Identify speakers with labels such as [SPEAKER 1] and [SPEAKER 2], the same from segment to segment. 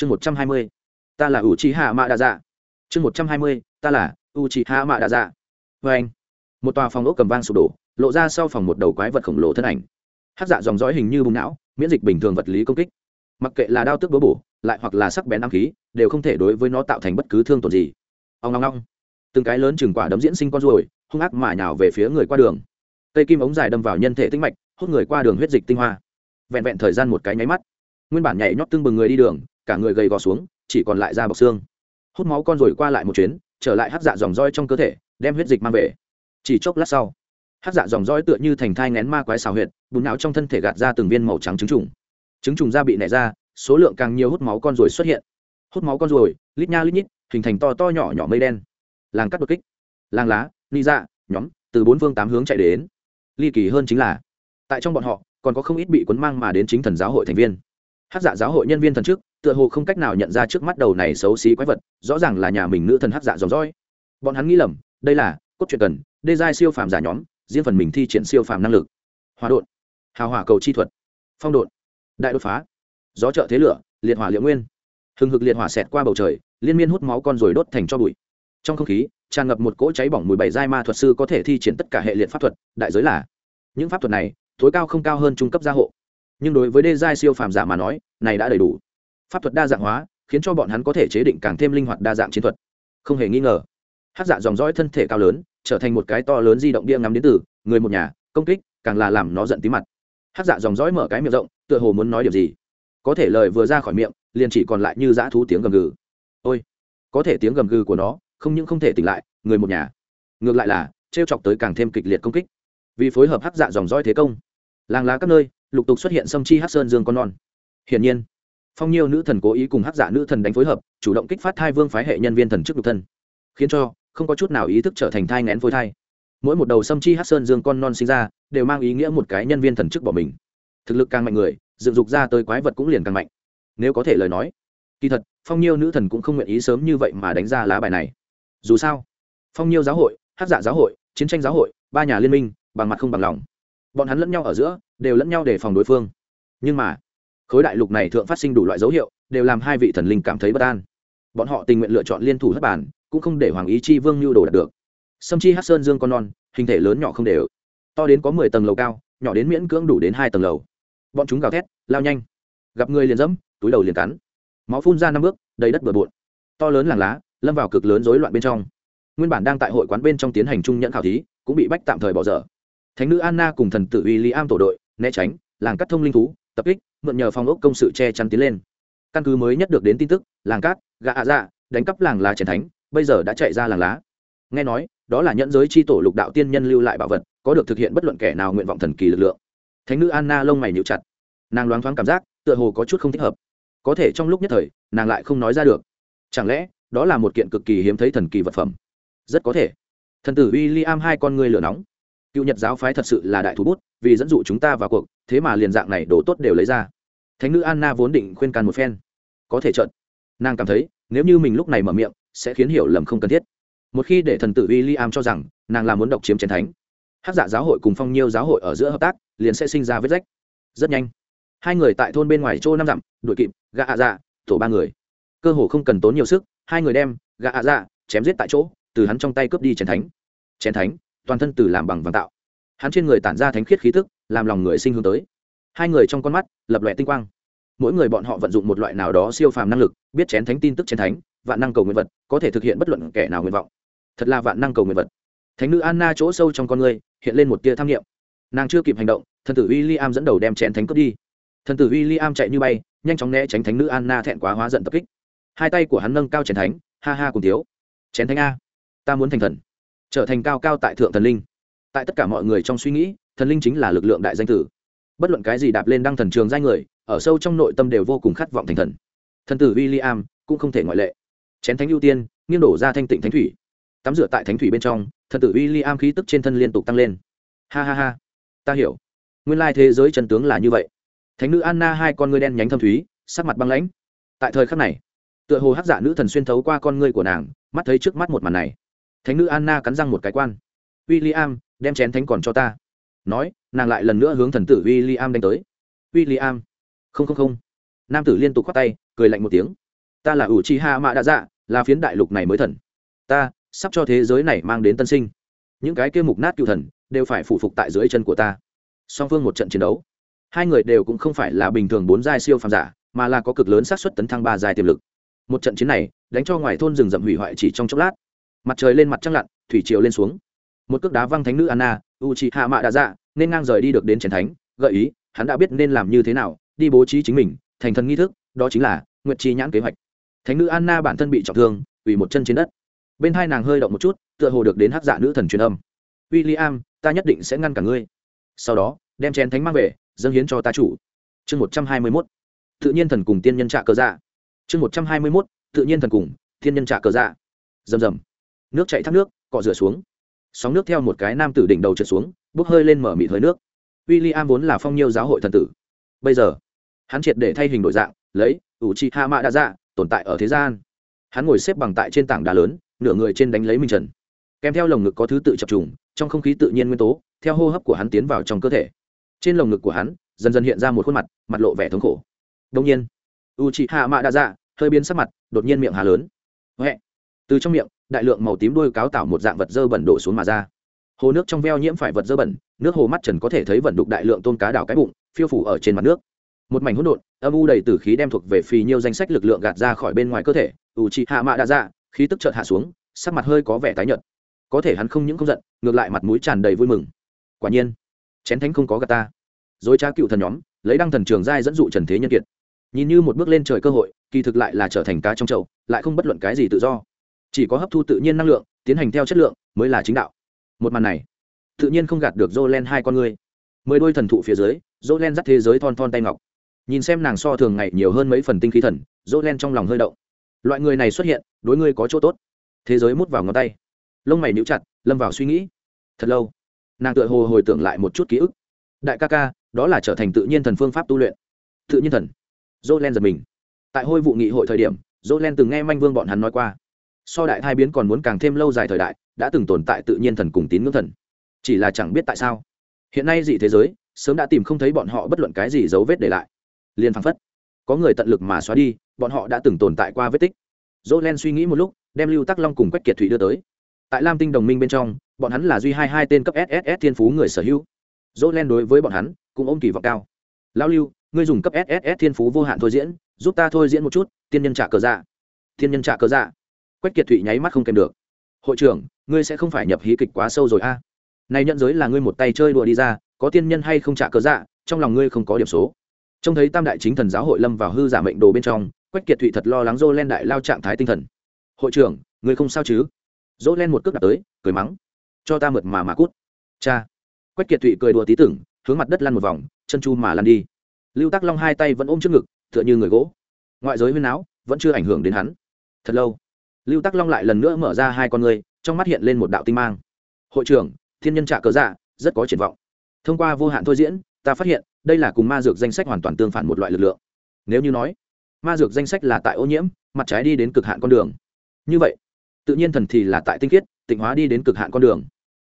[SPEAKER 1] chương một trăm hai mươi, ta là u chi hạ mạ đa dạ chương một trăm hai mươi, ta là u chi hạ mạ đa dạ vê anh, một tòa phòng ốc cầm vang sụp đổ, lộ ra sau phòng một đầu quái vật khổng lồ thân ảnh. Hát dạ dòng dõi hình như bùng não, miễn dịch bình thường vật lý công kích. Mặc kệ là đao tức búa bổ, lại hoặc là sắc bén ám khí, đều không thể đối với nó tạo thành bất cứ thương tổn gì. Ông ngong ngong từng cái lớn chừng quả đấm diễn sinh con ruồi, hung ác mà nhào về phía người qua đường. Cây kim ống dài đâm vào nhân thể tĩnh mạch, hút người qua đường huyết dịch tinh hoa. Vẹn vẹn thời gian một cái nháy mắt, nguyên bản nhảy nhót tưng bừng người đi đường cả người gầy gò xuống, chỉ còn lại da bọc xương. Hút máu con rồi qua lại một chuyến, trở lại hát dạ dòng roi trong cơ thể, đem huyết dịch mang về. Chỉ chốc lát sau hát dạ dòng roi tựa như thành thai ngén ma quái xào huyệt, bùn não trong thân thể gạt ra từng viên màu trắng trứng trùng. Trứng trùng da bị nẻ ra, số lượng càng nhiều hút máu con rồi xuất hiện. Hút máu con rồi, lít nha lít nhít, hình thành to to nhỏ nhỏ mây đen. Làng cắt đột kích. Làng lá ly dạ nhóm, từ bốn phương tám hướng chạy đến. Ly kỳ hơn chính là, tại trong bọn họ, còn có không ít bị cuốn mang mà đến chính thần giáo hội thành viên. Hát dạ giáo hội nhân viên thần trước tựa hồ không cách nào nhận ra trước mắt đầu này xấu xí quái vật, rõ ràng là nhà mình nữ thần hắc dạ dòng dõi. Bọn hắn nghĩ lầm, đây là cốt truyện cần, đê giai siêu phàm giả nhóm, riêng phần mình thi triển siêu phàm năng lực. Hòa đột hào hỏa cầu chi thuật, phong đột đại đột phá, gió trợ thế lửa, liệt hỏa liệu nguyên. Hừng hực liệt hỏa xẹt qua bầu trời, liên miên hút máu con rồi đốt thành cho bụi. Trong không khí, tràn ngập một cỗ cháy bỏng mùi bảy giai ma thuật sư có thể thi triển tất cả hệ liệt pháp thuật, đại giới là những pháp thuật này, tối cao không cao hơn trung cấp gia hộ. Nhưng đối với đê giai siêu phàm giả mà nói, này đã đầy đủ pháp thuật đa dạng hóa, khiến cho bọn hắn có thể chế định càng thêm linh hoạt đa dạng chiến thuật. Không hề nghi ngờ, hát dạ dòng dõi thân thể cao lớn, trở thành một cái to lớn di động bia ngắm đến từ, người một nhà, công kích, càng là làm nó giận tí mặt. Hát dạ dòng dõi mở cái miệng rộng, tựa hồ muốn nói điều gì? Có thể lời vừa ra khỏi miệng, liền chỉ còn lại như dã thú tiếng gầm gừ. Ôi, có thể tiếng gầm gừ của nó, không những không thể tỉnh lại, người một nhà. Ngược lại là, trêu chọc tới càng thêm kịch liệt công kích. Vì phối hợp hát dạ dòng dõi thế công, làng lá các nơi, lục tục xuất hiện sâm chi hát sơn dương con non. Hiển nhiên phong nhiêu nữ thần cố ý cùng hắc dạ nữ thần đánh phối hợp, chủ động kích phát thai vương phái hệ nhân viên thần chức độc thân. Khiến cho, không có chút nào ý thức trở thành thai ngén phôi thai. Mỗi một đầu sâm chi hát sơn dương con non sinh ra, đều mang ý nghĩa một cái nhân viên thần chức bỏ mình. Thực lực càng mạnh người, dựng dục ra tới quái vật cũng liền càng mạnh. Nếu có thể lời nói, kỳ thật, phong nhiêu nữ thần cũng không nguyện ý sớm như vậy mà đánh ra lá bài này. Dù sao, phong nhiêu giáo hội hát dạ giáo hội, chiến tranh giáo hội, ba nhà liên minh, bằng mặt không bằng lòng. Bọn hắn lẫn nhau ở giữa, đều lẫn nhau để phòng đối phương. Nhưng mà khối đại lục này thượng phát sinh đủ loại dấu hiệu, đều làm hai vị thần linh cảm thấy bất an. Bọn họ tình nguyện lựa chọn liên thủ hất bản cũng không để hoàng ý chi vương nhu đồ đạt được. Sâm chi hát sơn dương con non, hình thể lớn nhỏ không đều. To đến có mười tầng lầu cao, nhỏ đến miễn cưỡng đủ đến hai tầng lầu. Bọn chúng gào thét, lao nhanh. Gặp người liền dẫm, túi đầu liền cắn. Máu phun ra năm bước, đầy đất bừa bộn. To lớn làng lá, lâm vào cực lớn rối loạn bên trong. Nguyên bản đang tại hội quán bên trong tiến hành trung nhận khảo thí, cũng bị bách tạm thời bỏ dở. Thánh nữ anna cùng thần tử uy lý am tổ đội, né tránh, làng cắt thông linh thú, tập kích mượn nhờ phòng ốc công sự che chắn tiến lên. Căn cứ mới nhất được đến tin tức, làng cát gạ ạ dạ đánh cắp làng lá trần thánh, bây giờ đã chạy ra làng lá. Nghe nói, đó là nhẫn giới c h i tổ lục đạo tiên nhân lưu lại bảo vật, có được thực hiện bất luận kẻ nào nguyện vọng thần kỳ lực lượng. Thánh nữ anna lông mày nhịu chặt. Nàng loáng thoáng cảm giác, tựa hồ có chút không thích hợp. Có thể trong lúc nhất thời, nàng lại không nói ra được. Chẳng lẽ, đó là một kiện cực kỳ hiếm thấy thần kỳ vật phẩm? Rất có thể. Thần tử w i l l i am hai con người lửa nóng. Cựu nhật giáo phái thật sự là đại thú bút, vì dẫn dụ chúng ta vào cuộc, thế mà liền dạng này đồ tốt đều lấy ra thánh nữ anna vốn định khuyên can một phen. Có thể trận nàng cảm thấy, nếu như mình lúc này mở miệng, sẽ khiến hiểu lầm không cần thiết. Một khi để thần tử w i l l i am cho rằng, nàng là muốn độc chiếm chiến thánh, hát giả giáo hội cùng phong nhiêu giáo hội ở giữa hợp tác, liền sẽ sinh ra vết rách. Rất nhanh, hai người tại thôn bên ngoài chỗ năm dặm, đuổi kịp gạ ạ dạ tổ ba người. Cơ hồ không cần tốn nhiều sức, hai người đem gạ ạ dạ chém giết tại chỗ, từ hắn trong tay cướp đi chén thánh. Chén thánh, toàn thân từ làm bằng vàng tạo. Hắn trên người tản ra thánh khiết khí tức, làm lòng người sinh hướng tới hai người trong con mắt lập lòe tinh quang. Mỗi người bọn họ vận dụng một loại nào đó siêu phàm năng lực, biết chén thánh tin tức chén thánh, vạn năng cầu nguyện vật, có thể thực hiện bất luận kẻ nào nguyện vọng. Thật là vạn năng cầu nguyện vật. Thánh nữ anna chỗ sâu trong con người hiện lên một tia tham nghiệm nàng chưa kịp hành động, thần tử w i l l i am dẫn đầu đem chén thánh cướp đi. Thần tử w i l l i am chạy như bay, nhanh chóng né tránh thánh nữ anna thẹn quá hóa giận tập kích. Hai tay của hắn nâng cao chén thánh, ha ha cùng thiếu. Chén thánh a, ta muốn thành thần, trở thành cao cao tại thượng thần linh. Tại tất cả mọi người trong suy nghĩ, thần linh chính là lực lượng đại danh tử bất luận cái gì đạp lên đăng thần trường giai người, ở sâu trong nội tâm đều vô cùng khát vọng thành thần. Thần tử w i l l i am cũng không thể ngoại lệ. Chén thánh ưu tiên, nghiêng đổ ra thanh tịnh thánh thủy. Tắm rửa tại thánh thủy bên trong, thần tử w i l l i am khí tức trên thân liên tục tăng lên. Ha ha ha, ta hiểu. Nguyên lai thế giới chân tướng là như vậy. Thánh nữ anna hai con ngươi đen nhánh thâm thúy, sắc mặt băng lãnh. Tại thời khắc này, tựa hồ hát giả dạ nữ thần xuyên thấu qua con ngươi của nàng, mắt thấy trước mắt một màn này. Thánh nữ anna cắn răng một cái quan. W i l l i am đem chén thánh còn cho ta. Nói nàng lại lần nữa hướng thần tử w i l l i am đánh tới. W i l l i am không không không. Nam tử liên tục k h o á t tay, cười lạnh một tiếng. Ta là ủ chi ha mạ đã dạ là phiến đại lục này mới thần. Ta, sắp cho thế giới này mang đến tân sinh. Những cái kia mục nát cựu thần, đều phải phụ phục tại dưới chân của ta. Song phương một trận chiến đấu. Hai người đều cũng không phải là bình thường bốn giai siêu phàm giả, mà là có cực lớn xác suất tấn thăng ba giai tiềm lực. Một trận chiến này, đánh cho ngoài thôn rừng rậm hủy hoại chỉ trong chốc lát. Mặt trời lên mặt trăng lặn, thủy triều lên xuống. Một cước đá văng thánh nữ anna u chị hạ mạ đã dạ nên ngang rời đi được đến chén thánh, gợi ý, hắn đã biết nên làm như thế nào, đi bố trí chính mình, thành thần nghi thức, đó chính là nguyệt chi nhãn kế hoạch. Thánh nữ anna bản thân bị trọng thương ủy một chân trên đất. Bên hai nàng hơi động một chút, tựa hồ được đến hát dạ nữ thần truyền âm. W i l l i am ta nhất định sẽ ngăn cả ngươi. Sau đó, đem chén thánh mang về, dâng hiến cho ta chủ. Chương một trăm hai mươi mốt. Tự nhiên thần cùng tiên nhân trạ cờ dạ. Chương một trăm hai mươi mốt. Tự nhiên thần cùng tiên nhân trạ cờ dạ. Rầm rầm. Nước chạy thác nước, cọ rửa xuống. Sóng nước theo một cái nam tử đỉnh đầu trượt xuống bốc hơi lên mở mịt hơi nước. W i l l i am vốn là phong nhiêu giáo hội thần tử. Bây giờ, hắn triệt để thay hình đổi dạng, lấy ủ trị hạ mạ đã dạ tồn tại ở thế gian. Hắn ngồi xếp bằng tại trên tảng đá lớn, nửa người trên đánh lấy minh trần. Kèm theo lồng ngực có thứ tự chập trùng, trong không khí tự nhiên nguyên tố, theo hô hấp của hắn tiến vào trong cơ thể. Trên lồng ngực của hắn, dần dần hiện ra một khuôn mặt mặt lộ vẻ thống khổ. Đông nhiên u chị hạ mạ đã dạ hơi biến sắc mặt, đột nhiên miệng hà lớn. Huệ! Từ trong miệng, đại lượng màu tím đuôi cáo tạo một dạng vật dơ bẩn đổ xuống mà ra hồ nước trong veo nhiễm phải vật dơ bẩn nước hồ mắt trần có thể thấy vận đục đại lượng tôn cá đảo cái bụng phiêu phủ ở trên mặt nước. Một mảnh hỗn độn âm u đầy tử khí đem thuộc về phì nhiêu danh sách lực lượng gạt ra khỏi bên ngoài cơ thể ủ trị hạ mạ đã ra, dạ, khí tức chợt hạ xuống sắc mặt hơi có vẻ tái nhợt. Có thể hắn không những không giận ngược lại mặt mũi tràn đầy vui mừng. Quả nhiên chén thánh không có gà ta. Dối trá cựu thần nhóm lấy đăng thần trường giai dẫn dụ trần thế nhân kiệt. Nhìn như một bước lên trời cơ hội kỳ thực lại là trở thành cá trong chậu lại không bất luận cái gì tự do. Chỉ có hấp thu tự nhiên năng lượng tiến hành theo chất lượng mới là chính đạo một màn này, tự nhiên không gạt được dô len hai con người. Mười đôi thần thụ phía dưới dô len dắt thế giới thon thon tay ngọc. Nhìn xem nàng so thường ngày nhiều hơn mấy phần tinh khí thần dô len trong lòng hơi động. Loại người này xuất hiện, đối ngươi có chỗ tốt. Thế giới mút vào ngón tay. Lông mày níu chặt, lâm vào suy nghĩ. Thật lâu, nàng tựa hồ hồi tưởng lại một chút ký ức. Đại ca ca, đó là trở thành tự nhiên thần phương pháp tu luyện. Tự nhiên thần. Dô len giật mình. Tại hôi vụ nghị hội thời điểm dô len từng nghe manh vương bọn hắn nói qua. So đại hai biến còn muốn càng thêm lâu dài thời đại đã từng tồn tại tự nhiên thần cùng tín ngưỡng thần. Chỉ là chẳng biết tại sao, hiện nay dị thế giới, sớm đã tìm không thấy bọn họ bất luận cái gì dấu vết để lại. Liền phăng phất, có người tận lực mà xóa đi, bọn họ đã từng tồn tại qua vết tích. Dỗ len suy nghĩ một lúc, đem lưu tắc long cùng quách kiệt thủy đưa tới. Tại lam tinh đồng minh bên trong, bọn hắn là duy hai hai tên cấp sss thiên phú người sở hữu. Dỗ len đối với bọn hắn cũng ôm kỳ vọng cao. Lao lưu, ngươi dùng cấp sss thiên phú vô hạn thôi diễn, giúp ta thôi diễn một chút, tiên nhân trả cờ dạ. Tiên nhân trả cờ dạ. Quách kiệt thụy nháy mắt không kèm được. Hội trưởng ngươi sẽ không phải nhập hí kịch quá sâu rồi a. Này nhận giới là ngươi một tay chơi đùa đi ra, có tiên nhân hay không trả cớ dạ trong lòng ngươi không có điểm số. Trông thấy tam đại chính thần giáo hội lâm vào hư giả mệnh đồ bên trong, quách kiệt thụy thật lo lắng dô len đại lao trạng thái tinh thần. Hội trưởng, ngươi không sao chứ? Dỗ len một cước đặt tới, cười mắng. Cho ta mượt mà mà cút. Cha. Quách kiệt thụy cười đùa tí tưởng, hướng mặt đất lăn một vòng, chân chu mà lăn đi. Lưu tắc long hai tay vẫn ôm trước ngực, tựa như người gỗ. Ngoại giới huyên áo vẫn chưa ảnh hưởng đến hắn. Thật lâu lưu tắc long lại lần nữa mở ra hai con người trong mắt hiện lên một đạo tinh mang. Hội trưởng, thiên nhân trả cớ dạ rất có triển vọng. Thông qua vô hạn thôi diễn, ta phát hiện, đây là cùng ma dược danh sách hoàn toàn tương phản một loại lực lượng. Nếu như nói, ma dược danh sách là tại ô nhiễm, mặt trái đi đến cực hạn con đường. Như vậy, tự nhiên thần thì là tại tinh khiết, tịnh hóa đi đến cực hạn con đường.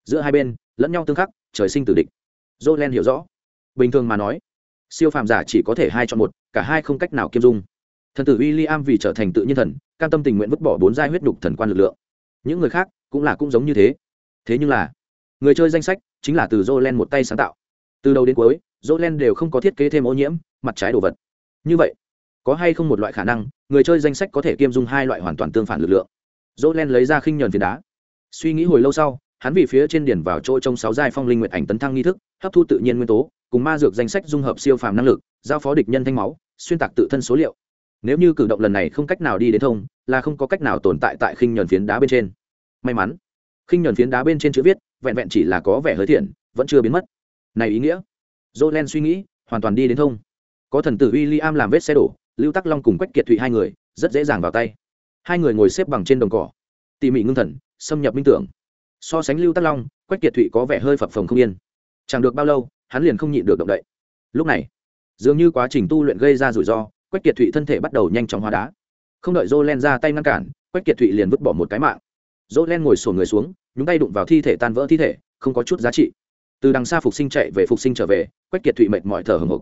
[SPEAKER 1] Giữa hai bên, lẫn nhau tương khắc, trời sinh tử địch. Dô len hiểu rõ. Bình thường mà nói, siêu phàm giả chỉ có thể hai chọn một, cả hai không cách nào kiêm dung. Thần tử w i l l i am vì trở thành tự nhiên thần cam tâm tình nguyện vứt bỏ bốn giai huyết đục thần quan lực lượng. Những người khác cũng là cũng giống như thế. Thế nhưng là, người chơi danh sách chính là từ Jolene len một tay sáng tạo. Từ đầu đến cuối Jolene len đều không có thiết kế thêm ô nhiễm, mặt trái đồ vật. Như vậy, có hay không một loại khả năng, người chơi danh sách có thể kiêm dung hai loại hoàn toàn tương phản lực lượng? Jolene len lấy ra khinh nhờn phiến đá. Suy nghĩ hồi lâu sau, hắn vì phía trên điển vào chỗ trong sáu giai phong linh nguyện ảnh tấn thăng nghi thức, hấp thu tự nhiên nguyên tố, cùng ma dược danh sách dung hợp siêu phàm năng lực, giao phó địch nhân thanh máu, xuyên tạc tự thân số liệu nếu như cử động lần này không cách nào đi đến thông, là không có cách nào tồn tại tại khinh nhuần phiến đá bên trên. May mắn, khinh nhuần phiến đá bên trên chữ viết, vẹn vẹn chỉ là có vẻ hơi thiện, vẫn chưa biến mất. Này ý nghĩa. Dỗ len suy nghĩ, hoàn toàn đi đến thông. Có thần tử w i l l i am làm vết xe đổ, lưu tắc long cùng quách kiệt thụy hai người, rất dễ dàng vào tay. Hai người ngồi xếp bằng trên đồng cỏ. Tỉ mỉ ngưng thần, xâm nhập minh tưởng. So sánh lưu tắc long, quách kiệt thụy có vẻ hơi phập phồng không yên. Chẳng được bao lâu, hắn liền không nhịn được động đậy. Lúc này, dường như quá trình tu luyện gây ra rủi ro quách kiệt thụy thân thể bắt đầu nhanh chóng hóa đá. Không đợi dô len ra tay ngăn cản, quách kiệt thụy liền vứt bỏ một cái mạng. Dô len ngồi sổ người xuống, nhúng tay đụng vào thi thể tan vỡ thi thể, không có chút giá trị. Từ đằng xa phục sinh chạy về, phục sinh trở về, quách kiệt thụy mệt mỏi thở hồng hộc.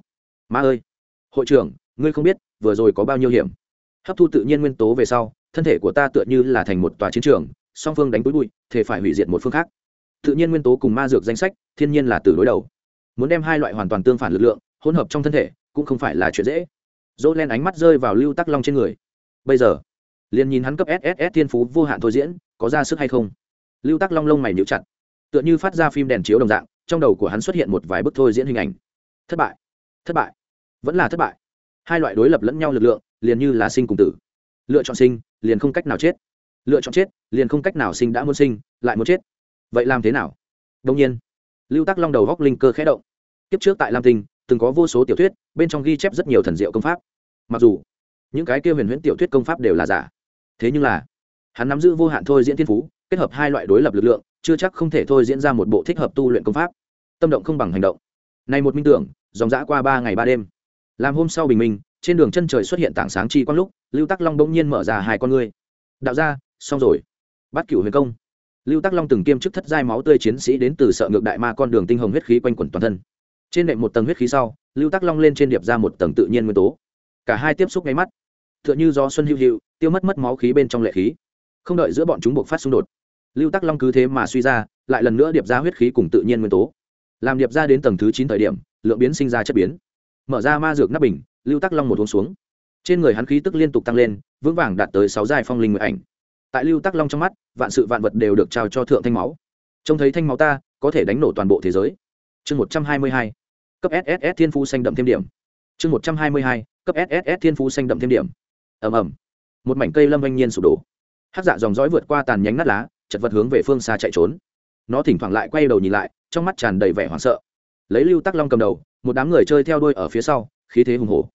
[SPEAKER 1] Ma ơi, hội trưởng, ngươi không biết, vừa rồi có bao nhiêu hiểm? Hấp thu tự nhiên nguyên tố về sau, thân thể của ta tựa như là thành một tòa chiến trường, song phương đánh túi bụi, thể phải hủy diệt một phương khác. Tự nhiên nguyên tố cùng ma dược danh sách, thiên nhiên là từ đối đầu. Muốn đem hai loại hoàn toàn tương phản lực lượng hỗn hợp trong thân thể, cũng không phải là chuyện dễ dỗ len ánh mắt rơi vào lưu tắc long trên người. Bây giờ, liền nhìn hắn cấp sss thiên phú vô hạn thôi diễn, có ra sức hay không? Lưu tắc long lông mày nhíu chặt, tựa như phát ra phim đèn chiếu đồng dạng, trong đầu của hắn xuất hiện một vài bức thôi diễn hình ảnh. Thất bại thất bại, vẫn là thất bại. Hai loại đối lập lẫn nhau lực lượng, liền như là sinh cùng tử. Lựa chọn sinh, liền không cách nào chết. Lựa chọn chết, liền không cách nào sinh đã muốn sinh, lại muốn chết. Vậy làm thế nào? Đông nhiên, lưu tắc long đầu góc linh cơ khẽ động. Kiếp trước tại lam tinh từng có vô số tiểu thuyết, bên trong ghi chép rất nhiều thần diệu công pháp. Mặc dù, những cái kia huyền huyễn tiểu thuyết công pháp đều là giả. Thế nhưng là, hắn nắm giữ vô hạn thôi diễn thiên phú, kết hợp hai loại đối lập lực lượng, chưa chắc không thể thôi diễn ra một bộ thích hợp tu luyện công pháp. Tâm động không bằng hành động. Này một minh tưởng, dòng dã qua ba ngày ba đêm. Làm hôm sau bình minh, trên đường chân trời xuất hiện tảng sáng chi quang lúc, lưu tắc long bỗng nhiên mở ra hai con ngươi. Đạo ra xong rồi. Bắt cửu huyền công. Lưu tắc long từng kiêm chức thất giai máu tươi chiến sĩ đến từ sợ ngược đại ma con đường tinh hồng huyết khí quanh quẩn toàn thân trên đệm một tầng huyết khí sau, lưu tắc long lên trên điệp ra một tầng tự nhiên nguyên tố. Cả hai tiếp xúc ngay mắt t h ư ợ n h ư do xuân hữu hữu, tiêu mất mất máu khí bên trong lệ khí. Không đợi giữa bọn chúng buộc phát xung đột, lưu tắc long cứ thế mà suy ra, lại lần nữa điệp ra huyết khí cùng tự nhiên nguyên tố. Làm điệp ra đến tầng thứ chín thời điểm, lượng biến sinh ra chất biến. Mở ra ma dược nắp bình, lưu tắc long một uống xuống. Trên người hắn khí tức liên tục tăng lên, vững vàng đạt tới sáu giai phong linh nguyện ảnh. Tại lưu tắc long trong mắt, vạn sự vạn vật đều được trao cho thượng thanh máu. Trông thấy thanh máu ta, có thể đánh nổ toàn bộ thế giới. Chương một trăm hai mươi hai cấp sss thiên phú xanh đậm thêm điểm. Chương một trăm hai mươi hai, cấp sss thiên phú xanh đậm thêm điểm. Ầm ầm. Một mảnh cây lâm oanh nhiên sụp đổ. Hát dạ dòng dõi vượt qua tàn nhánh nát lá, chật vật hướng về phương xa chạy trốn. Nó thỉnh thoảng lại quay đầu nhìn lại, trong mắt tràn đầy vẻ hoảng sợ. Lấy lưu tắc long cầm đầu, một đám người chơi theo đuôi ở phía sau, khí thế hùng hồ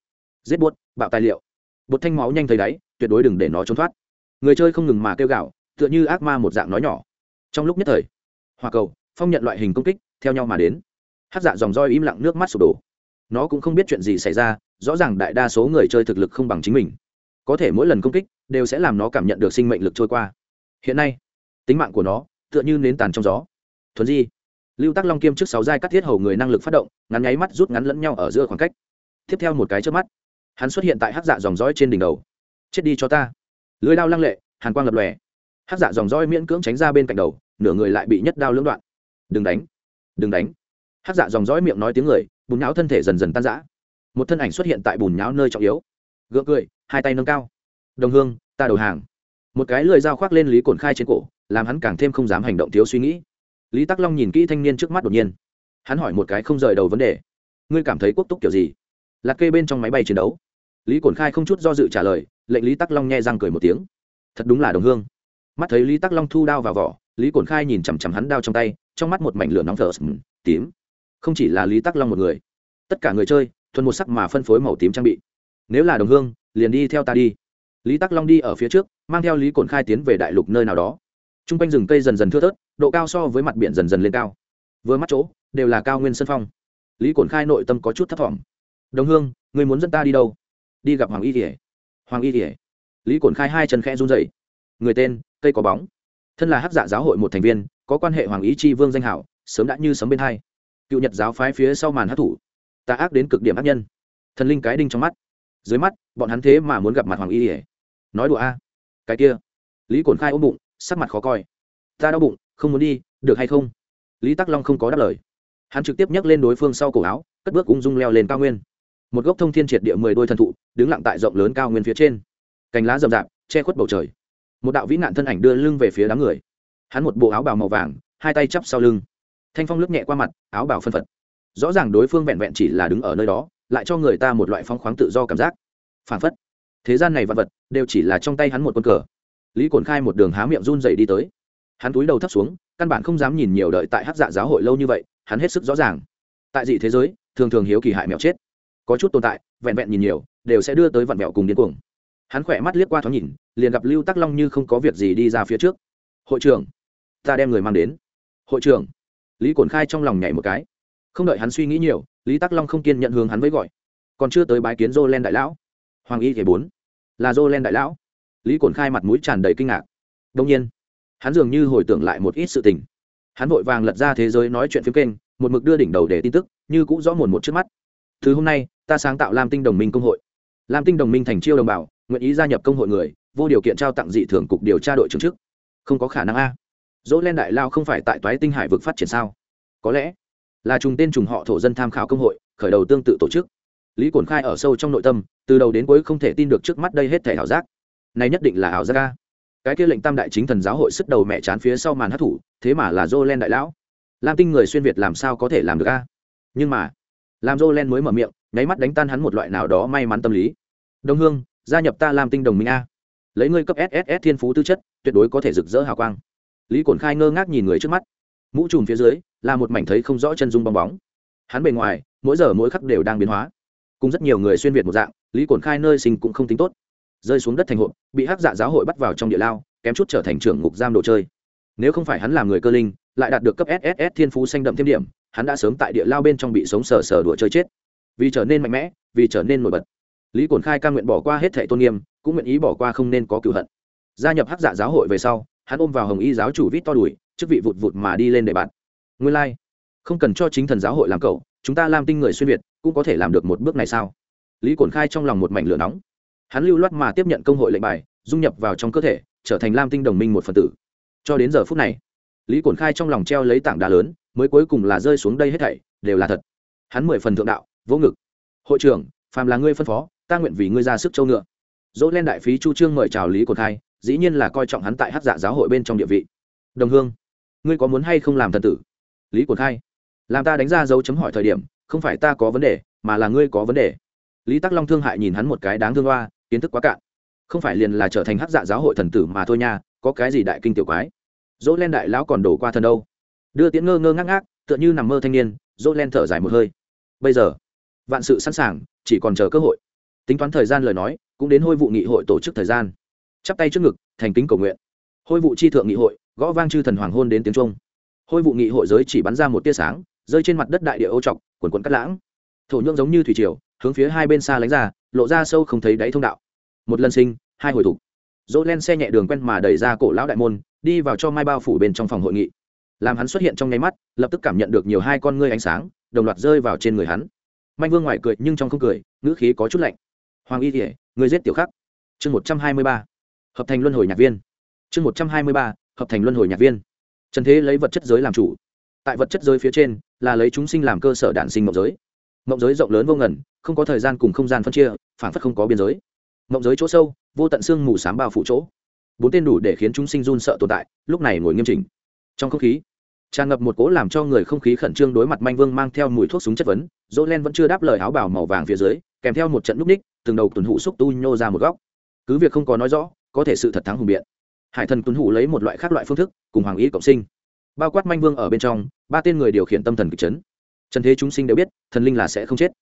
[SPEAKER 1] giết buốt, bạo tài liệu. Bột thanh máu nhanh thấy đáy, tuyệt đối đừng để nó trốn thoát. Người chơi không ngừng mà kêu gạo tựa như ác ma một dạng nói nhỏ. Trong lúc nhất thời hòa cầu, phong nhận loại hình công kích, theo nhau mà đến hát dạ dòng roi im lặng nước mắt sụp đổ. Nó cũng không biết chuyện gì xảy ra, rõ ràng đại đa số người chơi thực lực không bằng chính mình. Có thể mỗi lần công kích, đều sẽ làm nó cảm nhận được sinh mệnh lực trôi qua. Hiện nay, tính mạng của nó, tựa như nến tàn trong gió. Thuần di, lưu tắc long kiêm trước sáu giai cắt thiết hầu người năng lực phát động, ngắn nháy mắt rút ngắn lẫn nhau ở giữa khoảng cách. Tiếp theo một cái trước mắt, hắn xuất hiện tại hát dạ dòng dõi trên đỉnh đầu. Chết đi cho ta. Lưới đao lăng lệ, hàn quang lập lòe. Hát dạ dòng roi miễn cưỡng tránh ra bên cạnh đầu, nửa người lại bị nhất đao lưỡng đoạn. Đừng đánh. Đừng đánh hát dạ dòng dõi miệng nói tiếng người, bùn nháo thân thể dần dần tan rã. Một thân ảnh xuất hiện tại bùn nháo nơi trọng yếu. Gượng cười, hai tay nâng cao. Đồng hương, ta đầu hàng. Một cái lưỡi dao khoác lên lý cổn khai trên cổ, làm hắn càng thêm không dám hành động thiếu suy nghĩ. Lý tắc long nhìn kỹ thanh niên trước mắt đột nhiên. Hắn hỏi một cái không rời đầu vấn đề. Ngươi cảm thấy quốc túc kiểu gì? Lạc kê bên trong máy bay chiến đấu. Lý cổn khai không chút do dự trả lời, lệnh lý tắc long nhẹ răng cười một tiếng. Thật đúng là đồng hương. Mắt thấy lý tắc long thu đao vào vỏ, lý cổn khai nhìn chằm chằm hắn đao trong tay, trong mắt một mảnh lửa nóng thở tím không chỉ là lý tắc long một người. Tất cả người chơi, thuần một sắc mà phân phối màu tím trang bị. Nếu là đồng hương, liền đi theo ta đi. Lý tắc long đi ở phía trước, mang theo lý cổn khai tiến về đại lục nơi nào đó. T r u n g quanh rừng cây dần dần thưa thớt, độ cao so với mặt biển dần dần lên cao. Vừa mắt chỗ, đều là cao nguyên sân phong. Lý cổn khai nội tâm có chút thấp t đồng hương người muốn dẫn ta đi đâu? Đi gặp hoàng y kỉa hoàng y kỉa lý cổn khai hai chân khe run dậy người tên, cây có bóng. Thân là hắc dạ giáo hội một thành viên, có quan hệ hoàng ý chi vương danh hảo, sớm đã như sấm bên hai cựu nhật giáo phái phía sau màn hát thủ ta ác đến cực điểm ác nhân. Thần linh cái đinh trong mắt, dưới mắt, bọn hắn thế mà muốn gặp mặt hoàng y ỉa nói đùa a. Cái kia, lý cổn khai ôm bụng, sắc mặt khó coi. Ta đau bụng, không muốn đi, được hay không? Lý tắc long không có đáp lời. Hắn trực tiếp nhấc lên đối phương sau cổ áo, cất bước ung dung leo lên cao nguyên. Một gốc thông thiên triệt địa mười đôi thần thụ, đứng lặng tại rộng lớn cao nguyên phía trên. Cành lá rậm rạp, che khuất bầu trời. Một đạo vĩ nạn thân ảnh đưa lưng về phía đám người. Hắn một bộ áo bào màu vàng, hai tay chắp sau lưng thanh phong lướt nhẹ qua mặt, áo bào phân phật. Rõ ràng đối phương vẹn vẹn chỉ là đứng ở nơi đó, lại cho người ta một loại phong khoáng tự do cảm giác. Phản phất, thế gian này vật vật đều chỉ là trong tay hắn một con cờ. Lý cổn khai một đường há miệng run dậy đi tới. Hắn túi đầu thấp xuống, căn bản không dám nhìn nhiều đợi tại hát dạ giáo hội lâu như vậy, hắn hết sức rõ ràng. Tại dị thế giới, thường thường hiếu kỳ hại mèo chết. Có chút tồn tại, vẹn vẹn nhìn nhiều, đều sẽ đưa tới vặn mẹo cùng điên cuồng. Hắn khỏe mắt liếc qua thoáng nhìn, liền gặp lưu tắc long như không có việc gì đi ra phía trước. Hội trưởng, ta đem người mang đến. Hội trưởng lý cổn khai trong lòng nhảy một cái. Không đợi hắn suy nghĩ nhiều, lý tắc long không kiên nhận hướng hắn với gọi. Còn chưa tới bái kiến dô len đại lão. Hoàng y thể bốn. Là dô len đại lão. Lý cổn khai mặt mũi tràn đầy kinh ngạc. Đông nhiên, hắn dường như hồi tưởng lại một ít sự tình. Hắn vội vàng lật ra thế giới nói chuyện phim kênh, một mực đưa đỉnh đầu để tin tức, như cũng rõ mồn một trước mắt. Thứ hôm nay, ta sáng tạo lam tinh đồng minh công hội. Lam tinh đồng minh thành chiêu đồng bào, nguyện ý gia nhập công hội người, vô điều kiện trao tặng dị thưởng cục điều tra đội trưởng chức. Không có khả năng a dỗ len đại lao không phải tại toái tinh hải vực phát triển sao? Có lẽ là trùng tên trùng họ thổ dân tham khảo công hội, khởi đầu tương tự tổ chức. Lý cổn khai ở sâu trong nội tâm, từ đầu đến cuối không thể tin được trước mắt đây hết thể ảo giác. Này nhất định là ảo giác ca cái kia lệnh tam đại chính thần giáo hội sức đầu mẹ chán phía sau màn hát thủ thế mà là dô len đại lão. Lam tinh người xuyên việt làm sao có thể làm được ca nhưng mà, làm dô len mới mở miệng, nháy mắt đánh tan hắn một loại nào đó may mắn tâm lý. Đông hương, gia nhập ta làm tinh đồng minh a. Lấy ngươi cấp sss thiên phú tư chất, tuyệt đối có thể rực rỡ hào quang lý cổn khai ngơ ngác nhìn người trước mắt mũ trùm phía dưới là một mảnh thấy không rõ chân dung bong bóng hắn bề ngoài mỗi giờ mỗi khắc đều đang biến hóa cùng rất nhiều người xuyên việt một dạng lý cổn khai nơi sinh cũng không tính tốt rơi xuống đất thành hộ bị hắc dạ giáo hội bắt vào trong địa lao kém chút trở thành trưởng ngục giam đồ chơi nếu không phải hắn làm người cơ linh lại đạt được cấp sss thiên phú xanh đậm thêm điểm hắn đã sớm tại địa lao bên trong bị sống sờ sờ đùa chơi chết vì trở nên mạnh mẽ vì trở nên nổi bật lý cổn khai ca nguyện bỏ qua hết thệ tôn nghiêm cũng nguyện ý bỏ qua không nên có cựu hận gia nhập hắc dạ giáo hội về sau hắn ôm vào hồng y giáo chủ vít to đùi, chức vị vụt vụt mà đi lên để bạn. Nguyên lai、like. không cần cho chính thần giáo hội làm cậu, chúng ta làm tinh người xuyên việt, cũng có thể làm được một bước này sao? Lý cổn khai trong lòng một mảnh lửa nóng. Hắn lưu loát mà tiếp nhận công hội lệnh bài, dung nhập vào trong cơ thể, trở thành lam tinh đồng minh một phần tử. Cho đến giờ phút này, lý cổn khai trong lòng treo lấy tảng đá lớn, mới cuối cùng là rơi xuống đây hết thảy, đều là thật. Hắn mười phần thượng đạo vô ngực. Hội trưởng, phàm là ngươi phân phó, ta nguyện vì ngươi ra sức châu ngựa. Dỗ lên đại phí chu trương mời chào lý cổn khai dĩ nhiên là coi trọng hắn tại hát dạ giáo hội bên trong địa vị. Đồng hương, ngươi có muốn hay không làm thần tử? Lý quần khai, làm ta đánh ra dấu chấm hỏi thời điểm, không phải ta có vấn đề, mà là ngươi có vấn đề. Lý tắc long thương hại nhìn hắn một cái đáng thương hoa kiến thức quá cạn. Không phải liền là trở thành hát dạ giáo hội thần tử mà thôi nha, có cái gì đại kinh tiểu quái? Dỗ len đại lão còn đổ qua thần đâu? Đưa tiễn ngơ ngơ ngác ngác, tựa như nằm mơ thanh niên dỗ len thở dài một hơi. Bây giờ, vạn sự sẵn sàng, chỉ còn chờ cơ hội. Tính toán thời gian lời nói, cũng đến hôi vụ nghị hội tổ chức thời gian chắp tay trước ngực, thành kính cầu nguyện. Hôi vụ chi thượng nghị hội, gõ vang chư thần hoàng hôn đến tiếng trung. Hôi vụ nghị hội giới chỉ bắn ra một tia sáng, rơi trên mặt đất đại địa ô trọc, quần quần cắt lãng. Thổ nhưỡng giống như thủy triều, hướng phía hai bên xa lánh ra, lộ ra sâu không thấy đáy thông đạo. Một lần sinh, hai hồi thục. Dỗ len xe nhẹ đường quen mà đẩy ra cổ lão đại môn, đi vào cho mai bao phủ bên trong phòng hội nghị. Làm hắn xuất hiện trong nháy mắt, lập tức cảm nhận được nhiều hai con ngươi ánh sáng, đồng loạt rơi vào trên người hắn. Manh vương ngoài cười nhưng trong không cười, ngữ khí có chút lạnh. Hoàng y thể người giết tiểu khắc. Chương một trăm hai mươi ba hợp thành luân hồi nhạc viên. Chương một trăm hai mươi ba, hợp thành luân hồi nhạc viên. Trần thế lấy vật chất giới làm chủ. Tại vật chất giới phía trên là lấy chúng sinh làm cơ sở đản sinh mộng giới. Mộng giới rộng lớn vô ngần, không có thời gian cùng không gian phân chia, phản phất không có biên giới. Mộng giới chỗ sâu, vô tận xương mù s á m bao phủ chỗ. Bốn tên đủ để khiến chúng sinh run sợ tồn tại, lúc này ngồi nghiêm chỉnh. Trong không khí, tràn ngập một cố làm cho người không khí khẩn trương đối mặt manh vương mang theo mùi thuốc súng chất vấn, dỗ len vẫn chưa đáp lời áo bảo màu vàng phía dưới, kèm theo một trận núp ních, từng đầu tuần hụ xúc tu nhô ra một góc. Cứ việc không có nói rõ có thể sự thật thắng hùng biện. Hải thần tuấn hủ lấy một loại khác loại phương thức, cùng hoàng ý cộng sinh. Bao quát manh vương ở bên trong, ba tên người điều khiển tâm thần kịch chấn. Trần thế chúng sinh đều biết, thần linh là sẽ không chết.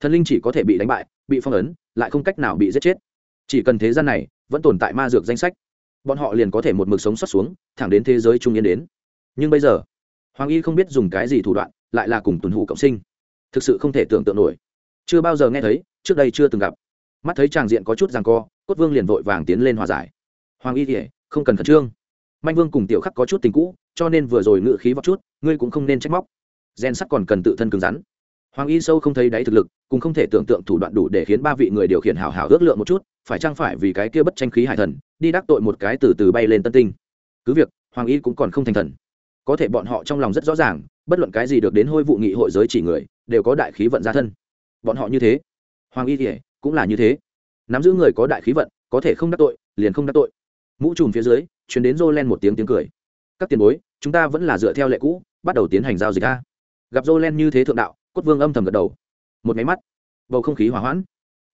[SPEAKER 1] Thần linh chỉ có thể bị đánh bại, bị phong ấn, lại không cách nào bị giết chết. Chỉ cần thế gian này vẫn tồn tại ma dược danh sách, bọn họ liền có thể một mực sống sót xuống, thẳng đến thế giới trung yên đến. Nhưng bây giờ, hoàng y không biết dùng cái gì thủ đoạn, lại là cùng tuần hủ cộng sinh. Thực sự không thể tưởng tượng nổi. Chưa bao giờ nghe thấy, trước đây chưa từng gặp mắt thấy tràng diện có chút rằng co, cốt vương liền vội vàng tiến lên hòa giải. Hoàng y thì, không cần khẩn trương. Manh vương cùng tiểu khắc có chút tình cũ, cho nên vừa rồi ngự khí vóc chút, ngươi cũng không nên trách móc. Gen sắt còn cần tự thân cứng rắn. Hoàng y sâu không thấy đáy thực lực cũng không thể tưởng tượng thủ đoạn đủ để khiến ba vị người điều khiển hảo hảo ước lượng một chút, phải chăng phải vì cái kia bất tranh khí hải thần, đi đắc tội một cái từ từ bay lên tân tinh. Cứ việc, hoàng y cũng còn không thành thần. Có thể bọn họ trong lòng rất rõ ràng, bất luận cái gì được đến hôi vụ nghị hội giới chỉ người, đều có đại khí vận gia thân. Bọn họ như thế. Hoàng y thì cũng là như thế. Nắm giữ người có đại khí vận, có thể không đắc tội, liền không đắc tội. Mũ trùm phía dưới chuyến đến rô len một tiếng tiếng cười. Các tiền bối, chúng ta vẫn là dựa theo lệ cũ, bắt đầu tiến hành giao dịch a. Gặp rô len như thế thượng đạo, cốt vương âm thầm gật đầu. Một máy mắt, bầu không khí hỏa hoãn.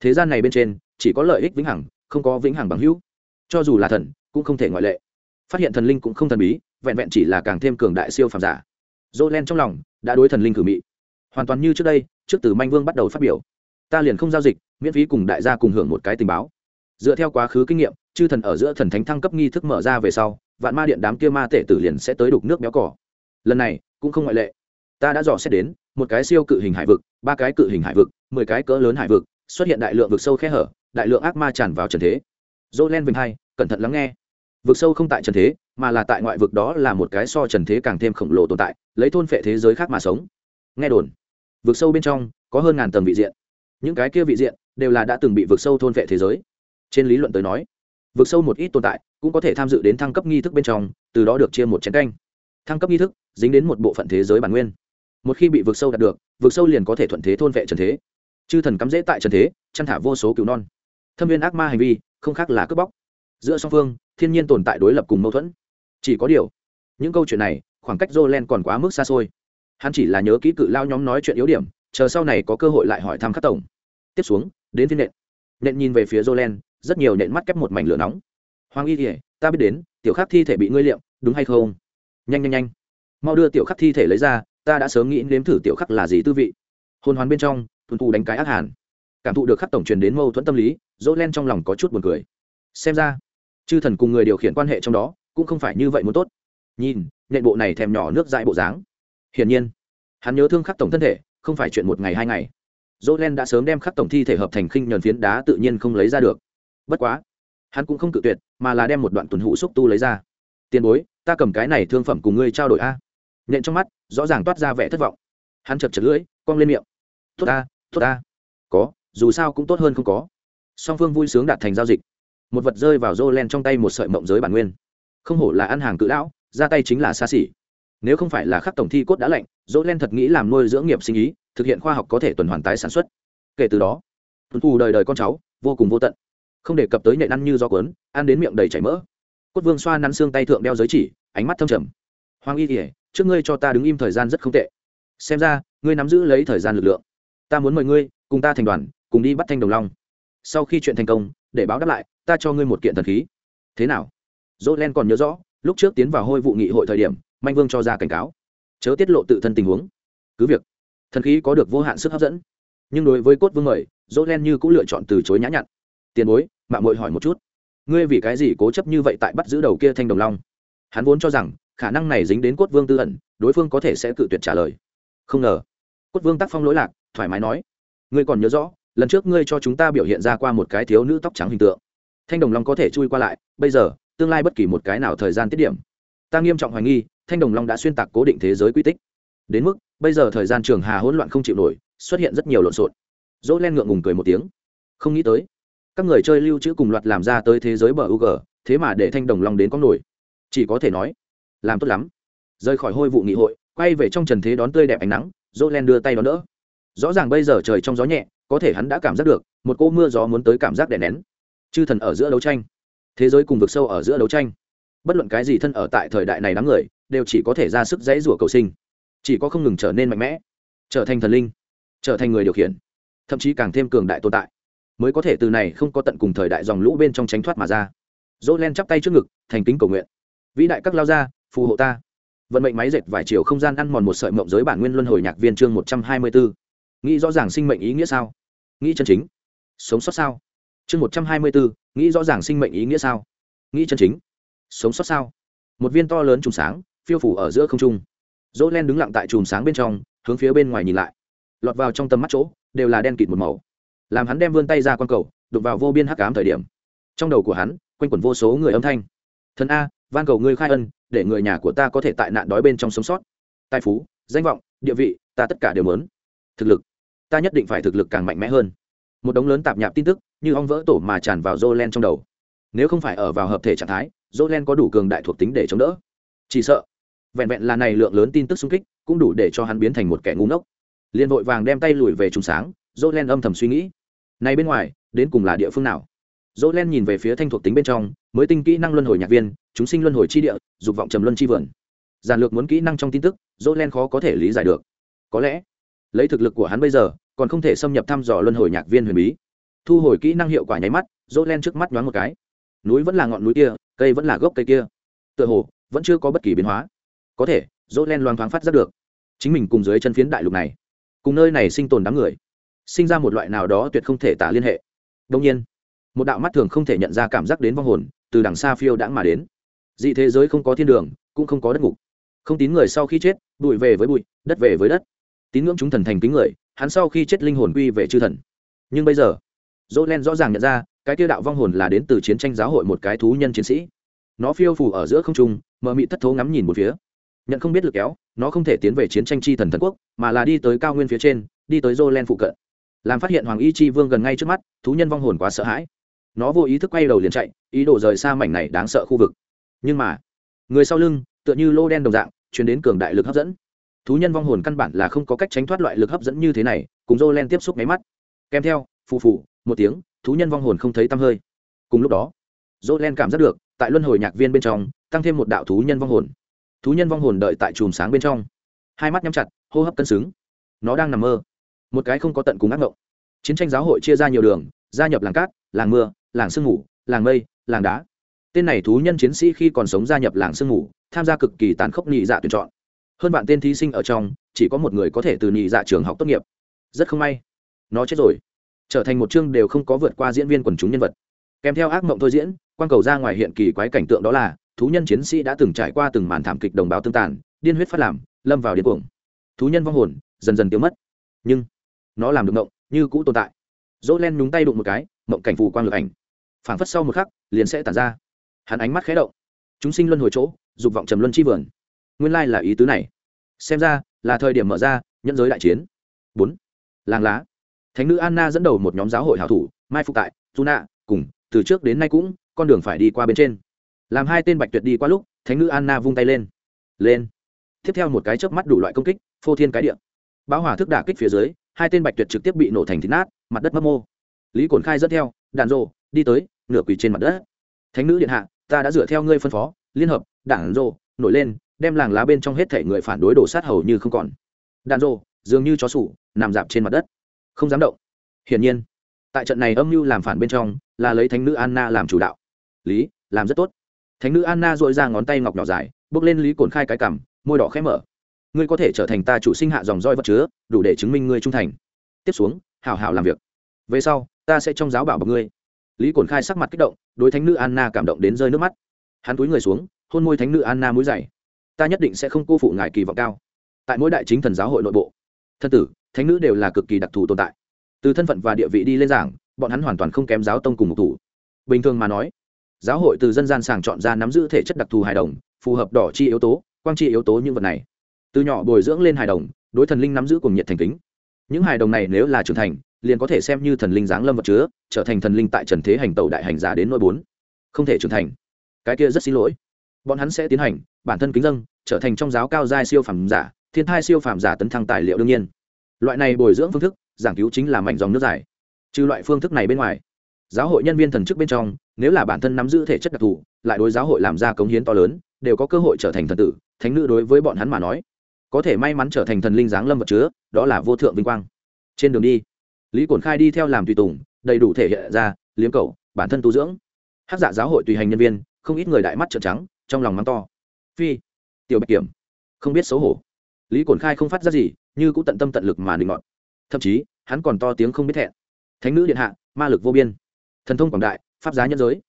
[SPEAKER 1] Thế gian này bên trên, chỉ có lợi ích vĩnh hằng, không có vĩnh hằng bằng hữu. Cho dù là thần, cũng không thể ngoại lệ. Phát hiện thần linh cũng không thần bí, vẹn vẹn chỉ là càng thêm cường đại siêu phàm giả. Dô len trong lòng, đã đối thần linh cử mị. Hoàn toàn như trước đây, trước từ manh vương bắt đầu phát biểu ta liền không giao dịch, miễn phí cùng đại gia cùng hưởng một cái tình báo. Dựa theo quá khứ kinh nghiệm, chư thần ở giữa thần thánh thăng cấp nghi thức mở ra về sau, vạn ma điện đám kia ma tể tử liền sẽ tới đục nước béo cỏ. Lần này, cũng không ngoại lệ. Ta đã dò xét đến, một cái siêu cự hình hải vực, ba cái cự hình hải vực, mười cái cỡ lớn hải vực, xuất hiện đại lượng vực sâu khe hở, đại lượng ác ma tràn vào trần thế. Dỗ len vinh hai, cẩn thận lắng nghe. Vực sâu không tại trần thế, mà là tại ngoại vực đó là một cái so trần thế càng thêm khổng lồ tồn tại, lấy thôn phệ thế giới khác mà sống. Nghe đồn, vực sâu bên trong có hơn ngàn tầng vị diện những cái kia vị diện đều là đã từng bị vượt sâu thôn vệ thế giới. Trên lý luận tới nói vượt sâu một ít tồn tại cũng có thể tham dự đến thăng cấp nghi thức bên trong, từ đó được chia một chén canh. Thăng cấp nghi thức dính đến một bộ phận thế giới bản nguyên. Một khi bị vượt sâu đạt được vượt sâu liền có thể thuận thế thôn vệ trần thế. Chư thần cắm dễ tại trần thế, chăn thả vô số cứu non. Thâm viên ác ma hành vi, không khác là cướp bóc. Giữa song phương, thiên nhiên tồn tại đối lập cùng mâu thuẫn. Chỉ có điều, những câu chuyện này khoảng cách jolen còn quá mức xa xôi. Hắn chỉ là nhớ kỹ cự lao nhóm nói chuyện yếu điểm chờ sau này có cơ hội lại hỏi thăm các tổng. Tiếp xuống, đến viên nện. Nện nhìn về phía jolen rất nhiều nện mắt kép một mảnh lửa nóng. Hoàng y kỉa ta biết đến, tiểu khắc thi thể bị ngươi liệm, đúng hay không? Nhanh nhanh nhanh. Mau đưa tiểu khắc thi thể lấy ra, ta đã sớm nghĩ nếm thử tiểu khắc là gì tư vị. Hôn hoán bên trong tuần thù đánh cái ác hàn. Cảm thụ được khắc tổng truyền đến mâu thuẫn tâm lý dỗ len trong lòng có chút buồn cười. Xem ra, chư thần cùng người điều khiển quan hệ trong đó, cũng không phải như vậy muốn tốt. Nhìn, nện bộ này thèm nhỏ nước dại bộ dáng. Hiển nhiên, hắn nhớ thương khắc tổng thân thể không phải chuyện một ngày hai ngày. Dỗ len đã sớm đem khắc tổng thi thể hợp thành khinh nhờn phiến đá tự nhiên không lấy ra được. Bất quá, hắn cũng không cự tuyệt, mà là đem một đoạn tuần hụ xúc tu lấy ra. Tiền bối, ta cầm cái này thương phẩm cùng ngươi trao đổi a. Nhện trong mắt rõ ràng toát ra vẻ thất vọng. Hắn chập chật lưỡi, cong lên miệng. Tốt ta tốt ta. Có, dù sao cũng tốt hơn không có. Song phương vui sướng đạt thành giao dịch. Một vật rơi vào rô len trong tay một sợi mộng giới bản nguyên. Không hổ là ăn hàng cự lão, ra tay chính là xa xỉ nếu không phải là khắc tổng thi cốt đã lạnh, dỗ len thật nghĩ làm nuôi dưỡng nghiệp sinh ý, thực hiện khoa học có thể tuần hoàn tái sản xuất. Kể từ đó tuần thù đời đời con cháu, vô cùng vô tận. Không đề cập tới nhện ăn như do cuốn, ăn đến miệng đầy chảy mỡ. Cốt vương xoa nắn xương tay thượng đeo giới chỉ, ánh mắt thâm trầm. Hoàng y kỉa trước ngươi cho ta đứng im thời gian rất không tệ. Xem ra, ngươi nắm giữ lấy thời gian lực lượng. Ta muốn mời ngươi cùng ta thành đoàn, cùng đi bắt thanh đồng long. Sau khi chuyện thành công, để báo đáp lại, ta cho ngươi một kiện thần khí. Thế nào? Dỗ len còn nhớ rõ, lúc trước tiến vào hôi vụ nghị hội thời điểm manh vương cho ra cảnh cáo. Chớ tiết lộ tự thân tình huống. Cứ việc, thần khí có được vô hạn sức hấp dẫn, nhưng đối với cốt vương mời, dỗ len như cũng lựa chọn từ chối nhã nhặn. Tiền bối, mạng mội hỏi một chút. Ngươi vì cái gì cố chấp như vậy tại bắt giữ đầu kia thanh đồng long? Hắn vốn cho rằng, khả năng này dính đến cốt vương tư ẩn, đối phương có thể sẽ cự tuyệt trả lời. Không ngờ, cốt vương tác phong lỗi lạc, thoải mái nói. Ngươi còn nhớ rõ, lần trước ngươi cho chúng ta biểu hiện ra qua một cái thiếu nữ tóc trắng hình tượng. Thanh đồng long có thể chui qua lại, bây giờ, tương lai bất kỳ một cái nào thời gian tiết điểm ta nghiêm trọng hoài nghi, thanh đồng long đã xuyên tạc cố định thế giới quy tích. Đến mức, bây giờ thời gian trường hà hỗn loạn không chịu nổi, xuất hiện rất nhiều lộn xộn. Dỗ len ngượng ngùng cười một tiếng. Không nghĩ tới, các người chơi lưu trữ cùng loạt làm ra tới thế giới bờ u g thế mà để thanh đồng long đến có nổi. Chỉ có thể nói, làm tốt lắm. Rời khỏi hôi vụ nghị hội, quay về trong trần thế đón tươi đẹp ánh nắng dỗ len đưa tay đón đỡ. Rõ ràng bây giờ trời trong gió nhẹ, có thể hắn đã cảm giác được, một cô mưa gió muốn tới cảm giác đè nén. Chư thần ở giữa đấu tranh. Thế giới cùng vực sâu ở giữa đấu tranh bất luận cái gì thân ở tại thời đại này đám người, đều chỉ có thể ra sức dãy rủa cầu sinh. Chỉ có không ngừng trở nên mạnh mẽ, trở thành thần linh, trở thành người điều khiển, thậm chí càng thêm cường đại tồn tại, mới có thể từ này không có tận cùng thời đại dòng lũ bên trong tránh thoát mà ra. Dỗ len chắp tay trước ngực, thành kính cầu nguyện. Vĩ đại các lao gia, phù hộ ta. Vận mệnh máy dệt vài chiều không gian ăn mòn một sợi mộng giới bản nguyên luân hồi nhạc viên chương một trăm hai mươi bốn nghĩ rõ ràng sinh mệnh ý nghĩa sao? Nghĩ chân chính. Sống sót sao? Chương một trăm hai mươi bốn nghĩ rõ ràng sinh mệnh ý nghĩa sao? Nghĩ chân chính sống sót sao? Một viên to lớn chùm sáng, phiêu phủ ở giữa không trung. Dỗ len đứng lặng tại chùm sáng bên trong, hướng phía bên ngoài nhìn lại. Lọt vào trong tầm mắt chỗ, đều là đen kịt một màu. Làm hắn đem vươn tay ra q u a n cầu đục vào vô biên hắc cám thời điểm. Trong đầu của hắn, quanh quẩn vô số người âm thanh. Thần a, van cầu ngươi khai ân, để người nhà của ta có thể tại nạn đói bên trong sống sót. Tài phú, danh vọng, địa vị, ta tất cả đều lớn thực lực, ta nhất định phải thực lực càng mạnh mẽ hơn. Một đống lớn tạp nhạp tin tức, như ong vỡ tổ mà tràn vào Jolen trong đầu. Nếu không phải ở vào hợp thể trạng thái, Jolen có đủ cường đại thuộc tính để chống đỡ. Chỉ sợ, vẹn vẹn là này lượng lớn tin tức xung kích, cũng đủ để cho hắn biến thành một kẻ ngu ngốc. Liên vội vàng đem tay lùi về trùng sáng, Jolen âm thầm suy nghĩ, này bên ngoài, đến cùng là địa phương nào? Jolen nhìn về phía thanh thuộc tính bên trong, mới tinh kỹ năng luân hồi nhạc viên, chúng sinh luân hồi chi địa, dục vọng trầm luân chi vườn. Giản lược muốn kỹ năng trong tin tức, Jolen khó có thể lý giải được. Có lẽ, lấy thực lực của hắn bây giờ, còn không thể xâm nhập thăm dò luân hồi nhạc viên huyền bí thu hồi kỹ năng hiệu quả nháy mắt dỗ len trước mắt nhoáng một cái núi vẫn là ngọn núi kia, cây vẫn là gốc cây kia. Tựa hồ, vẫn chưa có bất kỳ biến hóa. Có thể dỗ len loang thoáng phát rất được. Chính mình cùng dưới chân phiến đại lục này, cùng nơi này sinh tồn đám người, sinh ra một loại nào đó tuyệt không thể tả liên hệ. Đông nhiên, một đạo mắt thường không thể nhận ra cảm giác đến vong hồn, từ đằng xa phiêu đãng mà đến. Dị thế giới không có thiên đường, cũng không có đất ngục. Không tín người sau khi chết, bụi về với bụi, đất về với đất. Tín ngưỡng chúng thần thành kính người, hắn sau khi chết linh hồn quy về chư thần. Nhưng bây giờ dỗ len rõ ràng nhận ra, cái tiêu đạo vong hồn là đến từ chiến tranh giáo hội một cái thú nhân chiến sĩ. Nó phiêu phủ ở giữa không trung, mờ mị thất thố ngắm nhìn một phía. Nhận không biết lực kéo, nó không thể tiến về chiến tranh chi thần thần quốc, mà là đi tới cao nguyên phía trên, đi tới dô len phụ cận. Làm phát hiện hoàng y chi vương gần ngay trước mắt, thú nhân vong hồn quá sợ hãi. Nó vô ý thức quay đầu liền chạy, ý đồ rời xa mảnh này đáng sợ khu vực. Nhưng mà, người sau lưng, tựa như lô đen đồng dạng chuyển đến cường đại lực hấp dẫn. Thú nhân vong hồn căn bản là không có cách tránh thoát loại lực hấp dẫn như thế này, cùng dô len tiếp xúc máy mắt. Kèm theo, phù phù một tiếng, thú nhân vong hồn không thấy tăm hơi. Cùng lúc đó dỗ len cảm giác được, tại luân hồi nhạc viên bên trong, tăng thêm một đạo thú nhân vong hồn. Thú nhân vong hồn đợi tại chùm sáng bên trong. Hai mắt nhắm chặt, hô hấp cân xứng. Nó đang nằm mơ. Một cái không có tận cùng ác mộng chiến tranh giáo hội chia ra nhiều đường, gia nhập làng cát, làng mưa, làng sương ngủ làng mây, làng đá. Tên này thú nhân chiến sĩ khi còn sống gia nhập làng sương ngủ tham gia cực kỳ tàn khốc nhị dạ tuyển chọn. Hơn bạn tên thí sinh ở trong, chỉ có một người có thể từ nhị dạ trường học tốt nghiệp. Rất không may, nó chết rồi trở thành một chương đều không có vượt qua diễn viên quần chúng nhân vật. Kèm theo ác mộng thôi diễn quan cầu ra ngoài hiện kỳ quái cảnh tượng đó là, thú nhân chiến sĩ đã từng trải qua từng màn thảm kịch đồng bào tương tàn, điên huyết phát làm, lâm vào điên cuồng. Thú nhân vong hồn, dần dần tiêu mất. Nhưng, nó làm được mộng, như cũ tồn tại. Dỗ len nhúng tay đụng một cái, mộng cảnh phù quang lực ảnh. Phảng phất sau một khắc, liền sẽ tàn ra. Hắn ánh mắt khé động. Chúng sinh luân hồi chỗ, dục vọng trầm luân chi vườn. Nguyên lai là ý tứ này. Xem ra, là thời điểm mở ra, nhẫn giới đại chiến. Bốn. Làng lá thánh nữ anna dẫn đầu một nhóm giáo hội hảo thủ, mai phục tại Nạ cùng, từ trước đến nay cũng, con đường phải đi qua bên trên. Làm hai tên bạch tuyệt đi qua lúc, thánh nữ anna vung tay lên. Lên. Tiếp theo một cái chớp mắt đủ loại công kích, phô thiên cái địa. Báo hỏa thức đả kích phía dưới, hai tên bạch tuyệt trực tiếp bị nổ thành thịt nát, mặt đất mấp mô. Lý cổn khai dẫn theo đạn rộ đi tới, nửa quỳ trên mặt đất. Thánh nữ điện hạ, ta đã dựa theo ngươi phân phó, liên hợp đạn rộ nổi lên, đem làng lá bên trong hết thể người phản đối đổ sát hầu như không còn. Đạn rộ dường như chó sủ, nằm dạp trên mặt đất không dám động. Hiển nhiên, tại trận này âm mưu làm phản bên trong, là lấy thánh nữ anna làm chủ đạo. Lý, làm rất tốt. Thánh nữ anna dội ra ngón tay ngọc nhỏ dài, bước lên lý cồn khai cái cằm, môi đỏ khẽ mở. Ngươi có thể trở thành ta chủ sinh hạ dòng roi vật chứa, đủ để chứng minh ngươi trung thành. Tiếp xuống, hảo hảo làm việc. Về sau, ta sẽ trong giáo bảo bọc ngươi. Lý cồn khai sắc mặt kích động, đối thánh nữ anna cảm động đến rơi nước mắt. Hắn túi người xuống, hôn môi thánh nữ anna mũi dày. Ta nhất định sẽ không cô phụ ngài kỳ vọng cao. Tại mỗi đại chính thần giáo hội nội bộ thân tử, thánh nữ đều là cực kỳ đặc thù tồn tại. Từ thân phận và địa vị đi lên giảng, bọn hắn hoàn toàn không kém giáo tông cùng một thủ. Bình thường mà nói, giáo hội từ dân gian sàng chọn ra nắm giữ thể chất đặc thù hài đồng, phù hợp đỏ chi yếu tố, quang chi yếu tố những vật này. Từ nhỏ bồi dưỡng lên hài đồng, đối thần linh nắm giữ cùng nhiệt thành kính. Những hài đồng này nếu là trưởng thành, liền có thể xem như thần linh giáng lâm vật chứa, trở thành thần linh tại trần thế hành tẩu đại hành giả đến nỗi bốn. Không thể trưởng thành. Cái kia rất xin lỗi. Bọn hắn sẽ tiến hành, bản thân kính dân trở thành trong giáo cao giai siêu phàm giả, thiên thai siêu phàm giả tấn thăng tài liệu đương nhiên. Loại này bồi dưỡng phương thức, giảng cứu chính là mảnh dòng nước dài trừ loại phương thức này bên ngoài, giáo hội nhân viên thần chức bên trong, nếu là bản thân nắm giữ thể chất đặc thù, lại đối giáo hội làm ra cống hiến to lớn, đều có cơ hội trở thành thần tử, thánh nữ đối với bọn hắn mà nói, có thể may mắn trở thành thần linh giáng lâm vật chứa, đó là vô thượng vinh quang. Trên đường đi, lý cổn khai đi theo làm tùy tùng, đầy đủ thể hiện ra, liếm cầu bản thân tu dưỡng. Hát giả giáo hội tùy hành nhân viên, không ít người đại mắt trợn trắng, trong lòng mắng to. Phi tiểu bạch kiểm. Không biết xấu hổ. Lý cổn khai không phát ra gì, như cũng tận tâm tận lực mà định ngọn thậm chí, hắn còn to tiếng không biết thẹn. Thánh nữ điện hạ, ma lực vô biên. Thần thông quảng đại, pháp giá nhân giới.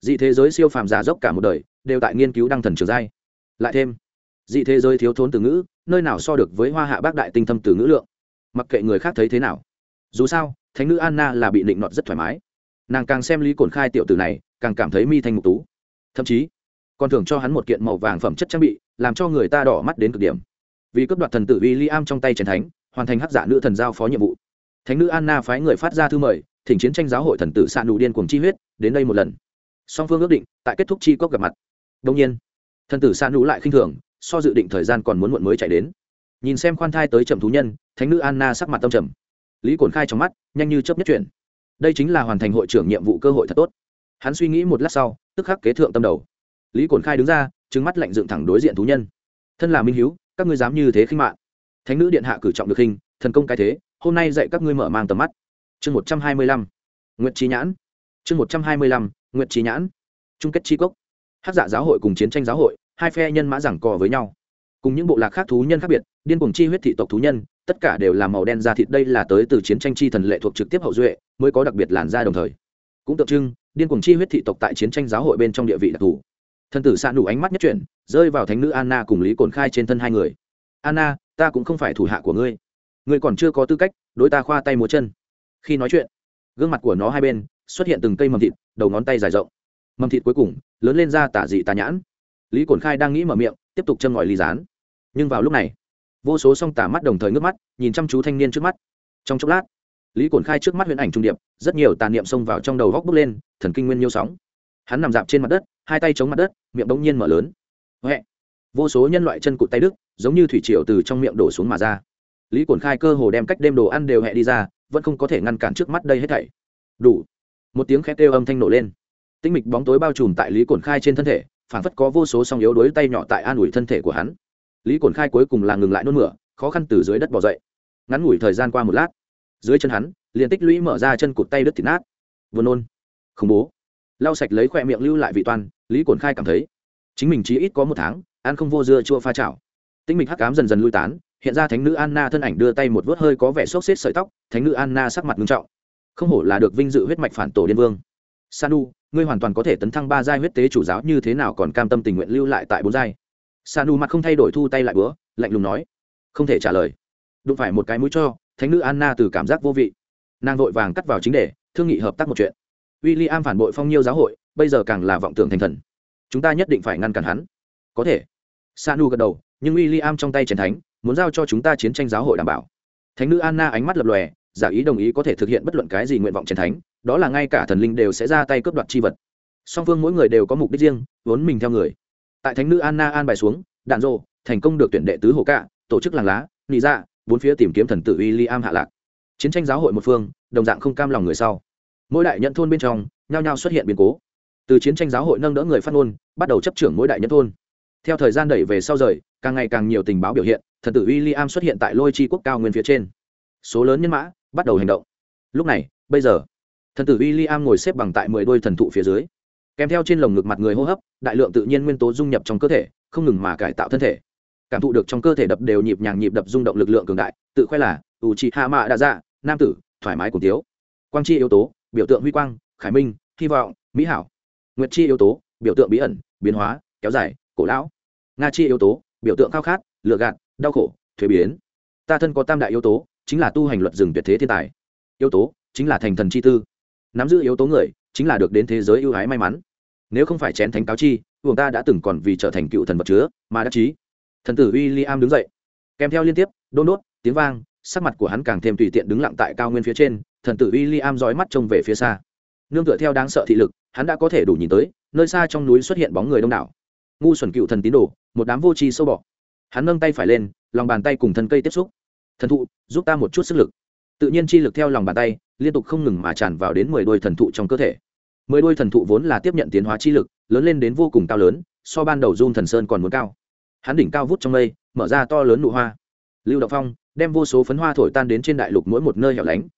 [SPEAKER 1] Dị thế giới siêu phàm giả dốc cả một đời, đều tại nghiên cứu đăng thần trường giai. Lại thêm, dị thế giới thiếu thốn từ ngữ, nơi nào so được với hoa hạ bác đại tinh thâm từ ngữ lượng. Mặc kệ người khác thấy thế nào. Dù sao, thánh nữ anna là bị định nọt rất thoải mái. Nàng càng xem lý cổn khai tiểu tử này, càng cảm thấy mi thanh mục tú. Thậm chí còn thưởng cho hắn một kiện màu vàng phẩm chất trang bị, làm cho người ta đỏ mắt đến cực điểm. Vì cướp đoạt thần tử w i l l i am trong tay trần thánh, hoàn thành hắc giả nữ thần giao phó nhiệm vụ. Thánh nữ anna phái người phát ra thư mời, thỉnh chiến tranh giáo hội thần tử sạn nụ điên cuồng chi huyết, đến đây một lần. Song phương ước định, tại kết thúc chi cốc gặp mặt. Đông nhiên, thần tử sạn nụ lại khinh thường, so dự định thời gian còn muốn muộn mới chạy đến. Nhìn xem khoan thai tới trầm thú nhân, thánh nữ anna sắc mặt tâm trầm. Lý cổn khai trong mắt, nhanh như chấp nhất chuyển. Đây chính là hoàn thành hội trưởng nhiệm vụ cơ hội thật tốt. Hắn suy nghĩ một lát sau, tức khắc kế thượng tâm đầu lý cổn khai đứng ra trứng mắt lạnh dựng thẳng đối diện thú nhân. Thân là minh hiếu các ngươi dám như thế khinh mạng. Thánh nữ điện hạ cử trọng được hình, thần công cái thế hôm nay dạy các ngươi mở mang tầm mắt. Chương một trăm hai mươi lăm. Nguyện trí nhãn. Chương một trăm hai mươi lăm nguyện trí nhãn. Chung kết tri cốc. Hát giả dạ giáo hội cùng chiến tranh giáo hội hai phe nhân mã giảng cò với nhau. Cùng những bộ lạc khác thú nhân khác biệt điên cùng chi huyết thị tộc thú nhân tất cả đều là màu đen da thịt đây là tới từ chiến tranh chi thần lệ thuộc trực tiếp hậu duệ mới có đặc biệt làn da đồng thời. Cũng tượng trưng điên cùng chi huyết thị tộc tại chiến tranh giáo hội bên trong địa vị đặc thù thần tử xạ nụ ánh mắt nhất chuyển, rơi vào thánh nữ anna cùng lý cồn khai trên thân hai người. Anna, ta cũng không phải thủ hạ của ngươi. Ngươi còn chưa có tư cách đối ta khoa tay múa chân. Khi nói chuyện, gương mặt của nó hai bên xuất hiện từng cây mầm thịt, đầu ngón tay dài rộng. Mầm thịt cuối cùng lớn lên ra tả dị tà nhãn. Lý cổn khai đang nghĩ mở miệng, tiếp tục châm ngòi ly dán nhưng vào lúc này, vô số song tả mắt đồng thời ngước mắt, nhìn chăm chú thanh niên trước mắt. Trong chốc lát, lý cổn khai trước mắt huyền ảnh trung điệp, rất nhiều tà niệm xông vào trong đầu góc bốc lên, thần kinh nguyên nhiêu sóng hắn nằm dạp trên mặt đất, hai tay chống mặt đất, miệng bỗng nhiên mở lớn. Huệ. Vô số nhân loại chân cụt tay đức giống như thủy triều từ trong miệng đổ xuống mà ra. Lý cổn khai cơ hồ đem cách đêm đồ ăn đều hẹ đi ra, vẫn không có thể ngăn cản trước mắt đây hết thảy. Đủ. Một tiếng khét kêu âm thanh nổ lên. Tinh mịch bóng tối bao trùm tại lý cổn khai trên thân thể phản phất có vô số song yếu đuối tay nhỏ tại an ủi thân thể của hắn. Lý cổn khai cuối cùng là ngừng lại nôn mửa, khó khăn từ dưới đất bỏ dậy. Ngắn ngủi thời gian qua một lát, dưới chân hắn, liền tích lũy mở ra chân cụt tay đứt thịt nát. Vừa nôn. Khủng bố lau sạch lấy khoe miệng lưu lại vị toan, lý cổn khai cảm thấy, chính mình chỉ ít có một tháng, ăn không vô dưa chua pha chảo. Tinh mịch hắc cám dần dần lui tán, hiện ra thánh nữ anna thân ảnh đưa tay một vớt hơi có vẻ xốc xếp sợi tóc, thánh nữ anna sắc mặt nghiêm trọng. Không hổ là được vinh dự huyết mạch phản tổ điên vương. Sanu, ngươi hoàn toàn có thể tấn thăng ba giai huyết tế chủ giáo như thế nào còn cam tâm tình nguyện lưu lại tại bốn giai. Sanu mặt không thay đổi thu tay lại bữa, lạnh lùng nói, không thể trả lời. Đụng phải một cái mũi cho, thánh nữ anna từ cảm giác vô vị. Nàng vội vàng cắt vào chính đề, thương nghị hợp tác một chuyện w i l l i am phản bội phong nhiêu giáo hội, bây giờ càng là vọng tưởng thành thần. Chúng ta nhất định phải ngăn cản hắn. Có thể. Sanu gật đầu, nhưng w i l l i am trong tay trần thánh, muốn giao cho chúng ta chiến tranh giáo hội đảm bảo. Thánh nữ anna ánh mắt lập lòe, giả ý đồng ý có thể thực hiện bất luận cái gì nguyện vọng trần thánh, đó là ngay cả thần linh đều sẽ ra tay cướp đoạt chi vật. Song phương mỗi người đều có mục đích riêng, vốn mình theo người. Tại thánh nữ anna an bài xuống, đạn rô thành công được tuyển đệ tứ hồ cạ, tổ chức làng lá, nị dạ bốn phía tìm kiếm thần tử William am hạ lạc. Chiến tranh giáo hội một phương, đồng dạng không cam lòng người sau mỗi đại nhận thôn bên trong, nhao nhao xuất hiện biến cố. Từ chiến tranh giáo hội nâng đỡ người phát ngôn, bắt đầu chấp trưởng mỗi đại nhận thôn. Theo thời gian đẩy về sau rời, càng ngày càng nhiều tình báo biểu hiện, thần tử w i l l i am xuất hiện tại lôi chi quốc cao nguyên phía trên. Số lớn nhân mã bắt đầu hành động. Lúc này, bây giờ, thần tử w i l l i am ngồi xếp bằng tại mười đôi thần thụ phía dưới. Kèm theo trên lồng ngực mặt người hô hấp, đại lượng tự nhiên nguyên tố dung nhập trong cơ thể, không ngừng mà cải tạo thân thể. Cảm thụ được trong cơ thể đập đều nhịp nhàng nhịp đập rung động lực lượng cường đại, tự khoe là ủ trị hạ mạ đã dạ nam tử, thoải mái cùng tiếu quang chi yếu tố biểu tượng huy quang, khải minh, hy vọng, mỹ hảo. Nguyệt chi yếu tố, biểu tượng bí ẩn, biến hóa, kéo dài, cổ lão. Nga chi yếu tố, biểu tượng khao khát lựa gạt, đau khổ, thuế biến. Ta thân có tam đại yếu tố, chính là tu hành luật rừng tuyệt thế thiên tài. Yếu tố, chính là thành thần chi tư. Nắm giữ yếu tố người, chính là được đến thế giới ưu ái may mắn. Nếu không phải chén thánh cáo chi vùng ta đã từng còn vì trở thành cựu thần vật chứa, mà đắc chí. Thần tử w i l l i am đứng dậy. Kèm theo liên tiếp, đôn đốt, tiếng vang, sắc mặt của hắn càng thêm tùy tiện đứng lặng tại cao nguyên phía trên thần tử w i l l i am dõi mắt trông về phía xa. Nương tựa theo đáng sợ thị lực, hắn đã có thể đủ nhìn tới, nơi xa trong núi xuất hiện bóng người đông đảo. Ngu xuẩn cựu thần tín đồ, một đám vô tri sâu bọ. Hắn nâng tay phải lên, lòng bàn tay cùng thân cây tiếp xúc. Thần thụ, giúp ta một chút sức lực. Tự nhiên chi lực theo lòng bàn tay, liên tục không ngừng mà tràn vào đến mười đôi thần thụ trong cơ thể. Mười đôi thần thụ vốn là tiếp nhận tiến hóa chi lực, lớn lên đến vô cùng cao lớn, so ban đầu dung thần sơn còn muốn cao. Hắn đỉnh cao vút trong mây, mở ra to lớn nụ hoa. Lưu động phong, đem vô số phấn hoa thổi tan đến trên đại lục mỗi một nơi hẻo lánh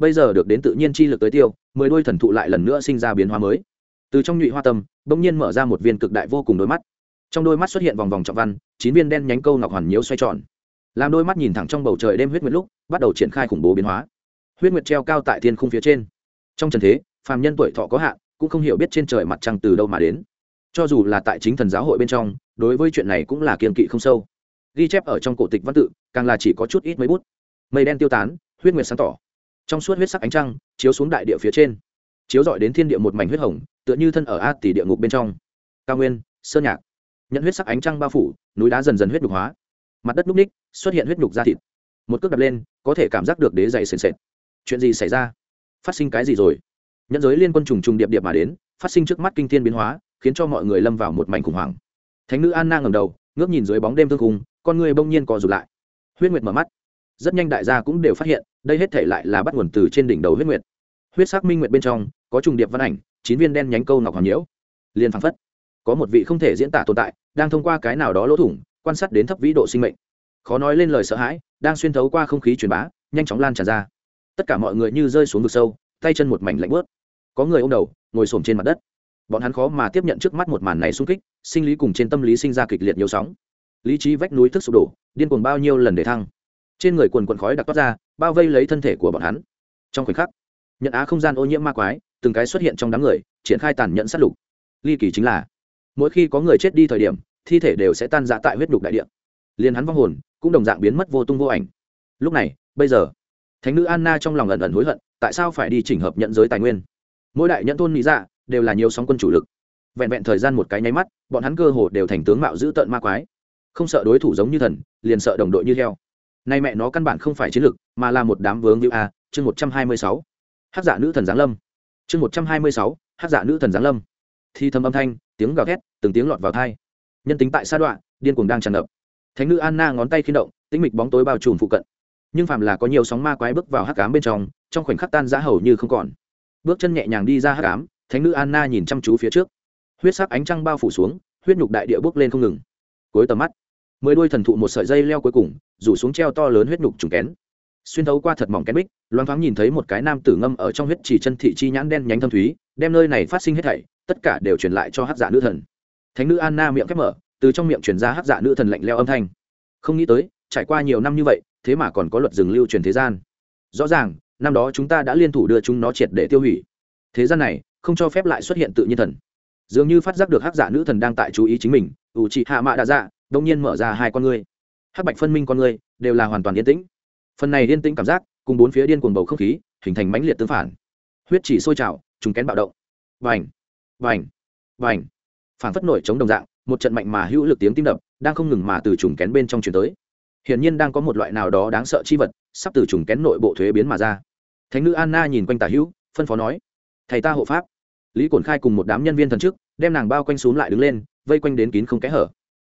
[SPEAKER 1] bây giờ được đến tự nhiên chi lực tới tiêu, mười đôi thần thụ lại lần nữa sinh ra biến hóa mới. Từ trong nhụy hoa tâm, bỗng nhiên mở ra một viên cực đại vô cùng đôi mắt. Trong đôi mắt xuất hiện vòng vòng trọng văn, chín viên đen nhánh câu ngọc hoàn nhiễu xoay tròn. Làm đôi mắt nhìn thẳng trong bầu trời đêm huyết nguyệt lúc, bắt đầu triển khai khủng bố biến hóa. Huyết nguyệt treo cao tại thiên khung phía trên. Trong trần thế, phàm nhân tuổi thọ có hạn, cũng không hiểu biết trên trời mặt trăng từ đâu mà đến. Cho dù là tại chính thần giáo hội bên trong, đối với chuyện này cũng là kiên kỵ không sâu. Ghi chép ở trong cổ tịch văn tự, càng là chỉ có chút ít mấy bút. Mây đen tiêu tán, huyết nguyệt sáng tỏ trong suốt huyết sắc ánh trăng, chiếu xuống đại địa phía trên. Chiếu dọi đến thiên địa một mảnh huyết hồng, tựa như thân ở a tỷ địa ngục bên trong. Cao nguyên, sơn nhạc. Nhận huyết sắc ánh trăng bao phủ, núi đá dần dần huyết nhục hóa. Mặt đất núc ních, xuất hiện huyết nhục da thịt. Một cước đập lên, có thể cảm giác được đế dày sền sệt. Chuyện gì xảy ra? Phát sinh cái gì rồi? Nhân giới liên quân trùng trùng điệp điệp mà đến, phát sinh trước mắt kinh thiên biến hóa, khiến cho mọi người lâm vào một mảnh khủng hoảng. Thánh nữ anna ngầm đầu, ngước nhìn dưới bóng đêm thương khung, con người bỗng nhiên co rụt lại. Huyết nguyệt mở mắt. Rất nhanh đại gia cũng đều phát hiện đây hết thể lại là bắt nguồn từ trên đỉnh đầu huyết nguyệt. Huyết sắc minh nguyệt bên trong, có trùng điệp văn ảnh, chín viên đen nhánh câu ngọc hoàng nhiễu. Liền phăng phất, có một vị không thể diễn tả tồn tại, đang thông qua cái nào đó lỗ thủng, quan sát đến thấp vĩ độ sinh mệnh. Khó nói lên lời sợ hãi, đang xuyên thấu qua không khí truyền bá, nhanh chóng lan tràn ra. Tất cả mọi người như rơi xuống vực sâu, tay chân một mảnh lạnh bớt có người ô m đầu, ngồi s trên mặt đất. Bọn hắn khó mà tiếp nhận trước mắt một màn này sung kích, sinh lý cùng trên tâm lý sinh ra kịch liệt nhiều sóng. Lý trí vách núi thức sụp đổ, điên cuồng bao nhiêu lần để thăng. Trên người quần quần khói đặc toát ra bao vây lấy thân thể của bọn hắn. Trong khoảnh khắc nhận á không gian ô nhiễm ma quái từng cái xuất hiện trong đám người, triển khai tàn nhẫn sát lục. Ly kỳ chính là, mỗi khi có người chết đi thời điểm, thi thể đều sẽ tan ra tại huyết đục đại địa. Liền hắn vong hồn cũng đồng dạng biến mất vô tung vô ảnh. Lúc này, bây giờ, thánh nữ anna trong lòng ẩn ẩn hối hận, tại sao phải đi chỉnh hợp nhận giới tài nguyên? Mỗi đại nhận thôn mỹ dạ đều là nhiều sóng quân chủ lực. Vẹn vẹn thời gian một cái nháy mắt, bọn hắn cơ hồ đều thành tướng mạo giữ tợn ma quái. Không sợ đối thủ giống như thần, liền sợ đồng đội như heo nay mẹ nó căn bản không phải chiến lực mà là một đám vướng như a, chương một trăm hai mươi sáu. Hát dạ nữ thần giáng lâm. Chương một trăm hai mươi sáu hát dạ nữ thần giáng lâm. Thi thầm âm thanh, tiếng gào thét, từng tiếng lọt vào thai nhân tính tại sa đoạn điên cuồng đang tràn ngập. Thánh nữ anna ngón tay khi động, tĩnh mịch bóng tối bao trùm phụ cận. Nhưng phàm là có nhiều sóng ma quái bước vào hắc cám bên trong trong khoảnh khắc tan giã hầu như không còn. Bước chân nhẹ nhàng đi ra hắc cám thánh nữ anna nhìn chăm chú phía trước. Huyết sắc ánh trăng bao phủ xuống, huyết nhục đại địa bước lên không ngừng. Cuối tầm mắt mười đôi thần thụ một sợi dây leo cuối cùng, rủ xuống treo to lớn huyết nhục trùng kén. Xuyên thấu qua thật mỏng kén bích, loáng thoáng nhìn thấy một cái nam tử ngâm ở trong huyết chỉ chân thị chi nhãn đen nhánh thâm thúy, đem nơi này phát sinh hết thảy, tất cả đều truyền lại cho hát giả nữ thần. Thánh nữ anna miệng khép mở, từ trong miệng truyền ra hát giả nữ thần lạnh leo âm thanh. Không nghĩ tới, trải qua nhiều năm như vậy, thế mà còn có luật dừng lưu truyền thế gian. Rõ ràng, năm đó chúng ta đã liên thủ đưa chúng nó triệt để tiêu hủy. Thế gian này, không cho phép lại xuất hiện tự nhiên thần. Dường như phát giác được hắc giả nữ thần đang tại chú ý chính mình ủ trị hạ mạ đã dạ đông nhiên mở ra hai con ngươi. Hắc bạch phân minh con ngươi đều là hoàn toàn yên tĩnh. Phần này yên tĩnh cảm giác cùng bốn phía điên cuồng bầu không khí hình thành mãnh liệt tương phản. Huyết chỉ sôi trào, trùng kén bạo động. Vành vành vành. Phản phất nổi chống đồng dạng, một trận mạnh mà hữu lực tiếng tim đập đang không ngừng mà từ trùng kén bên trong chuyển tới. Hiển nhiên đang có một loại nào đó đáng sợ chi vật sắp từ trùng kén nội bộ thuế biến mà ra. Thánh nữ anna nhìn quanh tả hữu, phân phó nói, thầy ta hộ pháp. Lý cổn khai cùng một đám nhân viên thần chức đem nàng bao quanh xuống lại đứng lên, vây quanh đến kín không kẽ hở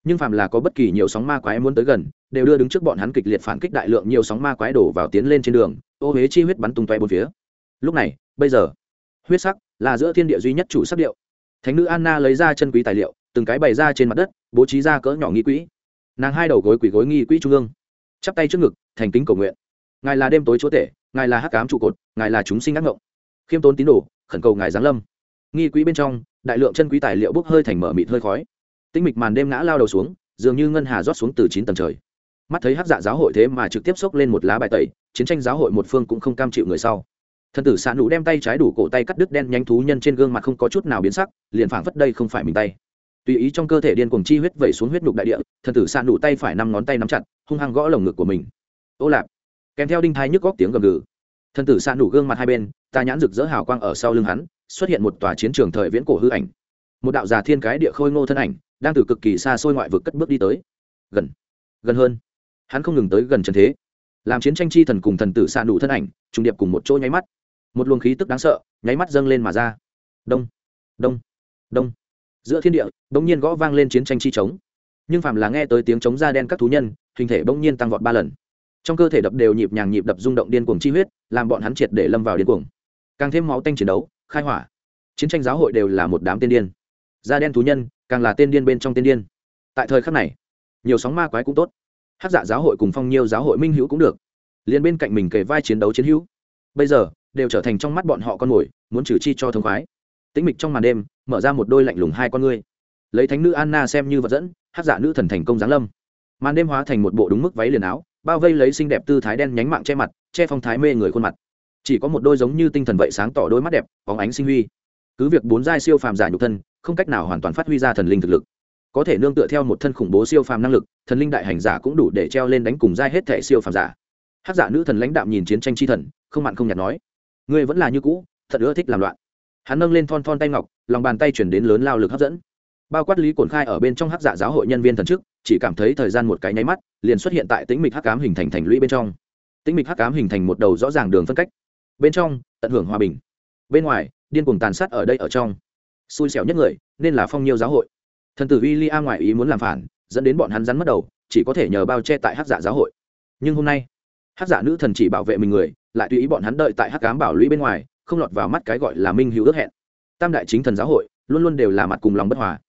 [SPEAKER 1] nhưng phàm là có bất kỳ nhiều sóng ma quái muốn tới gần, đều đưa đứng trước bọn hắn kịch liệt phản kích đại lượng nhiều sóng ma quái đổ vào tiến lên trên đường, ô huế chi huyết bắn tung toe bốn phía. Lúc này, bây giờ, huyết sắc là giữa thiên địa duy nhất chủ sắc điệu. Thánh nữ anna lấy ra chân quý tài liệu, từng cái bày ra trên mặt đất, bố trí ra cỡ nhỏ nghi quỹ. Nàng hai đầu gối quỳ gối nghi quỹ trung ương, chắp tay trước ngực, thành kính cầu nguyện. Ngài là đêm tối chúa tể, ngài là hắc cám trụ cột, ngài là chúng sinh ác ngộng. Khiêm tốn tín đồ, khẩn cầu ngài giáng lâm. Nghi quỹ bên trong, đại lượng chân quý tài liệu bốc hơi thành mở mịt hơi khói tinh mịch màn đêm ngã lao đầu xuống, dường như ngân hà rót xuống từ chín tầng trời. Mắt thấy hắc dạ giáo hội thế mà trực tiếp xốc lên một lá bài tẩy, chiến tranh giáo hội một phương cũng không cam chịu người sau. Thần tử xạ nụ đem tay trái đủ cổ tay cắt đứt đen nhánh thú nhân trên gương mặt không có chút nào biến sắc, liền phảng phất đây không phải mình tay. Tùy ý trong cơ thể điên cuồng chi huyết vẩy xuống huyết đục đại địa, thần tử xạ nụ tay phải năm ngón tay nắm chặt, hung hăng gõ lồng ngực của mình. Ô lạp! Kèm theo đinh thai nhức góc tiếng gầm gừ. Thần tử xạ nụ gương mặt hai bên, ta nhãn rực rỡ hào quang ở sau lưng hắn, xuất hiện một tòa chiến trường thời viễn cổ hư ảnh. Một đạo già thiên cái địa khôi ngô thân ảnh đang từ cực kỳ xa xôi ngoại vực cất bước đi tới. Gần gần hơn. Hắn không ngừng tới gần trần thế. Làm chiến tranh chi thần cùng thần tử xa nụ thân ảnh, trùng điệp cùng một chỗ nháy mắt. Một luồng khí tức đáng sợ, nháy mắt dâng lên mà ra. Đông đông đông. Giữa thiên địa, bỗng nhiên gõ vang lên chiến tranh chi trống. Nhưng phàm là nghe tới tiếng trống da đen các thú nhân, hình thể bỗng nhiên tăng vọt ba lần. Trong cơ thể đập đều nhịp nhàng nhịp đập rung động điên cuồng chi huyết, làm bọn hắn triệt để lâm vào điên cuồng. Càng thêm máu tanh chiến đấu, khai hỏa. Chiến tranh giáo hội đều là một đám tiên điên. Da đen thú nhân càng là tên điên bên trong tên điên. Tại thời khắc này, nhiều sóng ma quái cũng tốt. Hát dạ giáo hội cùng phong nhiêu giáo hội minh hữu cũng được. Liền bên cạnh mình kề vai chiến đấu chiến hữu. Bây giờ, đều trở thành trong mắt bọn họ con mồi, muốn trừ chi cho thông khoái. Tĩnh mịch trong màn đêm, mở ra một đôi lạnh lùng hai con ngươi. Lấy thánh nữ anna xem như vật dẫn hát dạ nữ thần thành công giáng lâm. Màn đêm hóa thành một bộ đúng mức váy liền áo, bao vây lấy xinh đẹp tư thái đen nhánh mạng che mặt, che phong thái mê người khuôn mặt. Chỉ có một đôi giống như tinh thần vậy sáng tỏ đôi mắt đẹp, bóng ánh sinh huy. Cứ việc bốn giai siêu phàm giả nhục thân không cách nào hoàn toàn phát huy ra thần linh thực lực. Có thể nương tựa theo một thân khủng bố siêu phàm năng lực, thần linh đại hành giả cũng đủ để treo lên đánh cùng giai hết thẻ siêu phàm giả. Hát giả nữ thần lãnh đạm nhìn chiến tranh chi thần, không mặn không nhạt nói, ngươi vẫn là như cũ, thật ưa thích làm loạn. Hắn nâng lên thon thon tay ngọc, lòng bàn tay chuyển đến lớn lao lực hấp dẫn. Bao quát lý cổn khai ở bên trong hắc dạ giáo hội nhân viên thần chức, chỉ cảm thấy thời gian một cái nháy mắt, liền xuất hiện tại tĩnh mịch hắc cám hình thành thành lũy bên trong. Tĩnh mịch hắc cám hình thành một đầu rõ ràng đường phân cách. Bên trong, tận hưởng hòa bình. Bên ngoài, điên cuồng tàn sát ở đây ở trong xui xẻo nhất người, nên là phong nhiêu giáo hội. Thần tử w i a ngoại ý muốn làm phản, dẫn đến bọn hắn rắn mất đầu, chỉ có thể nhờ bao che tại hắc giả giáo hội. Nhưng hôm nay, hắc giả nữ thần chỉ bảo vệ mình người, lại tùy ý bọn hắn đợi tại hắc cám bảo lũy bên ngoài, không lọt vào mắt cái gọi là minh hữu ước hẹn. Tam đại chính thần giáo hội, luôn luôn đều là mặt cùng lòng bất hòa.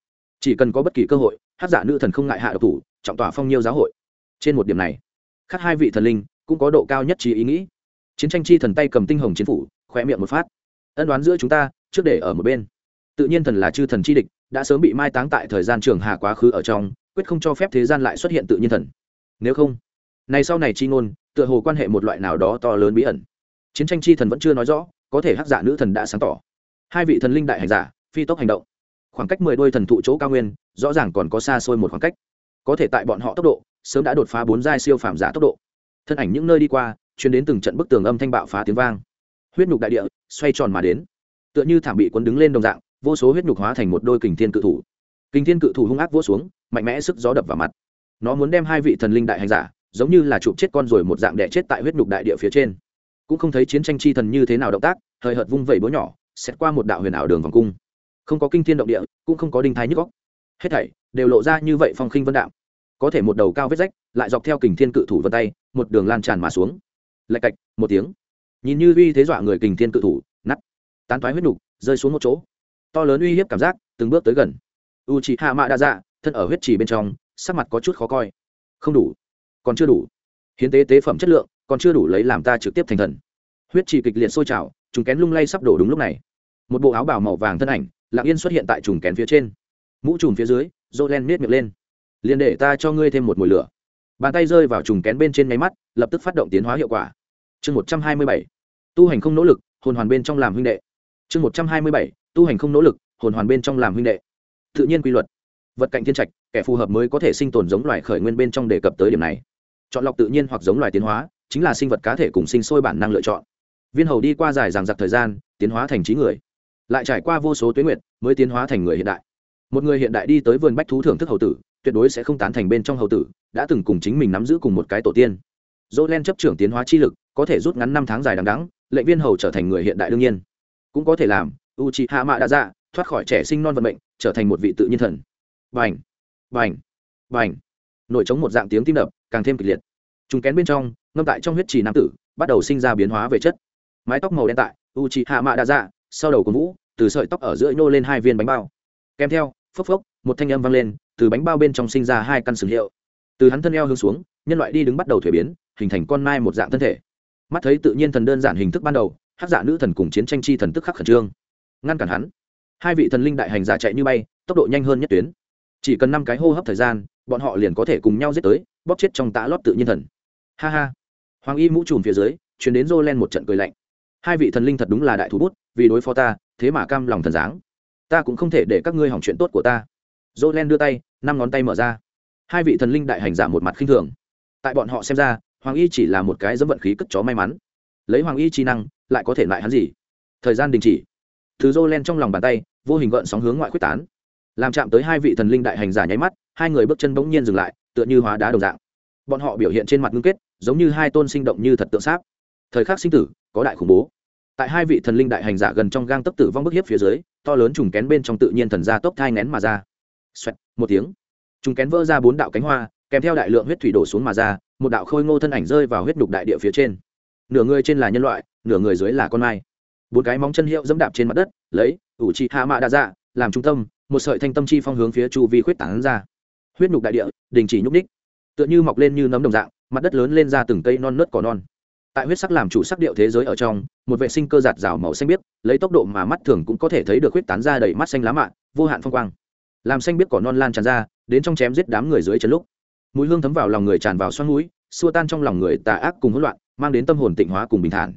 [SPEAKER 1] Chỉ cần có bất kỳ cơ hội hát giả dạ nữ thần không ngại hạ độc thủ, trọng tỏa phong nhiêu giáo hội. Trên một điểm này, khác hai vị thần linh cũng có độ cao nhất trí ý nghĩ. Chiến tranh chi thần tay cầm tinh hồng chiến phủ khoe miệng một phát. Ân đoán giữa chúng ta, trước để ở một bên tự nhiên thần là chư thần chi địch, đã sớm bị mai táng tại thời gian trường hà quá khứ ở trong, quyết không cho phép thế gian lại xuất hiện tự nhiên thần. Nếu không này sau này chi ngôn, tựa hồ quan hệ một loại nào đó to lớn bí ẩn. Chiến tranh chi thần vẫn chưa nói rõ, có thể hắc giả nữ thần đã sáng tỏ. Hai vị thần linh đại hành giả, phi tốc hành động. Khoảng cách mười đôi thần thụ chỗ cao nguyên, rõ ràng còn có xa xôi một khoảng cách. Có thể tại bọn họ tốc độ, sớm đã đột phá bốn giai siêu phàm giả tốc độ. Thân ảnh những nơi đi qua chuyến đến từng trận bức tường âm thanh bạo phá tiếng vang. Huyết nhục đại địa, xoay tròn mà đến. Tựa như thảm bị cuốn đứng lên đồng dạng vô số huyết nhục hóa thành một đôi kình thiên cự thủ. Kình thiên cự thủ hung ác vỗ xuống, mạnh mẽ sức gió đập vào mặt. Nó muốn đem hai vị thần linh đại hành giả, giống như là chụp chết con rồi một dạng đẻ chết tại huyết nhục đại địa phía trên. Cũng không thấy chiến tranh chi thần như thế nào động tác, hời hợt vung vẩy búa nhỏ xét qua một đạo huyền ảo đường vòng cung. Không có kinh thiên động địa, cũng không có đinh thái nhức góc hết thảy đều lộ ra như vậy phong khinh vân đạo. Có thể một đầu cao vết rách, lại dọc theo kình thiên cự thủ vân tay, một đường lan tràn mà xuống. Lạch cạch, một tiếng. Nhìn như uy thế dọa người kình thiên cự thủ nắt tán toái huyết nục rơi xuống một chỗ to lớn uy hiếp cảm giác, từng bước tới gần. U chị hạ mạ đa dạ thân ở huyết trì bên trong, sắc mặt có chút khó coi. Không đủ. Còn chưa đủ. Hiến tế tế phẩm chất lượng, còn chưa đủ lấy làm ta trực tiếp thành thần. Huyết trì kịch liệt sôi trào, trùng kén lung lay sắp đổ đúng lúc này. Một bộ áo bào màu vàng thân ảnh, lặng yên xuất hiện tại trùng kén phía trên. Mũ trùm phía dưới dô len miết miệng lên. Liền để ta cho ngươi thêm một mùi lửa. Bàn tay rơi vào trùng kén bên trên máy mắt, lập tức phát động tiến hóa hiệu quả. Chương một trăm hai mươi bảy. Tu hành không nỗ lực, hồn hoàn bên trong làm huynh đệ. Chương một trăm hai mươi bảy tu hành không nỗ lực, hồn hoàn bên trong làm huynh đệ. Tự nhiên quy luật. Vật cạnh thiên trạch, kẻ phù hợp mới có thể sinh tồn giống loài khởi nguyên bên trong đề cập tới điểm này. Chọn lọc tự nhiên hoặc giống loài tiến hóa, chính là sinh vật cá thể cùng sinh sôi bản năng lựa chọn. Viên hầu đi qua dài dằng dặc thời gian, tiến hóa thành trí người. Lại trải qua vô số tuyến nguyện mới tiến hóa thành người hiện đại. Một người hiện đại đi tới vườn bách thú thưởng thức hầu tử, tuyệt đối sẽ không tán thành bên trong hầu tử, đã từng cùng chính mình nắm giữ cùng một cái tổ tiên. Dỗ len chấp trưởng tiến hóa chi lực, có thể rút ngắn năm tháng dài đằng đắng lệnh viên hầu trở thành người hiện đại đương nhiên. Cũng có thể làm u c h i hạ mạ đã ra, thoát khỏi trẻ sinh non vận mệnh, trở thành một vị tự nhiên thần. Vành vành vành nổi trống một dạng tiếng tim đập, càng thêm kịch liệt. Chúng kén bên trong, ngâm tại trong huyết trì nam tử, bắt đầu sinh ra biến hóa về chất. Mái tóc màu đen tại u c h i hạ mạ đã ra, sau đầu của vũ, từ sợi tóc ở giữa nhô lên hai viên bánh bao. Kèm theo, phốc phốc, một thanh âm vang lên, từ bánh bao bên trong sinh ra hai căn sừng hiệu. Từ hắn thân eo hướng xuống, nhân loại đi đứng bắt đầu thuế biến, hình thành con mai một dạng thân thể. Mắt thấy tự nhiên thần đơn giản hình thức ban đầu hát giả nữ thần cùng chiến tranh chi thần tức khắc khẩn trương ngăn cản hắn. Hai vị thần linh đại hành giả chạy như bay, tốc độ nhanh hơn nhất tuyến. Chỉ cần năm cái hô hấp thời gian, bọn họ liền có thể cùng nhau giết tới, bóp chết trong tã lót tự nhiên thần. Ha ha. Hoàng y mũ trùm phía dưới chuyển đến rô len một trận cười lạnh. Hai vị thần linh thật đúng là đại thú bút, vì đối phó ta, thế mà cam lòng thần dáng. Ta cũng không thể để các ngươi hỏng chuyện tốt của ta. Rô len đưa tay, năm ngón tay mở ra. Hai vị thần linh đại hành giả một mặt khinh thường. Tại bọn họ xem ra, hoàng y chỉ là một cái dẫm vận khí cất chó may mắn. Lấy hoàng y chi năng, lại có thể lại hắn gì? Thời gian đình chỉ thứ rô len trong lòng bàn tay vô hình gợn sóng hướng ngoại quyết tán. Làm chạm tới hai vị thần linh đại hành giả nháy mắt hai người bước chân bỗng nhiên dừng lại tựa như hóa đá đồng dạng. Bọn họ biểu hiện trên mặt ngưng kết giống như hai tôn sinh động như thật tượng sáp. Thời khắc sinh tử có đại khủng bố. Tại hai vị thần linh đại hành giả gần trong gang tấp tử vong bức hiếp phía dưới to lớn trùng kén bên trong tự nhiên thần gia tốc thai ngén mà ra. Xoẹt, một tiếng. Trùng kén vỡ ra bốn đạo cánh hoa kèm theo đại lượng huyết thủy đổ xuống mà ra một đạo khôi ngô thân ảnh rơi vào huyết đục đại địa phía trên. Nửa người trên là nhân loại nửa người dưới là con mai bốn cái móng chân hiệu dẫm đạp trên mặt đất, lấy, ủ trị hạ mạ đa dạ làm trung tâm, một sợi thanh tâm chi phong hướng phía chu vi khuyết tảng ra. Huyết nhục đại địa, đình chỉ nhúc ních tựa như mọc lên như nấm đồng dạng, mặt đất lớn lên ra từng cây non nớt cỏ non. Tại huyết sắc làm chủ sắc điệu thế giới ở trong, một vệ sinh cơ giạt rào màu xanh biếc, lấy tốc độ mà mắt thường cũng có thể thấy được huyết tán ra đầy mắt xanh lá mạ, vô hạn phong quang. Làm xanh biếc cỏ non lan tràn ra, đến trong chém giết đám người dưới chân lúc. Mùi hương thấm vào lòng người tràn vào xoắn mũi, xua tan trong lòng người tà ác cùng hỗn loạn, mang đến tâm hồn tịnh hóa cùng bình thản.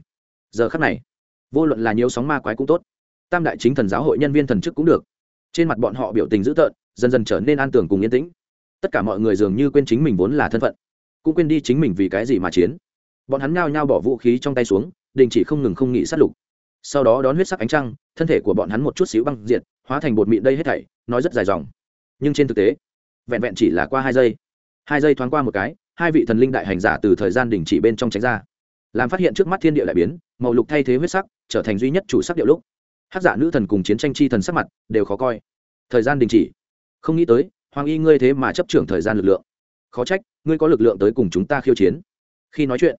[SPEAKER 1] Giờ khắc này vô luận là nhiều sóng ma quái cũng tốt. Tam đại chính thần giáo hội nhân viên thần chức cũng được. Trên mặt bọn họ biểu tình dữ tợn, dần dần trở nên an tưởng cùng yên tĩnh. Tất cả mọi người dường như quên chính mình vốn là thân phận, cũng quên đi chính mình vì cái gì mà chiến. Bọn hắn nhao nhao bỏ vũ khí trong tay xuống, đình chỉ không ngừng không nghỉ sát lục. Sau đó đón huyết sắc ánh trăng, thân thể của bọn hắn một chút xíu băng diệt, hóa thành bột mịn đây hết thảy, nói rất dài dòng. Nhưng trên thực tế, vẹn vẹn chỉ là qua hai giây. Hai giây thoáng qua một cái, hai vị thần linh đại hành giả từ thời gian đình chỉ bên trong tránh ra. Làm phát hiện trước mắt thiên địa đại biến, màu lục thay thế huyết sắc trở thành duy nhất chủ sắc điệu lúc, hát giả nữ thần cùng chiến tranh chi thần sắc mặt đều khó coi. Thời gian đình chỉ. Không nghĩ tới, hoàng y ngươi thế mà chấp trưởng thời gian lực lượng. Khó trách, ngươi có lực lượng tới cùng chúng ta khiêu chiến. Khi nói chuyện,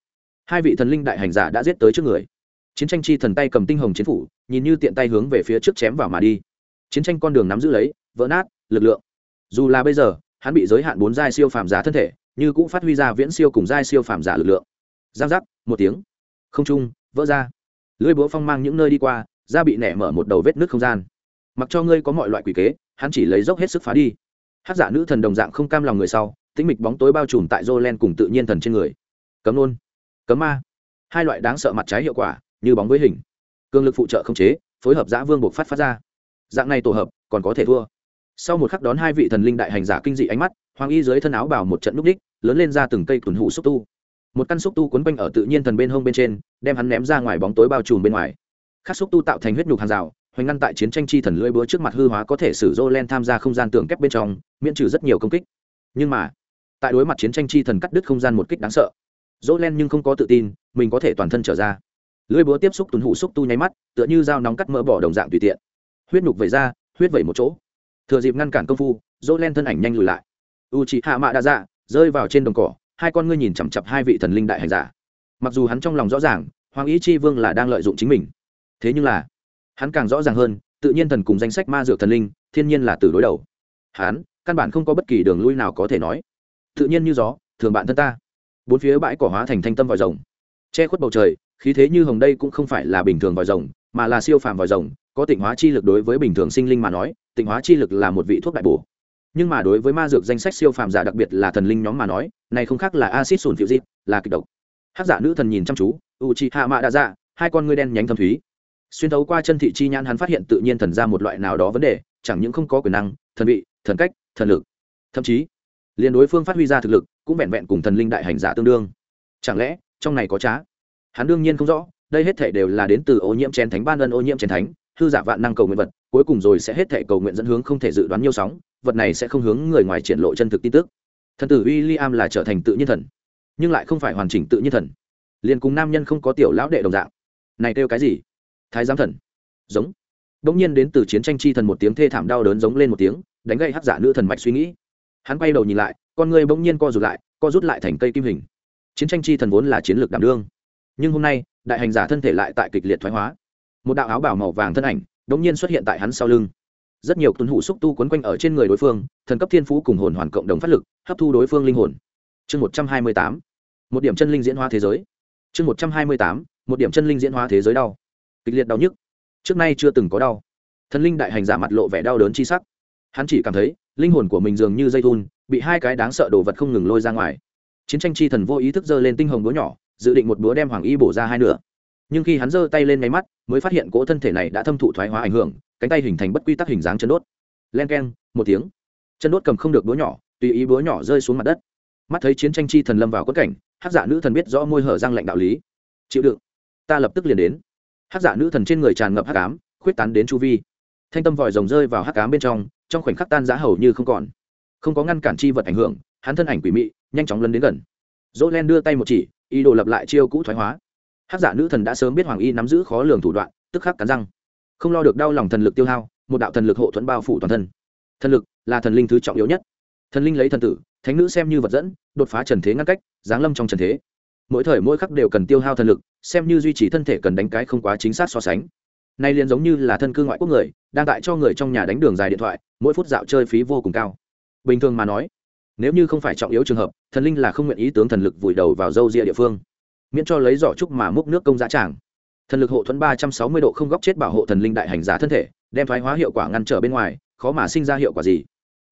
[SPEAKER 1] hai vị thần linh đại hành giả đã giết tới trước người. Chiến tranh chi thần tay cầm tinh hồng chiến phủ, nhìn như tiện tay hướng về phía trước chém vào mà đi. Chiến tranh con đường nắm giữ lấy, vỡ nát, lực lượng. Dù là bây giờ, hắn bị giới hạn bốn giai siêu phàm giả thân thể, như cũng phát huy ra viễn siêu cùng giai siêu phàm giả lực lượng. Giang giác, một tiếng. Không trung, vỡ ra lưỡi búa phong mang những nơi đi qua, da bị nẻ mở một đầu vết nước không gian. Mặc cho ngươi có mọi loại quỷ kế, hắn chỉ lấy dốc hết sức phá đi. Hát giả nữ thần đồng dạng không cam lòng người sau, tĩnh mịch bóng tối bao trùm tại dô len cùng tự nhiên thần trên người. Cấm nôn cấm ma. Hai loại đáng sợ mặt trái hiệu quả, như bóng với hình. Cương lực phụ trợ không chế, phối hợp giã vương buộc phát phát ra. Dạng này tổ hợp, còn có thể thua. Sau một khắc đón hai vị thần linh đại hành giả kinh dị ánh mắt, hoàng y dưới thân áo bảo một trận núp đích, lớn lên ra từng cây tuần hụ xúc tu một căn xúc tu quấn quanh ở tự nhiên thần bên hông bên trên, đem hắn ném ra ngoài bóng tối bao trùm bên ngoài. Khắc xúc tu tạo thành huyết nhục hàng rào, hoành ngăn tại chiến tranh chi thần lưỡi búa trước mặt hư hóa có thể sử dô len tham gia không gian tường kép bên trong, miễn trừ rất nhiều công kích. Nhưng mà, tại đối mặt chiến tranh chi thần cắt đứt không gian một kích đáng sợ dỗ len nhưng không có tự tin, mình có thể toàn thân trở ra. Lưỡi búa tiếp xúc tuấn hủ xúc tu nháy mắt, tựa như dao nóng cắt mỡ bỏ đồng dạng tùy tiện. Huyết nhục vẩy ra, huyết vẩy một chỗ. Thừa dịp ngăn cản công phu dỗ len thân ảnh nhanh lùi lại. U chị hạ mạ đa dạ rơi vào trên đồng cỏ hai con ngươi nhìn chằm chặp hai vị thần linh đại hành giả. Mặc dù hắn trong lòng rõ ràng, hoàng ý chi vương là đang lợi dụng chính mình. Thế nhưng là, hắn càng rõ ràng hơn, tự nhiên thần cùng danh sách ma dược thần linh, thiên nhiên là từ đối đầu. Hắn, căn bản không có bất kỳ đường lui nào có thể nói. Tự nhiên như gió, thường bạn thân ta. Bốn phía bãi cỏ hóa thành thanh tâm vòi rồng. Che khuất bầu trời, khí thế như hồng đây cũng không phải là bình thường vòi rồng, mà là siêu phàm vòi rồng, có tịnh hóa chi lực đối với bình thường sinh linh mà nói, tịnh hóa chi lực là một vị thuốc đại bổ nhưng mà đối với ma dược danh sách siêu phàm giả đặc biệt là thần linh nhóm mà nói, này không khác là acid sùn phiêu dịp là kịch độc. Hát giả nữ thần nhìn chăm chú u chi hạ mạ đa dạ hai con ngươi đen nhánh thâm thúy. Xuyên thấu qua chân thị chi nhãn hắn phát hiện tự nhiên thần ra một loại nào đó vấn đề, chẳng những không có quyền năng, thần vị, thần cách, thần lực. Thậm chí, liền đối phương phát huy ra thực lực, cũng vẹn vẹn cùng thần linh đại hành giả tương đương. Chẳng lẽ, trong này có trá? Hắn đương nhiên không rõ, đây hết thể đều là đến từ ô nhiễm chén thánh ban ân ô nhiễm chén thánh, hư giả vạn năng cầu nguyện vật cuối cùng rồi sẽ hết thể cầu nguyện dẫn hướng không thể dự đoán nhiều sóng, vật này sẽ không hướng người ngoài triển lộ chân thực tin tức. Thần tử w i l l i am là trở thành tự nhiên thần, nhưng lại không phải hoàn chỉnh tự nhiên thần. Liền cùng nam nhân không có tiểu lão đệ đồng dạng. Này kêu cái gì? Thái giám thần. Giống. Đ ỗ n g nhiên đến từ chiến tranh chi thần một tiếng thê thảm đau đớn giống lên một tiếng, đánh gây hắc giả nữ thần mạch suy nghĩ. Hắn quay đầu nhìn lại, con người bỗng nhiên co rụt lại, co rút lại thành cây kim hình. Chiến tranh chi thần vốn là chiến lược đảm đương. Nhưng hôm nay, đại hành giả thân thể lại tại kịch liệt thoái hóa. Một đạo áo bảo màu vàng thân ảnh đống nhiên xuất hiện tại hắn sau lưng. Rất nhiều tuấn hủ xúc tu quấn quanh ở trên người đối phương, thần cấp thiên phú cùng hồn hoàn cộng đồng phát lực, hấp thu đối phương linh hồn. Chương một trăm hai mươi tám, một điểm chân linh diễn hóa thế giới. Chương một trăm hai mươi tám, một điểm chân linh diễn hóa thế giới đau. Kịch liệt đau nhức. Trước nay chưa từng có đau. Thần linh đại hành giả mặt lộ vẻ đau đớn chi sắc. Hắn chỉ cảm thấy, linh hồn của mình dường như dây thun, bị hai cái đáng sợ đồ vật không ngừng lôi ra ngoài. Chiến tranh chi thần vô ý thức giơ lên tinh hồng búa nhỏ, dự định một búa đem hoàng y bổ ra hai nửa nhưng khi hắn giơ tay lên máy mắt, mới phát hiện cỗ thân thể này đã thâm thụ thoái hóa ảnh hưởng, cánh tay hình thành bất quy tắc hình dáng chân đốt. Len k e n một tiếng. Chân đốt cầm không được búa nhỏ, tùy ý búa nhỏ rơi xuống mặt đất. Mắt thấy chiến tranh chi thần lâm vào quất cảnh hát giả dạ nữ thần biết rõ môi hở răng lạnh đạo lý. Chịu đựng. Ta lập tức liền đến. Hát giả dạ nữ thần trên người tràn ngập hát cám khuyết tán đến chu vi. Thanh tâm vòi rồng rơi vào hát cám bên trong trong khoảnh khắc tan giá hầu như không còn. Không có ngăn cản chi vật ảnh hưởng, hắn thân ảnh quỷ mị, nhanh chóng lấn đến gần. Dỗ len đưa tay một chỉ, ý đồ lập lại chiêu cũ thoái hóa hát giả nữ thần đã sớm biết hoàng y nắm giữ khó lường thủ đoạn, tức khắc cắn răng. Không lo được đau lòng thần lực tiêu hao, một đạo thần lực hộ thuẫn bao phủ toàn thân. Thần lực là thần linh thứ trọng yếu nhất. Thần linh lấy thần tử, thánh nữ xem như vật dẫn, đột phá trần thế ngăn cách, giáng lâm trong trần thế. Mỗi thời mỗi khắc đều cần tiêu hao thần lực, xem như duy trì thân thể cần đánh cái không quá chính xác so sánh. Nay liền giống như là thân cư ngoại quốc người, đang tại cho người trong nhà đánh đường dài điện thoại, mỗi phút dạo chơi phí vô cùng cao. Bình thường mà nói, nếu như không phải trọng yếu trường hợp, thần linh là không nguyện ý tướng thần lực vùi đầu vào dâu ria địa phương miễn cho lấy giỏ trúc mà múc nước công giá tràng. Thần lực hộ thuẫn ba trăm sáu mươi độ không góc chết bảo hộ thần linh đại hành giả thân thể, đem thoái hóa hiệu quả ngăn trở bên ngoài, khó mà sinh ra hiệu quả gì.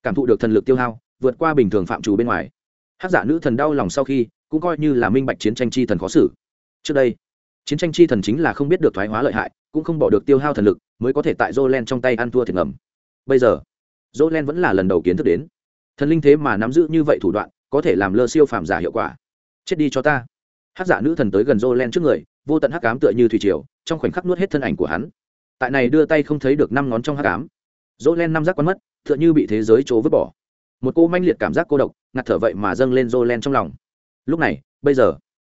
[SPEAKER 1] Cảm thụ được thần lực tiêu hao, vượt qua bình thường phạm trù bên ngoài. Hát giả nữ thần đau lòng sau khi, cũng coi như là minh bạch chiến tranh chi thần khó xử. Trước đây, chiến tranh chi thần chính là không biết được thoái hóa lợi hại, cũng không bỏ được tiêu hao thần lực, mới có thể tại jolen trong tay ăn thua thiệt ngầm. Bây giờ jolen vẫn là lần đầu kiến thức đến. Thần linh thế mà nắm giữ như vậy thủ đoạn, có thể làm lơ siêu phàm giả hiệu quả. Chết đi cho ta hát giả nữ thần tới gần jolen trước người, vô tận hắc cám tựa như thủy triều, trong khoảnh khắc nuốt hết thân ảnh của hắn. Tại này đưa tay không thấy được năm ngón trong hắc cám jolen năm giác quán mất, tựa như bị thế giới trố vứt bỏ. Một cô manh liệt cảm giác cô độc ngặt thở vậy mà dâng lên jolen trong lòng. Lúc này, bây giờ,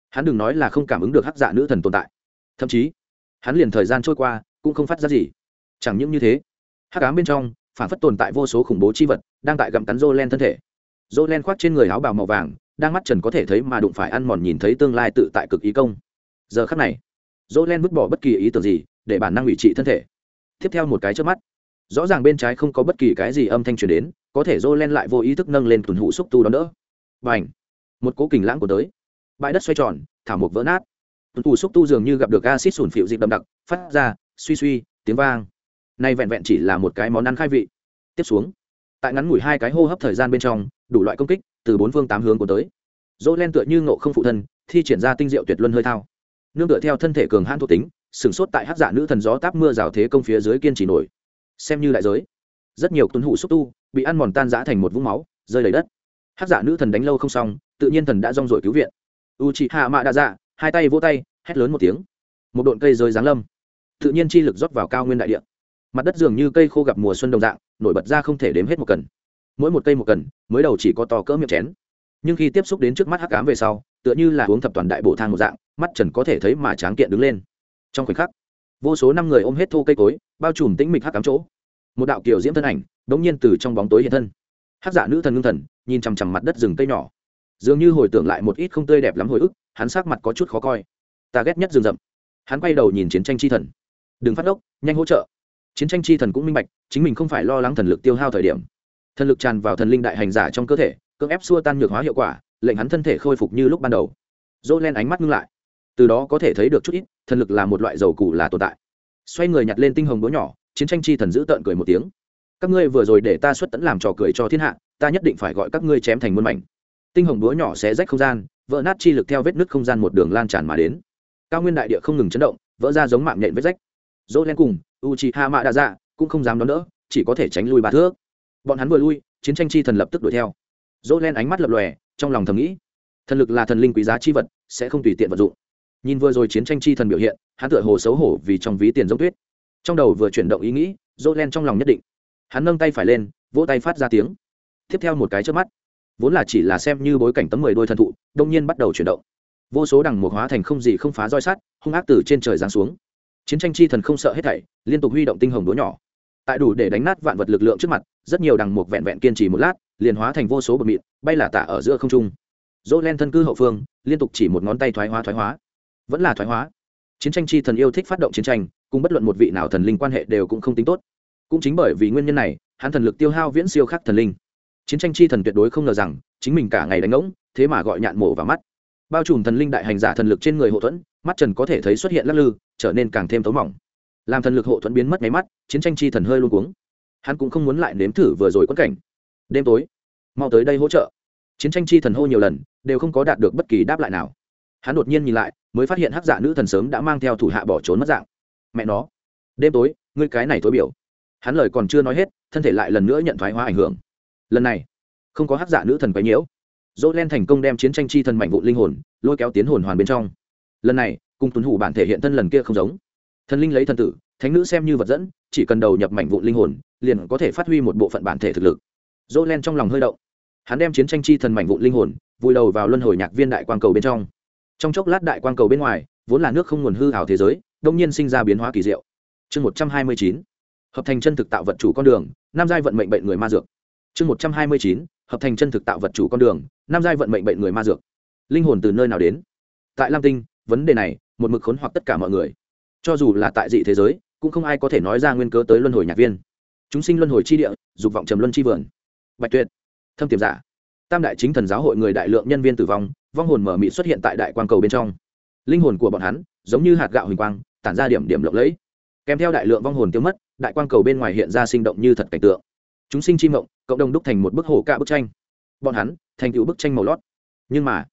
[SPEAKER 1] hắn đừng nói là không cảm ứng được hắc dạ nữ thần tồn tại. Thậm chí, hắn liền thời gian trôi qua, cũng không phát ra gì. Chẳng những như thế, hắc ám bên trong, phản phất tồn tại vô số khủng bố chi vật, đang tại gặm cắn rô len thân thể. Rô len khoác trên người áo bào màu vàng đang mắt trần có thể thấy mà đụng phải ăn mòn nhìn thấy tương lai tự tại cực ý công. Giờ khắc này, dỗ len vứt bỏ bất kỳ ý tưởng gì để bản năng ủy trị thân thể. Tiếp theo một cái trước mắt, rõ ràng bên trái không có bất kỳ cái gì âm thanh truyền đến, có thể dỗ len lại vô ý thức nâng lên tuần hụ xúc tu đón đỡ. Và h một cố kình lãng của tới. Bãi đất xoay tròn, thảo mộc vỡ nát. Tuần hụ xúc tu dường như gặp được acid sủn phịu dịp đậm đặc, phát ra suy suy, tiếng vang. Nay vẹn vẹn chỉ là một cái món ăn khai vị. Tiếp xuống, tại ngắn ngủi hai cái hô hấp thời gian bên trong đủ loại công kích, từ bốn phương tám hướng của tới. Dỗ len tựa như ngộ không phụ thân, thi triển ra tinh diệu tuyệt luân hơi thao. Nương tựa theo thân thể cường hãn thuộc tính sửng sốt tại hát giả dạ nữ thần gió táp mưa rào thế công phía dưới kiên trì nổi. Xem như đại giới. Rất nhiều tuấn hủ xúc tu, bị ăn mòn tan rã thành một vũng máu, rơi lấy đất. Hát giả dạ nữ thần đánh lâu không xong, tự nhiên thần đã rong rồi cứu viện. U chị hạ mạ đa dạ hai tay vỗ tay, hét lớn một tiếng. Một độn cây rơi giáng lâm. Tự nhiên chi lực rót vào cao nguyên đại địa. Mặt đất dường như cây khô gặp mùa xuân đồng dạng, nổi bật ra không thể đếm hết một cần mỗi một cây một cần, mới đầu chỉ có to cỡ miệng chén. Nhưng khi tiếp xúc đến trước mắt hắc cám về sau, tựa như là uống thập toàn đại bộ thang một dạng, mắt trần có thể thấy mà tráng kiện đứng lên. Trong khoảnh khắc, vô số năm người ôm hết thô cây cối, bao trùm tĩnh mịch hắc cám chỗ. Một đạo kiều diễm thân ảnh, đống nhiên từ trong bóng tối hiện thân. Hắc dạ nữ thần ngưng thần, nhìn chằm chằm mặt đất rừng cây nhỏ. Dường như hồi tưởng lại một ít không tươi đẹp lắm hồi ức, hắn sắc mặt có chút khó coi. Ta ghét nhất rừng rậm. Hắn quay đầu nhìn chiến tranh chi thần. Đừng phát ốc, nhanh hỗ trợ. Chiến tranh chi thần cũng minh bạch, chính mình không phải lo lắng thần lực tiêu hao thời điểm thần lực tràn vào thần linh đại hành giả trong cơ thể, cưỡng ép xua tan nhược hóa hiệu quả, lệnh hắn thân thể khôi phục như lúc ban đầu. Dỗ len ánh mắt ngưng lại. Từ đó có thể thấy được chút ít, thần lực là một loại dầu củ là tồn tại. Xoay người nhặt lên tinh hồng đũa nhỏ, chiến tranh chi thần giữ tợn cười một tiếng. Các ngươi vừa rồi để ta xuất tẫn làm trò cười cho thiên hạ, ta nhất định phải gọi các ngươi chém thành muôn mảnh. Tinh hồng đũa nhỏ sẽ rách không gian, vỡ nát chi lực theo vết nứt không gian một đường lan tràn mà đến. Cao nguyên đại địa không ngừng chấn động, vỡ ra giống mạng nhện vết rách. Dỗ len cùng u chi ha mạ đa dạ cũng không dám đón đỡ, chỉ có thể tránh lui ba thước bọn hắn vừa lui, chiến tranh chi thần lập tức đuổi theo. Dỗ len ánh mắt lập lòe, trong lòng thầm nghĩ, thần lực là thần linh quý giá chi vật, sẽ không tùy tiện vật dụng. Nhìn vừa rồi chiến tranh chi thần biểu hiện, hắn tựa hồ xấu hổ vì trong ví tiền giống tuyết. Trong đầu vừa chuyển động ý nghĩ dỗ len trong lòng nhất định. Hắn nâng tay phải lên, vỗ tay phát ra tiếng. Tiếp theo một cái trước mắt, vốn là chỉ là xem như bối cảnh tấm mười đôi thần thụ, đông nhiên bắt đầu chuyển động. Vô số đằng mục hóa thành không gì không phá roi sắt, hung ác từ trên trời giáng xuống. Chiến tranh chi thần không sợ hết thảy, liên tục huy động tinh hồng đũa nhỏ tại đủ để đánh nát vạn vật lực lượng trước mặt, rất nhiều đằng mục vẹn vẹn kiên trì một lát, liền hóa thành vô số bột mịn, bay là tả ở giữa không trung. Dỗ len thân cư hậu phương, liên tục chỉ một ngón tay thoái hóa thoái hóa. Vẫn là thoái hóa. Chiến tranh chi thần yêu thích phát động chiến tranh, cùng bất luận một vị nào thần linh quan hệ đều cũng không tính tốt. Cũng chính bởi vì nguyên nhân này, hắn thần lực tiêu hao viễn siêu khắc thần linh. Chiến tranh chi thần tuyệt đối không ngờ rằng, chính mình cả ngày đánh ngỗng, thế mà gọi nhạn mổ vào mắt. Bao trùm thần linh đại hành giả thần lực trên người hộ thuẫn, mắt trần có thể thấy xuất hiện lắc lư, trở nên càng thêm tấu mỏng làm thần lực hộ thuẫn biến mất máy mắt, chiến tranh chi thần hơi luôn cuống. Hắn cũng không muốn lại nếm thử vừa rồi quất cảnh. Đêm tối, mau tới đây hỗ trợ. Chiến tranh chi thần hô nhiều lần, đều không có đạt được bất kỳ đáp lại nào. Hắn đột nhiên nhìn lại, mới phát hiện hắc dạ nữ thần sớm đã mang theo thủ hạ bỏ trốn mất dạng. Mẹ nó, đêm tối, ngươi cái này tối biểu. Hắn lời còn chưa nói hết, thân thể lại lần nữa nhận thoái hóa ảnh hưởng. Lần này, không có hắc dạ nữ thần quấy nhiễu. Dỗ len thành công đem chiến tranh chi thần mạnh vụ linh hồn, lôi kéo tiến hồn hoàn bên trong. Lần này, cùng tuấn hủ bản thể hiện thân lần kia không giống thần linh lấy thần tử, thánh nữ xem như vật dẫn, chỉ cần đầu nhập mảnh vụ linh hồn, liền có thể phát huy một bộ phận bản thể thực lực. Dỗ len trong lòng hơi động. Hắn đem chiến tranh chi thần mảnh vụ linh hồn, vùi đầu vào luân hồi nhạc viên đại quang cầu bên trong. Trong chốc lát đại quang cầu bên ngoài, vốn là nước không nguồn hư hào thế giới đông nhiên sinh ra biến hóa kỳ diệu. Chương một trăm hai mươi chín, hợp thành chân thực tạo vật chủ con đường, nam giai vận mệnh bệnh người ma dược. Chương một trăm hai mươi chín, hợp thành chân thực tạo vật chủ con đường, nam giai vận mệnh bệnh người ma dược. Linh hồn từ nơi nào đến? Tại lam tinh, vấn đề này, một mực khốn hoặc tất cả mọi người cho dù là tại dị thế giới, cũng không ai có thể nói ra nguyên cớ tới luân hồi nhạc viên. Chúng sinh luân hồi chi địa, dục vọng trầm luân chi vườn. Bạch tuyệt, thâm tiềm giả. Tam đại chính thần giáo hội người đại lượng nhân viên tử vong vong hồn mở mị xuất hiện tại đại quang cầu bên trong. Linh hồn của bọn hắn, giống như hạt gạo huỳnh quang, tản ra điểm điểm lộng lẫy. Kèm theo đại lượng vong hồn tiêu mất, đại quang cầu bên ngoài hiện ra sinh động như thật cảnh tượng. Chúng sinh chi mộng, cộng đồng đúc thành một bức hồ cạ bức tranh. Bọn hắn, thành tựu bức tranh màu lót. Nhưng mà,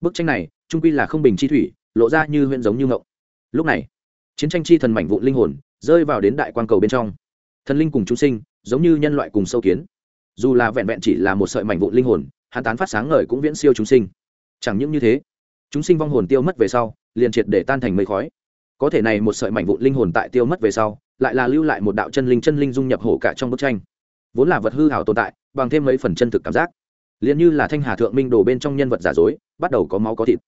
[SPEAKER 1] bức tranh này, trung quy là không bình chi thủy, lộ ra như huyện giống như mộng. Lúc này chiến tranh chi thần mảnh vụ linh hồn rơi vào đến đại quan cầu bên trong. Thần linh cùng chúng sinh giống như nhân loại cùng sâu kiến. Dù là vẹn vẹn chỉ là một sợi mảnh vụ linh hồn, hắn tán phát sáng ngời cũng viễn siêu chúng sinh. Chẳng những như thế, chúng sinh vong hồn tiêu mất về sau, liền triệt để tan thành mây khói. Có thể này một sợi mảnh vụ linh hồn tại tiêu mất về sau, lại là lưu lại một đạo chân linh chân linh dung nhập hổ cả trong bức tranh. Vốn là vật hư hảo tồn tại, bằng thêm mấy phần chân thực cảm giác. Liền như là thanh hà thượng minh đồ bên trong nhân vật giả dối, bắt đầu có máu có thịt.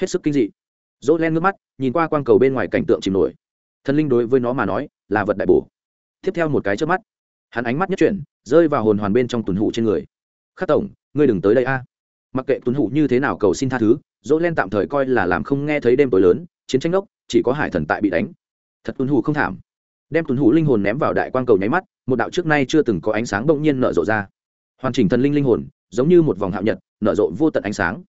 [SPEAKER 1] Hết sức kinh dị dỗ len ngước mắt, nhìn qua quang cầu bên ngoài cảnh tượng chìm nổi. Thần linh đối với nó mà nói, là vật đại bổ. Tiếp theo một cái trước mắt, hắn ánh mắt nhất chuyển, rơi vào hồn hoàn bên trong tuần hụ trên người. Khắc tổng, ngươi đừng tới đây a. Mặc kệ tuần hụ như thế nào cầu xin tha thứ dỗ len tạm thời coi là làm không nghe thấy đêm tối lớn, chiến tranh ốc chỉ có hải thần tại bị đánh. Thật tuần hụ không thảm. Đem tuần hụ linh hồn ném vào đại quang cầu nháy mắt, một đạo trước nay chưa từng có ánh sáng bỗng nhiên nở rộ ra. Hoàn chỉnh thần linh linh hồn, giống như một vòng hạo nhật, nở rộ vô tận ánh sáng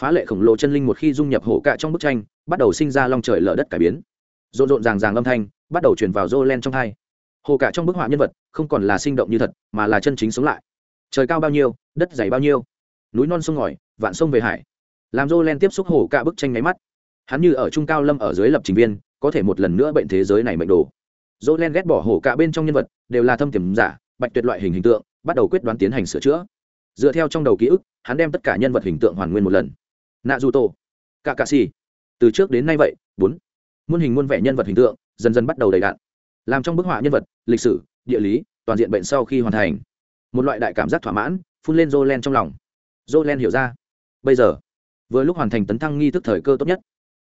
[SPEAKER 1] phá lệ khổng lồ chân linh một khi dung nhập hổ cạ trong bức tranh, bắt đầu sinh ra long trời lở đất cải biến. Rộn rộn ràng ràng âm thanh bắt đầu chuyển vào rô len trong hai. Hồ cạ trong bức họa nhân vật không còn là sinh động như thật, mà là chân chính sống lại. Trời cao bao nhiêu, đất dày bao nhiêu, núi non sông ngòi, vạn sông về hải. Làm rô len tiếp xúc hồ cạ bức tranh nháy mắt. Hắn như ở trung cao lâm ở dưới lập trình viên, có thể một lần nữa bệnh thế giới này mệnh đồ. Dô len ghét bỏ hồ cả bên trong nhân vật, đều là thâm tiềm giả, bạch tuyệt loại hình hình tượng, bắt đầu quyết đoán tiến hành sửa chữa. Dựa theo trong đầu ký ức, hắn đem tất cả nhân vật hình tượng hoàn nguyên một lần nạ du tổ, cả cà xì từ trước đến nay vậy bốn. Muôn hình muôn vẻ nhân vật hình tượng dần dần bắt đầu đầy đạn làm trong bức họa nhân vật lịch sử địa lý toàn diện bệnh sau khi hoàn thành. Một loại đại cảm giác thỏa mãn phun lên jolen trong lòng. Jolen hiểu ra. Bây giờ vừa lúc hoàn thành tấn thăng nghi thức thời cơ tốt nhất.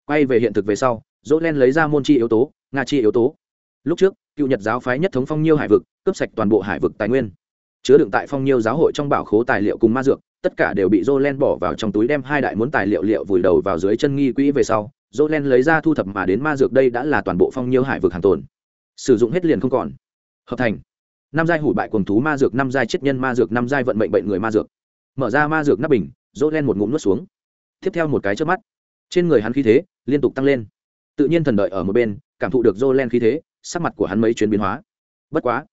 [SPEAKER 1] Quay về hiện thực về sau dỗ len lấy ra môn chi yếu tố nga chi yếu tố. Lúc trước cựu nhật giáo phái nhất thống phong nhiêu hải vực cướp sạch toàn bộ hải vực tài nguyên. Chứa đựng tại phong nhiêu giáo hội trong bảo khố tài liệu cùng ma dược tất cả đều bị Jolen bỏ vào trong túi đem hai đại muốn tài liệu liệu vùi đầu vào dưới chân nghi quỹ về sau, Jolen lấy ra thu thập mà đến ma dược đây đã là toàn bộ phong nhiêu hải vực hàng tồn. Sử dụng hết liền không còn. Hợp thành. Năm giai hủ bại quần thú ma dược, năm giai chết nhân ma dược, năm giai vận mệnh bệnh người ma dược. Mở ra ma dược nắp bình, Jolen một ngụm nuốt xuống. Tiếp theo một cái chớp mắt, trên người hắn khí thế liên tục tăng lên. Tự nhiên thần đợi ở một bên, cảm thụ được Jolen khí thế, sắc mặt của hắn mấy chuyến biến hóa. Bất quá,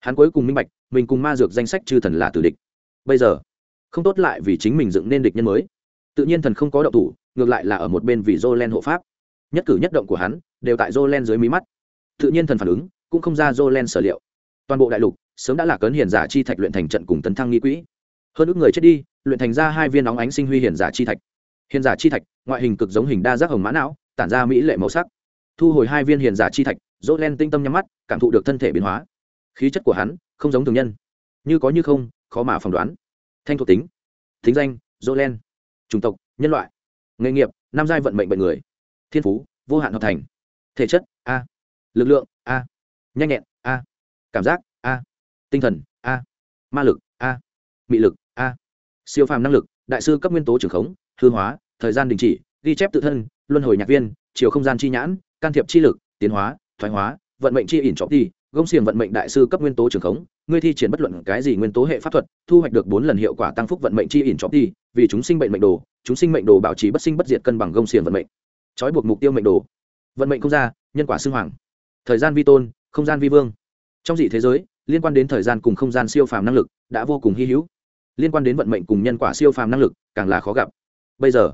[SPEAKER 1] hắn cuối cùng minh bạch, mình cùng ma dược danh sách chư thần là tử địch. Bây giờ, không tốt lại vì chính mình dựng nên địch nhân mới. Tự nhiên thần không có động thủ, ngược lại là ở một bên vì jolen hộ pháp. Nhất cử nhất động của hắn đều tại jolen dưới mí mắt. Tự nhiên thần phản ứng cũng không ra jolen sở liệu. Toàn bộ đại lục sớm đã là cấn hiền giả chi thạch luyện thành trận cùng tấn thăng nghi quỹ. Hơn ước người chết đi, luyện thành ra hai viên nóng ánh sinh huy hiền giả chi thạch. Hiền giả chi thạch, ngoại hình cực giống hình đa giác hồng mã não, tản ra mỹ lệ màu sắc. Thu hồi hai viên hiền giả chi thạch dỗ len tinh tâm nhắm mắt, cảm thụ được thân thể biến hóa. Khí chất của hắn không giống thường nhân. Như có như không, khó mà phỏng đoán thanh thuộc tính. Thính danh jolen chủng tộc, nhân loại. Nghề nghiệp nam giai vận mệnh bệnh người. Thiên phú, vô hạn hợp thành. Thể chất, a. Lực lượng, a. Nhanh nhẹn, a. Cảm giác, a. Tinh thần, a. Ma lực, a. Mị lực, a. Siêu phàm năng lực, đại sư cấp nguyên tố trường khống, hư hóa, thời gian đình chỉ, ghi chép tự thân, luân hồi nhạc viên, chiều không gian chi nhãn, can thiệp chi lực, tiến hóa, thoái hóa, vận mệnh chi ỉn trọng ti gông xiềng vận mệnh đại sư cấp nguyên tố trường khống ngươi thi triển bất luận cái gì nguyên tố hệ pháp thuật, thu hoạch được bốn lần hiệu quả tăng phúc vận mệnh chi ỉn chóp đi, vì chúng sinh bệnh mệnh đồ, chúng sinh mệnh đồ bảo trì bất sinh bất diệt cân bằng gông xiềng vận mệnh. Trói buộc mục tiêu mệnh đồ. Vận mệnh không ra, nhân quả xưng hoàng. Thời gian vi tôn, không gian vi vương. Trong dị thế giới, liên quan đến thời gian cùng không gian siêu phàm năng lực đã vô cùng hy hữu. Liên quan đến vận mệnh cùng nhân quả siêu phàm năng lực, càng là khó gặp. Bây giờ,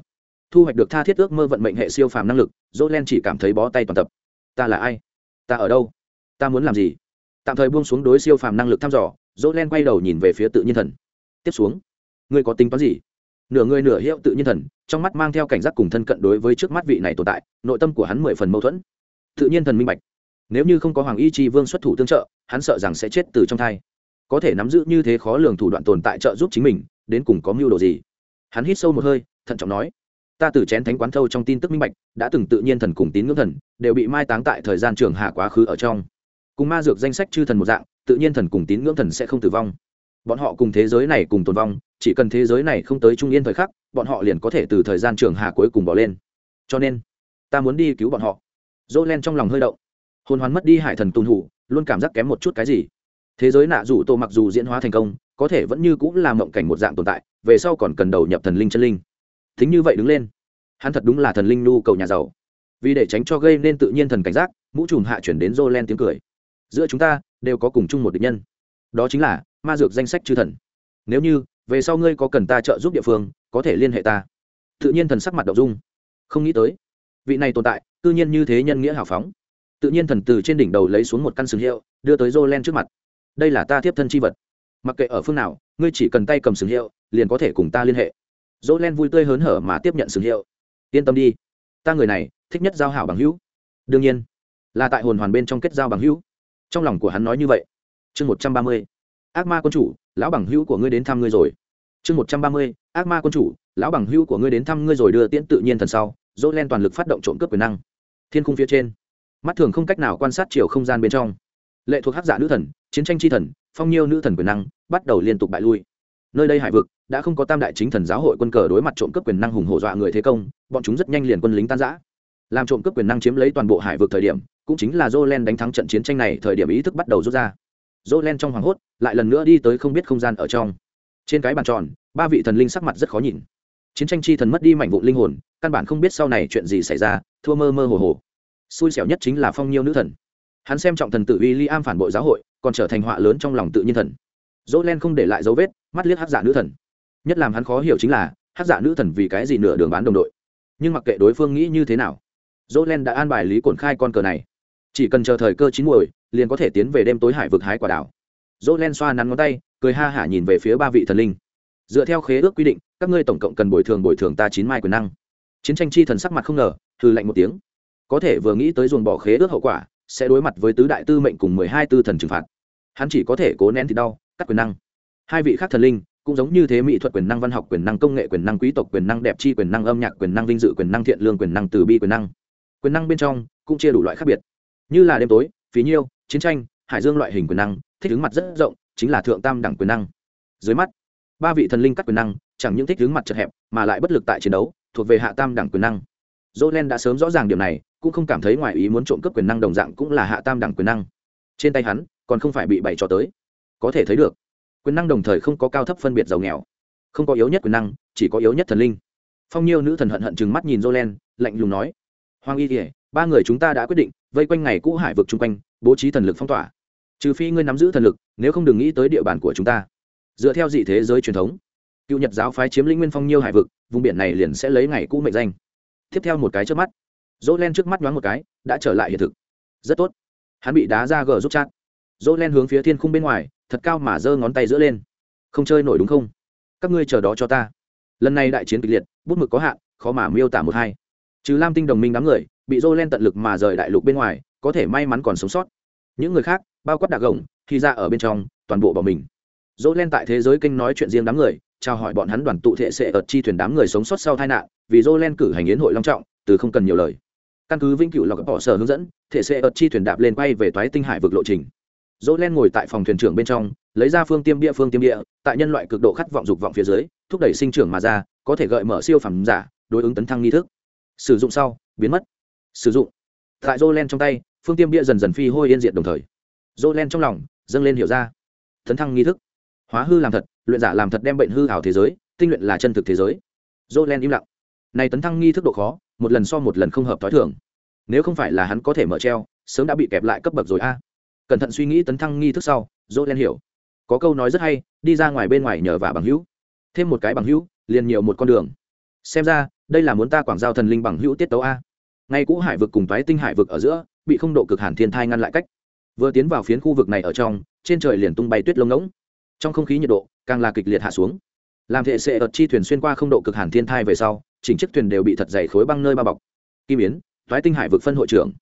[SPEAKER 1] thu hoạch được tha thiết ước mơ vận mệnh hệ siêu phàm năng lực dỗ len chỉ cảm thấy bó tay toàn tập. Ta là ai? Ta ở đâu? Ta muốn làm gì? Tạm thời buông xuống đối siêu phàm năng lực thăm dò dỗ len quay đầu nhìn về phía tự nhiên thần. Tiếp xuống, ngươi có tính toán gì? Nửa người nửa hiệu tự nhiên thần, trong mắt mang theo cảnh giác cùng thân cận đối với trước mắt vị này tồn tại, nội tâm của hắn mười phần mâu thuẫn. Tự nhiên thần minh bạch. Nếu như không có hoàng y chi vương xuất thủ tương trợ, hắn sợ rằng sẽ chết từ trong thai. Có thể nắm giữ như thế khó lường thủ đoạn tồn tại trợ giúp chính mình, đến cùng có mưu đồ gì? Hắn hít sâu một hơi, thận trọng nói, ta từ chén thánh quán thâu trong tin tức minh bạch, đã từng tự nhiên thần cùng tín ngưỡng thần, đều bị mai táng tại thời gian trường hạ quá khứ ở trong cùng ma dược danh sách chư thần một dạng, tự nhiên thần cùng tín ngưỡng thần sẽ không tử vong. Bọn họ cùng thế giới này cùng tồn vong, chỉ cần thế giới này không tới trung yên thời khắc, bọn họ liền có thể từ thời gian trường hà cuối cùng bỏ lên. Cho nên, ta muốn đi cứu bọn họ. Dỗ len trong lòng hơi động. Hồn hoán mất đi hải thần tùn hủ, luôn cảm giác kém một chút cái gì. Thế giới nạ rủ tô mặc dù diễn hóa thành công, có thể vẫn như cũng là mộng cảnh một dạng tồn tại, về sau còn cần đầu nhập thần linh chân linh. Thính như vậy đứng lên. Hắn thật đúng là thần linh nhu cầu nhà giàu. Vì để tránh cho gây nên tự nhiên thần cảnh giác, mũ trùm hạ chuyển đến dô len tiếng cười giữa chúng ta đều có cùng chung một địch nhân. Đó chính là ma dược danh sách chư thần. Nếu như về sau ngươi có cần ta trợ giúp địa phương, có thể liên hệ ta. Tự nhiên thần sắc mặt đậu dung. Không nghĩ tới, vị này tồn tại tự nhiên như thế nhân nghĩa hào phóng. Tự nhiên thần từ trên đỉnh đầu lấy xuống một căn sừng hiệu, đưa tới dô len trước mặt. Đây là ta tiếp thân c h i vật. Mặc kệ ở phương nào, ngươi chỉ cần tay cầm sừng hiệu, liền có thể cùng ta liên hệ. Dô len vui tươi hớn hở mà tiếp nhận sừng hiệu. Yên tâm đi. Ta người này thích nhất giao hảo bằng hữu. Đương nhiên, là tại hồn hoàn bên trong kết giao bằng hữu trong lòng của hắn nói như vậy. Chương một trăm ba mươi, ác ma quân chủ, lão bằng hữu của ngươi đến thăm ngươi rồi. Chương một trăm ba mươi, ác ma quân chủ, lão bằng hữu của ngươi đến thăm ngươi rồi đưa tiễn tự nhiên thần sau, dỗ len toàn lực phát động trộm cướp quyền năng. Thiên khung phía trên, mắt thường không cách nào quan sát chiều không gian bên trong. Lệ thuộc hát giả dạ nữ thần, chiến tranh tri thần, phong nhiêu nữ thần quyền năng, bắt đầu liên tục bại lui. Nơi đây hải vực, đã không có tam đại chính thần giáo hội quân cờ đối mặt trộm cướp quyền năng hùng hổ dọa người thế công, bọn chúng rất nhanh liền quân lính tan giã làm trộm cướp quyền năng chiếm lấy toàn bộ hải vực thời điểm cũng chính là Jolene đánh thắng trận chiến tranh này thời điểm ý thức bắt đầu rút ra. Jolene trong hoàng hốt, lại lần nữa đi tới không biết không gian ở trong. Trên cái bàn tròn, ba vị thần linh sắc mặt rất khó nhìn. Chiến tranh chi thần mất đi mảnh vụn linh hồn, căn bản không biết sau này chuyện gì xảy ra, thua mơ mơ hồ hồ. Xui xẻo nhất chính là Phong Nhiêu nữ thần. Hắn xem trọng thần tử William phản bội giáo hội, còn trở thành họa lớn trong lòng tự nhiên thần. Jolene không để lại dấu vết, mắt liếc hắc dạ nữ thần. Nhất làm hắn khó hiểu chính là, hắc dạ nữ thần vì cái gì nửa đường bán đồng đội. Nhưng mặc kệ đối phương nghĩ như thế nào, Jolene đã an bài lý cổn khai con cờ này chỉ cần chờ thời cơ chín muồi, liền có thể tiến về đêm tối hải vực hái quả đảo dỗ len xoa nắn ngón tay, cười ha hả nhìn về phía ba vị thần linh. Dựa theo khế ước quy định, các ngươi tổng cộng cần bồi thường bồi thường ta chín mai quyền năng. Chiến tranh chi thần sắc mặt không ngờ thư lạnh một tiếng. Có thể vừa nghĩ tới dồn bỏ khế ước hậu quả, sẽ đối mặt với tứ đại tư mệnh cùng mười hai tư thần trừng phạt. Hắn chỉ có thể cố nén thì đau, cắt quyền năng. Hai vị khác thần linh, cũng giống như thế mỹ thuật quyền năng, văn học quyền năng, công nghệ quyền năng, quý tộc quyền năng, đẹp chi quyền năng, âm nhạc quyền năng, vinh dự quyền năng, thiện lương quyền năng, từ bi quyền năng. Quyền năng bên trong cũng chia đủ loại khác biệt như là đêm tối phí nhiêu chiến tranh hải dương loại hình quyền năng thích ứng mặt rất rộng chính là thượng tam đẳng quyền năng dưới mắt ba vị thần linh cắt quyền năng chẳng những thích ứng mặt chật hẹp mà lại bất lực tại chiến đấu thuộc về hạ tam đẳng quyền năng Jolen đã sớm rõ ràng điểm này, cũng không cảm thấy ngoài ý muốn trộm cướp quyền năng đồng dạng cũng là hạ tam đẳng quyền năng. Trên tay hắn, còn không phải bị bày cho tới. Có thể thấy được, quyền năng đồng thời không có cao thấp phân biệt giàu nghèo, không có yếu nhất quyền năng, chỉ có yếu nhất thần linh. Phong Nhiêu nữ thần hận hận chừng mắt nhìn Jolen, lạnh lùng nói: "Hoàng Y Liễu, ba người chúng ta đã quyết định, vây quanh ngày cũ hải vực chung quanh, bố trí thần lực phong tỏa. Trừ phi ngươi nắm giữ thần lực, nếu không đừng nghĩ tới địa bàn của chúng ta." Dựa theo dị thế giới truyền thống, cựu Nhật giáo phái chiếm lĩnh Nguyên Phong Nhiêu hải vực, vùng biển này liền sẽ lấy ngày cũ mệnh danh. Tiếp theo một cái trước mắt dỗ len trước mắt nhoáng một cái đã trở lại hiện thực. Rất tốt. Hắn bị đá ra gờ rút chát dỗ len hướng phía thiên khung bên ngoài thật cao mà giơ ngón tay giữa lên. Không chơi nổi đúng không? Các ngươi chờ đó cho ta. Lần này đại chiến kịch liệt bút mực có hạn khó mà miêu tả một hai. Trừ lam tinh đồng minh đám người bị dô len tận lực mà rời đại lục bên ngoài có thể may mắn còn sống sót những người khác bao quát đạc gồng khi ra ở bên trong toàn bộ bỏ mình dô len tại thế giới kinh nói chuyện riêng đám người chào hỏi bọn hắn đoàn tụ thể sẽ ở chi thuyền đám người sống sót sau tai nạn vì Jolen cử hành yến hội long trọng, từ không cần nhiều lời. Căn cứ vĩnh cửu lọc bỏ sở hướng dẫn, thể sẽ ợt chi thuyền đạp lên quay về toái tinh hải vực lộ trình. Jolen ngồi tại phòng thuyền trưởng bên trong, lấy ra phương tiêm địa phương tiêm địa, tại nhân loại cực độ khát vọng dục vọng phía dưới, thúc đẩy sinh trưởng mà ra, có thể gợi mở siêu phẩm giả, đối ứng tấn thăng nghi thức. Sử dụng sau, biến mất. Sử dụng. Tại Jolen trong tay, phương tiêm bia dần dần phi hôi yên diệt đồng thời. Jolen trong lòng dâng lên hiểu ra, tấn thăng nghi thức, hóa hư làm thật, luyện giả làm thật đem bệnh hư ảo thế giới, tinh luyện là chân thực thế giới. Jolen im lặng. Này tấn thăng nghi thức độ khó một lần so một lần không hợp t h o i thường. Nếu không phải là hắn có thể mở treo sớm đã bị kẹp lại cấp bậc rồi a. Cẩn thận suy nghĩ tấn thăng nghi thức sau dô len hiểu. Có câu nói rất hay đi ra ngoài bên ngoài nhờ vả bằng hữu. Thêm một cái bằng hữu liền nhiều một con đường. Xem ra đây là muốn ta quảng giao thần linh bằng hữu tiết tấu a ngay cũ hải vực cùng toái tinh hải vực ở giữa, bị không độ cực hàn thiên thai ngăn lại cách. Vừa tiến vào phiến khu vực này ở trong, trên trời liền tung bay tuyết lông ngỗng. Trong không khí nhiệt độ càng là kịch liệt hạ xuống. Làm thệ sệ ợt chi thuyền xuyên qua không độ cực hàn thiên thai về sau, chỉnh chiếc thuyền đều bị thật dày khối băng nơi bao bọc. Kim yến thoái tinh hải vực phân hội trưởng.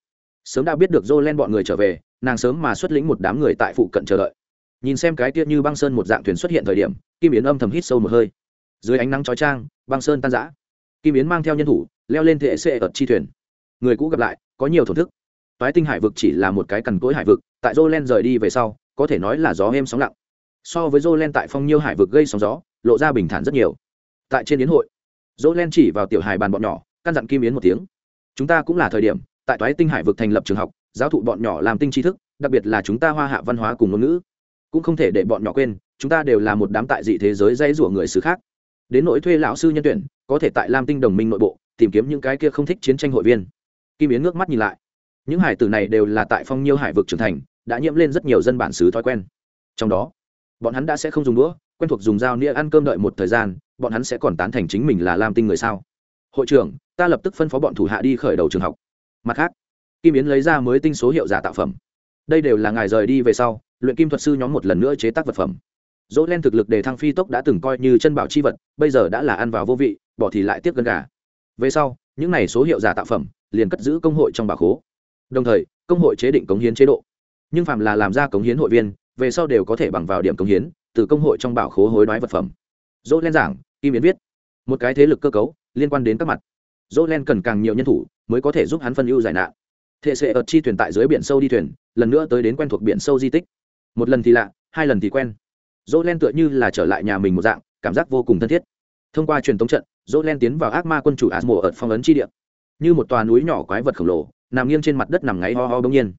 [SPEAKER 1] Sớm đã biết được dô len bọn người trở về, nàng sớm mà xuất lĩnh một đám người tại phụ cận chờ đợi. Nhìn xem cái tiết như băng sơn một dạng thuyền xuất hiện thời điểm, kim yến âm thầm hít sâu một hơi. Dưới ánh nắng chói trang băng sơn tan rã. Kim yến mang theo nhân thủ, leo lên thệ sệ ợt chi thuyền người cũ gặp lại, có nhiều thổn thức. Toái tinh hải vực chỉ là một cái cằn cỗi hải vực, tại dô len rời đi về sau, có thể nói là gió êm sóng lặng. So với dô len tại phong nhiêu hải vực gây sóng gió, lộ ra bình thản rất nhiều. Tại trên yến hội dỗ len chỉ vào tiểu hài bàn bọn nhỏ, căn dặn kim yến một tiếng. Chúng ta cũng là thời điểm, tại toái tinh hải vực thành lập trường học, giáo thụ bọn nhỏ làm tinh tri thức, đặc biệt là chúng ta hoa hạ văn hóa cùng ngôn ngữ. Cũng không thể để bọn nhỏ quên, chúng ta đều là một đám tại dị thế giới dây rủa người xứ khác. Đến nỗi thuê lão sư nhân tuyển, có thể tại lam tinh đồng minh nội bộ, tìm kiếm những cái kia không thích chiến tranh hội viên kim yến ngước mắt nhìn lại. Những hải tử này đều là tại phong nhiêu hải vực trưởng thành, đã nhiễm lên rất nhiều dân bản xứ thói quen. Trong đó, bọn hắn đã sẽ không dùng đũa, quen thuộc dùng dao nĩa ăn cơm đợi một thời gian, bọn hắn sẽ còn tán thành chính mình là lam tinh người sao? Hội trưởng, ta lập tức phân phó bọn thủ hạ đi khởi đầu trường học. Mặt khác, kim yến lấy ra mới tinh số hiệu giả tạo phẩm. Đây đều là ngài rời đi về sau, luyện kim thuật sư nhóm một lần nữa chế tác vật phẩm. Dỗ len thực lực để thăng phi tốc đã từng coi như chân bảo chi vật, bây giờ đã là ăn vào vô vị, bỏ thì lại tiếp gần gà về sau, những này số hiệu giả tạo phẩm liền cất giữ công hội trong bảo khố. Đồng thời, công hội chế định cống hiến chế độ. Nhưng phạm là làm ra cống hiến hội viên, về sau đều có thể bằng vào điểm cống hiến từ công hội trong bảo khố hối đoái vật phẩm. Dỗ len giảng, kim yến viết. Một cái thế lực cơ cấu liên quan đến các mặt. Dỗ len cần càng nhiều nhân thủ mới có thể giúp hắn phân ưu giải nạn. Thệ sệ ợt chi thuyền tại dưới biển sâu đi thuyền, lần nữa tới đến quen thuộc biển sâu di tích. Một lần thì lạ, hai lần thì quen. Dỗ len tựa như là trở lại nhà mình một dạng, cảm giác vô cùng thân thiết. Thông qua truyền thống trận dỗ len tiến vào ác ma quân chủ ạt mộ ở phong ấn chi địa. Như một tòa núi nhỏ quái vật khổng lồ, nằm nghiêng trên mặt đất nằm ngáy ho ho bỗng nhiên.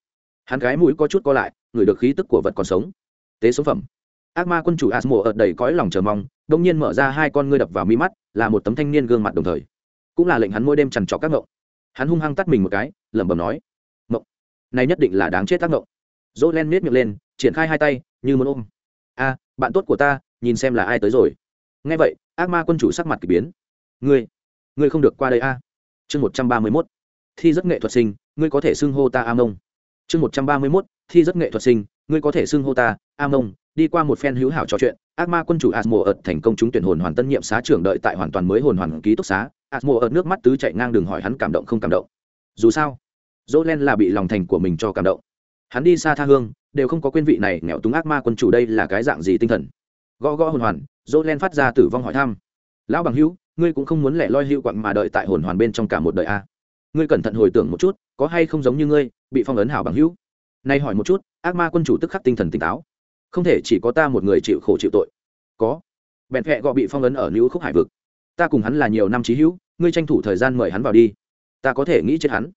[SPEAKER 1] Hắn gái mũi có chút co lại, ngửi được khí tức của vật còn sống. Tế sống phẩm. Ác ma quân chủ asmo ở đầy cõi lòng chờ mong đông nhiên mở ra hai con ngươi đập vào mi mắt, là một tấm thanh niên gương mặt đồng thời. Cũng là lệnh hắn mỗi đêm chằn trọc các ngộng. Hắn hung hăng tắt mình một cái, lẩm bẩm nói, ngộng, này nhất định là đáng chết tác ngộng. Dỗ len miết miệng lên, triển khai hai tay, như muốn ôm. A, bạn tốt của ta, nhìn xem là ai tới rồi. Nghe vậy, ác ma quân chủ sắc mặt k ỳ biến ngươi ngươi không được qua đây a. Chương một trăm ba mươi mốt. Thi rất nghệ thuật sinh, ngươi có thể xưng hô ta a mông. Chương một trăm ba mươi mốt. Thi rất nghệ thuật sinh, ngươi có thể xưng hô ta a mông. Đi qua một phen hữu hảo trò chuyện, ác ma quân chủ asmo ợt thành công trúng tuyển hồn hoàn tân nhiệm xá trưởng đợi tại hoàn toàn mới hồn hoàn ký túc xá. Asmo ợt nước mắt tứ chạy ngang đường hỏi hắn cảm động không cảm động. Dù sao dỗ len là bị lòng thành của mình cho cảm động. Hắn đi xa tha hương, đều không có quên vị này nghèo túng ác ma quân chủ đây là cái dạng gì tinh thần. Gõ gõ hồn hoàn dỗ len phát ra tử vong hỏi thăm. Lão bằng hữu ngươi cũng không muốn lẻ loi hữu quặng mà đợi tại hồn hoàn bên trong cả một đời a ngươi cẩn thận hồi tưởng một chút, có hay không giống như ngươi, bị phong ấn hảo bằng hữu. Nay hỏi một chút, ác ma quân chủ tức khắc tinh thần tỉnh táo. Không thể chỉ có ta một người chịu khổ chịu tội. Có. Bèn phẹ gọi bị phong ấn ở nữ khúc hải vực. Ta cùng hắn là nhiều năm trí hữu, ngươi tranh thủ thời gian mời hắn vào đi. Ta có thể nghĩ chết hắn.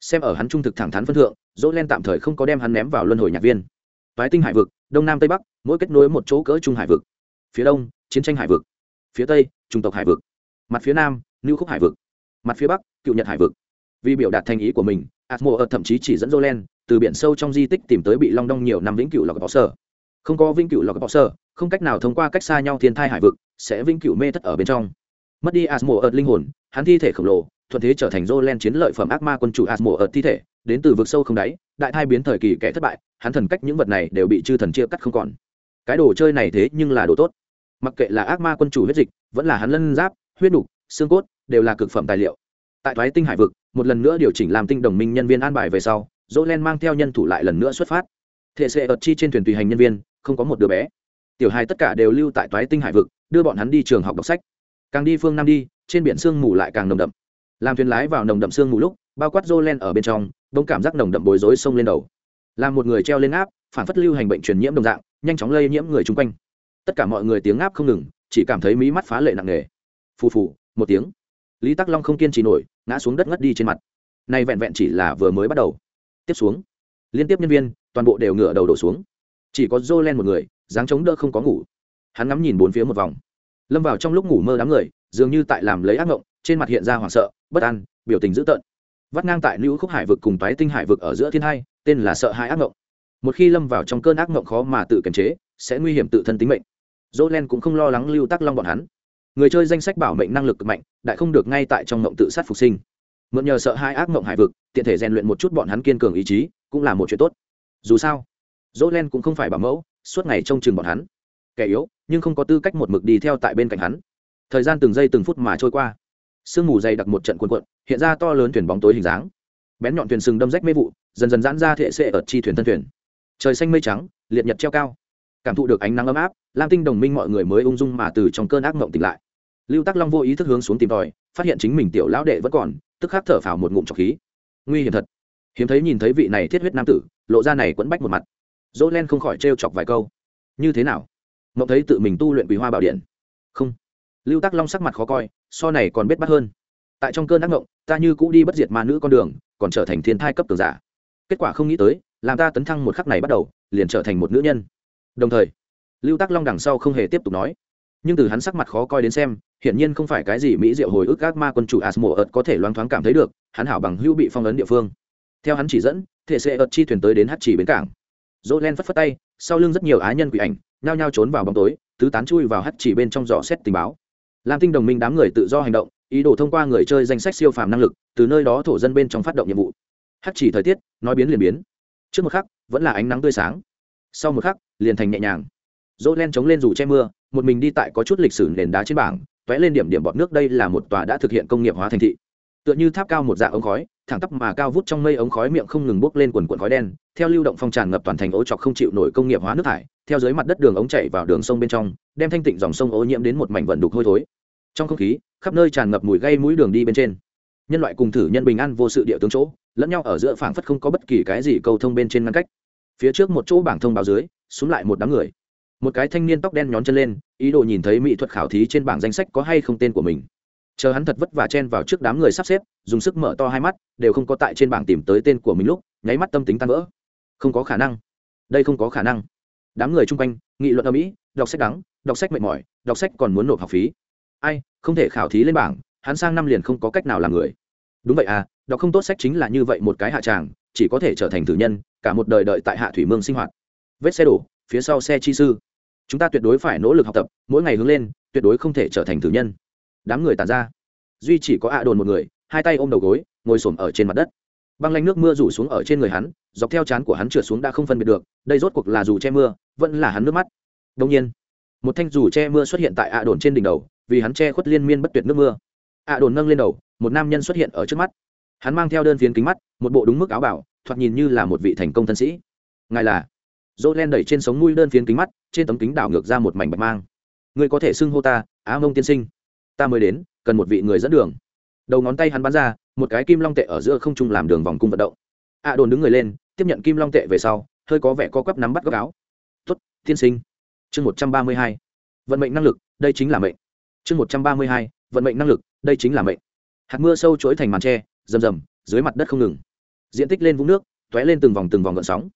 [SPEAKER 1] Xem ở hắn trung thực thẳng thắn phân thượng, dỗ len tạm thời không có đem hắn ném vào luân hồi nhạc viên. Toái tinh hải vực, đông nam tây bắc, mỗi kết nối một chỗ cỡ trung hải vực. Phía đông, chiến tranh hải vực. Phía tây, trung tộc hải vực mặt phía nam lưu khúc hải vực. Mặt phía bắc, cựu nhật hải vực. Vì biểu đạt thành ý của mình, atmo ở thậm chí chỉ dẫn jolen từ biển sâu trong di tích tìm tới bị long đong nhiều năm vĩnh cửu lọc bọ sở. Không có vĩnh cửu lọc bọ sở, không cách nào thông qua cách xa nhau thiên thai hải vực, sẽ vĩnh cửu mê thất ở bên trong. Mất đi asmo ở linh hồn, hắn thi thể khổng lồ, thuận thế trở thành jolen chiến lợi phẩm ác ma quân chủ asmo ở thi thể, đến từ vực sâu không đáy, đại thai biến thời kỳ kẻ thất bại, hắn thần cách những vật này đều bị chư thần chia cắt không còn. Cái đồ chơi này thế nhưng là đồ tốt. Mặc kệ là ác ma quân chủ huyết dịch, vẫn là hắn lân giáp huyết đục, xương cốt đều là cực phẩm tài liệu. Tại thoái tinh hải vực, một lần nữa điều chỉnh làm tinh đồng minh nhân viên an bài về sau dỗ len mang theo nhân thủ lại lần nữa xuất phát. Thể xệ ợt chi trên thuyền tùy hành nhân viên, không có một đứa bé. Tiểu hai tất cả đều lưu tại toái tinh hải vực, đưa bọn hắn đi trường học đọc sách. Càng đi phương nam đi, trên biển sương mù lại càng nồng đậm. Làm thuyền lái vào nồng đậm sương mù lúc, bao quát dô len ở bên trong đông cảm giác nồng đậm bối rối sông lên đầu. Làm một người treo lên áp, phản phất lưu hành bệnh truyền nhiễm đồng dạng, nhanh chóng lây nhiễm người chung quanh. Tất cả mọi người tiếng áp không ngừng, chỉ cảm thấy mí mắt phá lệ nặng nề phù phù, một tiếng. Lý tắc long không kiên trì nổi, ngã xuống đất ngất đi trên mặt. Nay vẹn vẹn chỉ là vừa mới bắt đầu. Tiếp xuống, liên tiếp nhân viên, toàn bộ đều ngửa đầu đổ xuống. Chỉ có dô len một người, dáng chống đỡ không có ngủ. Hắn ngắm nhìn bốn phía một vòng. Lâm vào trong lúc ngủ mơ đám người, dường như tại làm lấy ác ngộng, trên mặt hiện ra hoảng sợ, bất an, biểu tình dữ tợn. Vắt ngang tại nữ khúc hải vực cùng toái tinh hải vực ở giữa thiên hai, tên là sợ hãi ác ngộng. Một khi lâm vào trong cơn ác ngộng khó mà tự kiềm chế, sẽ nguy hiểm tự thân tính mệnh. Dỗ len cũng không lo lắng lưu tắc long bọn hắn người chơi danh sách bảo mệnh năng lực cực mạnh, đại không được ngay tại trong mộng tự sát phục sinh. Mượn nhờ sợ hai ác mộng hải vực, tiện thể rèn luyện một chút bọn hắn kiên cường ý chí, cũng là một chuyện tốt. Dù sao dỗ len cũng không phải bảo mẫu, suốt ngày trông chừng bọn hắn. Kẻ yếu, nhưng không có tư cách một mực đi theo tại bên cạnh hắn. Thời gian từng giây từng phút mà trôi qua. Sương mù dày đặc một trận cuộn cuộn, hiện ra to lớn thuyền bóng tối hình dáng. Bén nhọn thuyền sừng đâm rách mê vụ, dần dần giãn ra thệ xệ ở chi thuyền thân thuyền. Trời xanh mây trắng, liệt nhật treo cao cảm thụ được ánh nắng ấm áp, lam tinh đồng minh mọi người mới ung dung mà từ trong cơn ác mộng tỉnh lại. Lưu tắc long vô ý thức hướng xuống tìm tòi, phát hiện chính mình tiểu lão đệ vẫn còn, tức khắc thở phào một ngụm trọc khí. Nguy hiểm thật. Hiếm thấy nhìn thấy vị này thiết huyết nam tử, lộ ra này quẫn bách một mặt. Dỗ len không khỏi trêu chọc vài câu. Như thế nào? Mộng thấy tự mình tu luyện quý hoa bảo điện. Không. Lưu tắc long sắc mặt khó coi, so này còn biết bắt hơn. Tại trong cơn ác mộng, ta như cũ đi bất diệt ma nữ con đường, còn trở thành thiên thai cấp cường giả. Kết quả không nghĩ tới, làm ta tấn thăng một khắc này bắt đầu, liền trở thành một nữ nhân đồng thời, lưu tắc long đằng sau không hề tiếp tục nói. Nhưng từ hắn sắc mặt khó coi đến xem, hiển nhiên không phải cái gì mỹ diệu hồi ức ác ma quân chủ asmo ợt có thể loáng thoáng cảm thấy được, hắn hảo bằng hữu bị phong ấn địa phương. Theo hắn chỉ dẫn, thể sẽ ợt chi thuyền tới đến hát chỉ bến cảng. Dỗ len phất phất tay, sau lưng rất nhiều á nhân quỷ ảnh, nhao nhao trốn vào bóng tối, tứ tán chui vào hát chỉ bên trong giỏ xét tình báo. Lam tinh đồng minh đám người tự do hành động, ý đồ thông qua người chơi danh sách siêu phàm năng lực, từ nơi đó thổ dân bên trong phát động nhiệm vụ. Hát chỉ thời tiết, nói biến liền biến. Trước một khắc, vẫn là ánh nắng tươi sáng. Sau một khắc liền thành nhẹ nhàng. Dỗ len chống lên dù che mưa, một mình đi tại có chút lịch sử nền đá trên bảng t ó é lên điểm điểm bọt nước đây là một tòa đã thực hiện công nghiệp hóa thành thị. Tựa như tháp cao một dạng ống khói, thẳng tắp mà cao vút trong mây ống khói miệng không ngừng bốc lên quần quần khói đen, theo lưu động phong tràn ngập toàn thành ố chọc không chịu nổi công nghiệp hóa nước thải, theo dưới mặt đất đường ống chảy vào đường sông bên trong, đem thanh tịnh dòng sông ô nhiễm đến một mảnh vận đục hôi thối. Trong không khí, khắp nơi tràn ngập mùi gây mũi đường đi bên trên. Nhân loại cùng thử nhân bình an vô sự địa tướng chỗ, lẫn nhau ở giữa phảng phất không có bất kỳ cái gì câu thông bên trên ngăn cách. Phía trước một chỗ bảng thông báo dưới xuống lại một đám người. Một cái thanh niên tóc đen nhón chân lên, ý đồ nhìn thấy mỹ thuật khảo thí trên bảng danh sách có hay không tên của mình. Chờ hắn thật vất vả chen vào trước đám người sắp xếp, dùng sức mở to hai mắt, đều không có tại trên bảng tìm tới tên của mình lúc, nháy mắt tâm tính tan vỡ. Không có khả năng. Đây không có khả năng. Đám người chung quanh, nghị luận ở mỹ đọc sách đắng, đọc sách mệt mỏi, đọc sách còn muốn nộp học phí. Ai, không thể khảo thí lên bảng, hắn sang năm liền không có cách nào làm người. Đúng vậy à đọc không tốt sách chính là như vậy một cái hạ tràng, chỉ có thể trở thành thử nhân, cả một đời đợi tại hạ thủy mương sinh hoạt vết xe đổ, phía sau xe chi sư. Chúng ta tuyệt đối phải nỗ lực học tập, mỗi ngày hướng lên, tuyệt đối không thể trở thành thử nhân. Đám người tàn ra. Duy chỉ có ạ đồn một người, hai tay ôm đầu gối, ngồi s ổ m ở trên mặt đất. Băng lanh nước mưa rủ xuống ở trên người hắn, dọc theo chán của hắn trượt xuống đã không phân biệt được, đây rốt cuộc là dù che mưa, vẫn là hắn nước mắt. Đông nhiên, một thanh dù che mưa xuất hiện tại ạ đồn trên đỉnh đầu, vì hắn che khuất liên miên bất tuyệt nước mưa. Ạ đồn nâng lên đầu, một nam nhân xuất hiện ở trước mắt. Hắn mang theo đơn phiến kính mắt, một bộ đúng mức áo bảo, thoạt nhìn như là một vị thành công thân sĩ. Ngài là? Dỗ len đẩy trên sống mũi đơn phiến kính mắt, trên tấm kính đảo ngược ra một mảnh bạch mang. Người có thể xưng hô ta, á mông tiên sinh. Ta mới đến, cần một vị người dẫn đường. Đầu ngón tay hắn bắn ra, một cái kim long tệ ở giữa không trung làm đường vòng cung vận động. À đồn đứng người lên, tiếp nhận kim long tệ về sau, hơi có vẻ co quắp nắm bắt góc áo. Tuất tiên sinh. Chương một trăm ba mươi hai. Vận mệnh năng lực, đây chính là mệnh. Chương một trăm ba mươi hai. Vận mệnh năng lực, đây chính là mệnh. Hạt mưa sâu chuỗi thành màn tre, rầm rầm, dưới mặt đất không ngừng. Diện tích lên vũng nước t ó é lên từng vòng từng vòng gợn sóng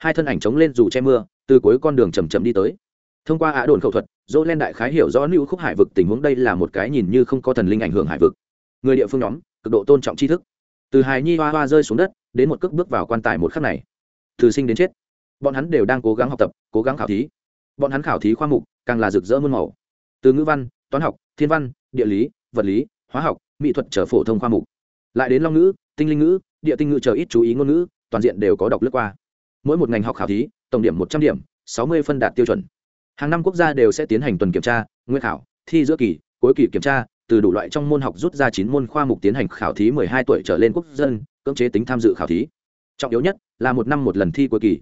[SPEAKER 1] hai thân ảnh chống lên dù che mưa, từ cuối con đường chầm chậm đi tới. Thông qua ạ đồn khẩu thuật, dỗ len đại khái hiểu rõ lưu khúc hải vực tình huống đây là một cái nhìn như không có thần linh ảnh hưởng hải vực. Người địa phương nhóm, cực độ tôn trọng tri thức. Từ hài nhi hoa hoa rơi xuống đất, đến một cước bước vào quan tài một khắc này. Từ sinh đến chết. Bọn hắn đều đang cố gắng học tập, cố gắng khảo thí. Bọn hắn khảo thí khoa mục, càng là rực rỡ muôn màu. Từ ngữ văn, toán học, thiên văn, địa lý, vật lý, hóa học, mỹ thuật trở phổ thông khoa mục. Lại đến long ngữ, tinh linh ngữ, địa tinh ngữ chờ ít chú ý ngôn ngữ, toàn diện đều có đọc lướt qua mỗi một ngành học khảo thí, tổng điểm một trăm điểm, sáu mươi phân đạt tiêu chuẩn. Hàng năm quốc gia đều sẽ tiến hành tuần kiểm tra, nguyên khảo, thi giữa kỳ, cuối kỳ kiểm tra, từ đủ loại trong môn học rút ra chín môn khoa mục tiến hành khảo thí mười hai tuổi trở lên quốc dân, cưỡng chế tính tham dự khảo thí. Trọng yếu nhất là một năm một lần thi cuối kỳ.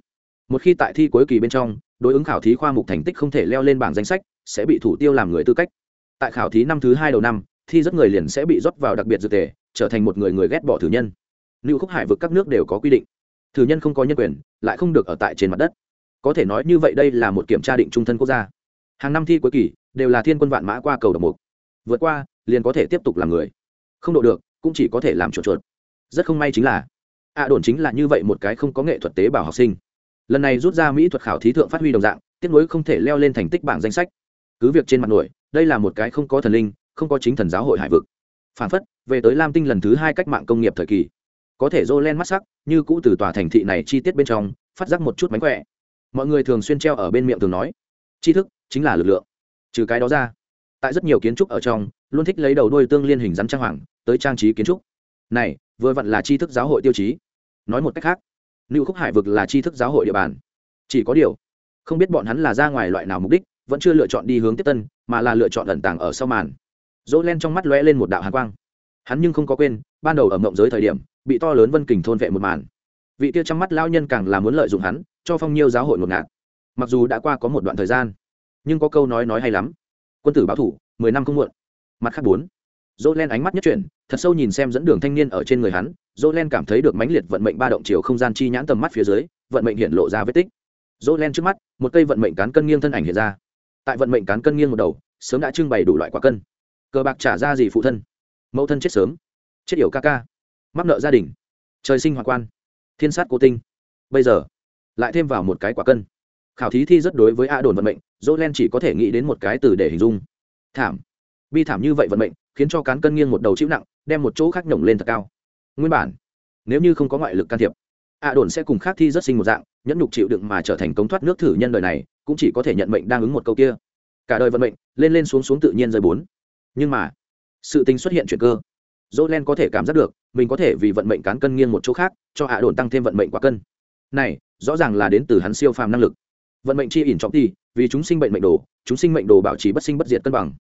[SPEAKER 1] Một khi tại thi cuối kỳ bên trong, đối ứng khảo thí khoa mục thành tích không thể leo lên bảng danh sách, sẽ bị thủ tiêu làm người tư cách. Tại khảo thí năm thứ hai đầu năm, thi rất người liền sẽ bị rót vào đặc biệt dự tề, trở thành một người người ghét bỏ thử nhân. Lưu khúc hải vực các nước đều có quy định thử nhân không có nhân quyền, lại không được ở tại trên mặt đất. Có thể nói như vậy đây là một kiểm tra định trung thân quốc gia. Hàng năm thi cuối kỳ, đều là thiên quân vạn mã qua cầu độc mục. Vượt qua, liền có thể tiếp tục làm người. Không độ được, cũng chỉ có thể làm chuột chuột. Rất không may chính là, ạ đồn chính là như vậy một cái không có nghệ thuật tế bào học sinh. Lần này rút ra mỹ thuật khảo thí thượng phát huy đồng dạng tiếp nối không thể leo lên thành tích bảng danh sách. Cứ việc trên mặt nổi, đây là một cái không có thần linh, không có chính thần giáo hội hải vực. Phản phất, về tới lam tinh lần thứ hai cách mạng công nghiệp thời kỳ có thể dô len mắt sắc, như cũ từ tòa thành thị này chi tiết bên trong, phát giác một chút mánh khỏe. Mọi người thường xuyên treo ở bên miệng thường nói, tri thức chính là lực lượng. Trừ cái đó ra, tại rất nhiều kiến trúc ở trong, luôn thích lấy đầu đuôi tương liên hình rắn trang hoàng tới trang trí kiến trúc. Này, vừa vặn là tri thức giáo hội tiêu chí. Nói một cách khác lưu khúc hải vực là tri thức giáo hội địa bàn. Chỉ có điều, không biết bọn hắn là ra ngoài loại nào mục đích, vẫn chưa lựa chọn đi hướng tiếp tân, mà là lựa chọn ẩn tàng ở sau màn. Dỗ len trong mắt lóe lên một đạo hàn quang. Hắn nhưng không có quên, ban đầu ở mộng giới thời điểm bị to lớn vân kình thôn vệ một màn. Vị tiêu trong mắt lao nhân càng là muốn lợi dụng hắn, cho phong nhiêu giáo hội một ngạt. Mặc dù đã qua có một đoạn thời gian, nhưng có câu nói nói hay lắm. Quân tử báo thủ, mười năm không muộn. Mặt khác bốn. Dỗ len ánh mắt nhất chuyển, thật sâu nhìn xem dẫn đường thanh niên ở trên người hắn dỗ len cảm thấy được mãnh liệt vận mệnh ba động chiều không gian chi nhãn tầm mắt phía dưới, vận mệnh hiện lộ ra vết tích. Dỗ len trước mắt, một cây vận mệnh cán cân nghiêng thân ảnh hiện ra. Tại vận mệnh cán cân nghiêng một đầu, sớm đã trưng bày đủ loại quả cân. Cờ bạc trả ra gì phụ thân? Mẫu thân chết sớm. Chết yểu ca ca mắc nợ gia đình. Trời sinh hoạt quan. Thiên sát cố tinh. Bây giờ, lại thêm vào một cái quả cân. Khảo thí thi rất đối với a đồn vận mệnh, dỗ len chỉ có thể nghĩ đến một cái từ để hình dung. Thảm. Bi thảm như vậy vận mệnh, khiến cho cán cân nghiêng một đầu chịu nặng, đem một chỗ khác nhổng lên thật cao. Nguyên bản, nếu như không có ngoại lực can thiệp, a đồn sẽ cùng khác thi rất sinh một dạng, nhẫn nhục chịu đựng mà trở thành cống thoát nước thử nhân đời này, cũng chỉ có thể nhận mệnh đang ứng một câu kia. Cả đời vận mệnh, lên lên xuống xuống tự nhiên rơi bốn. Nhưng mà, sự tình xuất hiện chuyện cơ dỗ len có thể cảm giác được, mình có thể vì vận mệnh cán cân nghiêng một chỗ khác, cho hạ đồn tăng thêm vận mệnh quá cân. Này, rõ ràng là đến từ hắn siêu phàm năng lực. Vận mệnh chi ỉn trọng ti vì chúng sinh mệnh mệnh đồ, chúng sinh mệnh đồ bảo trì bất sinh bất diệt cân bằng.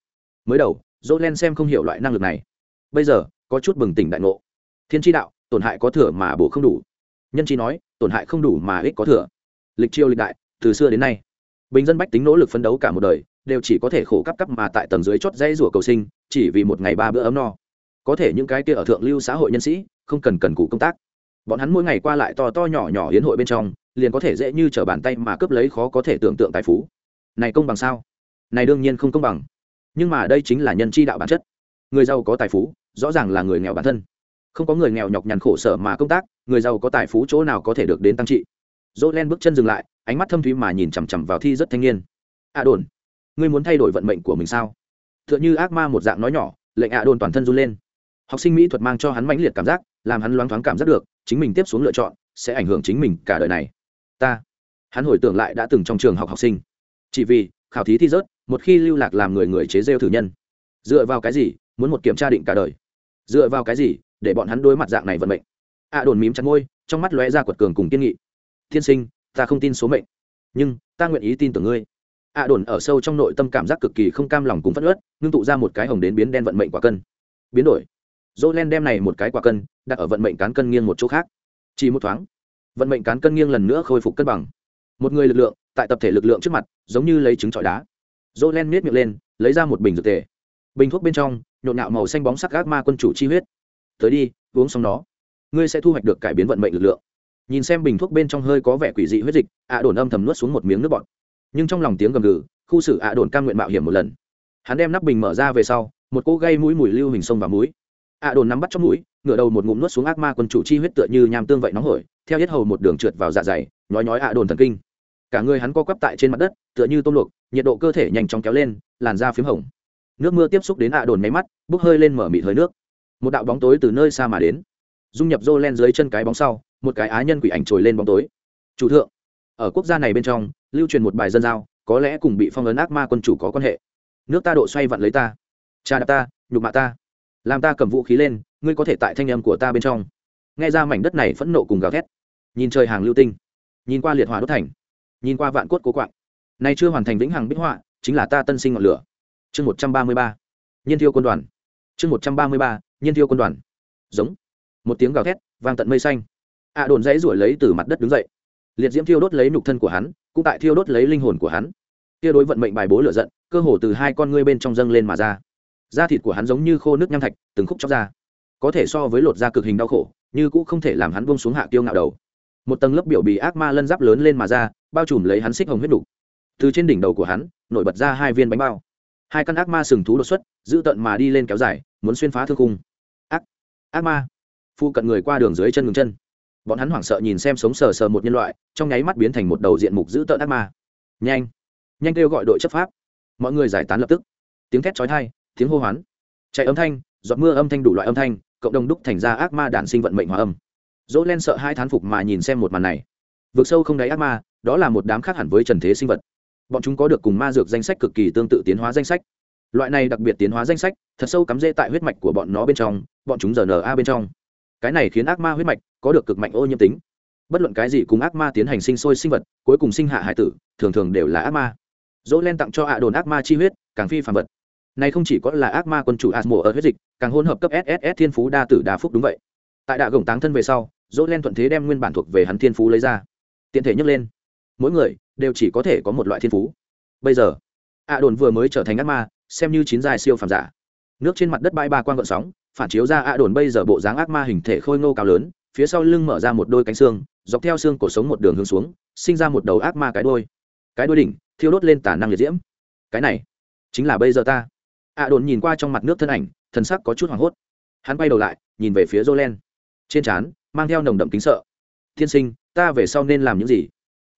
[SPEAKER 1] Mới đầu dỗ len xem không hiểu loại năng lực này. Bây giờ, có chút bừng tỉnh đại ngộ. Thiên tri đạo, tổn hại có thừa mà bổ không đủ. Nhân chi nói, tổn hại không đủ mà ích có thừa. Lịch chiêu lịch đại, từ xưa đến nay, bình dân bách tính nỗ lực phấn đấu cả một đời, đều chỉ có thể khổ cấp cấp mà tại tầng dưới chót dây rủa cầu sinh, chỉ vì một ngày ba bữa ấm no có thể những cái kia ở thượng lưu xã hội nhân sĩ không cần cần cụ công tác. Bọn hắn mỗi ngày qua lại to to nhỏ nhỏ hiến hội bên trong, liền có thể dễ như trở bàn tay mà cướp lấy khó có thể tưởng tượng tài phú. Này công bằng sao? Này đương nhiên không công bằng. Nhưng mà đây chính là nhân chi đạo bản chất. Người giàu có tài phú, rõ ràng là người nghèo bản thân. Không có người nghèo nhọc nhằn khổ sở mà công tác, người giàu có tài phú chỗ nào có thể được đến tăng trị. Dỗ len bước chân dừng lại, ánh mắt thâm thúy mà nhìn chằm chằm vào thi rất thanh niên. A đồn, ngươi muốn thay đổi vận mệnh của mình sao? T h ư ợ n h ư ác ma một dạng nói nhỏ, lệnh a đồn toàn thân run lên học sinh mỹ thuật mang cho hắn mãnh liệt cảm giác, làm hắn loáng thoáng cảm giác được, chính mình tiếp xuống lựa chọn sẽ ảnh hưởng chính mình cả đời này. Ta, hắn hồi tưởng lại đã từng trong trường học học sinh. Chỉ vì, khảo thí thi rớt, một khi lưu lạc làm người người chế rêu thử nhân. Dựa vào cái gì, muốn một kiểm tra định cả đời? Dựa vào cái gì, để bọn hắn đối mặt dạng này vận mệnh? A đồn mím chặt ngôi trong mắt lóe ra quật cường cùng kiên nghị. Thiên sinh, ta không tin số mệnh. Nhưng, ta nguyện ý tin tưởng ngươi. A đồn ở sâu trong nội tâm cảm giác cực kỳ không cam lòng cùng phất ớt ngưng tụ ra một cái hồng đến biến đen vận mệnh quả cân. Biến đổi dỗ len đem này một cái quả cân, đặt ở vận mệnh cán cân nghiêng một chỗ khác. Chỉ một thoáng, vận mệnh cán cân nghiêng lần nữa khôi phục cân bằng. Một người lực lượng, tại tập thể lực lượng trước mặt, giống như lấy trứng trọi đá. Dỗ len miết miệng lên, lấy ra một bình dược tề. Bình thuốc bên trong, nhộn nạo màu xanh bóng sắc gác ma quân chủ chi huyết. Tới đi, uống xong nó. Ngươi sẽ thu hoạch được cải biến vận mệnh lực lượng. Nhìn xem bình thuốc bên trong hơi có vẻ quỷ dị huyết dịch, ạ đồn âm thầm nuốt xuống một miếng nước bọt. Nhưng trong lòng tiếng gầm gừ, khu xử ạ đồn cam nguyện mạo hiểm một lần. Hắn đem nắp bình mở ra về sau, một cỗ gây mũi mùi lưu hình sông và mũi ạ đồn nắm bắt trong mũi, ngửa đầu một ngụm nuốt xuống ác ma quân chủ chi huyết tựa như nham tương vậy nóng hổi, theo hết hầu một đường trượt vào dạ dày, nhói nhói ạ đồn thần kinh. Cả người hắn co quắp tại trên mặt đất, tựa như tôm luộc, nhiệt độ cơ thể nhanh chóng kéo lên, làn da p h í m hồng. Nước mưa tiếp xúc đến ạ đồn máy mắt, bốc hơi lên mở mịt hơi nước. Một đạo bóng tối từ nơi xa mà đến. Dung nhập rô len dưới chân cái bóng sau, một cái á nhân quỷ ảnh trồi lên bóng tối. Chủ thượng, ở quốc gia này bên trong, lưu truyền một bài dân giao, có lẽ cùng bị phong ấn ác ma quân chủ có quan hệ. Nước ta độ xoay vặn lấy ta. Cha đạp ta, nhục mạ ta làm ta cầm vũ khí lên, ngươi có thể tại thanh âm của ta bên trong. Nghe ra mảnh đất này phẫn nộ cùng gào thét. Nhìn trời hàng lưu tinh. Nhìn qua liệt hỏa đốt thành. Nhìn qua vạn cốt cố quạng. Nay chưa hoàn thành vĩnh hằng bích họa, chính là ta tân sinh ngọn lửa. Chương một trăm ba mươi ba. Nhiên thiêu quân đoàn. Chương một trăm ba mươi ba. Nhiên thiêu quân đoàn. Giống. Một tiếng gào thét, vang tận mây xanh. Ạ đồn dãy ruổi lấy từ mặt đất đứng dậy. Liệt diễm thiêu đốt lấy nục thân của hắn, cũng tại thiêu đốt lấy linh hồn của hắn. Kia đối vận mệnh bài bố lửa giận, cơ hồ từ hai con ngươi bên trong dâng lên mà ra da thịt của hắn giống như khô nước nham thạch, từng khúc chóc ra. Có thể so với lột da cực hình đau khổ, như cũng không thể làm hắn buông xuống hạ kiêu ngạo đầu. Một tầng lớp biểu bì ác ma lân giáp lớn lên mà ra, bao trùm lấy hắn xích hồng huyết đục. Từ trên đỉnh đầu của hắn, nổi bật ra hai viên bánh bao. Hai căn ác ma sừng thú đột xuất, giữ tận mà đi lên kéo dài, muốn xuyên phá thương cung ác ác ma. Phu cận người qua đường dưới chân ngừng chân. Bọn hắn hoảng sợ nhìn xem sống sờ sờ một nhân loại, trong nháy mắt biến thành một đầu diện mục giữ tợn ác ma. Nhanh nhanh kêu gọi đội chấp pháp. Mọi người giải tán lập tức. Tiếng thét chói tai tiếng hô hoán. Chạy âm thanh, giọt mưa âm thanh đủ loại âm thanh, cộng đồng đúc thành ra ác ma đản sinh vận mệnh hòa âm. Dỗ len sợ hai thán phục mà nhìn xem một màn này. Vượt sâu không đáy ác ma, đó là một đám khác hẳn với trần thế sinh vật. Bọn chúng có được cùng ma dược danh sách cực kỳ tương tự tiến hóa danh sách. Loại này đặc biệt tiến hóa danh sách, thật sâu cắm rễ tại huyết mạch của bọn nó bên trong, bọn chúng giờ n a bên trong. Cái này khiến ác ma huyết mạch có được cực mạnh ô nhiễm tính. Bất luận cái gì cùng ác ma tiến hành sinh sôi sinh vật, cuối cùng sinh hạ hải tử, thường thường đều là ác ma. Dỗ len tặng cho hạ đồn ác ma chi huyết, càng phi phàm vật này không chỉ có là ác ma quân chủ asmo ở huyết dịch, càng hỗn hợp cấp sss thiên phú đa tử đa phúc đúng vậy. Tại đạ gồng táng thân về sau dỗ len thuận thế đem nguyên bản thuộc về hắn thiên phú lấy ra. Tiện thể nhấc lên. Mỗi người đều chỉ có thể có một loại thiên phú. Bây giờ ạ đồn vừa mới trở thành ác ma, xem như chín dài siêu phàm giả. Nước trên mặt đất bãi ba quang gợn sóng, phản chiếu ra ạ đồn bây giờ bộ dáng ác ma hình thể khôi ngô cao lớn, phía sau lưng mở ra một đôi cánh xương, dọc theo xương cổ sống một đường hướng xuống, sinh ra một đầu ác ma cái đôi cái đôi đỉnh thiêu đốt lên tả năng liệt diễm. Cái này chính là bây giờ ta ạ đồn nhìn qua trong mặt nước thân ảnh, thần sắc có chút hoảng hốt. Hắn bay đầu lại, nhìn về phía jolen trên trán, mang theo nồng đậm kính sợ. Tiên sinh, ta về sau nên làm những gì?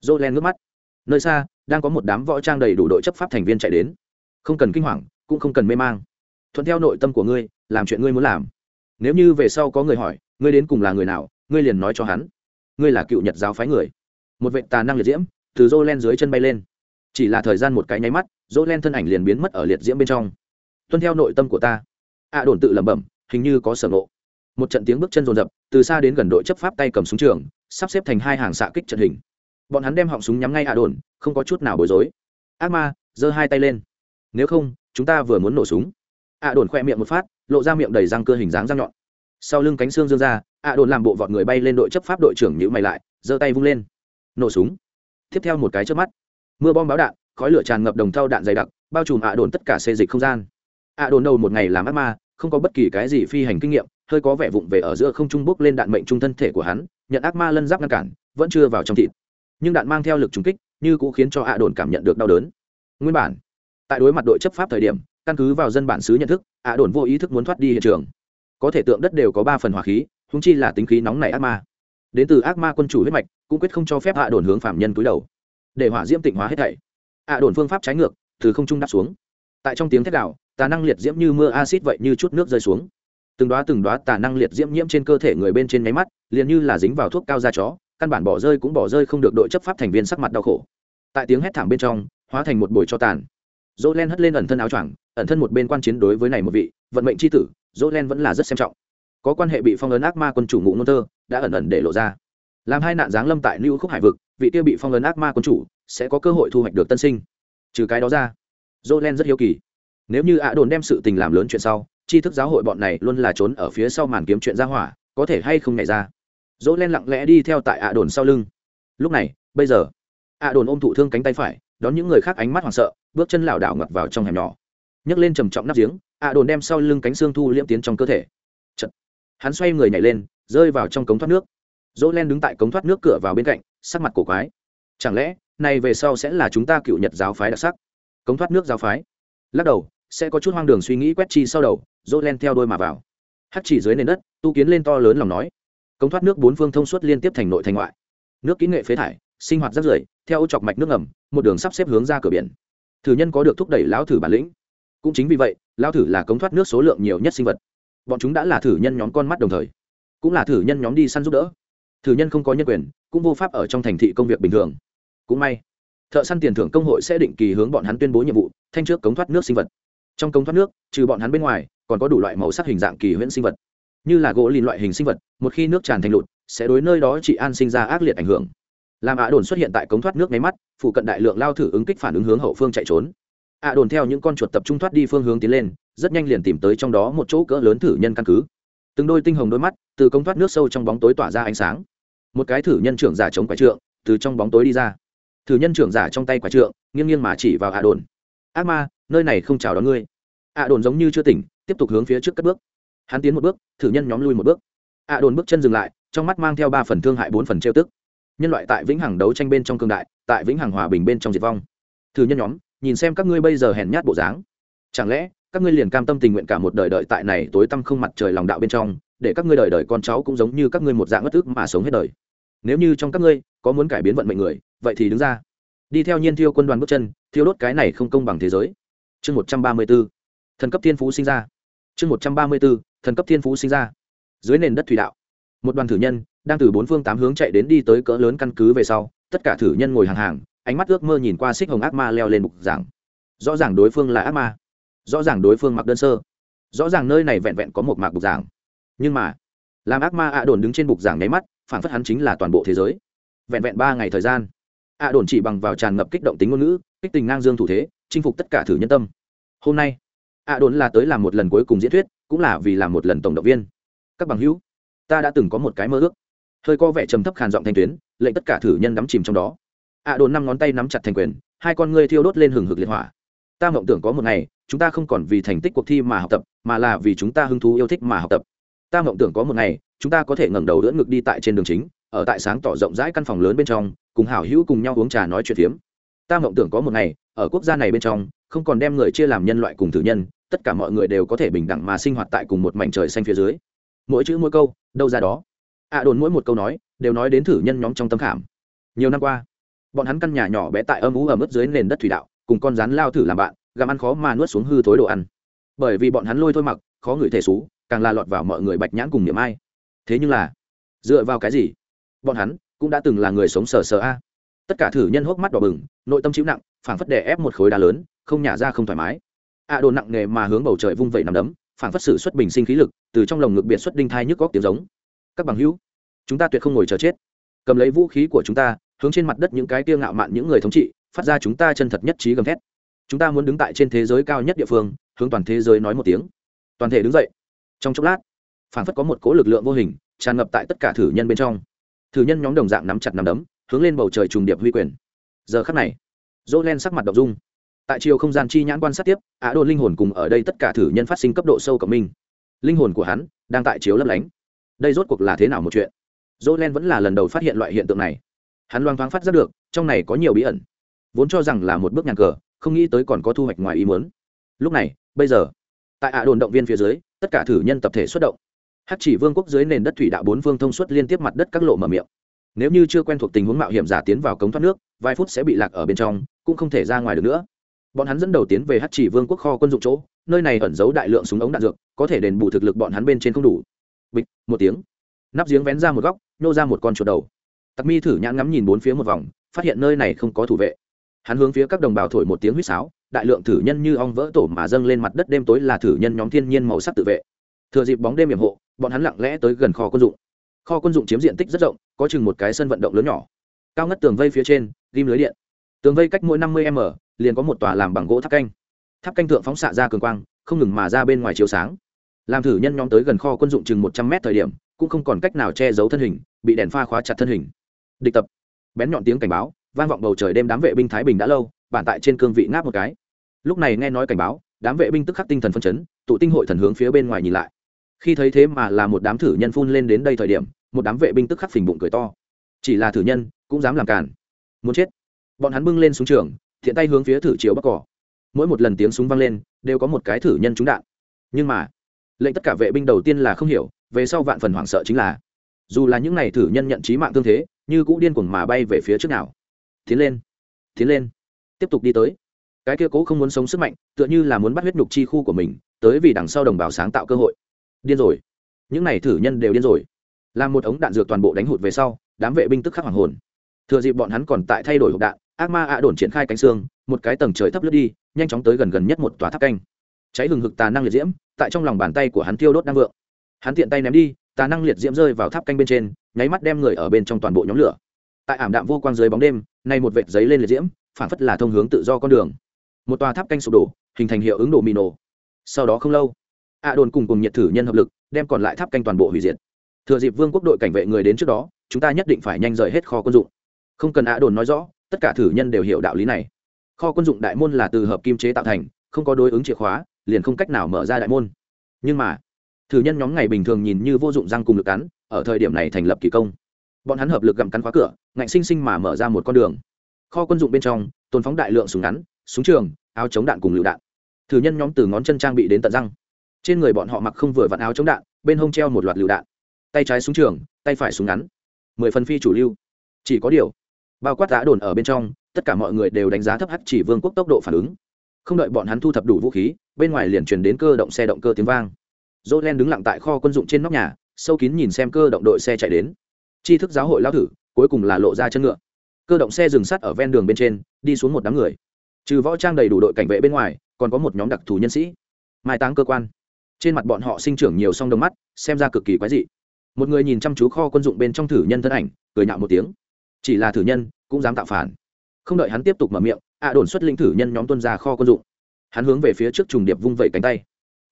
[SPEAKER 1] Jolen ngước mắt. Nơi xa, đang có một đám võ trang đầy đủ đội chấp pháp thành viên chạy đến. Không cần kinh hoàng, cũng không cần mê mang. Thuận theo nội tâm của ngươi, làm chuyện ngươi muốn làm. Nếu như về sau có người hỏi, ngươi đến cùng là người nào, ngươi liền nói cho hắn. Ngươi là cựu nhật giáo phái người. Một vệ tà năng liệt diễm, từ dô len dưới chân bay lên. Chỉ là thời gian một cái nháy mắt dô len thân ảnh liền biến mất ở liệt diễm bên trong tuân theo nội tâm của ta. Ạ đồn tự lẩm bẩm, hình như có sở ngộ. Một trận tiếng bước chân rồn rập từ xa đến gần đội chấp pháp tay cầm súng trường, sắp xếp thành hai hàng xạ kích trận hình. Bọn hắn đem họng súng nhắm ngay ạ đồn, không có chút nào bối rối. Ác ma, giơ hai tay lên. Nếu không, chúng ta vừa muốn nổ súng. Ạ đồn khoe miệng một phát, lộ ra miệng đầy răng cơ hình dáng răng nhọn. Sau lưng cánh xương dương ra ạ đồn làm bộ vọt người bay lên đội chấp pháp đội trưởng nhữ mày lại, giơ tay vung lên. Nổ súng. Tiếp theo một cái trước mắt, mưa bom báo đạn, khói lửa tràn ngập đồng thau đạn dày đặc, bao trùm ạ đồn tất cả xê dịch không gian ạ đồn đầu một ngày làm ác ma, không có bất kỳ cái gì phi hành kinh nghiệm, hơi có vẻ vụng về ở giữa không trung bốc lên đạn mệnh trung thân thể của hắn, nhận ác ma lân giáp ngăn cản, vẫn chưa vào trong thịt. Nhưng đạn mang theo lực trúng kích, như cũng khiến cho ạ đồn cảm nhận được đau đớn. Nguyên bản, tại đối mặt đội chấp pháp thời điểm, căn cứ vào dân bản xứ nhận thức ạ đồn vô ý thức muốn thoát đi hiện trường. Có thể tượng đất đều có ba phần hỏa khí húng chi là tính khí nóng này ác ma. Đến từ ác ma quân chủ huyết mạch, cũng quyết không cho phép hạ đồn hướng phạm nhân túi đầu. Để hỏa diễm tịnh hóa hết thảy hạ đồn phương pháp trái ngược, từ không trung đáp xuống. Tại trong tiếng thét đạo tà năng liệt diễm như mưa acid vậy như chút nước rơi xuống. Từng đoá từng đoá tà năng liệt diễm nhiễm trên cơ thể người bên trên nháy mắt, liền như là dính vào thuốc cao da chó, căn bản bỏ rơi cũng bỏ rơi không được đội chấp pháp thành viên sắc mặt đau khổ. Tại tiếng hét thảm bên trong, hóa thành một bồi cho tàn. Dỗ len hất lên ẩn thân áo choàng, ẩn thân một bên quan chiến đối với này một vị, vận mệnh c h i tử dỗ len vẫn là rất xem trọng. Có quan hệ bị phong ấn ác ma quân chủ ngụ ngôn tơ đã ẩn ẩn để lộ ra. Làm hai nạn giáng lâm tại lưu khúc hải vực, vị tiêu bị phong ấn ác ma quân chủ sẽ có cơ hội thu hoạch được tân sinh. Trừ cái đó ra dỗ len rất hiếu kỳ nếu như ạ đồn đem sự tình làm lớn chuyện sau, tri thức giáo hội bọn này luôn là trốn ở phía sau màn kiếm chuyện ra hỏa, có thể hay không nhảy ra. Dỗ len lặng lẽ đi theo tại ạ đồn sau lưng. Lúc này, bây giờ ạ đồn ôm thụ thương cánh tay phải, đón những người khác ánh mắt hoảng sợ, bước chân lảo đảo ngập vào trong hẻm nhỏ. Nhấc lên trầm trọng nắp giếng ạ đồn đem sau lưng cánh xương thu liễm tiến trong cơ thể. Chật. hắn xoay người nhảy lên, rơi vào trong cống thoát nước. Dỗ len đứng tại cống thoát nước cửa vào bên cạnh, sắc mặt cổ quái. Chẳng lẽ, này về sau sẽ là chúng ta cựu nhật giáo phái đặc sắc? Cống thoát nước giáo phái. Lắc đầu sẽ có chút hoang đường suy nghĩ quét chi sau đầu dỗ len theo đôi mà vào. Hắt chỉ dưới nền đất, tu kiến lên to lớn lòng nói. Cống thoát nước bốn phương thông suốt liên tiếp thành nội thành ngoại. Nước kỹ nghệ phế thải, sinh hoạt rất rưởi, theo ô chọc mạch nước ngầm, một đường sắp xếp hướng ra cửa biển. Thử nhân có được thúc đẩy lão thử bản lĩnh. Cũng chính vì vậy, lão thử là cống thoát nước số lượng nhiều nhất sinh vật. Bọn chúng đã là thử nhân nhóm con mắt đồng thời, cũng là thử nhân nhóm đi săn giúp đỡ. Thử nhân không có nhân quyền, cũng vô pháp ở trong thành thị công việc bình thường. Cũng may, thợ săn tiền thưởng công hội sẽ định kỳ hướng bọn hắn tuyên bố nhiệm vụ, thanh trước cống thoát nước sinh vật trong cống thoát nước, trừ bọn hắn bên ngoài, còn có đủ loại màu sắc hình dạng kỳ huyễn sinh vật. Như là gỗ lìn loại hình sinh vật, một khi nước tràn thành lụt, sẽ đối nơi đó chỉ an sinh ra ác liệt ảnh hưởng. Làm ạ đồn xuất hiện tại cống thoát nước máy mắt, phụ cận đại lượng lao thử ứng kích phản ứng hướng hậu phương chạy trốn. Ạ đồn theo những con chuột tập trung thoát đi phương hướng tiến lên, rất nhanh liền tìm tới trong đó một chỗ cỡ lớn thử nhân căn cứ. Từng đôi tinh hồng đôi mắt, từ cống thoát nước sâu trong bóng tối tỏa ra ánh sáng. Một cái thử nhân trưởng giả chống quái trượng, từ trong bóng tối đi ra. Thử nhân trưởng giả trong tay quái trượng, nghiêng nghiêng mà chỉ vào ạ đồn. Ác ma, nơi này không chào đón ngươi ạ đồn giống như chưa tỉnh, tiếp tục hướng phía trước cất bước. Hắn tiến một bước, thử nhân nhóm lui một bước. ạ đồn bước chân dừng lại, trong mắt mang theo ba phần thương hại bốn phần trêu tức. Nhân loại tại vĩnh hằng đấu tranh bên trong cương đại, tại vĩnh hằng hòa bình bên trong diệt vong. Thử nhân nhóm, nhìn xem các ngươi bây giờ hèn nhát bộ dáng. Chẳng lẽ, các ngươi liền cam tâm tình nguyện cả một đời đợi tại này tối tăm không mặt trời lòng đạo bên trong, để các ngươi đời đời con cháu cũng giống như các ngươi một dạng ngất ức mà sống hết đời. Nếu như trong các ngươi có muốn cải biến vận mệnh người, vậy thì đứng ra. Đi theo nhiên thiêu quân đoàn bước chân, thiêu đốt cái này không công bằng thế giới. Chương một trăm ba mươi bốn thần cấp thiên phú sinh ra. Chương một trăm ba mươi b ố thần cấp thiên phú sinh ra. Dưới nền đất thủy đạo, một đoàn thử nhân đang từ bốn phương tám hướng chạy đến đi tới cỡ lớn căn cứ về sau, tất cả thử nhân ngồi hàng hàng, ánh mắt ước mơ nhìn qua xích hồng ác ma leo lên bục giảng. Rõ ràng đối phương là ác ma, rõ ràng đối phương mặc đơn sơ, rõ ràng nơi này vẹn vẹn có một mạc bục giảng. Nhưng mà, làm ác ma ạ đồn đứng trên bục giảng nháy mắt, phản phất hắn chính là toàn bộ thế giới. Vẹn vẹn ba ngày thời gian, ạ đồn chỉ bằng vào tràn ngập kích động tính ngôn ngữ, kích tình ngang dương thủ thế, chinh phục tất cả thử nhân tâm. Hôm nay ạ đồn là tới làm một lần cuối cùng diễn thuyết, cũng là vì làm một lần tổng động viên. Các bằng hữu, ta đã từng có một cái mơ ước. Hơi có vẻ trầm thấp khàn giọng thanh tuyến, lệnh tất cả thử nhân đắm chìm trong đó. Ạ đồn năm ngón tay nắm chặt thành quyền, hai con ngươi thiêu đốt lên hừng hực liệt hỏa. Ta mộng tưởng có một ngày, chúng ta không còn vì thành tích cuộc thi mà học tập, mà là vì chúng ta hứng thú yêu thích mà học tập. Ta mộng tưởng có một ngày, chúng ta có thể ngẩng đầu đỡ ngực đi tại trên đường chính, ở tại sáng tỏ rộng rãi căn phòng lớn bên trong, cùng hảo hữu cùng nhau uống trà nói chuyện phiếm. Ta mộng tưởng có một ngày, ở quốc gia này bên trong, không còn đem người chia làm nhân loại cùng thử nhân tất cả mọi người đều có thể bình đẳng mà sinh hoạt tại cùng một mảnh trời xanh phía dưới. Mỗi chữ mỗi câu, đâu ra đó. Ạ đồn mỗi một câu nói, đều nói đến thử nhân nhóm trong tâm khảm. Nhiều năm qua, bọn hắn căn nhà nhỏ bé tại âm ú ở mức dưới nền đất thủy đạo, cùng con rắn lao thử làm bạn, gặm ăn khó mà nuốt xuống hư thối đồ ăn. Bởi vì bọn hắn lôi thôi mặc, khó ngửi thể xú, càng la lọt vào mọi người bạch nhãn cùng niệm ai. Thế nhưng là, dựa vào cái gì? Bọn hắn cũng đã từng là người sống sờ sờ a. Tất cả thử nhân hốc mắt đỏ bừng, nội tâm chịu nặng, phảng phất đè ép một khối đá lớn, không nhả ra không thoải mái ạ đồ nặng nề mà hướng bầu trời vung vẩy nằm đấm, phảng phất sự xuất bình sinh khí lực, từ trong lồng ngực biệt xuất đinh thai nhức góc tiếng giống. Các bằng hữu, chúng ta tuyệt không ngồi chờ chết. Cầm lấy vũ khí của chúng ta, hướng trên mặt đất những cái tiêu ngạo mạn những người thống trị, phát ra chúng ta chân thật nhất trí gầm thét. Chúng ta muốn đứng tại trên thế giới cao nhất địa phương, hướng toàn thế giới nói một tiếng. Toàn thể đứng dậy. Trong chốc lát, phảng phất có một cỗ lực lượng vô hình, tràn ngập tại tất cả thử nhân bên trong. Thử nhân nhóm đồng dạng nắm chặt nắm đấm, hướng lên bầu trời trùng điệp huy quyền. Giờ khắc này dỗ len sắc mặt đ dung tại chiều không gian chi nhãn quan sát tiếp, á đồn linh hồn cùng ở đây tất cả thử nhân phát sinh cấp độ sâu cộng minh linh hồn của hắn đang tại chiếu lấp lánh. Đây rốt cuộc là thế nào một chuyện? Dỗ len vẫn là lần đầu phát hiện loại hiện tượng này. Hắn loang thoáng phát giác được, trong này có nhiều bí ẩn. Vốn cho rằng là một bước nhàn cờ, không nghĩ tới còn có thu hoạch ngoài ý muốn. Lúc này, bây giờ, tại ạ đồn động viên phía dưới, tất cả thử nhân tập thể xuất động. Hát chỉ vương quốc dưới nền đất thủy đạo bốn phương thông suốt liên tiếp mặt đất các lộ mở miệng. Nếu như chưa quen thuộc tình huống mạo hiểm giả tiến vào cống thoát nước, vài phút sẽ bị lạc ở bên trong, cũng không thể ra ngoài được nữa bọn hắn dẫn đầu tiến về hát chỉ vương quốc kho quân dụng chỗ, nơi này ẩn giấu đại lượng súng ống đạn dược, có thể đền bù thực lực bọn hắn bên trên không đủ. Bịch, một tiếng. Nắp giếng vén ra một góc, nhô ra một con chuột đầu. Tặc mi thử nhãn ngắm nhìn bốn phía một vòng, phát hiện nơi này không có thủ vệ. Hắn hướng phía các đồng bào thổi một tiếng huýt sáo, đại lượng thử nhân như ong vỡ tổ mà dâng lên mặt đất đêm tối là thử nhân nhóm thiên nhiên màu sắc tự vệ. Thừa dịp bóng đêm hiểm hộ, bọn hắn lặng lẽ tới gần kho quân dụng. Kho quân dụng chiếm diện tích rất rộng, có chừng một cái sân vận động lớn nhỏ. Cao ngất tường vây phía trên, ghim lưới điện. Tường vây cách mỗi năm mươi m liền có một tòa làm bằng gỗ tháp canh. Tháp canh thượng phóng xạ ra cường quang, không ngừng mà ra bên ngoài chiếu sáng. Làm thử nhân nhóm tới gần kho quân dụng chừng một trăm mét thời điểm, cũng không còn cách nào che giấu thân hình, bị đèn pha khóa chặt thân hình. Địch tập. Bén nhọn tiếng cảnh báo, vang vọng bầu trời đêm đám vệ binh thái bình đã lâu, bản tại trên cương vị ngáp một cái. Lúc này nghe nói cảnh báo, đám vệ binh tức khắc tinh thần phân chấn, tụ tinh hội thần hướng phía bên ngoài nhìn lại. Khi thấy thế mà là một đám thử nhân phun lên đến đây thời điểm, một đám vệ binh tức khắc phình bụng cười to. Chỉ là thử nhân, cũng dám làm cản muốn chết. Bọn hắn bưng lên xuống trường thiện tay hướng phía thử chiếu bắc cỏ. Mỗi một lần tiếng súng vang lên, đều có một cái thử nhân trúng đạn. Nhưng mà, lệnh tất cả vệ binh đầu tiên là không hiểu, về sau vạn phần hoảng sợ chính là, dù là những n à y thử nhân nhận trí mạng tương thế, như cũ điên cuồng mà bay về phía trước nào. Tiến lên tiến lên, tiếp tục đi tới. Cái kia cố không muốn sống sức mạnh, tựa như là muốn bắt huyết nhục chi khu của mình, tới vì đằng sau đồng bào sáng tạo cơ hội. Điên rồi. Những n à y thử nhân đều điên rồi. Làm một ống đạn dược toàn bộ đánh hụt về sau, đám vệ binh tức khắc hoàng hồn. Thừa dịp bọn hắn còn tại thay đổi hộp đạn ác ma ạ đồn triển khai cánh xương, một cái tầng trời thấp lướt đi, nhanh chóng tới gần gần nhất một tòa tháp canh. Cháy hừng hực tà năng liệt diễm, tại trong lòng bàn tay của hắn thiêu đốt năng vượng hắn tiện tay ném đi, tà năng liệt diễm rơi vào tháp canh bên trên, nháy mắt đem người ở bên trong toàn bộ nhóm lửa. Tại ảm đạm vô quang dưới bóng đêm, nay một vệt giấy lên liệt diễm, phản phất là thông hướng tự do con đường. Một tòa tháp canh sụp đổ, hình thành hiệu ứng đồ mì nổ sau đó không lâu, ạ đồn cùng cùng nhiệt thử nhân hợp lực, đem còn lại tháp canh toàn bộ hủy diệt. Thừa dịp vương quốc đội cảnh vệ người đến trước đó, chúng ta nhất định phải nhanh rời hết kho quân dụng. Không cần ạ đồn nói rõ tất cả thử nhân đều hiểu đạo lý này. Kho quân dụng đại môn là từ hợp kim chế tạo thành, không có đối ứng chìa khóa, liền không cách nào mở ra đại môn. Nhưng mà, thử nhân nhóm ngày bình thường nhìn như vô dụng răng cùng lực cắn, ở thời điểm này thành lập kỳ công. Bọn hắn hợp lực gặm cắn khóa cửa, ngạnh sinh sinh mà mở ra một con đường. Kho quân dụng bên trong, tồn phóng đại lượng súng ngắn, súng trường, áo chống đạn cùng lựu đạn. Thử nhân nhóm từ ngón chân trang bị đến tận răng. Trên người bọn họ mặc không vừa vặn áo chống đạn, bên hông treo một loạt lựu đạn. Tay trái súng trường, tay phải súng ngắn. Mười phần phi chủ lưu. Chỉ có điều bao quát đã đồn ở bên trong, tất cả mọi người đều đánh giá thấp hắc chỉ vương quốc tốc độ phản ứng. Không đợi bọn hắn thu thập đủ vũ khí, bên ngoài liền truyền đến cơ động xe động cơ tiếng vang. Dỗ len đứng lặng tại kho quân dụng trên nóc nhà, sâu kín nhìn xem cơ động đội xe chạy đến. Tri thức giáo hội lao thử, cuối cùng là lộ ra chân ngựa. Cơ động xe dừng sắt ở ven đường bên trên, đi xuống một đám người. Trừ võ trang đầy đủ đội cảnh vệ bên ngoài, còn có một nhóm đặc thù nhân sĩ. Mai táng cơ quan. Trên mặt bọn họ sinh trưởng nhiều song đồng mắt, xem ra cực kỳ quái dị. Một người nhìn chăm chú kho quân dụng bên trong thử nhân thân ảnh, cười nhạo một tiếng chỉ là thử nhân, cũng dám tạo phản. Không đợi hắn tiếp tục mở miệng ạ đồn xuất linh thử nhân nhóm tuân ra kho quân dụng. Hắn hướng về phía trước trùng điệp vung vẩy cánh tay.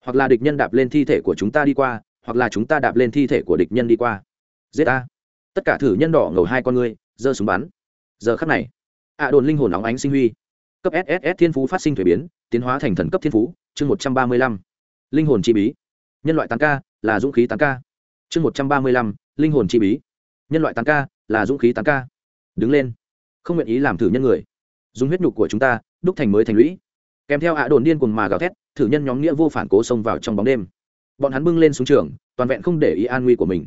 [SPEAKER 1] Hoặc là địch nhân đạp lên thi thể của chúng ta đi qua, hoặc là chúng ta đạp lên thi thể của địch nhân đi qua. Giết ta tất cả thử nhân đỏ ngầu hai con ngươi giơ súng bắn. Giờ khắc này ạ đồn linh hồn óng ánh sinh huy. Cấp sss thiên phú phát sinh thuế biến, tiến hóa thành thần cấp thiên phú, chương một trăm ba mươi lăm. Linh hồn chi bí. Nhân loại tán ca, là dũng khí tán ca. Chương một trăm ba mươi lăm, linh hồn chi bí. Nhân loại tán ca, là dũng khí tán ca đứng lên. Không nguyện ý làm thử nhân người. Dùng huyết nhục của chúng ta, đúc thành mới thành lũy. Kèm theo ạ đồn điên cùng mà gào thét, thử nhân nhóm nghĩa vô phản cố xông vào trong bóng đêm. Bọn hắn bưng lên súng trường, toàn vẹn không để ý an nguy của mình.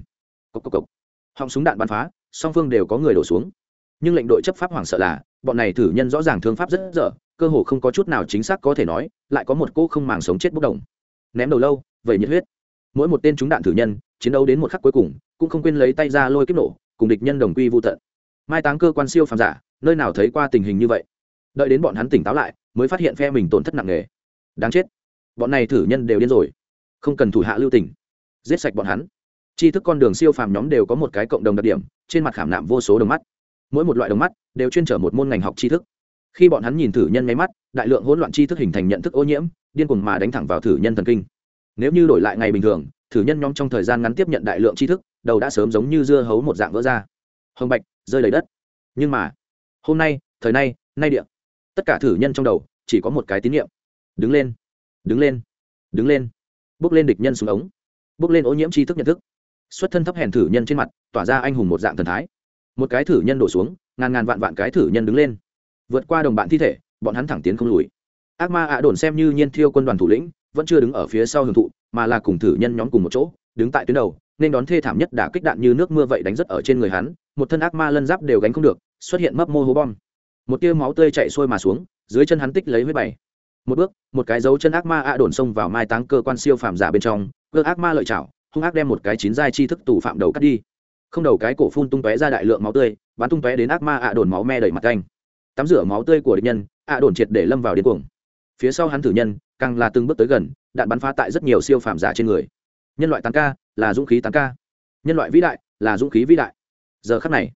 [SPEAKER 1] Cốc cốc cốc. họng súng đạn bắn phá, song phương đều có người đổ xuống. Nhưng lệnh đội chấp pháp hoảng sợ là, bọn này thử nhân rõ ràng thương pháp rất dở, cơ hồ không có chút nào chính xác có thể nói, lại có một cô không màng sống chết bốc đồng. Ném đầu lâu vậy nhiệt huyết. Mỗi một tên trúng đạn thử nhân, chiến đấu đến một khắc cuối cùng, cũng không quên lấy tay ra lôi kiếp nổ, cùng địch nhân đồng quy vô tận mai táng cơ quan siêu phàm giả, nơi nào thấy qua tình hình như vậy? Đợi đến bọn hắn tỉnh táo lại, mới phát hiện phe mình tổn thất nặng nề. Đáng chết. Bọn này thử nhân đều điên rồi. Không cần thủ hạ lưu tình. Giết sạch bọn hắn. Tri thức con đường siêu phàm nhóm đều có một cái cộng đồng đặc điểm, trên mặt khảm nạm vô số đồng mắt. Mỗi một loại đồng mắt đều chuyên trở một môn ngành học tri thức. Khi bọn hắn nhìn thử nhân máy mắt, đại lượng hỗn loạn tri thức hình thành nhận thức ô nhiễm, điên cuồng mà đánh thẳng vào thử nhân thần kinh. Nếu như đổi lại ngày bình thường, thử nhân nhóm trong thời gian ngắn tiếp nhận đại lượng tri thức, đầu đã sớm giống như dưa hấu một dạng vỡ ra. Hồng bạch rơi lấy đất. Nhưng mà, hôm nay, thời nay nay địa, tất cả thử nhân trong đầu chỉ có một cái tín nhiệm đứng lên đứng lên đứng lên. Bước lên địch nhân xuống ống. Bước lên ô nhiễm tri thức nhận thức. Xuất thân thấp hèn thử nhân trên mặt, tỏa ra anh hùng một dạng thần thái. Một cái thử nhân đổ xuống, ngàn ngàn vạn vạn cái thử nhân đứng lên. Vượt qua đồng bạn thi thể, bọn hắn thẳng tiến không lùi. Ác ma ạ đồn xem như nhiên thiêu quân đoàn thủ lĩnh, vẫn chưa đứng ở phía sau hưởng thụ, mà là cùng thử nhân nhóm cùng một chỗ đứng tại tuyến đầu, nên đón thê thảm nhất đã kích đạn như nước mưa vậy đánh rất ở trên người hắn, một thân ác ma lân giáp đều gánh không được, xuất hiện mấp mô hố bom. Một tia máu tươi chạy xuôi mà xuống, dưới chân hắn tích lấy huyết bảy. Một bước, một cái dấu chân ác ma ạ đồn xông vào mai táng cơ quan siêu phàm giả bên trong, cơ ác ma lợi chảo hung ác đem một cái chín giai chi thức tù phạm đầu cắt đi. Không đầu cái cổ phun tung tóe ra đại lượng máu tươi, bắn tung tóe đến ác ma ạ đồn máu me đầy mặt canh. Tắm rửa máu tươi của địch nhân, ạ đồn triệt để lâm vào điên cuồng. Phía sau hắn thử nhân, càng là từng bước tới gần, đạn bắn phá tại rất nhiều siêu phàm giả trên người nhân loại tán ca là dũng khí tán ca. Nhân loại vĩ đại là dũng khí vĩ đại. Giờ khắc này,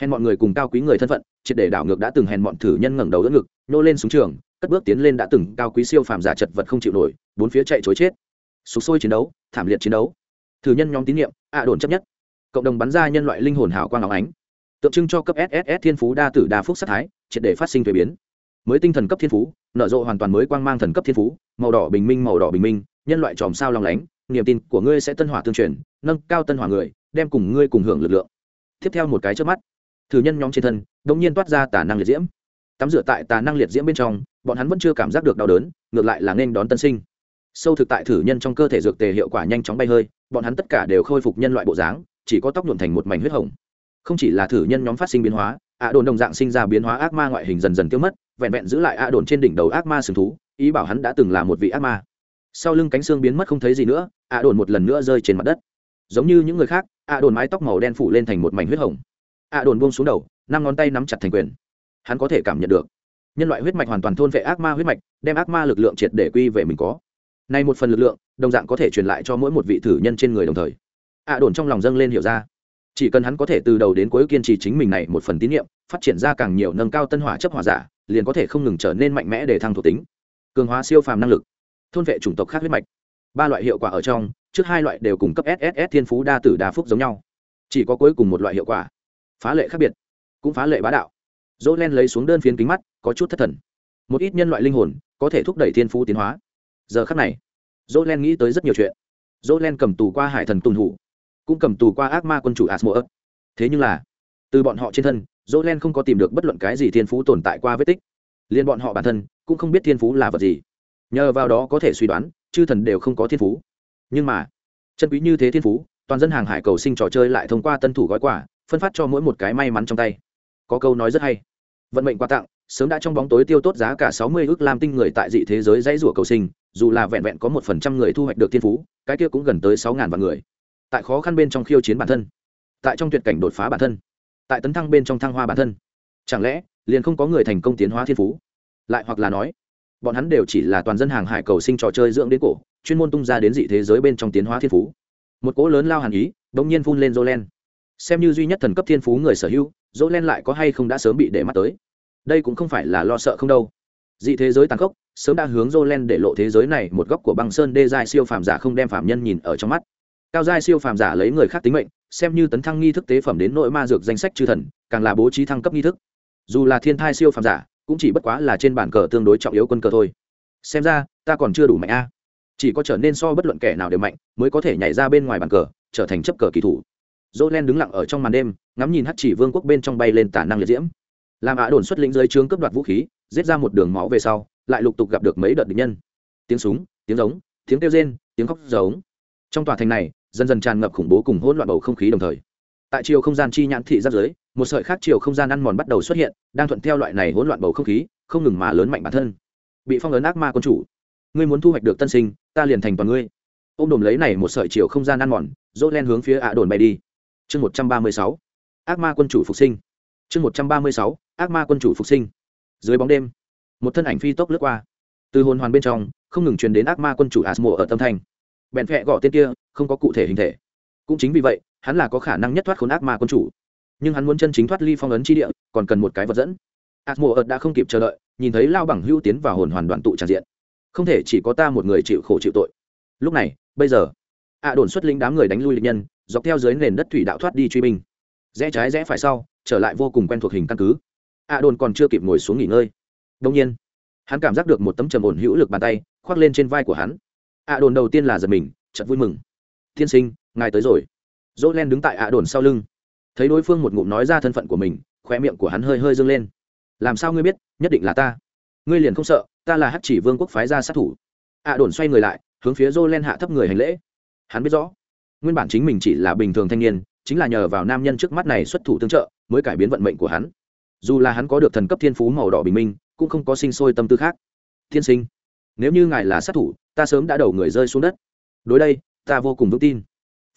[SPEAKER 1] hèn mọi người cùng cao quý người thân phận, triệt để đảo ngược đã từng hèn bọn thử nhân ngẩng đầu đỡ ngực nô lên xuống trường, cất bước tiến lên đã từng cao quý siêu phàm giả chật vật không chịu nổi, bốn phía chạy chối chết. Sục sôi chiến đấu, thảm liệt chiến đấu. Thử nhân nhóm tín nhiệm, ạ đồn chấp nhất. Cộng đồng bắn ra nhân loại linh hồn hảo quang áo ánh. Tượng trưng cho cấp sss thiên phú đa tử đa phúc sát thái, triệt để phát sinh thuế biến. Mới tinh thần cấp thiên phú, nở rộ hoàn toàn mới quang mang thần cấp thiên phú, màu đỏ bình minh, màu đỏ bình minh nhân loại tròm sao lòng lánh, niềm tin của ngươi sẽ tân hỏa tương truyền, nâng cao tân hỏa người, đem cùng ngươi cùng hưởng lực lượng. Tiếp theo một cái trước mắt, thử nhân nhóm trên thân đống nhiên toát ra tà năng liệt diễm. Tắm rửa tại tà năng liệt diễm bên trong, bọn hắn vẫn chưa cảm giác được đau đớn, ngược lại là nên đón tân sinh. Sâu thực tại thử nhân trong cơ thể dược tề hiệu quả nhanh chóng bay hơi, bọn hắn tất cả đều khôi phục nhân loại bộ dáng, chỉ có tóc nhuộm thành một mảnh huyết hồng. Không chỉ là thử nhân nhóm phát sinh biến hóa, ạ đồn đồng dạng sinh ra biến hóa ác ma ngoại hình dần dần tiêu mất, vẹn vẹn giữ lại ạ đồn trên đỉnh đầu ác ma sừng thú, ý bảo hắn đã từng là một vị ác ma sau lưng cánh xương biến mất không thấy gì nữa, ạ đồn một lần nữa rơi trên mặt đất. Giống như những người khác, ạ đồn mái tóc màu đen phủ lên thành một mảnh huyết hồng. Ạ đồn buông xuống đầu, năm ngón tay nắm chặt thành quyền. Hắn có thể cảm nhận được. Nhân loại huyết mạch hoàn toàn thôn vệ ác ma huyết mạch, đem ác ma lực lượng triệt để quy về mình có. Nay một phần lực lượng, đồng dạng có thể truyền lại cho mỗi một vị thử nhân trên người đồng thời. Ạ đồn trong lòng dâng lên hiểu ra. Chỉ cần hắn có thể từ đầu đến cuối kiên trì chính mình này một phần tín nhiệm phát triển ra càng nhiều nâng cao tân hỏa chấp hỏa giả, liền có thể không ngừng trở nên mạnh mẽ để thăng thuộc tính. Cường hóa siêu phàm năng lực thôn vệ chủng tộc khác huyết mạch. Ba loại hiệu quả ở trong, trước hai loại đều cung cấp sss thiên phú đa tử đa phúc giống nhau. Chỉ có cuối cùng một loại hiệu quả. Phá lệ khác biệt, cũng phá lệ bá đạo. Dỗ len lấy xuống đơn phiến kính mắt, có chút thất thần. Một ít nhân loại linh hồn, có thể thúc đẩy thiên phú tiến hóa. Giờ khắc này dỗ len nghĩ tới rất nhiều chuyện. Dỗ len cầm tù qua hải thần tùn hủ, cũng cầm tù qua ác ma quân chủ asmo thế nhưng là, từ bọn họ trên thân dỗ len không có tìm được bất luận cái gì thiên phú tồn tại qua vết tích. Liên bọn họ bản thân, cũng không biết thiên phú là vật gì nhờ vào đó có thể suy đoán, chư thần đều không có thiên phú. Nhưng mà, chân quý như thế thiên phú, toàn dân hàng hải cầu sinh trò chơi lại thông qua tân thủ gói quà, phân phát cho mỗi một cái may mắn trong tay. Có câu nói rất hay. Vận mệnh quà tặng, sớm đã trong bóng tối tiêu tốt giá cả sáu mươi ước lam tinh người tại dị thế giới dãy rủa cầu sinh, dù là vẹn vẹn có một phần trăm người thu hoạch được thiên phú, cái kia cũng gần tới sáu ngàn vạn người. Tại khó khăn bên trong khiêu chiến bản thân. Tại trong tuyệt cảnh đột phá bản thân. Tại tấn thăng bên trong thăng hoa bản thân. Chẳng lẽ, liền không có người thành công tiến hóa thiên phú? Lại hoặc là nói bọn hắn đều chỉ là toàn dân hàng hải cầu sinh trò chơi dưỡng đến cổ, chuyên môn tung ra đến dị thế giới bên trong tiến hóa thiên phú. Một cỗ lớn lao hàn ý đ ỗ n g nhiên phun lên jolen xem như duy nhất thần cấp thiên phú người sở hữu jolen lại có hay không đã sớm bị để mắt tới. Đây cũng không phải là lo sợ không đâu. Dị thế giới tàn khốc, sớm đã hướng jolen để lộ thế giới này một góc của băng sơn đê giai siêu phàm giả không đem phạm nhân nhìn ở trong mắt. Cao giai siêu phàm giả lấy người khác tính mệnh, xem như tấn thăng nghi thức tế phẩm đến nội ma dược danh sách chư thần, càng là bố trí thăng cấp nghi thức. Dù là thiên thai siêu phàm giả cũng chỉ bất quá là trên bản cờ tương đối trọng yếu quân cờ thôi. Xem ra, ta còn chưa đủ mạnh a. Chỉ có trở nên so bất luận kẻ nào đều mạnh, mới có thể nhảy ra bên ngoài bàn cờ, trở thành chấp cờ kỳ thủ. Dỗ len đứng lặng ở trong màn đêm, ngắm nhìn hát chỉ vương quốc bên trong bay lên tả năng liệt diễm. Làm ả đồn xuất lĩnh dưới trướng cấp đoạt vũ khí, giết ra một đường máu về sau, lại lục tục gặp được mấy đợt địch nhân. Tiếng súng, tiếng giống, tiếng kêu rên, tiếng khóc giống. Trong tòa thành này, dần dần tràn ngập khủng bố cùng hỗn loạn bầu không khí đồng thời. Tại chiều không gian chi nhãn thị giáp giới một sợi khác chiều không gian ăn mòn bắt đầu xuất hiện, đang thuận theo loại này hỗn loạn bầu không khí, không ngừng mà lớn mạnh bản thân. Bị phong ấn ác ma quân chủ. Ngươi muốn thu hoạch được tân sinh, ta liền thành toàn ngươi. Ô m đồm lấy này một sợi chiều không gian ăn mòn dỗ len hướng phía ạ đồn bay đi. Chương một trăm ba mươi sáu. Ác ma quân chủ phục sinh. Chương một trăm ba mươi sáu. Ác ma quân chủ phục sinh. Dưới bóng đêm, một thân ảnh phi tốc lướt qua. Từ hồn hoàn bên trong, không ngừng truyền đến ác ma quân chủ asmo ở tâm thành. bèn phẹ gõ tên kia, không có cụ thể hình thể. Cũng chính vì vậy, hắn là có khả năng nhất thoát khốn ác ma quân chủ nhưng hắn muốn chân chính thoát ly phong ấn chi địa, còn cần một cái vật dẫn. Asmo ợt đã không kịp chờ đợi, nhìn thấy lao bằng hưu tiến vào hồn hoàn đoàn tụ tràn diện. Không thể chỉ có ta một người chịu khổ chịu tội. Lúc này, bây giờ ạ đồn xuất linh đám người đánh lui lịch nhân, dọc theo dưới nền đất thủy đạo thoát đi truy binh. Rẽ trái rẽ phải sau, trở lại vô cùng quen thuộc hình căn cứ. Ạ đồn còn chưa kịp ngồi xuống nghỉ ngơi. Đông nhiên, hắn cảm giác được một tấm trầm ổn hữu lực bàn tay khoác lên trên vai của hắn. Ạ đồn đầu tiên là giật mình chật vui mừng. Tiên sinh, ngài tới rồi. Dỗ len đứng tại ạ đồn sau lưng thấy đối phương một ngụm nói ra thân phận của mình khoe miệng của hắn hơi hơi dâng lên. Làm sao ngươi biết, nhất định là ta. Ngươi liền không sợ, ta là hát chỉ vương quốc phái ra sát thủ. Ạ đồn xoay người lại, hướng phía dô len hạ thấp người hành lễ. Hắn biết rõ, nguyên bản chính mình chỉ là bình thường thanh niên, chính là nhờ vào nam nhân trước mắt này xuất thủ tương trợ, mới cải biến vận mệnh của hắn. Dù là hắn có được thần cấp thiên phú màu đỏ bình minh, cũng không có sinh sôi tâm tư khác. Thiên sinh, nếu như ngài là sát thủ, ta sớm đã đầu người rơi xuống đất. Đối đây, ta vô cùng vững tin.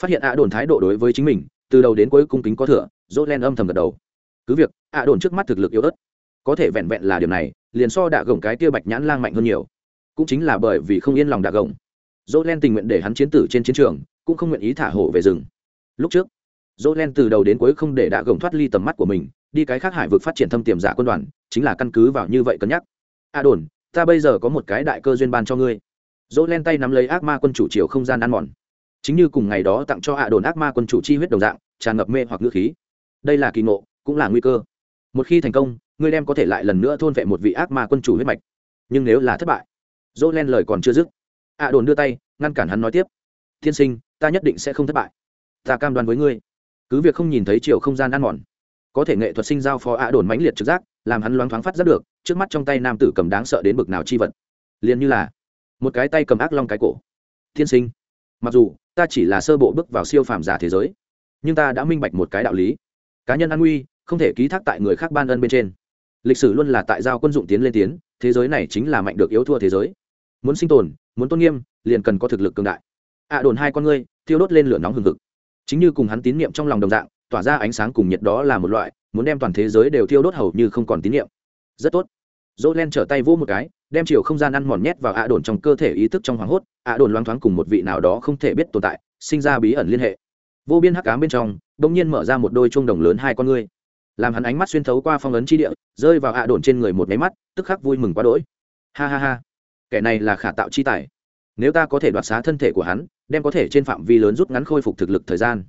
[SPEAKER 1] Phát hiện ạ đồn thái độ đối với chính mình từ đầu đến cuối cung kính có thừa dỗ len âm thầm gật đầu. Cứ việc, ạ đồn trước mắt thực lực yếu ớt, có thể vẹn vẹn là điều này, liền so đạ gồng cái kia bạch nhãn lang mạnh hơn nhiều. Cũng chính là bởi vì không yên lòng đạ gồng. Dỗ len tình nguyện để hắn chiến tử trên chiến trường, cũng không nguyện ý thả hổ về rừng. Lúc trước dỗ len từ đầu đến cuối không để đạ gồng thoát ly tầm mắt của mình, đi cái khác hải vực phát triển thâm tiềm giả quân đoàn, chính là căn cứ vào như vậy cân nhắc. A đồn, ta bây giờ có một cái đại cơ duyên ban cho ngươi. Dỗ len tay nắm lấy ác ma quân chủ chiều không gian ăn mòn chính như cùng ngày đó tặng cho hạ đồn ác ma quân chủ chi huyết đồng dạng, tràn ngập mê hoặc ngữ khí. Đây là kỳ ngộ, cũng là nguy cơ. Một khi thành công, ngươi đem có thể lại lần nữa thôn vệ một vị ác ma quân chủ huyết mạch. Nhưng nếu là thất bại dỗ len lời còn chưa dứt hạ đồn đưa tay, ngăn cản hắn nói tiếp. Tiên sinh, ta nhất định sẽ không thất bại. Ta cam đoan với ngươi, cứ việc không nhìn thấy chiều không gian ăn mòn, có thể nghệ thuật sinh giao phó ạ đồn mãnh liệt trực giác, làm hắn loáng thoáng phát giác được, trước mắt trong tay nam tử cầm đáng sợ đến bực nào chi vật. Liền như là một cái tay cầm ác long cái cổ. Tiên sinh, mặc dù ta chỉ là sơ bộ bước vào siêu phàm giả thế giới. Nhưng ta đã minh bạch một cái đạo lý. Cá nhân an nguy, không thể ký thác tại người khác ban ân bên trên. Lịch sử luôn là tại giao quân dụng tiến lên tiến, thế giới này chính là mạnh được yếu thua thế giới. Muốn sinh tồn, muốn tôn nghiêm, liền cần có thực lực cường đại. Ạ đồn hai con ngươi, thiêu đốt lên lửa nóng hừng hực. Chính như cùng hắn tín niệm trong lòng đồng dạng, tỏa ra ánh sáng cùng nhiệt đó là một loại, muốn đem toàn thế giới đều thiêu đốt hầu như không còn tín niệm. Rất tốt dỗ len trở tay vỗ một cái, đem chiều không gian ăn mòn nhét vào ạ đồn trong cơ thể ý thức trong hoảng hốt, ạ đồn loáng thoáng cùng một vị nào đó không thể biết tồn tại, sinh ra bí ẩn liên hệ. Vô biên hắc cám bên trong đ ỗ n g nhiên mở ra một đôi chuông đồng lớn hai con ngươi, làm hắn ánh mắt xuyên thấu qua phong ấn chi địa, rơi vào ạ đồn trên người một máy mắt, tức khắc vui mừng quá đỗi. Ha ha ha, kẻ này là khả tạo chi tài. Nếu ta có thể đoạt xá thân thể của hắn, đem có thể trên phạm vi lớn rút ngắn khôi phục thực lực thời gian.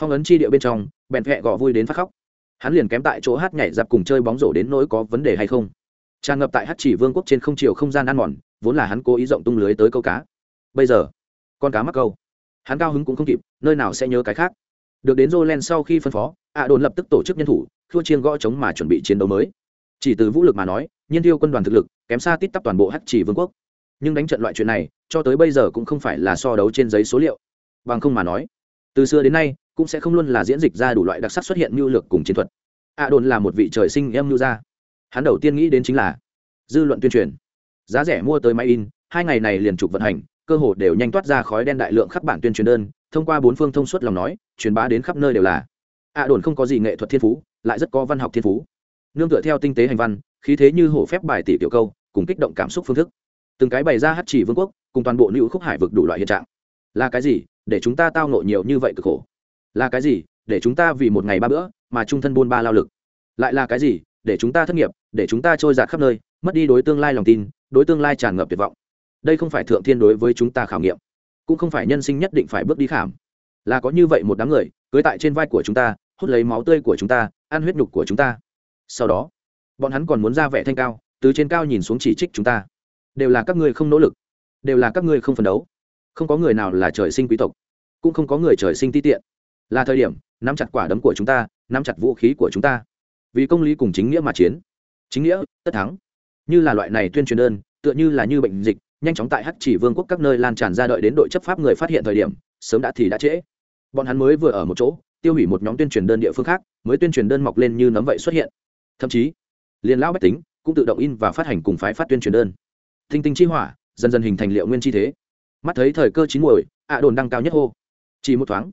[SPEAKER 1] Phong ấn chi địa bên trong, bèn vẹ gọ vui đến phát khóc. Hắn liền kém tại chỗ hát nhảy dạp cùng chơi bóng rổ đến nỗi có vấn đề hay không? Tràn ngập tại hát chỉ vương quốc trên không chiều không gian ăn mòn, vốn là hắn cố ý rộng tung lưới tới câu cá. Bây giờ, con cá mắc câu. Hắn cao hứng cũng không kịp, nơi nào sẽ nhớ cái khác. Được đến jolen sau khi phân phó ạ đồn lập tức tổ chức nhân thủ thua chiên gõ chống mà chuẩn bị chiến đấu mới. Chỉ từ vũ lực mà nói, nhiên tiêu quân đoàn thực lực, kém xa tít tắp toàn bộ hát chỉ vương quốc. Nhưng đánh trận loại chuyện này, cho tới bây giờ cũng không phải là so đấu trên giấy số liệu. Bằng không mà nói, từ xưa đến nay, cũng sẽ không luôn là diễn dịch ra đủ loại đặc sắc xuất hiện mưu lược cùng chiến thuật. A đồn là một vị trời sinh em mưu gia hắn đầu tiên nghĩ đến chính là dư luận tuyên truyền. Giá rẻ mua tới máy in, hai ngày này liền trục vận hành, cơ hồ đều nhanh toát ra khói đen đại lượng khắp bản tuyên truyền đơn, thông qua bốn phương thông suốt lòng nói, truyền bá đến khắp nơi đều là. Ạ đồn không có gì nghệ thuật thiên phú, lại rất có văn học thiên phú. Nương tựa theo tinh tế hành văn, khí thế như hổ phép bài tỷ tiểu câu, cùng kích động cảm xúc phương thức. Từng cái bày ra hát chỉ vương quốc, cùng toàn bộ nữ khúc hải vực đủ loại hiện trạng. Là cái gì? Để chúng ta tao nộ nhiều như vậy cực khổ. Là cái gì? Để chúng ta vì một ngày ba bữa, mà trung thân buôn ba lao lực. Lại là cái gì? Để chúng ta thất nghiệp để chúng ta trôi giạt khắp nơi, mất đi đối tương lai lòng tin, đối tương lai tràn ngập tuyệt vọng. Đây không phải thượng thiên đối với chúng ta khảo nghiệm, cũng không phải nhân sinh nhất định phải bước đi khảm. Là có như vậy một đám người, cưới tại trên vai của chúng ta, hút lấy máu tươi của chúng ta, ăn huyết nhục của chúng ta. Sau đó, bọn hắn còn muốn ra vẻ thanh cao, từ trên cao nhìn xuống chỉ trích chúng ta. Đều là các ngươi không nỗ lực, đều là các ngươi không phấn đấu. Không có người nào là trời sinh quý tộc, cũng không có người trời sinh ti tiện. Là thời điểm, nắm chặt quả đấm của chúng ta, nắm chặt vũ khí của chúng ta. Vì công lý cùng chính nghĩa mà chiến chính nghĩa, tất thắng. Như là loại này tuyên truyền đơn, tựa như là như bệnh dịch, nhanh chóng tại hắc chỉ vương quốc các nơi lan tràn ra đợi đến đội chấp pháp người phát hiện thời điểm, sớm đã thì đã trễ. Bọn hắn mới vừa ở một chỗ, tiêu hủy một nhóm tuyên truyền đơn địa phương khác, mới tuyên truyền đơn mọc lên như nấm vậy xuất hiện. Thậm chí, liền lão bách tính cũng tự động in và phát hành cùng phái phát tuyên truyền đơn. Thinh tinh chi hỏa, dần dần hình thành liệu nguyên chi thế. Mắt thấy thời cơ chín muồi, ạ đồn đăng cao nhất hô. Chỉ một thoáng,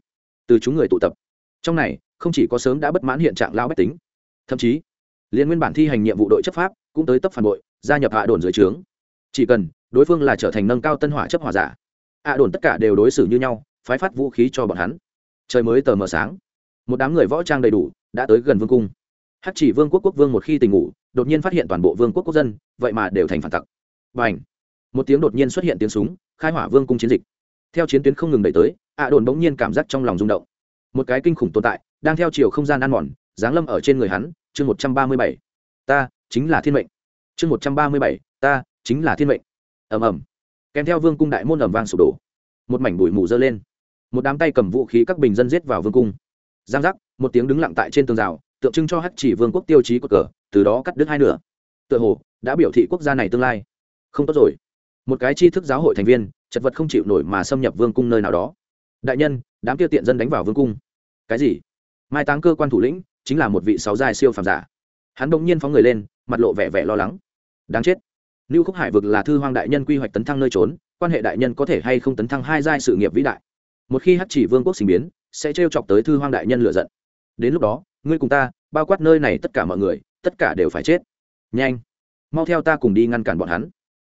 [SPEAKER 1] từ chúng người tụ tập. Trong này, không chỉ có sớm đã bất mãn hiện trạng lão bách tính, thậm chí liên nguyên bản thi hành nhiệm vụ đội chấp pháp, cũng tới tấp phản bội, gia nhập hạ đồn dưới trướng. Chỉ cần, đối phương là trở thành nâng cao tân hỏa chấp hỏa giả. Hạ đồn tất cả đều đối xử như nhau, phái phát vũ khí cho bọn hắn. Trời mới tờ mờ sáng. Một đám người võ trang đầy đủ, đã tới gần vương cung. Hát chỉ vương quốc quốc vương một khi tỉnh ngủ, đột nhiên phát hiện toàn bộ vương quốc quốc dân, vậy mà đều thành phản tặc. B à n h một tiếng đột nhiên xuất hiện tiếng súng, khai hỏa vương cung chiến dịch. Theo chiến tuyến không ngừng đẩy tới ạ đồn bỗng nhiên cảm giác trong lòng rung động. Một cái kinh khủng tồn tại, đang theo chiều không gian ăn mòn giáng lâm ở trên người hắn, chương một trăm ba mươi bảy, ta chính là thiên mệnh. Chương một trăm ba mươi bảy, ta chính là thiên mệnh. Ầm ầm. Kèm theo vương cung đại môn ầm vang sụp đổ. Một mảnh bụi mù dơ lên. Một đám tay cầm vũ khí các bình dân giết vào vương cung. Giang giác, một tiếng đứng lặng tại trên tường rào, tượng trưng cho hắc chỉ vương quốc tiêu chí của cờ, từ đó cắt đứt hai nửa. Tựa hồ, đã biểu thị quốc gia này tương lai. Không tốt rồi. Một cái tri thức giáo hội thành viên, chật vật không chịu nổi mà xâm nhập vương cung nơi nào đó. Đại nhân, đám tiêu tiện dân đánh vào vương cung. Cái gì? Mai táng cơ quan thủ lĩnh chính là một vị sáu giai siêu phàm giả. Hắn bỗng nhiên phóng người lên, mặt lộ vẻ vẻ lo lắng. Đáng chết. Lưu khúc hải vực là thư hoang đại nhân quy hoạch tấn thăng nơi trốn, quan hệ đại nhân có thể hay không tấn thăng hai giai sự nghiệp vĩ đại. Một khi hát chỉ vương quốc sinh biến, sẽ t chọc tới thư hoang đại nhân lựa giận. Đến lúc đó, ngươi cùng ta, bao quát nơi này tất cả mọi người, tất cả đều phải chết. Nhanh. Mau theo ta cùng đi ngăn cản bọn hắn.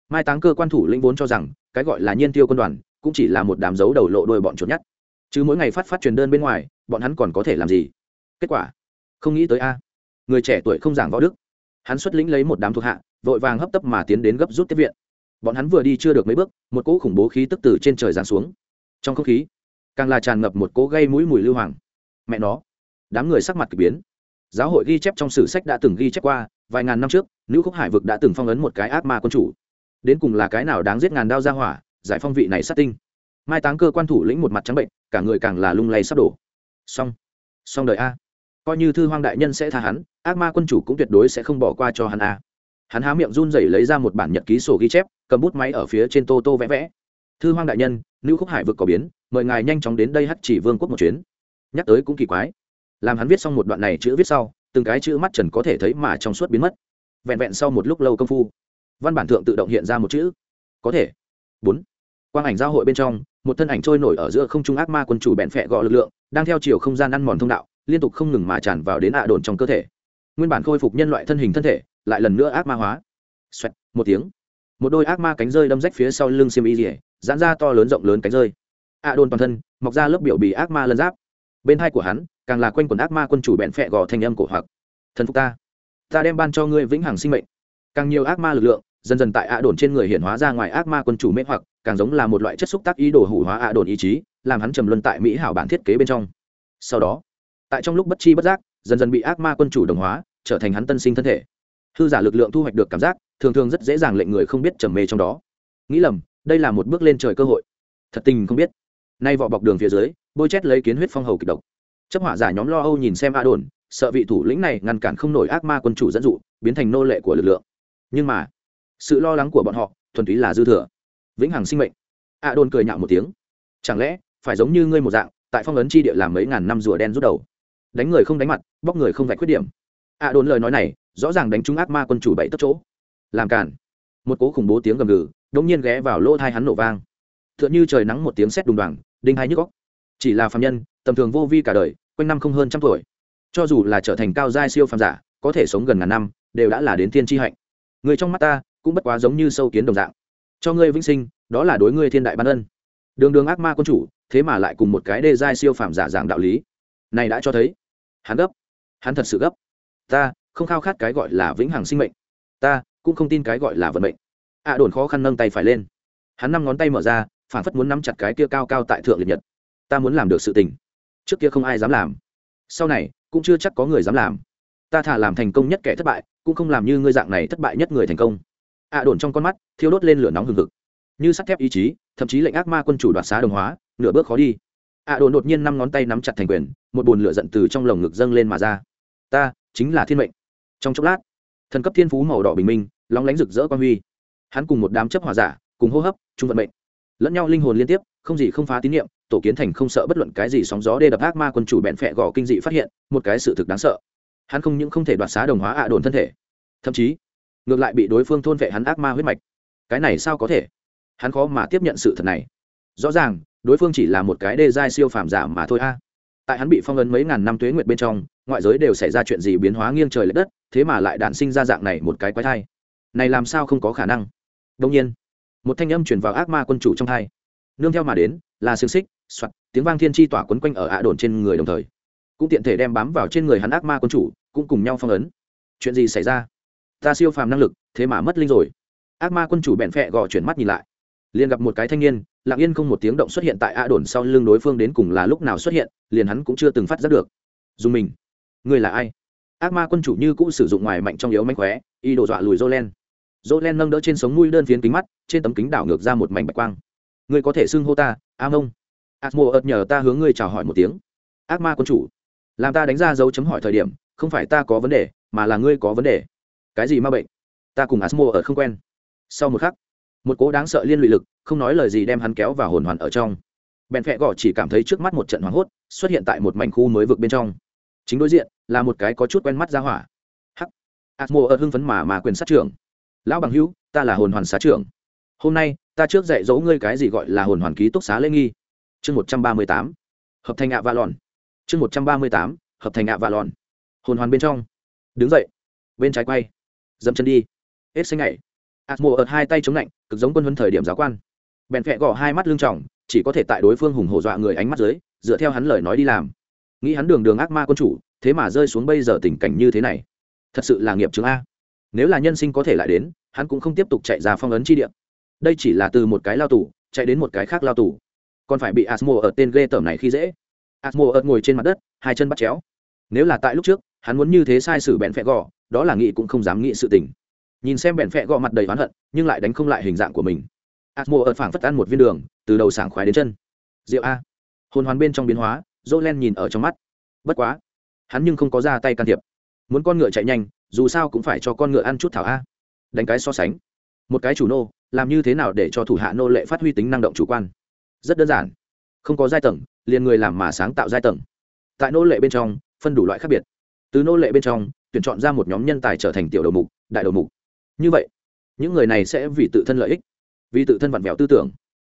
[SPEAKER 1] Mai táng cơ quan thủ lĩnh vốn cho rằng, cái gọi là nhiên tiêu quân đoàn, cũng chỉ là một đám dấu đầu lộ đôi bọn chuột nhắt. Chứ mỗi ngày phát phát truyền đơn bên ngoài, bọn hắn còn có thể làm gì? Kết quả không nghĩ tới a. Người trẻ tuổi không giảng võ đức. Hắn xuất lĩnh lấy một đám thuộc hạ, vội vàng hấp tấp mà tiến đến gấp rút tiếp viện. Bọn hắn vừa đi chưa được mấy bước, một cỗ khủng bố khí tức từ trên trời giáng xuống. Trong không khí, càng là tràn ngập một cỗ gây mũi mùi lưu hoàng. Mẹ nó, đám người sắc mặt k ỳ biến. Giáo hội ghi chép trong sử sách đã từng ghi chép qua, vài ngàn năm trước, nữ khúc hải vực đã từng phong ấn một cái ác ma quân chủ. Đến cùng là cái nào đáng giết ngàn đao ra hỏa, giải phong vị này sát tinh. Mai táng cơ quan thủ lĩnh một mặt trắng bệnh, cả người càng là lung lay sắp đổ. Xong. Xong đời a coi như thư hoang đại nhân sẽ tha hắn, ác ma quân chủ cũng tuyệt đối sẽ không bỏ qua cho hắn a. Hắn há miệng run rẩy lấy ra một bản nhật ký sổ ghi chép, cầm bút máy ở phía trên tô tô vẽ vẽ. Thư hoang đại nhân nữ khúc hải vực có biến, mời ngài nhanh chóng đến đây hắt chỉ vương quốc một chuyến. Nhắc tới cũng kỳ quái. Làm hắn viết xong một đoạn này chữ viết sau, từng cái chữ mắt trần có thể thấy mà trong suốt biến mất. Vẹn vẹn sau một lúc lâu công phu, văn bản thượng tự động hiện ra một chữ. Có thể. Bốn. Quang ảnh giao hội bên trong, một thân ảnh trôi nổi ở giữa không trung ác ma quân chủ bẹn phẹ gọ lực lượng, đang theo chiều không gian ăn mòn thông đạo liên tục không ngừng mà tràn vào đến ạ đồn trong cơ thể. Nguyên bản khôi phục nhân loại thân hình thân thể lại lần nữa ác ma hóa. Xoẹt, một tiếng. Một đôi ác ma cánh rơi đâm rách phía sau lưng xiêm y rỉa giãn ra to lớn rộng lớn cánh rơi. Ạ đồn toàn thân mọc ra lớp biểu bì ác ma lân giáp. Bên hai của hắn càng là quanh quần ác ma quân chủ bẹn phẹ gò thành âm cổ hoặc. Thần phục ta. Ta đem ban cho ngươi vĩnh hằng sinh mệnh. Càng nhiều ác ma lực lượng dần dần tại ạ đồn trên người hiện hóa ra ngoài ác ma quân chủ mê hoặc càng giống là một loại chất xúc tác ý đồ hủ hóa ạ đồn ý chí làm hắn trầm luân tại mỹ hảo bản thiết kế bên trong. Sau đó tại trong lúc bất chi bất giác, dần dần bị ác ma quân chủ đồng hóa, trở thành hắn tân sinh thân thể. Hư giả lực lượng thu hoạch được cảm giác, thường thường rất dễ dàng lệnh người không biết trầm mê trong đó. Nghĩ lầm, đây là một bước lên trời cơ hội. Thật tình không biết. Nay vỏ bọc đường phía dưới, bôi chét lấy kiến huyết phong hầu kịch độc. Chấp họa giả nhóm lo âu nhìn xem a đồn, sợ vị thủ lĩnh này ngăn cản không nổi ác ma quân chủ dẫn dụ, biến thành nô lệ của lực lượng. Nhưng mà, sự lo lắng của bọn họ, thuần túy là dư thừa. Vĩnh hằng sinh mệnh. A đồn cười nhạo một tiếng. Chẳng lẽ, phải giống như ngươi một dạng, tại phong ấn chi địa làm mấy ngàn năm rùa đen rút đầu? Đánh người không đánh mặt bóc người không vạch khuyết điểm. À, đồn lời nói này rõ ràng đánh trúng ác ma quân chủ bảy tất chỗ. Làm cản một cố khủng bố tiếng gầm gừ đống nhiên ghé vào lỗ thai hắn nổ vang. T h ư ợ n như trời nắng một tiếng sét đùng đoàng đinh hai nhức góc chỉ là phạm nhân tầm thường vô vi cả đời quanh năm không hơn trăm tuổi. Cho dù là trở thành cao giai siêu phàm giả có thể sống gần ngàn năm đều đã là đến thiên tri hạnh. Người trong mắt ta cũng bất quá giống như sâu kiến đồng dạng. Cho ngươi vĩnh sinh đó là đối ngươi thiên đại ban ân. Đường đường ác ma quân chủ thế mà lại cùng một cái đê giai siêu phàm giả dạng đạo lý. Này đã cho thấy hắn gấp. Hắn thật sự gấp. Ta, không khao khát cái gọi là vĩnh hằng sinh mệnh. Ta, cũng không tin cái gọi là vận mệnh. Ạ đồn khó khăn nâng tay phải lên. Hắn năm ngón tay mở ra phản phất muốn nắm chặt cái kia cao cao tại thượng liệt nhật. Ta muốn làm được sự tình. Trước kia không ai dám làm. Sau này, cũng chưa chắc có người dám làm. Ta thả làm thành công nhất kẻ thất bại, cũng không làm như ngươi dạng này thất bại nhất người thành công. Ạ đồn trong con mắt, thiêu đốt lên lửa nóng hừng hực. Như sắt thép ý chí, thậm chí lệnh ác ma quân chủ đoạt xá đồng hóa, nửa bước khó đi ạ đồn đột nhiên năm ngón tay nắm chặt thành quyền, một bồn lửa giận từ trong lồng ngực dâng lên mà ra. Ta, chính là thiên mệnh. Trong chốc lát, thần cấp thiên phú màu đỏ bình minh, lóng lánh rực rỡ quan huy. Hắn cùng một đám chấp hòa giả, cùng hô hấp, chung vận mệnh. Lẫn nhau linh hồn liên tiếp, không gì không phá tín nhiệm tổ kiến thành không sợ bất luận cái gì sóng gió đê đập ác ma quân chủ bẹn phẹ gò kinh dị phát hiện, một cái sự thực đáng sợ. Hắn không những không thể đoạt xá đồng hóa ạ đồn thân thể, thậm chí, ngược lại bị đối phương thôn vệ hắn ác ma huyết mạch. Cái này sao có thể? Hắn khó mà tiếp nhận sự thật này. Rõ ràng đối phương chỉ là một cái đê giai siêu phàm giả mà thôi a. Tại hắn bị phong ấn mấy ngàn năm tuế nguyệt bên trong, ngoại giới đều xảy ra chuyện gì biến hóa nghiêng trời l ệ đất, thế mà lại đản sinh ra dạng này một cái quái thai. Này làm sao không có khả năng? Đông nhiên, một thanh âm chuyển vào ác ma quân chủ trong hai nương theo mà đến, là xương xích, soạt, tiếng vang thiên tri tỏa quấn quanh ở ạ đồn trên người đồng thời. Cũng tiện thể đem bám vào trên người hắn ác ma quân chủ, cũng cùng nhau phong ấn. Chuyện gì xảy ra? Ta siêu phàm năng lực, thế mà mất linh rồi. Ác ma quân chủ bẹn phẹ gò chuyển mắt nhìn lại liền gặp một cái thanh niên, lặng yên không một tiếng động xuất hiện tại a đồn sau lưng đối phương đến cùng là lúc nào xuất hiện, liền hắn cũng chưa từng phát giác được. Dùng mình. Người là ai? Ác ma quân chủ như cũng sử dụng ngoài mạnh trong yếu mánh khóe, y đồ dọa lùi jolen jolen nâng đỡ trên sống mũi đơn phiến kính mắt, trên tấm kính đảo ngược ra một mảnh bạch quang. Người có thể xưng hô ta, a mông. Ác mô ợt nhờ ta hướng ngươi chào hỏi một tiếng. Ác ma quân chủ. Làm ta đánh ra dấu chấm hỏi thời điểm, không phải ta có vấn đề, mà là ngươi có vấn đề. Cái gì ma bệnh? Ta cùng asmo ở không quen. Sau một khắc một cố đáng sợ liên lụy lực, không nói lời gì đem hắn kéo vào hồn hoàn ở trong. Bèn phẹ gọ chỉ cảm thấy trước mắt một trận hoảng hốt, xuất hiện tại một mảnh khu mới vực bên trong. Chính đối diện, là một cái có chút quen mắt ra hỏa. Hắc. Asmo ở hưng phấn mà mà quyền sát trưởng. Lão bằng hữu, ta là hồn hoàn xá trưởng. Hôm nay, ta trước dạy dỗ ngươi cái gì gọi là hồn hoàn ký túc xá lễ nghi. Chương một trăm ba mươi tám. Hợp thành ạ và lòn. Chương một trăm ba mươi tám. Hợp thành ạ và lòn. Hồn hoàn bên trong. Đứng dậy. Bên trái quay. Dẫm chân đi. Hết xanh nhảy asmo ở hai tay chống lạnh, cực giống quân huấn thời điểm giáo quan. Bèn phẹ gõ hai mắt lưng trọng chỉ có thể tại đối phương hùng hổ dọa người ánh mắt dưới, dựa theo hắn lời nói đi làm. Nghĩ hắn đường đường ác ma quân chủ, thế mà rơi xuống bây giờ tình cảnh như thế này. Thật sự là nghiệp chứng a. Nếu là nhân sinh có thể lại đến, hắn cũng không tiếp tục chạy ra phong ấn chi địa. Đây chỉ là từ một cái lao tù, chạy đến một cái khác lao tù. Còn phải bị asmo ở tên ghê tởm này khi dễ. Asmo ở ngồi trên mặt đất, hai chân bắt chéo. Nếu là tại lúc trước, hắn muốn như thế sai sử bẹn phẹ gò, đó là nghĩ cũng không dám nghĩ sự tình nhìn xem bẹn phẹ gò mặt đầy oán hận, nhưng lại đánh không lại hình dạng của mình. Asmo ở phảng phất ăn một viên đường, từ đầu sảng khoái đến chân. Rượu a. Hồn hoàn bên trong biến hóa dỗ len nhìn ở trong mắt. Bất quá, hắn nhưng không có ra tay can thiệp. Muốn con ngựa chạy nhanh, dù sao cũng phải cho con ngựa ăn chút thảo a. Đánh cái so sánh. Một cái chủ nô, làm như thế nào để cho thủ hạ nô lệ phát huy tính năng động chủ quan? Rất đơn giản. Không có giai tầng, liền người làm mà sáng tạo giai tầng. Tại nô lệ bên trong, phân đủ loại khác biệt. Từ nô lệ bên trong, tuyển chọn ra một nhóm nhân tài trở thành tiểu đầu mục, đại đầu mục như vậy, những người này sẽ vì tự thân lợi ích, vì tự thân vặn vẹo tư tưởng.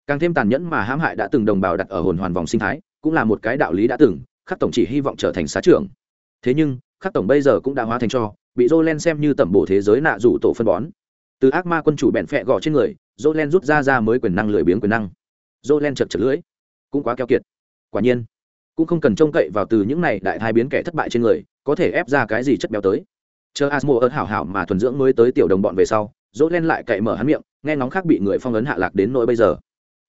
[SPEAKER 1] Càng thêm tàn nhẫn mà hãm hại đã từng đồng bào đặt ở hồn hoàn vòng sinh thái, cũng là một cái đạo lý đã từng, khắc tổng chỉ hy vọng trở thành xá trưởng. Thế nhưng, khắc tổng bây giờ cũng đã hóa thành cho, bị Jolen xem như tẩm bổ thế giới nạ rủ tổ phân bón. Từ ác ma quân chủ bẹn phẹ gò trên người Jolen rút ra ra mới quyền năng lười biếng quyền năng. Jolen chật chật lưỡi, cũng quá keo kiệt. Quả nhiên, cũng không cần trông cậy vào từ những này đại thai biến kẻ thất bại trên người, có thể ép ra cái gì chất béo tới chờ asmo ớt hảo hảo mà thuần dưỡng mới tới tiểu đồng bọn về sau dỗ len lại cậy mở hắn miệng, nghe nóng khác bị người phong ấn hạ lạc đến nỗi bây giờ.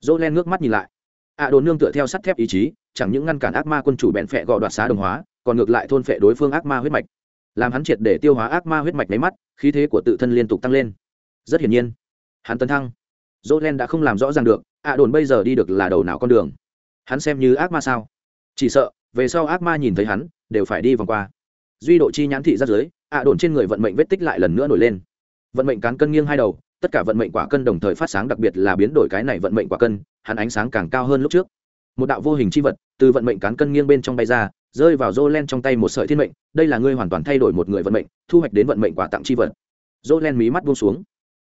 [SPEAKER 1] Dỗ len ngước mắt nhìn lại. Ạ à đồn nương tựa theo sắt thép ý chí, chẳng những ngăn cản ác ma quân chủ bẹn phẹ gò đoạt xá đồng hóa, còn ngược lại thôn phệ đối phương ác ma huyết mạch. Làm hắn triệt để tiêu hóa ác ma huyết mạch máy mắt, khí thế của tự thân liên tục tăng lên. Rất hiển nhiên, hắn tấn thăng. Dỗ len đã không làm rõ ràng được ạ đồn bây giờ đi được là đầu nào con đường. Hắn xem như ác ma sao? Chỉ sợ, về sau ác ma nhìn thấy hắn, đều phải đi vòng qua. Duy độ chi nhãn thị ra dưới ạ đồn trên người vận mệnh vết tích lại lần nữa nổi lên. Vận mệnh cán cân nghiêng hai đầu, tất cả vận mệnh quả cân đồng thời phát sáng đặc biệt là biến đổi cái này vận mệnh quả cân, hắn ánh sáng càng cao hơn lúc trước. Một đạo vô hình c h i vật từ vận mệnh cán cân nghiêng bên trong bay ra, rơi vào dô len trong tay một sợi thiên mệnh, đây là ngươi hoàn toàn thay đổi một người vận mệnh, thu hoạch đến vận mệnh quả tặng c h i vật. Dô len mí mắt buông xuống.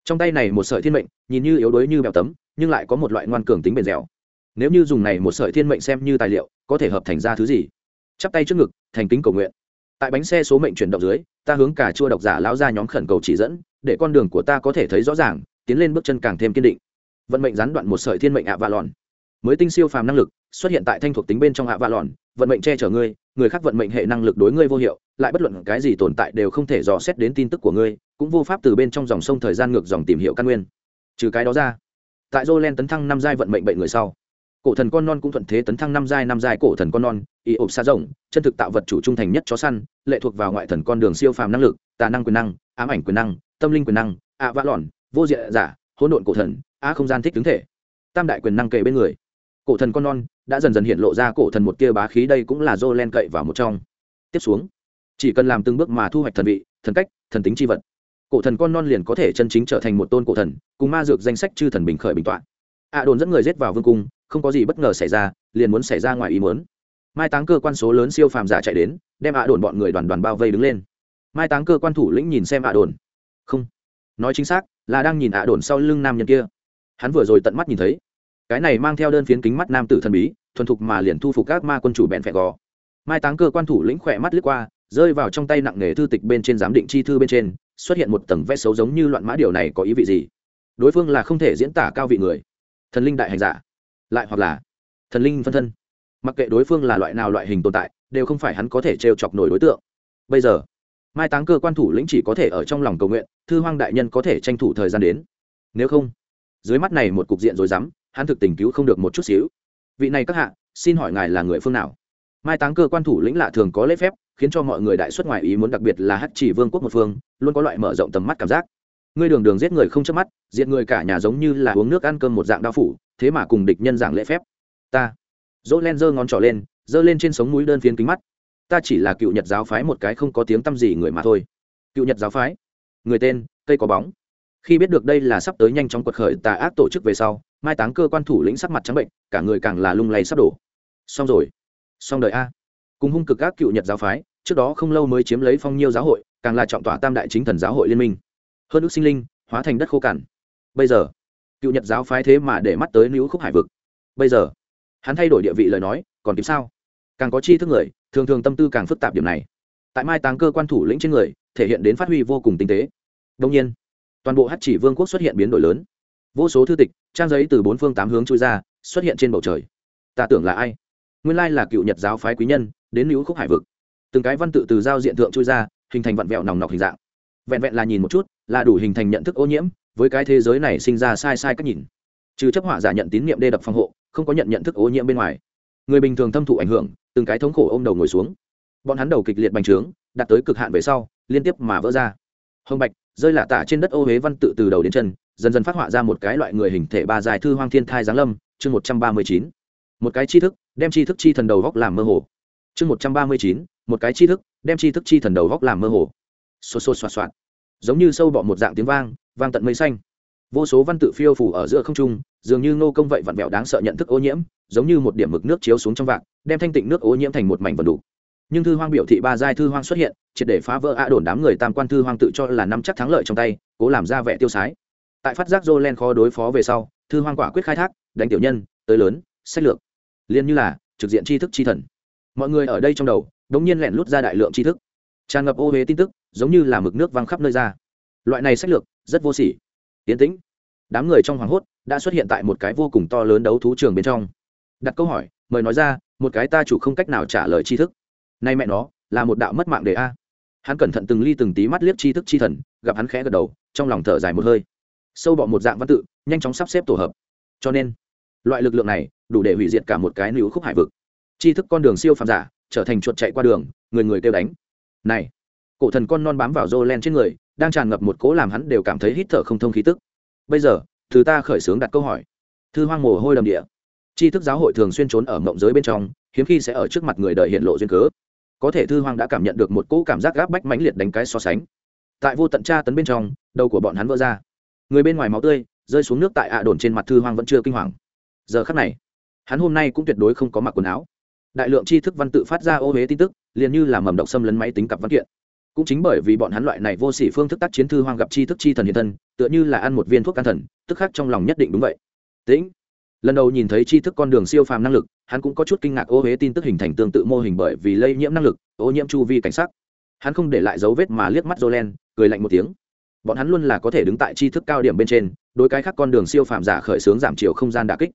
[SPEAKER 1] Trong tay này một sợi thiên mệnh, nhìn như yếu đuối như bèo tấm, nhưng lại có một loại ngoan cường tính bền dẻo. Nếu như dùng này một sợi thiên mệnh xem như tài liệu, có thể hợp thành ra thứ gì? Chắp tay trước ngực, thành kính cầu nguyện tại bánh xe số mệnh chuyển động dưới, ta hướng cả chua độc giả lão ra nhóm khẩn cầu chỉ dẫn, để con đường của ta có thể thấy rõ ràng, tiến lên bước chân càng thêm kiên định. Vận mệnh gián đoạn một sợi thiên mệnh ạ vạ lòn. Mới tinh siêu phàm năng lực, xuất hiện tại thanh thuộc tính bên trong ạ vạ lòn, vận mệnh che chở ngươi, người khác vận mệnh hệ năng lực đối ngươi vô hiệu, lại bất luận cái gì tồn tại đều không thể dò xét đến tin tức của ngươi, cũng vô pháp từ bên trong dòng sông thời gian ngược dòng tìm hiểu căn nguyên. Trừ cái đó ra, tại jolen tấn thăng năm giai vận mệnh bệnh người sau cổ thần con non cũng thuận thế tấn thăng năm giai năm giai cổ thần con non, y ộp xa rộng, chân thực tạo vật chủ trung thành nhất chó săn, lệ thuộc vào ngoại thần con đường siêu phàm năng lực, tà năng quyền năng, ám ảnh quyền năng, tâm linh quyền năng, ạ vã lòn vô diện giả, hỗn độn cổ thần a không gian thích tướng thể. Tam đại quyền năng kề bên người. Cổ thần con non đã dần dần hiện lộ ra cổ thần một tia bá khí, đây cũng là dô len cậy vào một trong. Tiếp xuống, chỉ cần làm từng bước mà thu hoạch thần vị, thần cách, thần tính c h i vật, cổ thần con non liền có thể chân chính trở thành một tôn cổ thần, cùng ma dược danh sách chư thần bình khởi bình t ạ à đồn dẫn người rết vào vương cung không có gì bất ngờ xảy ra, liền muốn xảy ra ngoài ý muốn. Mai táng cơ quan số lớn siêu phàm giả chạy đến, đem ạ đồn bọn người đoàn đoàn bao vây đứng lên. Mai táng cơ quan thủ lĩnh nhìn xem ạ đồn. Không. Nói chính xác, là đang nhìn ạ đồn sau lưng nam nhân kia. Hắn vừa rồi tận mắt nhìn thấy. Cái này mang theo đơn phiến kính mắt nam tử thần bí, thuần thục mà liền thu phục các ma quân chủ bẹn phẹ gò. Mai táng cơ quan thủ lĩnh khỏe mắt lướt qua, rơi vào trong tay nặng nghề thư tịch bên trên giám định chi thư bên trên, xuất hiện một tầng vẽ xấu giống như loạn mã điều này có ý vị gì? Đối phương là không thể diễn tả cao vị người. Thần linh đại hành giả lại hoặc là thần linh phân thân. Mặc kệ đối phương là loại nào loại hình tồn tại, đều không phải hắn có thể trêu chọc nổi đối tượng. Bây giờ, mai táng cơ quan thủ lĩnh chỉ có thể ở trong lòng cầu nguyện, thư hoang đại nhân có thể tranh thủ thời gian đến. Nếu không, dưới mắt này một cục diện rồi dám hắn thực tình cứu không được một chút xíu. Vị này các hạ, xin hỏi ngài là người phương nào? Mai táng cơ quan thủ lĩnh lạ thường có lễ phép, khiến cho mọi người đại xuất ngoài ý muốn đặc biệt là hát chỉ vương quốc một phương, luôn có loại mở rộng tầm mắt cảm giác. Ngươi đường đường giết người không chớp mắt diệt người cả nhà giống như là uống nước ăn cơm một dạng đao phủ thế mà cùng địch nhân giảng lễ phép. Ta. Dỗ len giơ ngón trỏ lên, giơ lên trên sống mũi đơn phiến kính mắt. Ta chỉ là cựu nhật giáo phái một cái không có tiếng tăm gì người mà thôi. Cựu nhật giáo phái? Người tên, cây có bóng. Khi biết được đây là sắp tới nhanh chóng quật khởi tà ác tổ chức về sau, mai táng cơ quan thủ lĩnh sắc mặt trắng bệnh, cả người càng là lung lay sắp đổ. Xong rồi. Xong đời a. Cùng hung cực các cựu nhật giáo phái, trước đó không lâu mới chiếm lấy phong nhiêu giáo hội, càng là trọng tỏa tam đại chính thần giáo hội liên minh. Hơn ước sinh linh, hóa thành đất khô cằn. Bây giờ cựu nhật giáo phái thế mà để mắt tới nữ khúc hải vực. Bây giờ, hắn thay đổi địa vị lời nói, còn kịp sao? Càng có chi thức người, thường thường tâm tư càng phức tạp điểm này. Tại mai táng cơ quan thủ lĩnh trên người, thể hiện đến phát huy vô cùng tinh tế. Đông nhiên, toàn bộ hát chỉ vương quốc xuất hiện biến đổi lớn. Vô số thư tịch, trang giấy từ bốn phương tám hướng trôi ra, xuất hiện trên bầu trời. Ta tưởng là ai? Nguyên lai là cựu nhật giáo phái quý nhân, đến nữ khúc hải vực. Từng cái văn tự từ giao diện thượng trôi ra, hình thành vặn vẹo nòng nọc hình dạng. Vẹn vẹn là nhìn một chút, là đủ hình thành nhận thức ô nhiễm với cái thế giới này sinh ra sai sai cách nhìn. Trừ chấp họa giả nhận tín nhiệm đê đập phòng hộ, không có nhận nhận thức ô nhiễm bên ngoài. Người bình thường thâm thụ ảnh hưởng, từng cái thống khổ ôm đầu ngồi xuống. Bọn hắn đầu kịch liệt bành trướng, đạt tới cực hạn về sau, liên tiếp mà vỡ ra. Hồng bạch, rơi lạ tả trên đất ô huế văn tự từ đầu đến chân, dần dần phát họa ra một cái loại người hình thể ba dài thư hoang thiên thai giáng lâm, chương một trăm ba mươi chín. Một cái tri thức, đem tri thức chi thần đầu góc làm mơ hồ. Chương một trăm ba mươi chín, một cái tri thức, đem tri thức chi thần đầu góc làm mơ hồ. Xô xô xoạt xoạt. Giống như sâu bọ một dạng tiếng vang vang tận mây xanh. Vô số văn tự phiêu phủ ở giữa không trung, dường như nô công vậy vặn vẹo đáng sợ nhận thức ô nhiễm, giống như một điểm mực nước chiếu xuống trong vạc, đem thanh tịnh nước ô nhiễm thành một mảnh vật đủ. Nhưng thư hoang biểu thị ba giai thư hoang xuất hiện, triệt để phá vỡ ạ đồn đám người tam quan thư hoang tự cho là nắm chắc thắng lợi trong tay, cố làm ra vẻ tiêu sái. Tại phát giác Jolen khó đối phó về sau, thư hoang quả quyết khai thác, đánh tiểu nhân, tới lớn, sách lược. Liên như là, trực diện tri thức tri thần. Mọi người ở đây trong đầu, đống nhiên lẹn lút ra đại lượng tri thức. Tràn ngập ô huế tin tức, giống như là mực nước văng khắp nơi ra loại này sách lược, rất vô sỉ. Tiến tĩnh, đám người trong hoảng hốt đã xuất hiện tại một cái vô cùng to lớn đấu thú trường bên trong. Đặt câu hỏi, mời nói ra, một cái ta chủ không cách nào trả lời tri thức. Nay mẹ nó, là một đạo mất mạng đề a. Hắn cẩn thận từng ly từng tí mắt liếc tri thức chi thần, gặp hắn khẽ gật đầu, trong lòng thở dài một hơi. Sâu bọ một dạng văn tự, nhanh chóng sắp xếp tổ hợp. Cho nên, loại lực lượng này đủ để hủy diệt cả một cái nữ khúc hải vực. Tri thức con đường siêu phàm giả, trở thành chuột chạy qua đường, người người kêu đánh. Này, cổ thần con non bám vào rô len trên người đang tràn ngập một cố làm hắn đều cảm thấy hít thở không thông khí tức. Bây giờ, thứ ta khởi xướng đặt câu hỏi. Thư hoang mồ hôi đầm địa. Tri thức giáo hội thường xuyên trốn ở mộng giới bên trong, hiếm khi sẽ ở trước mặt người đời hiện lộ duyên cớ. Có thể thư hoang đã cảm nhận được một cỗ cảm giác gáp bách mãnh liệt đánh cái so sánh. Tại vô tận tra tấn bên trong, đầu của bọn hắn vỡ ra. Người bên ngoài máu tươi rơi xuống nước tại ạ đồn trên mặt thư hoang vẫn chưa kinh hoàng. Giờ khắc này, hắn hôm nay cũng tuyệt đối không có mặc quần áo. Đại lượng tri thức văn tự phát ra ô huế tin tức, liền như là mầm độc xâm lấn máy tính cặp văn kiện cũng chính bởi vì bọn hắn loại này vô sỉ phương thức tác chiến thư hoang gặp chi thức chi thần hiện thân, tựa như là ăn một viên thuốc can thần, tức khắc trong lòng nhất định đúng vậy. Tĩnh. Lần đầu nhìn thấy tri thức con đường siêu phàm năng lực, hắn cũng có chút kinh ngạc, ô huế tin tức hình thành tương tự mô hình bởi vì lây nhiễm năng lực, ô nhiễm chu vi cảnh sắc. Hắn không để lại dấu vết mà liếc mắt jolen, cười lạnh một tiếng. Bọn hắn luôn là có thể đứng tại tri thức cao điểm bên trên, đối cái khác con đường siêu phàm giả khởi xướng giảm chiều không gian đà kích.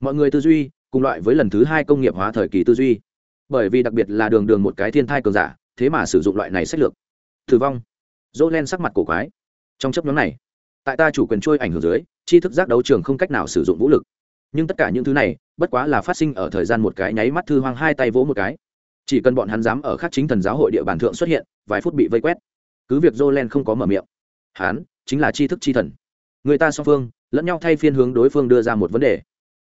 [SPEAKER 1] Mọi người tư duy, cùng loại với lần thứ hai công nghiệp hóa thời kỳ tư duy. Bởi vì đặc biệt là đường đường một cái thiên thai cường giả, thế mà sử dụng loại này sách lược thử vong. Dỗ len sắc mặt cổ quái. Trong chấp nhóm này, tại ta chủ quyền trôi ảnh hưởng dưới chi thức giác đấu trường không cách nào sử dụng vũ lực. Nhưng tất cả những thứ này, bất quá là phát sinh ở thời gian một cái nháy mắt thư hoang hai tay vỗ một cái. Chỉ cần bọn hắn dám ở khắc chính thần giáo hội địa bàn thượng xuất hiện, vài phút bị vây quét. Cứ việc jolen không có mở miệng. Hắn chính là chi thức chi thần. Người ta song phương, lẫn nhau thay phiên hướng đối phương đưa ra một vấn đề.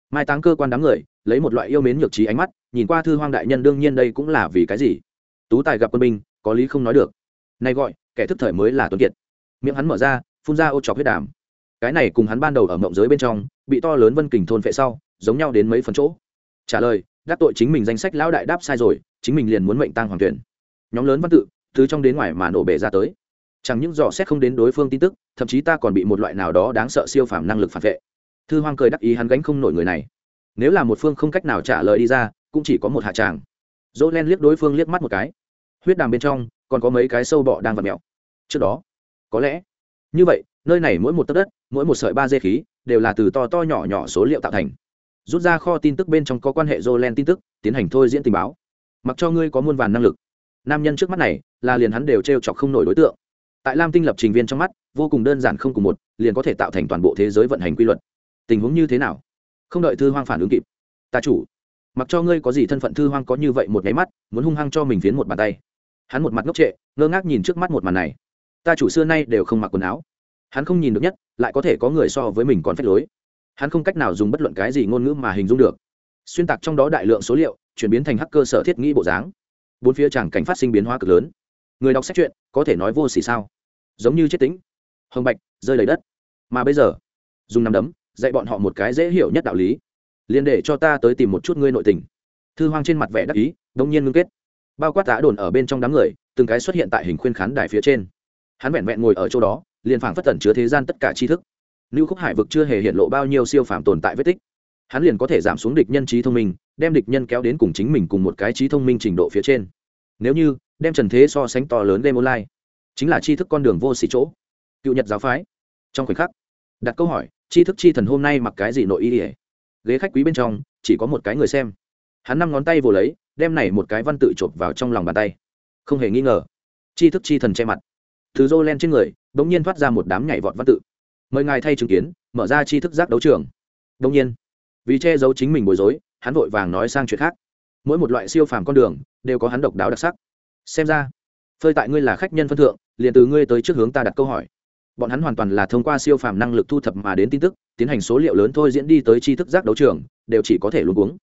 [SPEAKER 1] Mai táng cơ quan đám người, lấy một loại yêu mến nhược trí ánh mắt, nhìn qua thư hoang đại nhân, đương nhiên đây cũng là vì cái gì? Tú tài gặp quân binh, có lý không nói được nay gọi, kẻ thức thời mới là tuấn kiệt. Miệng hắn mở ra, phun ra ô trọc huyết đàm. Cái này cùng hắn ban đầu ở mộng giới bên trong, bị to lớn vân kình thôn phệ sau, giống nhau đến mấy phần chỗ. Trả lời, đắc tội chính mình danh sách lão đại đáp sai rồi, chính mình liền muốn mệnh tăng hoàng tuyển. Nhóm lớn văn tự, từ trong đến ngoài mà nổ bể ra tới. Chẳng những dò xét không đến đối phương tin tức, thậm chí ta còn bị một loại nào đó đáng sợ siêu phàm năng lực phản vệ. Thư hoang cười đắc ý hắn gánh không nổi người này. Nếu là một phương không cách nào trả lời đi ra, cũng chỉ có một hạ tràng. Dỗ len liếc đối phương liếc mắt một cái. Huyết đàm bên trong còn có mấy cái sâu bọ đang vặt mẹo trước đó, có lẽ như vậy, nơi này mỗi một tấc đất, mỗi một sợi ba dê khí đều là từ to to nhỏ nhỏ số liệu tạo thành. Rút ra kho tin tức bên trong có quan hệ dô len tin tức, tiến hành thôi diễn tình báo. Mặc cho ngươi có muôn vàn năng lực. Nam nhân trước mắt này là liền hắn đều t r e o chọc không nổi đối tượng. Tại lam tinh lập trình viên trong mắt, vô cùng đơn giản không cùng một, liền có thể tạo thành toàn bộ thế giới vận hành quy luật. Tình huống như thế nào? Không đợi thư hoang phản ứng kịp. Ta chủ, mặc cho ngươi có gì thân phận thư hoang có như vậy một nháy mắt, muốn hung hăng cho mình phiến một bàn tay hắn một mặt ngốc trệ, ngơ ngác nhìn trước mắt một màn này. Ta chủ xưa nay đều không mặc quần áo. Hắn không nhìn được nhất, lại có thể có người so với mình còn phép lối. Hắn không cách nào dùng bất luận cái gì ngôn ngữ mà hình dung được. Xuyên tạc trong đó đại lượng số liệu, chuyển biến thành hacker sở thiết nghĩ bộ dáng. Bốn phía chẳng cảnh phát sinh biến hóa cực lớn. Người đọc sách chuyện, có thể nói vô xỉ sao? Giống như chết tính. Hồng bạch, rơi lấy đất. Mà bây giờ, dùng nằm đấm, dạy bọn họ một cái dễ hiểu nhất đạo lý. Liền để cho ta tới tìm một chút ngươi nội tình. Thư hoang trên mặt vẻ đắc ý đông nhiên ngưng kết bao quát tá đồn ở bên trong đám người, từng cái xuất hiện tại hình khuyên khán đài phía trên. Hắn vẹn vẹn ngồi ở chỗ đó, liền phảng phất tẩn chứa thế gian tất cả tri thức. Lưu khúc hải vực chưa hề hiện lộ bao nhiêu siêu phàm tồn tại vết tích. Hắn liền có thể giảm xuống địch nhân trí thông minh, đem địch nhân kéo đến cùng chính mình cùng một cái trí thông minh trình độ phía trên. Nếu như, đem trần thế so sánh to lớn game online, chính là tri thức con đường vô xỉ chỗ. Cựu nhật giáo phái. Trong khoảnh khắc, đặt câu hỏi, tri thức chi thần hôm nay mặc cái gì nội y ỉa ghế khách quý bên trong, chỉ có một cái người xem. Hắn năm ngón tay vồ lấy đem này một cái văn tự chộp vào trong lòng bàn tay. Không hề nghi ngờ, tri thức chi thần che mặt. Thứ rô len trên người đ ỗ n g nhiên thoát ra một đám nhảy vọt văn tự. Mời ngài thay chứng kiến, mở ra tri thức giác đấu trường. Đông nhiên, vì che giấu chính mình bối rối, hắn vội vàng nói sang chuyện khác. Mỗi một loại siêu phàm con đường, đều có hắn độc đáo đặc sắc. Xem ra, phơi tại ngươi là khách nhân phân thượng, liền từ ngươi tới trước hướng ta đặt câu hỏi. Bọn hắn hoàn toàn là thông qua siêu phàm năng lực thu thập mà đến tin tức, tiến hành số liệu lớn thôi diễn đi tới tri thức giác đấu trường, đều chỉ có thể luôn uống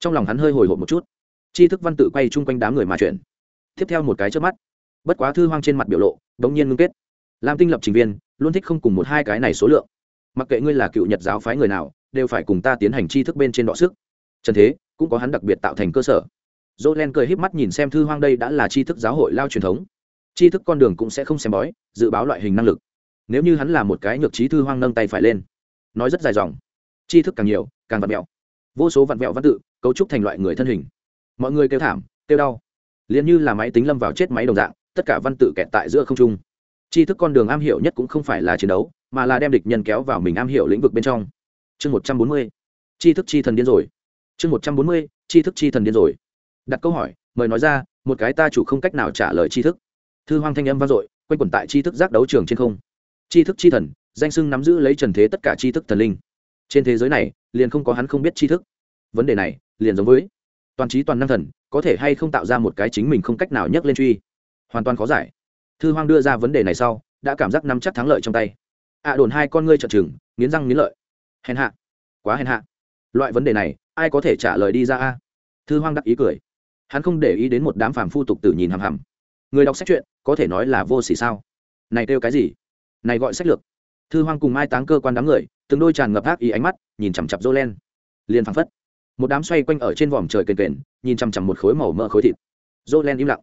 [SPEAKER 1] trong lòng hắn hơi hồi hộp một chút tri thức văn tự quay chung quanh đám người mà chuyển. Tiếp theo một cái trước mắt. Bất quá thư hoang trên mặt biểu lộ đ ố n g nhiên ngưng kết. Làm tinh lập trình viên, luôn thích không cùng một hai cái này số lượng. Mặc kệ ngươi là cựu nhật giáo phái người nào, đều phải cùng ta tiến hành tri thức bên trên đọ sức. Trần thế, cũng có hắn đặc biệt tạo thành cơ sở. Dỗ len cười híp mắt nhìn xem thư hoang đây đã là tri thức giáo hội lao truyền thống. Tri thức con đường cũng sẽ không xem bói, dự báo loại hình năng lực. Nếu như hắn là một cái nhược trí thư hoang nâng tay phải lên. Nói rất dài dòng. Tri thức càng nhiều, càng vặn vẹo. Vô số vặn vẹo văn tự, cấu trúc thành loại người thân hình mọi người kêu thảm, kêu đau. Liền như là máy tính lâm vào chết máy đồng dạng, tất cả văn tự kẹt tại giữa không trung. Tri thức con đường am hiểu nhất cũng không phải là chiến đấu, mà là đem địch nhân kéo vào mình am hiểu lĩnh vực bên trong. Chương một trăm bốn mươi, tri thức chi thần điên rồi. Chương một trăm bốn mươi, tri thức chi thần điên rồi. Đặt câu hỏi, mời nói ra, một cái ta chủ không cách nào trả lời tri thức. Thư hoang thanh âm vang dội, quanh quẩn tại tri thức giác đấu trường trên không. Tri thức chi thần, danh sưng nắm giữ lấy trần thế tất cả tri thức thần linh. Trên thế giới này, liền không có hắn không biết tri thức. Vấn đề này, liền giống với toàn trí toàn năng thần, có thể hay không tạo ra một cái chính mình không cách nào nhấc lên truy. Hoàn toàn khó giải. Thư hoang đưa ra vấn đề này sau, đã cảm giác nắm chắc thắng lợi trong tay. Ạ đồn hai con ngươi trợn trừng, nghiến răng nghiến lợi. Hèn hạ. Quá hèn hạ. Loại vấn đề này, ai có thể trả lời đi ra a? Thư hoang đắc ý cười. Hắn không để ý đến một đám phàm phu tục tử nhìn hằm hằm. Người đọc sách chuyện có thể nói là vô s ỉ sao? Này kêu cái gì? Này gọi sách lược. Thư hoang cùng mai táng cơ quan đám người, từng đôi tràn ngập ác ý ánh mắt, nhìn chằm chặp dô len liền phăng phất một đám xoay quanh ở trên vòm trời kền kền, nhìn chằm chằm một khối màu mỡ khối thịt. Dô len im lặng.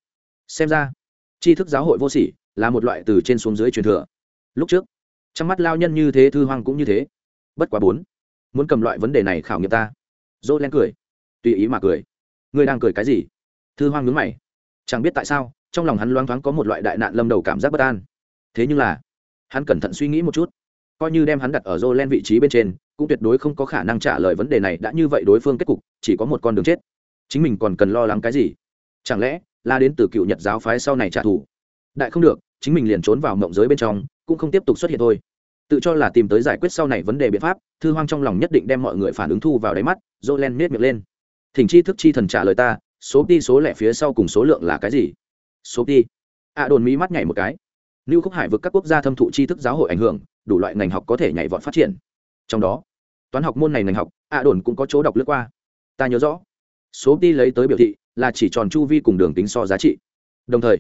[SPEAKER 1] Xem ra, tri thức giáo hội vô sỉ là một loại từ trên xuống dưới truyền thừa. Lúc trước, trong mắt lao nhân như thế thư hoang cũng như thế. Bất quá bốn, muốn cầm loại vấn đề này khảo nghiệm ta. Dô len cười. Tùy ý mà cười. Ngươi đang cười cái gì? Thư hoang nhướng mày. Chẳng biết tại sao, trong lòng hắn loáng thoáng có một loại đại nạn lâm đầu cảm giác bất an. Thế nhưng là, hắn cẩn thận suy nghĩ một chút. Coi như đem hắn đặt ở dô len vị trí bên trên cũng tuyệt đối không có khả năng trả lời vấn đề này đã như vậy đối phương kết cục, chỉ có một con đường chết. Chính mình còn cần lo lắng cái gì? Chẳng lẽ là đến từ cựu nhật giáo phái sau này trả thù? Đại không được, chính mình liền trốn vào mộng giới bên trong, cũng không tiếp tục xuất hiện thôi. Tự cho là tìm tới giải quyết sau này vấn đề biện pháp, thư hoang trong lòng nhất định đem mọi người phản ứng thu vào đáy mắt dô len miết miệng lên. Thỉnh chi thức chi thần trả lời ta, số đi số lẻ phía sau cùng số lượng là cái gì? Số đi ạ đồn mỹ mắt nhảy một cái. Lưu khúc hải vực các quốc gia thâm thụ tri thức giáo hội ảnh hưởng, đủ loại ngành học có thể nhảy vọt phát triển. Trong đó toán học môn này ngành học, ạ đồn cũng có chỗ đọc lướt qua. Ta nhớ rõ. Số đi lấy tới biểu thị là chỉ tròn chu vi cùng đường tính so giá trị. Đồng thời,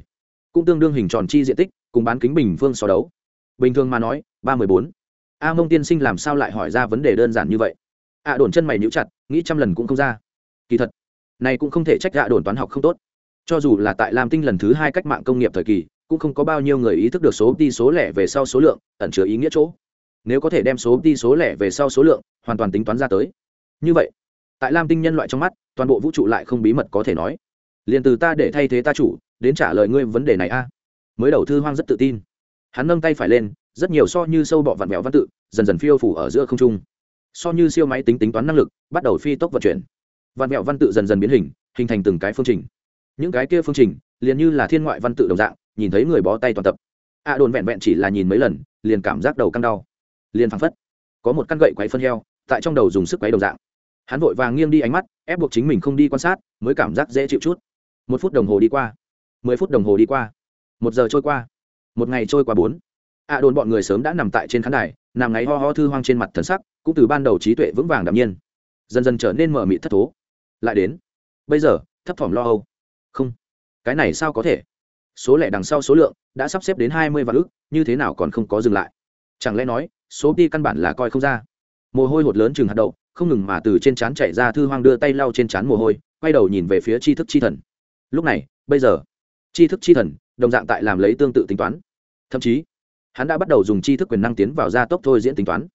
[SPEAKER 1] cũng tương đương hình tròn chi diện tích cùng bán kính bình phương so đấu. Bình thường mà nói, ba mười bốn. A mông tiên sinh làm sao lại hỏi ra vấn đề đơn giản như vậy? Ạ đồn chân mày nhũ chặt, nghĩ trăm lần cũng không ra. Kỳ thật, này cũng không thể trách ạ đồn toán học không tốt. Cho dù là tại lam tinh lần thứ hai cách mạng công nghiệp thời kỳ, cũng không có bao nhiêu người ý thức được số đi số lẻ về sau số lượng, ẩn chứa ý nghĩa chỗ. Nếu có thể đem số đi số lẻ về sau số lượng hoàn toàn tính toán ra tới. Như vậy, tại lam tinh nhân loại trong mắt, toàn bộ vũ trụ lại không bí mật có thể nói. Liền từ ta để thay thế ta chủ, đến trả lời ngươi vấn đề này a. Mới đầu thư hoang rất tự tin. Hắn nâng tay phải lên, rất nhiều so như sâu bọ vặn vẹo văn tự, dần dần phiêu phủ ở giữa không trung. So như siêu máy tính tính toán năng lực, bắt đầu phi tốc vận chuyển. Vạn mẹo văn tự dần dần biến hình hình thành từng cái phương trình. Những cái kia phương trình, liền như là thiên ngoại văn tự đồng dạng, nhìn thấy người bó tay toàn tập. A đồn vẹn vẹn chỉ là nhìn mấy lần, liền cảm giác đầu căng đau. Liền phăng phất, có một căn gậy quáy phân heo tại trong đầu dùng sức quấy đồng dạng. Hắn vội vàng nghiêng đi ánh mắt, ép buộc chính mình không đi quan sát, mới cảm giác dễ chịu chút. Một phút đồng hồ đi qua. Mười phút đồng hồ đi qua. Một giờ trôi qua. Một ngày trôi qua bốn. A đồn bọn người sớm đã nằm tại trên khán đài, nằm ngáy ho ho thư hoang trên mặt thần sắc, cũng từ ban đầu trí tuệ vững vàng đạm nhiên. Dần dần trở nên mở mị thất thố. Lại đến. Bây giờ, thấp thỏm lo âu. Không. Cái này sao có thể? Số lẻ đằng sau số lượng, đã sắp xếp đến hai mươi vạn ước như thế nào còn không có dừng lại? Chẳng lẽ nói, số đi căn bản là coi không ra? Mồ hôi hột lớn chừng hạt đậu, không ngừng mà từ trên trán chạy ra thư hoang đưa tay lau trên trán mồ hôi, quay đầu nhìn về phía tri thức chi thần. Lúc này, bây giờ, tri thức chi thần, đồng dạng tại làm lấy tương tự tính toán. Thậm chí, hắn đã bắt đầu dùng tri thức quyền năng tiến vào gia tốc thôi diễn tính toán.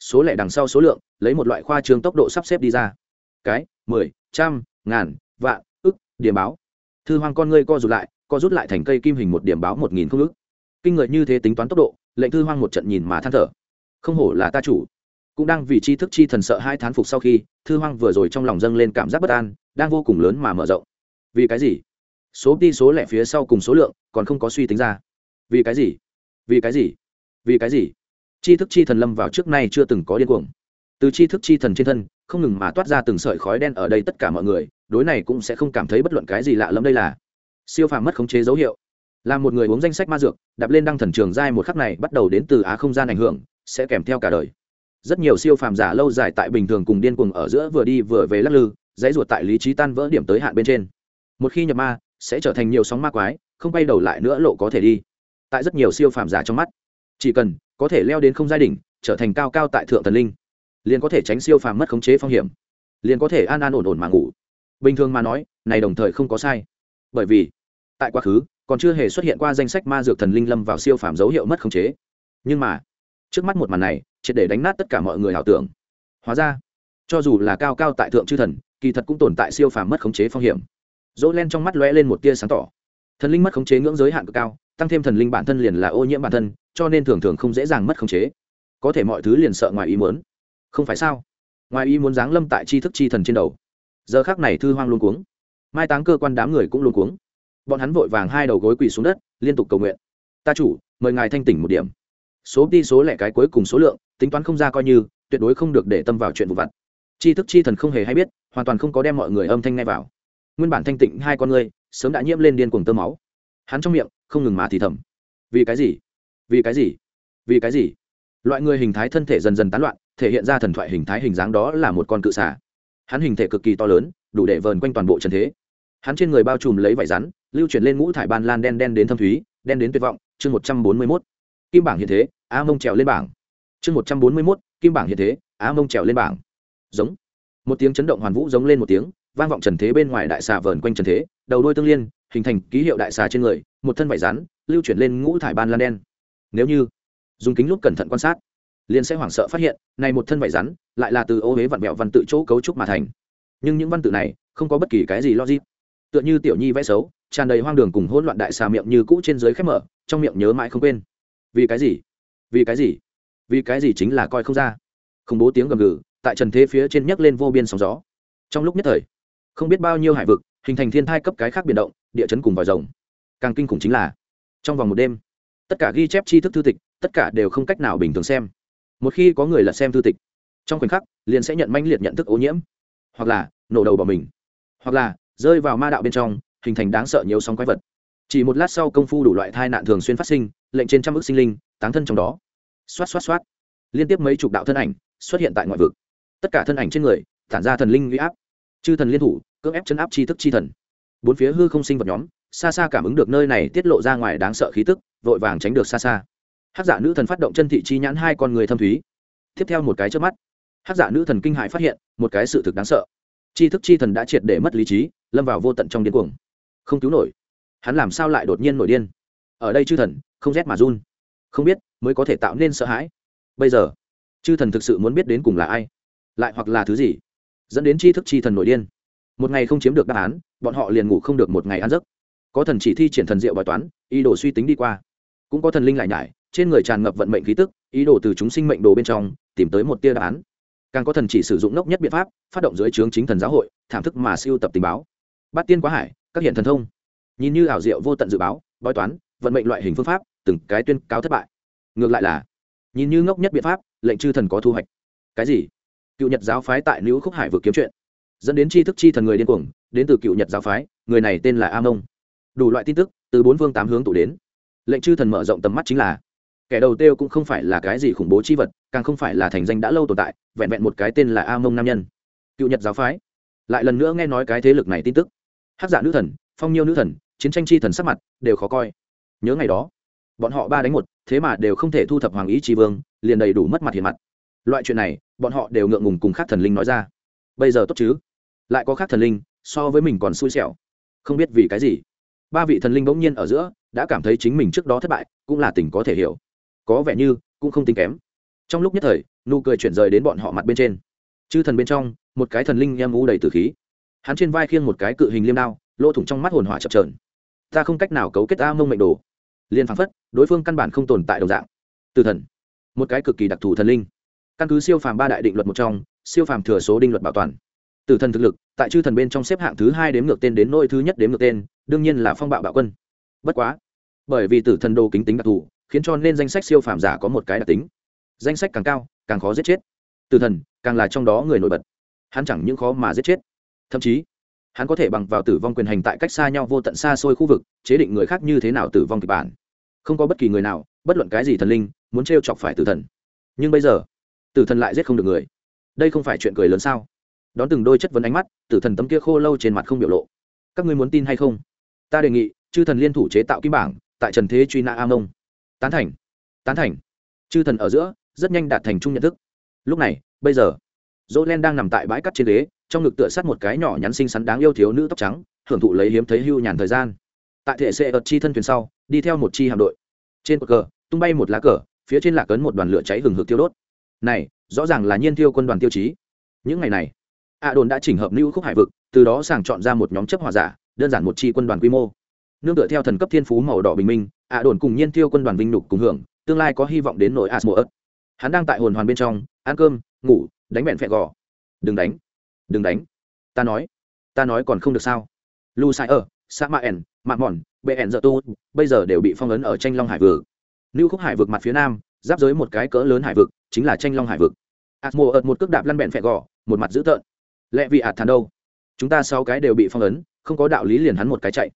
[SPEAKER 1] Số lẻ đằng sau số lượng, lấy một loại khoa trường tốc độ sắp xếp đi ra. Cái, mười, trăm, ngàn, vạn, ức, điểm báo. Thư hoang con ngươi co rụt lại, co rút lại thành cây kim hình một điểm báo một nghìn không ức. Kinh người như thế tính toán tốc độ, lệnh thư hoang một trận nhìn mà than thở. Không hổ là ta chủ cũng đang vì tri thức chi thần sợ hai thán phục sau khi, thư hoang vừa rồi trong lòng dâng lên cảm giác bất an, đang vô cùng lớn mà mở rộng. Vì cái gì? Số đi số lẻ phía sau cùng số lượng, còn không có suy tính ra. Vì cái gì? Vì cái gì? Vì cái gì? Tri thức chi thần lâm vào trước nay chưa từng có điên cuồng. Từ tri thức chi thần trên thân, không ngừng mà toát ra từng sợi khói đen ở đây tất cả mọi người, đối này cũng sẽ không cảm thấy bất luận cái gì lạ lẫm đây là. Siêu phàm mất khống chế dấu hiệu. Là một người uống danh sách ma dược, đạp lên đăng thần trường giai một khắc này bắt đầu đến từ á không gian ảnh hưởng, sẽ kèm theo cả đời rất nhiều siêu phàm giả lâu dài tại bình thường cùng điên cuồng ở giữa vừa đi vừa về lắc lư, dãy ruột tại lý trí tan vỡ điểm tới hạn bên trên. Một khi nhập ma, sẽ trở thành nhiều sóng ma quái, không bay đầu lại nữa lộ có thể đi. Tại rất nhiều siêu phàm giả trong mắt, chỉ cần có thể leo đến không gia đình trở thành cao cao tại thượng thần linh, liền có thể tránh siêu phàm mất khống chế phong hiểm, liền có thể an an ổn ổn mà ngủ. Bình thường mà nói, này đồng thời không có sai. Bởi vì, tại quá khứ, còn chưa hề xuất hiện qua danh sách ma dược thần linh lâm vào siêu phàm dấu hiệu mất khống chế. Nhưng mà trước mắt một màn này, triệt để đánh nát tất cả mọi người ảo tưởng. Hóa ra, cho dù là cao cao tại thượng chư thần, kỳ thật cũng tồn tại siêu phàm mất khống chế phong hiểm. Dỗ len trong mắt lóe lên một tia sáng tỏ. Thần linh mất khống chế ngưỡng giới hạn cực cao, tăng thêm thần linh bản thân liền là ô nhiễm bản thân, cho nên thường thường không dễ dàng mất khống chế. Có thể mọi thứ liền sợ ngoài ý muốn. Không phải sao? Ngoài ý muốn giáng lâm tại tri thức chi thần trên đầu. Giờ khác này thư hoang luôn cuống. Mai táng cơ quan đám người cũng luôn cuống. Bọn hắn vội vàng hai đầu gối quỳ xuống đất, liên tục cầu nguyện. Ta chủ, mời ngài thanh tỉnh một điểm số đi số lẻ cái cuối cùng số lượng, tính toán không ra coi như, tuyệt đối không được để tâm vào chuyện vụ vặt. Tri thức chi thần không hề hay biết, hoàn toàn không có đem mọi người âm thanh ngay vào. Nguyên bản thanh tịnh hai con người sớm đã nhiễm lên điên cuồng tơ máu. Hắn trong miệng, không ngừng má thì thầm. Vì cái gì? Vì cái gì? Vì cái gì? Loại người hình thái thân thể dần dần tán loạn, thể hiện ra thần thoại hình thái hình dáng đó là một con cự xà. Hắn hình thể cực kỳ to lớn, đủ để vờn quanh toàn bộ trần thế. Hắn trên người bao trùm lấy vải rắn, lưu chuyển lên ngũ thải ban lan đen đen đến thâm thúy, đen đến tuyệt vọng, chương một trăm bốn mươi mốt kim bảng hiện thế, a mông trèo lên bảng. Chương một trăm bốn mươi mốt, kim bảng hiện thế, a mông trèo lên bảng. Giống. Một tiếng chấn động hoàn vũ giống lên một tiếng, vang vọng trần thế bên ngoài đại xà vờn quanh trần thế, đầu đôi tương liên, hình thành ký hiệu đại xà trên người, một thân vải rắn, lưu chuyển lên ngũ thải ban lan đen. Nếu như dùng kính lúc cẩn thận quan sát, liền sẽ hoảng sợ phát hiện, này một thân vải rắn lại là từ ô huế vặn vẹo văn tự chỗ cấu trúc mà thành. Nhưng những văn tự này không có bất kỳ cái gì logic. Tựa như tiểu nhi vẽ xấu, tràn đầy hoang đường cùng hỗn loạn đại xà miệng như cũ trên dưới khép mở, trong miệng nhớ mãi không quên vì cái gì? Vì cái gì? Vì cái gì chính là coi không ra? Không bố tiếng gầm gừ tại trần thế phía trên nhấc lên vô biên sóng gió. Trong lúc nhất thời, không biết bao nhiêu hải vực hình thành thiên thai cấp cái khác biển động, địa chấn cùng vòi rồng. Càng kinh khủng chính là, trong vòng một đêm, tất cả ghi chép tri thức thư tịch, tất cả đều không cách nào bình thường xem. Một khi có người lật xem thư tịch, trong khoảnh khắc, liền sẽ nhận manh liệt nhận thức ô nhiễm. Hoặc là, nổ đầu bỏ mình. Hoặc là, rơi vào ma đạo bên trong, hình thành đáng sợ nhiều sóng quái vật. Chỉ một lát sau công phu đủ loại tai nạn thường xuyên phát sinh lệnh trên trăm ước sinh linh, táng thân trong đó. Xoát xoát xoát. Liên tiếp mấy chục đạo thân ảnh xuất hiện tại ngoại vực. Tất cả thân ảnh trên người tản ra thần linh huy áp. Chư thần liên thủ, cưỡng ép chấn áp tri thức chi thần. Bốn phía hư không sinh vật nhóm, xa xa cảm ứng được nơi này tiết lộ ra ngoài đáng sợ khí tức, vội vàng tránh được xa xa. Hát giả nữ thần phát động chân thị chi nhãn hai con người thâm thúy. Tiếp theo một cái trước mắt hát giả nữ thần kinh hại phát hiện một cái sự thực đáng sợ. Tri thức chi thần đã triệt để mất lý trí, lâm vào vô tận trong điên cuồng. Không cứu nổi. Hắn làm sao lại đột nhiên nổi điên? Ở đây chư thần không rét mà run. Không biết, mới có thể tạo nên sợ hãi. Bây giờ, chư thần thực sự muốn biết đến cùng là ai? Lại hoặc là thứ gì? Dẫn đến tri thức chi thần nổi điên. Một ngày không chiếm được đáp án, bọn họ liền ngủ không được một ngày ăn giấc. Có thần chỉ thi triển thần diệu bài toán, ý đồ suy tính đi qua. Cũng có thần linh lại nhải, trên người tràn ngập vận mệnh khí tức, ý đồ từ chúng sinh mệnh đồ bên trong tìm tới một tia đáp án. Càng có thần chỉ sử dụng nốc nhất biện pháp, phát động dưới trướng chính thần giáo hội, thảm thức mà siêu tập tình báo. Bát tiên quá hải, các hiện thần thông. Nhìn như ảo diệu vô tận dự báo, bói toán, vận mệnh loại hình phương pháp từng cái tuyên cáo thất bại. Ngược lại là, nhìn như ngốc nhất biện pháp, lệnh chư thần có thu hoạch. Cái gì? Cựu nhật giáo phái tại nữ khúc hải vừa kiếm chuyện, dẫn đến tri thức chi thần người điên cuồng, đến từ cựu nhật giáo phái, người này tên là a mông. Đủ loại tin tức, từ bốn phương tám hướng tụ đến. Lệnh chư thần mở rộng tầm mắt chính là, kẻ đầu tiêu cũng không phải là cái gì khủng bố chi vật, càng không phải là thành danh đã lâu tồn tại, vẹn vẹn một cái tên là a mông nam nhân. Cựu nhật giáo phái, lại lần nữa nghe nói cái thế lực này tin tức. Hát giả nữ thần, phong nhiêu nữ thần, chiến tranh chi thần sắc mặt, đều khó coi. Nhớ ngày đó bọn họ ba đánh một, thế mà đều không thể thu thập hoàng ý tri vương, liền đầy đủ mất mặt hiện mặt. Loại chuyện này, bọn họ đều ngượng ngùng cùng khác thần linh nói ra. Bây giờ tốt chứ? Lại có khác thần linh, so với mình còn xui xẻo. Không biết vì cái gì. Ba vị thần linh bỗng nhiên ở giữa, đã cảm thấy chính mình trước đó thất bại, cũng là tình có thể hiểu. Có vẻ như, cũng không tính kém. Trong lúc nhất thời, nụ cười chuyển rời đến bọn họ mặt bên trên. Chư thần bên trong, một cái thần linh em u đầy từ khí. Hắn trên vai khiêng một cái cự hình liêm đao, lỗ thủng trong mắt hồn hỏa chập trờn ta không cách nào cấu kết a mông mệnh đồ liền phảng phất, đối phương căn bản không tồn tại đồng dạng. Từ thần, một cái cực kỳ đặc thù thần linh. Căn cứ siêu phàm ba đại định luật một trong, siêu phàm thừa số định luật bảo toàn. Tử thần thực lực, tại chư thần bên trong xếp hạng thứ hai đếm ngược tên đến nôi thứ nhất đếm ngược tên, đương nhiên là phong bạo bạo quân. Bất quá, bởi vì tử thần đồ kính tính đặc thù, khiến cho nên danh sách siêu phàm giả có một cái đặc tính. Danh sách càng cao, càng khó giết chết. Tử thần, càng là trong đó người nổi bật. Hắn chẳng những khó mà giết chết, thậm chí hắn có thể bằng vào tử vong quyền hành tại cách xa nhau vô tận xa xôi khu vực, chế định người khác như thế nào tử vong kịch bản. Không có bất kỳ người nào, bất luận cái gì thần linh, muốn t chọc phải tử thần. Nhưng bây giờ, tử thần lại giết không được người. Đây không phải chuyện cười lớn sao? Đón từng đôi chất vấn ánh mắt, tử thần tấm kia khô lâu trên mặt không biểu lộ. Các ngươi muốn tin hay không? Ta đề nghị, chư thần liên thủ chế tạo kim bảng, tại trần thế truy nã a mông tán thành tán thành. Chư thần ở giữa, rất nhanh đạt thành chung nhận thức. Lúc này, bây giờ dỗ len đang nằm tại bãi cắt trên ghế trong ngực tựa sát một cái nhỏ nhắn xinh xắn đáng yêu thiếu nữ tóc trắng, hưởng thụ lấy hiếm thấy hưu nhàn thời gian. Tại thể xe ợt chi thân thuyền sau, đi theo một chi hạm đội. Trên cột cờ, tung bay một lá cờ, phía trên lạc ấn một đoàn lửa cháy hừng hực tiêu đốt. Này, rõ ràng là nhiên tiêu quân đoàn tiêu chí. Những ngày này, a đồn đã chỉnh hợp lưu khúc hải vực, từ đó sàng chọn ra một nhóm chấp hòa giả, đơn giản một chi quân đoàn quy mô. Nương tựa theo thần cấp thiên phú màu đỏ bình minh, a đồn cùng nhiên tiêu quân đoàn vinh nhục cùng hưởng, tương lai có hy vọng đến nội asmo ớt hắn đang tại hồn hoàn bên trong, ăn cơm, ngủ, đánh bẹn phẹ gò. Đừng đánh đừng đánh. Ta nói. Ta nói còn không được sao? Lu sai ở, sa ma ẻn mạn mòn bệ ẻn dợ tu, bây giờ đều bị phong ấn ở tranh long hải vực. Lưu khúc hải vực mặt phía nam, giáp giới một cái cỡ lớn hải vực, chính là tranh long hải vực. Asmo ợt một cước đạp lăn bẹn phẹ gò, một mặt dữ tợn. Lẽ vì ạt thàn đâu? Chúng ta sáu cái đều bị phong ấn, không có đạo lý liền hắn một cái chạy.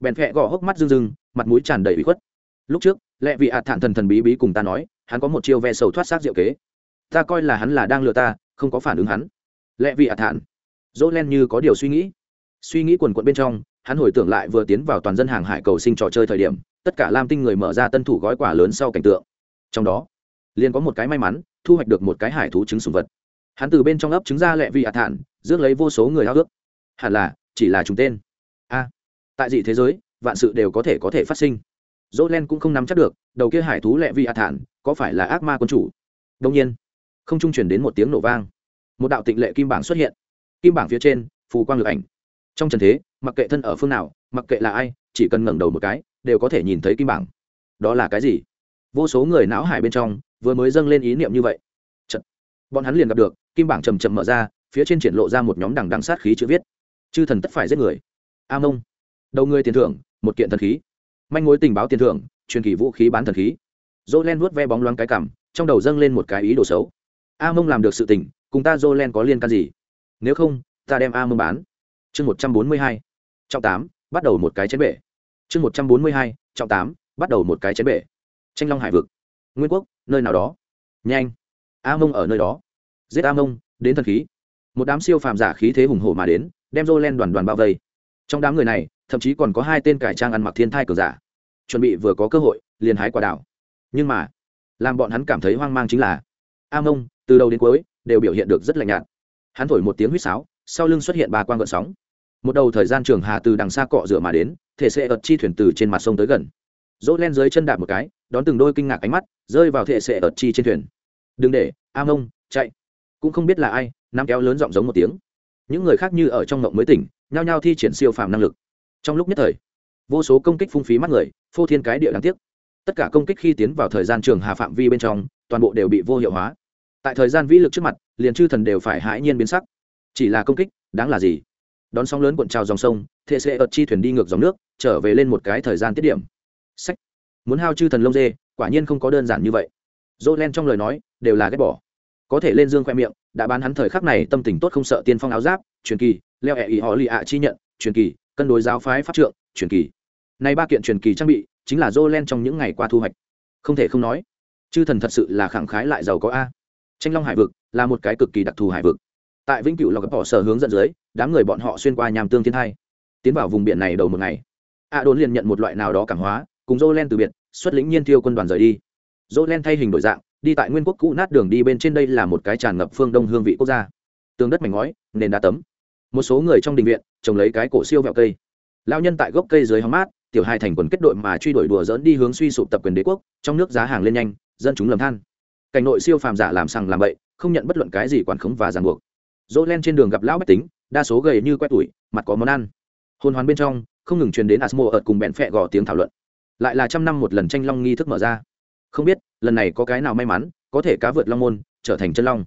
[SPEAKER 1] Bèn phẹ gò hốc mắt rưng rưng, mặt mũi tràn đầy bị khuất. Lúc trước lẽ vì ạt thản thần thần bí bí cùng ta nói, hắn có một chiêu ve sầu thoát xác diệu kế. Ta coi là hắn là đang lừa ta, không có phản ứng hắn lẽ vì ạt thản. Dỗ len như có điều suy nghĩ. Suy nghĩ quần quận bên trong, hắn hồi tưởng lại vừa tiến vào toàn dân hàng hải cầu sinh trò chơi thời điểm, tất cả lam tinh người mở ra tân thủ gói quả lớn sau cảnh tượng. Trong đó, liền có một cái may mắn, thu hoạch được một cái hải thú trứng sùng vật. Hắn từ bên trong ấp trứng ra lẹ vì ạt thản, rước lấy vô số người hao ước. Hẳn là, chỉ là chúng tên. A, tại dị thế giới, vạn sự đều có thể có thể phát sinh. Dỗ len cũng không nắm chắc được, đầu kia hải thú lẹ vi ạt thản, có phải là ác ma quân chủ? Đông nhiên, không trung chuyển đến một tiếng nổ vang một đạo tịnh lệ kim bảng xuất hiện. Kim bảng phía trên, phù quang lực ảnh. Trong trần thế, mặc kệ thân ở phương nào, mặc kệ là ai, chỉ cần ngẩng đầu một cái, đều có thể nhìn thấy kim bảng. Đó là cái gì? Vô số người não hải bên trong, vừa mới dâng lên ý niệm như vậy. Chật. bọn hắn liền gặp được, kim bảng chầm chậm mở ra, phía trên triển lộ ra một nhóm đằng đằng sát khí chữ viết. Chư thần tất phải giết người. A mông đầu người tiền thưởng, một kiện thần khí. Manh mối tình báo tiền thưởng, truyền kỳ vũ khí bán thần khí. Dỗ len vuốt ve bóng loáng cái cảm, trong đầu dâng lên một cái ý đồ xấu. A mông làm được sự tình cùng ta Jolen có liên can gì? Nếu không, ta đem a mông bán. Chương một trăm bốn mươi hai, trọng tám, bắt đầu một cái chén bể. Chương một trăm bốn mươi hai, trọng tám, bắt đầu một cái chén bể. Tranh long hải vực. Nguyên quốc, nơi nào đó. Nhanh. A mông ở nơi đó. Giết a mông, đến thần khí. Một đám siêu phàm giả khí thế hùng hổ mà đến, đem Jolen đoàn đoàn bao vây. Trong đám người này, thậm chí còn có hai tên cải trang ăn mặc thiên thai cờ giả. Chuẩn bị vừa có cơ hội, liền hái quả đảo nhưng mà, làm bọn hắn cảm thấy hoang mang chính là, a mông, từ đầu đến cuối đều biểu hiện được rất lạnh nhạt. Hắn thổi một tiếng huýt sáo, sau lưng xuất hiện ba quang gợn sóng. Một đầu thời gian trường hà từ đằng xa cọ rửa mà đến, thể sẽ ợt chi thuyền từ trên mặt sông tới gần. Dỗ len dưới chân đạp một cái, đón từng đôi kinh ngạc ánh mắt, rơi vào thể sẽ ợt chi trên thuyền. Đừng để, a mông, chạy. Cũng không biết là ai, nắm kéo lớn giọng giống một tiếng. Những người khác như ở trong ngộng mới tỉnh, nhao nhao thi triển siêu phàm năng lực. Trong lúc nhất thời, vô số công kích phung phí mắt người, phô thiên cái địa đáng tiếc. Tất cả công kích khi tiến vào thời gian trường hà phạm vi bên trong, toàn bộ đều bị vô hiệu hóa tại thời gian vĩ lực trước mặt, liền chư thần đều phải hãi nhiên biến sắc. Chỉ là công kích, đáng là gì? Đón sóng lớn cuộn trào dòng sông thệ sẽ ợt chi thuyền đi ngược dòng nước, trở về lên một cái thời gian tiết điểm. Sách. Muốn hao chư thần lông dê, quả nhiên không có đơn giản như vậy. Dỗ len trong lời nói, đều là ghét bỏ. Có thể lên dương khoe miệng, đã bán hắn thời khắc này tâm tình tốt không sợ tiên phong áo giáp, truyền kỳ, leo ẹ ý họ lì ạ chi nhận, truyền kỳ, cân đối giáo phái pháp trượng, truyền kỳ. Nay ba kiện truyền kỳ trang bị, chính là Jolen trong những ngày qua thu hoạch. Không thể không nói, chư thần thật sự là khẳng khái lại giàu có a tranh long hải vực là một cái cực kỳ đặc thù hải vực. Tại vĩnh cửu lọc bỏ sở hướng dẫn dưới, đám người bọn họ xuyên qua nhàm tương thiên thai, tiến vào vùng biển này đầu một ngày. A đồn liền nhận một loại nào đó cảm hóa, cùng Jolen từ biệt, xuất lĩnh nhiên tiêu quân đoàn rời đi. Jolen thay hình đổi dạng, đi tại nguyên quốc cũ nát đường đi bên trên đây là một cái tràn ngập phương đông hương vị quốc gia. Tường đất mảnh ngói, nền đá tấm. Một số người trong đình viện, trồng lấy cái cổ siêu vẹo cây. Lao nhân tại gốc cây dưới hóng mát, tiểu hai thành quần kết đội mà truy đuổi đùa dỡn đi hướng suy sụp tập quyền đế quốc, trong nước giá hàng lên nhanh, dân chúng lầm than cảnh nội siêu phàm giả làm sằng làm bậy, không nhận bất luận cái gì quản khống và ràng buộc. Dỗ len trên đường gặp lão bách tính, đa số gầy như quét tủi, mặt có món ăn. Hôn hoán bên trong, không ngừng truyền đến asmo ở cùng bẹn phẹ gò tiếng thảo luận. Lại là trăm năm một lần tranh long nghi thức mở ra. Không biết, lần này có cái nào may mắn, có thể cá vượt long môn, trở thành chân long.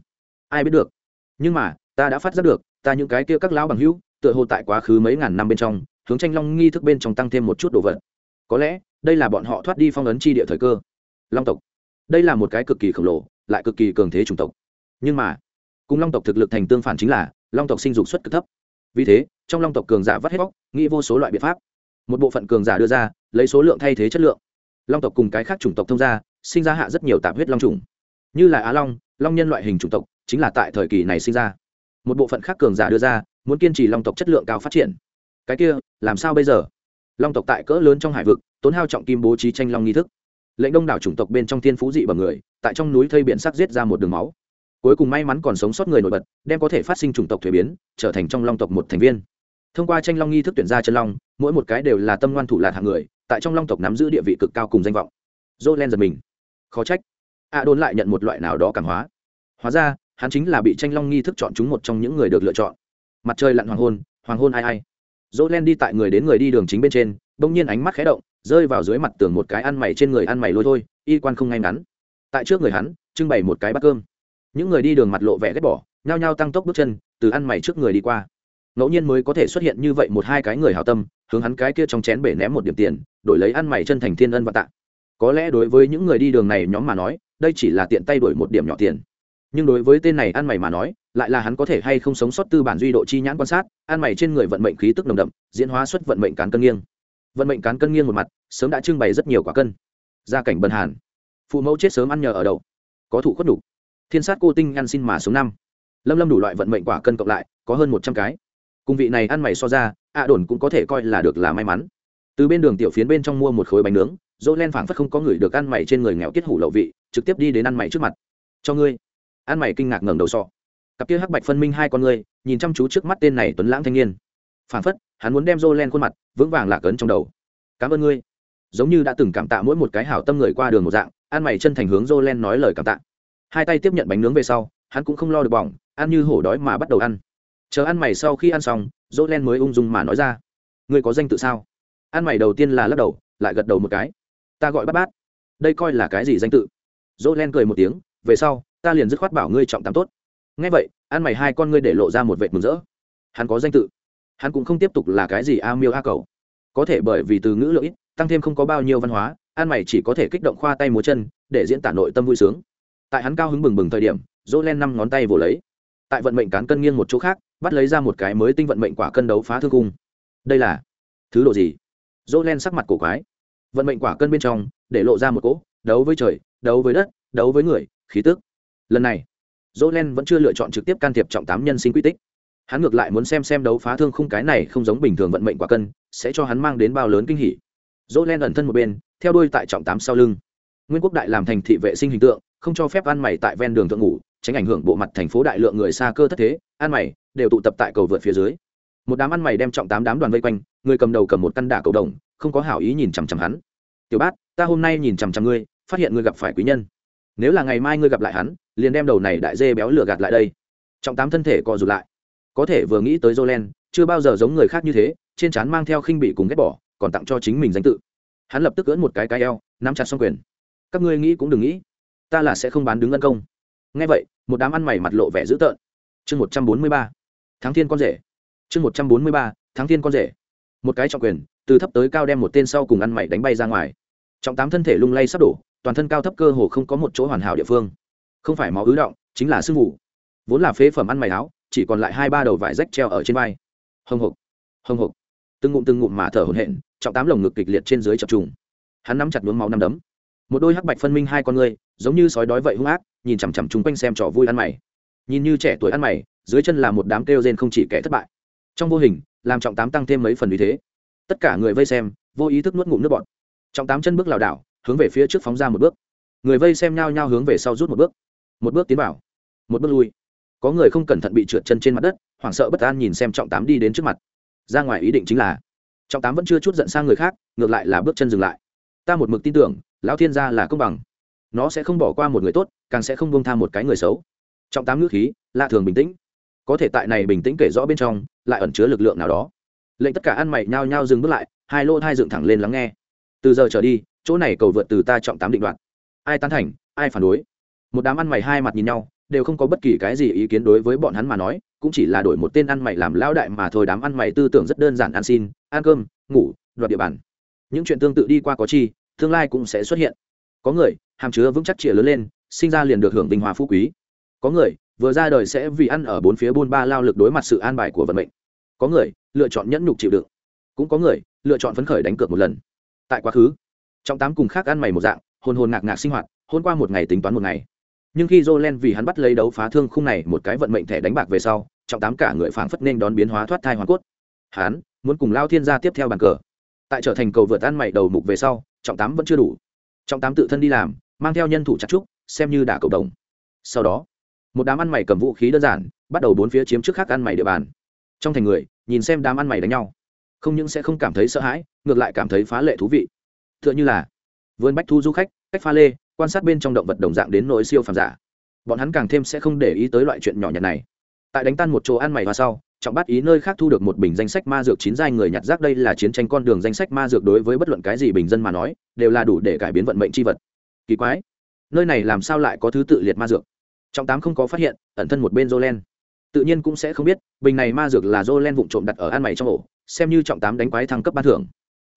[SPEAKER 1] Ai biết được. Nhưng mà, ta đã phát giác được, ta những cái kia các lão bằng hữu, tựa hồ tại quá khứ mấy ngàn năm bên trong, hướng tranh long nghi thức bên trong tăng thêm một chút đồ vật. Có lẽ, đây là bọn họ thoát đi phong ấn chi địa thời cơ. Long tộc đây là một cái cực kỳ khổng lồ, lại cực kỳ cường thế chủng tộc. Nhưng mà, cùng long tộc thực lực thành tương phản chính là, long tộc sinh dục suất cực thấp. Vì thế, trong long tộc cường giả vắt hết bóc nghĩ vô số loại biện pháp. Một bộ phận cường giả đưa ra, lấy số lượng thay thế chất lượng. Long tộc cùng cái khác chủng tộc thông gia sinh ra hạ rất nhiều tạp huyết long trùng như là á long long nhân loại hình chủng tộc, chính là tại thời kỳ này sinh ra. Một bộ phận khác cường giả đưa ra, muốn kiên trì long tộc chất lượng cao phát triển. Cái kia, làm sao bây giờ? Long tộc tại cỡ lớn trong hải vực, tốn hao trọng kim bố trí tranh long nghi thức lệnh đông đảo chủng tộc bên trong thiên phú dị bằng người, tại trong núi thây biển sắc giết ra một đường máu. Cuối cùng may mắn còn sống sót người nổi bật, đem có thể phát sinh chủng tộc thuế biến, trở thành trong long tộc một thành viên. Thông qua tranh long nghi thức tuyển ra chân long, mỗi một cái đều là tâm ngoan thủ lạc hạng người, tại trong long tộc nắm giữ địa vị cực cao cùng danh vọng. Dô len giật mình. Khó trách. A đôn lại nhận một loại nào đó cảm hóa. Hóa ra, hắn chính là bị tranh long nghi thức chọn chúng một trong những người được lựa chọn. Mặt trời lặn hoàng hôn hoàng hôn ai ai. Dỗ len đi tại người đến người đi đường chính bên trên, bỗng nhiên ánh mắt khé động rơi vào dưới mặt tường một cái ăn mày trên người ăn mày lôi thôi, y quan không ngay ngắn. Tại trước người hắn, trưng bày một cái bát cơm. Những người đi đường mặt lộ vẻ ghét bỏ, nhao nhao tăng tốc bước chân, từ ăn mày trước người đi qua. Ngẫu nhiên mới có thể xuất hiện như vậy một hai cái người hào tâm, hướng hắn cái kia trong chén bể ném một điểm tiền, đổi lấy ăn mày chân thành thiên ân và tạ. Có lẽ đối với những người đi đường này nhóm mà nói, đây chỉ là tiện tay đổi một điểm nhỏ tiền. Nhưng đối với tên này ăn mày mà nói, lại là hắn có thể hay không sống sót tư bản duy độ chi nhãn quan sát, ăn mày trên người vận mệnh khí tức nồng đậm, diễn hóa xuất vận mệnh cán cân nghiêng vận mệnh cán cân nghiêng một mặt, sớm đã trưng bày rất nhiều quả cân. Gia cảnh bần hàn. Phụ mẫu chết sớm ăn nhờ ở đậu. Có thủ khuất đủ. Thiên sát cô tinh ăn xin mà số năm. Lâm lâm đủ loại vận mệnh quả cân cộng lại, có hơn một trăm cái. Cùng vị này ăn mày so ra, ạ đồn cũng có thể coi là được là may mắn. Từ bên đường tiểu phiến bên trong mua một khối bánh nướng, dỗ len phảng phất không có người được ăn mày trên người nghèo kết hủ lậu vị, trực tiếp đi đến ăn mày trước mặt. Cho ngươi. Ăn mày kinh ngạc ngẩng đầu sọ. Cặp kia hắc bạch phân minh hai con ngươi, nhìn chăm chú trước mắt tên này tuấn lãng thanh niên. Phảng phất hắn muốn đem dô len khuôn mặt vững vàng lạc ấn trong đầu. Cảm ơn ngươi. Giống như đã từng cảm tạ mỗi một cái hảo tâm người qua đường một dạng, ăn mày chân thành hướng dô len nói lời cảm tạ. Hai tay tiếp nhận bánh nướng về sau, hắn cũng không lo được bỏng, ăn như hổ đói mà bắt đầu ăn. Chờ ăn mày sau khi ăn xong dô len mới ung dung mà nói ra, ngươi có danh tự sao? Ăn mày đầu tiên là lắc đầu, lại gật đầu một cái. Ta gọi bát bát. Đây coi là cái gì danh tự? Dô len cười một tiếng, về sau, ta liền dứt khoát bảo ngươi trọng tám tốt. Ngay vậy, ăn mày hai con ngươi để lộ ra một vệ mừng rỡ. Hắn có danh tự? Hắn cũng không tiếp tục là cái gì a miêu a cầu. Có thể bởi vì từ ngữ lượng ít, tăng thêm không có bao nhiêu văn hóa an mày chỉ có thể kích động khoa tay múa chân, để diễn tả nội tâm vui sướng. Tại hắn cao hứng bừng bừng thời điểm dỗ len năm ngón tay vồ lấy. Tại vận mệnh cán cân nghiêng một chỗ khác, bắt lấy ra một cái mới tinh vận mệnh quả cân đấu phá thương cung. Đây là thứ độ gì? Dỗ len sắc mặt cổ quái. Vận mệnh quả cân bên trong, để lộ ra một cỗ, đấu với trời, đấu với đất, đấu với người, khí tức. Lần này dỗ len vẫn chưa lựa chọn trực tiếp can thiệp trọng tám nhân sinh quy tích hắn ngược lại muốn xem xem đấu phá thương khung cái này không giống bình thường vận mệnh quả cân, sẽ cho hắn mang đến bao lớn kinh hỉ. Dỗ len ẩn thân một bên, theo đuôi tại trọng tám sau lưng. Nguyên quốc đại làm thành thị vệ sinh hình tượng, không cho phép ăn mày tại ven đường thượng ngủ, tránh ảnh hưởng bộ mặt thành phố đại lượng người xa cơ thất thế, ăn mày đều tụ tập tại cầu vượt phía dưới. Một đám ăn mày đem trọng tám đám đoàn vây quanh, người cầm đầu cầm một căn đả cầu đồng, không có hảo ý nhìn chằm chằm hắn. Tiểu bát, ta hôm nay nhìn chằm chằm ngươi, phát hiện ngươi gặp phải quý nhân. Nếu là ngày mai ngươi gặp lại hắn, liền đem đầu này đại dê béo lửa gạt lại đây. Trọng tám thân thể co rụt lại có thể vừa nghĩ tới jolen chưa bao giờ giống người khác như thế, trên trán mang theo khinh bị cùng ghét bỏ, còn tặng cho chính mình danh tự. Hắn lập tức cưỡn một cái cái eo, nắm chặt xong quyền. Các ngươi nghĩ cũng đừng nghĩ, ta là sẽ không bán đứng ân công. Ngay vậy, một đám ăn mày mặt lộ vẻ dữ tợn. Chương một trăm bốn mươi ba tháng thiên con rể. Chương một trăm bốn mươi ba tháng thiên con rể. Một cái trọng quyền, từ thấp tới cao đem một tên sau cùng ăn mày đánh bay ra ngoài. Trọng tám thân thể lung lay sắp đổ, toàn thân cao thấp cơ hồ không có một chỗ hoàn hảo địa phương. Không phải máu ứ động, chính là sương mù. Vốn là phế phẩm ăn mày áo chỉ còn lại hai ba đầu vải rách treo ở trên vai. Hồng hộc hồng hộc. Từng ngụm từng ngụm mà thở hổn hển, trọng tám lồng ngực kịch liệt trên dưới chập trùng. Hắn nắm chặt nhuốm máu năm đấm. Một đôi hắc bạch phân minh hai con ngươi giống như sói đói vậy hung ác, nhìn chằm chằm chung quanh xem trò vui ăn mày. Nhìn như trẻ tuổi ăn mày, dưới chân là một đám kêu rên không chỉ kẻ thất bại. Trong vô hình, làm trọng tám tăng thêm mấy phần uy thế. Tất cả người vây xem, vô ý thức nuốt ngụm nước bọt. Trọng tám chân bước lảo đảo, hướng về phía trước phóng ra một bước. Người vây xem nhao nhao hướng về sau rút một bước. Một bước tiến vào, một bước lui có người không cẩn thận bị trượt chân trên mặt đất, hoảng sợ bất an nhìn xem trọng tám đi đến trước mặt. Ra ngoài ý định chính là, trọng tám vẫn chưa chút giận sang người khác, ngược lại là bước chân dừng lại. Ta một mực tin tưởng, lão thiên gia là công bằng. Nó sẽ không bỏ qua một người tốt, càng sẽ không bông tham một cái người xấu. Trọng tám ngữ khí, lạ thường bình tĩnh. Có thể tại này bình tĩnh kể rõ bên trong, lại ẩn chứa lực lượng nào đó. Lệnh tất cả ăn mày nhao nhao dừng bước lại, hai lô hai dựng thẳng lên lắng nghe. Từ giờ trở đi, chỗ này cầu vượt từ ta trọng tám định đoạt. Ai tán thành, ai phản đối? Một đám ăn mày hai mặt nhìn nhau đều không có bất kỳ cái gì ý kiến đối với bọn hắn mà nói, cũng chỉ là đổi một tên ăn mày làm lão đại mà thôi, đám ăn mày tư tưởng rất đơn giản, ăn xin, ăn cơm, ngủ, đoạt địa bàn. Những chuyện tương tự đi qua có chi, tương lai cũng sẽ xuất hiện. Có người, hàm chứa vững chắc chĩa lớn lên, sinh ra liền được hưởng vinh hoa phú quý. Có người, vừa ra đời sẽ vì ăn ở bốn phía buôn ba lao lực đối mặt sự an bài của vận mệnh. Có người, lựa chọn nhẫn nhục chịu đựng. Cũng có người, lựa chọn phấn khởi đánh cược một lần. Tại quá khứ, trong tám cùng khác ăn mày một dạng, hồn hồn ngạc ngạc sinh hoạt, hôn qua một ngày tính toán một ngày nhưng khi jolen vì hắn bắt lấy đấu phá thương khung này một cái vận mệnh thẻ đánh bạc về sau, trọng tám cả người phảng phất nên đón biến hóa thoát thai hoàn cốt. Hắn muốn cùng lao thiên gia tiếp theo bàn cờ. Tại trở thành cầu vượt ăn mày đầu mục về sau, trọng tám vẫn chưa đủ. Trọng tám tự thân đi làm, mang theo nhân thủ chặt trúc xem như đả cộng đồng. Sau đó, một đám ăn mày cầm vũ khí đơn giản, bắt đầu bốn phía chiếm trước khác ăn mày địa bàn. Trong thành người, nhìn xem đám ăn mày đánh nhau, không những sẽ không cảm thấy sợ hãi, ngược lại cảm thấy phá lệ thú vị. T h ư ợ n h ư là vườn bách thu du khách, cách pha lê quan sát bên trong động vật đồng dạng đến nỗi siêu phàm giả. Bọn hắn càng thêm sẽ không để ý tới loại chuyện nhỏ nhặt này. Tại đánh tan một chỗ ăn mày và sau, trọng bắt ý nơi khác thu được một bình danh sách ma dược chín giai người nhặt rác đây là chiến tranh con đường danh sách ma dược đối với bất luận cái gì bình dân mà nói, đều là đủ để cải biến vận mệnh c h i vật. Kỳ quái, nơi này làm sao lại có thứ tự liệt ma dược? Trọng tám không có phát hiện, ẩn thân một bên jolen tự nhiên cũng sẽ không biết, bình này ma dược là jolen vụng trộm đặt ở ăn mày trong ổ, xem như trọng tám đánh quái thăng cấp ban thưởng.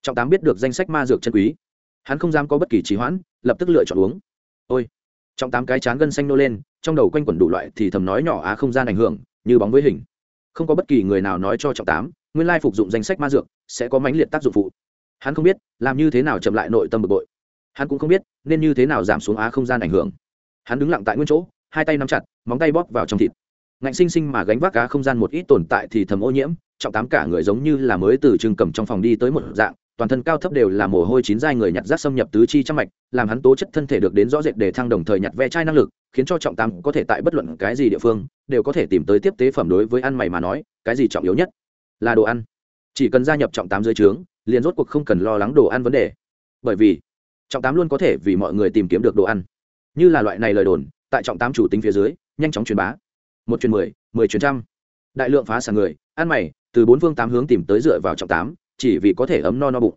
[SPEAKER 1] Trọng tám biết được danh sách ma dược chân quý. Hắn không dám có bất kỳ trì hoãn lập tức lựa chọn uống. Ôi trọng tám cái chán gân xanh nô lên, trong đầu quanh quẩn đủ loại thì thầm nói nhỏ á không gian ảnh hưởng, như bóng với hình. Không có bất kỳ người nào nói cho trọng tám, nguyên lai phục dụng danh sách ma dược sẽ có mãnh liệt tác dụng phụ. Hắn không biết, làm như thế nào chậm lại nội tâm bực bội. Hắn cũng không biết, nên như thế nào giảm xuống á không gian ảnh hưởng. Hắn đứng lặng tại nguyên chỗ, hai tay nắm chặt, móng tay bóp vào trong thịt. Ngạnh sinh sinh mà gánh vác cá không gian một ít tồn tại thì thầm ô nhiễm, trọng tám cả người giống như là mới từ trường cầm trong phòng đi tới một dạng toàn thân cao thấp đều là mồ hôi chín dai người nhặt rác xâm nhập tứ chi trong mạch, làm hắn tố chất thân thể được đến rõ rệt để thăng đồng thời nhặt ve chai năng lực, khiến cho trọng tam có thể tại bất luận cái gì địa phương, đều có thể tìm tới tiếp tế phẩm đối với ăn mày mà nói, cái gì trọng yếu nhất? Là đồ ăn. Chỉ cần gia nhập trọng tám dưới trướng, liền rốt cuộc không cần lo lắng đồ ăn vấn đề. Bởi vì, trọng tám luôn có thể vì mọi người tìm kiếm được đồ ăn. Như là loại này lời đồn, tại trọng tám chủ tính phía dưới, nhanh chóng truyền bá. Một truyền mười mười truyền trăm. Đại lượng phá sản người, ăn mày, từ bốn phương tám hướng tìm tới dựa vào trọng tám chỉ vì có thể ấm no no bụng.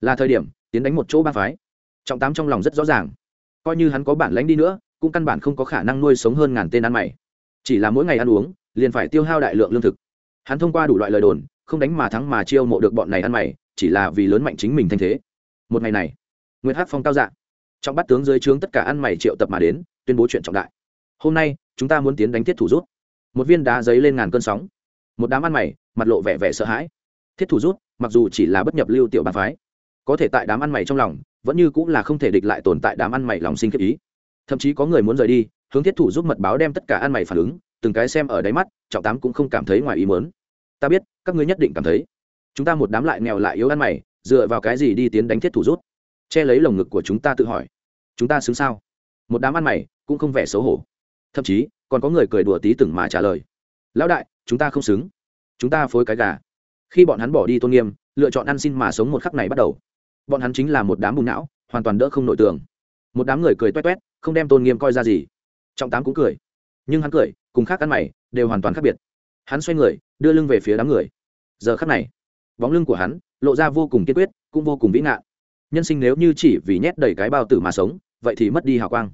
[SPEAKER 1] Là thời điểm, tiến đánh một chỗ ba phái. Trọng tám trong lòng rất rõ ràng. Coi như hắn có bản lãnh đi nữa, cũng căn bản không có khả năng nuôi sống hơn ngàn tên ăn mày. Chỉ là mỗi ngày ăn uống, liền phải tiêu hao đại lượng lương thực. Hắn thông qua đủ loại lời đồn, không đánh mà thắng mà chiêu mộ được bọn này ăn mày, chỉ là vì lớn mạnh chính mình thanh thế. Một ngày này nguyễn hát phong cao dạ. Trong bắt tướng dưới trướng tất cả ăn mày triệu tập mà đến, tuyên bố chuyện trọng đại. Hôm nay, chúng ta muốn tiến đánh thiết thủ rút. Một viên đá giấy lên ngàn cơn sóng. Một đám ăn mày, mặt lộ vẻ vẻ sợ hãi. Thiết thủ rút mặc dù chỉ là bất nhập lưu tiểu bàn phái, có thể tại đám ăn mày trong lòng, vẫn như cũng là không thể địch lại tồn tại đám ăn mày lòng sinh kiếp ý. Thậm chí có người muốn rời đi, hướng thiết thủ giúp mật báo đem tất cả ăn mày phản ứng, từng cái xem ở đáy mắt, trọng tám cũng không cảm thấy ngoài ý mớn ta biết, các ngươi nhất định cảm thấy. Chúng ta một đám lại nghèo lại yếu ăn mày, dựa vào cái gì đi tiến đánh thiết thủ rút? Che lấy lồng ngực của chúng ta tự hỏi. Chúng ta xứng sao? Một đám ăn mày cũng không vẻ xấu hổ. Thậm chí, còn có người cười đùa tí từng mà trả lời. Lão đại, chúng ta không xứng. Chúng ta phối cái gà khi bọn hắn bỏ đi tôn nghiêm, lựa chọn ăn xin mà sống một khắc này bắt đầu. Bọn hắn chính là một đám bùn não, hoàn toàn đỡ không nội tường một đám người cười toét toét, không đem tôn nghiêm coi ra gì. Trọng tám cũng cười. Nhưng hắn cười, cùng khác ăn mày, đều hoàn toàn khác biệt. Hắn xoay người, đưa lưng về phía đám người. Giờ khắc này, bóng lưng của hắn lộ ra vô cùng kiên quyết, cũng vô cùng vĩ ngạn. Nhân sinh nếu như chỉ vì nhét đầy cái bao tử mà sống, vậy thì mất đi hào quang.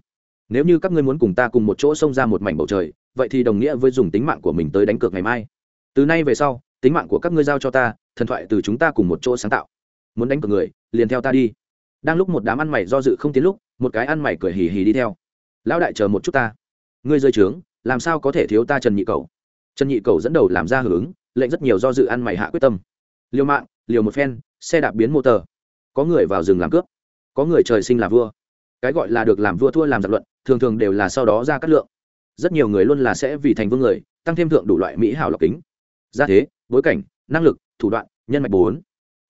[SPEAKER 1] Nếu như các ngươi muốn cùng ta cùng một chỗ xông ra một mảnh bầu trời, vậy thì đồng nghĩa với dùng tính mạng của mình tới đánh cược ngày mai. Từ nay về sau tính mạng của các ngươi giao cho ta, thần thoại từ chúng ta cùng một chỗ sáng tạo. Muốn đánh cược người, liền theo ta đi. Đang lúc một đám ăn mày do dự không tiến lúc, một cái ăn mày cười hì hì đi theo. Lão đại chờ một chút ta. Ngươi rơi trướng, làm sao có thể thiếu ta trần nhị cầu? Trần nhị cầu dẫn đầu làm ra hưởng ứng, lệnh rất nhiều do dự ăn mày hạ quyết tâm. Liều mạng, liều một phen, xe đạp biến mô tờ. Có người vào rừng làm cướp, có người trời sinh là vua. Cái gọi là được làm vua thua làm giặc luận, thường thường đều là sau đó ra cắt lượng. Rất nhiều người luôn là sẽ vì thành vương người, tăng thêm thượng đủ loại mỹ hảo lọc kính. Ra thế bối cảnh, năng lực, thủ đoạn, nhân mạch bốn.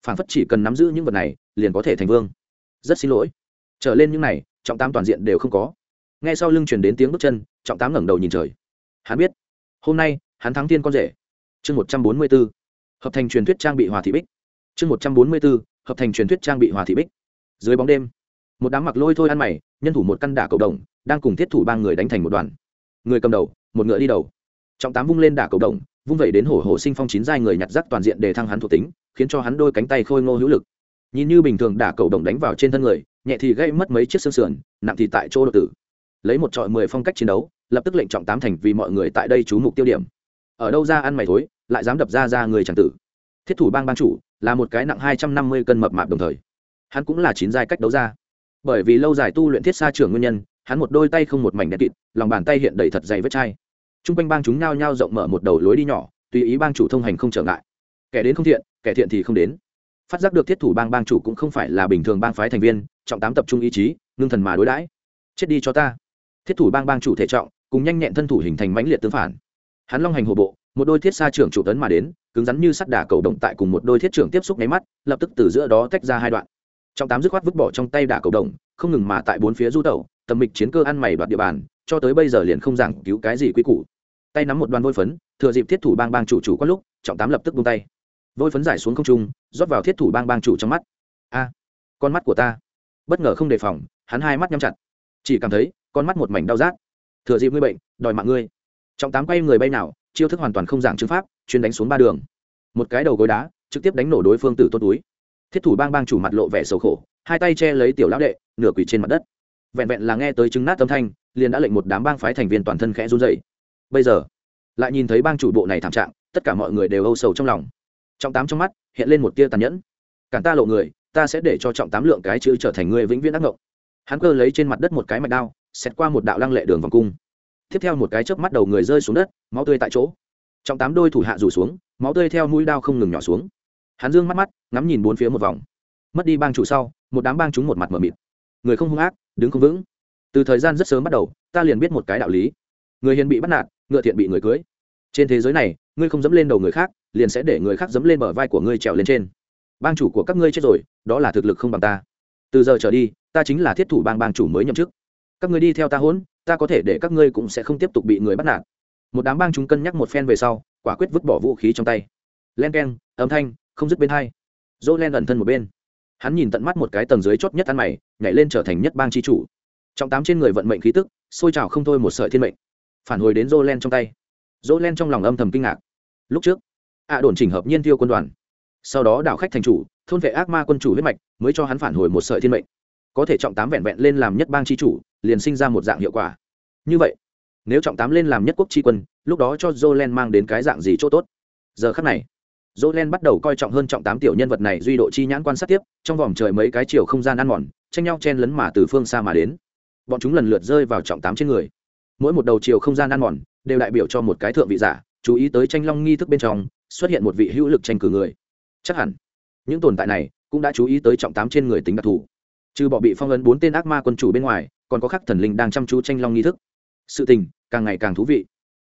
[SPEAKER 1] Phản phất chỉ cần nắm giữ những vật này, liền có thể thành vương. Rất xin lỗi. Trở lên những này, trọng tám toàn diện đều không có. Ngay sau lưng chuyển đến tiếng bước chân, trọng tám ngẩng đầu nhìn trời. Hắn biết, hôm nay, hắn thắng thiên con rể. Chương một trăm bốn mươi b ố hợp thành truyền thuyết trang bị hòa thị bích. Chương một trăm bốn mươi b ố hợp thành truyền thuyết trang bị hòa thị bích. Dưới bóng đêm, một đám mặc lôi thôi ăn mày, nhân thủ một căn đả cầu đồng, đang cùng thiết thủ ba người đánh thành một đoàn. Người cầm đầu, một ngựa đi đầu. Trọng tám vung lên đả cầu đồng vung vẩy đến hổ hổ sinh phong chín giai người nhặt rác toàn diện để thăng hắn thuộc tính, khiến cho hắn đôi cánh tay khôi ngô hữu lực. Nhìn như bình thường đả cầu đồng đánh vào trên thân người, nhẹ thì gây mất mấy chiếc xương sườn, nặng thì tại chỗ đột tử. Lấy một trọi mười phong cách chiến đấu, lập tức lệnh trọng tám thành vì mọi người tại đây chú mục tiêu điểm. Ở đâu ra ăn mày thối, lại dám đập ra ra người chẳng tử. Thiết thủ bang ban chủ, là một cái nặng hai trăm năm mươi cân mập mạp đồng thời. Hắn cũng là chín giai cách đấu ra. Bởi vì lâu dài tu luyện thiết xa trường nguyên nhân, hắn một đôi tay không một mảnh đen kịt, lòng bàn tay hiện đầy thật dày vết chai t r u n g quanh bang chúng nhao nhao rộng mở một đầu lối đi nhỏ, tùy ý bang chủ thông hành không trở ngại. Kẻ đến không thiện, kẻ thiện thì không đến. Phát giác được thiết thủ bang bang chủ cũng không phải là bình thường bang phái thành viên, trọng tám tập trung ý chí, ngưng thần mà đối đãi. Chết đi cho ta. Thiết thủ bang bang chủ thể trọng, cùng nhanh nhẹn thân thủ hình thành mãnh liệt tương phản. Hắn long hành hồ bộ, một đôi thiết xa trưởng chủ tấn mà đến, cứng rắn như sắt đà cầu động tại cùng một đôi thiết trưởng tiếp xúc nháy mắt, lập tức từ giữa đó tách ra hai đoạn. Trọng tám dứt khoát vứt bỏ trong tay đà cầu đồng không ngừng mà tại bốn phía du tẩu, tầm mịch chiến cơ ăn mày đoạt địa bàn, cho tới bây giờ liền không giảng cứu cái gì quy củ tay nắm một đoàn vôi phấn, thừa dịp thiết thủ bang bang chủ chủ có lúc, trọng tám lập tức buông tay. Vôi phấn giải xuống không trung, rót vào thiết thủ bang bang chủ trong mắt. A, con mắt của ta. Bất ngờ không đề phòng, hắn hai mắt nhắm chặt. Chỉ cảm thấy, con mắt một mảnh đau rát. Thừa dịp ngươi bệnh, đòi mạng ngươi. Trọng tám quay người bay nào, chiêu thức hoàn toàn không giảng chứng pháp, chuyên đánh xuống ba đường. Một cái đầu gối đá, trực tiếp đánh nổ đối phương tử tốt túi. Thiết thủ bang bang chủ mặt lộ vẻ sầu khổ, hai tay che lấy tiểu lão đệ, nửa quỳ trên mặt đất. Vẹn vẹn là nghe tới chứng nát âm thanh, liền đã lệnh một đám bang phái thành viên toàn thân khẽ run dậy bây giờ lại nhìn thấy bang chủ bộ này thảm trạng, tất cả mọi người đều âu sầu trong lòng. Trọng tám trong mắt hiện lên một tia tàn nhẫn. Cản ta lộ người, ta sẽ để cho trọng tám lượng cái chữ trở thành người vĩnh viễn ác ngộng. Hắn cơ lấy trên mặt đất một cái mạch đao xét qua một đạo lăng lệ đường vòng cung. Tiếp theo một cái chớp mắt đầu người rơi xuống đất, máu tươi tại chỗ. Trọng tám đôi thủ hạ rủ xuống, máu tươi theo mũi đao không ngừng nhỏ xuống. Hắn dương mắt mắt, ngắm nhìn bốn phía một vòng. Mất đi bang chủ sau, một đám bang chúng một mặt m ở mịt. Người không hung ác, đứng không vững. Từ thời gian rất sớm bắt đầu, ta liền biết một cái đạo lý. Người hiền bị bắt nạt ngựa thiện bị người cưới. Trên thế giới này, ngươi không dẫm lên đầu người khác, liền sẽ để người khác dẫm lên bờ vai của ngươi trèo lên trên. Bang chủ của các ngươi chết rồi, đó là thực lực không bằng ta. Từ giờ trở đi, ta chính là thiết thủ bang bang chủ mới nhậm chức. Các ngươi đi theo ta hỗn, ta có thể để các ngươi cũng sẽ không tiếp tục bị người bắt nạt. Một đám bang chúng cân nhắc một phen về sau, quả quyết vứt bỏ vũ khí trong tay. Len k e n âm thanh, không dứt bên hai. Dỗ len ẩn thân một bên. Hắn nhìn tận mắt một cái tầng dưới chót nhất ăn mày, nhảy lên trở thành nhất bang tri chủ. Trọng tám trên người vận mệnh khí tức xôi trào không thôi một sợi thiên mệnh phản hồi đến Jolen trong tay. Jolen trong lòng âm thầm kinh ngạc. Lúc trước ạ đồn chỉnh hợp nhiên tiêu quân đoàn. Sau đó đảo khách thành chủ, thôn vệ ác ma quân chủ huyết mạch, mới cho hắn phản hồi một sợi thiên mệnh. Có thể trọng tám vẹn vẹn lên làm nhất bang chi chủ, liền sinh ra một dạng hiệu quả. Như vậy, nếu trọng tám lên làm nhất quốc chi quân, lúc đó cho jolen mang đến cái dạng gì chỗ tốt? Giờ khắc này jolen bắt đầu coi trọng hơn trọng tám tiểu nhân vật này duy độ chi nhãn quan sát tiếp, trong vòng trời mấy cái chiều không gian ăn mòn, tranh nhau chen lấn mà từ phương xa mà đến. Bọn chúng lần lượt rơi vào trọng tám trên người mỗi một đầu chiều không gian ăn mòn đều đại biểu cho một cái thượng vị giả, chú ý tới tranh long nghi thức bên trong, xuất hiện một vị hữu lực tranh cử người. Chắc hẳn, những tồn tại này cũng đã chú ý tới trọng tám trên người tính đặc thù. Trừ bỏ bị phong ấn bốn tên ác ma quân chủ bên ngoài, còn có khắc thần linh đang chăm chú tranh long nghi thức. Sự tình càng ngày càng thú vị.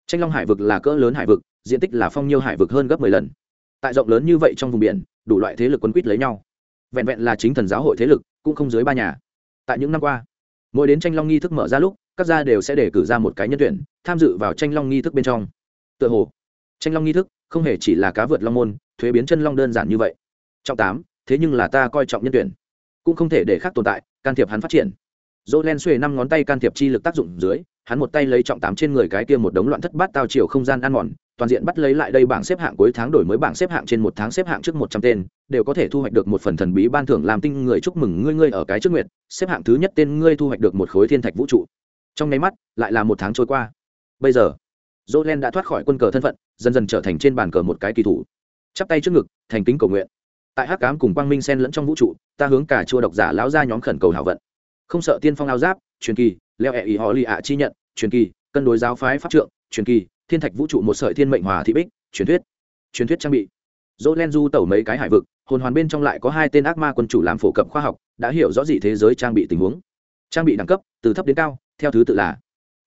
[SPEAKER 1] Tranh long hải vực là cỡ lớn hải vực, diện tích là phong nhiêu hải vực hơn gấp mười lần. Tại rộng lớn như vậy trong vùng biển, đủ loại thế lực quân quýt lấy nhau. Vẹn vẹn là chính thần giáo hội thế lực, cũng không dưới ba nhà. Tại những năm qua, mỗi đến tranh long nghi thức mở ra lúc các gia đều sẽ để cử ra một cái nhân tuyển, tham dự vào tranh long nghi thức bên trong. Tựa hồ, tranh long nghi thức không hề chỉ là cá vượt long môn, thuế biến chân long đơn giản như vậy. Trọng tám, thế nhưng là ta coi trọng nhân tuyển. Cũng không thể để khác tồn tại, can thiệp hắn phát triển. Dỗ len xuề năm ngón tay can thiệp chi lực tác dụng dưới, hắn một tay lấy trọng tám trên người cái kia một đống loạn thất bát tao chiều không gian ăn mòn, toàn diện bắt lấy lại đây bảng xếp hạng cuối tháng đổi mới bảng xếp hạng trên một tháng xếp hạng trước một trăm tên, đều có thể thu hoạch được một phần thần bí ban thưởng làm tinh người chúc mừng ngươi ngươi ở cái trước nguyệt, xếp hạng thứ nhất tên ngươi thu hoạch được một khối thiên thạch vũ trụ trong nháy mắt lại là một tháng trôi qua bây giờ Jolen đã thoát khỏi quân cờ thân phận, dần dần trở thành trên bàn cờ một cái kỳ thủ. Chắp tay trước ngực, thành kính cầu nguyện. Tại Hắc cám cùng Quang Minh xen lẫn trong vũ trụ, ta hướng cả chua độc giả lão ra nhóm khẩn cầu hảo vận. Không sợ tiên phong áo giáp, truyền kỳ, leo e ẹ ý họ lì ạ chi nhận, truyền kỳ, cân đối giáo phái pháp trượng, truyền kỳ, thiên thạch vũ trụ một sợi thiên mệnh hòa thị bích, truyền thuyết. Truyền thuyết trang bị. Jolen du tẩu mấy cái hải vực, hồn hoàn bên trong lại có hai tên ác ma quân chủ làm phổ cập khoa học, đã hiểu rõ gì thế giới trang bị tình huống. Trang bị đẳng cấp, từ thấp đến cao, theo thứ tự là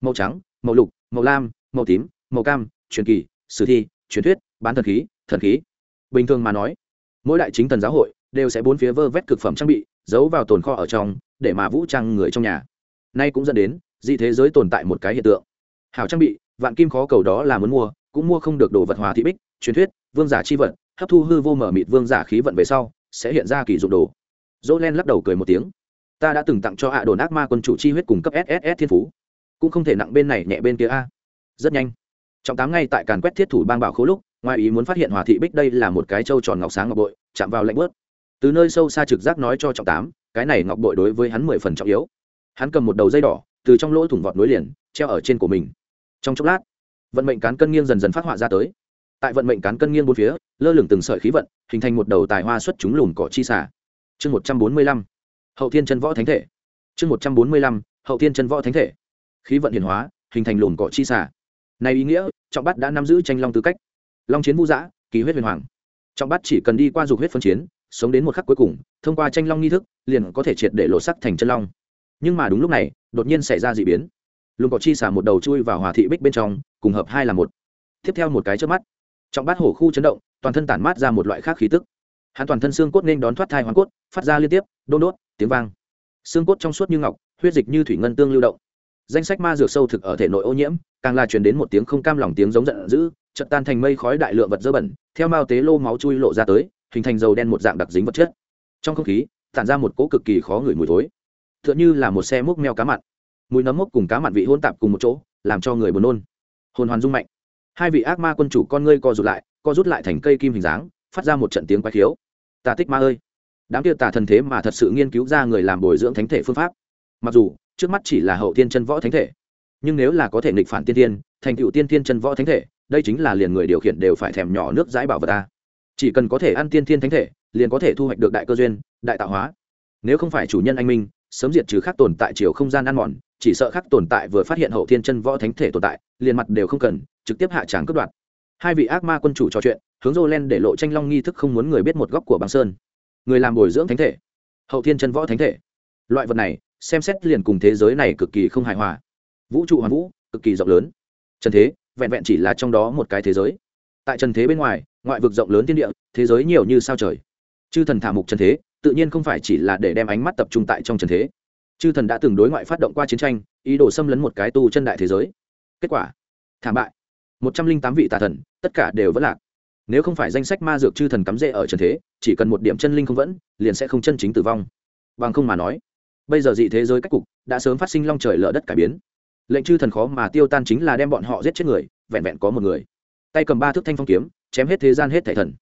[SPEAKER 1] màu trắng, màu lục, màu lam, màu tím, màu cam truyền kỳ sử thi truyền thuyết bán thần khí thần khí. Bình thường mà nói mỗi đại chính thần giáo hội đều sẽ bốn phía vơ vét cực phẩm trang bị giấu vào tồn kho ở trong để mà vũ trang người trong nhà. Nay cũng dẫn đến dị thế giới tồn tại một cái hiện tượng. Hảo trang bị vạn kim khó cầu đó là muốn mua cũng mua không được đồ vật hòa thị bích truyền thuyết vương giả chi vận hấp thu hư vô mở mịt vương giả khí vận về sau sẽ hiện ra kỳ dụng đồ. Dỗ len lắc đầu cười một tiếng ta đã từng tặng cho hạ đồn ác ma quân chủ chi huyết cùng cấp sss thiên phú. Cũng không thể nặng bên này nhẹ bên kia a. Rất nhanh. Trọng tám ngay tại càn quét thiết thủ bang bảo khố lúc, ngoài ý muốn phát hiện hòa thị bích đây là một cái trâu tròn ngọc sáng ngọc bội, chạm vào lạnh bớt. Từ nơi sâu xa trực giác nói cho trọng tám, cái này ngọc bội đối với hắn mười phần trọng yếu. Hắn cầm một đầu dây đỏ, từ trong lỗ thủng vọt nối liền, treo ở trên của mình. Trong chốc lát, vận mệnh cán cân nghiêng dần dần phát họa ra tới. Tại vận mệnh cán cân nghiêng bốn phía, lơ lửng từng sợi khí vận, hình thành một đầu tài hoa xuất chúng lùn cỏ chi xả chương một trăm bốn mươi lăm hậu thiên chân võ thánh thể. Chương một trăm bốn mươi lăm, hậu thiên chân võ thánh thể. Khí vận hiển hóa, hình thành lùn cỏ chi xả này ý nghĩa, trọng bắt đã nắm giữ tranh long tư cách. Long chiến vũ giã kỳ huyết huyền hoàng. Trọng bắt chỉ cần đi qua dục huyết phân chiến, sống đến một khắc cuối cùng, thông qua tranh long nghi thức, liền có thể triệt để lộ sắc thành chân long. Nhưng mà đúng lúc này, đột nhiên xảy ra d ị biến. Lùng cỏ chi xả một đầu chui vào hòa thị bích bên trong, cùng hợp hai là một. Tiếp theo một cái trước mắt, Trọng bát hổ khu chấn động, toàn thân tản mát ra một loại khác khí tức. Hắn toàn thân xương cốt nên đón thoát thai hoàn cốt, phát ra liên tiếp, đôn đốt tiếng vang. Xương cốt trong suốt như ngọc, huyết dịch như thủy ngân tương lưu động. Danh sách ma dược sâu thực ở thể nội ô nhiễm, càng là truyền đến một tiếng không cam lòng tiếng giống giận dữ, chợt tan thành mây khói đại lượng vật dơ bẩn, theo mao tế lô máu chui lộ ra tới, hình thành dầu đen một dạng đặc dính vật chất. Trong không khí, tản ra một cỗ cực kỳ khó ngửi mùi thối. T h ư ợ n như là một xe múc meo cá mặn. Mùi nấm mốc cùng cá mặn vị hôn tạp cùng một chỗ, làm cho người buồn nôn. Hồn hoàn rung mạnh. Hai vị ác ma quân chủ con ngươi co rụt lại, co rút lại thành cây kim hình dáng, phát ra một trận tiếng quái khiếu. Tà tích ma ơi đám kia tà thần thế mà thật sự nghiên cứu ra người làm bồi dưỡng thánh thể phương pháp. Mặc dù, trước mắt chỉ là hậu tiên chân võ thánh thể, nhưng nếu là có thể nghịch phản tiên tiên thành cựu tiên tiên chân võ thánh thể, đây chính là liền người điều khiển đều phải thèm nhỏ nước dãi bảo vật ta. Chỉ cần có thể ăn tiên thiên thánh thể, liền có thể thu hoạch được đại cơ duyên, đại tạo hóa. Nếu không phải chủ nhân anh minh, sớm diệt trừ khắc tồn tại chiều không gian ăn mòn, chỉ sợ khắc tồn tại vừa phát hiện hậu thiên chân võ thánh thể tồn tại, liền mặt đều không cần, trực tiếp hạ tràng cướp đoạt. Hai vị ác ma quân chủ trò chuyện, hướng rô len để lộ tranh long nghi thức không muốn người biết một góc của băng sơn người làm bồi dưỡng thánh thể, hậu thiên chân võ thánh thể. Loại vật này, xem xét liền cùng thế giới này cực kỳ không hài hòa. Vũ trụ hoàn vũ, cực kỳ rộng lớn. Trần thế, vẹn vẹn chỉ là trong đó một cái thế giới. Tại trần thế bên ngoài, ngoại vực rộng lớn thiên địa, thế giới nhiều như sao trời. Chư thần thả mục trần thế, tự nhiên không phải chỉ là để đem ánh mắt tập trung tại trong trần thế. Chư thần đã từng đối ngoại phát động qua chiến tranh, ý đồ xâm lấn một cái tu chân đại thế giới. Kết quả, thảm bại. Một trăm linh tám vị tà thần, tất cả đều vẫn lạc nếu không phải danh sách ma dược chư thần cắm rễ ở trần thế, chỉ cần một điểm chân linh không vẫn, liền sẽ không chân chính tử vong. Bằng không mà nói, bây giờ dị thế giới cách cục đã sớm phát sinh long trời lở đất cải biến. Lệnh chư thần khó mà tiêu tan chính là đem bọn họ giết chết người, vẹn vẹn có một người. Tay cầm ba thước thanh phong kiếm, chém hết thế gian hết thể thần.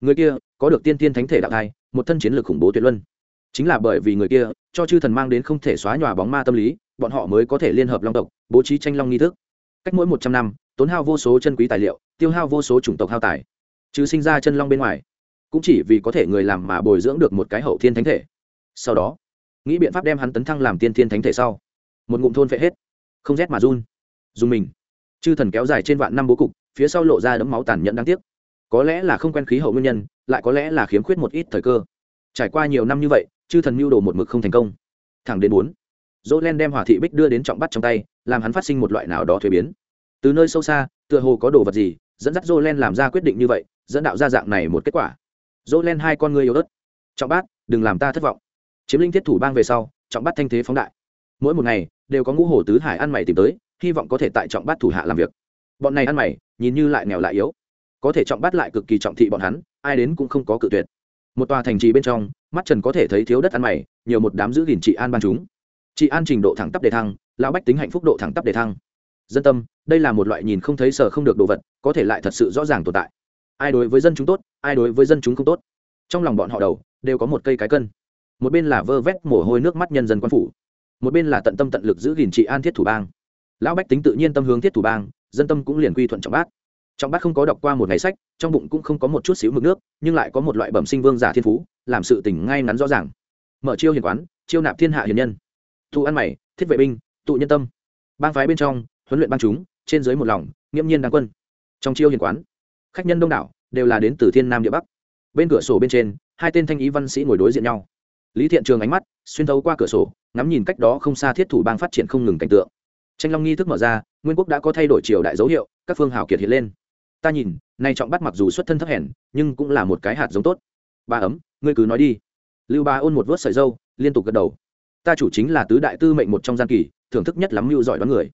[SPEAKER 1] Người kia có được tiên tiên thánh thể đạo thai, một thân chiến lược khủng bố tuyệt luân. Chính là bởi vì người kia, cho chư thần mang đến không thể xóa nhòa bóng ma tâm lý, bọn họ mới có thể liên hợp long tộc, bố trí tranh long nghi thức. Cách mỗi một trăm năm, tốn hao vô số chân quý tài liệu, tiêu hao vô số chủng tộc hao tài chứ sinh ra chân long bên ngoài, cũng chỉ vì có thể người làm mà bồi dưỡng được một cái hậu thiên thánh thể. Sau đó, nghĩ biện pháp đem hắn tấn thăng làm tiên thiên thánh thể sau, một ngụm thôn phệ hết, không rét mà run, dùng mình. Chư thần kéo dài trên vạn năm bố cục, phía sau lộ ra đấm máu tàn nhẫn đáng tiếc. Có lẽ là không quen khí hậu nguyên nhân, lại có lẽ là khiếm khuyết một ít thời cơ. Trải qua nhiều năm như vậy, chư thần mưu đồ một mực không thành công. Thẳng đến bốn dỗ len đem hỏa thị bích đưa đến trọng bắt trong tay, làm hắn phát sinh một loại nào đó thuế biến. Từ nơi sâu xa, tựa hồ có đồ vật gì, dẫn dắt dỗ len làm ra quyết định như vậy dẫn đạo ra dạng này một kết quả. Dỗ len hai con người yếu ớt. Trọng bát, đừng làm ta thất vọng. Chiếm linh thiết thủ bang về sau, trọng bát thanh thế phóng đại. Mỗi một ngày, đều có ngũ hồ tứ hải ăn mày tìm tới, hy vọng có thể tại trọng bát thủ hạ làm việc. Bọn này ăn mày, nhìn như lại nghèo lại yếu. Có thể trọng bát lại cực kỳ trọng thị bọn hắn, ai đến cũng không có cự tuyệt. Một tòa thành trì bên trong, mắt trần có thể thấy thiếu đất ăn mày, nhiều một đám giữ gìn trị an ban chúng. Trị an trình độ thẳng tắp đề thăng, lão bách tính hạnh phúc độ thẳng tắp đề thăng. Dân tâm, đây là một loại nhìn không thấy sở không được đồ vật, có thể lại thật sự rõ ràng tồn tại ai đối với dân chúng tốt, ai đối với dân chúng không tốt. Trong lòng bọn họ đầu, đều có một cây cái cân. Một bên là vơ vét mồ hôi nước mắt nhân dân quan phủ. Một bên là tận tâm tận lực giữ gìn trị an thiết thủ bang. Lão bách tính tự nhiên tâm hướng thiết thủ bang, dân tâm cũng liền quy thuận trọng bát. Trọng bát không có đọc qua một ngày sách, trong bụng cũng không có một chút xíu mực nước, nhưng lại có một loại bẩm sinh vương giả thiên phú, làm sự tỉnh ngay ngắn rõ ràng. Mở chiêu hiền quán, chiêu nạp thiên hạ hiền nhân. Thụ ăn mày, thiết vệ binh, tụ nhân tâm. Bang phái bên trong, huấn luyện bang chúng, trên dưới một lòng, nghiễm nhiên đáng quân. Trong chiêu hiền quán khách nhân đông đảo, đều là đến từ thiên nam địa bắc. Bên cửa sổ bên trên, hai tên thanh ý văn sĩ ngồi đối diện nhau. Lý thiện trường ánh mắt xuyên thấu qua cửa sổ, ngắm nhìn cách đó không xa thiết thủ bang phát triển không ngừng cảnh tượng. Tranh long nghi thức mở ra, nguyên quốc đã có thay đổi triều đại dấu hiệu, các phương hào kiệt hiện lên. Ta nhìn, nay trọng bắt mặc dù xuất thân thấp hèn, nhưng cũng là một cái hạt giống tốt. Ba ấm, ngươi cứ nói đi. Lưu ba ôn một vớt sợi dâu, liên tục gật đầu. Ta chủ chính là tứ đại tư mệnh một trong gian kỳ, thưởng thức nhất lắm mưu giỏi đoán người.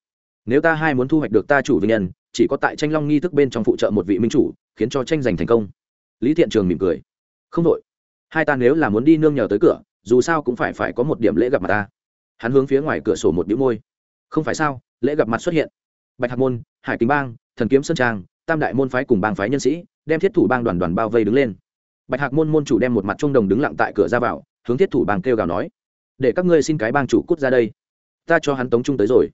[SPEAKER 1] Nếu ta hai muốn thu hoạch được ta chủ vinh nhân chỉ có tại tranh long nghi thức bên trong phụ trợ một vị minh chủ, khiến cho tranh giành thành công. Lý thiện trường mỉm cười. Không đội hai ta nếu là muốn đi nương nhờ tới cửa, dù sao cũng phải phải có một điểm lễ gặp mặt ta. Hắn hướng phía ngoài cửa sổ một đĩu môi. Không phải sao, lễ gặp mặt xuất hiện. Bạch hạc môn, hải kính bang, thần kiếm sơn trang, tam đại môn phái cùng bang phái nhân sĩ, đem thiết thủ bang đoàn đoàn bao vây đứng lên. Bạch hạc môn môn chủ đem một mặt trung đồng đứng lặng tại cửa ra vào, hướng thiết thủ bang kêu gào nói, để các ngươi xin cái bang chủ cút ra đây. Ta cho hắn tống trung tới rồi.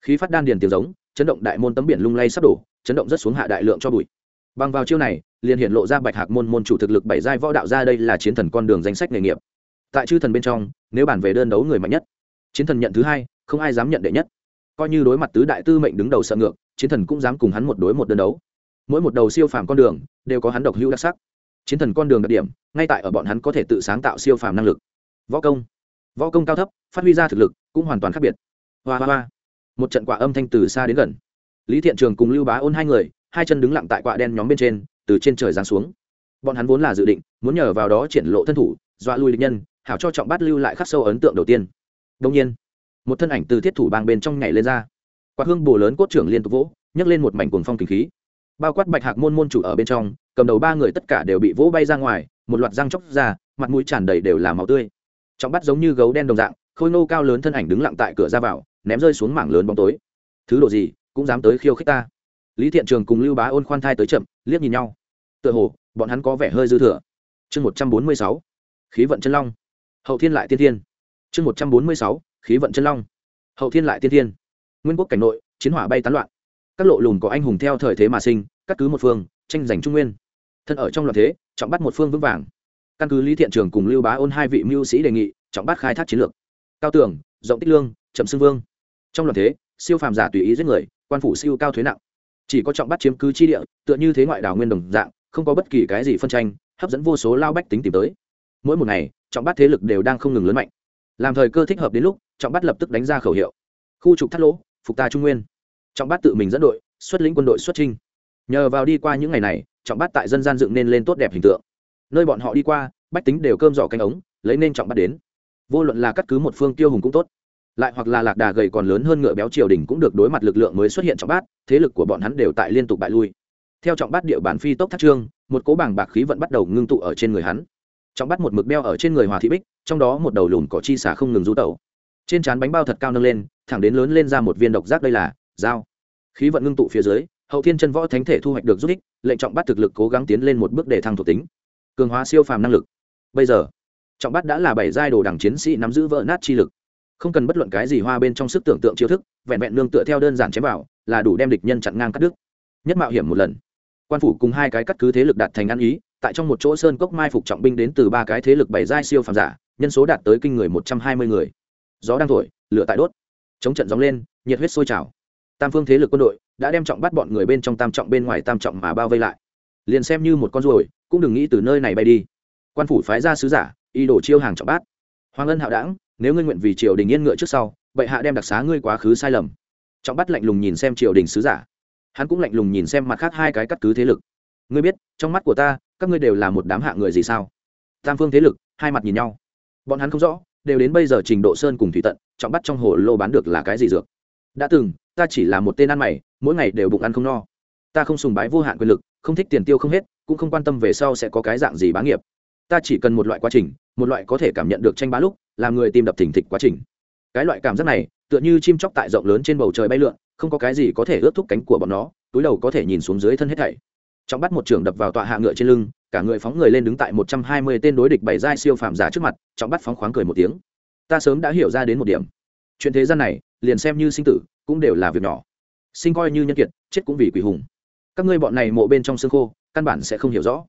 [SPEAKER 1] Khí phát đan điền tiếng giống chấn động đại môn tấm biển lung lay sắp đổ, chấn động rất xuống hạ đại lượng cho bụi. Bằng vào chiêu này, liền hiện lộ ra bạch hạc môn môn chủ thực lực bảy giai võ đạo ra đây là chiến thần con đường danh sách nghề nghiệp. Tại chư thần bên trong, nếu bản về đơn đấu người mạnh nhất, chiến thần nhận thứ hai, không ai dám nhận đệ nhất. Coi như đối mặt tứ đại tư mệnh đứng đầu sợ ngược, chiến thần cũng dám cùng hắn một đối một đơn đấu. Mỗi một đầu siêu phàm con đường, đều có hắn độc hữu đặc sắc. Chiến thần con đường đặc điểm, ngay tại ở bọn hắn có thể tự sáng tạo siêu phàm năng lực. Võ công. Võ công cao thấp, phát huy ra thực lực, cũng hoàn toàn khác biệt. Hoa hoa hoa một trận quả âm thanh từ xa đến gần. Lý thiện trường cùng lưu bá ôn hai người, hai chân đứng lặng tại quạ đen nhóm bên trên, từ trên trời giáng xuống. Bọn hắn vốn là dự định, muốn nhờ vào đó triển lộ thân thủ, dọa lui địch nhân, hảo cho trọng bát lưu lại khắc sâu ấn tượng đầu tiên. Đông nhiên, một thân ảnh từ thiết thủ bang bên trong nhảy lên ra. Quạt hương bồ lớn cốt trưởng liên tục vỗ, nhấc lên một mảnh cuồng phong kinh khí. Bao quát bạch hạc môn môn chủ ở bên trong, cầm đầu ba người tất cả đều bị vỗ bay ra ngoài, một loạt răng chóc ra, mặt mũi tràn đầy đều là máu tươi. Trọng bắt giống như gấu đen đồng dạng, khôi nô cao lớn thân ảnh đứng lặng tại cửa ra vào ném rơi xuống mảng lớn bóng tối. Thứ đồ gì, cũng dám tới khiêu khích ta. Lý thiện trường cùng lưu bá ôn khoan thai tới chậm, liếc nhìn nhau. Tựa hồ, bọn hắn có vẻ hơi dư thừa. Chương một trăm bốn mươi sáu, khí vận chân long. Hậu thiên lại tiên thiên. Chương một trăm bốn mươi sáu, khí vận chân long. Hậu thiên lại tiên thiên. Nguyên quốc cảnh nội, chiến hỏa bay tán loạn. Các lộ lùn có anh hùng theo thời thế mà sinh, cắt cứ một phương, tranh giành trung nguyên. Thân ở trong loạn thế, trọng bắt một phương vững vàng. Căn cứ lý thiện trường cùng lưu bá ôn hai vị mưu sĩ đề nghị, trọng bắt khai thác chiến lược. Cao tưởng rộng tích lương, chậm xưng vương trong loạn thế, siêu phàm giả tùy ý giết người, quan phủ siêu cao thuế nặng. Chỉ có trọng bắt chiếm cứ chi địa, tựa như thế ngoại đảo nguyên đồng dạng, không có bất kỳ cái gì phân tranh, hấp dẫn vô số lao bách tính tìm tới. Mỗi một ngày, trọng bắt thế lực đều đang không ngừng lớn mạnh. Làm thời cơ thích hợp đến lúc, trọng bắt lập tức đánh ra khẩu hiệu. Khu trục thắt lỗ, phục ta trung nguyên. Trọng bắt tự mình dẫn đội, xuất lĩnh quân đội xuất trinh nhờ vào đi qua những ngày này, trọng bắt tại dân gian dựng nên lên tốt đẹp hình tượng. Nơi bọn họ đi qua, bách tính đều cơm giỏ canh ống, lấy nên trọng bắt đến. Vô luận là cắt cứ một phương tiêu hùng cũng tốt lại hoặc là lạc đà gầy còn lớn hơn ngựa béo triều đình cũng được đối mặt lực lượng mới xuất hiện trọng bát, thế lực của bọn hắn đều tại liên tục bại lui. Theo trọng bát địa bản phi tốc thắt trương, một cố bảng bạc khí vận bắt đầu ngưng tụ ở trên người hắn. Trọng bắt một mực đeo ở trên người hòa thị bích, trong đó một đầu lùn cỏ chi xả không ngừng rú tẩu. Trên trán bánh bao thật cao nâng lên, thẳng đến lớn lên ra một viên độc giác đây là, dao. Khí vận ngưng tụ phía dưới, hậu thiên chân võ thánh thể thu hoạch được rút ích, lệnh trọng bắt thực lực cố gắng tiến lên một bước để thăng thuộc tính. Cường hóa siêu phàm năng lực. Bây giờ, trọng bắt đã là bảy giai đồ đẳng chiến sĩ nắm giữ vỡ nát chi lực không cần bất luận cái gì hoa bên trong sức tưởng tượng chiêu thức, vẹn vẹn nương tựa theo đơn giản chém vào, là đủ đem địch nhân chặn ngang cắt đứt. Nhất mạo hiểm một lần. Quan phủ cùng hai cái cắt cứ thế lực đạt thành ăn ý, tại trong một chỗ sơn cốc mai phục trọng binh đến từ ba cái thế lực bảy giai siêu phàm giả, nhân số đạt tới kinh người một trăm hai mươi người. Gió đang thổi, lửa tại đốt. Chống trận gióng lên, nhiệt huyết sôi trào. Tam phương thế lực quân đội đã đem trọng bắt bọn người bên trong tam trọng bên ngoài tam trọng mà bao vây lại. Liền xem như một con ruồi, cũng đừng nghĩ từ nơi này bay đi. Quan phủ phái ra sứ giả y đổ chiêu hàng trọng bát. Hoàng ân hạo đảng nếu ngươi nguyện vì triều đình yên ngựa trước sau bệ hạ đem đặc xá ngươi quá khứ sai lầm. Trọng bắt lạnh lùng nhìn xem triều đình sứ giả. Hắn cũng lạnh lùng nhìn xem mặt khác hai cái cắt cứ thế lực. Ngươi biết, trong mắt của ta, các ngươi đều là một đám hạ người gì sao? Tam phương thế lực, hai mặt nhìn nhau. Bọn hắn không rõ, đều đến bây giờ trình độ sơn cùng thủy tận, trọng bắt trong hồ lô bán được là cái gì dược? Đã từng, ta chỉ là một tên ăn mày, mỗi ngày đều bụng ăn không no. Ta không sùng bái vô hạn quyền lực, không thích tiền tiêu không hết, cũng không quan tâm về sau sẽ có cái dạng gì bá nghiệp. Ta chỉ cần một loại quá trình, một loại có thể cảm nhận được tranh bá lúc làm người tìm đập thỉnh thịch quá trình. Cái loại cảm giác này, tựa như chim chóc tại rộng lớn trên bầu trời bay lượn, không có cái gì có thể ướt thúc cánh của bọn nó, túi đầu có thể nhìn xuống dưới thân hết thảy. Trong bắt một trường đập vào tọa hạ ngựa trên lưng, cả người phóng người lên đứng tại một trăm hai mươi tên đối địch bảy giai siêu phàm giả trước mặt trọng bắt phóng khoáng cười một tiếng. Ta sớm đã hiểu ra đến một điểm. Chuyện thế gian này, liền xem như sinh tử, cũng đều là việc nhỏ. Sinh coi như nhân kiệt, chết cũng vì quỷ hùng. Các ngươi bọn này mộ bên trong xương khô, căn bản sẽ không hiểu rõ.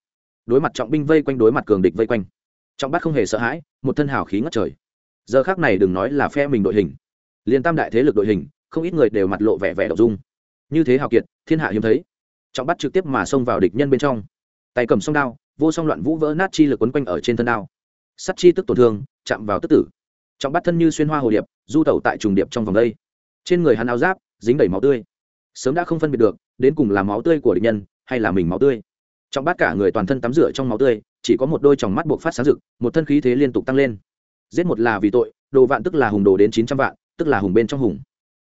[SPEAKER 1] Đối mặt trọng binh vây quanh đối mặt cường địch vây quanh trọng bắt không hề sợ hãi, một thân hào khí ngất trời. Giờ khác này đừng nói là phe mình đội hình, liền tam đại thế lực đội hình, không ít người đều mặt lộ vẻ vẻ đậu dung. Như thế hào kiệt, thiên hạ hiếm thấy. Trọng bắt trực tiếp mà xông vào địch nhân bên trong. Tay cầm song đao, vô song loạn vũ vỡ nát chi lực quấn quanh ở trên thân đao. Sắt chi tức tổn thương, chạm vào tức tử. Trọng bắt thân như xuyên hoa hồ điệp, du tẩu tại trùng điệp trong vòng đây. Trên người hắn áo giáp, dính đầy máu tươi. Sớm đã không phân biệt được, đến cùng là máu tươi của địch nhân, hay là mình máu tươi. Trọng bát cả người toàn thân tắm rửa trong máu tươi chỉ có một đôi tròng mắt buộc phát sáng rực, một thân khí thế liên tục tăng lên. Giết một là vì tội, đồ vạn tức là hùng đồ đến chín trăm vạn, tức là hùng bên trong hùng.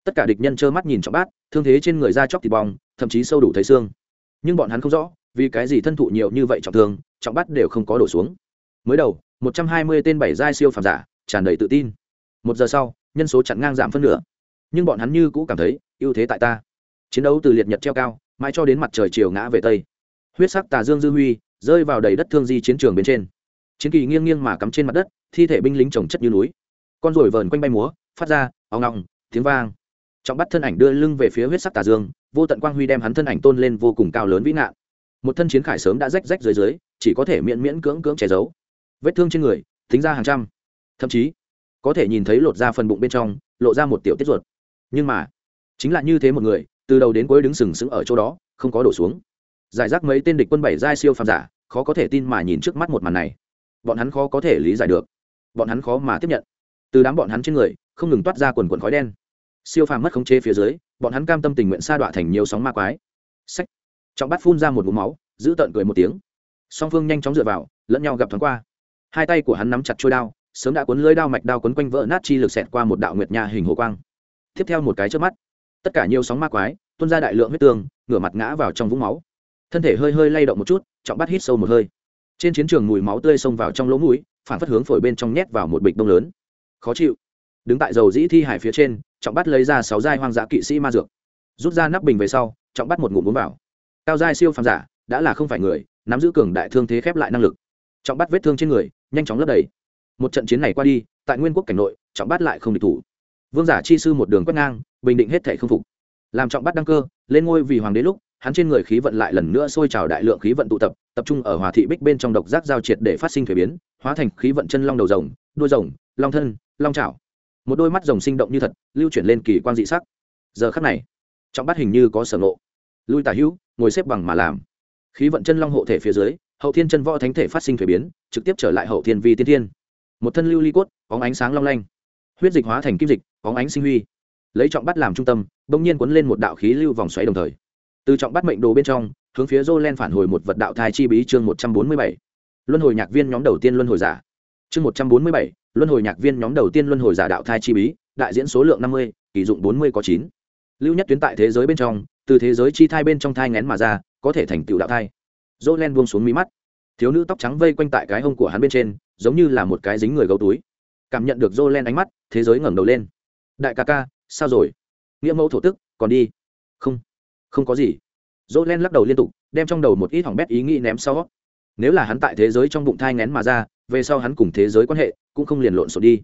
[SPEAKER 1] Tất cả địch nhân trơ mắt nhìn trọng bát, thương thế trên người da chóc thịt bong, thậm chí sâu đủ thấy xương. Nhưng bọn hắn không rõ, vì cái gì thân thụ nhiều như vậy trọng thương, trọng bát đều không có đổ xuống. Mới đầu, một trăm hai mươi tên bảy giai siêu phàm giả, tràn đầy tự tin. Một giờ sau, nhân số chặn ngang giảm phân nửa. Nhưng bọn hắn như cũ cảm thấy, ưu thế tại ta. Chiến đấu từ liệt nhật treo cao, mãi cho đến mặt trời chiều ngã về tây. Huyết sắc tà dương dư huy rơi vào đầy đất thương di chiến trường bên trên. Chiến kỳ nghiêng nghiêng mà cắm trên mặt đất, thi thể binh lính trồng chất như núi. Con ruồi vờn quanh bay múa, phát ra óng ngọng tiếng vang. Trọng bắt thân ảnh đưa lưng về phía huyết sắc tà dương, vô tận quang huy đem hắn thân ảnh tôn lên vô cùng cao lớn vĩ ngạn. Một thân chiến khải sớm đã rách rách dưới dưới, chỉ có thể miễn miễn cưỡng cưỡng che giấu. Vết thương trên người tính ra hàng trăm. Thậm chí, có thể nhìn thấy lột ra phần bụng bên trong, lộ ra một tiểu tiết ruột. Nhưng mà, chính là như thế một người, từ đầu đến cuối đứng sừng sững ở chỗ đó, không có đổ xuống. Giải rác mấy tên địch quân bảy giai siêu phàm giả khó có thể tin mà nhìn trước mắt một màn này. Bọn hắn khó có thể lý giải được. Bọn hắn khó mà tiếp nhận. Từ đám bọn hắn trên người, không ngừng toát ra quần quần khói đen. Siêu phàm mất khống chế phía dưới, bọn hắn cam tâm tình nguyện sa đọa thành nhiều sóng ma quái. Sách trọng bắt phun ra một vùng máu, giữ tợn cười một tiếng. Song phương nhanh chóng dựa vào, lẫn nhau gặp thoáng qua. Hai tay của hắn nắm chặt trôi đao, sớm đã cuốn lưới đao mạch đao quấn quanh vỡ nát chi lực xẹt qua một đạo nguyệt nha hình hồ quang. Tiếp theo một cái trước mắt, tất cả nhiều sóng ma quái, tuôn ra đại lượng huyết tương, ngửa mặt ngã vào trong vũng máu. Thân thể hơi hơi lay động một chút trọng bắt hít sâu một hơi. Trên chiến trường mùi máu tươi xông vào trong lỗ mũi, phản phất hướng phổi bên trong nhét vào một bịch đông lớn. Khó chịu. Đứng tại dầu dĩ thi hải phía trên, trọng bắt lấy ra sáu giai hoang dã kỵ sĩ ma dược. Rút ra nắp bình về sau, trọng bắt một ngụm uống vào. Cao giai siêu phàm giả, đã là không phải người, nắm giữ cường đại thương thế khép lại năng lực. Trọng bắt vết thương trên người, nhanh chóng lấp đầy. Một trận chiến này qua đi, tại nguyên quốc cảnh nội, trọng bắt lại không địch thủ. Vương giả chi sư một đường quét ngang, bình định hết thể không phục. Làm trọng bắt đăng cơ, lên ngôi vì hoàng đế lúc hắn trên người khí vận lại lần nữa sôi trào đại lượng khí vận tụ tập tập trung ở hòa thị bích bên trong độc giác giao triệt để phát sinh thuế biến, hóa thành khí vận chân long đầu rồng, đuôi rồng, long thân, long trào một đôi mắt rồng sinh động như thật, lưu chuyển lên kỳ quan dị sắc. Giờ khắc này, trọng bắt hình như có sở ngộ. Lui tả hữu, ngồi xếp bằng mà làm. Khí vận chân long hộ thể phía dưới, hậu thiên chân võ thánh thể phát sinh thuế biến, trực tiếp trở lại hậu thiên vi tiên thiên. Một thân lưu ly cốt có ánh sáng long lanh. Huyết dịch hóa thành kim dịch có ánh sinh huy. Lấy trọng bắt làm trung tâm, bỗng nhiên quấn lên một đạo khí lưu vòng xoáy đồng thời từ trọng bắt mệnh đồ bên trong, hướng phía Jolen phản hồi một vật đạo thai chi bí chương một trăm bốn mươi bảy. Luân hồi nhạc viên nhóm đầu tiên luân hồi giả. Chương một trăm bốn mươi bảy, luân hồi nhạc viên nhóm đầu tiên luân hồi giả đạo thai chi bí, đại diễn số lượng năm mươi, kỷ dụng bốn mươi có chín. Lưu nhất tuyến tại thế giới bên trong, từ thế giới chi thai bên trong thai ngén mà ra, có thể thành tựu đạo thai. Jolen buông xuống mí mắt. Thiếu nữ tóc trắng vây quanh tại cái hông của hắn bên trên, giống như là một cái dính người gấu túi. Cảm nhận được Jolen ánh mắt, thế giới ngẩng đầu lên. Đại ca ca, sao rồi? Nghĩa mẫu thổ tức, còn đi. Không không có gì. Dỗ len lắc đầu liên tục, đem trong đầu một ít hỏng bét ý nghĩ ném sau. Nếu là hắn tại thế giới trong bụng thai ngén mà ra, về sau hắn cùng thế giới quan hệ cũng không liền lộn xộn đi.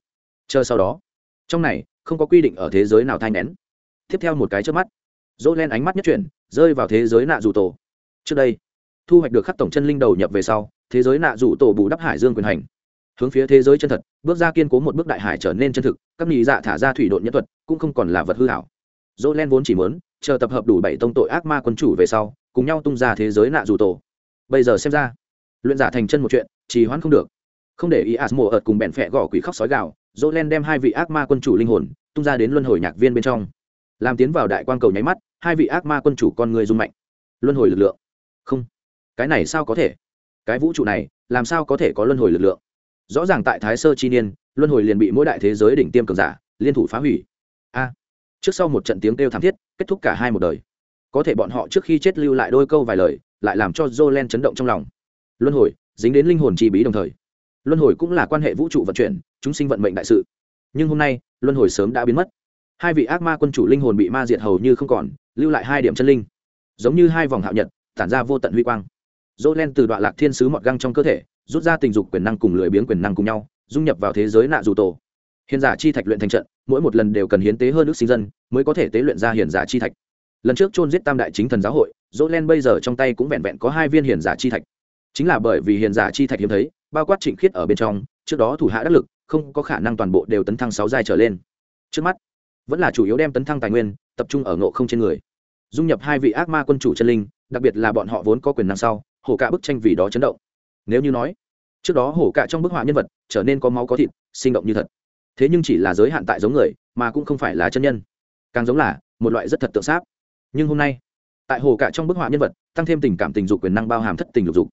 [SPEAKER 1] Chờ sau đó. Trong này, không có quy định ở thế giới nào thai ngén tiếp theo một cái trước mắt. Dỗ len ánh mắt nhất chuyển, rơi vào thế giới nạ dù tổ. Trước đây, thu hoạch được khắc tổng chân linh đầu nhập về sau, thế giới nạ dù tổ bù đắp hải dương quyền hành. Hướng phía thế giới chân thật, bước ra kiên cố một bước đại hải trở nên chân thực, các nghị dạ thả ra thủy độn nhân thuật cũng không còn là vật hư hảo. Dỗ len vốn chỉ muốn chờ tập hợp đủ bảy tông tội ác ma quân chủ về sau, cùng nhau tung ra thế giới nạ dù tổ. Bây giờ xem ra, luyện giả thành chân một chuyện, trì hoãn không được. Không để ý asmo ợt cùng bèn phẹ gõ quỷ khóc sói gạo dỗ len đem hai vị ác ma quân chủ linh hồn tung ra đến luân hồi nhạc viên bên trong. Làm tiến vào đại quan cầu nháy mắt, hai vị ác ma quân chủ con người rung mạnh. Luân hồi lực lượng. Không. Cái này sao có thể? Cái vũ trụ này, làm sao có thể có luân hồi lực lượng? Rõ ràng tại thái sơ chi niên, luân hồi liền bị mỗi đại thế giới đỉnh tiêm cường giả liên thủ phá hủy. A trước sau một trận tiếng kêu thảm thiết, kết thúc cả hai một đời. Có thể bọn họ trước khi chết lưu lại đôi câu vài lời, lại làm cho jolen chấn động trong lòng. Luân hồi, dính đến linh hồn chi bí đồng thời. Luân hồi cũng là quan hệ vũ trụ vận chuyển, chúng sinh vận mệnh đại sự. Nhưng hôm nay, luân hồi sớm đã biến mất. Hai vị ác ma quân chủ linh hồn bị ma diệt hầu như không còn, lưu lại hai điểm chân linh. Giống như hai vòng hạo nhật, tản ra vô tận huy quang. Dỗ len từ đoạn lạc thiên sứ mọt găng trong cơ thể, rút ra tình dục quyền năng cùng lười biếng quyền năng cùng nhau, dung nhập vào thế giới nạ dù tổ hiền giả chi thạch luyện thành trận, mỗi một lần đều cần hiến tế hơn nước sinh dân mới có thể tế luyện ra hiền giả chi thạch. Lần trước chôn giết tam đại chính thần giáo hội dỗ len bây giờ trong tay cũng vẹn vẹn có hai viên hiền giả chi thạch. Chính là bởi vì hiền giả chi thạch hiếm thấy, bao quát trịnh khiết ở bên trong, trước đó thủ hạ đắc lực, không có khả năng toàn bộ đều tấn thăng sáu giai trở lên. Trước mắt, vẫn là chủ yếu đem tấn thăng tài nguyên, tập trung ở ngộ không trên người. Dung nhập hai vị ác ma quân chủ chân linh, đặc biệt là bọn họ vốn có quyền năng sau, hổ cả bức tranh vì đó chấn động. Nếu như nói, trước đó hổ cả trong bức họa nhân vật, trở nên có máu có thịt, sinh động như thật thế nhưng chỉ là giới hạn tại giống người, mà cũng không phải là chân nhân. Càng giống là, một loại rất thật tượng sáp. Nhưng hôm nay, tại hồ cả trong bức họa nhân vật, tăng thêm tình cảm tình dục quyền năng bao hàm thất tình lục dục.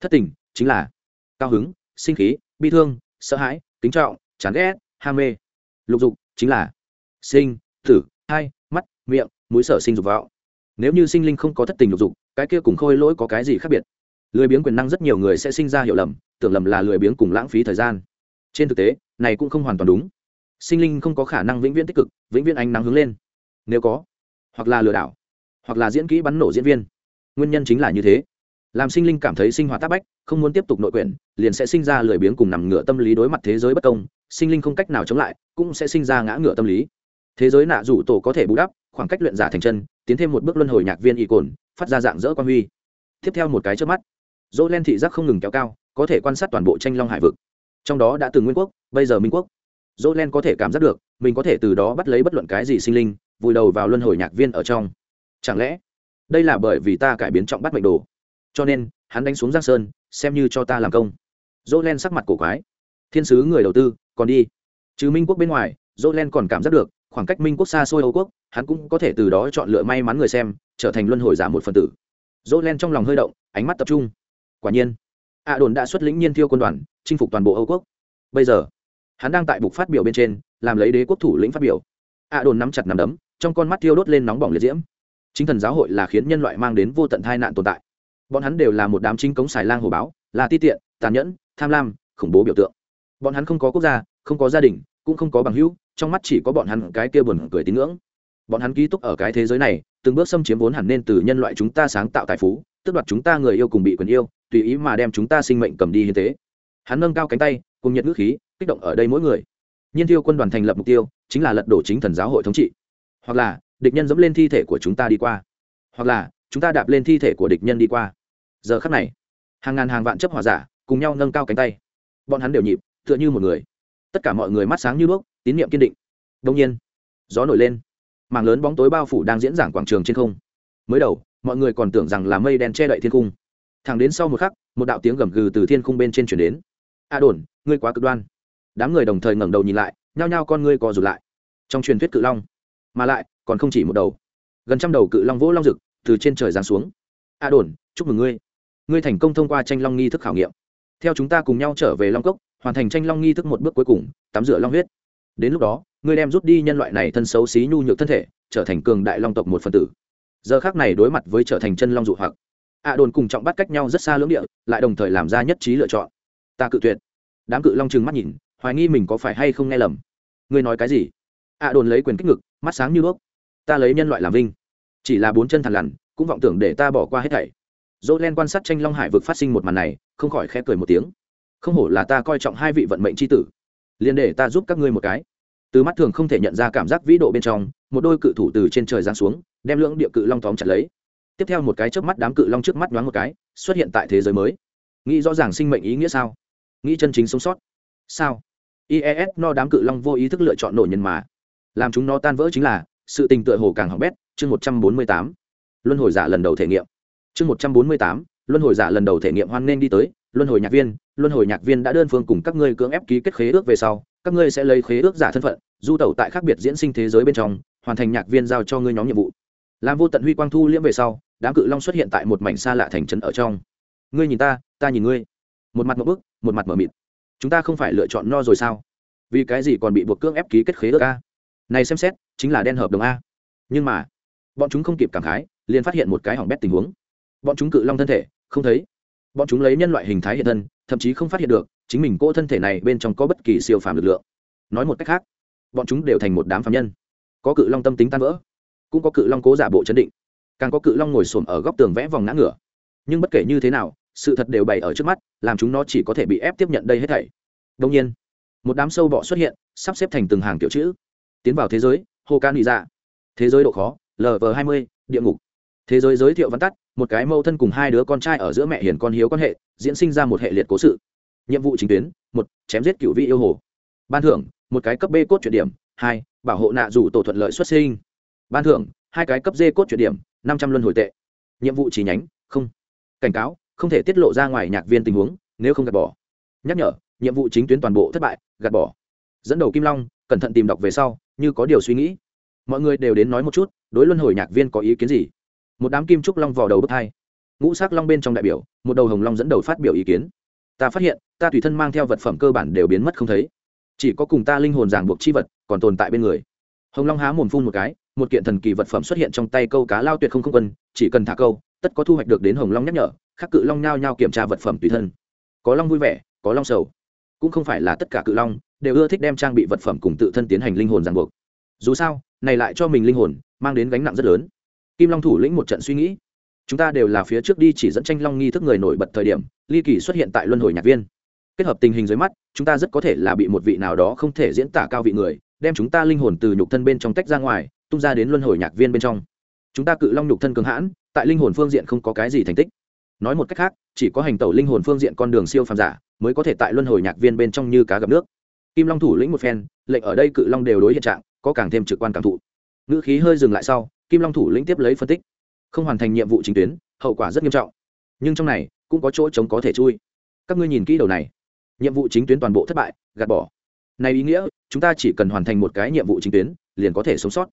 [SPEAKER 1] Thất tình chính là cao hứng, sinh khí, bi thương, sợ hãi, kính trọng, chán ghét, ham mê. Lục dục chính là sinh, thử, hai, mắt, miệng, mũi sở sinh dục vào nếu như sinh linh không có thất tình lục dục, cái kia cùng khôi lỗi có cái gì khác biệt? Lười biếng quyền năng rất nhiều người sẽ sinh ra hiểu lầm, tưởng lầm là lười biếng cùng lãng phí thời gian trên thực tế, này cũng không hoàn toàn đúng. Sinh linh không có khả năng vĩnh viễn tích cực, vĩnh viễn ánh nắng hướng lên. Nếu có, hoặc là lừa đảo, hoặc là diễn kỹ bắn nổ diễn viên. Nguyên nhân chính là như thế. Làm sinh linh cảm thấy sinh hoạt tác bách, không muốn tiếp tục nội quyển liền sẽ sinh ra lười biếng cùng nằm ngửa tâm lý đối mặt thế giới bất công. Sinh linh không cách nào chống lại, cũng sẽ sinh ra ngã ngửa tâm lý. Thế giới nạ rủ tổ có thể bù đắp, khoảng cách luyện giả thành chân, tiến thêm một bước luân hồi nhạc viên y cồn, phát ra dạng dỡ quan huy. Tiếp theo một cái trước mắt dỗ len thị giác không ngừng kéo cao, có thể quan sát toàn bộ tranh long hải vực trong đó đã từng nguyên quốc, bây giờ minh quốc. Dỗ len có thể cảm giác được, mình có thể từ đó bắt lấy bất luận cái gì sinh linh, vùi đầu vào luân hồi nhạc viên ở trong. Chẳng lẽ, đây là bởi vì ta cải biến trọng bắt mệnh đồ? Cho nên, hắn đánh xuống giang sơn, xem như cho ta làm công. Dỗ len sắc mặt cổ quái. Thiên sứ người đầu tư, còn đi. Chứ minh quốc bên ngoài dỗ len còn cảm giác được, khoảng cách minh quốc xa xôi âu quốc, hắn cũng có thể từ đó chọn lựa may mắn người xem, trở thành luân hồi giả một phần tử. Dỗ len trong lòng hơi động, ánh mắt tập trung. Quả nhiên a đồn đã xuất lĩnh nhiên thiêu quân đoàn, chinh phục toàn bộ âu quốc. Bây giờ, hắn đang tại bục phát biểu bên trên, làm lấy đế quốc thủ lĩnh phát biểu. A đồn nắm chặt nắm đấm, trong con mắt thiêu đốt lên nóng bỏng liệt diễm. Chính thần giáo hội là khiến nhân loại mang đến vô tận tai nạn tồn tại. Bọn hắn đều là một đám chính cống xài lang hồ báo, là ti tiện, tàn nhẫn, tham lam, khủng bố biểu tượng. Bọn hắn không có quốc gia, không có gia đình, cũng không có bằng hữu, trong mắt chỉ có bọn hắn cái kia buồn cười tín ngưỡng. Bọn hắn ký túc ở cái thế giới này, từng bước xâm chiếm vốn hẳn nên từ nhân loại chúng ta sáng tạo tài phú tước đoạt chúng ta người yêu cùng bị quyền yêu, tùy ý mà đem chúng ta sinh mệnh cầm đi như thế hắn nâng cao cánh tay, cùng nhiệt ngữ khí, kích động ở đây mỗi người. Nhiên tiêu quân đoàn thành lập mục tiêu, chính là lật đổ chính thần giáo hội thống trị. Hoặc là, địch nhân dẫm lên thi thể của chúng ta đi qua. Hoặc là, chúng ta đạp lên thi thể của địch nhân đi qua. Giờ khắc này, hàng ngàn hàng vạn chấp hòa giả cùng nhau nâng cao cánh tay. Bọn hắn đều nhịp, tựa như một người. Tất cả mọi người mắt sáng như đuốc, tín nhiệm kiên định. Đông nhiên, gió nổi lên. Mảng lớn bóng tối bao phủ đang diễn giảng quảng trường trên không. Mới đầu mọi người còn tưởng rằng là mây đen che đậy thiên cung. Thẳng đến sau một khắc, một đạo tiếng gầm gừ từ thiên cung bên trên chuyển đến. A đồn, ngươi quá cực đoan. Đám người đồng thời ngẩng đầu nhìn lại, nhao nhao con ngươi co rụt lại. Trong truyền thuyết cự long, mà lại còn không chỉ một đầu. Gần trăm đầu cự long vỗ long rực từ trên trời giáng xuống. A đồn, chúc mừng ngươi. Ngươi thành công thông qua tranh long nghi thức khảo nghiệm. Theo chúng ta cùng nhau trở về long cốc, hoàn thành tranh long nghi thức một bước cuối cùng, tắm rửa long huyết. Đến lúc đó, ngươi đem rút đi nhân loại này thân xấu xí nhu nhược thân thể, trở thành cường đại long tộc một phần tử giờ khác này đối mặt với trở thành chân long dụ hoặc. Ạ đồn cùng trọng bắt cách nhau rất xa lưỡng địa, lại đồng thời làm ra nhất trí lựa chọn. Ta cự tuyệt. Đám cự long trừng mắt nhìn, hoài nghi mình có phải hay không nghe lầm. Ngươi nói cái gì? Ạ đồn lấy quyền kích ngực, mắt sáng như đuốc. Ta lấy nhân loại làm vinh. Chỉ là bốn chân thằn lằn, cũng vọng tưởng để ta bỏ qua hết thảy. Dỗ len quan sát tranh long hải vực phát sinh một màn này, không khỏi khẽ cười một tiếng. Không hổ là ta coi trọng hai vị vận mệnh tri tử. Liền để ta giúp các ngươi một cái. Từ mắt thường không thể nhận ra cảm giác vĩ độ bên trong, một đôi cự thủ từ trên trời giáng xuống đem lưỡng địa cự long tóm chặt lấy. Tiếp theo một cái chớp mắt đám cự long trước mắt nhoáng một cái, xuất hiện tại thế giới mới. Nghĩ rõ ràng sinh mệnh ý nghĩa sao? Nghĩ chân chính sống sót. Sao? Ies no đám cự long vô ý thức lựa chọn nổi nhân mà. Làm chúng nó tan vỡ chính là, sự tình tựa hồ càng hỏng bét. Chương một trăm bốn mươi tám. Luân hồi giả lần đầu thể nghiệm. Chương một trăm bốn mươi tám. Luân hồi giả lần đầu thể nghiệm hoan nên đi tới. Luân hồi nhạc viên, luân hồi nhạc viên đã đơn phương cùng các ngươi cưỡng ép ký kết khế ước về sau, các ngươi sẽ lấy khế ước giả thân phận, du tẩu tại khác biệt diễn sinh thế giới bên trong, hoàn thành nhạc viên giao cho ngươi nhóm nhiệm vụ làm vô tận huy quang thu liễm về sau, đám cự long xuất hiện tại một mảnh xa lạ thành trấn ở trong. Ngươi nhìn ta ta nhìn ngươi. Một mặt một bức, một mặt mở mịt. Chúng ta không phải lựa chọn no rồi sao? Vì cái gì còn bị buộc cưỡng ép ký kết khế ước a? Này xem xét, chính là đen hợp đồng a. Nhưng mà, bọn chúng không kịp cảm khái, liền phát hiện một cái hỏng bét tình huống. Bọn chúng cự long thân thể, không thấy. Bọn chúng lấy nhân loại hình thái hiện thân, thậm chí không phát hiện được, chính mình cô thân thể này bên trong có bất kỳ siêu phàm lực lượng. Nói một cách khác, bọn chúng đều thành một đám phạm nhân. Có cự long tâm tính tan vỡ cũng có cự long cố giả bộ chấn định. Càng có cự long ngồi xổm ở góc tường vẽ vòng ngã ngửa nhưng bất kể như thế nào, sự thật đều bày ở trước mắt, làm chúng nó chỉ có thể bị ép tiếp nhận đây hết thảy. Đông nhiên, một đám sâu bọ xuất hiện, sắp xếp thành từng hàng kiểu chữ. Tiến vào thế giới hô can bị dạ thế giới độ khó lv hai mươi, địa ngục. Thế giới giới thiệu văn tắt, một cái mâu thân cùng hai đứa con trai ở giữa mẹ hiền con hiếu quan hệ, diễn sinh ra một hệ liệt cố sự. Nhiệm vụ chính tuyến, một, chém giết cựu vị yêu hồ. Ban thưởng, một cái cấp b cốt chuyển điểm, hai, bảo hộ nạ rủ tổ thuận lợi xuất sinh ban thưởng, hai cái cấp d cốt chuyển điểm, năm trăm luân hồi tệ. Nhiệm vụ chỉ nhánh, không. Cảnh cáo, không thể tiết lộ ra ngoài nhạc viên tình huống, nếu không gạt bỏ. Nhắc nhở, nhiệm vụ chính tuyến toàn bộ thất bại, gạt bỏ. Dẫn đầu kim long, cẩn thận tìm đọc về sau, như có điều suy nghĩ. Mọi người đều đến nói một chút, đối luân hồi nhạc viên có ý kiến gì? Một đám kim trúc long vào đầu bước hai. Ngũ sắc long bên trong đại biểu, một đầu hồng long dẫn đầu phát biểu ý kiến. Ta phát hiện, ta tùy thân mang theo vật phẩm cơ bản đều biến mất không thấy. Chỉ có cùng ta linh hồn ràng buộc chi vật còn tồn tại bên người. Hồng long há mồm phun một cái một kiện thần kỳ vật phẩm xuất hiện trong tay câu cá lao tuyệt không không quân, chỉ cần thả câu, tất có thu hoạch được đến hồng long nhắc nhở, khắc cự long nhao nhao kiểm tra vật phẩm tùy thân. Có long vui vẻ, có long sầu. Cũng không phải là tất cả cự long đều ưa thích đem trang bị vật phẩm cùng tự thân tiến hành linh hồn ràng buộc. Dù sao, này lại cho mình linh hồn mang đến gánh nặng rất lớn. Kim long thủ lĩnh một trận suy nghĩ. Chúng ta đều là phía trước đi chỉ dẫn tranh long nghi thức người nổi bật thời điểm, ly kỳ xuất hiện tại luân hồi nhạc viên. Kết hợp tình hình dưới mắt, chúng ta rất có thể là bị một vị nào đó không thể diễn tả cao vị người, đem chúng ta linh hồn từ nhục thân bên trong tách ra ngoài tung ra đến luân hồi nhạc viên bên trong. Chúng ta cự long nhục thân cường hãn, tại linh hồn phương diện không có cái gì thành tích. Nói một cách khác, chỉ có hành tẩu linh hồn phương diện con đường siêu phàm giả mới có thể tại luân hồi nhạc viên bên trong như cá gặp nước. Kim long thủ lĩnh một phen, lệnh ở đây cự long đều đối hiện trạng, có càng thêm trực quan cảm thụ. Ngữ khí hơi dừng lại sau, kim long thủ lĩnh tiếp lấy phân tích. Không hoàn thành nhiệm vụ chính tuyến, hậu quả rất nghiêm trọng. Nhưng trong này, cũng có chỗ trống có thể chui. Các ngươi nhìn kỹ đầu này. Nhiệm vụ chính tuyến toàn bộ thất bại, gạt bỏ. Này ý nghĩa, chúng ta chỉ cần hoàn thành một cái nhiệm vụ chính tuyến, liền có thể sống sót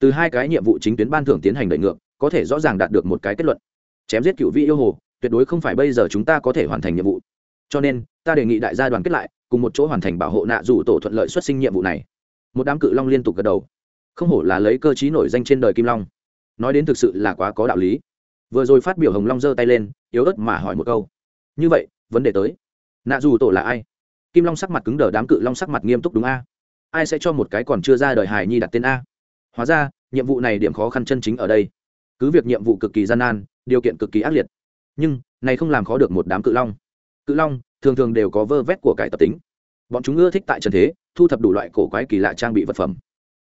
[SPEAKER 1] từ hai cái nhiệm vụ chính tuyến ban thưởng tiến hành đẩy ngược, có thể rõ ràng đạt được một cái kết luận. Chém giết cựu vị yêu hồ, tuyệt đối không phải bây giờ chúng ta có thể hoàn thành nhiệm vụ. Cho nên, ta đề nghị đại gia đoàn kết lại, cùng một chỗ hoàn thành bảo hộ nạ dù tổ thuận lợi xuất sinh nhiệm vụ này. Một đám cự long liên tục gật đầu. Không hổ là lấy cơ chí nổi danh trên đời kim long. Nói đến thực sự là quá có đạo lý. Vừa rồi phát biểu hồng long giơ tay lên, yếu ớt mà hỏi một câu. Như vậy, vấn đề tới. Nạ dù tổ là ai? Kim long sắc mặt cứng đờ, đám cự long sắc mặt nghiêm túc đúng a? Ai sẽ cho một cái còn chưa ra đời hài nhi đặt tên a? Hóa ra, nhiệm vụ này điểm khó khăn chân chính ở đây. Cứ việc nhiệm vụ cực kỳ gian nan, điều kiện cực kỳ ác liệt, nhưng này không làm khó được một đám cự long. Cự long thường thường đều có vơ vét của cải tập tính. Bọn chúng ưa thích tại trần thế, thu thập đủ loại cổ quái kỳ lạ trang bị vật phẩm.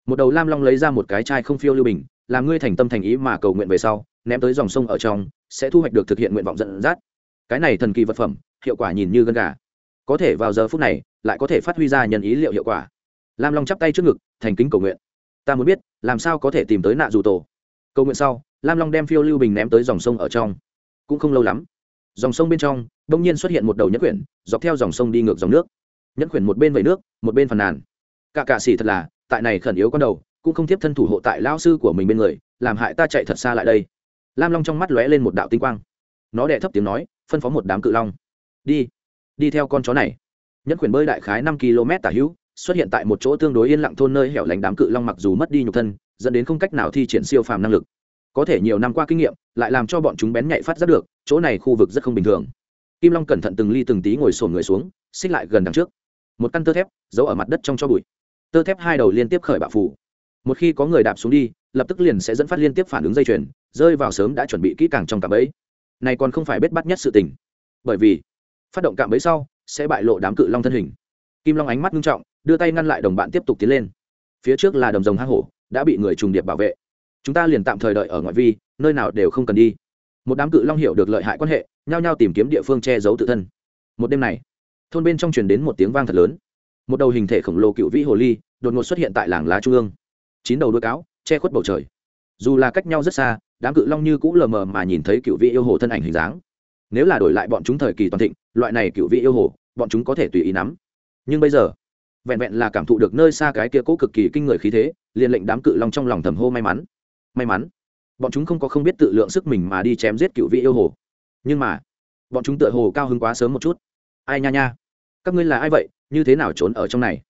[SPEAKER 1] Một đầu lam long lấy ra một cái chai không phiêu lưu bình, làm ngươi thành tâm thành ý mà cầu nguyện về sau, ném tới dòng sông ở trong, sẽ thu hoạch được thực hiện nguyện vọng dẫn dắt. Cái này thần kỳ vật phẩm, hiệu quả nhìn như gân gà. Có thể vào giờ phút này, lại có thể phát huy ra nhân ý liệu hiệu quả. Lam long chắp tay trước ngực, thành kính cầu nguyện ta muốn biết, làm sao có thể tìm tới nạ dù tổ? Câu nguyện sau, lam long đem phiêu lưu bình ném tới dòng sông ở trong. Cũng không lâu lắm, dòng sông bên trong đ ỗ n g nhiên xuất hiện một đầu nhẫn quyển, dọc theo dòng sông đi ngược dòng nước. Nhẫn quyển một bên vẩy nước, một bên phàn nàn. Cả cạ xỉ thật là, tại này khẩn yếu con đầu, cũng không tiếp thân thủ hộ tại lao sư của mình bên người, làm hại ta chạy thật xa lại đây. Lam long trong mắt lóe lên một đạo tinh quang. Nó đẻ thấp tiếng nói, phân phó một đám cự long. Đi đi theo con chó này. Nhẫn quyển bơi đại khái năm km tả hữu xuất hiện tại một chỗ tương đối yên lặng thôn nơi hẻo lánh đám cự long mặc dù mất đi nhục thân, dẫn đến không cách nào thi triển siêu phàm năng lực. Có thể nhiều năm qua kinh nghiệm, lại làm cho bọn chúng bén nhạy phát giác được, chỗ này khu vực rất không bình thường. Kim long cẩn thận từng ly từng tí ngồi sổn người xuống, xích lại gần đằng trước. Một căn tơ thép, giấu ở mặt đất trong cho bụi. Tơ thép hai đầu liên tiếp khởi bạo phủ. Một khi có người đạp xuống đi, lập tức liền sẽ dẫn phát liên tiếp phản ứng dây chuyền, rơi vào sớm đã chuẩn bị kỹ càng trong cạm bẫy. Này còn không phải bết bắt nhất sự tình. Bởi vì, phát động cạm bẫy sau, sẽ bại lộ đám cự long thân hình. Kim long ánh mắt nghiêm trọng đưa tay ngăn lại đồng bạn tiếp tục tiến lên. Phía trước là đồng rồng hang hổ, đã bị người trùng điệp bảo vệ. Chúng ta liền tạm thời đợi ở ngoại vi, nơi nào đều không cần đi. Một đám cự long hiểu được lợi hại quan hệ, nhao nhao tìm kiếm địa phương che giấu tự thân. Một đêm này, thôn bên trong truyền đến một tiếng vang thật lớn. Một đầu hình thể khổng lồ cựu vĩ hồ ly, đột ngột xuất hiện tại làng lá trung ương. Chín đầu đuôi cáo, che khuất bầu trời. Dù là cách nhau rất xa, đám cự long như cũ lờ mờ mà nhìn thấy cựu vị yêu hồ thân ảnh hình dáng. Nếu là đổi lại bọn chúng thời kỳ toàn thịnh, loại này cựu vị yêu hồ, bọn chúng có thể tùy ý nắm. Nhưng bây giờ vẹn vẹn là cảm thụ được nơi xa cái kia cố cực kỳ kinh người khí thế, liền lệnh đám cự long trong lòng thầm hô may mắn. May mắn. Bọn chúng không có không biết tự lượng sức mình mà đi chém giết cựu vị yêu hồ. Nhưng mà, bọn chúng tựa hồ cao hứng quá sớm một chút. Ai nha nha, các ngươi là ai vậy? Như thế nào trốn ở trong này?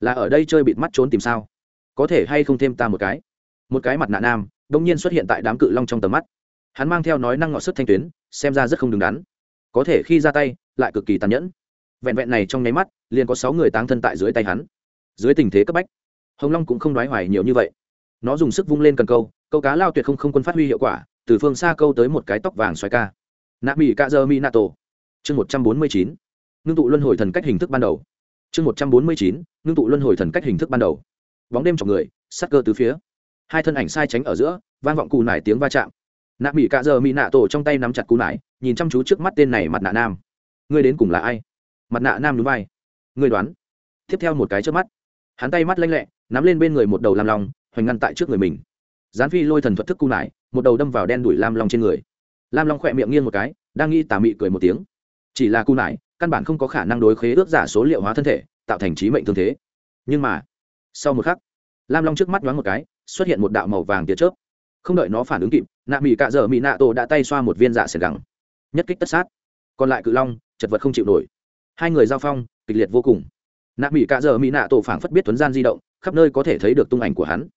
[SPEAKER 1] Là ở đây chơi bịt mắt trốn tìm sao? Có thể hay không thêm ta một cái? Một cái mặt nạ nam đông nhiên xuất hiện tại đám cự long trong tầm mắt. Hắn mang theo nói năng ngọt sức thanh tuyến, xem ra rất không đứng đắn. Có thể khi ra tay, lại cực kỳ tàn nhẫn vẹn vẹn này trong nháy mắt, liền có sáu người táng thân tại dưới tay hắn. Dưới tình thế cấp bách, hồng long cũng không đoái hoài nhiều như vậy. Nó dùng sức vung lên cần câu câu cá lao tuyệt không không quân phát huy hiệu quả, từ phương xa câu tới một cái tóc vàng xoài ca. Nạ mỹ ca dơ mi nato chương một trăm bốn mươi chín. Ngưng tụ luân hồi thần cách hình thức ban đầu. Chương một trăm bốn mươi chín. Ngưng tụ luân hồi thần cách hình thức ban đầu. Bóng đêm chọc người sắc cơ từ phía. Hai thân ảnh sai tránh ở giữa, vang vọng cù nải tiếng va chạm. Nạ mỹ cạ giờ mỹ nạ tổ trong tay nắm chặt cù nải, nhìn chăm chú trước mắt tên này mặt nạ nam. Ngươi đến cùng là ai? Mặt nạ nam núi vai. Người đoán. Tiếp theo một cái trước mắt. Hắn tay mắt lanh lẹ, nắm lên bên người một đầu lam long, hoành ngăn tại trước người mình. Gián phi lôi thần thuật thức cung nải một đầu đâm vào đen đuổi lam long trên người. Lam long khỏe miệng nghiêng một cái, đang nghĩ tà mị cười một tiếng. Chỉ là cung nải căn bản không có khả năng đối khế ước giả số liệu hóa thân thể, tạo thành trí mệnh thương thế. Nhưng mà, sau một khắc, lam long trước mắt nhoáng một cái, xuất hiện một đạo màu vàng tia chớp. Không đợi nó phản ứng kịp, nạ mỹ cạ dở mỹ nạ tổ đã tay xoa một viên dạ sền gẳng. Nhất kích tất sát. Còn lại cự long, chật vật không chịu nổi hai người giao phong, kịch liệt vô cùng. Nạ mỹ cạ dợ mỹ nạ tổ phảng phất biết tuấn gian di động, khắp nơi có thể thấy được tung ảnh của hắn.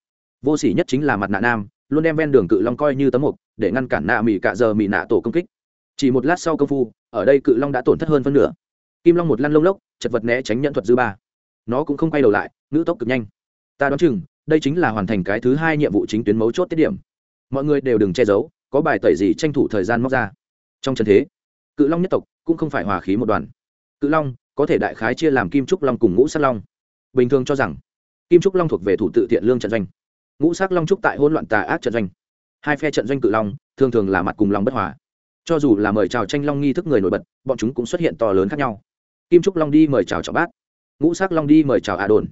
[SPEAKER 1] Vô s ỉ nhất chính là mặt nạ nam, luôn đem ven đường cự long coi như tấm mục, để ngăn cản nạ mỹ cạ dợ mỹ nạ tổ công kích. Chỉ một lát sau công phu, ở đây cự long đã tổn thất hơn phân nửa. Kim long một lăn lông lốc, chật vật né tránh nhận thuật dư ba. Nó cũng không quay đầu lại, ngữ tốc cực nhanh. Ta đoán chừng, đây chính là hoàn thành cái thứ hai nhiệm vụ chính tuyến mấu chốt tiết điểm. Mọi người đều đừng che giấu, có bài tẩy gì tranh thủ thời gian móc ra. Trong trận thế, cự long nhất tộc cũng không phải hòa khí một đoàn cự long có thể đại khái chia làm kim trúc long cùng ngũ sắc long. Bình thường cho rằng, kim trúc long thuộc về thủ tự thiện lương trận doanh, ngũ sắc long trúc tại hỗn loạn tà ác trận doanh. Hai phe trận doanh cự long thường thường là mặt cùng lòng bất hòa. Cho dù là mời chào tranh long nghi thức người nổi bật, bọn chúng cũng xuất hiện to lớn khác nhau. Kim trúc long đi mời chào trọng bát, ngũ sắc long đi mời chào a đồn.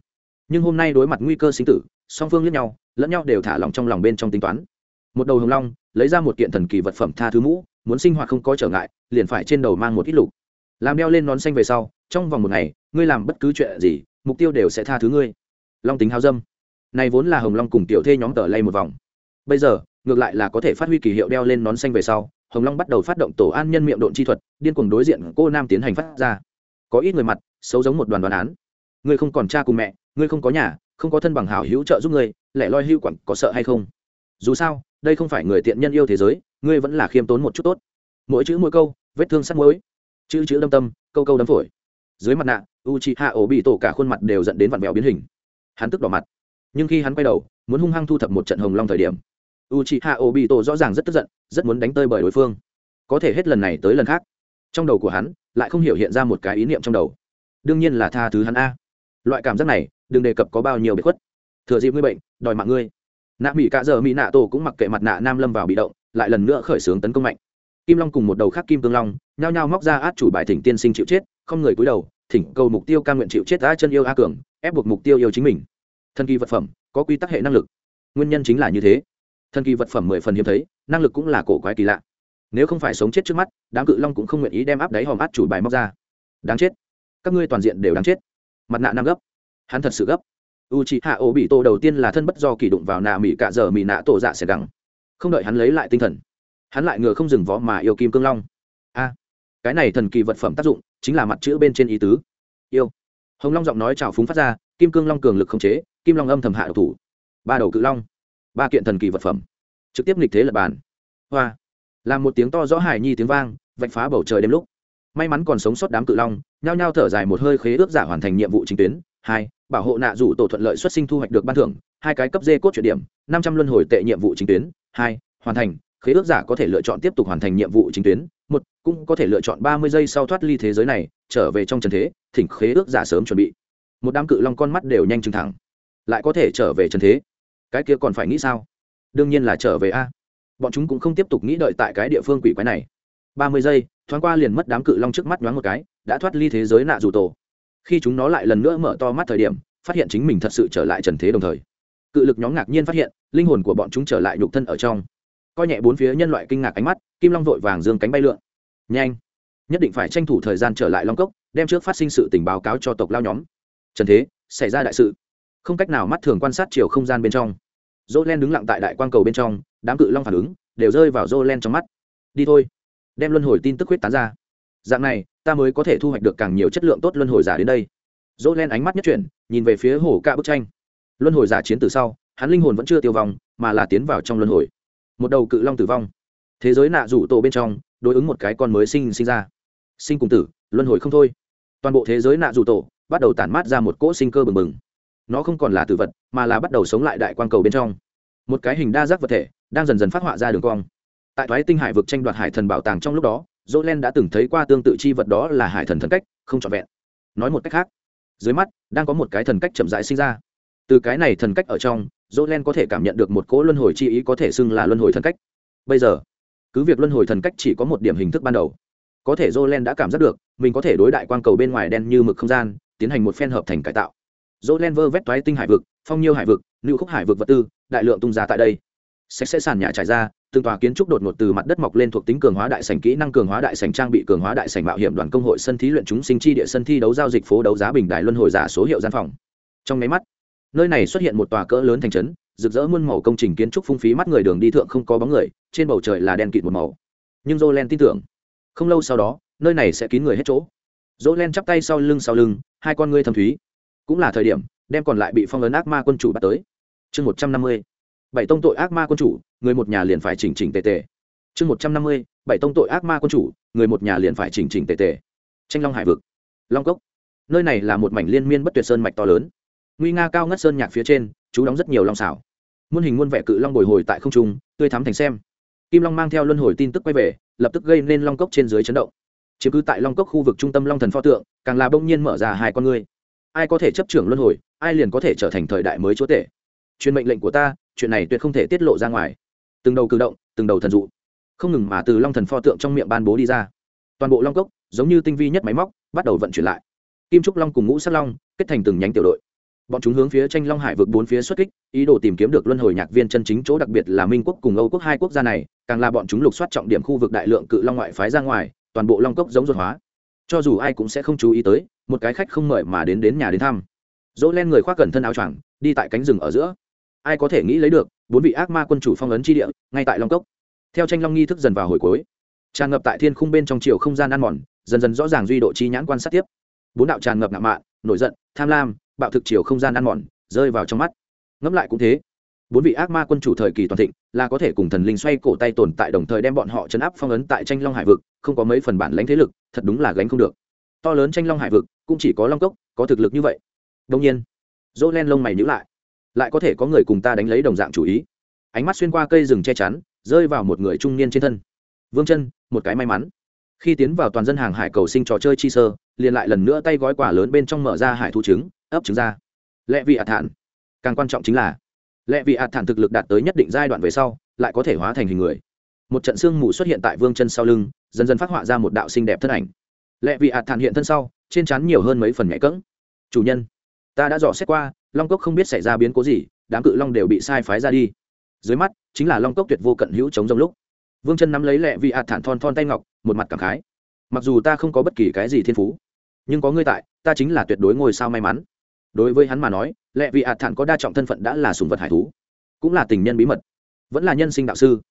[SPEAKER 1] Nhưng hôm nay đối mặt nguy cơ sinh tử, song phương lẫn nhau lẫn nhau đều thả lòng trong lòng bên trong tính toán. Một đầu hồng long lấy ra một kiện thần kỳ vật phẩm tha thứ mũ, muốn sinh hoạt không có trở ngại, liền phải trên đầu mang một ít lục làm đeo lên nón xanh về sau, trong vòng một ngày, ngươi làm bất cứ chuyện gì, mục tiêu đều sẽ tha thứ ngươi. Long tính hao dâm. Này vốn là hồng long cùng tiểu thê nhóm tờ lay một vòng. Bây giờ, ngược lại là có thể phát huy kỳ hiệu đeo lên nón xanh về sau, hồng long bắt đầu phát động tổ an nhân miệng độn chi thuật, điên cuồng đối diện cô nam tiến hành phát ra. Có ít người mặt, xấu giống một đoàn đoàn án. Ngươi không còn cha cùng mẹ, ngươi không có nhà, không có thân bằng hảo hữu trợ giúp ngươi, lẻ loi hữu quẳng, có sợ hay không? Dù sao, đây không phải người tiện nhân yêu thế giới, ngươi vẫn là khiêm tốn một chút tốt. Mỗi chữ mỗi câu, vết thương sắt mối chữ chữ đâm tâm, câu câu đâm phổi. Dưới mặt nạ u c h i hạ ổ bị tổ cả khuôn mặt đều dẫn đến vặn vẹo biến hình. Hắn tức đỏ mặt. Nhưng khi hắn quay đầu, muốn hung hăng thu thập một trận hồng long thời điểm u c h i hạ ổ bị tổ rõ ràng rất tức giận, rất muốn đánh tơi bởi đối phương. Có thể hết lần này tới lần khác. Trong đầu của hắn, lại không hiểu hiện ra một cái ý niệm trong đầu. Đương nhiên là tha thứ hắn a. Loại cảm giác này, đừng đề cập có bao nhiêu bị khuất. Thừa dịp ngươi bệnh, đòi mạng ngươi. Nạ mỹ cả giờ mỹ nạ tổ cũng mặc kệ mặt nạ nam lâm vào bị động, lại lần nữa khởi xướng tấn công mạnh kim long cùng một đầu khác kim cương long, nhao nhao móc ra át chủ bài thỉnh tiên sinh chịu chết, không người cúi đầu, thỉnh cầu mục tiêu ca nguyện chịu chết a chân yêu a cường, ép buộc mục tiêu yêu chính mình. Thần kỳ vật phẩm, có quy tắc hệ năng lực. Nguyên nhân chính là như thế. Thần kỳ vật phẩm mười phần hiếm thấy, năng lực cũng là cổ quái kỳ lạ. Nếu không phải sống chết trước mắt, đám cự long cũng không nguyện ý đem áp đáy hòm át chủ bài móc ra. Đáng chết. Các ngươi toàn diện đều đáng chết. Mặt nạ nam gấp. Hắn thật sự gấp. U chị hạ ô bị tổ đầu tiên là thân bất do kỳ đụng vào nạ mỹ cả giờ mỹ nạ tổ dạ xẻ gẳng không đợi hắn lấy lại tinh thần hắn lại ngựa không dừng vó mà yêu kim cương long. A, cái này thần kỳ vật phẩm tác dụng chính là mặt chữ bên trên ý tứ. Yêu. Hồng long giọng nói trào phúng phát ra, kim cương long cường lực không chế, kim long âm thầm hạ độc thủ. Ba đầu cự long, ba kiện thần kỳ vật phẩm. Trực tiếp nghịch thế lập bàn. Hoa. Làm một tiếng to rõ hài nhi tiếng vang, vạch phá bầu trời đêm lúc. May mắn còn sống sót đám cự long, nhao nhao thở dài một hơi khế ước giả hoàn thành nhiệm vụ chính tuyến. Hai, bảo hộ nạ rủ tổ thuận lợi xuất sinh thu hoạch được ban thưởng, hai cái cấp dê cốt chuyển điểm, năm trăm luân hồi tệ nhiệm vụ chính tuyến. Hai, hoàn thành khế ước giả có thể lựa chọn tiếp tục hoàn thành nhiệm vụ chính tuyến. Một, cũng có thể lựa chọn ba mươi giây sau thoát ly thế giới này, trở về trong trần thế, thỉnh khế ước giả sớm chuẩn bị. Một đám cự long con mắt đều nhanh chừng thẳng. Lại có thể trở về trần thế? Cái kia còn phải nghĩ sao? Đương nhiên là trở về a. Bọn chúng cũng không tiếp tục nghĩ đợi tại cái địa phương quỷ quái này. ba mươi giây, thoáng qua liền mất đám cự long trước mắt nhoáng một cái, đã thoát ly thế giới nạ dù tổ. Khi chúng nó lại lần nữa mở to mắt thời điểm, phát hiện chính mình thật sự trở lại trần thế đồng thời. Cự lực nhóm ngạc nhiên phát hiện, linh hồn của bọn chúng trở lại nhục thân ở trong coi nhẹ bốn phía nhân loại kinh ngạc ánh mắt, kim long vội vàng dương cánh bay lượn. Nhanh, nhất định phải tranh thủ thời gian trở lại long cốc, đem trước phát sinh sự tình báo cáo cho tộc lao nhóm. Trần thế, xảy ra đại sự. Không cách nào mắt thường quan sát chiều không gian bên trong. Dỗ len đứng lặng tại đại quang cầu bên trong, đám cự long phản ứng đều rơi vào dỗ len trong mắt. Đi thôi. Đem luân hồi tin tức huyết tán ra. Dạng này, ta mới có thể thu hoạch được càng nhiều chất lượng tốt luân hồi giả đến đây. Dỗ len ánh mắt nhất chuyển, nhìn về phía hồ cạ bức tranh. Luân hồi giả chiến từ sau, hắn linh hồn vẫn chưa tiêu vong, mà là tiến vào trong luân hồi một đầu cự long tử vong. Thế giới nạ rủ tổ bên trong, đối ứng một cái con mới sinh sinh ra. Sinh cùng tử, luân hồi không thôi. Toàn bộ thế giới nạ rủ tổ bắt đầu tản mát ra một cỗ sinh cơ bừng bừng. Nó không còn là tử vật, mà là bắt đầu sống lại đại quang cầu bên trong. Một cái hình đa giác vật thể đang dần dần phát họa ra đường cong. Tại thoái tinh hải vực tranh đoạt hải thần bảo tàng trong lúc đó dỗ len đã từng thấy qua tương tự chi vật đó là hải thần thần cách, không trọn vẹn. Nói một cách khác, dưới mắt, đang có một cái thần cách chậm rãi sinh ra. Từ cái này thần cách ở trong dỗ len có thể cảm nhận được một cỗ luân hồi chi ý có thể xưng là luân hồi thần cách. Bây giờ, cứ việc luân hồi thần cách chỉ có một điểm hình thức ban đầu, có thể dỗ len đã cảm giác được, mình có thể đối đại quang cầu bên ngoài đen như mực không gian, tiến hành một phen hợp thành cải tạo. Dỗ len vơ vét toái tinh hải vực, phong nhiêu hải vực nữ khúc hải vực vật tư, đại lượng tung ra tại đây. Sẽ sẽ sàn nhà trải ra, từng tòa kiến trúc đột ngột từ mặt đất mọc lên thuộc tính cường hóa đại sảnh kỹ năng, cường hóa đại sảnh trang bị, cường hóa đại sảnh mạo hiểm đoàn công hội sân thí luyện chúng sinh chi địa sân thi đấu giao dịch phố đấu giá bình đại luân hồi giả số hiệu gian phòng. Trong máy mắt nơi này xuất hiện một tòa cỡ lớn thành trấn, rực rỡ muôn màu công trình kiến trúc phung phí mắt người đường đi thượng không có bóng người, trên bầu trời là đen kịt một màu. Nhưng jolen tin tưởng, không lâu sau đó, nơi này sẽ kín người hết chỗ. Jolen chắp tay sau lưng sau lưng, hai con ngươi thâm thúy. Cũng là thời điểm, đem còn lại bị phong ấn ác ma quân chủ bắt tới. Chương một trăm năm mươi, bảy tông tội ác ma quân chủ, người một nhà liền phải chỉnh chỉnh tề tề. Chương một trăm năm mươi, bảy tông tội ác ma quân chủ, người một nhà liền phải chỉnh chỉnh tề tề. Tranh long hải vực, long cốc. Nơi này là một mảnh liên miên bất tuyệt sơn mạch to lớn nguy nga cao ngất sơn nhạc phía trên, chú đóng rất nhiều long xảo. Muôn hình muôn vẻ cự long bồi hồi tại không trung, tươi thắm thành xem. Kim long mang theo luân hồi tin tức quay về, lập tức gây nên long cốc trên dưới chấn động. Chiếm cứ tại long cốc khu vực trung tâm long thần pho tượng, càng là bỗng nhiên mở ra hai con ngươi. Ai có thể chấp trưởng luân hồi, ai liền có thể trở thành thời đại mới chúa tể. Truyền mệnh lệnh của ta, chuyện này tuyệt không thể tiết lộ ra ngoài. Từng đầu cử động, từng đầu thần dụ. Không ngừng mà từ long thần pho tượng trong miệng ban bố đi ra. Toàn bộ long cốc, giống như tinh vi nhất máy móc, bắt đầu vận chuyển lại. Kim trúc long cùng ngũ sát long, kết thành từng nhánh tiểu đội bọn chúng hướng phía tranh long hải vực bốn phía xuất kích, ý đồ tìm kiếm được luân hồi nhạc viên chân chính chỗ đặc biệt là minh quốc cùng âu quốc hai quốc gia này, càng là bọn chúng lục soát trọng điểm khu vực đại lượng cự long ngoại phái ra ngoài, toàn bộ long cốc giống ruột hóa. Cho dù ai cũng sẽ không chú ý tới, một cái khách không mời mà đến đến nhà đến thăm. Dỗ len người khoác cẩn thân áo choàng, đi tại cánh rừng ở giữa. Ai có thể nghĩ lấy được, bốn vị ác ma quân chủ phong ấn tri địa, ngay tại long cốc. Theo tranh long nghi thức dần vào hồi cuối, tràn ngập tại thiên khung bên trong chiều không gian ăn mòn, dần dần rõ ràng duy độ chi nhãn quan sát tiếp. Bốn đạo tràn ngập ngạo mạn, nổi giận, tham lam bạo thực chiều không gian ăn mòn, rơi vào trong mắt. Ngẫm lại cũng thế. Bốn vị ác ma quân chủ thời kỳ toàn thịnh, là có thể cùng thần linh xoay cổ tay tồn tại đồng thời đem bọn họ chấn áp phong ấn tại tranh long hải vực, không có mấy phần bản lãnh thế lực, thật đúng là gánh không được. To lớn tranh long hải vực, cũng chỉ có long cốc, có thực lực như vậy. Đông nhiên, dỗ len lông mày nhữ lại. Lại có thể có người cùng ta đánh lấy đồng dạng chủ ý. Ánh mắt xuyên qua cây rừng che chắn, rơi vào một người trung niên trên thân. Vương chân, một cái may mắn. Khi tiến vào toàn dân hàng hải cầu sinh trò chơi chi sơ liền lại lần nữa tay gói quả lớn bên trong mở ra hải thu trứng, ấp trứng ra. Lẽ vị ạt thản. Càng quan trọng chính là lẽ vị ạt thản thực lực đạt tới nhất định giai đoạn về sau, lại có thể hóa thành hình người. Một trận sương mù xuất hiện tại vương chân sau lưng, dần dần phát họa ra một đạo xinh đẹp thân ảnh. Lẽ vị ạt thản hiện thân sau, trên chắn nhiều hơn mấy phần nhạy cỡng chủ nhân, ta đã dò xét qua, long cốc không biết xảy ra biến cố gì, đám cự long đều bị sai phái ra đi. Dưới mắt, chính là long cốc tuyệt vô cận hữu chống rông lúc. Vương chân nắm lấy lẹ vị ạt thản thon thon tay ngọc, một mặt cảm khái. Mặc dù ta không có bất kỳ cái gì thiên phú nhưng có ngươi tại, ta chính là tuyệt đối ngôi sao may mắn. Đối với hắn mà nói lẽ vị ạt thản có đa trọng thân phận đã là sùng vật hải thú, cũng là tình nhân bí mật, vẫn là nhân sinh đạo sư.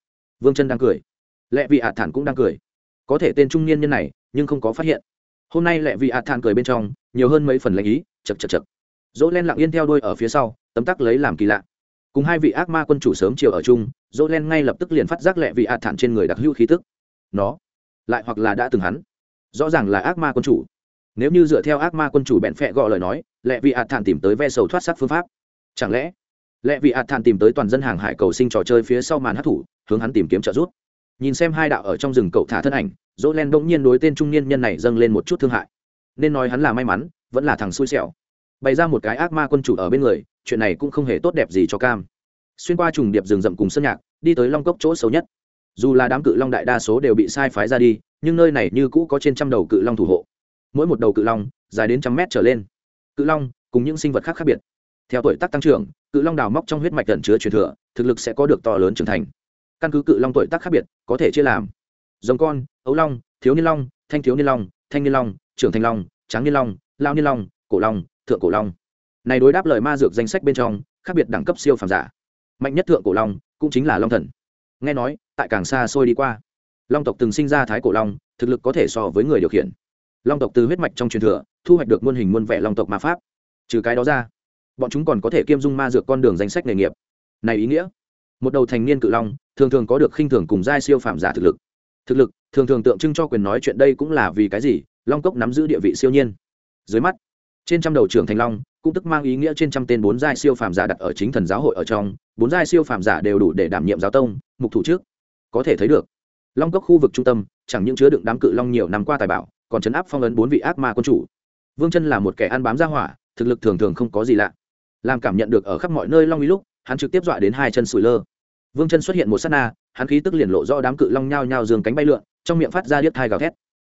[SPEAKER 1] Vương chân đang cười. Lẽ vị ạt thản cũng đang cười. Có thể tên trung niên nhân này, nhưng không có phát hiện. Hôm nay lẽ vị ạt thản cười bên trong, nhiều hơn mấy phần lãnh ý chật chật chật dỗ len lặng yên theo đôi ở phía sau, tấm tắc lấy làm kỳ lạ. Cùng hai vị ác ma quân chủ sớm chiều ở chung, dỗ len ngay lập tức liền phát giác lẹ vị ạt thản trên người đặc hữu khí tức. Nó, lại hoặc là đã từng hắn. Rõ ràng là ác ma quân chủ nếu như dựa theo ác ma quân chủ bẹn phẹ gọi lời nói lẽ vị ạt thản tìm tới ve sầu thoát sắc phương pháp. Chẳng lẽ? Lẽ vị ạt thản tìm tới toàn dân hàng hải cầu sinh trò chơi phía sau màn hát thủ, hướng hắn tìm kiếm trợ giúp. Nhìn xem hai đạo ở trong rừng cậu thả thân ảnh dỗ len bỗng nhiên đối tên trung niên nhân này dâng lên một chút thương hại. Nên nói hắn là may mắn, vẫn là thằng xui xẻo. Bày ra một cái ác ma quân chủ ở bên người, chuyện này cũng không hề tốt đẹp gì cho cam. Xuyên qua trùng điệp rừng rậm cùng sân nhạc, đi tới long cốc chỗ xấu nhất. Dù là đám cự long đại đa số đều bị sai phái ra đi, nhưng nơi này như cũ có trên trăm đầu cự long thủ hộ mỗi một đầu cự long dài đến trăm mét trở lên. Cự long cùng những sinh vật khác khác biệt. Theo tuổi tác tăng trưởng, cự long đào móc trong huyết mạch tận chứa truyền thừa, thực lực sẽ có được to lớn trưởng thành. Căn cứ cự long tuổi tác khác biệt, có thể chia làm giống con, ấu long, thiếu niên long, thanh thiếu niên long, thanh niên long, trưởng thanh long, tráng niên long, lao niên long, cổ long, thượng cổ long. Này đối đáp lời ma dược danh sách bên trong, khác biệt đẳng cấp siêu phàm giả. Mạnh nhất thượng cổ long cũng chính là long thần. Nghe nói, tại càng xa xôi đi qua. Long tộc từng sinh ra thái cổ long, thực lực có thể so với người điều khiển long tộc từ huyết mạch trong truyền thừa, thu hoạch được muôn hình muôn vẻ long tộc ma pháp. Trừ cái đó ra, bọn chúng còn có thể kiêm dung ma dược con đường danh sách nghề nghiệp. Này ý nghĩa, một đầu thành niên cự long, thường thường có được khinh thường cùng giai siêu phạm giả thực lực. Thực lực, thường thường tượng trưng cho quyền nói chuyện đây cũng là vì cái gì? Long cốc nắm giữ địa vị siêu nhiên. Dưới mắt, trên trăm đầu trưởng thành long, cũng tức mang ý nghĩa trên trăm tên bốn giai siêu phàm giả đặt ở chính thần giáo hội ở trong, bốn giai siêu phàm giả đều đủ để đảm nhiệm giáo tông, mục thủ trước. Có thể thấy được, long cốc khu vực trung tâm, chẳng những chứa đựng đám cự long nhiều năm qua tài bảo còn chấn áp phong ấn bốn vị ác ma quân chủ. Vương chân là một kẻ ăn bám ra hỏa, thực lực thường thường không có gì lạ. Làm cảm nhận được ở khắp mọi nơi long uy lúc, hắn trực tiếp dọa đến hai chân sủi lơ. Vương chân xuất hiện một s á t na, hắn khí tức liền lộ do đám cự long nhao nhao giường cánh bay lượn, trong miệng phát ra điếc thai gào thét.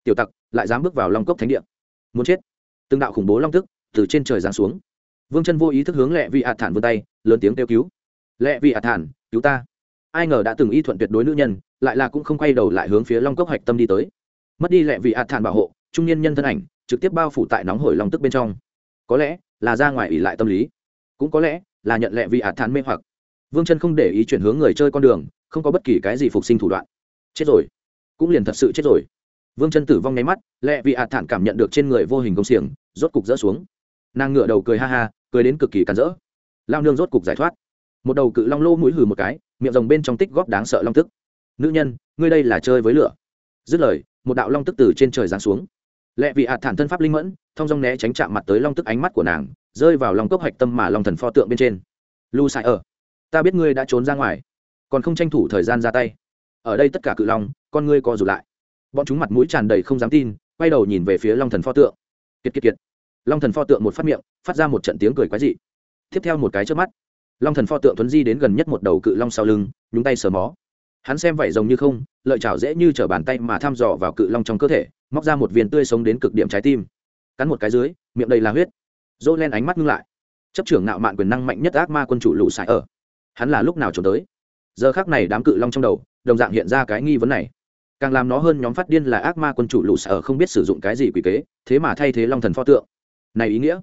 [SPEAKER 1] Tiểu tặc, lại dám bước vào long cốc thánh địa. Muốn chết. Từng đạo khủng bố long tức từ trên trời giáng xuống. Vương chân vô ý thức hướng lẹ vị hạt thản vươn tay, lớn tiếng kêu cứu. Lẹ vị hạt thản, cứu ta. Ai ngờ đã từng y thuận tuyệt đối nữ nhân, lại là cũng không quay đầu lại hướng phía long cốc hạch tâm đi tới mất đi lẹ vị hạt thản bảo hộ, trung niên nhân thân ảnh trực tiếp bao phủ tại nóng hổi long tức bên trong. Có lẽ là ra ngoài ỉ lại tâm lý, cũng có lẽ là nhận lẹ vị hạt thản mê hoặc. Vương chân không để ý chuyển hướng người chơi con đường, không có bất kỳ cái gì phục sinh thủ đoạn. Chết rồi, cũng liền thật sự chết rồi. Vương chân tử vong nháy mắt lẹ vị hạt thản cảm nhận được trên người vô hình công xiềng, rốt cục rỡ xuống. Nàng ngựa đầu cười ha ha, cười đến cực kỳ cắn rỡ. Lao nương rốt cục giải thoát. Một đầu cự long lô mũi hừ một cái, miệng rồng bên trong tích góp đáng sợ long tức. Nữ nhân, ngươi đây là chơi với lửa. Dứt lời một đạo long tức từ trên trời giáng xuống. Lệ vị hạt thản thân pháp linh mẫn, thông dong né tránh chạm mặt tới long tức ánh mắt của nàng, rơi vào lòng cốc hạch tâm mà long thần pho tượng bên trên. Lu sai ở, ta biết ngươi đã trốn ra ngoài, còn không tranh thủ thời gian ra tay. Ở đây tất cả cự long, con ngươi co rụt lại. Bọn chúng mặt mũi tràn đầy không dám tin, quay đầu nhìn về phía long thần pho tượng. Kiệt kiệt kiệt. Long thần pho tượng một phát miệng, phát ra một trận tiếng cười quái dị. Tiếp theo một cái trước mắt, long thần pho tượng tuấn di đến gần nhất một đầu cự long sau lưng, nhúng tay sờ mó. Hắn xem vảy rồng như không lợi chảo dễ như t bàn tay mà thăm dò vào cự long trong cơ thể, móc ra một viên tươi sống đến cực điểm trái tim. Cắn một cái dưới, miệng đầy là huyết. Dỗ len ánh mắt ngưng lại. Chấp trưởng nạo mạn quyền năng mạnh nhất ác ma quân chủ lũ sải ở. Hắn là lúc nào trốn tới? Giờ khác này đám cự long trong đầu, đồng dạng hiện ra cái nghi vấn này. Càng làm nó hơn nhóm phát điên là ác ma quân chủ lũ sải ở không biết sử dụng cái gì quỷ kế, thế mà thay thế long thần pho tượng. Này ý nghĩa.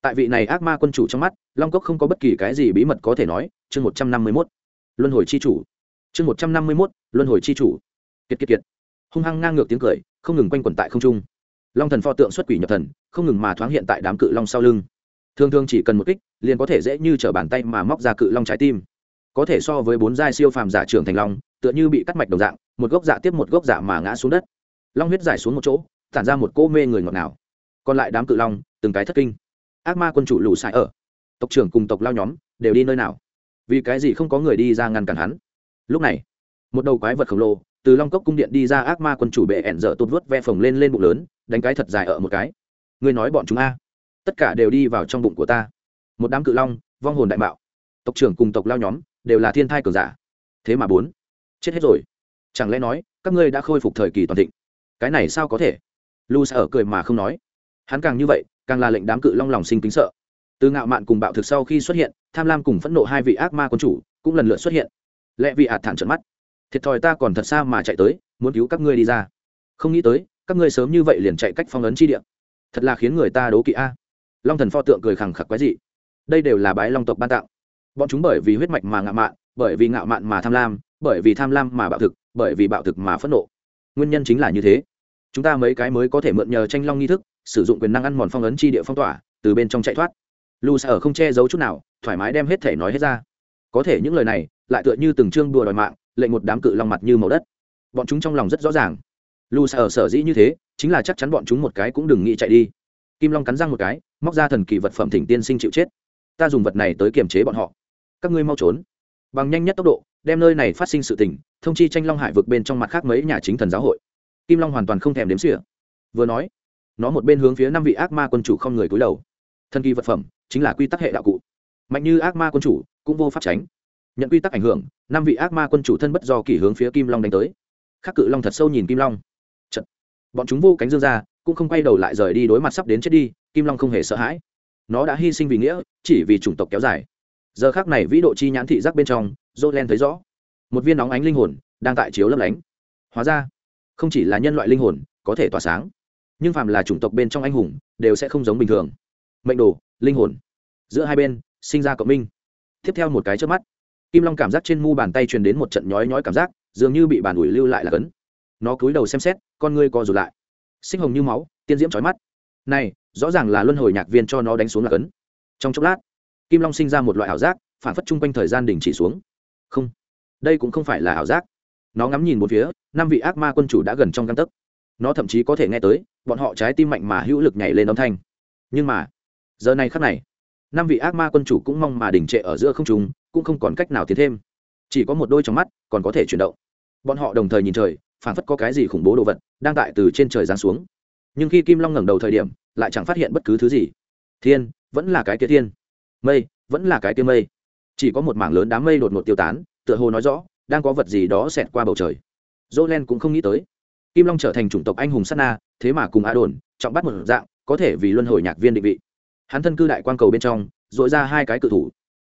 [SPEAKER 1] Tại vị này ác ma quân chủ trong mắt, long cốc không có bất kỳ cái gì bí mật có thể nói. Chương một trăm năm mươi mốt. Luân hồi c h i chủ. Chương một trăm năm mươi mốt, luân hồi c h i chủ kiệt kiệt kiệt. Hung hăng ngang ngược tiếng cười, không ngừng quanh quẩn tại không trung. Long thần pho tượng xuất quỷ nhập thần, không ngừng mà thoáng hiện tại đám cự long sau lưng. Thường thường chỉ cần một kích, liền có thể dễ như t bàn tay mà móc ra cự long trái tim. Có thể so với bốn giai siêu phàm giả trưởng thành long, tựa như bị cắt mạch đồng dạng, một gốc dạ tiếp một gốc dạ mà ngã xuống đất. Long huyết giải xuống một chỗ, tản ra một cô mê người ngọt ngào. Còn lại đám cự long, từng cái thất kinh. Ác ma quân chủ lù xài ở. Tộc trưởng cùng tộc lao nhóm, đều đi nơi nào? Vì cái gì không có người đi ra ngăn cản hắn? Lúc này, một đầu quái vật khổng lồ từ long cốc cung điện đi ra ác ma quân chủ bệ ẻn dở tốt vớt ve phồng lên lên bụng lớn, đánh cái thật dài ở một cái. Ngươi nói bọn chúng a. Tất cả đều đi vào trong bụng của ta. Một đám cự long, vong hồn đại mạo. Tộc trưởng cùng tộc lao nhóm, đều là thiên thai cường giả. Thế mà bốn. Chết hết rồi. Chẳng lẽ nói, các ngươi đã khôi phục thời kỳ toàn thịnh? Cái này sao có thể? Lu ở cười mà không nói. Hắn càng như vậy, càng là lệnh đám cự long lòng sinh kính sợ. Từ ngạo mạn cùng bạo thực sau khi xuất hiện, tham lam cùng phẫn nộ hai vị ác ma quân chủ cũng lần lượt xuất hiện. Lẽ vị ạt thản trận mắt thiệt thòi ta còn thật xa mà chạy tới, muốn cứu các ngươi đi ra. Không nghĩ tới, các ngươi sớm như vậy liền chạy cách phong ấn chi địa. Thật là khiến người ta đố kỵ a. À. Long thần pho tượng cười khẳng khặc quái dị. Đây đều là bái long tộc ban tặng. bọn chúng bởi vì huyết mạch mà ngạo mạn, bởi vì ngạo mạn mà tham lam, bởi vì tham lam mà bạo thực, bởi vì bạo thực mà phẫn nộ. Nguyên nhân chính là như thế. Chúng ta mấy cái mới có thể mượn nhờ tranh long nghi thức, sử dụng quyền năng ăn mòn phong ấn chi địa phong tỏa, từ bên trong chạy thoát. Lu ở không che giấu chút nào, thoải mái đem hết thể nói hết ra. Có thể những lời này, lại tựa như từng chương đùa đòi mạng lệnh một đám cự long mặt như màu đất. Bọn chúng trong lòng rất rõ ràng. Lu ở sở dĩ như thế, chính là chắc chắn bọn chúng một cái cũng đừng nghĩ chạy đi. Kim long cắn răng một cái, móc ra thần kỳ vật phẩm thỉnh tiên sinh chịu chết. Ta dùng vật này tới kiềm chế bọn họ. Các ngươi mau trốn. Bằng nhanh nhất tốc độ, đem nơi này phát sinh sự tình, thông chi tranh long hải vực bên trong mặt khác mấy nhà chính thần giáo hội. Kim long hoàn toàn không thèm đếm xỉa. Vừa nói, nó một bên hướng phía năm vị ác ma quân chủ không người cúi đầu. Thần kỳ vật phẩm chính là quy tắc hệ đạo cụ. Mạnh như ác ma quân chủ cũng vô pháp tránh nhận quy tắc ảnh hưởng, năm vị ác ma quân chủ thân bất do kỷ hướng phía kim long đánh tới. Khắc cự long thật sâu nhìn kim long. Chật. bọn chúng vô cánh dương ra, cũng không quay đầu lại rời đi đối mặt sắp đến chết đi, kim long không hề sợ hãi. Nó đã hy sinh vì nghĩa, chỉ vì chủng tộc kéo dài. Giờ khác này vĩ độ chi nhãn thị giác bên trong dô len thấy rõ. Một viên nóng ánh linh hồn đang tại chiếu lấp lánh. Hóa ra, không chỉ là nhân loại linh hồn có thể tỏa sáng, nhưng phàm là chủng tộc bên trong anh hùng đều sẽ không giống bình thường. Mệnh đồ, linh hồn. Giữa hai bên, sinh ra cộng minh. Tiếp theo một cái trước mắt kim long cảm giác trên mu bàn tay truyền đến một trận nhói nhói cảm giác, dường như bị bàn ủi lưu lại là cấn. Nó cúi đầu xem xét, con ngươi co rụt lại. Sinh hồng như máu, tiên diễm trói mắt. Này, rõ ràng là luân hồi nhạc viên cho nó đánh xuống là cấn. Trong chốc lát, kim long sinh ra một loại ảo giác, phản phất chung quanh thời gian đình chỉ xuống. Không, đây cũng không phải là ảo giác. Nó ngắm nhìn một phía, năm vị ác ma quân chủ đã gần trong găng tấc. Nó thậm chí có thể nghe tới, bọn họ trái tim mạnh mà hữu lực nhảy lên âm thanh. Nhưng mà, giờ này khắc này, năm vị ác ma quân chủ cũng mong mà đỉnh trệ ở giữa không trùng cũng không còn cách nào tiến thêm. Chỉ có một đôi trong mắt còn có thể chuyển động. Bọn họ đồng thời nhìn trời phản phất có cái gì khủng bố đồ vật đang tại từ trên trời giáng xuống. Nhưng khi kim long ngẩng đầu thời điểm, lại chẳng phát hiện bất cứ thứ gì. Thiên, vẫn là cái kia thiên. Mây, vẫn là cái kia mây. Chỉ có một mảng lớn đám mây đột ngột tiêu tán, tựa hồ nói rõ, đang có vật gì đó xẹt qua bầu trời. Dỗ len cũng không nghĩ tới. Kim long trở thành chủng tộc anh hùng sát na, thế mà cùng a đồn trọng bắt một dạng, có thể vì luân hồi nhạc viên định vị. Hắn thân cư đại quan cầu bên trong dội ra hai cái cự thủ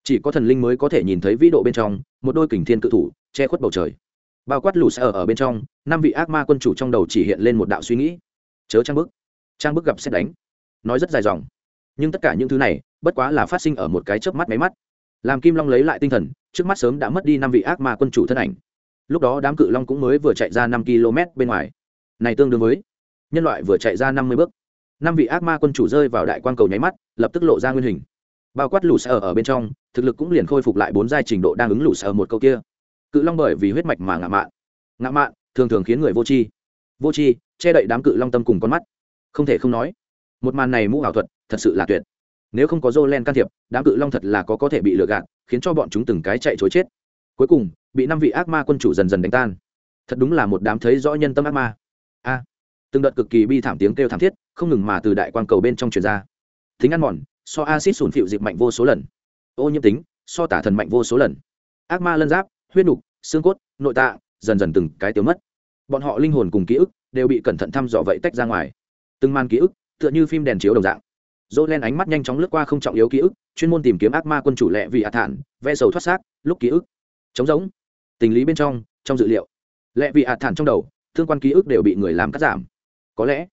[SPEAKER 1] chỉ có thần linh mới có thể nhìn thấy vĩ độ bên trong một đôi kình thiên cự thủ che khuất bầu trời. Bao quát lù xe ở, ở bên trong năm vị ác ma quân chủ trong đầu chỉ hiện lên một đạo suy nghĩ. Chớ trang bức. Trang bức gặp xét đánh. Nói rất dài dòng. Nhưng tất cả những thứ này bất quá là phát sinh ở một cái chớp mắt máy mắt. Làm kim long lấy lại tinh thần trước mắt sớm đã mất đi năm vị ác ma quân chủ thân ảnh. Lúc đó đám cự long cũng mới vừa chạy ra năm km bên ngoài. Này tương đương với nhân loại vừa chạy ra năm mươi bước. Năm vị ác ma quân chủ rơi vào đại quan cầu nháy mắt lập tức lộ ra nguyên hình bao quát lũ sở ở bên trong thực lực cũng liền khôi phục lại bốn giai trình độ đang ứng lũ sở một câu kia cự long bởi vì huyết mạch mà ngạo mạn ngạo mạn thường thường khiến người vô tri vô tri che đậy đám cự long tâm cùng con mắt không thể không nói một màn này mũ ảo thuật thật sự là tuyệt nếu không có Jolen can thiệp, đám cự long thật là có có thể bị lừa gạt, khiến cho bọn chúng từng cái chạy trối chết. Cuối cùng, bị năm vị ác ma quân chủ dần dần đánh tan. Thật đúng là một đám thấy rõ nhân tâm ác ma. A. từng đợt cực kỳ bi thảm tiếng kêu thảm thiết, không ngừng mà từ đại quang cầu bên trong truyền ra. thính ăn mòn, so axit sủn phịu dịp mạnh vô số lần. Ô nhiễm tính, so tả thần mạnh vô số lần. Ác ma lân giáp, huyết nục, xương cốt, nội tạng, dần dần từng cái tiêu mất. Bọn họ linh hồn cùng ký ức đều bị cẩn thận thăm dò vậy tách ra ngoài. Từng màn ký ức, tựa như phim đèn chiếu đồng dạng dỗ len ánh mắt nhanh chóng lướt qua không trọng yếu ký ức chuyên môn tìm kiếm ác ma quân chủ lệ vì hạ thản ve sầu thoát xác lúc ký ức chống giống tình lý bên trong trong dự liệu lệ vì hạ thản trong đầu thương quan ký ức đều bị người làm cắt giảm có lẽ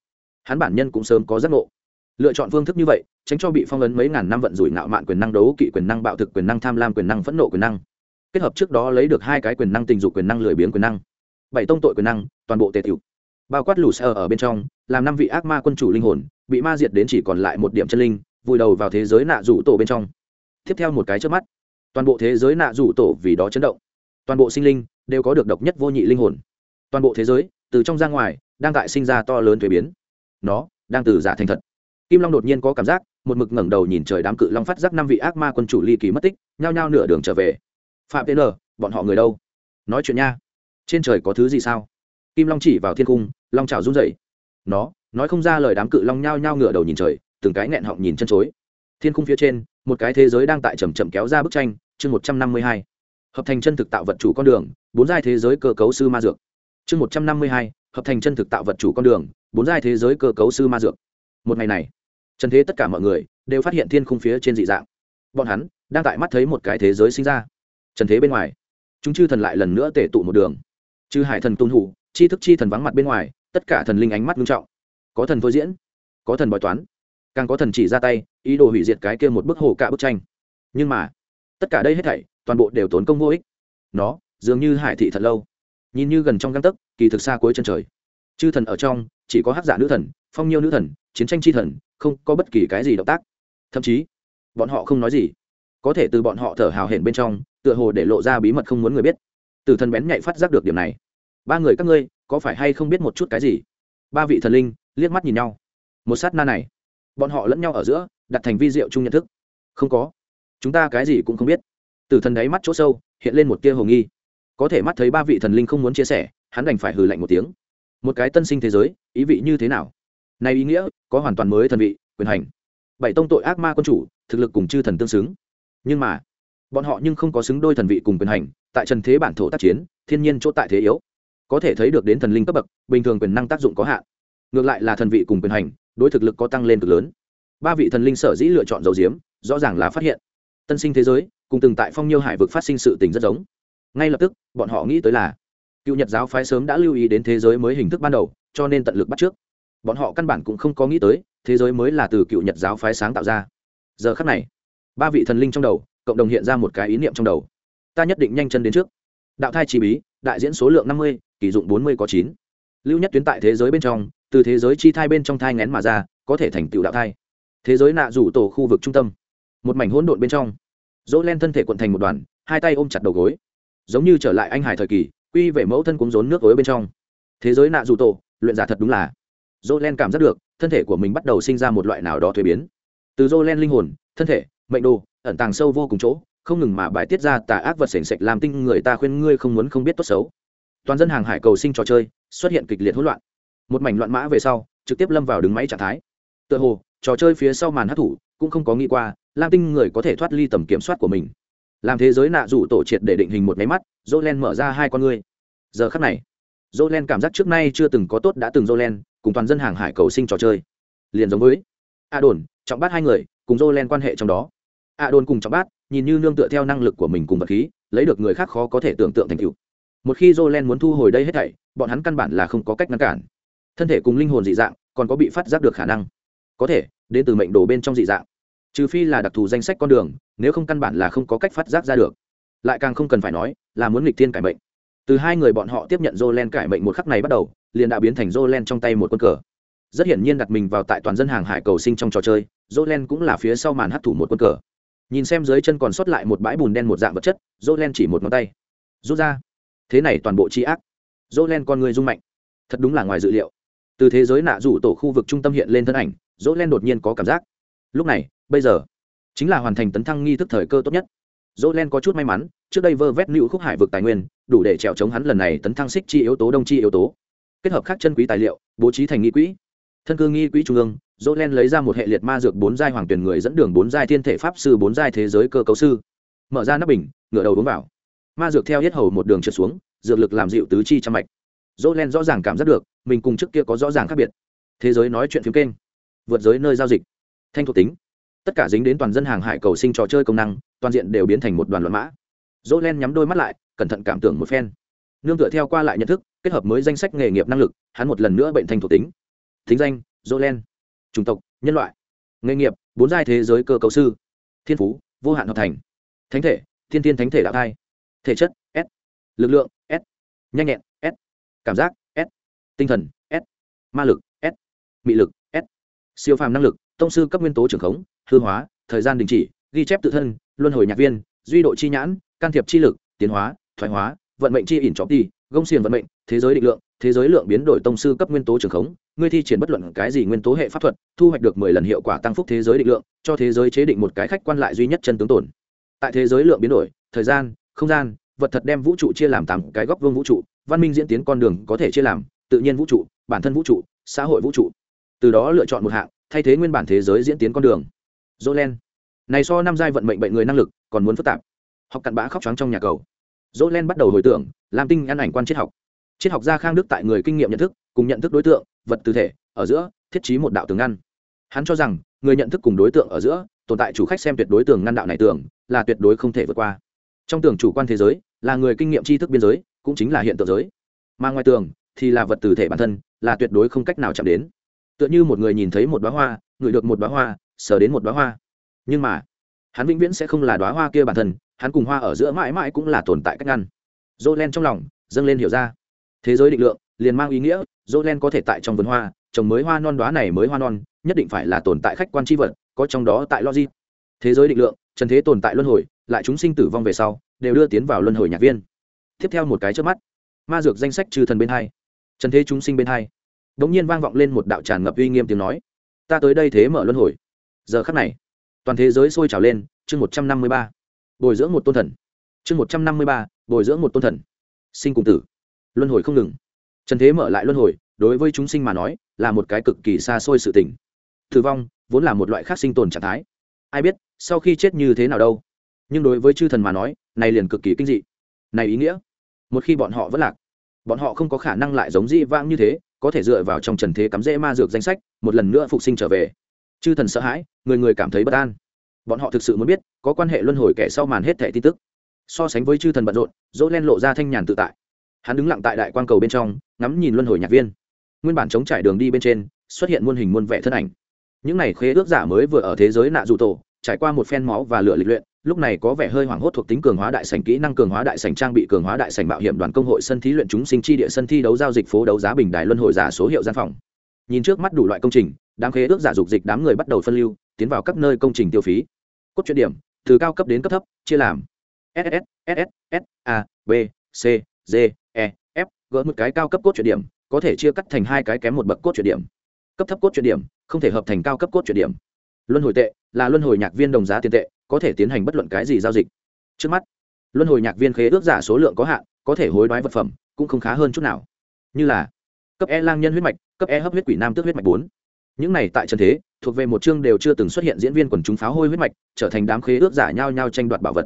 [SPEAKER 1] hắn bản nhân cũng sớm có giác ngộ lựa chọn phương thức như vậy, tránh cho bị phong ấn mấy ngàn năm vận rủi ngạo mạn quyền năng đấu kỵ quyền năng bạo thực quyền năng tham lam quyền năng phẫn nộ quyền năng. Kết hợp trước đó lấy được hai cái quyền năng tình dục quyền năng lười biếng quyền năng. Bảy tông tội quyền năng, toàn bộ tề tiểu. Bao quát lù sơ ở bên trong, làm năm vị ác ma quân chủ linh hồn, bị ma diệt đến chỉ còn lại một điểm chân linh, vùi đầu vào thế giới nạ rủ tổ bên trong. Tiếp theo một cái trước mắt, toàn bộ thế giới nạ rủ tổ vì đó chấn động. Toàn bộ sinh linh đều có được độc nhất vô nhị linh hồn. Toàn bộ thế giới, từ trong ra ngoài, đang tại sinh ra to lớn thuế biến. Nó đang từ giả thành thật kim long đột nhiên có cảm giác, một mực ngẩng đầu nhìn trời đám cự long phát giác năm vị ác ma quân chủ ly kỳ mất tích, nhao nhao nửa đường trở về. Phạm tn bọn họ người đâu? Nói chuyện nha. Trên trời có thứ gì sao? Kim long chỉ vào thiên cung long trào run rẩy. Nó, nói không ra lời đám cự long nhao nhao ngửa đầu nhìn trời, từng cái nghẹn họng nhìn chân chối. Thiên cung phía trên, một cái thế giới đang tại chầm chậm kéo ra bức tranh, chương một trăm năm mươi hai. Hợp thành chân thực tạo vật chủ con đường, bốn giai thế giới cơ cấu sư ma dược. Chương một trăm năm mươi hai, hợp thành chân thực tạo vật chủ con đường, bốn giai thế giới cơ cấu sư ma dược một ngày này, trần thế tất cả mọi người đều phát hiện thiên khung phía trên dị dạng. Bọn hắn đang tại mắt thấy một cái thế giới sinh ra. Trần thế bên ngoài, chúng chư thần lại lần nữa tể tụ một đường. Chư hải thần tuân thủ chi thức chi thần vắng mặt bên ngoài, tất cả thần linh ánh mắt nghiêm trọng. Có thần thôi diễn, có thần bói toán, càng có thần chỉ ra tay, ý đồ hủy diệt cái kia một bức hồ cả bức tranh. Nhưng mà, tất cả đây hết thảy, toàn bộ đều tốn công vô ích. Nó, dường như hải thị thật lâu, nhìn như gần trong găng tấc, kỳ thực xa cuối chân trời. Chư thần ở trong, chỉ có hát giả nữ thần, phong nhiêu nữ thần chiến tranh chi thần, không có bất kỳ cái gì động tác. Thậm chí, bọn họ không nói gì. Có thể từ bọn họ thở hào hển bên trong, tựa hồ để lộ ra bí mật không muốn người biết. Từ thần bén nhạy phát giác được điểm này. Ba người các ngươi, có phải hay không biết một chút cái gì? Ba vị thần linh, liếc mắt nhìn nhau. Một sát na này, bọn họ lẫn nhau ở giữa, đặt thành vi diệu chung nhận thức. Không có. Chúng ta cái gì cũng không biết. Từ thần đáy mắt chỗ sâu, hiện lên một tia hồ nghi. Có thể mắt thấy ba vị thần linh không muốn chia sẻ, hắn đành phải hừ lạnh một tiếng. Một cái tân sinh thế giới, ý vị như thế nào? Này ý nghĩa, có hoàn toàn mới thần vị, quyền hành. Bảy tông tội ác ma quân chủ, thực lực cùng chư thần tương xứng. Nhưng mà, bọn họ nhưng không có xứng đôi thần vị cùng quyền hành, tại trần thế bản thổ tác chiến, thiên nhiên chỗ tại thế yếu. Có thể thấy được đến thần linh cấp bậc, bình thường quyền năng tác dụng có hạn. Ngược lại là thần vị cùng quyền hành, đối thực lực có tăng lên cực lớn. Ba vị thần linh sở dĩ lựa chọn dầu diếm rõ ràng là phát hiện. Tân sinh thế giới, cùng từng tại phong nhiêu hải vực phát sinh sự tình rất giống. Ngay lập tức, bọn họ nghĩ tới là, cựu nhật giáo phái sớm đã lưu ý đến thế giới mới hình thức ban đầu, cho nên tận lực bắt trước bọn họ căn bản cũng không có nghĩ tới, thế giới mới là từ cựu nhật giáo phái sáng tạo ra. Giờ khắc này, ba vị thần linh trong đầu, cộng đồng hiện ra một cái ý niệm trong đầu. Ta nhất định nhanh chân đến trước. Đạo thai chi bí, đại diễn số lượng năm mươi, kỷ dụng bốn mươi có chín. Lưu nhất tuyến tại thế giới bên trong, từ thế giới chi thai bên trong thai ngén mà ra, có thể thành tựu đạo thai. Thế giới nạ rủ tổ khu vực trung tâm. Một mảnh hỗn độn bên trong. Dỗ len thân thể quận thành một đoàn, hai tay ôm chặt đầu gối. Giống như trở lại anh hải thời kỳ, quy về mẫu thân cúng rốn nước gối bên trong. Thế giới nạ rủ tổ, luyện giả thật đúng là dỗ len cảm giác được, thân thể của mình bắt đầu sinh ra một loại nào đó thuế biến. Từ dỗ len linh hồn, thân thể, mệnh đồ, ẩn tàng sâu vô cùng chỗ, không ngừng mà bài tiết ra tà ác vật sềnh sệch làm tinh người ta khuyên ngươi không muốn không biết tốt xấu. Toàn dân hàng hải cầu sinh trò chơi, xuất hiện kịch liệt hỗn loạn. Một mảnh loạn mã về sau, trực tiếp lâm vào đứng máy trạng thái. Tựa hồ, trò chơi phía sau màn hát thủ cũng không có nghĩ qua, lam tinh người có thể thoát ly tầm kiểm soát của mình. Làm thế giới nạ rủ tổ triệt để định hình một máy mắt dỗ len mở ra hai con ngươi. Giờ khắc này dỗ cảm giác trước nay chưa từng có tốt đã từng dỗ cùng toàn dân hàng hải cầu sinh trò chơi. Liền giống với a đồn trọng bát hai người, cùng dỗ quan hệ trong đó. A đồn cùng trọng bát, nhìn như nương tựa theo năng lực của mình cùng vật khí, lấy được người khác khó có thể tưởng tượng thành tựu. Một khi jolen muốn thu hồi đây hết thảy, bọn hắn căn bản là không có cách ngăn cản. Thân thể cùng linh hồn dị dạng, còn có bị phát giác được khả năng. Có thể, đến từ mệnh đồ bên trong dị dạng. Trừ phi là đặc thù danh sách con đường, nếu không căn bản là không có cách phát giác ra được. Lại càng không cần phải nói là muốn nghịch thiên cải mệnh từ hai người bọn họ tiếp nhận jolen cải mệnh một khắc này bắt đầu, liền đã biến thành jolen trong tay một quân cờ. Rất hiển nhiên đặt mình vào tại toàn dân hàng hải cầu sinh trong trò chơi jolen cũng là phía sau màn hấp thủ một quân cờ. Nhìn xem dưới chân còn sót lại một bãi bùn đen một dạng vật chất jolen chỉ một ngón tay. Rút ra. Thế này toàn bộ tri ác. Dỗ len con người rung mạnh. Thật đúng là ngoài dự liệu. Từ thế giới nạ rủ tổ khu vực trung tâm hiện lên thân ảnh dỗ len đột nhiên có cảm giác. Lúc này, bây giờ, chính là hoàn thành tấn thăng nghi thức thời cơ tốt nhất dỗ len có chút may mắn, trước đây vơ vét nữ khúc hải vực tài nguyên, đủ để trèo chống hắn lần này tấn thăng xích chi yếu tố, đông chi yếu tố. Kết hợp khắc chân quý tài liệu, bố trí thành nghi quỹ. Thân cư nghi quỹ trung ương dỗ len lấy ra một hệ liệt ma dược bốn giai hoàng tuyển người dẫn đường bốn giai thiên thể pháp sư, bốn giai thế giới cơ cấu sư. Mở ra nắp bình, ngửa đầu uống vào. Ma dược theo hết hầu một đường trượt xuống, dược lực làm dịu tứ chi trăm mạch. Dỗ len rõ ràng cảm giác được, mình cùng trước kia có rõ ràng khác biệt. Thế giới nói chuyện phiếm kênh, vượt giới nơi giao dịch. Thanh thuộc tính tất cả dính đến toàn dân hàng hải cầu sinh trò chơi công năng, toàn diện đều biến thành một đoàn loạn mã. Dỗ len nhắm đôi mắt lại, cẩn thận cảm tưởng một phen. Nương tựa theo qua lại nhận thức, kết hợp mới danh sách nghề nghiệp năng lực, hắn một lần nữa bệnh thành thuộc tính. Thính danh dỗ len. Chủng tộc, nhân loại. Nghề nghiệp, bốn giai thế giới cơ cấu sư. Thiên phú, vô hạn hợp thành. Thánh thể, thiên tiên thánh thể đạo thai. Thể chất, s. Lực lượng, s. Nhanh nhẹn, s. Cảm giác, s. Tinh thần, s. Ma lực, s. Mị lực, s. Siêu phàm năng lực, tông sư cấp nguyên tố trưởng khống hư hóa, thời gian đình chỉ, ghi chép tự thân, luân hồi nhạc viên, duy độ chi nhãn, can thiệp chi lực, tiến hóa, thoái hóa, vận mệnh chi ỉn trọng ti, gông xiềng vận mệnh, thế giới định lượng, thế giới lượng biến đổi tông sư cấp nguyên tố trường khống, ngươi thi triển bất luận cái gì nguyên tố hệ pháp thuật, thu hoạch được mười lần hiệu quả tăng phúc thế giới định lượng, cho thế giới chế định một cái khách quan lại duy nhất chân tướng tồn. Tại thế giới lượng biến đổi, thời gian, không gian, vật thật đem vũ trụ chia làm tám cái góc vương vũ trụ, văn minh diễn tiến con đường có thể chia làm tự nhiên vũ trụ, bản thân vũ trụ, xã hội vũ trụ. Từ đó lựa chọn một hạng, thay thế nguyên bản thế giới diễn tiến con đường dỗ len. Này so năm giai vận mệnh bệnh người năng lực còn muốn phức tạp. Học cặn bã khóc trắng trong nhà cầu. Dỗ len bắt đầu hồi tưởng, làm tinh ăn ảnh quan triết học. Triết học gia khang đức tại người kinh nghiệm nhận thức, cùng nhận thức đối tượng, vật tư thể, ở giữa, thiết trí một đạo tường ngăn. Hắn cho rằng, người nhận thức cùng đối tượng ở giữa, tồn tại chủ khách xem tuyệt đối tường ngăn đạo này tưởng là tuyệt đối không thể vượt qua. Trong tường chủ quan thế giới, là người kinh nghiệm tri thức biên giới, cũng chính là hiện tượng giới. Mà ngoài tường, thì là vật từ thể bản thân, là tuyệt đối không cách nào chạm đến. Tựa như một người nhìn thấy một đoá hoa, ngửi được một đoá hoa sờ đến một đoá hoa. Nhưng mà, hắn vĩnh viễn sẽ không là đoá hoa kia bản thân, hắn cùng hoa ở giữa mãi mãi cũng là tồn tại cách ngăn. Dô len trong lòng dâng lên hiểu ra. Thế giới định lượng, liền mang ý nghĩa dô len có thể tại trong vườn hoa, trồng mới hoa non đoá này mới hoa non, nhất định phải là tồn tại khách quan tri vật, có trong đó tại logic. Thế giới định lượng, trần thế tồn tại luân hồi, lại chúng sinh tử vong về sau, đều đưa tiến vào luân hồi nhạc viên. Tiếp theo một cái trước mắt, ma dược danh sách trừ thần bên hai, trần thế chúng sinh bên hai. Đ ỗ n g nhiên vang vọng lên một đạo tràn ngập uy nghiêm tiếng nói. Ta tới đây thế mở luân hồi giờ khắc này, toàn thế giới sôi trào lên, chương một trăm năm mươi ba, bồi dưỡng một tôn thần. Chương một trăm năm mươi ba, bồi dưỡng một tôn thần. Sinh cùng tử. Luân hồi không ngừng. Trần thế mở lại luân hồi, đối với chúng sinh mà nói, là một cái cực kỳ xa xôi sự tình. Tử vong, vốn là một loại khác sinh tồn trạng thái. Ai biết, sau khi chết như thế nào đâu. Nhưng đối với chư thần mà nói, này liền cực kỳ kinh dị. Này ý nghĩa, một khi bọn họ vẫn lạc, bọn họ không có khả năng lại giống di vãng như thế, có thể dựa vào trong trần thế cắm rễ ma dược danh sách, một lần nữa phục sinh trở về chư thần sợ hãi, người người cảm thấy bất an. Bọn họ thực sự muốn biết, có quan hệ luân hồi kẻ sau màn hết thẻ tin tức. So sánh với chư thần bận rộn, dỗ len lộ ra thanh nhàn tự tại. Hắn đứng lặng tại đại quan cầu bên trong, ngắm nhìn luân hồi nhạc viên. Nguyên bản chống trải đường đi bên trên, xuất hiện muôn hình muôn vẻ thân ảnh. Những này khế ước giả mới vừa ở thế giới nạ dù tổ, trải qua một phen máu và lửa lịch luyện, lúc này có vẻ hơi hoảng hốt thuộc tính cường hóa đại sảnh kỹ năng, cường hóa đại sảnh trang bị, cường hóa đại sảnh bảo hiểm đoàn công hội sân thí luyện chúng sinh chi địa sân thi đấu giao dịch phố đấu giá bình đài luân hồi giả số hiệu gian phòng. Nhìn trước mắt đủ loại công trình đám khế ước giả dục dịch đám người bắt đầu phân lưu, tiến vào các nơi công trình tiêu phí. Cốt truyện điểm, từ cao cấp đến cấp thấp, chia làm ss ss s a, b, c, d e f gỡ một cái cao cấp cốt truyện điểm, có thể chia cắt thành hai cái kém một bậc cốt truyện điểm. Cấp thấp cốt truyện điểm, không thể hợp thành cao cấp cốt truyện điểm. Luân hồi tệ, là luân hồi nhạc viên đồng giá tiền tệ, có thể tiến hành bất luận cái gì giao dịch. Trước mắt, luân hồi nhạc viên khế ước giả số lượng có hạn, có thể hối đoái vật phẩm, cũng không khá hơn chút nào. Như là, cấp e lang nhân huyết mạch, cấp e hấp huyết quỷ nam tước huyết mạch bốn những này tại trần thế, thuộc về một chương đều chưa từng xuất hiện diễn viên quần chúng pháo hôi huyết mạch, trở thành đám khế ước giả nhao nhau tranh đoạt bảo vật.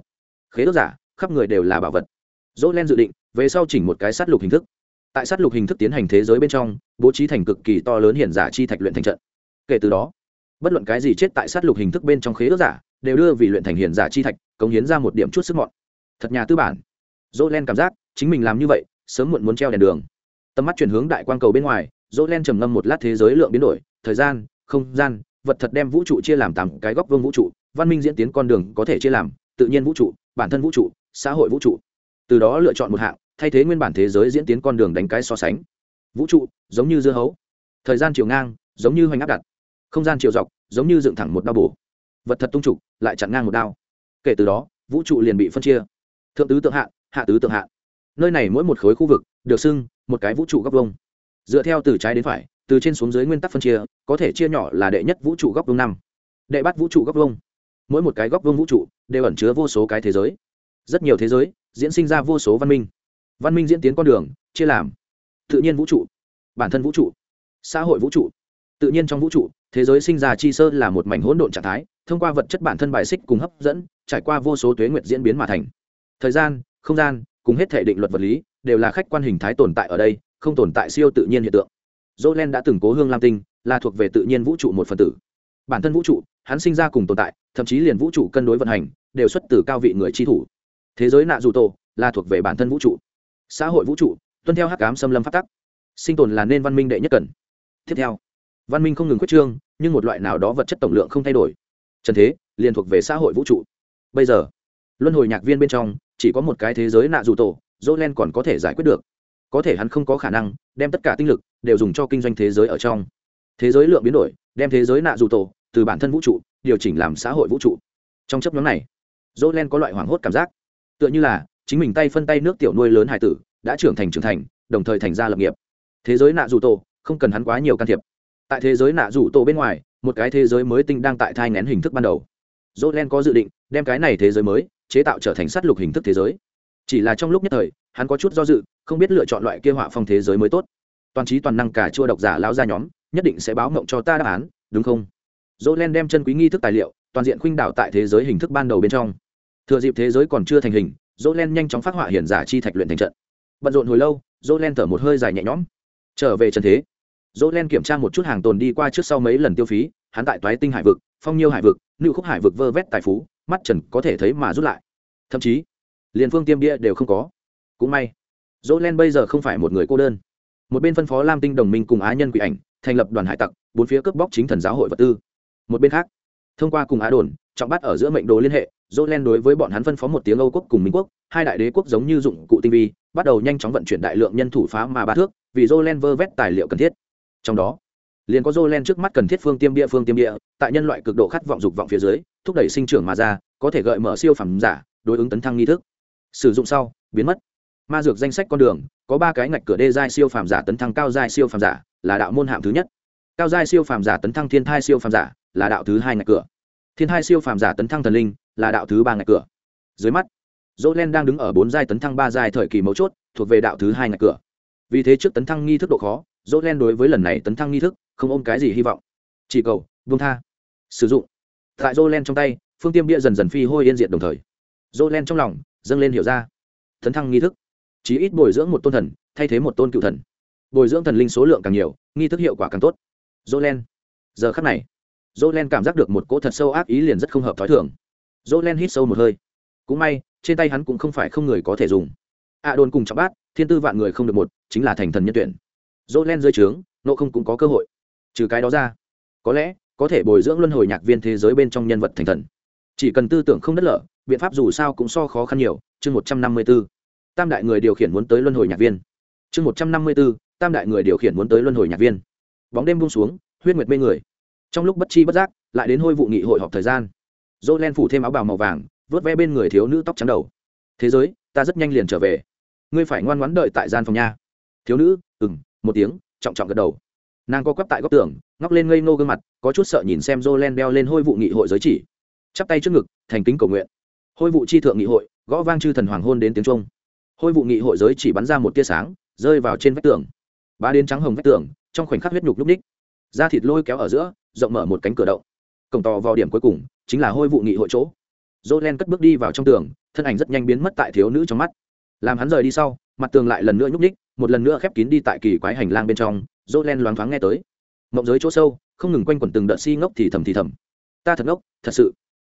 [SPEAKER 1] Khế ước giả, khắp người đều là bảo vật. Dỗ len dự định, về sau chỉnh một cái sát lục hình thức. Tại sát lục hình thức tiến hành thế giới bên trong, bố trí thành cực kỳ to lớn hiển giả chi thạch luyện thành trận. Kể từ đó, bất luận cái gì chết tại sát lục hình thức bên trong khế ước giả, đều đưa vì luyện thành hiển giả chi thạch, cống hiến ra một điểm chút sức mọn. Thật nhà tư bản. Dỗ len cảm giác, chính mình làm như vậy, sớm muộn muốn treo đèn đường. Tầm mắt chuyển hướng đại quan cầu bên ngoài dỗ len trầm ngâm một lát thế giới lượng biến đổi thời gian, không gian, vật thật đem vũ trụ chia làm tám cái góc vương vũ trụ, văn minh diễn tiến con đường có thể chia làm tự nhiên vũ trụ, bản thân vũ trụ, xã hội vũ trụ. Từ đó lựa chọn một hạng, thay thế nguyên bản thế giới diễn tiến con đường đánh cái so sánh. Vũ trụ, giống như dưa hấu. Thời gian chiều ngang, giống như hoành áp đặt. Không gian chiều dọc, giống như dựng thẳng một đao bổ. Vật thật tung trục, lại chặn ngang một đao. Kể từ đó, vũ trụ liền bị phân chia. Thượng tứ tượng hạ hạ tứ tượng hạ. Nơi này mỗi một khối khu vực được xưng một cái vũ trụ góc vông dựa theo từ trái đến phải từ trên xuống dưới nguyên tắc phân chia, có thể chia nhỏ là đệ nhất vũ trụ góc vương năm, đệ bắt vũ trụ góc vương mỗi một cái góc vương vũ trụ đều ẩn chứa vô số cái thế giới. Rất nhiều thế giới diễn sinh ra vô số văn minh. Văn minh diễn tiến con đường, chia làm tự nhiên vũ trụ, bản thân vũ trụ, xã hội vũ trụ. Tự nhiên trong vũ trụ, thế giới sinh ra chi sơ là một mảnh hỗn độn trạng thái, thông qua vật chất bản thân bài xích cùng hấp dẫn, trải qua vô số tuế nguyệt diễn biến mà thành. Thời gian, không gian, cùng hết thể định luật vật lý đều là khách quan hình thái tồn tại ở đây, không tồn tại siêu tự nhiên hiện tượng dỗ len đã từng cố hương lam tinh, là thuộc về tự nhiên vũ trụ một phần tử. Bản thân vũ trụ, hắn sinh ra cùng tồn tại, thậm chí liền vũ trụ cân đối vận hành, đều xuất từ cao vị người chi thủ. Thế giới nạ dù tổ, là thuộc về bản thân vũ trụ. Xã hội vũ trụ, tuân theo hắc ám xâm lâm phát tắc. Sinh tồn là nên văn minh đệ nhất cần. Tiếp theo, văn minh không ngừng quyết trương, nhưng một loại nào đó vật chất tổng lượng không thay đổi. Trần thế, liền thuộc về xã hội vũ trụ. Bây giờ, luân hồi nhạc viên bên trong, chỉ có một cái thế giới nạ dù tổ dỗ len còn có thể giải quyết được. Có thể hắn không có khả năng đem tất cả tinh lực đều dùng cho kinh doanh thế giới ở trong. Thế giới lượng biến đổi, đem thế giới nạ dù tổ, từ bản thân vũ trụ, điều chỉnh làm xã hội vũ trụ. Trong chấp nhóm này dỗ len có loại hoảng hốt cảm giác. Tựa như là, chính mình tay phân tay nước tiểu nuôi lớn hải tử, đã trưởng thành trưởng thành, đồng thời thành ra lập nghiệp. Thế giới nạ dù tổ, không cần hắn quá nhiều can thiệp. Tại thế giới nạ dù tổ bên ngoài, một cái thế giới mới tinh đang tại thai ngén hình thức ban đầu. Dỗ len có dự định, đem cái này thế giới mới, chế tạo trở thành s á t lục hình thức thế giới. Chỉ là trong lúc nhất thời, hắn có chút do dự, không biết lựa chọn loại kia họa phong thế giới mới tốt toàn trí toàn năng cả chua độc giả lão gia nhóm, nhất định sẽ báo mộng cho ta đáp án, đúng không? Dỗ len đem chân quý nghi thức tài liệu, toàn diện khuynh đảo tại thế giới hình thức ban đầu bên trong. Thừa dịp thế giới còn chưa thành hình, dỗ len nhanh chóng phát họa hiển giả chi thạch luyện thành trận. Bận rộn hồi lâu, dỗ len thở một hơi dài nhẹ nhõm. Trở về trần thế, dỗ len kiểm tra một chút hàng tồn đi qua trước sau mấy lần tiêu phí, hắn tại toái tinh hải vực, phong nhiêu hải vực nữ khúc hải vực vơ vét tài phú, mắt trần có thể thấy mà rút lại. Thậm chí, liền phương tiêm bia đều không có. Cũng may, dỗ len bây giờ không phải một người cô đơn một bên phân phó lam tinh đồng minh cùng á nhân quỷ ảnh, thành lập đoàn hải tặc, bốn phía cướp bóc chính thần giáo hội vật tư. Một bên khác, thông qua cùng á đồn, trọng bắt ở giữa mệnh đồ liên hệ dỗ len đối với bọn hắn phân phó một tiếng âu quốc cùng minh quốc, hai đại đế quốc giống như dụng cụ tinh vi, bắt đầu nhanh chóng vận chuyển đại lượng nhân thủ phá mà ba thước, vì dỗ len vơ vét tài liệu cần thiết. Trong đó, liền có dỗ len trước mắt cần thiết phương tiêm địa phương tiêm địa, tại nhân loại cực độ khát vọng dục vọng phía dưới, thúc đẩy sinh trưởng mà ra, có thể gợi mở siêu phẩm giả, đối ứng tấn thăng nghi thức. Sử dụng sau, biến mất ma dược danh sách con đường, có ba cái ngạch cửa đê giai siêu phàm giả tấn thăng cao giai siêu phàm giả, là đạo môn hạng thứ nhất. Cao giai siêu phàm giả tấn thăng thiên thai siêu phàm giả, là đạo thứ hai ngạch cửa. Thiên thai siêu phàm giả tấn thăng thần linh, là đạo thứ ba ngạch cửa. Dưới mắt dỗ len đang đứng ở bốn giai tấn thăng ba giai thời kỳ mấu chốt, thuộc về đạo thứ hai ngạch cửa. Vì thế trước tấn thăng nghi thức độ khó dỗ len đối với lần này tấn thăng nghi thức không ôm cái gì hy vọng. Chỉ cầu vương tha. Sử dụng. Tại dỗ len trong tay, phương tiêm bia dần dần phi hôi yên diệt đồng thời. Dỗ len trong lòng dâng lên hiểu ra. Tấn thăng nghi thức chí ít bồi dưỡng một tôn thần, thay thế một tôn cựu thần. Bồi dưỡng thần linh số lượng càng nhiều, nghi thức hiệu quả càng tốt. Dỗ len giờ khắc này dỗ len cảm giác được một cỗ thật sâu ác ý liền rất không hợp t h ó i thường. Dỗ len hít sâu một hơi. Cũng may, trên tay hắn cũng không phải không người có thể dùng. Ạ đồn cùng trọng bát, thiên tư vạn người không được một, chính là thành thần nhân tuyển. Dỗ len rơi trướng, nộ không cũng có cơ hội. Trừ cái đó ra, có lẽ, có thể bồi dưỡng luân hồi nhạc viên thế giới bên trong nhân vật thành thần. Chỉ cần tư tưởng không đất lở, biện pháp dù sao cũng so khó khăn nhiều. Chương một trăm năm mươi b ố tam đại người điều khiển muốn tới luân hồi nhạc viên. Chương một trăm năm mươi b ố tam đại người điều khiển muốn tới luân hồi nhạc viên. Bóng đêm buông xuống, huyết nguyệt mê người. Trong lúc bất chi bất giác, lại đến hôi vụ nghị hội họp thời gian. Dỗ len phủ thêm áo bào màu vàng, vớt ve bên người thiếu nữ tóc trắng đầu. Thế giới, ta rất nhanh liền trở về. Ngươi phải ngoan ngoãn đợi tại gian phòng nha. Thiếu nữ ừng một tiếng, trọng trọng gật đầu. Nàng co quắp tại góc tường, ngóc lên ngây ngô gương mặt, có chút sợ nhìn xem dô len đeo lên hôi vụ nghị hội giới chỉ. Chắp tay trước ngực, thành kính cầu nguyện. Hôi vụ chi thượng nghị hội, gõ vang chư thần hoàng hôn đến tiếng trung hôi vụ nghị hội giới chỉ bắn ra một tia sáng, rơi vào trên vách tường. Ba đến trắng hồng vách tường, trong khoảnh khắc huyết nhục lúc ních da thịt lôi kéo ở giữa, rộng mở một cánh cửa động. Cổng tò vào điểm cuối cùng, chính là hôi vụ nghị hội chỗ. Dỗ len cất bước đi vào trong tường, thân ảnh rất nhanh biến mất tại thiếu nữ trong mắt. Làm hắn rời đi sau, mặt tường lại lần nữa nhúc ních một lần nữa khép kín đi tại kỳ quái hành lang bên trong dỗ len loáng thoáng nghe tới. Mộng giới chỗ sâu, không ngừng quanh quẩn từng đợt si ngốc thì thầm thì thầm. Ta thật ngốc, thật sự.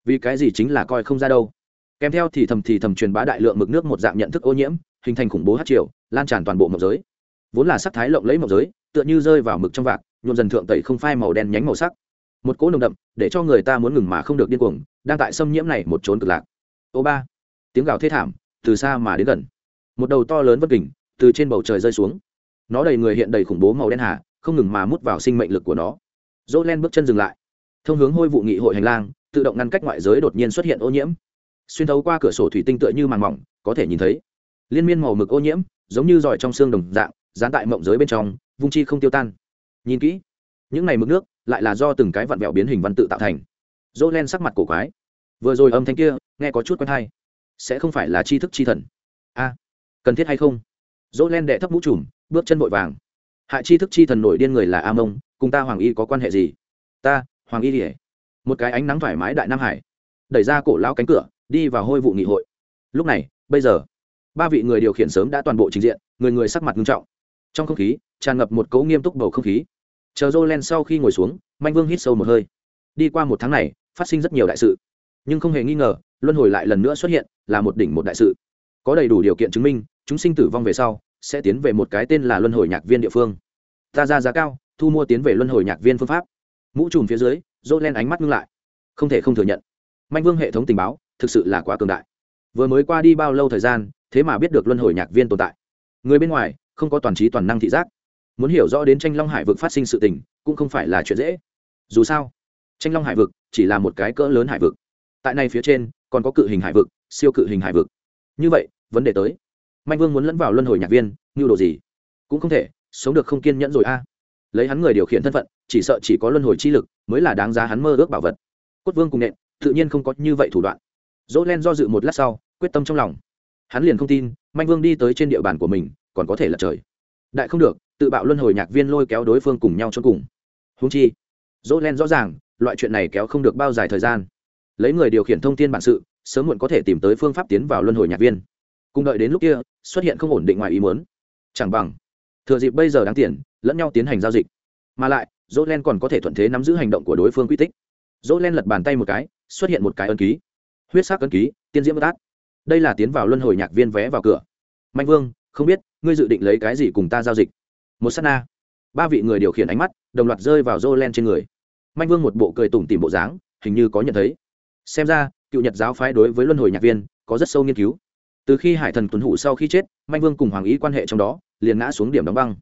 [SPEAKER 1] Vì cái gì chính là coi không ra đâu kèm theo thì thầm thì thầm truyền bá đại lượng mực nước một dạng nhận thức ô nhiễm, hình thành khủng bố hát triều, lan tràn toàn bộ mộc giới. Vốn là sắc thái lộng lấy mộc giới, tựa như rơi vào mực trong vạc, nhuộm dần thượng tẩy không phai màu đen nhánh màu sắc. Một cỗ nồng đậm, để cho người ta muốn ngừng mà không được điên cuồng, đang tại xâm nhiễm này một trốn cực lạc. Ô ba, tiếng gào thê thảm, từ xa mà đến gần. Một đầu to lớn vất kình, từ trên bầu trời rơi xuống. Nó đầy người hiện đầy khủng bố màu đen hà, không ngừng mà mút vào sinh mệnh lực của nó. Dỗ len bước chân dừng lại. Thông hướng hôi vụ nghị hội hành lang, tự động ngăn cách ngoại giới đột nhiên xuất hiện ô nhiễm xuyên thấu qua cửa sổ thủy tinh tựa như màng mỏng, có thể nhìn thấy. Liên miên màu mực ô nhiễm, giống như giỏi trong xương đồng dạng, dán tại mộng giới bên trong, vung chi không tiêu tan. Nhìn kỹ, những này mực nước lại là do từng cái vặn vẹo biến hình văn tự tạo thành. Dỗ len sắc mặt cổ quái. Vừa rồi âm thanh kia, nghe có chút quen hay. Sẽ không phải là tri thức tri thần. A, cần thiết hay không? Dỗ len đệ thấp mũ trùm, bước chân vội vàng. Hại tri thức tri thần nổi điên người là a mông, cùng ta hoàng y có quan hệ gì? Ta, hoàng y ỉa một cái ánh nắng thoải mái đại nam hải. Đẩy ra cổ lao cánh cửa đi vào hôi vụ nghị hội. Lúc này, bây giờ, ba vị người điều khiển sớm đã toàn bộ trình diện, người người sắc mặt nghiêm trọng. Trong không khí, tràn ngập một cấu nghiêm túc bầu không khí. Chờ dô len sau khi ngồi xuống, manh vương hít sâu một hơi. Đi qua một tháng này, phát sinh rất nhiều đại sự. Nhưng không hề nghi ngờ, luân hồi lại lần nữa xuất hiện là một đỉnh một đại sự. Có đầy đủ điều kiện chứng minh, chúng sinh tử vong về sau, sẽ tiến về một cái tên là luân hồi nhạc viên địa phương. Ta ra giá cao, thu mua tiến về luân hồi nhạc viên phương pháp. Mũ trùm phía dưới dô len ánh mắt ngưng lại. Không thể không thừa nhận. Manh vương hệ thống tình báo thực sự là quá cường đại. Vừa mới qua đi bao lâu thời gian, thế mà biết được luân hồi nhạc viên tồn tại. Người bên ngoài, không có toàn trí toàn năng thị giác. Muốn hiểu rõ đến tranh long hải vực phát sinh sự tình, cũng không phải là chuyện dễ. Dù sao, tranh long hải vực chỉ là một cái cỡ lớn hải vực. Tại này phía trên, còn có cự hình hải vực, siêu cự hình hải vực. Như vậy, vấn đề tới. Mạnh vương muốn lẫn vào luân hồi nhạc viên như đồ gì? Cũng không thể, sống được không kiên nhẫn rồi a. Lấy hắn người điều khiển thân phận, chỉ sợ chỉ có luân hồi chi lực mới là đáng giá hắn mơ ước bảo vật. Cốt vương cùng nện, tự nhiên không có như vậy thủ đoạn dỗ len do dự một lát sau, quyết tâm trong lòng. Hắn liền không tin, manh vương đi tới trên địa bàn của mình, còn có thể lật trời. Đại không được, tự bạo luân hồi nhạc viên lôi kéo đối phương cùng nhau cho cùng. Húng chi, dỗ len rõ ràng, loại chuyện này kéo không được bao dài thời gian. Lấy người điều khiển thông tin bản sự, sớm muộn có thể tìm tới phương pháp tiến vào luân hồi nhạc viên. Cùng đợi đến lúc kia, xuất hiện không ổn định ngoài ý muốn. Chẳng bằng, thừa dịp bây giờ đáng tiền, lẫn nhau tiến hành giao dịch. Mà lại, dỗ len còn có thể thuận thế nắm giữ hành động của đối phương quy tích. Dỗ len lật bàn tay một cái, xuất hiện một cái ân ký huyết sắc cấn ký, tiên diễm bất át. Đây là tiến vào luân hồi nhạc viên vé vào cửa. Mạnh vương, không biết, ngươi dự định lấy cái gì cùng ta giao dịch? Một s á t na. Ba vị người điều khiển ánh mắt, đồng loạt rơi vào dô len trên người. Mạnh vương một bộ cười tủm tìm bộ dáng, hình như có nhận thấy. Xem ra, cựu nhật giáo phái đối với luân hồi nhạc viên, có rất sâu nghiên cứu. Từ khi hải thần tuấn hủ sau khi chết, mạnh vương cùng hoàng ý quan hệ trong đó, liền ngã xuống điểm đóng băng.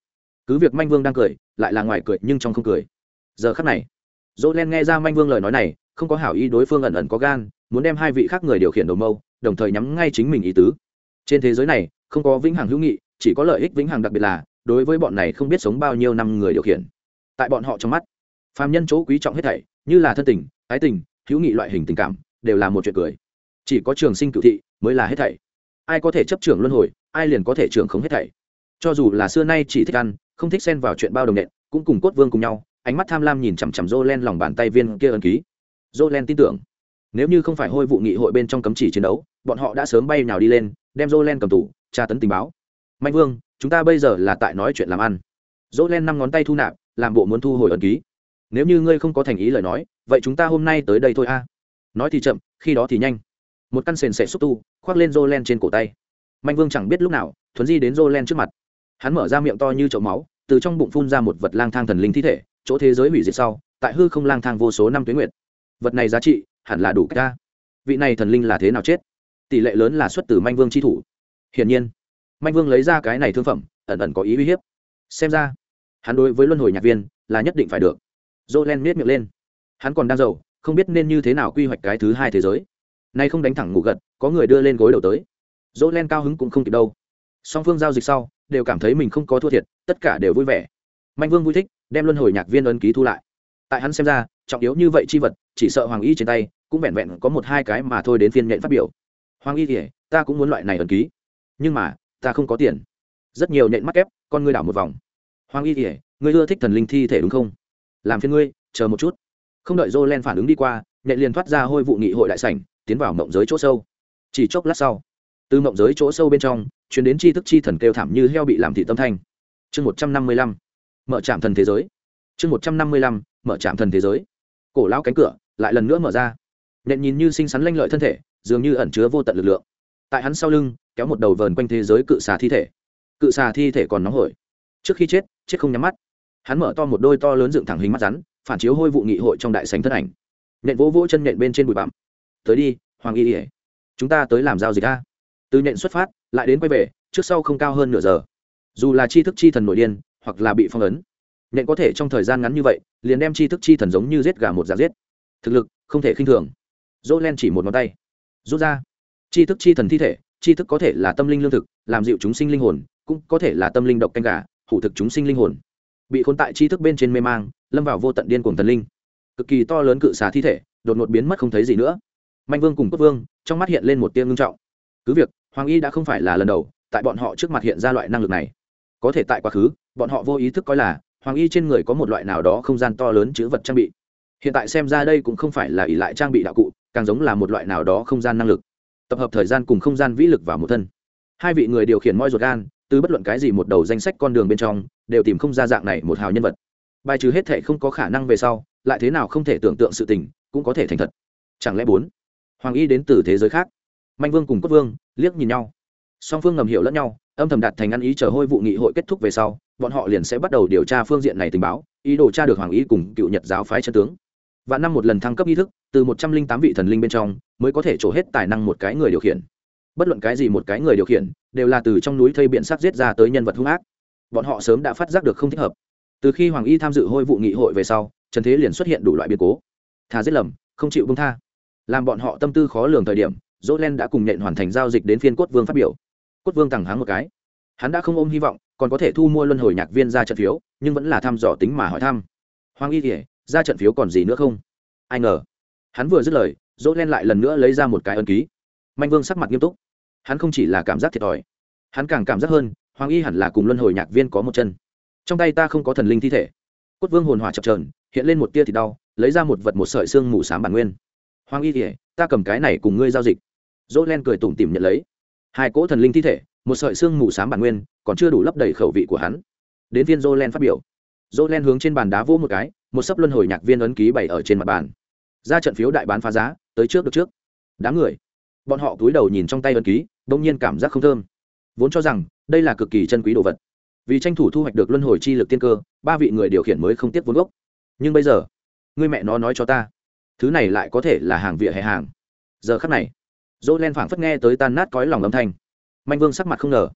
[SPEAKER 1] Cứ việc manh vương đang cười, lại là ngoài cười nhưng trong không cười. Giờ khắc này dỗ len nghe ra manh vương lời nói này, không có hảo ý đối phương ẩn ẩn có gan muốn đem hai vị khác người điều khiển đầu mâu, đồng thời nhắm ngay chính mình ý tứ. Trên thế giới này, không có vĩnh hằng hữu nghị, chỉ có lợi ích vĩnh hằng đặc biệt là, đối với bọn này không biết sống bao nhiêu năm người điều khiển. Tại bọn họ trong mắt, phàm nhân chỗ quý trọng hết thảy, như là thân tình, ái tình, hữu nghị loại hình tình cảm, đều là một chuyện cười. Chỉ có trường sinh cựu thị mới là hết thảy. Ai có thể chấp trưởng luân hồi, ai liền có thể trưởng không hết thảy. Cho dù là xưa nay chỉ thích ăn, không thích xen vào chuyện bao đồng nện, cũng cùng cốt vương cùng nhau, ánh mắt tham lam nhìn chằm chằm dô len lòng bàn tay viên kia ân ký. Dô len tin tưởng nếu như không phải hôi vụ nghị hội bên trong cấm chỉ chiến đấu, bọn họ đã sớm bay nào đi lên, đem dô len cầm tủ tra tấn tình báo. Mạnh vương, chúng ta bây giờ là tại nói chuyện làm ăn. Dô len năm ngón tay thu nạp, làm bộ muốn thu hồi ẩn ký. Nếu như ngươi không có thành ý lời nói, vậy chúng ta hôm nay tới đây thôi a. Nói thì chậm, khi đó thì nhanh. Một căn sền sẻ xúc tu, khoác lên dô len trên cổ tay. Mạnh vương chẳng biết lúc nào, thuấn di đến dô len trước mặt. Hắn mở ra miệng to như chậu máu, từ trong bụng phun ra một vật lang thang thần linh thi thể, chỗ thế giới hủy diệt sau, tại hư không lang thang vô số năm tuyến nguyệt. Vật này giá trị hẳn là đủ ca vị này thần linh là thế nào chết? Tỷ lệ lớn là xuất từ manh vương tri thủ. Hiển nhiên, manh vương lấy ra cái này thương phẩm, ẩn ẩn có ý uy hiếp. Xem ra, hắn đối với luân hồi nhạc viên là nhất định phải được. Dô len miết miệng lên. Hắn còn đang giàu, không biết nên như thế nào quy hoạch cái thứ hai thế giới. Nay không đánh thẳng ngủ gật, có người đưa lên gối đầu tới. Dô len cao hứng cũng không kịp đâu. Song phương giao dịch sau, đều cảm thấy mình không có thua thiệt, tất cả đều vui vẻ. Mạnh vương vui thích, đem luân hồi nhạc viên ấn ký thu lại. Tại hắn xem ra trọng yếu như vậy chi vật, chỉ sợ hoàng y trên tay cũng vẹn vẹn có một hai cái mà thôi đến phiên nhện phát biểu. Hoàng y thì, ta cũng muốn loại này ẩn ký. Nhưng mà, ta không có tiền. Rất nhiều nhện mắc ép con ngươi đảo một vòng. Hoàng y thì, ngươi ưa thích thần linh thi thể đúng không? Làm phiên ngươi, chờ một chút. Không đợi dô len phản ứng đi qua, nhện liền thoát ra hôi vụ nghị hội đại sảnh, tiến vào mộng giới chỗ sâu. Chỉ chốc lát sau, từ mộng giới chỗ sâu bên trong chuyển đến tri thức chi thần kêu thảm như heo bị làm thị tâm thanh. Chương một trăm năm mươi lăm, mở trạm thần thế giới. Chương một trăm năm mươi lăm, mở trạm thần thế giới cổ lao cánh cửa, lại lần nữa mở ra. Nện nhìn như xinh xắn lanh lợi thân thể, dường như ẩn chứa vô tận lực lượng. Tại hắn sau lưng, kéo một đầu vờn quanh thế giới cự xà thi thể. Cự xà thi thể còn nóng hổi. Trước khi chết chết không nhắm mắt. Hắn mở to một đôi to lớn dựng thẳng hình mắt rắn, phản chiếu hôi vụ nghị hội trong đại sành thân ảnh. Nện vỗ vỗ chân nện bên trên bụi bặm. Tới đi, hoàng y ỉa chúng ta tới làm giao dịch ta? từ nện xuất phát, lại đến quay về, trước sau không cao hơn nửa giờ. Dù là chi thức chi thần nội điên, hoặc là bị phong ấn nện có thể trong thời gian ngắn như vậy, liền đem chi thức chi thần giống như giết gà một giả giết. Thực lực, không thể khinh thường. Dỗ len chỉ một ngón tay. Rút ra. Chi thức chi thần thi thể chi thức có thể là tâm linh lương thực, làm dịu chúng sinh linh hồn, cũng có thể là tâm linh độc canh gà, hủ thực chúng sinh linh hồn. Bị khốn tại chi thức bên trên mê mang, lâm vào vô tận điên cuồng thần linh. Cực kỳ to lớn cự xà thi thể, đột ngột biến mất không thấy gì nữa. Mạnh vương cùng quốc vương, trong mắt hiện lên một tiên ngưng trọng. Cứ việc, hoàng y đã không phải là lần đầu, tại bọn họ trước mặt hiện ra loại năng lực này. Có thể tại quá khứ, bọn họ vô ý thức coi là hoàng y trên người có một loại nào đó không gian to lớn chữ vật trang bị. Hiện tại xem ra đây cũng không phải là ỷ lại trang bị đạo cụ, càng giống là một loại nào đó không gian năng lực. Tập hợp thời gian cùng không gian vĩ lực vào một thân. Hai vị người điều khiển moi ruột gan, từ bất luận cái gì một đầu danh sách con đường bên trong, đều tìm không ra dạng này một hào nhân vật. Bài trừ hết thể không có khả năng về sau, lại thế nào không thể tưởng tượng sự tình, cũng có thể thành thật. Chẳng lẽ bốn? Hoàng y đến từ thế giới khác. Manh vương cùng cốt vương, liếc nhìn nhau. Song phương ngầm hiểu lẫn nhau, âm thầm đạt thành ăn ý chờ hôi vụ nghị hội kết thúc về sau bọn họ liền sẽ bắt đầu điều tra phương diện này tình báo, ý đồ tra được hoàng y cùng cựu nhật giáo phái chân tướng. Và năm một lần thăng cấp ý thức, từ một trăm linh tám vị thần linh bên trong, mới có thể trổ hết tài năng một cái người điều khiển. Bất luận cái gì một cái người điều khiển, đều là từ trong núi thây biện sắc giết ra tới nhân vật hung ác. Bọn họ sớm đã phát giác được không thích hợp. Từ khi hoàng y tham dự hôi vụ nghị hội về sau, trần thế liền xuất hiện đủ loại biến cố. Thà giết lầm, không chịu bông tha. Làm bọn họ tâm tư khó lường thời điểm dỗ len đã cùng nhện hoàn thành giao dịch đến phiên cốt vương phát biểu. Cốt vương thẳng háng một cái hắn đã không ôm hy vọng, còn có thể thu mua luân hồi nhạc viên ra trận phiếu, nhưng vẫn là thăm dò tính mà hỏi thăm. Hoàng y kể ra trận phiếu còn gì nữa không? Ai ngờ, hắn vừa dứt lời, dỗ len lại lần nữa lấy ra một cái ân ký. Manh vương sắc mặt nghiêm túc. Hắn không chỉ là cảm giác thiệt thòi, hắn càng cảm giác hơn, hoàng y hẳn là cùng luân hồi nhạc viên có một chân. Trong tay ta không có thần linh thi thể. Cốt vương hồn hỏa chập trờn hiện lên một tia thì đau, lấy ra một vật một sợi xương mù s á m bản nguyên. Hoàng y thì ta cầm cái này cùng ngươi giao dịch. Dỗ len cười tủm tìm nhận lấy. Hai cỗ thần linh thi thể một sợi xương mù s á m bản nguyên, còn chưa đủ lấp đầy khẩu vị của hắn. Đến viên dô len phát biểu. Dô len hướng trên bàn đá vỗ một cái, một sấp luân hồi nhạc viên ấn ký bày ở trên mặt bàn. Ra trận phiếu đại bán phá giá, tới trước được trước. Đám người. Bọn họ cúi đầu nhìn trong tay ấn ký đ ỗ n g nhiên cảm giác không thơm. Vốn cho rằng, đây là cực kỳ chân quý đồ vật. Vì tranh thủ thu hoạch được luân hồi chi lực tiên cơ, ba vị người điều khiển mới không tiếp vốn gốc. Nhưng bây giờ, người mẹ nó nói cho ta, thứ này lại có thể là hàng vỉa hè hàng. Giờ khắc này dỗ len phảng phất nghe tới tan nát cõi lòng âm thanh manh vương sắc mặt không ngờ.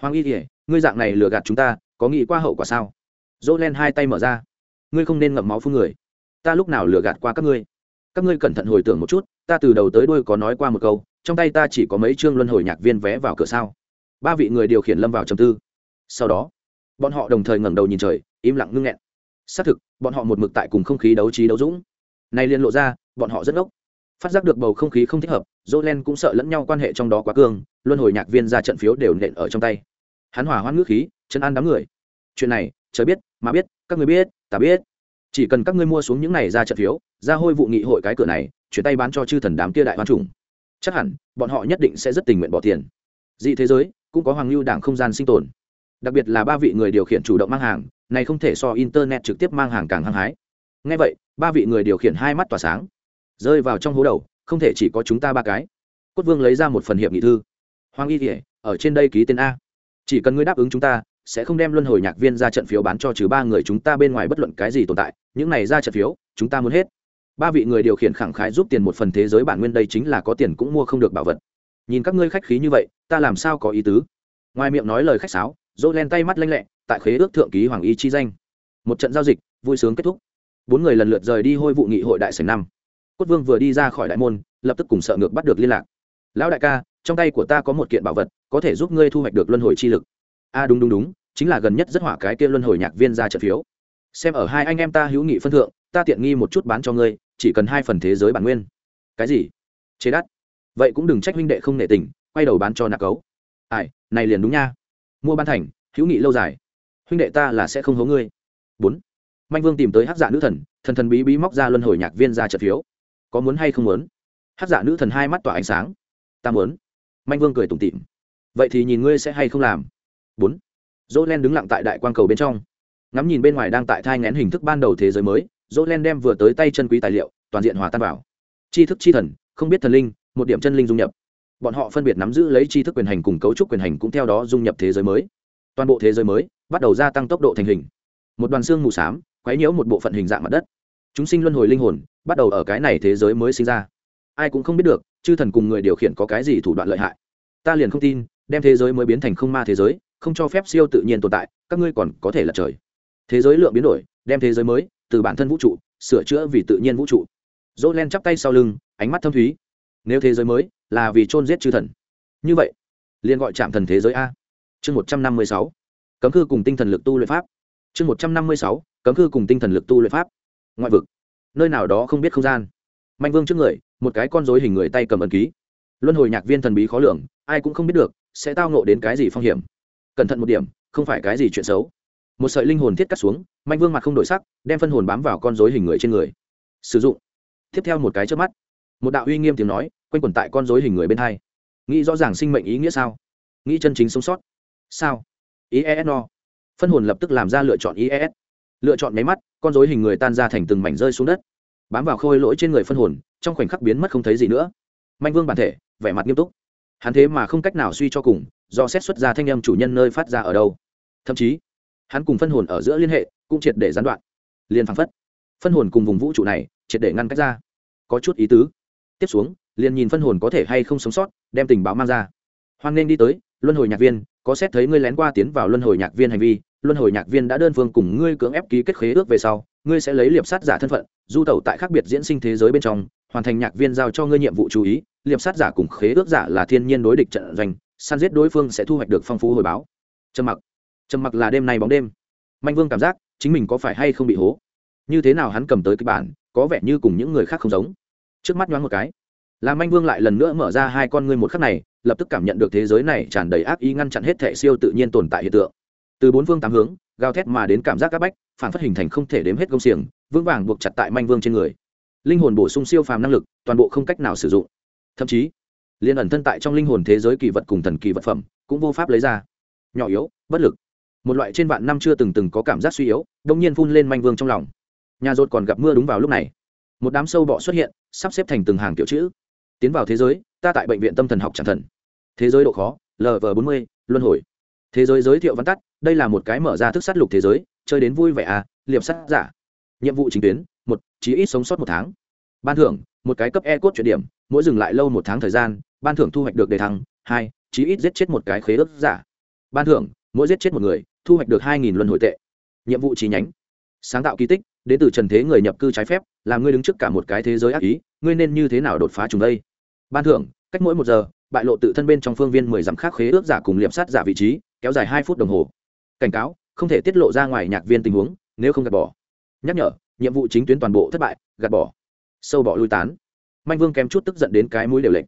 [SPEAKER 1] Hoàng y kỉa ngươi dạng này lừa gạt chúng ta, có nghĩ qua hậu quả sao? Dỗ len hai tay mở ra. Ngươi không nên ngậm máu phun người. Ta lúc nào lừa gạt qua các ngươi? Các ngươi cẩn thận hồi tưởng một chút, ta từ đầu tới đuôi có nói qua một câu, trong tay ta chỉ có mấy chương luân hồi nhạc viên vé vào cửa sao? Ba vị người điều khiển lâm vào trầm tư. Sau đó, bọn họ đồng thời ngẩng đầu nhìn trời, im lặng ngưng nghẹn. Xác thực, bọn họ một mực tại cùng không khí đấu trí đấu dũng. Nay liên lộ ra, bọn họ rất ngốc phát giác được bầu không khí không thích hợp dỗ len cũng sợ lẫn nhau quan hệ trong đó quá cương luân hồi nhạc viên ra trận phiếu đều nện ở trong tay. Hắn hỏa hoãn ngữ khí, chân an đám người. Chuyện này, trời biết, mà biết, các người biết, ta biết. Chỉ cần các ngươi mua xuống những này ra trận phiếu, ra hôi vụ nghị hội cái cửa này, chuyển tay bán cho chư thần đám kia đại hoan trùng chắc hẳn, bọn họ nhất định sẽ rất tình nguyện bỏ tiền. Dị thế giới, cũng có hoàng lưu đảng không gian sinh tồn. Đặc biệt là ba vị người điều khiển chủ động mang hàng, này không thể so internet trực tiếp mang hàng càng hăng hái. Ngay vậy, ba vị người điều khiển hai mắt tỏa sáng rơi vào trong hố đầu, không thể chỉ có chúng ta ba cái. Cốt vương lấy ra một phần hiệp nghị thư. Hoàng y thể ở trên đây ký tên a. Chỉ cần ngươi đáp ứng chúng ta, sẽ không đem luân hồi nhạc viên ra trận phiếu bán cho trừ ba người chúng ta bên ngoài bất luận cái gì tồn tại. Những này ra trận phiếu, chúng ta muốn hết. Ba vị người điều khiển khẳng khái giúp tiền một phần thế giới bản nguyên đây chính là có tiền cũng mua không được bảo vật. Nhìn các ngươi khách khí như vậy, ta làm sao có ý tứ? Ngoài miệng nói lời khách sáo, dỗ len tay mắt lanh lẹ, tại khế ước thượng ký hoàng y chi danh. Một trận giao dịch, vui sướng kết thúc. Bốn người lần lượt rời đi hôi vụ nghị hội đại sảnh năm cốt vương vừa đi ra khỏi đại môn, lập tức cùng sợ ngược bắt được liên lạc. Lão đại ca, trong tay của ta có một kiện bảo vật, có thể giúp ngươi thu hoạch được luân hồi chi lực. A, đúng đúng đúng, chính là gần nhất rất hỏa cái kia luân hồi nhạc viên ra trận phiếu. Xem ở hai anh em ta hữu nghị phân thượng, ta tiện nghi một chút bán cho ngươi, chỉ cần hai phần thế giới bản nguyên. Cái gì? Chế đắt. Vậy cũng đừng trách huynh đệ không nể tình, quay đầu bán cho nạc cấu. Ai, này liền đúng nha. Mua ban thành, hữu nghị lâu dài. Huynh đệ ta là sẽ không hố ngươi. Bốn. Manh vương tìm tới hát dạ nữ thần thần thần bí bí móc ra luân hồi nhạc viên ra trận phiếu có muốn hay không muốn? Hát dạ nữ thần hai mắt tỏa ánh sáng. Ta muốn. Manh vương cười tủm tịm vậy thì nhìn ngươi sẽ hay không làm. Bốn. Dỗ len đứng lặng tại đại quan cầu bên trong. Ngắm nhìn bên ngoài đang tại thai ngén hình thức ban đầu thế giới mới dỗ len đem vừa tới tay chân quý tài liệu, toàn diện hòa tan vào. Tri thức chi thần, không biết thần linh, một điểm chân linh dung nhập. Bọn họ phân biệt nắm giữ lấy tri thức quyền hành cùng cấu trúc quyền hành cũng theo đó dung nhập thế giới mới. Toàn bộ thế giới mới bắt đầu gia tăng tốc độ thành hình. Một đoàn xương mù s á m quấy nhiễu một bộ phận hình dạng mặt đất chúng sinh luân hồi linh hồn, bắt đầu ở cái này thế giới mới sinh ra. Ai cũng không biết được, chư thần cùng người điều khiển có cái gì thủ đoạn lợi hại. Ta liền không tin, đem thế giới mới biến thành không ma thế giới, không cho phép siêu tự nhiên tồn tại, các ngươi còn có thể là trời. Thế giới lượng biến đổi, đem thế giới mới, từ bản thân vũ trụ, sửa chữa vì tự nhiên vũ trụ. Dỗ len chắp tay sau lưng, ánh mắt thâm thúy. Nếu thế giới mới, là vì chôn giết chư thần. Như vậy, liền gọi chạm thần thế giới a. Chương một trăm năm mươi sáu. Cấm cư cùng tinh thần lực tu luyện pháp. Chương một trăm năm mươi sáu. Cấm cư cùng tinh thần lực tu luyện pháp ngoại vực. Nơi nào đó không biết không gian. Manh vương trước người, một cái con dối hình người tay cầm ẩn ký. Luân hồi nhạc viên thần bí khó lường, ai cũng không biết được, sẽ tao nộ đến cái gì phong hiểm. Cẩn thận một điểm, không phải cái gì chuyện xấu. Một sợi linh hồn thiết cắt xuống, manh vương mặt không đổi sắc, đem phân hồn bám vào con dối hình người trên người. Sử dụng. Tiếp theo một cái trước mắt, một đạo uy nghiêm tiếng nói, quanh quẩn tại con dối hình người bên hai. Nghĩ rõ ràng sinh mệnh ý nghĩa sao? Nghĩ chân chính sống sót. Sao? Ies no. Phân hồn lập tức làm ra lựa chọn ies lựa chọn máy mắt con dối hình người tan ra thành từng mảnh rơi xuống đất. Bám vào khôi lỗi trên người phân hồn, trong khoảnh khắc biến mất không thấy gì nữa. Manh vương bản thể, vẻ mặt nghiêm túc. Hắn thế mà không cách nào suy cho cùng, do xét xuất ra thanh âm chủ nhân nơi phát ra ở đâu. Thậm chí, hắn cùng phân hồn ở giữa liên hệ, cũng triệt để gián đoạn. Liền phăng phất, phân hồn cùng vùng vũ trụ này, triệt để ngăn cách ra. Có chút ý tứ. Tiếp xuống, liền nhìn phân hồn có thể hay không sống sót, đem tình báo mang ra. Hoan nên đi tới, luân hồi nhạc viên, có xét thấy ngươi lén qua tiến vào luân hồi nhạc viên hành vi luân hồi nhạc viên đã đơn phương cùng ngươi cưỡng ép ký kết khế ước về sau, ngươi sẽ lấy liệp sát giả thân phận, du tẩu tại khác biệt diễn sinh thế giới bên trong, hoàn thành nhạc viên giao cho ngươi nhiệm vụ chú ý. Liệp sát giả cùng khế ước giả là thiên nhiên đối địch trận doanh, săn giết đối phương sẽ thu hoạch được phong phú hồi báo. Trầm mặc. Trầm mặc là đêm nay bóng đêm. Manh vương cảm giác chính mình có phải hay không bị hố? Như thế nào hắn cầm tới kịch bản, có vẻ như cùng những người khác không giống. Trước mắt nhoáng một cái làm manh vương lại lần nữa mở ra hai con ngươi một khắc này, lập tức cảm nhận được thế giới này tràn đầy ác ý ngăn chặn hết thẻ siêu tự nhiên tồn tại hiện tượng từ bốn phương tám hướng, gào thét mà đến cảm giác các bách, phản phát hình thành không thể đếm hết công xiềng, vững vàng buộc chặt tại manh vương trên người. Linh hồn bổ sung siêu phàm năng lực, toàn bộ không cách nào sử dụng. Thậm chí liên ẩn thân tại trong linh hồn thế giới kỳ vật cùng thần kỳ vật phẩm, cũng vô pháp lấy ra. Nhỏ yếu, bất lực. Một loại trên vạn năm chưa từng từng có cảm giác suy yếu đông nhiên phun lên manh vương trong lòng. Nhà rột còn gặp mưa đúng vào lúc này. Một đám sâu bọ xuất hiện, sắp xếp thành từng hàng kiểu chữ. Tiến vào thế giới, ta tại bệnh viện tâm thần học chẳng thần. Thế giới độ khó lv bốn mươi, luân hồi thế giới giới thiệu văn tắt, đây là một cái mở ra thức sát lục thế giới, chơi đến vui vẻ à liệp sát giả. Nhiệm vụ chính tuyến, một, chí ít sống sót một tháng. Ban thưởng, một cái cấp e cốt chuyển điểm, mỗi dừng lại lâu một tháng thời gian, ban thưởng thu hoạch được đề thăng, hai, chí ít giết chết một cái khế ước giả. Ban thưởng, mỗi giết chết một người, thu hoạch được hai nghìn luân hồi tệ. Nhiệm vụ chi nhánh, sáng tạo kỳ tích, đến từ trần thế người nhập cư trái phép làm ngươi đứng trước cả một cái thế giới ác ý, ngươi nên như thế nào đột phá chúng đây? Ban thưởng, cách mỗi một giờ bại lộ tự thân bên trong phương viên mười dặm khác khế ước giả cùng liệp sát giả vị trí, kéo dài hai phút đồng hồ. Cảnh cáo, không thể tiết lộ ra ngoài nhạc viên tình huống, nếu không gạt bỏ. Nhắc nhở, nhiệm vụ chính tuyến toàn bộ thất bại, gạt bỏ. Sâu bỏ lui tán. Manh vương kém chút tức giận đến cái mũi đều lệnh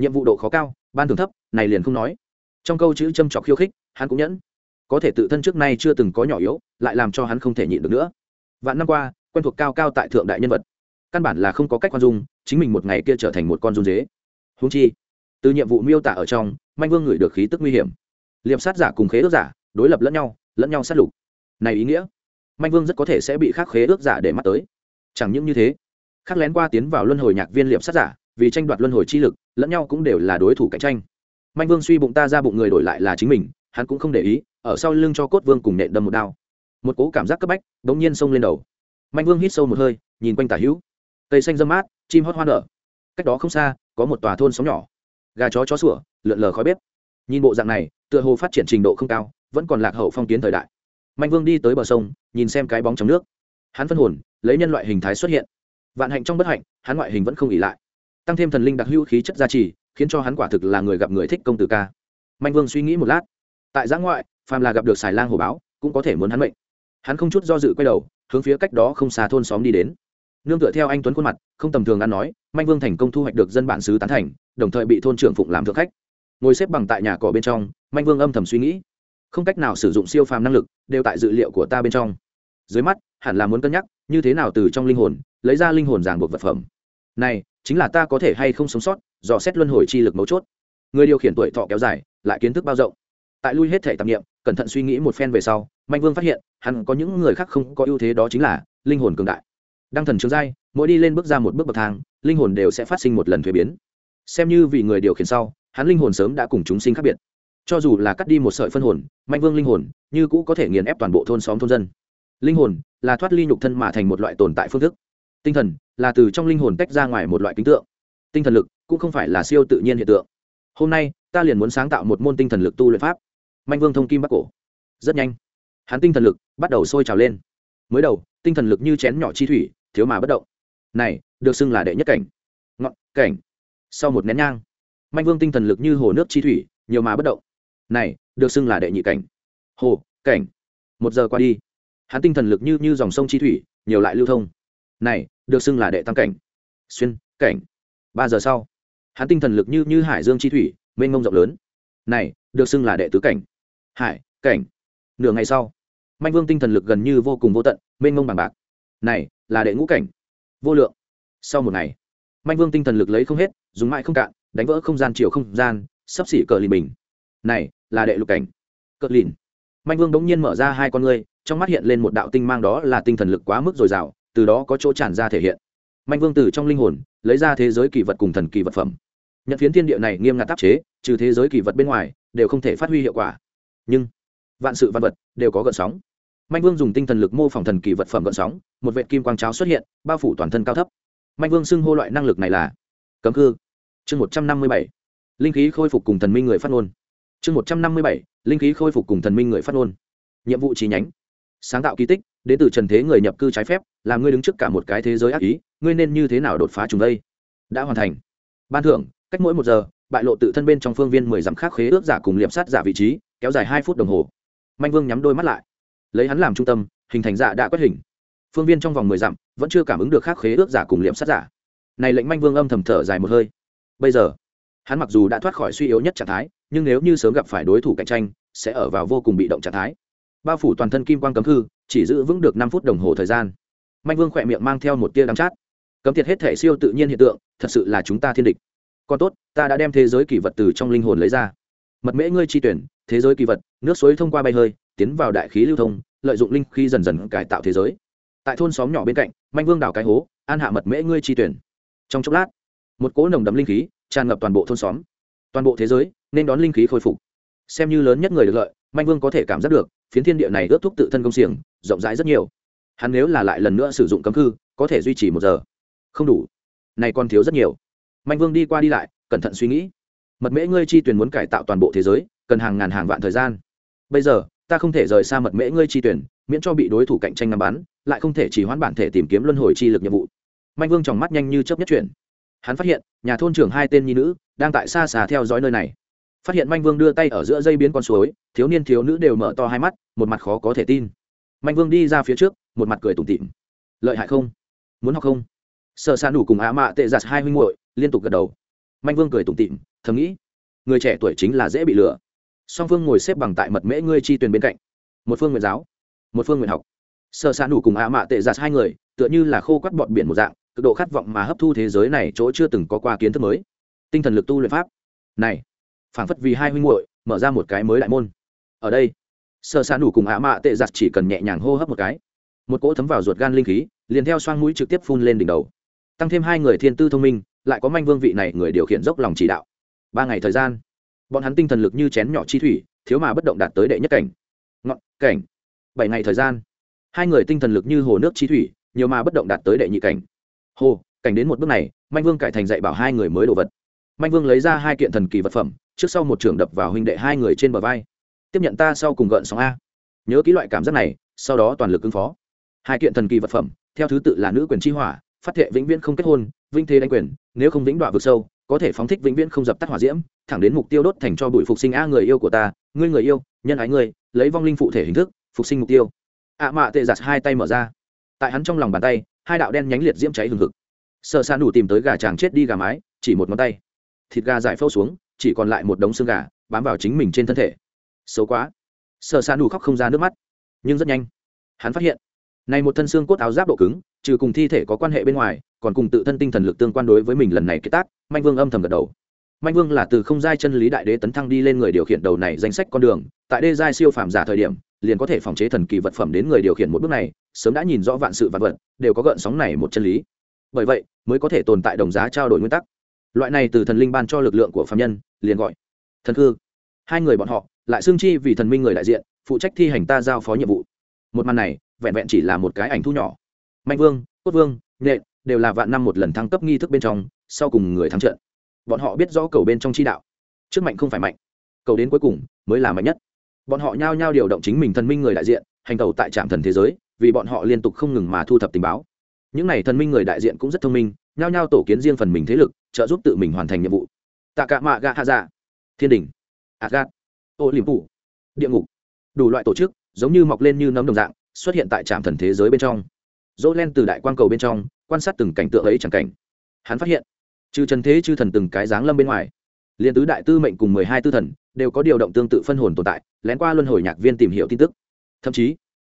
[SPEAKER 1] nhiệm vụ độ khó cao, ban thưởng thấp, này liền không nói. Trong câu chữ châm trọc khiêu khích, hắn cũng nhẫn. Có thể tự thân trước nay chưa từng có nhỏ yếu, lại làm cho hắn không thể nhịn được nữa. Vạn năm qua, quen thuộc cao cao tại thượng đại nhân vật. Căn bản là không có cách khoan dung, chính mình một ngày kia trở thành một con run dế. Húng chi từ nhiệm vụ miêu tả ở trong, manh vương ngửi được khí tức nguy hiểm. Liệp sát giả cùng khế ước giả đối lập lẫn nhau lẫn nhau sát lục. Này ý nghĩa, manh vương rất có thể sẽ bị khắc khế ước giả để mắt tới. Chẳng những như thế khắc lén qua tiến vào luân hồi nhạc viên liệp sát giả, vì tranh đoạt luân hồi chi lực, lẫn nhau cũng đều là đối thủ cạnh tranh. Manh vương suy bụng ta ra bụng người đổi lại là chính mình, hắn cũng không để ý, ở sau lưng cho cốt vương cùng nện đâm một đao. Một cố cảm giác cấp bách đ ỗ n g nhiên xông lên đầu. Manh vương hít sâu một hơi, nhìn quanh tả hữu. Cây xanh dâm mát, chim hót hoa nở. Cách đó không xa, có một tòa thôn sóng nhỏ gà chó chó sủa, lượn lờ khói bếp. Nhìn bộ dạng này, tựa hồ phát triển trình độ không cao, vẫn còn lạc hậu phong kiến thời đại. Manh vương đi tới bờ sông, nhìn xem cái bóng trong nước. Hắn phân hồn, lấy nhân loại hình thái xuất hiện. Vạn hạnh trong bất hạnh, hắn ngoại hình vẫn không ỉ lại. Tăng thêm thần linh đặc hữu khí chất gia trì, khiến cho hắn quả thực là người gặp người thích công tử ca. Manh vương suy nghĩ một lát. Tại giã ngoại, phàm là gặp được xài lang hồ báo, cũng có thể muốn hắn mệnh. Hắn không chút do dự quay đầu, hướng phía cách đó không xa thôn xóm đi đến nương tựa theo anh tuấn khuôn mặt, không tầm thường ăn nói, manh vương thành công thu hoạch được dân bản xứ tán thành, đồng thời bị thôn trưởng phụng làm thượng khách. Ngồi xếp bằng tại nhà cỏ bên trong, manh vương âm thầm suy nghĩ, không cách nào sử dụng siêu phàm năng lực, đều tại dự liệu của ta bên trong. Dưới mắt, hẳn là muốn cân nhắc, như thế nào từ trong linh hồn, lấy ra linh hồn ràng buộc vật phẩm. Này, chính là ta có thể hay không sống sót, dò xét luân hồi chi lực mấu chốt. Người điều khiển tuổi thọ kéo dài, lại kiến thức bao rộng. Tại lui hết thể tạp nghiệm cẩn thận suy nghĩ một phen về sau mạnh vương phát hiện, hắn có những người khác không có ưu thế đó chính là linh hồn cường đại đăng thần trường giai, mỗi đi lên bước ra một bước bậc thang, linh hồn đều sẽ phát sinh một lần thuế biến. Xem như vì người điều khiển sau, hắn linh hồn sớm đã cùng chúng sinh khác biệt. Cho dù là cắt đi một sợi phân hồn, mạnh vương linh hồn, như cũ có thể nghiền ép toàn bộ thôn xóm thôn dân. Linh hồn là thoát ly nhục thân mà thành một loại tồn tại phương thức. Tinh thần là từ trong linh hồn tách ra ngoài một loại kính tượng. Tinh thần lực cũng không phải là siêu tự nhiên hiện tượng. Hôm nay, ta liền muốn sáng tạo một môn tinh thần lực tu luyện pháp. Mạnh vương thông kim bắc cổ. Rất nhanh, hắn tinh thần lực bắt đầu sôi trào lên. Mới đầu, tinh thần lực như chén nhỏ chi thủy thiếu mà bất động. Này, được xưng là đệ nhất cảnh. Ngọn, cảnh. Sau một nén nhang, manh vương tinh thần lực như hồ nước chi thủy, nhiều mà bất động. Này, được xưng là đệ nhị cảnh. Hồ, cảnh. Một giờ qua đi, hắn tinh thần lực như như dòng sông chi thủy, nhiều lại lưu thông. Này, được xưng là đệ tam cảnh. Xuyên, cảnh. Ba giờ sau, hắn tinh thần lực như như hải dương chi thủy, mênh mông rộng lớn. Này, được xưng là đệ tứ cảnh. Hải, cảnh. Nửa ngày sau, manh vương tinh thần lực gần như vô cùng vô tận, mênh mông bằng bạc này, là đệ ngũ cảnh. Vô lượng. Sau một ngày, manh vương tinh thần lực lấy không hết, dùng mãi không cạn, đánh vỡ không gian chiều không gian, sắp xỉ cờ lìn bình. Này, là đệ lục cảnh. Cờ lìn. Manh vương bỗng nhiên mở ra hai con ngươi, trong mắt hiện lên một đạo tinh mang đó là tinh thần lực quá mức dồi dào, từ đó có chỗ tràn ra thể hiện. Manh vương từ trong linh hồn, lấy ra thế giới kỳ vật cùng thần kỳ vật phẩm. Nhận phiến thiên địa này nghiêm ngặt tác chế, trừ thế giới kỳ vật bên ngoài, đều không thể phát huy hiệu quả. Nhưng, vạn sự văn vật đều có gợn sóng manh vương dùng tinh thần lực mô phỏng thần kỳ vật phẩm gợn sóng, một vệt kim quang cháo xuất hiện, bao phủ toàn thân cao thấp. Manh vương xưng hô loại năng lực này là cấm cư chương một trăm năm mươi bảy. Linh khí khôi phục cùng thần minh người phát ngôn. Chương một trăm năm mươi bảy. Linh khí khôi phục cùng thần minh người phát ngôn. Nhiệm vụ chi nhánh. Sáng tạo kỳ tích đến từ trần thế người nhập cư trái phép, làm ngươi đứng trước cả một cái thế giới ác ý, ngươi nên như thế nào đột phá chúng đây? Đã hoàn thành. Ban thưởng, cách mỗi một giờ, bại lộ tự thân bên trong phương viên mười dặm khác khế ước giả cùng liệm sát giả vị trí, kéo dài hai phút đồng hồ. Manh vương nhắm đôi mắt lại lấy hắn làm trung tâm, hình thành dạ đã quét hình. Phương viên trong vòng mười dặm, vẫn chưa cảm ứng được khắc khế ước giả cùng liệm sát giả. Này lệnh manh vương âm thầm thở dài một hơi. Bây giờ, hắn mặc dù đã thoát khỏi suy yếu nhất trạng thái, nhưng nếu như sớm gặp phải đối thủ cạnh tranh, sẽ ở vào vô cùng bị động trạng thái. Bao phủ toàn thân kim quang cấm thư, chỉ giữ vững được năm phút đồng hồ thời gian. Manh vương khỏe miệng mang theo một tia đắng chát. Cấm thiệt hết thể siêu tự nhiên hiện tượng, thật sự là chúng ta thiên địch. Còn tốt, ta đã đem thế giới kỳ vật từ trong linh hồn lấy ra. Mật mễ ngươi chi tuyển, thế giới kỳ vật, nước suối thông qua bay hơi tiến vào đại khí lưu thông, lợi dụng linh khí dần dần cải tạo thế giới. Tại thôn xóm nhỏ bên cạnh, manh vương đào cái hố, an hạ mật mễ ngươi chi tuyển. Trong chốc lát, một cỗ nồng đấm linh khí tràn ngập toàn bộ thôn xóm, toàn bộ thế giới, nên đón linh khí khôi phục. Xem như lớn nhất người được lợi, manh vương có thể cảm giác được, phiến thiên địa này ướt thuốc tự thân công xiềng, rộng rãi rất nhiều. Hắn nếu là lại lần nữa sử dụng cấm cư có thể duy trì một giờ. Không đủ. Này còn thiếu rất nhiều. Manh vương đi qua đi lại, cẩn thận suy nghĩ. Mật mễ ngươi chi tuyển muốn cải tạo toàn bộ thế giới, cần hàng ngàn hàng vạn thời gian. Bây giờ ta không thể rời xa mật mễ ngươi chi tuyển, miễn cho bị đối thủ cạnh tranh ngắm bắn, lại không thể chỉ hoãn bản thể tìm kiếm luân hồi chi lực nhiệm vụ. Manh vương tròng mắt nhanh như chớp nhất chuyển. Hắn phát hiện, nhà thôn trưởng hai tên nhi nữ đang tại xa xà theo dõi nơi này. Phát hiện manh vương đưa tay ở giữa dây biến con suối, thiếu niên thiếu nữ đều mở to hai mắt, một mặt khó có thể tin. Manh vương đi ra phía trước, một mặt cười tủm tỉm. Lợi hại không? Muốn học không? Sợ xa đủ cùng á mạ tệ giặt hai huynh muội liên tục gật đầu. Manh vương cười tủm tỉm, thầm nghĩ, người trẻ tuổi chính là dễ bị lừa song phương ngồi xếp bằng tại mật mễ ngươi chi tuyền bên cạnh. Một phương nguyện giáo, một phương nguyện học. Sợ xa đủ cùng á mạ tệ giạt hai người, tựa như là khô quắt bọt biển một dạng, cực độ khát vọng mà hấp thu thế giới này chỗ chưa từng có qua kiến thức mới. Tinh thần lực tu luyện pháp. Này, phảng phất vì hai huynh muội, mở ra một cái mới đại môn. Ở đây sợ xa đủ cùng ạ mạ tệ giặt chỉ cần nhẹ nhàng hô hấp một cái. Một cỗ thấm vào ruột gan linh khí, liền theo xoang mũi trực tiếp phun lên đỉnh đầu. Tăng thêm hai người thiên tư thông minh, lại có manh vương vị này người điều khiển dốc lòng chỉ đạo. Ba ngày thời gian bọn hắn tinh thần lực như chén nhỏ chi thủy, thiếu mà bất động đạt tới đệ nhất cảnh. Ngọn, cảnh. Bảy ngày thời gian, hai người tinh thần lực như hồ nước chi thủy, nhiều mà bất động đạt tới đệ nhị cảnh. Hồ, cảnh đến một bước này, manh vương cải thành dạy bảo hai người mới đồ vật. Manh vương lấy ra hai kiện thần kỳ vật phẩm, trước sau một trường đập vào huynh đệ hai người trên bờ vai. Tiếp nhận ta sau cùng gợn sóng a. Nhớ ký loại cảm giác này, sau đó toàn lực ứng phó. Hai kiện thần kỳ vật phẩm, theo thứ tự là nữ quyền chi hỏa, phát thệ vĩnh viễn không kết hôn, vinh thế đánh quyền, nếu không vĩnh đoạn vực sâu, có thể phóng thích vĩnh viễn không dập tắt hỏa diễm thẳng đến mục tiêu đốt thành cho bụi phục sinh a người yêu của ta, ngươi người yêu, nhân ái ngươi, lấy vong linh phụ thể hình thức, phục sinh mục tiêu. Ạ mạ tệ giặt hai tay mở ra. Tại hắn trong lòng bàn tay, hai đạo đen nhánh liệt diễm cháy hừng hực. Sợ san đủ tìm tới gà chàng chết đi gà mái, chỉ một ngón tay. Thịt gà giải phâu xuống, chỉ còn lại một đống xương gà, bám vào chính mình trên thân thể. Xấu quá. Sợ san đủ khóc không ra nước mắt. Nhưng rất nhanh, hắn phát hiện, này một thân xương cốt áo giáp độ cứng, trừ cùng thi thể có quan hệ bên ngoài, còn cùng tự thân tinh thần lực tương quan đối với mình lần này kết tác manh vương âm thầm gật đầu manh vương là từ không giai chân lý đại đế tấn thăng đi lên người điều khiển đầu này danh sách con đường, tại đê giai siêu phàm giả thời điểm, liền có thể phòng chế thần kỳ vật phẩm đến người điều khiển một bước này, sớm đã nhìn rõ vạn sự vạn vật, đều có gợn sóng này một chân lý. Bởi vậy, mới có thể tồn tại đồng giá trao đổi nguyên tắc. Loại này từ thần linh ban cho lực lượng của phàm nhân, liền gọi thần cư. Hai người bọn họ, lại xương chi vì thần minh người đại diện, phụ trách thi hành ta giao phó nhiệm vụ. Một màn này, vẹn vẹn chỉ là một cái ảnh thu nhỏ. Mạnh vương, cốt vương nhện đều là vạn năm một lần thăng cấp nghi thức bên trong, sau cùng người thắng trận bọn họ biết rõ cầu bên trong chi đạo. Trước mạnh không phải mạnh, cầu đến cuối cùng mới là mạnh nhất. Bọn họ nhao nhao điều động chính mình thần minh người đại diện, hành tẩu tại trạm thần thế giới, vì bọn họ liên tục không ngừng mà thu thập tình báo. Những n à y thần minh người đại diện cũng rất thông minh, nhao nhao tổ kiến riêng phần mình thế lực, trợ giúp tự mình hoàn thành nhiệm vụ. Tạ cả mạ gạ hạ dạ thiên đình adgat ô liềm phủ địa ngục. Đủ loại tổ chức, giống như mọc lên như nấm đồng dạng, xuất hiện tại trạm thần thế giới bên trong. Dỗ len từ đại quang cầu bên trong, quan sát từng cảnh tượng ấy chẳng cảnh. Hắn phát hiện trừ trần thế chư thần từng cái dáng lâm bên ngoài, liền tứ đại tư mệnh cùng mười hai tư thần đều có điều động tương tự phân hồn tồn tại, lén qua luân hồi nhạc viên tìm hiểu tin tức. Thậm chí,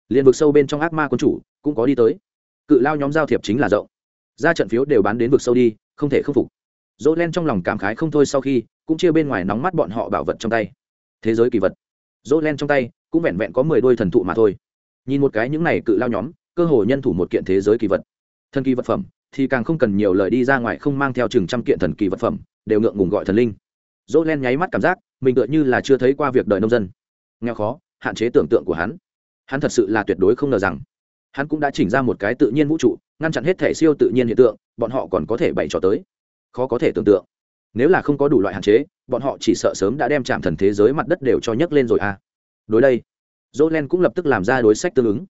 [SPEAKER 1] liền vực sâu bên trong ác ma quân chủ cũng có đi tới. Cự lao nhóm giao thiệp chính là rộng. Ra trận phiếu đều bán đến vực sâu đi, không thể khâm phục. Dỗ len trong lòng cảm khái không thôi sau khi, cũng chia bên ngoài nóng mắt bọn họ bảo vật trong tay. Thế giới kỳ vật. Dỗ len trong tay cũng vẹn vẹn có mười đôi thần thụ mà thôi. Nhìn một cái những này cự lao nhóm, cơ hồ nhân thủ một kiện thế giới kỳ vật. Thần kỳ vật phẩm thì càng không cần nhiều lời đi ra ngoài không mang theo chừng trăm kiện thần kỳ vật phẩm, đều ngượng ngùng gọi thần linh. Dỗ len nháy mắt cảm giác, mình tựa như là chưa thấy qua việc đời nông dân. Nghèo khó, hạn chế tưởng tượng của hắn. Hắn thật sự là tuyệt đối không ngờ rằng, hắn cũng đã chỉnh ra một cái tự nhiên vũ trụ, ngăn chặn hết thể siêu tự nhiên hiện tượng, bọn họ còn có thể bày trò tới. Khó có thể tưởng tượng. Nếu là không có đủ loại hạn chế, bọn họ chỉ sợ sớm đã đem chạm thần thế giới mặt đất đều cho nhấc lên rồi à. Đối đây dỗ len cũng lập tức làm ra đối sách tương ứng.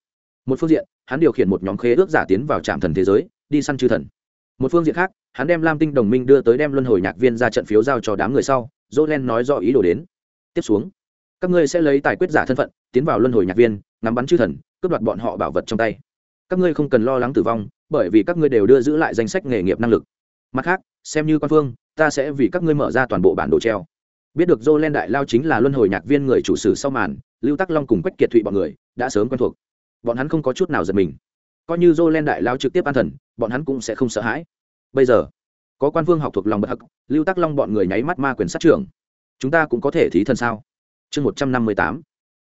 [SPEAKER 1] Một phương diện, hắn điều khiển một nhóm khế ước giả tiến vào trạm thần thế giới đi săn chư thần. Một phương diện khác, hắn đem lam tinh đồng minh đưa tới đem luân hồi nhạc viên ra trận phiếu giao cho đám người sau dỗ len nói do ý đồ đến. Tiếp xuống, các ngươi sẽ lấy tài quyết giả thân phận, tiến vào luân hồi nhạc viên, ngắm bắn chư thần, cướp đoạt bọn họ bảo vật trong tay. Các ngươi không cần lo lắng tử vong, bởi vì các ngươi đều đưa giữ lại danh sách nghề nghiệp năng lực. Mặt khác, xem như quan phương, ta sẽ vì các ngươi mở ra toàn bộ bản đồ treo. Biết được dô len đại lao chính là luân hồi nhạc viên người chủ sử sau màn, lưu tắc long cùng quách kiệt thụy bọn người, đã sớm quen thuộc. Bọn hắn không có chút nào giật mình coi như dô len đại lao trực tiếp an thần, bọn hắn cũng sẽ không sợ hãi. Bây giờ, có quan vương học thuộc lòng bất hắc, lưu tắc long bọn người nháy mắt ma quyền sát trưởng. Chúng ta cũng có thể thí thần sao? Chương một trăm năm mươi tám,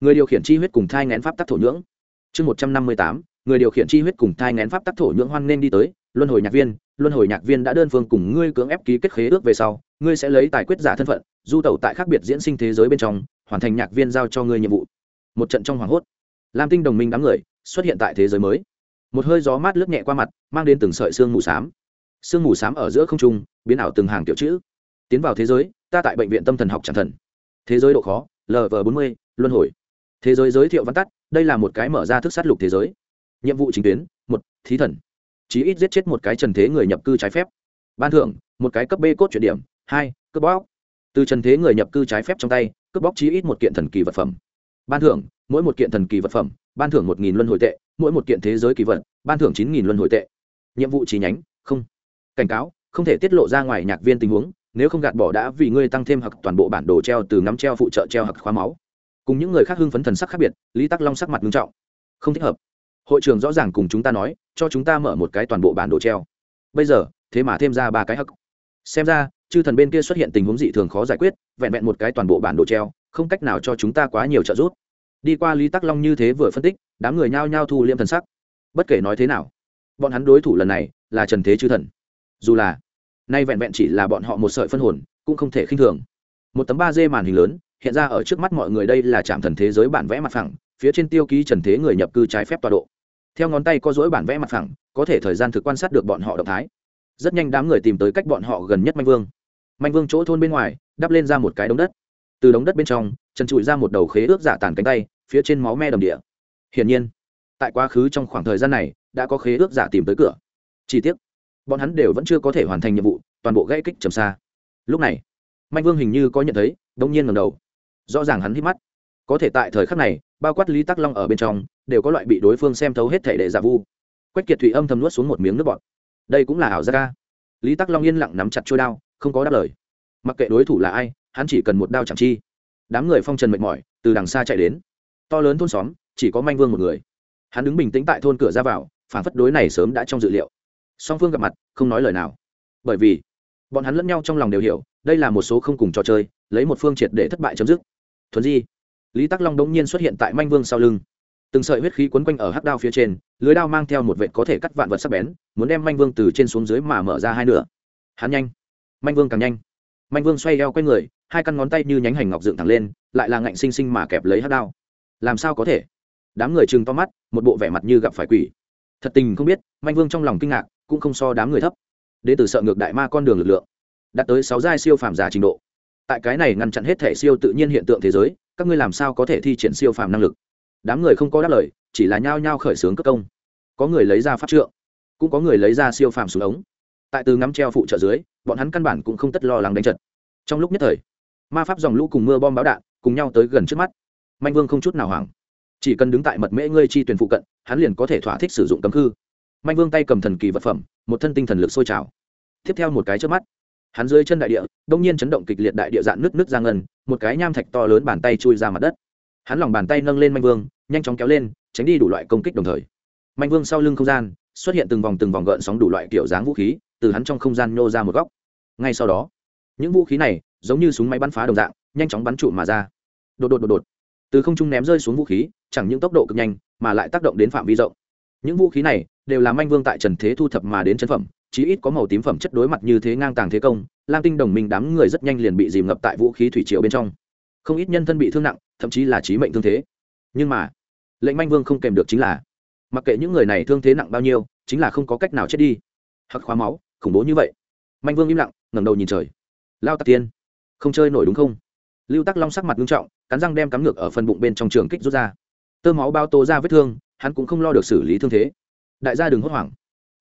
[SPEAKER 1] người điều khiển chi huyết cùng thai ngén pháp tắc thổ nhưỡng. Chương một trăm năm mươi tám, người điều khiển chi huyết cùng thai ngén pháp tắc thổ nhưỡng hoan nên đi tới, luân hồi nhạc viên, luân hồi nhạc viên đã đơn phương cùng ngươi cưỡng ép ký kết khế ước về sau, ngươi sẽ lấy tài quyết giả thân phận, du tẩu tại khác biệt diễn sinh thế giới bên trong, hoàn thành nhạc viên giao cho ngươi nhiệm vụ. Một trận trong hoảng hốt, lam tinh đồng minh đám người xuất hiện tại thế giới mới một hơi gió mát lướt nhẹ qua mặt, mang đến từng sợi xương mù s á m sương mù s á m ở giữa không trung, biến ảo từng hàng tiểu chữ. Tiến vào thế giới, ta tại bệnh viện tâm thần học tràng thần. Thế giới độ khó lv bốn mươi, luân hồi. Thế giới giới thiệu văn tắt, đây là một cái mở ra thức sát lục thế giới. Nhiệm vụ chính tuyến, một, thí thần. Chí ít giết chết một cái trần thế người nhập cư trái phép. Ban thưởng, một cái cấp b cốt chuyển điểm, hai, cướp bóc. Từ trần thế người nhập cư trái phép trong tay, cướp bóc chí ít một kiện thần kỳ vật phẩm. Ban thưởng, mỗi một kiện thần kỳ vật phẩm, ban thưởng một nghìn luân hồi tệ mỗi một kiện thế giới kỳ vật, ban thưởng chín nghìn luân hồi tệ. Nhiệm vụ trí nhánh, không. Cảnh cáo, không thể tiết lộ ra ngoài nhạc viên tình huống, nếu không gạt bỏ đã vì ngươi tăng thêm hoặc toàn bộ bản đồ treo từ ngắm treo phụ trợ treo hoặc khóa máu. Cùng những người khác hưng phấn thần sắc khác biệt, lý tắc long sắc mặt nghiêm trọng. Không thích hợp. Hội trường rõ ràng cùng chúng ta nói, cho chúng ta mở một cái toàn bộ bản đồ treo. Bây giờ, thế mà thêm ra ba cái hắc xem ra, chư thần bên kia xuất hiện tình huống dị thường khó giải quyết, vẹn vẹn một cái toàn bộ bản đồ treo, không cách nào cho chúng ta quá nhiều trợ giúp đi qua lý tắc long như thế vừa phân tích, đám người nhao nhao thu liêm thần sắc. Bất kể nói thế nào, bọn hắn đối thủ lần này là trần thế chư thần. Dù là, nay vẹn vẹn chỉ là bọn họ một sợi phân hồn, cũng không thể khinh thường. Một tấm ba d màn hình lớn, hiện ra ở trước mắt mọi người đây là trạm thần thế giới bản vẽ mặt phẳng, phía trên tiêu ký trần thế người nhập cư trái phép tọa độ. Theo ngón tay có dỗi bản vẽ mặt phẳng, có thể thời gian thực quan sát được bọn họ động thái. Rất nhanh đám người tìm tới cách bọn họ gần nhất manh vương. Manh vương chỗ thôn bên ngoài, đắp lên ra một cái đống đất từ đống đất bên trong, trần trụi ra một đầu khế ước giả tàn cánh tay, phía trên máu me đầm địa. Hiển nhiên, tại quá khứ trong khoảng thời gian này, đã có khế ước giả tìm tới cửa. Chi tiết bọn hắn đều vẫn chưa có thể hoàn thành nhiệm vụ, toàn bộ gãy kích trầm xa. Lúc này, mạnh vương hình như có nhận thấy đông nhiên ngầm đầu. Rõ ràng hắn hít mắt. Có thể tại thời khắc này, bao quát lý tắc long ở bên trong, đều có loại bị đối phương xem thấu hết thể đệ giả vu. Quách kiệt thủy âm thầm nuốt xuống một miếng nước bọt. Đây cũng là ảo gia ca lý tắc long yên lặng nắm chặt trôi đao, không có đáp lời. Mặc kệ đối thủ là ai hắn chỉ cần một đao chẳng chi. Đám người phong trần mệt mỏi, từ đằng xa chạy đến. To lớn thôn xóm, chỉ có manh vương một người. Hắn đứng bình tĩnh tại thôn cửa ra vào, phản phất đối này sớm đã trong dự liệu. Song phương gặp mặt, không nói lời nào. Bởi vì, bọn hắn lẫn nhau trong lòng đều hiểu, đây là một số không cùng trò chơi, lấy một phương triệt để thất bại chấm dứt. Thuần di, lý tắc long đống nhiên xuất hiện tại manh vương sau lưng. Từng sợi huyết khí quấn quanh ở hắc đao phía trên, lưới đao mang theo một vệt có thể cắt vạn vật sắc bén, muốn đem manh vương từ trên xuống dưới mà mở ra hai nửa. Hắn nhanh. Manh vương càng nhanh. Manh vương xoay eo q u a y người hai căn ngón tay như nhánh hành ngọc dựng thẳng lên, lại là ngạnh xinh xinh mà kẹp lấy hắc đao. Làm sao có thể? Đám người chừng to mắt, một bộ vẻ mặt như gặp phải quỷ. Thật tình không biết, manh vương trong lòng kinh ngạc, cũng không so đám người thấp. Đ ế từ sợ ngược đại ma con đường lực lượng, đạt tới sáu giai siêu phàm giả trình độ. Tại cái này ngăn chặn hết thể siêu tự nhiên hiện tượng thế giới, các ngươi làm sao có thể thi triển siêu phàm năng lực? Đám người không có đáp lời, chỉ là nhao nhao khởi xướng cất công. Có người lấy ra pháp trượng, cũng có người lấy ra siêu phàm xuống ống. Tại từ ngắm treo phụ trợ dưới, bọn hắn căn bản cũng không tất lo lắng đánh trận. Trong lúc nhất thời ma pháp dòng lũ cùng mưa bom báo đạn cùng nhau tới gần trước mắt. Manh vương không chút nào hoảng. Chỉ cần đứng tại mật mễ ngươi chi tuyển phụ cận, hắn liền có thể thỏa thích sử dụng cấm khư. Manh vương tay cầm thần kỳ vật phẩm, một thân tinh thần lực sôi trào. Tiếp theo một cái trước mắt, hắn dưới chân đại địa, đông nhiên chấn động kịch liệt đại địa dạn nứt nứt ra ngân, một cái nham thạch to lớn bàn tay chui ra mặt đất. Hắn lòng bàn tay nâng lên manh vương, nhanh chóng kéo lên, tránh đi đủ loại công kích đồng thời. Manh vương sau lưng không gian, xuất hiện từng vòng từng vòng gợn sóng đủ loại kiểu dáng vũ khí, từ hắn trong không gian nhô ra một góc. Ngay sau đó, những vũ khí này giống như súng máy bắn phá đồng dạng, nhanh chóng bắn trụ mà ra. Đột đột đột đột. Từ không trung ném rơi xuống vũ khí, chẳng những tốc độ cực nhanh, mà lại tác động đến phạm vi rộng. Những vũ khí này đều là manh vương tại trần thế thu thập mà đến chân phẩm, chí ít có màu tím phẩm chất đối mặt như thế ngang tàng thế công, lam tinh đồng minh đám người rất nhanh liền bị dìm ngập tại vũ khí thủy triều bên trong. Không ít nhân thân bị thương nặng, thậm chí là trí mệnh thương thế. Nhưng mà, lệnh manh vương không kèm được chính là, mặc kệ những người này thương thế nặng bao nhiêu, chính là không có cách nào chết đi. Hắc khóa máu, khủng bố như vậy. Manh vương im lặng, ngẩng đầu nhìn trời. Lao tạc tiên không chơi nổi đúng không? Lưu tắc long sắc mặt nghiêm trọng, cắn răng đem cắm ngược ở phần bụng bên trong trường kích rút ra. Tơ máu bao tô ra vết thương, hắn cũng không lo được xử lý thương thế. Đại gia đừng hốt hoảng.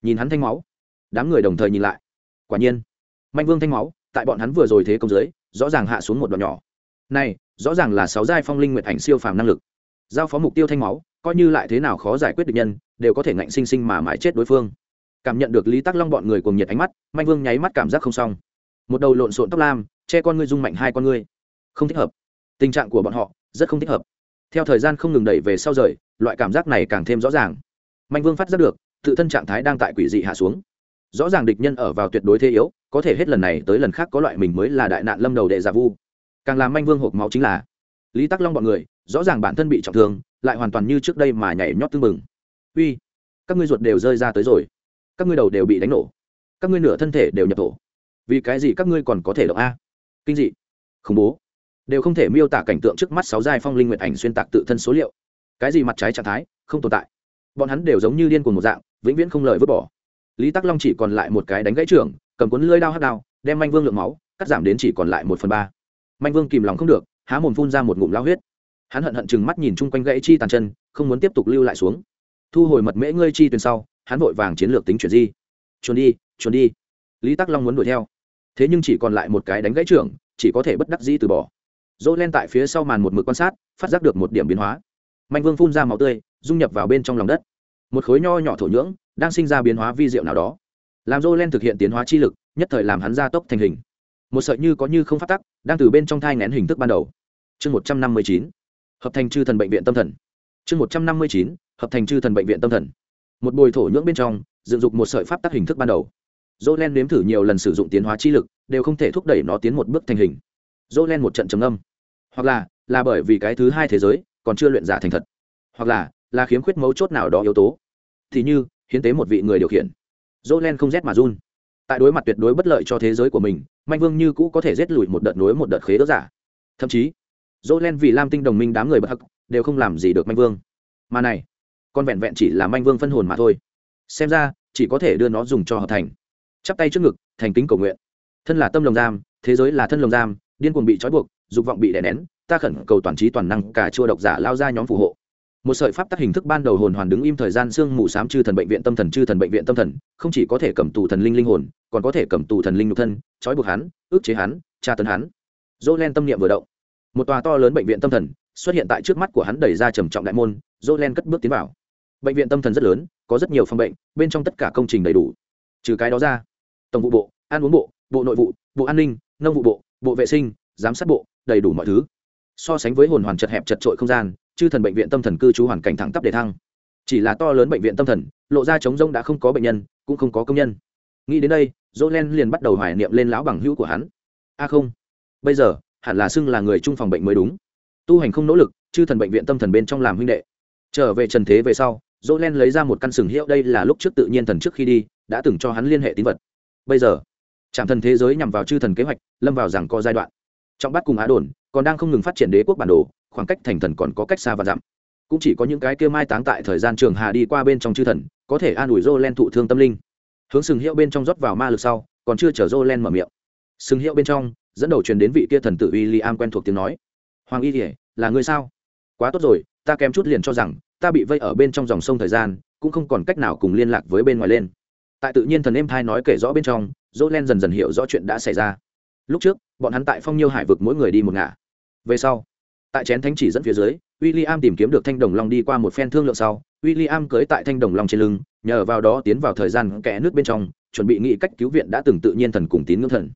[SPEAKER 1] Nhìn hắn thanh máu, đám người đồng thời nhìn lại. Quả nhiên manh vương thanh máu, tại bọn hắn vừa rồi thế công giới rõ ràng hạ xuống một đoạn nhỏ. Này, rõ ràng là sáu giai phong linh nguyệt ảnh siêu phàm năng lực. Giao phó mục tiêu thanh máu, coi như lại thế nào khó giải quyết được nhân, đều có thể ngạnh sinh sinh mà mãi chết đối phương. Cảm nhận được lý tắc long bọn người cùng nhiệt ánh mắt manh vương nháy mắt cảm giác không xong. Một đầu lộn xộn tóc lam che con ngươi dung mạnh hai con ngươi. Không thích hợp. Tình trạng của bọn họ rất không thích hợp. Theo thời gian không ngừng đẩy về sau rời, loại cảm giác này càng thêm rõ ràng. Mạnh vương phát giác được, tự thân trạng thái đang tại quỷ dị hạ xuống. Rõ ràng địch nhân ở vào tuyệt đối thế yếu, có thể hết lần này tới lần khác có loại mình mới là đại nạn lâm đầu đệ giả vu. Càng làm manh vương hộp máu chính là, lý tắc long bọn người, rõ ràng bản thân bị trọng thương, lại hoàn toàn như trước đây mà nhảy nhót tưng bừng. Uy, các ngươi ruột đều rơi ra tới rồi. Các ngươi đầu đều bị đánh nổ. Các ngươi nửa thân thể đều nhập thổ. Vì cái gì các ngươi còn có thể động a? Kinh dị. Khủng bố. Đều không thể miêu tả cảnh tượng trước mắt sáu giai phong linh nguyệt ảnh xuyên tạc tự thân số liệu. Cái gì mặt trái trạng thái, không tồn tại. Bọn hắn đều giống như điên cuồng một dạng, vĩnh viễn không lời vứt bỏ. Lý tắc long chỉ còn lại một cái đánh gãy trưởng cầm cuốn lưỡi đao hắc đao, đem manh vương lượng máu, cắt giảm đến chỉ còn lại một phần ba. Manh vương kìm lòng không được, há mồm phun ra một ngụm lao huyết. Hắn hận hận chừng mắt nhìn chung quanh gãy chi tàn chân, không muốn tiếp tục lưu lại xuống. Thu hồi mật mễ ngươi chi tuyển sau, hắn vội vàng chiến lược tính chuyển di. Chuồn đi chuồn đi. Lý tắc long muốn đuổi theo thế nhưng chỉ còn lại một cái đánh gãy trưởng chỉ có thể bất đắc dĩ từ bỏ. Dỗ len tại phía sau màn một mực quan sát, phát giác được một điểm biến hóa. Mạnh vương phun ra máu tươi, dung nhập vào bên trong lòng đất. Một khối nho nhỏ thổ nhưỡng đang sinh ra biến hóa vi diệu nào đó. Làm dỗ len thực hiện tiến hóa chi lực, nhất thời làm hắn gia tốc thành hình. Một sợi như có như không phát tắc, đang từ bên trong thai ngén hình thức ban đầu. Chương một trăm năm mươi chín, hợp thành chư thần bệnh viện tâm thần. Chương một trăm năm mươi chín, hợp thành chư thần bệnh viện tâm thần. Một bồi thổ nhưỡng bên trong, dựng dục một sợi pháp tắc hình thức ban đầu dỗ len nếm thử nhiều lần sử dụng tiến hóa chi lực, đều không thể thúc đẩy nó tiến một bước thành hình. Dỗ len một trận trầm âm hoặc là là bởi vì cái thứ hai thế giới còn chưa luyện giả thành thật. Hoặc là là khiếm khuyết mấu chốt nào đó yếu tố. Thì như, hiến tế một vị người điều khiển. Dỗ len không rét mà run. Tại đối mặt tuyệt đối bất lợi cho thế giới của mình Mạnh vương như cũ có thể rét lùi một đợt nối một đợt khế ước giả. Thậm chí dỗ len vì lam tinh đồng minh đám người bất hắc, đều không làm gì được Mạnh vương. Mà này, con vẹn vẹn chỉ là Mạnh vương phân hồn mà thôi. Xem ra, chỉ có thể đưa nó dùng cho hợp thành chắp tay trước ngực, thành kính cầu nguyện. Thân là tâm lồng giam, thế giới là thân lồng giam, điên cuồng bị trói buộc, dục vọng bị đè nén, ta khẩn cầu toàn trí toàn năng cả chua độc giả lao ra nhóm phù hộ. Một sợi pháp tắc hình thức ban đầu hồn hoàn đứng im thời gian xương mù sám chư thần bệnh viện tâm thần chư thần bệnh viện tâm thần, không chỉ có thể cầm tù thần linh linh hồn, còn có thể cầm tù thần linh nhục thân, trói buộc hắn, ức chế hắn, tra tấn hắn. Dỗ len tâm niệm vừa động. Một tòa to lớn bệnh viện tâm thần xuất hiện tại trước mắt của hắn đẩy ra trầm trọng đại môn, dỗ len cất bước tiến vào. Bệnh viện tâm thần rất lớn, có rất nhiều phòng bệnh, bên trong tất cả công trình đầy đủ. Trừ cái đó ra tổng vụ bộ an uống bộ bộ nội vụ, bộ an ninh, nông vụ bộ bộ vệ sinh, giám sát bộ, đầy đủ mọi thứ. So sánh với hồn hoàn chật hẹp chật trội không gian, chư thần bệnh viện tâm thần cư trú hoàn cảnh thẳng tắp đề thăng. Chỉ là to lớn bệnh viện tâm thần, lộ ra trống rông đã không có bệnh nhân, cũng không có công nhân. Nghĩ đến đây dỗ len liền bắt đầu hoài niệm lên lão bằng hữu của hắn. A không, bây giờ, hẳn là xưng là người chung phòng bệnh mới đúng. Tu hành không nỗ lực, chư thần bệnh viện tâm thần bên trong làm huynh đệ. Trở về trần thế về sau dỗ len lấy ra một căn sừng hiệu, đây là lúc trước tự nhiên thần trước khi đi, đã từng cho hắn liên hệ tín vật bây giờ, trạm thần thế giới nhằm vào chư thần kế hoạch, lâm vào rằng có giai đoạn. Trọng bắt cùng á đồn còn đang không ngừng phát triển đế quốc bản đồ, khoảng cách thành thần còn có cách xa và dặm. Cũng chỉ có những cái kia mai táng tại thời gian trường hà đi qua bên trong chư thần, có thể an ủi dô len thụ thương tâm linh. Hướng sừng hiệu bên trong rót vào ma lực sau, còn chưa chở dô len mở miệng. Sừng hiệu bên trong, dẫn đầu truyền đến vị kia thần tử uy li am quen thuộc tiếng nói. Hoàng y kỉa là người sao? Quá tốt rồi, ta kém chút liền cho rằng, ta bị vây ở bên trong dòng sông thời gian, cũng không còn cách nào cùng liên lạc với bên ngoài lên tại tự nhiên thần êm thai nói kể rõ bên trong dỗ len dần dần hiểu rõ chuyện đã xảy ra. Lúc trước, bọn hắn tại phong nhiêu hải vực mỗi người đi một ngả. Về sau, tại chén thánh chỉ dẫn phía dưới w i l l i am tìm kiếm được thanh đồng long đi qua một phen thương lượng sau w i l l i am cưới tại thanh đồng long trên lưng, nhờ vào đó tiến vào thời gian kẽ nước bên trong, chuẩn bị nghĩ cách cứu viện đã từng tự nhiên thần cùng tín ngưỡng thần.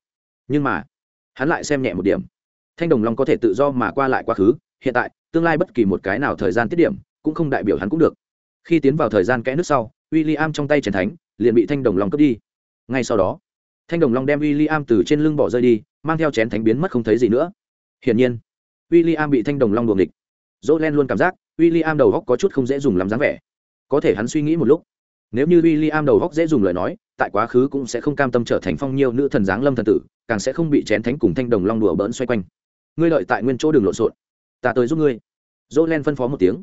[SPEAKER 1] Nhưng mà, hắn lại xem nhẹ một điểm. Thanh đồng long có thể tự do mà qua lại quá khứ, hiện tại, tương lai bất kỳ một cái nào thời gian tiết điểm, cũng không đại biểu hắn cũng được. Khi tiến vào thời gian kẽ nước sau w i l l i am trong tay trần thánh liền bị thanh đồng long cướp đi. Ngay sau đó, thanh đồng long đem w i l l i am từ trên lưng bỏ rơi đi, mang theo chén thánh biến mất không thấy gì nữa. Hiển nhiên w i l l i am bị thanh đồng long buồng địch dỗ len luôn cảm giác w i l l i am đầu góc có chút không dễ dùng làm dáng vẻ. Có thể hắn suy nghĩ một lúc, nếu như w i l l i am đầu góc dễ dùng lời nói, tại quá khứ cũng sẽ không cam tâm trở thành phong nhiêu nữ thần giáng lâm thần tử, càng sẽ không bị chén thánh cùng thanh đồng long đùa bỡn xoay quanh. Ngươi lợi tại nguyên chỗ đường lộn xộn, ta tới giúp ngươi. Dỗ len phân phó một tiếng.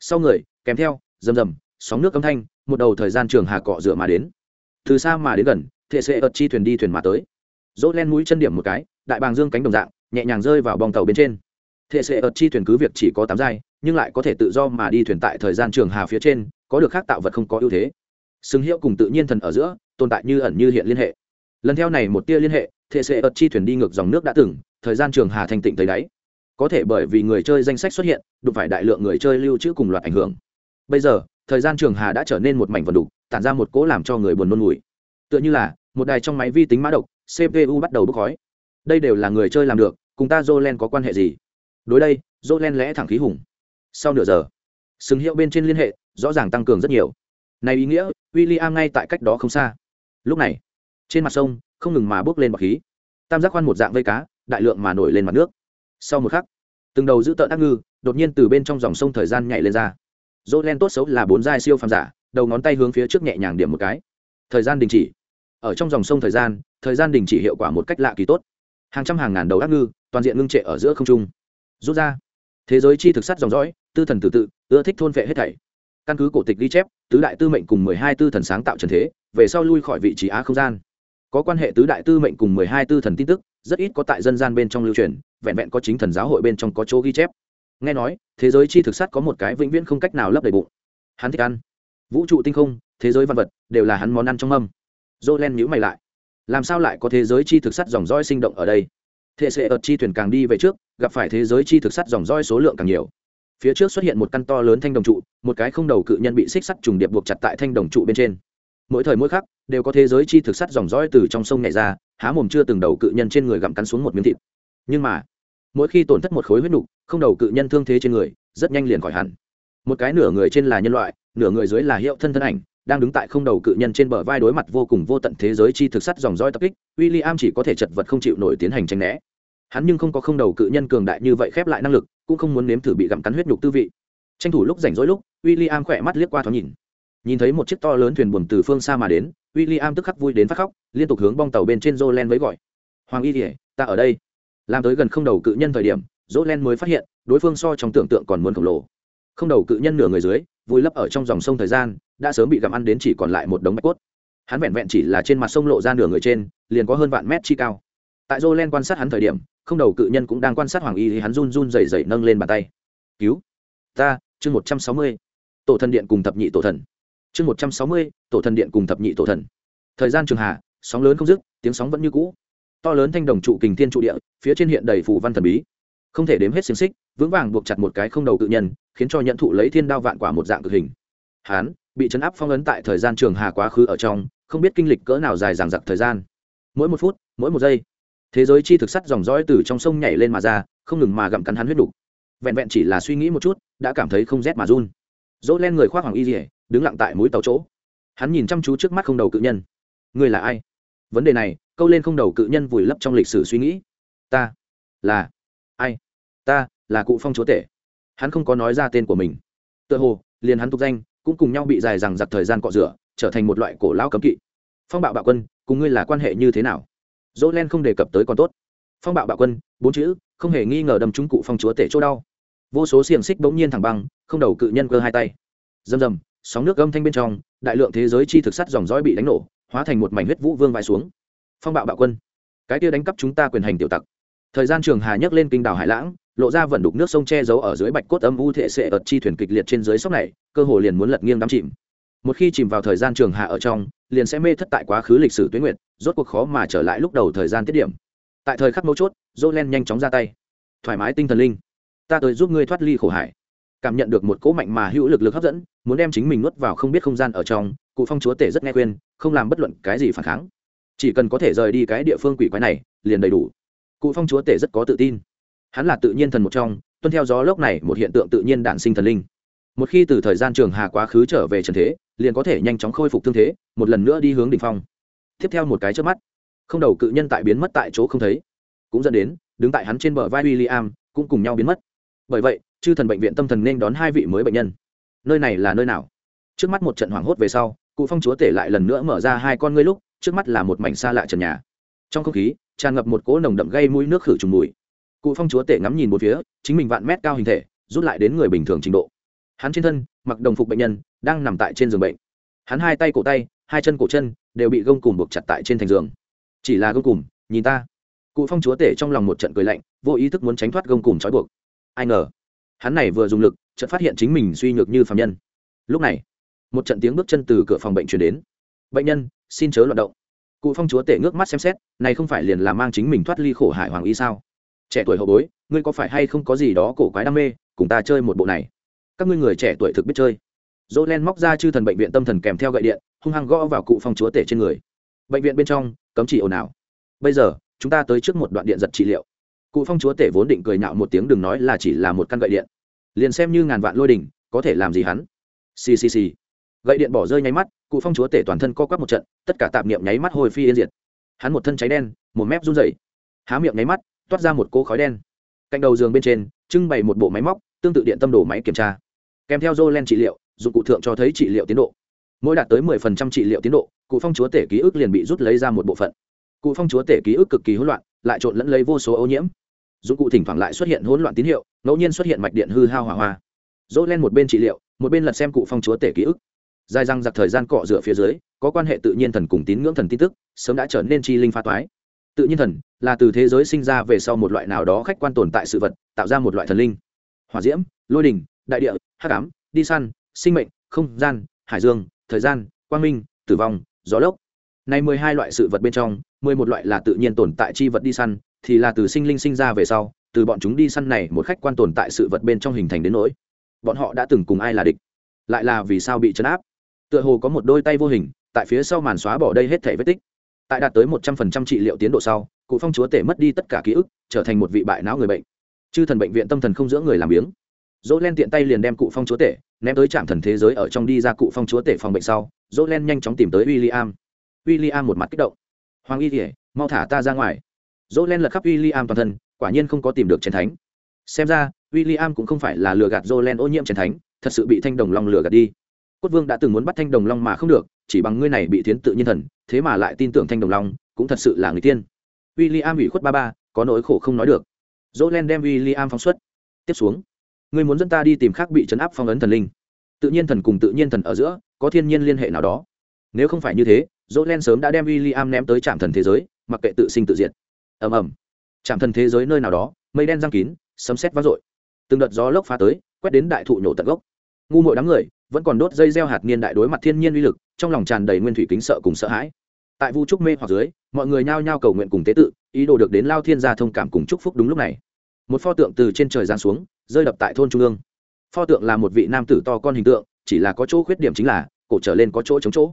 [SPEAKER 1] Sau người, kèm theo, rầm rầm, sóng nước âm thanh một đầu thời gian trường hà cọ rửa mà đến. Từ xa mà đến gần, thệ sệ ợt chi thuyền đi thuyền mà tới. Dỗ len mũi chân điểm một cái, đại bàng dương cánh đồng dạng, nhẹ nhàng rơi vào bong tàu bên trên. Thệ sệ ợt chi thuyền cứ việc chỉ có tám giai, nhưng lại có thể tự do mà đi thuyền tại thời gian trường hà phía trên, có được khác tạo vật không có ưu thế. Xứng hiệu cùng tự nhiên thần ở giữa, tồn tại như ẩn như hiện liên hệ. Lần theo này một tia liên hệ, thệ sệ ợt chi thuyền đi ngược dòng nước đã từng, thời gian trường hà thanh tịnh tới đáy. Có thể bởi vì người chơi danh sách xuất hiện, đụng phải đại lượng người chơi lưu trữ cùng loạt ảnh hưởng. Bây giờ thời gian trường hà đã trở nên một mảnh vần đục, tản ra một cỗ làm cho người buồn nôn ngủi tựa như là, một đài trong máy vi tính mã độc cpu bắt đầu bốc khói. Đây đều là người chơi làm được, cùng ta jolen có quan hệ gì? Đối đây jolen lẽ thẳng khí hùng. Sau nửa giờ sừng hiệu bên trên liên hệ, rõ ràng tăng cường rất nhiều. Này ý nghĩa w i l l i am ngay tại cách đó không xa. Lúc này, trên mặt sông, không ngừng mà bốc lên bọc khí. Tam giác khoan một dạng vây cá, đại lượng mà nổi lên mặt nước. Sau một khắc, từng đầu giữ tợn ác ngư, đột nhiên từ bên trong dòng sông thời gian nhảy lên ra dỗ len tốt xấu là bốn giai siêu phàm giả, đầu ngón tay hướng phía trước nhẹ nhàng điểm một cái. Thời gian đình chỉ. Ở trong dòng sông thời gian thời gian đình chỉ hiệu quả một cách lạ kỳ tốt. Hàng trăm hàng ngàn đầu ác ngư, toàn diện ngưng trệ ở giữa không trung. Rút ra. Thế giới chi thực sát dòng dõi, tư thần tự tự, ưa thích thôn vệ hết thảy. Căn cứ cổ tịch ghi chép, tứ đại tư mệnh cùng mười hai tư thần sáng tạo trần thế, về sau lui khỏi vị trí á không gian. Có quan hệ tứ đại tư mệnh cùng mười hai tư thần tin tức, rất ít có tại dân gian bên trong lưu truyền, vẹn vẹn có chính thần giáo hội bên trong có chỗ ghi chép nghe nói, thế giới chi thực sát có một cái vĩnh viễn không cách nào lấp đầy bụng. Hắn thích ăn. Vũ trụ tinh không, thế giới văn vật, đều là hắn món ăn trong mâm. Dô len nhữ mày lại. Làm sao lại có thế giới chi thực sắt dòng roi sinh động ở đây? Thế sẽ ợt chi thuyền càng đi về trước, gặp phải thế giới chi thực sắt dòng roi số lượng càng nhiều. Phía trước xuất hiện một căn to lớn thanh đồng trụ, một cái không đầu cự nhân bị xích sắt trùng điệp buộc chặt tại thanh đồng trụ bên trên. Mỗi thời mỗi khắc, đều có thế giới chi thực sắt dòng roi từ trong sông nhảy ra, há mồm chưa từng đầu cự nhân trên người gặm cắn xuống một miếng thịt. Nhưng mà mỗi khi tổn thất một khối huyết nục, không đầu cự nhân thương thế trên người, rất nhanh liền khỏi hẳn. Một cái nửa người trên là nhân loại, nửa người dưới là hiệu thân thân ảnh, đang đứng tại không đầu cự nhân trên bờ vai đối mặt vô cùng vô tận thế giới chi thực sắt dòng roi tập kích w i l l i am chỉ có thể chật vật không chịu nổi tiến hành tranh né. Hắn nhưng không có không đầu cự nhân cường đại như vậy khép lại năng lực, cũng không muốn nếm thử bị gặm cắn huyết nhục tư vị. Tranh thủ lúc rảnh rỗi lúc w i l l i am khỏe mắt liếc qua thoáng nhìn. Nhìn thấy một chiếc to lớn thuyền buồm từ phương xa mà đến w i l l i am tức khắc vui đến phát khóc, liên tục hướng bong tàu bên trên dô len với gọi. Hoàng y kỉa ta ở đây làm tới gần không đầu cự nhân thời điểm dỗ len mới phát hiện, đối phương so trong tưởng tượng còn muốn khổng lồ. Không đầu cự nhân nửa người dưới, vùi lấp ở trong dòng sông thời gian, đã sớm bị gặm ăn đến chỉ còn lại một đống bạch cốt. Hắn vẹn vẹn chỉ là trên mặt sông lộ ra nửa người trên, liền có hơn vạn mét chi cao. Tại dỗ len quan sát hắn thời điểm, không đầu cự nhân cũng đang quan sát hoàng y thì hắn run run dày dày nâng lên bàn tay. Cứu ta, chương một trăm sáu mươi, tổ thần điện cùng thập nhị tổ thần. Chương một trăm sáu mươi, tổ thần điện cùng thập nhị tổ thần. Thời gian trường hạ sóng lớn không dứt, tiếng sóng vẫn như cũ to lớn thanh đồng trụ kình thiên trụ địa, phía trên hiện đầy phù văn thần bí. Không thể đếm hết xiềng xích, vững vàng buộc chặt một cái không đầu cự nhân, khiến cho nhận thụ lấy thiên đao vạn quả một dạng cực hình. Hán, bị chấn áp phong ấn tại thời gian trường hà quá khứ ở trong, không biết kinh lịch cỡ nào dài dằng dặc thời gian. Mỗi một phút, mỗi một giây, thế giới chi thực sắt dòng dõi từ trong sông nhảy lên mà ra, không ngừng mà gặm cắn hắn huyết đục. Vẹn vẹn chỉ là suy nghĩ một chút, đã cảm thấy không rét mà run. Dỗ len người khoác hoàng y dỉa đứng lặng tại mũi tàu chỗ. Hắn nhìn chăm chú trước mắt không đầu cự nhân. Người là ai? Vấn đề này câu lên không đầu cự nhân vùi lấp trong lịch sử suy nghĩ. Ta là ai? Ta là cụ phong chúa tể. Hắn không có nói ra tên của mình. Tựa hồ, liền hắn tục danh, cũng cùng nhau bị dài rằng giặc thời gian cọ rửa, trở thành một loại cổ lao cấm kỵ. Phong bạo bạo quân, cùng ngươi là quan hệ như thế nào? Dỗ len không đề cập tới còn tốt. Phong bạo bạo quân, bốn chữ, không hề nghi ngờ đâm trúng cụ phong chúa tể chỗ đau. Vô số xiềng xích bỗng nhiên thẳng băng, không đầu cự nhân cơ hai tay. Rầm rầm, sóng nước gâm thanh bên trong, đại lượng thế giới chi thực sắt dòng dõi bị đánh nổ, hóa thành một mảnh huyết vũ vương vai xuống phong bạo bạo quân. Cái kia đánh cắp chúng ta quyền hành tiểu tặc. Thời gian trường hà nhấc lên kinh đảo hải lãng, lộ ra vận đục nước sông che giấu ở dưới bạch cốt âm u thệ sệ ợt chi thuyền kịch liệt trên dưới sóc này, cơ hồ liền muốn lật nghiêng đắm chìm. Một khi chìm vào thời gian trường Hạ ở trong, liền sẽ mê thất tại quá khứ lịch sử tuyến nguyệt, rốt cuộc khó mà trở lại lúc đầu thời gian tiết điểm. Tại thời khắc mấu chốt dỗ len nhanh chóng ra tay. Thoải mái tinh thần linh. Ta tới giúp ngươi thoát ly khổ hải. Cảm nhận được một cỗ mạnh mà hữu lực lực hấp dẫn, muốn đem chính mình nuốt vào không biết không gian ở trong, cụ phong chúa tể rất nghe khuyên, không làm bất luận cái gì phản kháng chỉ cần có thể rời đi cái địa phương quỷ quái này, liền đầy đủ. Cụ phong chúa tể rất có tự tin. Hắn là tự nhiên thần một trong, tuân theo gió lốc này, một hiện tượng tự nhiên đản sinh thần linh. Một khi từ thời gian trường hà quá khứ trở về trần thế, liền có thể nhanh chóng khôi phục thương thế, một lần nữa đi hướng đ ỉ n h phong. Tiếp theo một cái trước mắt, không đầu cự nhân tại biến mất tại chỗ không thấy. Cũng dẫn đến, đứng tại hắn trên bờ vai w i l l i am cũng cùng nhau biến mất. Bởi vậy, chư thần bệnh viện tâm thần nên đón hai vị mới bệnh nhân. Nơi này là nơi nào? Trước mắt một trận hoảng hốt về sau, cụ phong chúa tể lại lần nữa mở ra hai con ngươi lúc trước mắt là một mảnh xa lạ trần nhà. Trong không khí, tràn ngập một cỗ nồng đậm gây mũi nước khử trùng mùi. Cụ phong chúa tể ngắm nhìn một phía, chính mình vạn mét cao hình thể, rút lại đến người bình thường trình độ. Hắn trên thân, mặc đồng phục bệnh nhân, đang nằm tại trên giường bệnh. Hắn hai tay cổ tay, hai chân cổ chân, đều bị gông cùm buộc chặt tại trên thành giường. Chỉ là gông cùm, nhìn ta. Cụ phong chúa tể trong lòng một trận cười lạnh, vô ý thức muốn tránh thoát gông cùm trói buộc. Ai ngờ, hắn này vừa dùng lực, chợt phát hiện chính mình suy nhược như phạm nhân. Lúc này, một trận tiếng bước chân từ cửa phòng bệnh truyền đến. Bệnh nhân xin chớ loạn động. Cụ phong chúa tể ngước mắt xem xét, này không phải liền là mang chính mình thoát ly khổ hải hoàng y sao? Trẻ tuổi hậu bối, ngươi có phải hay không có gì đó cổ quái đam mê, cùng ta chơi một bộ này? Các ngươi người trẻ tuổi thực biết chơi. Dỗ len móc ra chư thần bệnh viện tâm thần kèm theo gậy điện, hung hăng gõ vào cụ phong chúa tể trên người. Bệnh viện bên trong, cấm chỉ ồn ào. Bây giờ, chúng ta tới trước một đoạn điện giật trị liệu. Cụ phong chúa tể vốn định cười nhạo một tiếng đừng nói là chỉ là một căn gậy điện. Liền xem như ngàn vạn lôi đình có thể làm gì hắn? Ccc gậy điện bỏ rơi nháy mắt, cụ phong chúa tể toàn thân co quắp một trận, tất cả tạp niệm nháy mắt hồi phi yên diệt. Hắn một thân cháy đen, một mép run rẩy, há miệng nháy mắt, toát ra một cỗ khói đen. Cạnh đầu giường bên trên, trưng bày một bộ máy móc, tương tự điện tâm đồ máy kiểm tra. Kèm theo dô len trị liệu, dụng cụ thượng cho thấy trị liệu tiến độ. Mỗi đạt tới mười phần trăm trị liệu tiến độ, cụ phong chúa tể ký ức liền bị rút lấy ra một bộ phận. Cụ phong chúa tể ký ức cực kỳ hỗn loạn, lại trộn lẫn lấy vô số ô nhiễm. Dụng cụ thỉnh thoảng lại xuất hiện hỗn loạn tín hiệu, ngẫu nhiên xuất hiện mạch điện hư hao hỏa hoa. Dỗ len một bên trị liệu, một bên lật xem cụ phong chúa tể ký ức dài răng giặc thời gian cọ rửa phía dưới, có quan hệ tự nhiên thần cùng tín ngưỡng thần tin tức, sớm đã trở nên chi linh pha toái. Tự nhiên thần là từ thế giới sinh ra về sau một loại nào đó khách quan tồn tại sự vật, tạo ra một loại thần linh. Hỏa diễm, lôi đình, đại địa, hắc ám, đi săn, sinh mệnh, không gian, hải dương, thời gian, quang minh, tử vong, gió lốc. Nay mười hai loại sự vật bên trong, mười một loại là tự nhiên tồn tại chi vật đi săn, thì là từ sinh linh sinh ra về sau, từ bọn chúng đi săn này một khách quan tồn tại sự vật bên trong hình thành đến nỗi. Bọn họ đã từng cùng ai là địch? Lại là vì sao bị chấn áp? Tựa hồ có một đôi tay vô hình, tại phía sau màn xóa bỏ đây hết thể vết tích. Tại đạt tới một trăm phần trăm trị liệu tiến độ sau, cụ phong chúa tể mất đi tất cả ký ức, trở thành một vị bại não người bệnh. Chư thần bệnh viện tâm thần không giữa người làm biếng. Dỗ len tiện tay liền đem cụ phong chúa tể ném tới trạm thần thế giới ở trong đi ra cụ phong chúa tể phòng bệnh sau dỗ len nhanh chóng tìm tới w i l l i am w i l l i am một mặt kích động. Hoàng y kỉa mau thả ta ra ngoài. Dỗ len lật khắp w i l l i am toàn thân, quả nhiên không có tìm được chiến thánh. Xem ra w i l l i am cũng không phải là lừa gạt dỗ len ô nhiễm chiến thánh, thật sự bị thanh đồng long lừa gạt đi cốt vương đã từng muốn bắt thanh đồng long mà không được, chỉ bằng ngươi này bị thiến tự nhiên thần, thế mà lại tin tưởng thanh đồng long, cũng thật sự là người tiên. W i l l i am ủy khuất ba ba, có nỗi khổ không nói được. Dỗ len đem w i l l i am phóng xuất. Tiếp xuống, ngươi muốn dẫn ta đi tìm khác bị chấn áp phong ấn thần linh. Tự nhiên thần cùng tự nhiên thần ở giữa, có thiên nhiên liên hệ nào đó. Nếu không phải như thế dỗ len sớm đã đem w i l l i am ném tới trạm thần thế giới, mặc kệ tự sinh tự diệt. Ầm ầm. Trạm thần thế giới nơi nào đó, mây đen giang kín, sấm xét vang dội. Từng đợt gió lốc phá tới, quét đến đại thụ nhổ tận gốc. Ngu mội đám người vẫn còn đốt dây gieo hạt niên đại đối mặt thiên nhiên uy lực, trong lòng tràn đầy nguyên thủy kính sợ cùng sợ hãi. Tại vu trúc mê hoặc dưới, mọi người nhao nhao cầu nguyện cùng tế tự, ý đồ được đến lao thiên gia thông cảm cùng chúc phúc đúng lúc này. Một pho tượng từ trên trời giáng xuống, rơi đập tại thôn trung ương. Pho tượng là một vị nam tử to con hình tượng, chỉ là có chỗ khuyết điểm chính là, cổ trở lên có chỗ chống chỗ.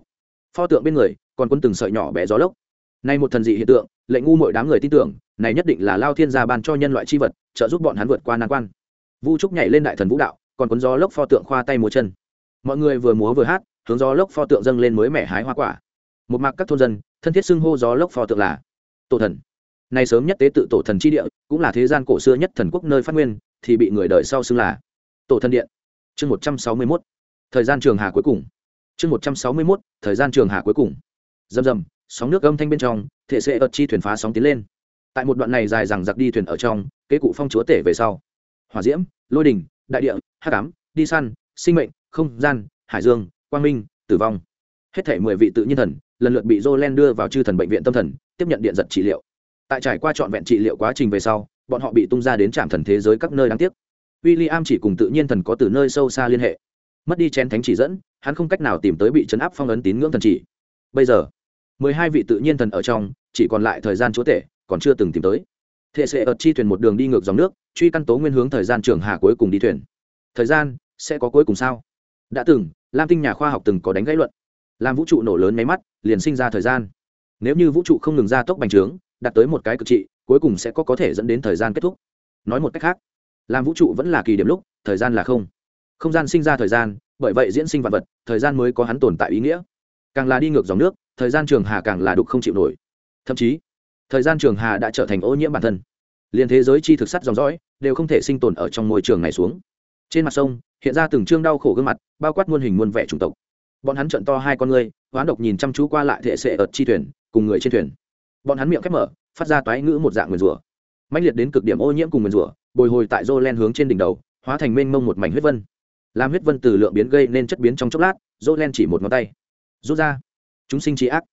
[SPEAKER 1] Pho tượng bên người, còn quân từng sợi nhỏ bé gió lốc. Nay một thần dị hiện tượng, lệnh ngu mọi đám người tin tưởng, này nhất định là lao thiên gia ban cho nhân loại chi vật, trợ giúp bọn hắn vượt qua nan quan. Vu trúc nhảy lên đại thần vũ đạo, còn cuốn gió lốc pho tượng khoa tay múa chân mọi người vừa múa vừa hát, hướng gió lốc pho tượng dâng lên mới mẻ hái hoa quả. Một mạc các thôn dân, thân thiết xưng hô gió lốc pho tượng là tổ thần. Này sớm nhất tế tự tổ thần chi địa, cũng là thế gian cổ xưa nhất thần quốc nơi phát nguyên, thì bị người đời sau xưng là tổ thần điện. Chương một trăm sáu mươi mốt. Thời gian trường hà cuối cùng. Chương một trăm sáu mươi mốt, thời gian trường hà cuối cùng. Rầm rầm, sóng nước âm thanh bên trong, thể sẽ ợt chi thuyền phá sóng tiến lên. Tại một đoạn này dài rằng giặc đi thuyền ở trong, kế cụ phong chúa tể về sau. Hỏa diễm, lôi đình, đại địa hát cám đi săn, sinh mệnh không gian, hải dương, quang minh, tử vong. Hết thể mười vị tự nhiên thần, lần lượt bị jolen đưa vào chư thần bệnh viện tâm thần, tiếp nhận điện giật trị liệu. Tại trải qua trọn vẹn trị liệu quá trình về sau, bọn họ bị tung ra đến trạm thần thế giới các nơi đáng tiếc. W i l l i am chỉ cùng tự nhiên thần có từ nơi sâu xa liên hệ. Mất đi chén thánh chỉ dẫn, hắn không cách nào tìm tới bị chấn áp phong ấn tín ngưỡng thần chỉ. Bây giờ, mười hai vị tự nhiên thần ở trong, chỉ còn lại thời gian chúa tể, còn chưa từng tìm tới. Thệ sẽ ợt chi thuyền một đường đi ngược dòng nước, truy căn tố nguyên hướng thời gian trường hà cuối cùng đi thuyền. Thời gian sẽ có cuối cùng sao? Đã từng, lam tinh nhà khoa học từng có đánh gãy luận. Làm vũ trụ nổ lớn máy mắt, liền sinh ra thời gian. Nếu như vũ trụ không ngừng ra tốc bành trướng, đạt tới một cái cực trị, cuối cùng sẽ có có thể dẫn đến thời gian kết thúc. Nói một cách khác làm vũ trụ vẫn là kỳ điểm lúc, thời gian là không. Không gian sinh ra thời gian, bởi vậy diễn sinh vật vật, thời gian mới có hắn tồn tại ý nghĩa. Càng là đi ngược dòng nước, thời gian trường hà càng là đục không chịu nổi. Thậm chí, thời gian trường hà đã trở thành ô nhiễm bản thân. Liền thế giới chi thực sắt dòng dõi đều không thể sinh tồn ở trong môi trường này xuống trên mặt sông, hiện ra từng chương đau khổ gương mặt, bao quát muôn hình muôn vẻ chủng tộc. Bọn hắn trận to hai con ngươi, hoán độc nhìn chăm chú qua lại thệ sệ ợt chi thuyền, cùng người trên thuyền. Bọn hắn miệng khép mở, phát ra toái ngữ một dạng nguyền rủa. Mạnh liệt đến cực điểm ô nhiễm cùng nguyền rủa, bồi hồi tại rô len hướng trên đỉnh đầu, hóa thành mênh mông một mảnh huyết vân. Làm huyết vân từ lượng biến gây nên chất biến trong chốc lát, rô len chỉ một ngón tay. Rút ra. Chúng sinh trí ác.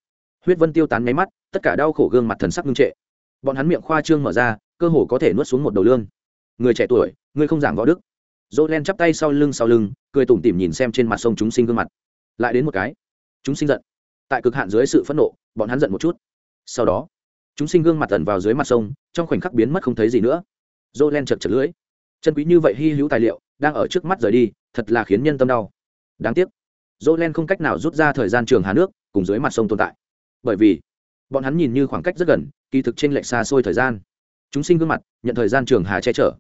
[SPEAKER 1] Huyết vân tiêu tán nháy mắt, tất cả đau khổ gương mặt thần sắc ngưng trệ. Bọn hắn miệng khoa trương mở ra, cơ hồ có thể nuốt xuống một đầu lương người trẻ tuổi, ngươi không giảng võ đức dỗ len chắp tay sau lưng sau lưng, cười tủm tỉm nhìn xem trên mặt sông chúng sinh gương mặt. Lại đến một cái. Chúng sinh giận. Tại cực hạn dưới sự phẫn nộ, bọn hắn giận một chút. Sau đó, chúng sinh gương mặt tần vào dưới mặt sông, trong khoảnh khắc biến mất không thấy gì nữa. Dỗ len chật chật lưỡi. Chân quý như vậy hy hữu tài liệu, đang ở trước mắt rời đi, thật là khiến nhân tâm đau. Đáng tiếc. Dỗ len không cách nào rút ra thời gian trường hà nước, cùng dưới mặt sông tồn tại. Bởi vì, bọn hắn nhìn như khoảng cách rất gần, kỳ thực trên lệch xa xôi thời gian. Chúng sinh gương mặt, nhận thời gian trường hà che chở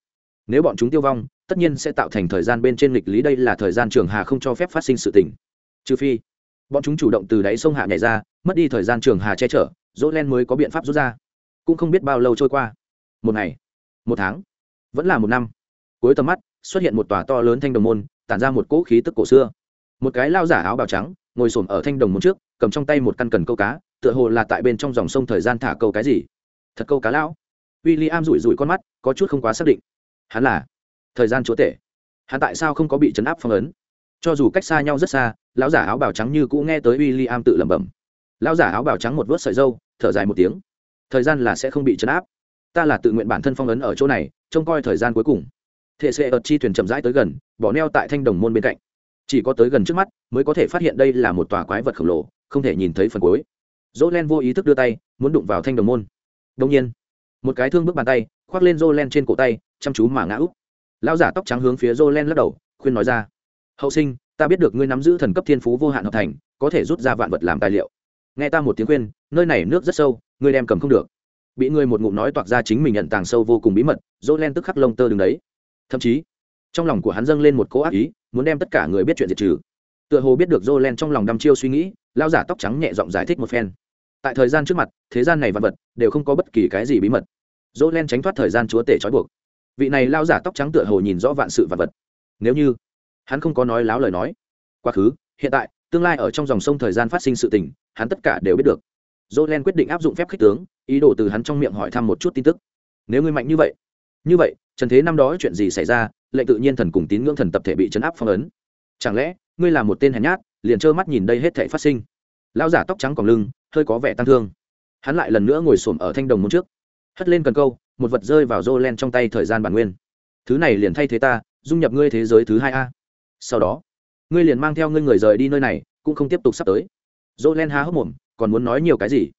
[SPEAKER 1] nếu bọn chúng tiêu vong, tất nhiên sẽ tạo thành thời gian bên trên lịch lý đây là thời gian trường hà không cho phép phát sinh sự tình. Trừ phi, bọn chúng chủ động từ đáy sông hạ nhảy ra, mất đi thời gian trường hà che chở dỗ len mới có biện pháp rút ra. Cũng không biết bao lâu trôi qua. Một ngày, một tháng, vẫn là một năm. Cuối tầm mắt, xuất hiện một tòa to lớn thanh đồng môn, tản ra một cỗ khí tức cổ xưa. Một cái lao giả áo bào trắng, ngồi s ở thanh đồng môn trước, cầm trong tay một căn cần câu cá, tựa hồ là tại bên trong dòng sông thời gian thả câu cái gì. Thật câu cá lão. W i l l i am rủi rủi con mắt, có chút không quá xác định hắn là thời gian chúa tể. Hắn tại sao không có bị chấn áp phong ấn? Cho dù cách xa nhau rất xa, lão giả áo bào trắng như cũ nghe tới w i l l i am tự lẩm bẩm. Lão giả áo bào trắng một vớt sợi dâu, thở dài một tiếng. Thời gian là sẽ không bị chấn áp. Ta là tự nguyện bản thân phong ấn ở chỗ này, trông coi thời gian cuối cùng. Thệ sệ ợt chi thuyền chậm rãi tới gần, bỏ neo tại thanh đồng môn bên cạnh. Chỉ có tới gần trước mắt, mới có thể phát hiện đây là một tòa quái vật khổng lồ, không thể nhìn thấy phần cuối. Dỗ len vô ý thức đưa tay, muốn đụng vào thanh đồng môn. Đông nhiên, một cái thương bước bàn tay, khoác lên dỗ len trên cổ tay chăm chú mà ngã úp. Lão giả tóc trắng hướng phía dỗ len lắc đầu, khuyên nói ra. Hậu sinh, ta biết được ngươi nắm giữ thần cấp thiên phú vô hạn hợp thành, có thể rút ra vạn vật làm tài liệu. Nghe ta một tiếng khuyên, nơi này nước rất sâu, ngươi đem cầm không được. Bị ngươi một ngụm nói toạc ra chính mình nhận tàng sâu vô cùng bí mật dỗ len tức khắc lông tơ đứng đấy. Thậm chí, trong lòng của hắn dâng lên một cỗ ác ý, muốn đem tất cả người biết chuyện diệt trừ. Tựa hồ biết được dỗ len trong lòng đăm chiêu suy nghĩ lao giả tóc trắng nhẹ giọng giải thích một phen. Tại thời gian trước mặt, thế gian này vật vật đều không có bất kỳ cái gì bí mật. Dỗ len tránh thoát thời gian chúa tể trói buộc vị này lao giả tóc trắng tựa hồ nhìn rõ vạn sự vật vật. Nếu như hắn không có nói láo lời nói, quá khứ, hiện tại, tương lai ở trong dòng sông thời gian phát sinh sự tình, hắn tất cả đều biết được. Dỗ len quyết định áp dụng phép khích tướng, ý đồ từ hắn trong miệng hỏi thăm một chút tin tức. Nếu ngươi mạnh như vậy như vậy, trần thế năm đó chuyện gì xảy ra, lệnh tự nhiên thần cùng tín ngưỡng thần tập thể bị chấn áp phong ấn. Chẳng lẽ, ngươi là một tên hèn nhát, liền trơ mắt nhìn đây hết thể phát sinh? Lão giả tóc trắng còn lưng, hơi có vẻ tăng thương. Hắn lại lần nữa ngồi xổm ở thanh đồng môn trước, hất lên cần câu một vật rơi vào rô len trong tay thời gian bản nguyên. Thứ này liền thay thế ta, dung nhập ngươi thế giới thứ hai a. Sau đó, ngươi liền mang theo ngươi người rời đi nơi này, cũng không tiếp tục sắp tới. Rô len há hốc mồm, còn muốn nói nhiều cái gì?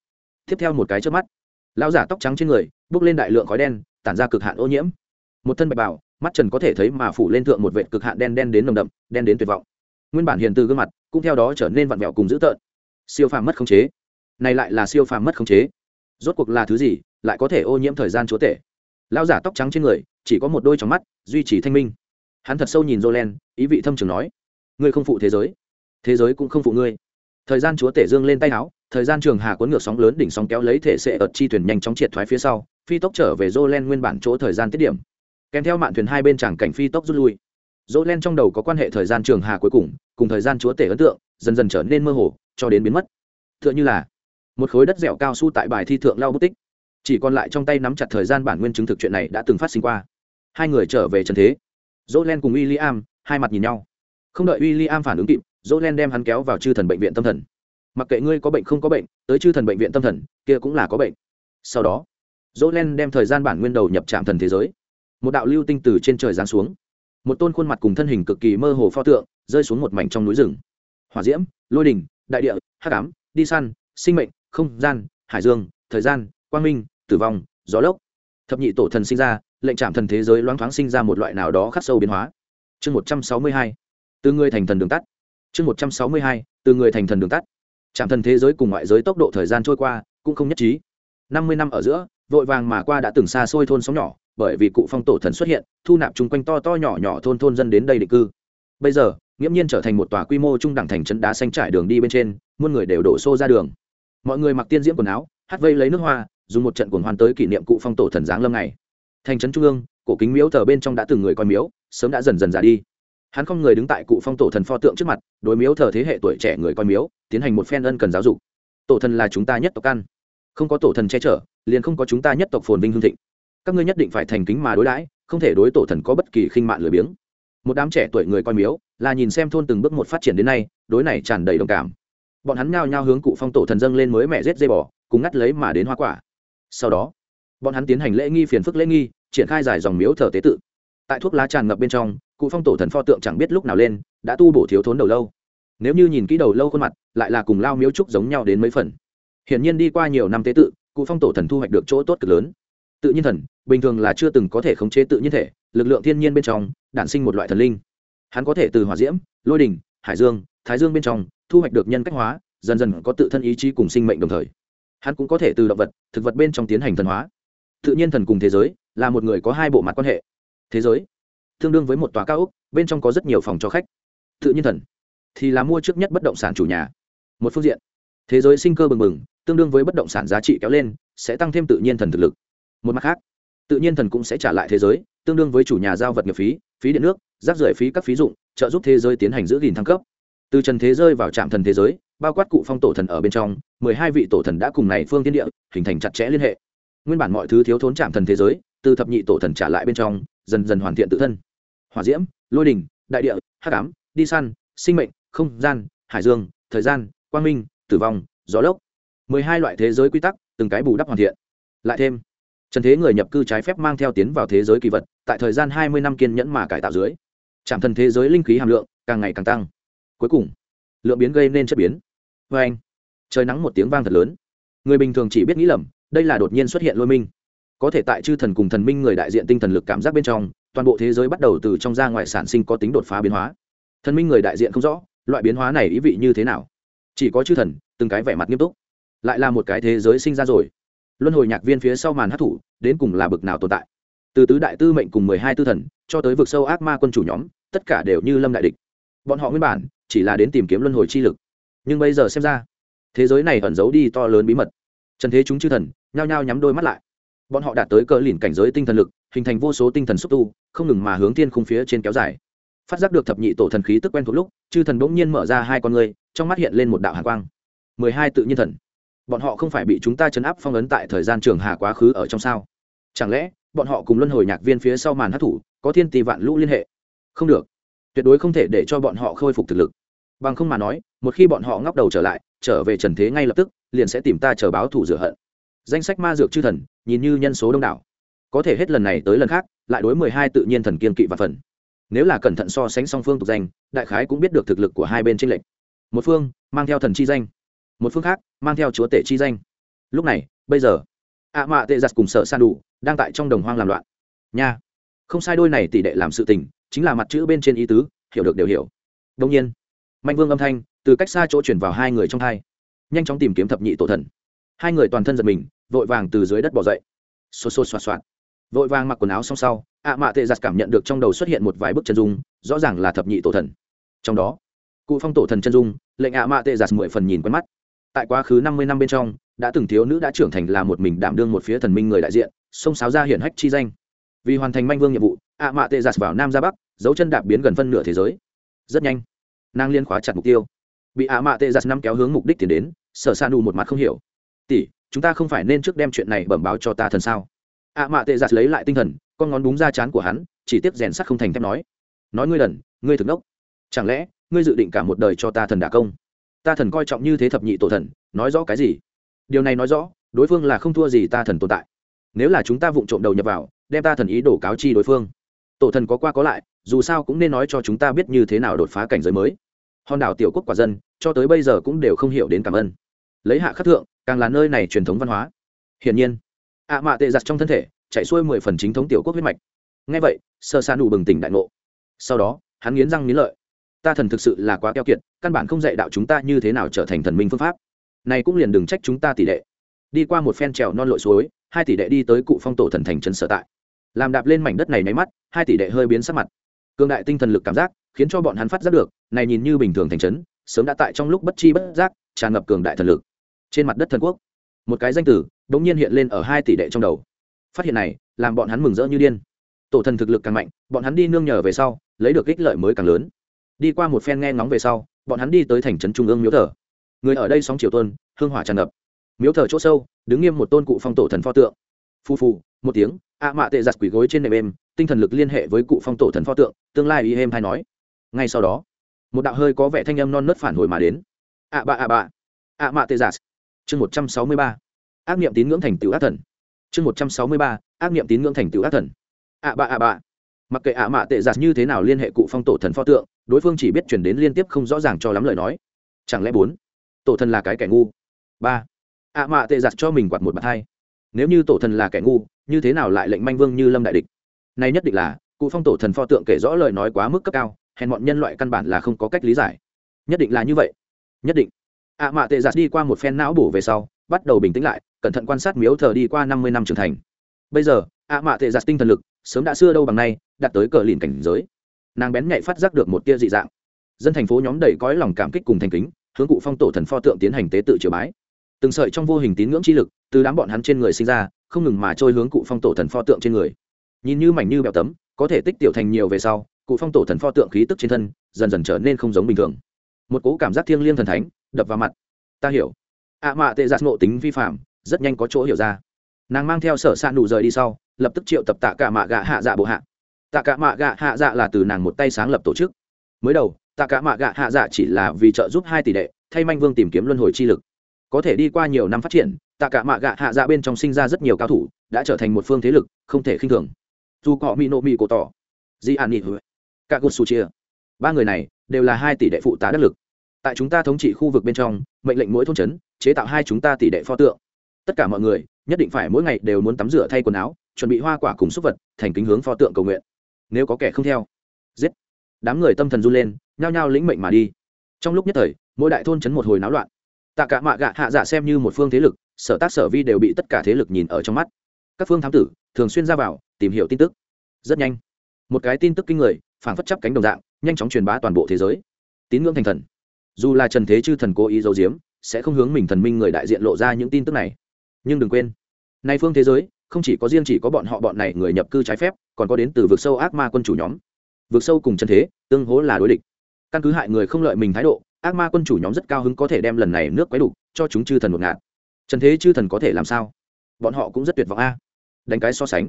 [SPEAKER 1] Tiếp theo một cái trước mắt, lão giả tóc trắng trên người, bước lên đại lượng khói đen, tản ra cực hạn ô nhiễm. Một thân bạch bảo mắt trần có thể thấy mà phủ lên thượng một vệ cực hạn đen đen đến nồng đậm, đen đến tuyệt vọng. Nguyên bản hiền từ gương mặt, cũng theo đó trở nên vặn vẹo cùng dữ tợn. Siêu phàm mất khống chế. Này lại là siêu phàm mất khống chế. Rốt cuộc là thứ gì? Lại có thể ô nhiễm thời gian chúa tể. Lão giả tóc trắng trên người, chỉ có một đôi trong mắt, duy trì thanh minh. Hắn thật sâu nhìn jolen ý vị thâm trường nói, ngươi không phụ thế giới thế giới cũng không phụ ngươi. Thời gian chúa tể dương lên tay áo, thời gian trường hà cuốn ngược sóng lớn đỉnh sóng kéo lấy thể sệ ợt chi thuyền nhanh chóng triệt thoái phía sau, phi tốc trở về jolen nguyên bản chỗ thời gian tiết điểm. Kèm theo mạn thuyền hai bên chẳng cảnh phi tốc rút lui. Jolen trong đầu có quan hệ thời gian trường hà cuối cùng cùng thời gian chúa tể ấn tượng, dần dần trở nên mơ hồ, cho đến biến mất. Tựa như là một khối đất dẻo cao su tại bài thi thượng lao bút tích chỉ còn lại trong tay nắm chặt thời gian bản nguyên chứng thực chuyện này đã từng phát sinh qua. Hai người trở về trần thế. Dỗ len cùng w i l l i am hai mặt nhìn nhau. Không đợi w i l l i am phản ứng kịp dỗ len đem hắn kéo vào chư thần bệnh viện tâm thần. Mặc kệ ngươi có bệnh không có bệnh, tới chư thần bệnh viện tâm thần, kia cũng là có bệnh. Sau đó dỗ len đem thời gian bản nguyên đầu nhập trạm thần thế giới. Một đạo lưu tinh từ trên trời giáng xuống. Một tôn khuôn mặt cùng thân hình cực kỳ mơ hồ pho tượng, rơi xuống một mảnh trong núi rừng. Hỏa diễm, lôi đình, đại địa hát cám đi săn, sinh mệnh, không gian, hải dương, thời gian, quang minh tử vong, gió lốc. Thập nhị tổ thần sinh ra, lệnh trạm thần thế giới loáng thoáng sinh ra một loại nào đó khắc sâu biến hóa. Chương một trăm sáu mươi hai, từ người thành thần đường tắt. Chương một trăm sáu mươi hai, từ người thành thần đường tắt. Trạm thần thế giới cùng ngoại giới tốc độ thời gian trôi qua cũng không nhất trí. Năm mươi năm ở giữa, vội vàng mà qua đã từng xa xôi thôn sóng nhỏ, bởi vì cụ phong tổ thần xuất hiện, thu nạp chung quanh to to nhỏ nhỏ thôn thôn dân đến đây định cư. Bây giờ, nghiễm nhiên trở thành một tòa quy mô trung đẳng thành trấn đá xanh trải đường đi bên trên, muôn người đều đổ xô ra đường. Mọi người mặc tiên diễm quần áo, hát vây lấy nước hoa dùng một trận cuồng hoan tới kỷ niệm cụ phong tổ thần giáng lâm này. Thành trấn trung ương, cổ kính miếu thờ bên trong đã từng người coi miếu, sớm đã dần dần già đi. Hắn không người đứng tại cụ phong tổ thần pho tượng trước mặt, đối miếu thờ thế hệ tuổi trẻ người coi miếu, tiến hành một phen ân cần giáo dục. Tổ thần là chúng ta nhất tộc căn không có tổ thần che chở, liền không có chúng ta nhất tộc phồn vinh hương thịnh. Các ngươi nhất định phải thành kính mà đối đãi, không thể đối tổ thần có bất kỳ khinh mạn lười biếng. Một đám trẻ tuổi người coi miếu, là nhìn xem thôn từng bước một phát triển đến nay, đối này tràn đầy đồng cảm. Bọn hắn nhao nhao hướng cụ phong tổ thần dâng lên mới mẹ rết dây bò, cùng ngắt lấy mà đến hoa quả sau đó, bọn hắn tiến hành lễ nghi phiền phức lễ nghi, triển khai giải dòng miếu thờ tế tự. Tại thuốc lá tràn ngập bên trong, cụ phong tổ thần pho tượng chẳng biết lúc nào lên, đã tu bổ thiếu thốn đầu lâu. Nếu như nhìn kỹ đầu lâu khuôn mặt, lại là cùng lao miếu trúc giống nhau đến mấy phần. Hiển nhiên đi qua nhiều năm tế tự, cụ phong tổ thần thu hoạch được chỗ tốt cực lớn. Tự nhiên thần, bình thường là chưa từng có thể khống chế tự nhiên thể, lực lượng thiên nhiên bên trong, đản sinh một loại thần linh. Hắn có thể từ hỏa diễm, lôi đình hải dương, thái dương bên trong, thu hoạch được nhân cách hóa, dần dần có tự thân ý chí cùng sinh mệnh đồng thời hắn cũng có thể từ động vật, thực vật bên trong tiến hành thần hóa. Tự nhiên thần cùng thế giới là một người có hai bộ mặt quan hệ. Thế giới tương đương với một tòa cao ốc, bên trong có rất nhiều phòng cho khách. Tự nhiên thần thì là mua trước nhất bất động sản chủ nhà. Một phương diện, thế giới sinh cơ bừng bừng, tương đương với bất động sản giá trị kéo lên, sẽ tăng thêm tự nhiên thần thực lực. Một mặt khác, tự nhiên thần cũng sẽ trả lại thế giới, tương đương với chủ nhà giao vật nghiệp phí phí điện nước, rác rưởi phí các phí dụng, trợ giúp thế giới tiến hành giữ gìn thăng cấp. Từ trần thế rơi vào trạm thần thế giới bao quát cụ phong tổ thần ở bên trong, mười hai vị tổ thần đã cùng này phương tiên địa hình thành chặt chẽ liên hệ. Nguyên bản mọi thứ thiếu thốn chạm thần thế giới, từ thập nhị tổ thần trả lại bên trong, dần dần hoàn thiện tự thân. Hỏa diễm, lôi đình, đại địa, hắc ám, đi săn, sinh mệnh, không gian, hải dương, thời gian, quang minh, tử vong, gió lốc. mười hai loại thế giới quy tắc, từng cái bù đắp hoàn thiện. Lại thêm, trần thế người nhập cư trái phép mang theo tiến vào thế giới kỳ vật, tại thời gian hai mươi năm kiên nhẫn mà cải tạo dưới, chạm thần thế giới linh khí hàm lượng càng ngày càng tăng. Cuối cùng, lượng biến gây nên chất biến vê anh. Trời nắng một tiếng vang thật lớn. Người bình thường chỉ biết nghĩ lầm, đây là đột nhiên xuất hiện lôi minh. Có thể tại chư thần cùng thần minh người đại diện tinh thần lực cảm giác bên trong, toàn bộ thế giới bắt đầu từ trong ra ngoài sản sinh có tính đột phá biến hóa. Thần minh người đại diện không rõ, loại biến hóa này ý vị như thế nào? Chỉ có chư thần, từng cái vẻ mặt nghiêm túc. Lại là một cái thế giới sinh ra rồi. Luân hồi nhạc viên phía sau màn hát thủ, đến cùng là bực nào tồn tại? Từ tứ đại tư mệnh cùng mười hai tư thần, cho tới vực sâu ác ma quân chủ nhóm, tất cả đều như lâm đại địch. Bọn họ nguyên bản, chỉ là đến tìm kiếm luân hồi chi lực nhưng bây giờ xem ra, thế giới này ẩn giấu đi to lớn bí mật. Trần thế chúng chư thần, nhao nhao nhắm đôi mắt lại. Bọn họ đạt tới cỡ lìn cảnh giới tinh thần lực, hình thành vô số tinh thần xúc tu, không ngừng mà hướng thiên khung phía trên kéo dài. Phát giác được thập nhị tổ thần khí tức quen thuộc lúc, chư thần bỗng nhiên mở ra hai con người trong mắt hiện lên một đạo hàn quang. Mười hai tự nhiên thần. Bọn họ không phải bị chúng ta chấn áp phong ấn tại thời gian trường hà quá khứ ở trong sao? Chẳng lẽ, bọn họ cùng luân hồi nhạc viên phía sau màn hát thủ có thiên tỷ vạn lũ liên hệ? Không được. Tuyệt đối không thể để cho bọn họ khôi phục thực lực bằng không mà nói, một khi bọn họ ngóc đầu trở lại, trở về trần thế ngay lập tức, liền sẽ tìm ta chờ báo thủ rửa hận. Danh sách ma dược chư thần, nhìn như nhân số đông đảo. Có thể hết lần này tới lần khác, lại đối mười hai tự nhiên thần kiên kỵ và phần. Nếu là cẩn thận so sánh song phương tục danh, đại khái cũng biết được thực lực của hai bên tranh lệch. Một phương, mang theo thần chi danh. Một phương khác, mang theo chúa tể chi danh. Lúc này, bây giờ, ạ mạ tệ giặt cùng sợ san đủ, đang tại trong đồng hoang làm loạn. Nha! Không sai đôi này tỷ đệ làm sự tình, chính là mặt chữ bên trên ý tứ, hiểu được đều hiểu. Đông nhiên mạnh vương âm thanh từ cách xa chỗ chuyển vào hai người trong hai nhanh chóng tìm kiếm thập nhị tổ thần hai người toàn thân giật mình vội vàng từ dưới đất bỏ dậy xô xô xoạt xoạt vội vàng mặc quần áo xong sau ạ mạ tệ giặt cảm nhận được trong đầu xuất hiện một vài bức chân dung rõ ràng là thập nhị tổ thần trong đó cụ phong tổ thần chân dung lệnh ạ mạ tệ giặt mười phần nhìn quen mắt tại quá khứ năm mươi năm bên trong đã từng thiếu nữ đã trưởng thành là một mình đảm đương một phía thần minh người đại diện xông sáo ra hiển hách chi danh vì hoàn thành manh vương nhiệm vụ ạ mạ tệ giặt vào nam ra bắc dấu chân đạp biến gần phân nửa thế giới rất nhanh nàng liên khóa chặt mục tiêu. Bị ạ mạ tệ giặt năm kéo hướng mục đích tiến đến, sở sa nù một mặt không hiểu. Tỷ, chúng ta không phải nên trước đem chuyện này bẩm báo cho ta thần sao? ạ mạ tệ giặt lấy lại tinh thần, con ngón búng ra chán của hắn, chỉ tiếp rèn sắt không thành thép nói. Nói ngươi đần ngươi thực đốc chẳng lẽ, ngươi dự định cả một đời cho ta thần đả công? Ta thần coi trọng như thế thập nhị tổ thần, nói rõ cái gì? Điều này nói rõ, đối phương là không thua gì ta thần tồn tại. Nếu là chúng ta vụng trộm đầu nhập vào, đem ta thần ý đổ cáo chi đối phương. Tổ thần có qua có lại, dù sao cũng nên nói cho chúng ta biết như thế nào đột phá cảnh giới mới hòn đảo tiểu quốc quả dân, cho tới bây giờ cũng đều không hiểu đến cảm ơn. Lấy hạ khắc thượng, càng là nơi này truyền thống văn hóa. Hiển nhiên, ạ mạ tệ giặt trong thân thể, chạy xuôi mười phần chính thống tiểu quốc huyết mạch. Ngay vậy sơ san đủ bừng tỉnh đại ngộ. Sau đó, hắn nghiến răng nghiến lợi. Ta thần thực sự là quá keo kiệt, căn bản không dạy đạo chúng ta như thế nào trở thành thần minh phương pháp. Này cũng liền đừng trách chúng ta tỷ đệ đi qua một phen trèo non lội suối, hai tỷ đệ đi tới cụ phong tổ thần thành trấn sở tại. Làm đạp lên mảnh đất này nháy mắt, hai tỷ đệ hơi biến sắc mặt cương đại tinh thần lực cảm giác, khiến cho bọn hắn phát giác được, này nhìn như bình thường thành trấn, sớm đã tại trong lúc bất chi bất giác, tràn ngập cường đại thần lực. Trên mặt đất thần quốc, một cái danh tử đ ỗ n g nhiên hiện lên ở hai tỷ đệ trong đầu. Phát hiện này, làm bọn hắn mừng rỡ như điên. Tổ thần thực lực càng mạnh, bọn hắn đi nương nhờ về sau, lấy được ích lợi mới càng lớn. Đi qua một phen nghe ngóng về sau, bọn hắn đi tới thành trấn trung ương miếu thờ. Người ở đây sóng triều tuân hương hỏa tràn ngập. Miếu thờ chỗ sâu, đứng nghiêm một tôn cụ phong tổ thần pho tượng. Phù phù, một tiếng ạ mạ tệ giặt quỷ gối trên nệm êm tinh thần lực liên hệ với cụ phong tổ thần pho tượng, tương lai y êm hay nói. Ngay sau đó, một đạo hơi có vẻ thanh âm non nớt phản hồi mà đến. ạ bạ ạ bạ ạ mạ tệ giặt. Chương một trăm sáu mươi ba, ác niệm tín ngưỡng thành tựu ác thần. Chương một trăm sáu mươi ba, ác niệm tín ngưỡng thành tựu ác thần. ạ bạ ạ bạ mặc kệ ạ mạ tệ giặt như thế nào liên hệ cụ phong tổ thần pho tượng, đối phương chỉ biết chuyển đến liên tiếp không rõ ràng cho lắm lời nói. Chẳng lẽ bốn? Tổ thần là cái kẻ ngu. Ba. ạ mạ tệ giặt cho mình quạt một bàn hai nếu như tổ thần là kẻ ngu, như thế nào lại lệnh manh vương như lâm đại địch? Nay nhất định là, cụ phong tổ thần pho tượng kể rõ lời nói quá mức cấp cao, hèn bọn nhân loại căn bản là không có cách lý giải. Nhất định là như vậy. Nhất định. Ạ mạ tệ giặt đi qua một phen não bổ về sau, bắt đầu bình tĩnh lại, cẩn thận quan sát miếu thờ đi qua năm mươi năm trưởng thành. Bây giờ ạ mạ tệ giặt tinh thần lực, sớm đã xưa đâu bằng nay, đạt tới cờ lìn cảnh giới. Nàng bén nhạy phát giác được một tia dị dạng. Dân thành phố nhóm đầy cõi lòng cảm kích cùng thành kính, hướng cụ phong tổ thần pho tượng tiến hành tế tự triều bái từng sợi trong vô hình tín ngưỡng chi lực từ đám bọn hắn trên người sinh ra, không ngừng mà trôi hướng cụ phong tổ thần pho tượng trên người. Nhìn như mảnh như bèo tấm, có thể tích tiểu thành nhiều về sau, cụ phong tổ thần pho tượng khí tức trên thân dần dần trở nên không giống bình thường. Một cố cảm giác thiêng liêng thần thánh đập vào mặt. Ta hiểu. Ạ mạ tệ giặt ngộ tính vi phạm, rất nhanh có chỗ hiểu ra. Nàng mang theo sở s ạ nụ rời đi sau, lập tức triệu tập tạ cả mạ gạ hạ dạ bộ hạ. Tạ cả mạ gạ hạ dạ là từ nàng một tay sáng lập tổ chức. Mới đầu, tạ cả mạ gạ hạ dạ chỉ là vì trợ giúp hai tỷ đệ, thay manh vương tìm kiếm luân hồi chi lực có thể đi qua nhiều năm phát triển, tạ cả mạ gạ hạ dạ bên trong sinh ra rất nhiều cao thủ, đã trở thành một phương thế lực không thể khinh thường. Dù cọ mỹ nộ mỹ cổ tỏ, di an nị cả gột su chia, ba người này đều là hai tỷ đệ phụ tá đắc lực. Tại chúng ta thống trị khu vực bên trong, mệnh lệnh mỗi thôn trấn, chế tạo hai chúng ta tỷ đệ pho tượng. Tất cả mọi người nhất định phải mỗi ngày đều muốn tắm rửa thay quần áo, chuẩn bị hoa quả cùng súc vật, thành kính hướng pho tượng cầu nguyện. Nếu có kẻ không theo, giết. Đám người tâm thần run lên, nhao nhao lĩnh mệnh mà đi. Trong lúc nhất thời, mỗi đại thôn chấn một hồi náo loạn tạ cả mạ gạ hạ dạ xem như một phương thế lực, sở tác sở vi đều bị tất cả thế lực nhìn ở trong mắt. Các phương thám tử thường xuyên ra vào, tìm hiểu tin tức. Rất nhanh, một cái tin tức kinh người phản phất chấp cánh đồng dạng, nhanh chóng truyền bá toàn bộ thế giới. Tín ngưỡng thành thần. Dù là trần thế chư thần cố ý giấu diếm sẽ không hướng mình thần minh người đại diện lộ ra những tin tức này. Nhưng đừng quên, nay phương thế giới, không chỉ có riêng chỉ có bọn họ bọn này người nhập cư trái phép, còn có đến từ vực sâu ác ma quân chủ nhóm. Vực sâu cùng chân thế, tương hố là đối địch. Căn cứ hại người không lợi mình thái độ ác ma quân chủ nhóm rất cao hứng có thể đem lần này nước quấy đủ, cho chúng chư thần một ngạt. Trần thế chư thần có thể làm sao? Bọn họ cũng rất tuyệt vọng a. Đánh cái so sánh.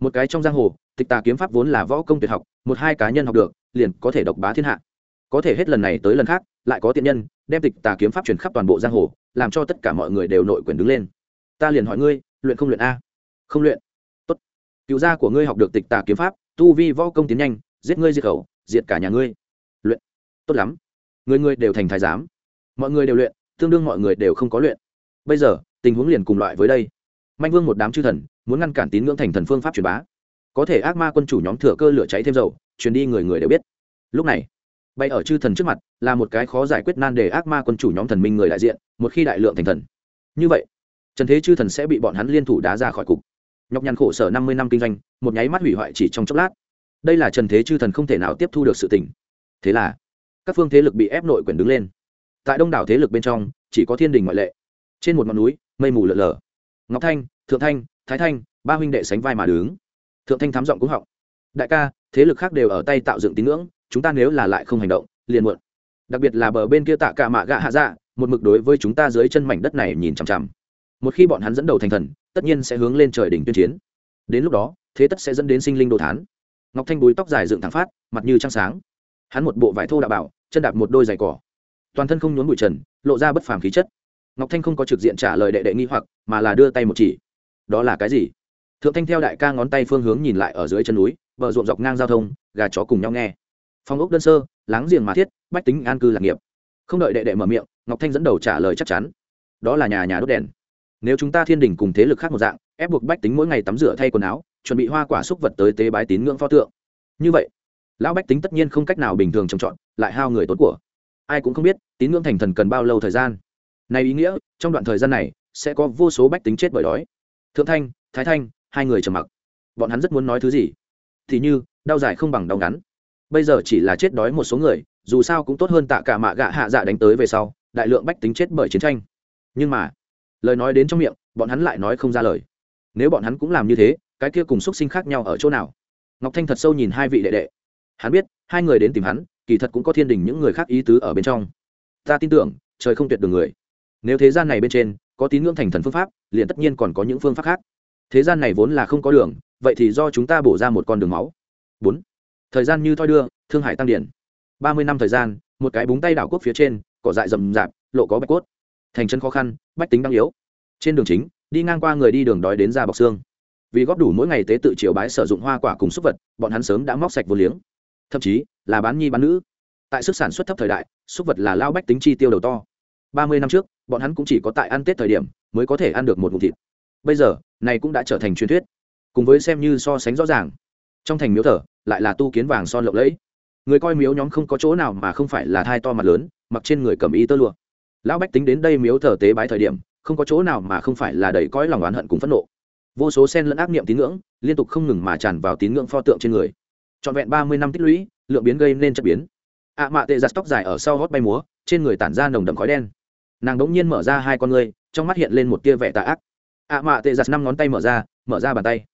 [SPEAKER 1] Một cái trong giang hồ, tịch tà kiếm pháp vốn là võ công tuyệt học, một hai cá nhân học được, liền có thể độc bá thiên hạ. Có thể hết lần này tới lần khác, lại có tiện nhân, đem tịch tà kiếm pháp truyền khắp toàn bộ giang hồ, làm cho tất cả mọi người đều nội quyền đứng lên. Ta liền hỏi ngươi, luyện không luyện a? Không luyện. Tốt. Cựu gia của ngươi học được tịch tà kiếm pháp, tu vi võ công tiến nhanh, giết ngươi diệt khẩu, diệt cả nhà ngươi. Luyện. Tốt lắm người người đều thành thái giám. Mọi người đều luyện, tương đương mọi người đều không có luyện. Bây giờ, tình huống liền cùng loại với đây. Manh vương một đám chư thần, muốn ngăn cản tín ngưỡng thành thần phương pháp truyền bá. Có thể ác ma quân chủ nhóm thừa cơ lửa cháy thêm dầu, truyền đi người người đều biết. Lúc này, bay ở chư thần trước mặt, là một cái khó giải quyết nan đề ác ma quân chủ nhóm thần minh người đại diện, một khi đại lượng thành thần. Như vậy, trần thế chư thần sẽ bị bọn hắn liên thủ đá ra khỏi cục. Nhọc nhằn khổ sở năm mươi năm kinh doanh, một nháy mắt hủy hoại chỉ trong chốc lát. Đây là trần thế chư thần không thể nào tiếp thu được sự tình. Thế là các phương thế lực bị ép nội quyền đứng lên. Tại đông đảo thế lực bên trong, chỉ có thiên đình ngoại lệ. Trên một ngọn núi, mây mù lợn lờ ngọc thanh, thượng thanh, thái thanh, ba huynh đệ sánh vai mà đứng. Thượng thanh thám giọng cũng họng. Đại ca, thế lực khác đều ở tay tạo dựng tín ngưỡng, chúng ta nếu là lại không hành động, liền muộn. Đặc biệt là bờ bên kia tạ cả mạ gạ hạ dạ một mực đối với chúng ta dưới chân mảnh đất này nhìn chằm chằm. Một khi bọn hắn dẫn đầu thành thần, tất nhiên sẽ hướng lên trời đỉnh tuyên chiến. Đến lúc đó, thế tất sẽ dẫn đến sinh linh đồ thán. Ngọc thanh búi tóc dài dựng thẳng phát, mặt như trăng sáng hắn một bộ vải thô đạo bảo, chân đạp một đôi giày cỏ. Toàn thân không nhốn bụi trần, lộ ra bất phàm khí chất. Ngọc thanh không có trực diện trả lời đệ đệ nghi hoặc, mà là đưa tay một chỉ. Đó là cái gì? Thượng thanh theo đại ca ngón tay phương hướng nhìn lại ở dưới chân núi, bờ ruộng dọc ngang giao thông, gà chó cùng nhau nghe. Phong ốc đơn sơ, láng giềng mà thiết, bách tính an cư lạc nghiệp. Không đợi đệ đệ mở miệng, ngọc thanh dẫn đầu trả lời chắc chắn. Đó là nhà nhà đốt đèn. Nếu chúng ta thiên đình cùng thế lực khác một dạng, ép buộc bách tính mỗi ngày tắm rửa thay quần áo, chuẩn bị hoa quả xúc vật tới tế bái tín ngưỡng pho tượng. Như vậy lão bách tính tất nhiên không cách nào bình thường trồng trọt, lại hao người tốt của. Ai cũng không biết, tín ngưỡng thành thần cần bao lâu thời gian. Này ý nghĩa, trong đoạn thời gian này, sẽ có vô số bách tính chết bởi đói. Thượng thanh, thái thanh, hai người trầm mặc. Bọn hắn rất muốn nói thứ gì? Thì như, đau dài không bằng đau ngắn. Bây giờ chỉ là chết đói một số người, dù sao cũng tốt hơn tạ cả mạ gạ hạ dạ đánh tới về sau, đại lượng bách tính chết bởi chiến tranh. Nhưng mà, lời nói đến trong miệng, bọn hắn lại nói không ra lời. Nếu bọn hắn cũng làm như thế, cái kia cùng x sinh khác nhau ở chỗ nào? Ngọc thanh thật sâu nhìn hai vị đệ đệ hắn biết, hai người đến tìm hắn, kỳ thật cũng có thiên đình những người khác ý tứ ở bên trong. Ta tin tưởng, trời không tuyệt đường người. Nếu thế gian này bên trên, có tín ngưỡng thành thần phương pháp, liền tất nhiên còn có những phương pháp khác. Thế gian này vốn là không có đường, vậy thì do chúng ta bổ ra một con đường máu. Bốn. Thời gian như thoi đưa, thương hải tăng điển. Ba mươi năm thời gian, một cái búng tay đảo quốc phía trên, cỏ dại rậm rạp, lộ có bạch cốt. Thành chân khó khăn, bách tính đang yếu. Trên đường chính, đi ngang qua người đi đường đói đến ra bọc xương. Vì góp đủ mỗi ngày tế tự triều bái sử dụng hoa quả cùng súc vật, bọn hắn sớm đã móc sạch vô liếng thậm chí là bán nhi bán nữ. Tại sức sản xuất thấp thời đại, súc vật là lao bách tính chi tiêu đầu to. Ba mươi năm trước, bọn hắn cũng chỉ có tại ăn tết thời điểm mới có thể ăn được một ngụm thịt. Bây giờ, này cũng đã trở thành truyền thuyết. Cùng với xem như so sánh rõ ràng, trong thành miếu thờ lại là tu kiến vàng son lộng lẫy. Người coi miếu nhóm không có chỗ nào mà không phải là thai to mặt lớn, mặc trên người cầm y tơ lụa. Lão bách tính đến đây miếu thờ tế bái thời điểm, không có chỗ nào mà không phải là đầy cõi lòng oán hận cùng phẫn nộ. Vô số sen lẫn ác niệm tín ngưỡng liên tục không ngừng mà tràn vào tín ngưỡng pho tượng trên người trọn vẹn ba mươi năm tích lũy, lượng biến gây nên chất biến. Ạ mạ tệ giặt tóc dài ở sau hót bay múa, trên người tản ra nồng đậm khói đen. Nàng đ ỗ n g nhiên mở ra hai con ngươi, trong mắt hiện lên một tia vẻ tà ác. Ạ mạ tệ giặt năm ngón tay mở ra mở ra bàn tay.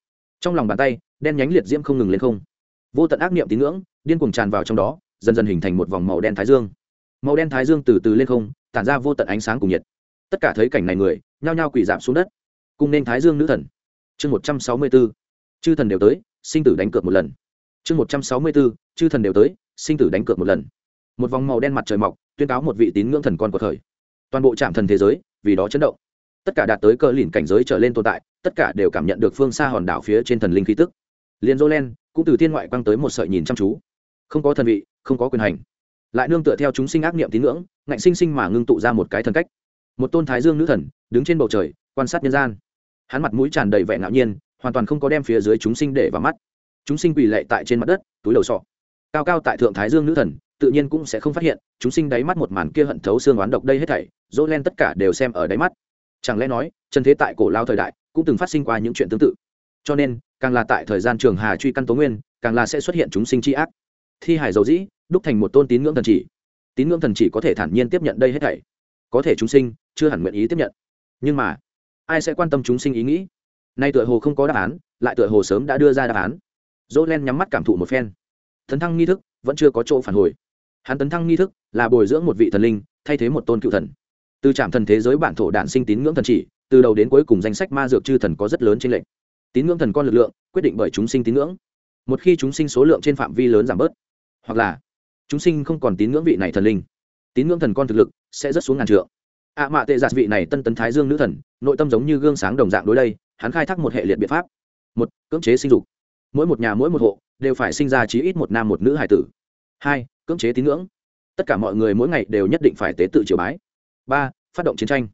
[SPEAKER 1] Trong lòng bàn tay, đen nhánh liệt diễm không ngừng lên không. Vô tận ác niệm tín ngưỡng, điên cuồng tràn vào trong đó, dần dần hình thành một vòng màu đen thái dương. Màu đen thái dương từ từ lên không, tản ra vô tận ánh sáng cùng nhiệt. Tất cả thấy cảnh này người, nhao nhao quỳ giảm xuống đất. Cùng nên thái dương nữ thần. Chương một trăm sáu mươi b ố chư thần đều tới, sinh tử đánh cược một lần chương một trăm sáu mươi b ố chư thần đều tới, sinh tử đánh cược một lần. Một vòng màu đen mặt trời mọc, tuyên cáo một vị tín ngưỡng thần con của thời. Toàn bộ trạm thần thế giới, vì đó chấn động. Tất cả đạt tới cơ lìn cảnh giới trở lên tồn tại, tất cả đều cảm nhận được phương xa hòn đảo phía trên thần linh khí tức. Liền dô len, cũng từ thiên ngoại quăng tới một sợi nhìn chăm chú. Không có thần vị, không có quyền hành. Lại nương tựa theo chúng sinh ác niệm tín ngưỡng, ngạnh sinh sinh mà ngưng tụ ra một cái thần cách. Một tôn thái dương nữ thần, đứng trên bầu trời, quan sát nhân gian. Hắn mặt mũi tràn đầy vẻ ngạo nhiên, hoàn toàn không có đem phía dưới chúng sinh để vào mắt chúng sinh quỳ lệ tại trên mặt đất, túi đầu sọ. Cao cao tại thượng thái dương nữ thần, tự nhiên cũng sẽ không phát hiện, chúng sinh đáy mắt một màn kia hận thấu xương oán độc đây hết thảy, dỗ len tất cả đều xem ở đáy mắt. Chẳng lẽ nói, chân thế tại cổ lao thời đại, cũng từng phát sinh qua những chuyện tương tự? Cho nên, càng là tại thời gian trường hà truy căn tố nguyên, càng là sẽ xuất hiện chúng sinh tri ác. Thi hải dầu dĩ, đúc thành một tôn tín ngưỡng thần chỉ. Tín ngưỡng thần chỉ có thể thản nhiên tiếp nhận đây hết thảy. Có thể chúng sinh, chưa hẳn nguyện ý tiếp nhận. Nhưng mà, ai sẽ quan tâm chúng sinh ý nghĩ? Nay tựa hồ không có đáp án, lại tựa hồ sớm đã đưa ra đáp án dỗ len nhắm mắt cảm thụ một phen. Tấn thăng nghi thức vẫn chưa có chỗ phản hồi. Hắn tấn thăng nghi thức là bồi dưỡng một vị thần linh, thay thế một tôn cựu thần. Từ trạm thần thế giới bản thổ đản sinh tín ngưỡng thần chỉ, từ đầu đến cuối cùng danh sách ma dược chư thần có rất lớn trên lệnh tín ngưỡng thần con lực lượng quyết định bởi chúng sinh tín ngưỡng. Một khi chúng sinh số lượng trên phạm vi lớn giảm bớt, hoặc là chúng sinh không còn tín ngưỡng vị này thần linh, tín ngưỡng thần con thực lực sẽ rất xuống ngàn trượng. Ạ à mạ tệ giạt vị này tân tấn thái dương nữ thần, nội tâm giống như gương sáng đồng dạng đối đây, hắn khai thác một hệ liệt biện pháp. Một, cưỡng chế sinh dục mỗi một nhà mỗi một hộ đều phải sinh ra chí ít một nam một nữ hài tử. Hai, cưỡng chế tín ngưỡng. Tất cả mọi người mỗi ngày đều nhất định phải tế tự triều bái. Ba, phát động chiến tranh.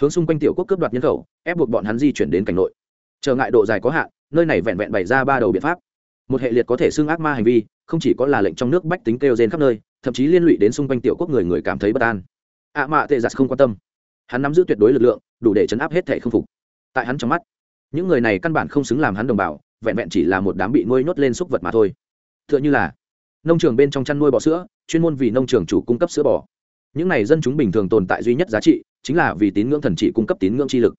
[SPEAKER 1] Hướng xung quanh tiểu quốc cướp đoạt nhân khẩu, ép buộc bọn hắn di chuyển đến cảnh nội. Trở ngại độ dài có hạn, nơi này vẹn vẹn bày ra ba đầu biện pháp. Một hệ liệt có thể xưng ác ma hành vi, không chỉ có là lệnh trong nước bách tính kêu rên khắp nơi, thậm chí liên lụy đến xung quanh tiểu quốc người người cảm thấy bất an. Ạ mạ tệ giặt không quan tâm. Hắn nắm giữ tuyệt đối lực lượng, đủ để chấn áp hết thể không phục. Tại hắn trong mắt, những người này căn bản không xứng làm hắn đồng bào vẹn vẹn chỉ là một đám bị nuôi nhốt lên xúc vật mà thôi. T h ư ợ n h ư là nông trường bên trong chăn nuôi bò sữa, chuyên môn vì nông trường chủ cung cấp sữa bò. Những này dân chúng bình thường tồn tại duy nhất giá trị chính là vì tín ngưỡng thần chỉ cung cấp tín ngưỡng chi lực.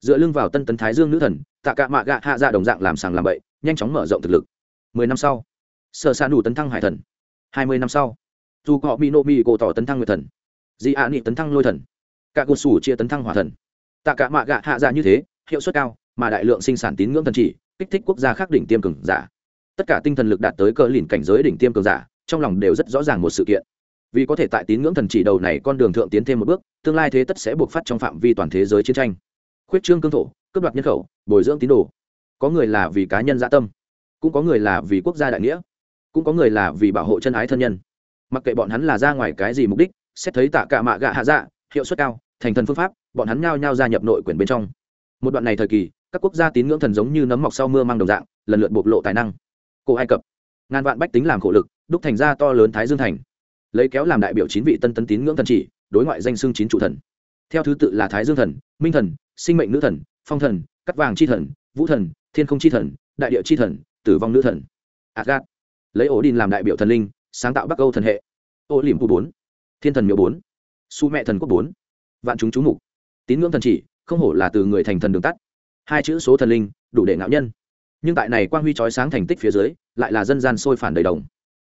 [SPEAKER 1] Dựa lưng vào tân tấn thái dương nữ thần, tạ cạ mạ gạ hạ dạ đồng dạng làm sàng làm bậy, nhanh chóng mở rộng thực lực. Mười năm sau, sở s đủ tấn thăng hải thần. Hai mươi năm sau, dù họ bị nộ bị cổ tỏ tấn thăng nguyệt thần. Di ạ nị tấn thăng lôi thần. Cả cột sủ chia tấn thăng hỏa thần. Tạ cả mạ gạ hạ dạ như thế, hiệu suất cao, mà đại lượng sinh sản tín ngưỡng thần chỉ kích thích quốc gia khác đỉnh tiêm cường giả. Tất cả tinh thần lực đạt tới cỡ lìn cảnh giới đỉnh tiêm cường giả, trong lòng đều rất rõ ràng một sự kiện. Vì có thể tại tín ngưỡng thần chỉ đầu này con đường thượng tiến thêm một bước, tương lai thế tất sẽ buộc phát trong phạm vi toàn thế giới chiến tranh. Khuyết trương cương thổ, cướp đoạt nhân khẩu, bồi dưỡng tín đồ. Có người là vì cá nhân dã tâm, cũng có người là vì quốc gia đại nghĩa, cũng có người là vì bảo hộ chân ái thân nhân. Mặc kệ bọn hắn là ra ngoài cái gì mục đích, xét thấy tạ cả mạ gạ hạ dạ hiệu suất cao, thành thần phương pháp, bọn hắn nhao nhao gia nhập nội quyền bên trong. Một đoạn này thời kỳ các quốc gia tín ngưỡng thần giống như nấm mọc sau mưa mang đồng dạng, lần lượt bộc lộ tài năng. Cổ ai cập. Ngàn vạn bách tính làm khổ lực, đúc thành ra to lớn thái dương thành. Lấy kéo làm đại biểu chín vị tân tân tín ngưỡng thần chỉ, đối ngoại danh xưng chín trụ thần. Theo thứ tự là thái dương thần, minh thần, sinh mệnh nữ thần, phong thần, cắt vàng c h i thần, vũ thần, thiên không c h i thần, đại địa c h i thần, tử vong nữ thần. Adgat lấy ổ đình làm đại biểu thần linh, sáng tạo bắc âu thần hệ. Ô liềm phụ bốn. Thiên thần miếu bốn. Su mẹ thần quốc bốn. Vạn chúng chú mục. Tín ngưỡng thần chỉ, không hổ là từ người thành thần đường tắt hai chữ số thần linh, đủ để ngạo nhân. Nhưng tại này quang huy trói sáng thành tích phía dưới, lại là dân gian sôi phản đầy đồng.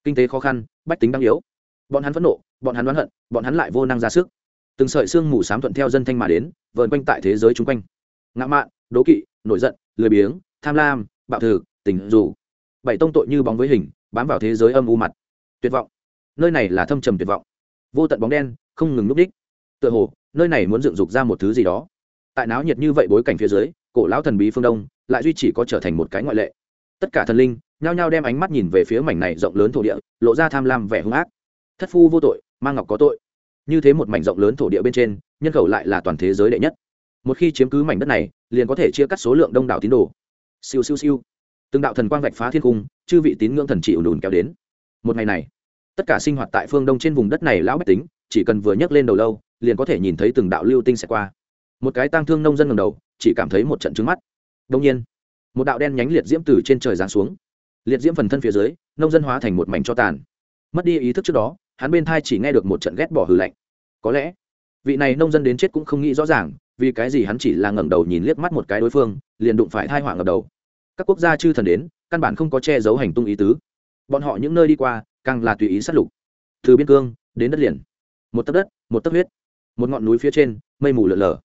[SPEAKER 1] Kinh tế khó khăn, bách tính đang yếu. Bọn hắn phẫn nộ, bọn hắn oán hận, bọn hắn lại vô năng ra sức. Từng sợi xương mù sám thuận theo dân thanh mà đến, vờn quanh tại thế giới chung quanh. Ngã mạn, đố kỵ, nổi giận, lười biếng, tham lam, bạo thử tình dù. Bảy tông tội như bóng với hình, bám vào thế giới âm u mặt. Tuyệt vọng. Nơi này là thâm trầm tuyệt vọng. Vô tận bóng đen, không ngừng núp đích. Tựa hồ, nơi này muốn dựng dục ra một thứ gì đó. Tại náo nhiệt như vậy bối cảnh phía dưới cổ lão thần bí phương đông, lại duy chỉ có trở thành một cái ngoại lệ. Tất cả thần linh nhao nhao đem ánh mắt nhìn về phía mảnh này rộng lớn thổ địa, lộ ra tham lam vẻ hung ác. Thất phu vô tội mang ngọc có tội. Như thế một mảnh rộng lớn thổ địa bên trên, nhân khẩu lại là toàn thế giới đệ nhất. Một khi chiếm cứ mảnh đất này, liền có thể chia cắt số lượng đông đảo tín đồ. Siêu siêu siêu. Từng đạo thần quang vạch phá thiên cung, chư vị tín ngưỡng thần trị ùn ùn kéo đến. Một ngày này, tất cả sinh hoạt tại phương đông trên vùng đất này lão bách tính, chỉ cần vừa nhấc lên đầu lâu, liền có thể nhìn thấy từng đạo lưu tinh sẽ qua. Một cái tang thương nông dân ngầm đầu chỉ cảm thấy một trận trứng mắt. Đông nhiên, một đạo đen nhánh liệt diễm từ trên trời giáng xuống. Liệt diễm phần thân phía dưới, nông dân hóa thành một mảnh cho tàn. Mất đi ý thức trước đó, hắn bên thai chỉ nghe được một trận ghét bỏ hư lạnh. Có lẽ, vị này nông dân đến chết cũng không nghĩ rõ ràng, vì cái gì hắn chỉ là ngẩng đầu nhìn liếc mắt một cái đối phương, liền đụng phải thai họa ngập đầu. Các quốc gia chư thần đến, căn bản không có che giấu hành tung ý tứ. Bọn họ những nơi đi qua, càng là tùy ý sát lục. Từ biên cương, đến đất liền. Một tấc đất, một tấc huyết. Một ngọn núi phía trên, mây mù lở lờ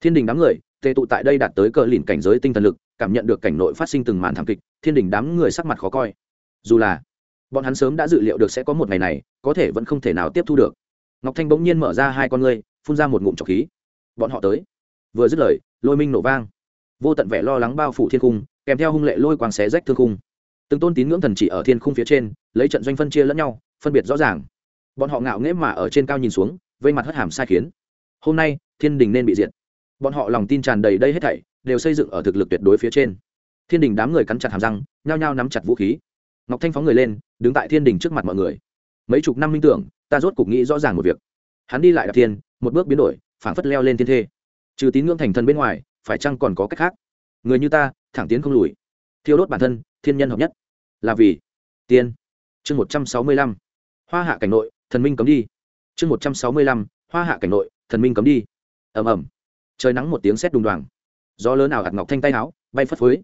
[SPEAKER 1] thiên đình đám người tề tụ tại đây đạt tới cờ lìn cảnh giới tinh thần lực, cảm nhận được cảnh nội phát sinh từng màn thảm kịch, thiên đình đám người sắc mặt khó coi. Dù là bọn hắn sớm đã dự liệu được sẽ có một ngày này, có thể vẫn không thể nào tiếp thu được. Ngọc thanh bỗng nhiên mở ra hai con ngươi, phun ra một ngụm trọc khí. Bọn họ tới. Vừa dứt lời, lôi minh nổ vang. Vô tận vẻ lo lắng bao phủ thiên cung kèm theo hung lệ lôi quang xé rách thương khung. Từng tôn tín ngưỡng thần chỉ ở thiên khung phía trên, lấy trận doanh phân chia lẫn nhau, phân biệt rõ ràng. Bọn họ ngạo nghễ mà ở trên cao nhìn xuống, vây mặt hất hàm sai khiến. Hôm nay, thiên đình nên bị diệt bọn họ lòng tin tràn đầy đây hết thảy, đều xây dựng ở thực lực tuyệt đối phía trên. Thiên đình đám người cắn chặt hàm răng, nhao nhao nắm chặt vũ khí. Ngọc thanh phóng người lên, đứng tại thiên đình trước mặt mọi người. Mấy chục năm minh tưởng, ta rốt cục nghĩ rõ ràng một việc. Hắn đi lại đạp thiên, một bước biến đổi, phảng phất leo lên thiên thê. Trừ tín ngưỡng thành thần bên ngoài, phải chăng còn có cách khác? Người như ta, thẳng tiến không lùi. Thiêu đốt bản thân, thiên nhân hợp nhất. Là vì tiên. Chương một trăm sáu mươi lăm. Hoa hạ cảnh nội, thần minh cấm đi. Chương một trăm sáu mươi lăm, hoa hạ cảnh nội, thần minh cấm đi. Ầm ầm trời nắng một tiếng sét đùng đoàng. Gió lớn nào hạt ngọc thanh tay áo, bay phất phới.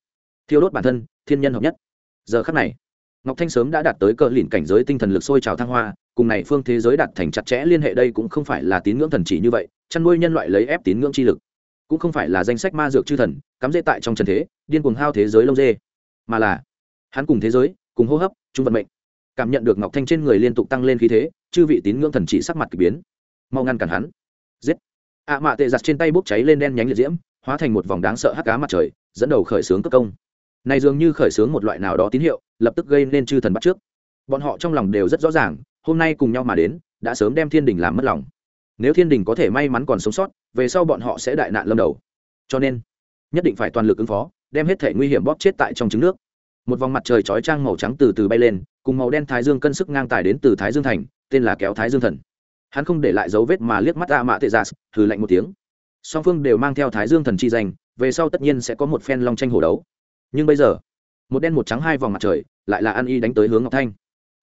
[SPEAKER 1] Thiêu đốt bản thân, thiên nhân hợp nhất. Giờ khắc này, ngọc thanh sớm đã đạt tới cỡ lìn cảnh giới tinh thần lực sôi trào thăng hoa, cùng này phương thế giới đạt thành chặt chẽ liên hệ đây cũng không phải là tín ngưỡng thần chỉ như vậy, chăn nuôi nhân loại lấy ép tín ngưỡng chi lực. Cũng không phải là danh sách ma dược chư thần, cắm dễ tại trong trần thế, điên cuồng hao thế giới lông dê. Mà là, hắn cùng thế giới, cùng hô hấp, chung vận mệnh. Cảm nhận được ngọc thanh trên người liên tục tăng lên khí thế, chư vị tín ngưỡng thần chỉ sắc mặt k ỳ biến. Mau ngăn cản hắn. Giết ạ mạ tệ giặt trên tay bốc cháy lên đen nhánh liệt diễm, hóa thành một vòng đáng sợ hắc cá mặt trời, dẫn đầu khởi xướng cấp công. Này dường như khởi xướng một loại nào đó tín hiệu, lập tức gây nên chư thần bắt trước. Bọn họ trong lòng đều rất rõ ràng, hôm nay cùng nhau mà đến, đã sớm đem thiên đình làm mất lòng. Nếu thiên đình có thể may mắn còn sống sót, về sau bọn họ sẽ đại nạn lâm đầu. Cho nên, nhất định phải toàn lực ứng phó, đem hết thể nguy hiểm bóp chết tại trong trứng nước. Một vòng mặt trời chói trang màu trắng từ từ bay lên, cùng màu đen thái dương cân sức ngang tài đến từ thái dương thành, tên là kéo thái dương thần hắn không để lại dấu vết mà liếc mắt a mạ tệ dạ, giả thử lạnh một tiếng. Song phương đều mang theo thái dương thần chi danh, về sau tất nhiên sẽ có một phen long tranh hổ đấu. Nhưng bây giờ, một đen một trắng hai vòng mặt trời, lại là ăn y đánh tới hướng ngọc thanh.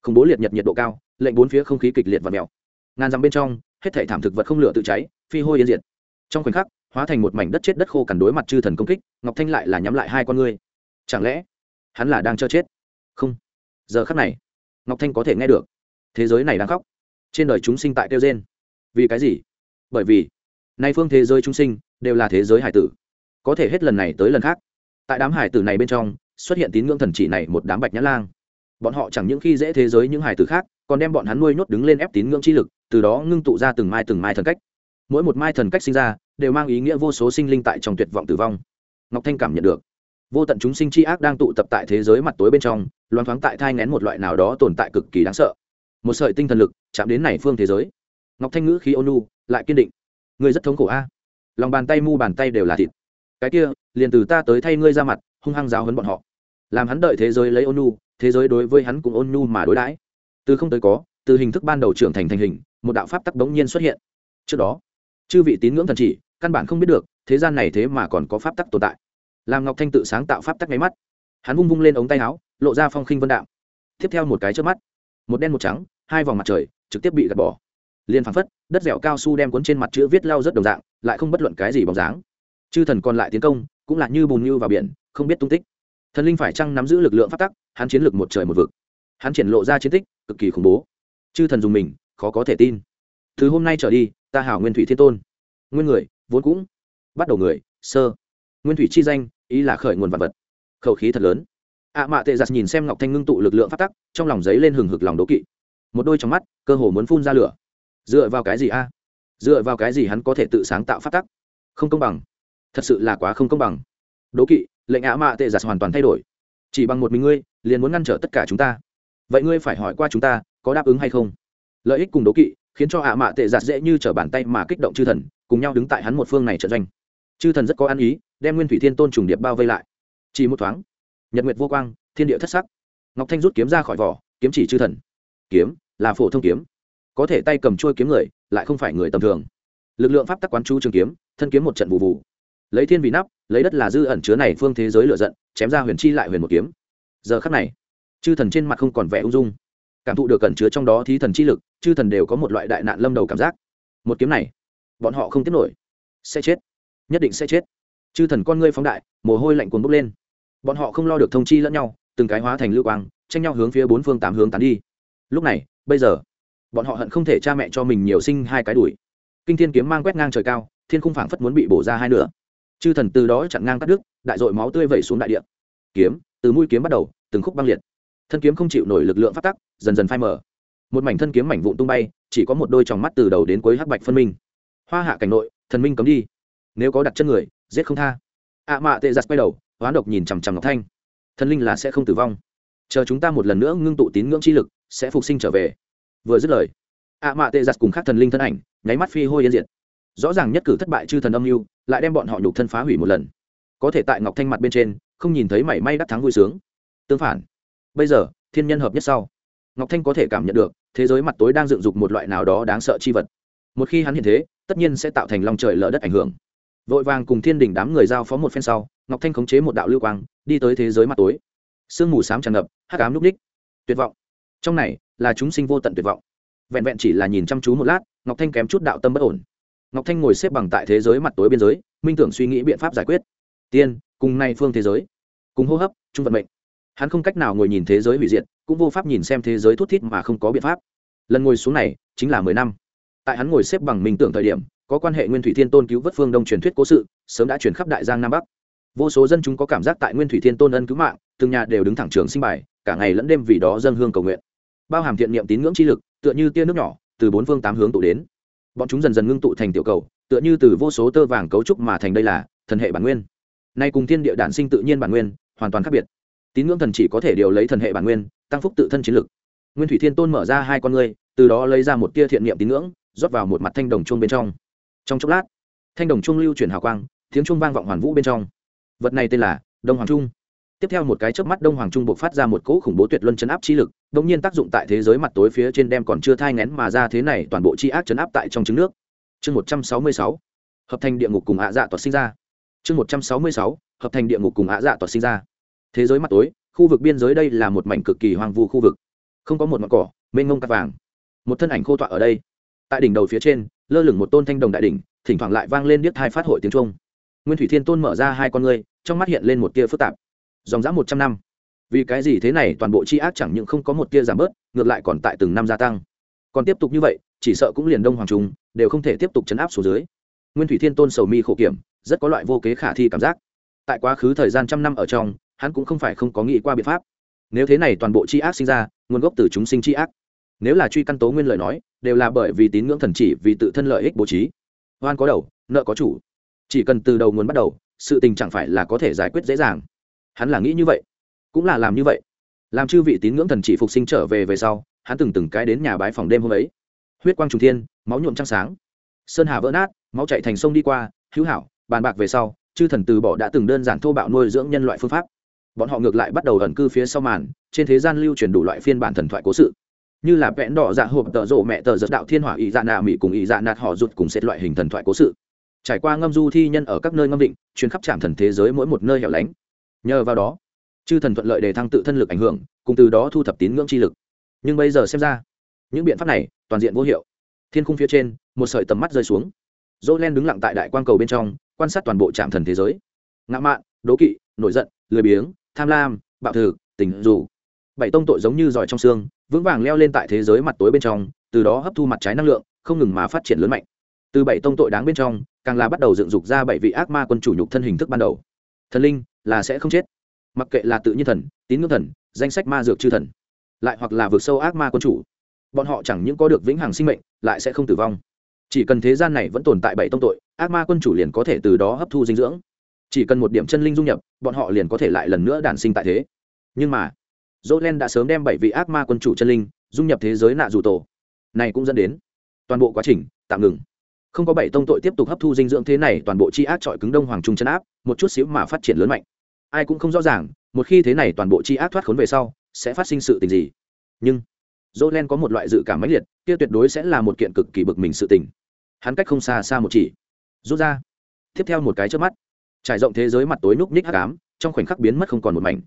[SPEAKER 1] Khủng bố liệt nhật nhiệt độ cao, lệnh bốn phía không khí kịch liệt và mèo. Ngàn dặm bên trong, hết thể thảm thực vật không lửa tự cháy, phi hôi yên diệt. Trong khoảnh khắc, hóa thành một mảnh đất chết đất khô cằn đối mặt chư thần công kích, ngọc thanh lại là nhắm lại hai con ngươi. Chẳng lẽ, hắn là đang cho chết? Không. Giờ khắc này, ngọc thanh có thể nghe được. Thế giới này đang khóc trên đời chúng sinh tại kêu gen vì cái gì? Bởi vì, nay phương thế giới chúng sinh đều là thế giới hải tử. Có thể hết lần này tới lần khác, tại đám hải tử này bên trong xuất hiện tín ngưỡng thần chỉ này một đám bạch nhã lang. Bọn họ chẳng những khi dễ thế giới những hải tử khác, còn đem bọn hắn nuôi nhốt đứng lên ép tín ngưỡng chi lực, từ đó ngưng tụ ra từng mai từng mai thần cách. Mỗi một mai thần cách sinh ra đều mang ý nghĩa vô số sinh linh tại trong tuyệt vọng tử vong. Ngọc thanh cảm nhận được, vô tận chúng sinh chi ác đang tụ tập tại thế giới mặt tối bên trong, loan thoáng tại thai ngén một loại nào đó tồn tại cực kỳ đáng sợ một sợi tinh thần lực chạm đến này phương thế giới. Ngọc thanh ngữ khí ônu lại kiên định. Ngươi rất thống khổ a. Lòng bàn tay mu bàn tay đều là thịt. Cái kia, liền từ ta tới thay ngươi ra mặt, hung hăng giáo hấn bọn họ. Làm hắn đợi thế giới lấy ônu thế giới đối với hắn cũng ôn mà đối đãi. Từ không tới có, từ hình thức ban đầu trưởng thành thành hình, một đạo pháp tắc đống nhiên xuất hiện. Trước đó, chư vị tín ngưỡng thần chỉ, căn bản không biết được, thế gian này thế mà còn có pháp tắc tồn tại. Làm ngọc thanh tự sáng tạo pháp tắc ngay mắt. Hắn vung vung lên ống tay áo, lộ ra phong khinh vân đạo. Tiếp theo một cái trước mắt một đen một trắng, hai vòng mặt trời, trực tiếp bị gạt bỏ. Liền phăng phất, đất dẻo cao su đem cuốn trên mặt chữ viết lao rất đồng dạng, lại không bất luận cái gì bóng dáng. Chư thần còn lại tiến công, cũng là như bùn như vào biển, không biết tung tích. Thần linh phải chăng nắm giữ lực lượng phát tắc, hắn chiến lược một trời một vực. Hắn triển lộ ra chiến tích, cực kỳ khủng bố. Chư thần dùng mình, khó có thể tin. Từ hôm nay trở đi, ta hảo nguyên thủy thiên tôn. Nguyên người, vốn cũng bắt đầu người, sơ. Nguyên thủy chi danh, ý là khởi nguồn vật vật. Khẩu khí thật lớn ạ mạ tệ giặt nhìn xem ngọc thanh ngưng tụ lực lượng phát tắc, trong lòng giấy lên hừng hực lòng đố kỵ. Một đôi trong mắt cơ hồ muốn phun ra lửa. Dựa vào cái gì a? Dựa vào cái gì hắn có thể tự sáng tạo phát tắc? Không công bằng. Thật sự là quá không công bằng. Đố kỵ, lệnh ạ mạ tệ giặt hoàn toàn thay đổi. Chỉ bằng một mình ngươi, liền muốn ngăn trở tất cả chúng ta. Vậy ngươi phải hỏi qua chúng ta, có đáp ứng hay không? Lợi ích cùng đố kỵ, khiến cho ạ mạ tệ giặt dễ như t r ở bàn tay mà kích động chư thần, cùng nhau đứng tại hắn một phương này trận doanh. Chư thần rất có ăn ý, đem nguyên thủy thiên tôn trùng điệp bao vây lại. Chỉ một thoáng nhật nguyệt vô quang, thiên địa thất sắc. Ngọc thanh rút kiếm ra khỏi vỏ, kiếm chỉ chư thần. Kiếm, là phổ thông kiếm. Có thể tay cầm trôi kiếm người, lại không phải người tầm thường. Lực lượng pháp tắc quán chú trường kiếm, thân kiếm một trận vụ vụ. Lấy thiên vị nắp, lấy đất là dư ẩn chứa này phương thế giới lựa giận, chém ra huyền chi lại huyền một kiếm. Giờ khắc này, chư thần trên mặt không còn vẻ ung dung. Cảm thụ được cẩn chứa trong đó thí thần chi lực, chư thần đều có một loại đại nạn lâm đầu cảm giác. Một kiếm này, bọn họ không tiếp nổi. Sẽ chết. Nhất định sẽ chết. Chư thần con ngươi phóng đại, mồ hôi lạnh cuồng bốc lên bọn họ không lo được thông chi lẫn nhau, từng cái hóa thành lưu quang, tranh nhau hướng phía bốn phương tám hướng tán đi. Lúc này, bây giờ, bọn họ hận không thể cha mẹ cho mình nhiều sinh hai cái đùi kinh thiên kiếm mang quét ngang trời cao, thiên khung phảng phất muốn bị bổ ra hai nửa. Chư thần từ đó chặn ngang cắt đứt, đại dội máu tươi vẩy xuống đại địa. Kiếm, từ mũi kiếm bắt đầu, từng khúc băng liệt. Thân kiếm không chịu nổi lực lượng phát tắc, dần dần phai mở một mảnh thân kiếm mảnh vụn tung bay, chỉ có một đôi tròng mắt từ đầu đến cuối hắc bạch phân minh. Hoa hạ cảnh nội, thần minh cấm đi. Nếu có đặt chân người, giết không tha. Ạ à mạ tệ giặt quay đầu hoán độc nhìn chằm chằm ngọc thanh. Thần linh là sẽ không tử vong. Chờ chúng ta một lần nữa ngưng tụ tín ngưỡng chi lực, sẽ phục sinh trở về. Vừa dứt lời ạ à mạ tệ giặt cùng các thần linh thân ảnh, nháy mắt phi hôi yên diệt. Rõ ràng nhất cử thất bại chư thần âm mưu, lại đem bọn họ nhục thân phá hủy một lần. Có thể tại ngọc thanh mặt bên trên, không nhìn thấy mảy may đắc thắng vui sướng. Tương phản, bây giờ, thiên nhân hợp nhất sau, ngọc thanh có thể cảm nhận được, thế giới mặt tối đang dựng dục một loại nào đó đáng sợ chi vật. Một khi hắn hiện thế, tất nhiên sẽ tạo thành lòng trời lỡ đất ảnh hưởng. Vội vàng cùng thiên đình đám người giao phó một phen sau ngọc thanh khống chế một đạo lưu quang, đi tới thế giới mặt tối. Sương mù s á m tràn ngập, hắc ám núp ních. Tuyệt vọng. Trong này là chúng sinh vô tận tuyệt vọng. Vẹn vẹn chỉ là nhìn chăm chú một lát, ngọc thanh kém chút đạo tâm bất ổn. Ngọc thanh ngồi xếp bằng tại thế giới mặt tối biên giới, minh tưởng suy nghĩ biện pháp giải quyết. Tiên, cùng nay phương thế giới. Cùng hô hấp trung vận mệnh. Hắn không cách nào ngồi nhìn thế giới hủy diệt, cũng vô pháp nhìn xem thế giới thút thít mà không có biện pháp. Lần ngồi xuống này, chính là mười năm. Tại hắn ngồi xếp bằng minh tưởng thời điểm, có quan hệ nguyên thủy thiên tôn cứu vớt phương đông truyền thuyết cố sự, sớm đã chuyển khắp đại giang nam bắc vô số dân chúng có cảm giác tại nguyên thủy thiên tôn ân cứu mạng, từng nhà đều đứng thẳng trường sinh bài, cả ngày lẫn đêm vì đó dân hương cầu nguyện. Bao hàm thiện niệm tín ngưỡng chi lực, tựa như tia nước nhỏ, từ bốn phương tám hướng tụ đến. Bọn chúng dần dần ngưng tụ thành tiểu cầu, tựa như từ vô số tơ vàng cấu trúc mà thành đây là thần hệ bản nguyên. Nay cùng thiên địa đản sinh tự nhiên bản nguyên, hoàn toàn khác biệt. Tín ngưỡng thần chỉ có thể điều lấy thần hệ bản nguyên, tăng phúc tự thân chiến lực. Nguyên thủy thiên tôn mở ra hai con ngươi, từ đó lấy ra một tia thiện niệm tín ngưỡng, rót vào một mặt thanh đồng chuông bên trong. Trong chốc lát, thanh đồng chuông lưu chuyển hào quang, tiếng chuông vang vọng hoàn vũ bên trong vật này tên là đông hoàng trung tiếp theo một cái chớp mắt đông hoàng trung buộc phát ra một cỗ khủng bố tuyệt luân chấn áp chi lực đ ỗ n g nhiên tác dụng tại thế giới mặt tối phía trên đem còn chưa thai ngén mà ra thế này toàn bộ chi ác chấn áp tại trong trứng nước chương một trăm sáu mươi sáu hợp thành địa ngục cùng ạ dạ toạt sinh ra chương một trăm sáu mươi sáu hợp thành địa ngục cùng ạ dạ toạt sinh ra thế giới mặt tối khu vực biên giới đây là một mảnh cực kỳ hoang vu khu vực không có một mặt cỏ mênh ngông cắt vàng một thân ảnh khô tọa ở đây tại đỉnh đầu phía trên lơ lửng một tôn thanh đồng đại đỉnh thỉnh thoảng lại vang lên điếc hai phát hội tiếng trung nguyên thủy thiên tôn mở ra hai con ngươi, trong mắt hiện lên một tia phức tạp. Dòng dã một trăm năm. Vì cái gì thế này, toàn bộ c h i ác chẳng những không có một tia giảm bớt, ngược lại còn tại từng năm gia tăng. Còn tiếp tục như vậy, chỉ sợ cũng liền đông hoàng trung, đều không thể tiếp tục chấn áp số dưới. Nguyên thủy thiên tôn sầu mi khổ kiểm, rất có loại vô kế khả thi cảm giác. Tại quá khứ thời gian trăm năm ở trong, hắn cũng không phải không có nghĩ qua biện pháp. Nếu thế này toàn bộ c h i ác sinh ra, nguồn gốc từ chúng sinh c h i ác. Nếu là truy căn tố nguyên lời nói, đều là bởi vì tín ngưỡng thần chỉ vì tự thân lợi ích bố trí. Oan có đầu, nợ có chủ chỉ cần từ đầu nguồn bắt đầu, sự tình chẳng phải là có thể giải quyết dễ dàng. Hắn là nghĩ như vậy, cũng là làm như vậy. Làm chư vị tín ngưỡng thần chỉ phục sinh trở về về sau, hắn từng từng cái đến nhà bái phòng đêm hôm ấy. Huyết quang trùng thiên, máu nhuộm trăng sáng. Sơn hà vỡ nát, máu chạy thành sông đi qua, hữu hảo, bàn bạc về sau, chư thần từ bỏ đã từng đơn giản thô bạo nuôi dưỡng nhân loại phương pháp. Bọn họ ngược lại bắt đầu ẩn cư phía sau màn, trên thế gian lưu truyền đủ loại phiên bản thần thoại cố sự. Như là vẽn đỏ dạ hộp tợ rộ mẹ tờ giật đạo thiên hỏa ý dạ nạ mỹ cùng ý dạ nạt họ rụt cùng xét loại hình thần thoại cố sự trải qua ngâm du thi nhân ở các nơi ngâm định chuyến khắp trạm thần thế giới mỗi một nơi hẻo lánh. Nhờ vào đó chư thần thuận lợi để thăng tự thân lực ảnh hưởng cùng từ đó thu thập tín ngưỡng chi lực. Nhưng bây giờ xem ra những biện pháp này toàn diện vô hiệu. Thiên khung phía trên một sợi tầm mắt rơi xuống. Dỗ len đứng lặng tại đại quang cầu bên trong quan sát toàn bộ trạm thần thế giới. Ngã mạn đố kỵ nổi giận lười biếng tham lam bạo thử, tình dù. Bảy tông tội giống như giỏi trong xương vững vàng leo lên tại thế giới mặt tối bên trong từ đó hấp thu mặt trái năng lượng không ngừng mà phát triển lớn mạnh. Từ bảy tông tội đáng bên trong càng là bắt đầu dựng dục ra bảy vị ác ma quân chủ nhục thân hình thức ban đầu. Thần linh là sẽ không chết, mặc kệ là tự nhiên thần, tín ngưỡng thần, danh sách ma dược chư thần, lại hoặc là vượt sâu ác ma quân chủ, bọn họ chẳng những có được vĩnh hằng sinh mệnh, lại sẽ không tử vong. Chỉ cần thế gian này vẫn tồn tại bảy tông tội, ác ma quân chủ liền có thể từ đó hấp thu dinh dưỡng. Chỉ cần một điểm chân linh dung nhập, bọn họ liền có thể lại lần nữa đản sinh tại thế. Nhưng mà dỗ len đã sớm đem bảy vị ác ma quân chủ chân linh dung nhập thế giới nạ dù tổ. Này cũng dẫn đến toàn bộ quá trình tạm ngừng không có bảy tông tội tiếp tục hấp thu dinh dưỡng thế này, toàn bộ chi ác trọi cứng đông hoàng trung chấn áp, một chút xíu mà phát triển lớn mạnh. Ai cũng không rõ ràng, một khi thế này toàn bộ chi ác thoát khốn về sau, sẽ phát sinh sự tình gì. Nhưng dỗ len có một loại dự cảm mãnh liệt, kia tuyệt đối sẽ là một kiện cực kỳ bực mình sự tình. Hắn cách không xa xa một chỉ. Rút ra. Tiếp theo một cái trước mắt. Trải rộng thế giới mặt tối núp ních hắc ám, trong khoảnh khắc biến mất không còn một mảnh.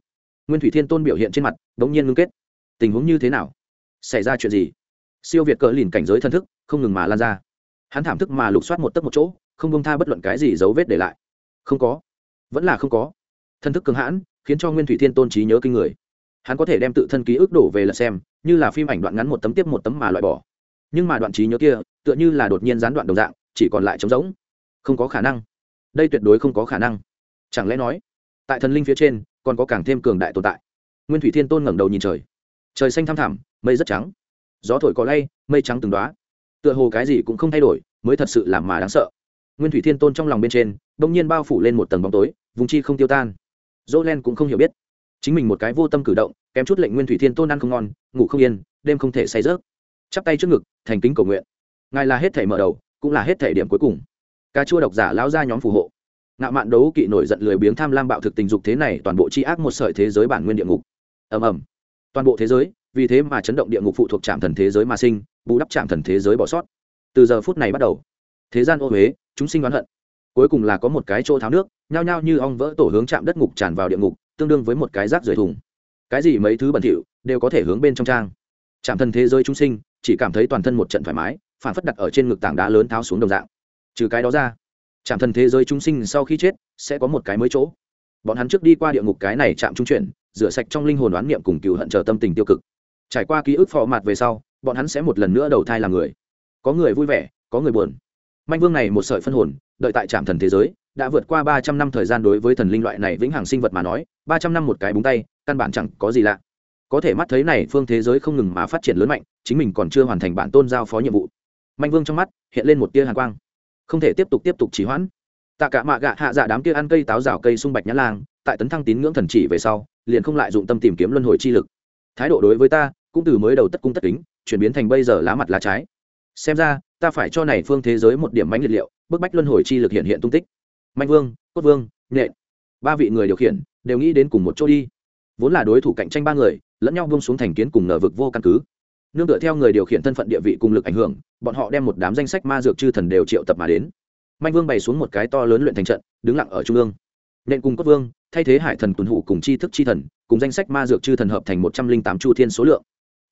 [SPEAKER 1] Nguyên thủy thiên tôn biểu hiện trên mặt đ ố n g nhiên ngưng kết. Tình huống như thế nào? Xảy ra chuyện gì? Siêu việt cỡ lìn cảnh giới thân thức, không ngừng mà lan ra hắn thảm thức mà lục soát một tấc một chỗ, không bông tha bất luận cái gì dấu vết để lại. Không có. Vẫn là không có. Thân thức cường hãn, khiến cho nguyên thủy thiên tôn trí nhớ kinh người. Hắn có thể đem tự thân ký ức đổ về là xem, như là phim ảnh đoạn ngắn một tấm tiếp một tấm mà loại bỏ. Nhưng mà đoạn trí nhớ kia, tựa như là đột nhiên gián đoạn đồng dạng, chỉ còn lại trống rỗng. Không có khả năng. Đây tuyệt đối không có khả năng. Chẳng lẽ nói, tại thần linh phía trên, còn có càng thêm cường đại tồn tại? Nguyên thủy thiên tôn ngẩng đầu nhìn trời. Trời xanh thăm thẳm, mây rất trắng. Gió thổi có lay, mây trắng từng đoá tựa hồ cái gì cũng không thay đổi, mới thật sự làm mà đáng sợ. Nguyên thủy thiên tôn trong lòng bên trên đ ỗ n g nhiên bao phủ lên một tầng bóng tối, vùng chi không tiêu tan. Dỗ len cũng không hiểu biết. Chính mình một cái vô tâm cử động, kém chút lệnh nguyên thủy thiên tôn ăn không ngon, ngủ không yên, đêm không thể say rớt chắp tay trước ngực, thành kính cầu nguyện. Ngài là hết thể mở đầu, cũng là hết thể điểm cuối cùng. Cà chua độc giả lao ra nhóm phù hộ. Ngạo mạn đấu kỵ nổi giận lười biếng tham lam bạo thực tình dục thế này toàn bộ c ác một sợi thế giới bản nguyên địa ngục. Ầm ầm. Toàn bộ thế giới, vì thế mà chấn động địa ngục phụ thuộc trạm thần thế giới mà sinh bù đắp trạm thần thế giới bỏ sót. Từ giờ phút này bắt đầu, thế gian ô huế chúng sinh oán hận. Cuối cùng là có một cái chỗ tháo nước, nhao nhao như ong vỡ tổ hướng chạm đất ngục tràn vào địa ngục, tương đương với một cái rác rời thùng. Cái gì mấy thứ bẩn thỉu, đều có thể hướng bên trong trang. Trạm thần thế giới chúng sinh, chỉ cảm thấy toàn thân một trận thoải mái, phản phất đặt ở trên ngực tảng đá lớn tháo xuống đồng dạng. Trừ cái đó ra, trạm thần thế giới chúng sinh sau khi chết, sẽ có một cái mới chỗ. Bọn hắn trước đi qua địa ngục cái này chạm trung chuyển, rửa sạch trong linh hồn oán niệm cùng cựu hận chờ tâm tình tiêu cực. Trải qua ký ức phò mặt về sau bọn hắn sẽ một lần nữa đầu thai làm người. Có người vui vẻ, có người buồn. Manh vương này một sợi phân hồn, đợi tại trạm thần thế giới, đã vượt qua ba trăm năm thời gian đối với thần linh loại này vĩnh hằng sinh vật mà nói, ba trăm năm một cái búng tay, căn bản chẳng có gì lạ. Có thể mắt thấy này phương thế giới không ngừng mà phát triển lớn mạnh, chính mình còn chưa hoàn thành bản tôn giao phó nhiệm vụ. Manh vương trong mắt hiện lên một tia hàn quang. Không thể tiếp tục tiếp tục trì hoãn. Tạ cả mạ gạ hạ dạ đám kia ăn cây táo rào cây sung bạch nhã lang, tại tấn thăng tín ngưỡng thần chỉ về sau, liền không lại dụng tâm tìm kiếm luân hồi chi lực. Thái độ đối với ta cũng từ mới đầu tất cung tất kính, chuyển biến thành bây giờ lá mặt lá trái. Xem ra, ta phải cho này phương thế giới một điểm mánh liệt liệu, bức bách luân hồi chi lực hiện hiện tung tích. Manh vương, cốt vương nhện ba vị người điều khiển, đều nghĩ đến cùng một chỗ đi. Vốn là đối thủ cạnh tranh ba người, lẫn nhau buông xuống thành kiến cùng nở vực vô căn cứ. Nương tựa theo người điều khiển thân phận địa vị cùng lực ảnh hưởng, bọn họ đem một đám danh sách ma dược chư thần đều triệu tập mà đến. Manh vương bày xuống một cái to lớn luyện thành trận, đứng lặng ở trung ương. Nện cùng cốt vương, thay thế hải thần tuần hụ cùng chi thức chi thần, cùng danh sách ma dược chư thần hợp thành một trăm linh tám chu thiên số lượng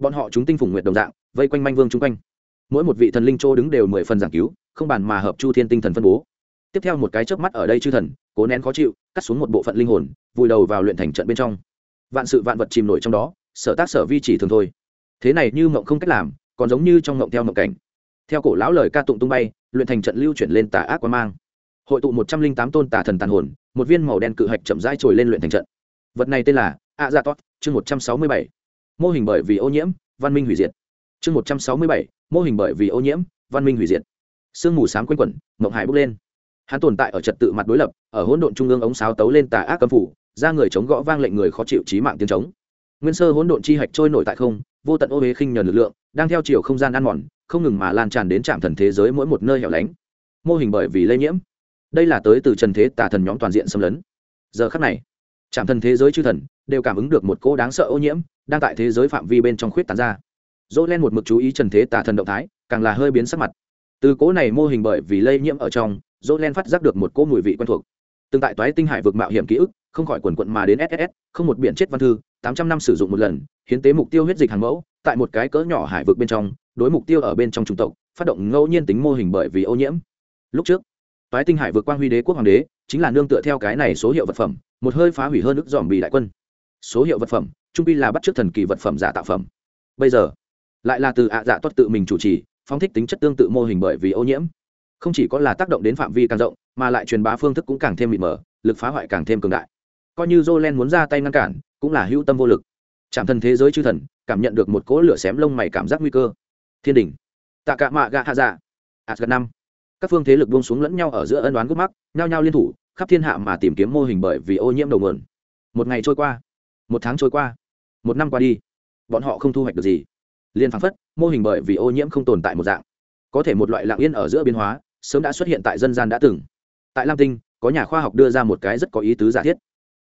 [SPEAKER 1] bọn họ chúng tinh phùng nguyện đồng dạng, vây quanh manh vương chung quanh. Mỗi một vị thần linh châu đứng đều mười phần giảng cứu, không bàn mà hợp chu thiên tinh thần phân bố. Tiếp theo một cái chớp mắt ở đây chư thần, cố nén khó chịu, cắt xuống một bộ phận linh hồn, vùi đầu vào luyện thành trận bên trong. Vạn sự vạn vật chìm nổi trong đó, sở tác sở vi chỉ thường thôi. Thế này như mộng không cách làm, còn giống như trong mộng theo mộng cảnh. Theo cổ lão lời ca tụng tung bay, luyện thành trận lưu chuyển lên tà ác quan mang. Hội tụ một trăm linh tám tôn tà thần tàn hồn, một viên màu đen cự hạch chậm rãi trồi lên luyện thành trận. Vật này tên là a gia tốt chương một trăm sáu mươi bảy mô hình bởi vì ô nhiễm, văn minh hủy diệt. Chương một trăm sáu mươi bảy, mô hình bởi vì ô nhiễm, văn minh hủy diệt. Sương mù s á m quanh quẩn mộng hải bốc lên. Hắn tồn tại ở trật tự mặt đối lập, ở hỗn độn trung ương ống sáo tấu lên tà ác cấm phủ, ra người chống gõ vang lệnh người khó chịu trí mạng tiếng trống. Nguyên sơ hỗn độn chi hạch trôi nổi tại không, vô tận ô huế khinh nhờn lực lượng, đang theo chiều không gian ăn mòn, không ngừng mà lan tràn đến trạm thần thế giới mỗi một nơi hẻo lánh. Mô hình bởi vì lây nhiễm. Đây là tới từ trần thế tà thần nhóm toàn diện xâm lấn. Giờ khắc này chạm thần thế giới chư thần đều cảm ứng được một cỗ đáng sợ ô nhiễm đang tại thế giới phạm vi bên trong khuyết tán ra. Dỗ len một mực chú ý trần thế tà thần động thái, càng là hơi biến sắc mặt. Từ cỗ này mô hình bởi vì lây nhiễm ở trong, dỗ len phát giác được một cỗ mùi vị quen thuộc. Từng tại toái tinh hải vực mạo hiểm ký ức, không khỏi quần quận mà đến ss không một biển chết văn thư, tám trăm năm sử dụng một lần, hiến tế mục tiêu huyết dịch hàng mẫu, tại một cái cỡ nhỏ hải vực bên trong, đối mục tiêu ở bên trong chủng tộc, phát động ngẫu nhiên tính mô hình bởi vì ô nhiễm. Lúc trước, toái tinh hải vượt quang huy đế quốc hoàng đế chính là nương tựa theo cái này số hiệu vật phẩm một hơi phá hủy hơn ức dòm bị đại quân. Số hiệu vật phẩm, trung pi là bắt chước thần kỳ vật phẩm giả tạo phẩm. Bây giờ, lại là từ ạ dạ tuất tự mình chủ trì, phóng thích tính chất tương tự mô hình bởi vì ô nhiễm. Không chỉ có là tác động đến phạm vi càng rộng, mà lại truyền bá phương thức cũng càng thêm mịt mờ, lực phá hoại càng thêm cường đại. Coi như jolen muốn ra tay ngăn cản, cũng là hữu tâm vô lực. Chạm thần thế giới chư thần, cảm nhận được một cỗ lửa xém lông mày cảm giác nguy cơ. Thiên đình tạ cạ mạ gạ hạ dạ. Asgad năm. Các phương thế lực buông xuống lẫn nhau ở giữa ân đoán gốc mắc, nhao nhao liên thủ khắp thiên hạ mà tìm kiếm mô hình bởi vì ô nhiễm đầu nguồn. Một ngày trôi qua, một tháng trôi qua, một năm qua đi, bọn họ không thu hoạch được gì. Liên phán phất, mô hình bởi vì ô nhiễm không tồn tại một dạng. Có thể một loại lạng yên ở giữa biến hóa, sớm đã xuất hiện tại dân gian đã từng. Tại lam tinh, có nhà khoa học đưa ra một cái rất có ý tứ giả thiết.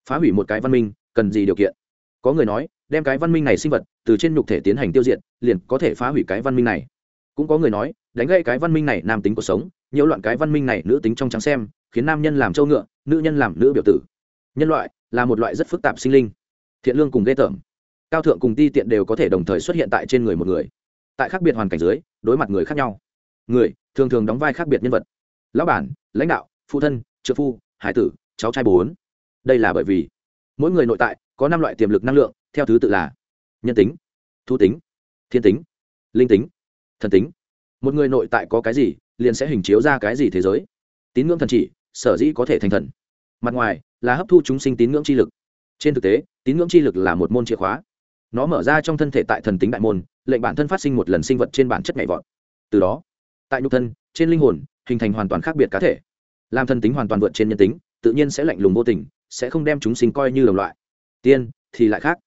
[SPEAKER 1] Phá hủy một cái văn minh, cần gì điều kiện? Có người nói, đem cái văn minh này sinh vật từ trên nhục thể tiến hành tiêu diệt, liền có thể phá hủy cái văn minh này. Cũng có người nói, đánh gây cái văn minh này nam tính cuộc sống nhiễu loạn cái văn minh này nữ tính trong trắng xem, khiến nam nhân làm trâu ngựa, nữ nhân làm nữ biểu tử. Nhân loại là một loại rất phức tạp sinh linh. Thiện lương cùng ghê tởm, cao thượng cùng ti tiện đều có thể đồng thời xuất hiện tại trên người một người. Tại khác biệt hoàn cảnh dưới, đối mặt người khác nhau. Người thường thường đóng vai khác biệt nhân vật. Lão bản, lãnh đạo, phụ thân trợ phu, hải tử, cháu trai bốn. Đây là bởi vì mỗi người nội tại có năm loại tiềm lực năng lượng, theo thứ tự là nhân tính thu tính, thiên tính, linh tính, thần tính. Một người nội tại có cái gì liền sẽ hình chiếu ra cái gì thế giới. Tín ngưỡng thần chỉ, sở dĩ có thể thành thần. Mặt ngoài, là hấp thu chúng sinh tín ngưỡng chi lực. Trên thực tế, tín ngưỡng chi lực là một môn chìa khóa. Nó mở ra trong thân thể tại thần tính đại môn, lệnh bản thân phát sinh một lần sinh vật trên bản chất nhảy vọt. Từ đó, tại nhục thân, trên linh hồn, hình thành hoàn toàn khác biệt cá thể. Làm thần tính hoàn toàn vượt trên nhân tính, tự nhiên sẽ lạnh lùng vô tình, sẽ không đem chúng sinh coi như đồng loại. Tiên, thì lại khác.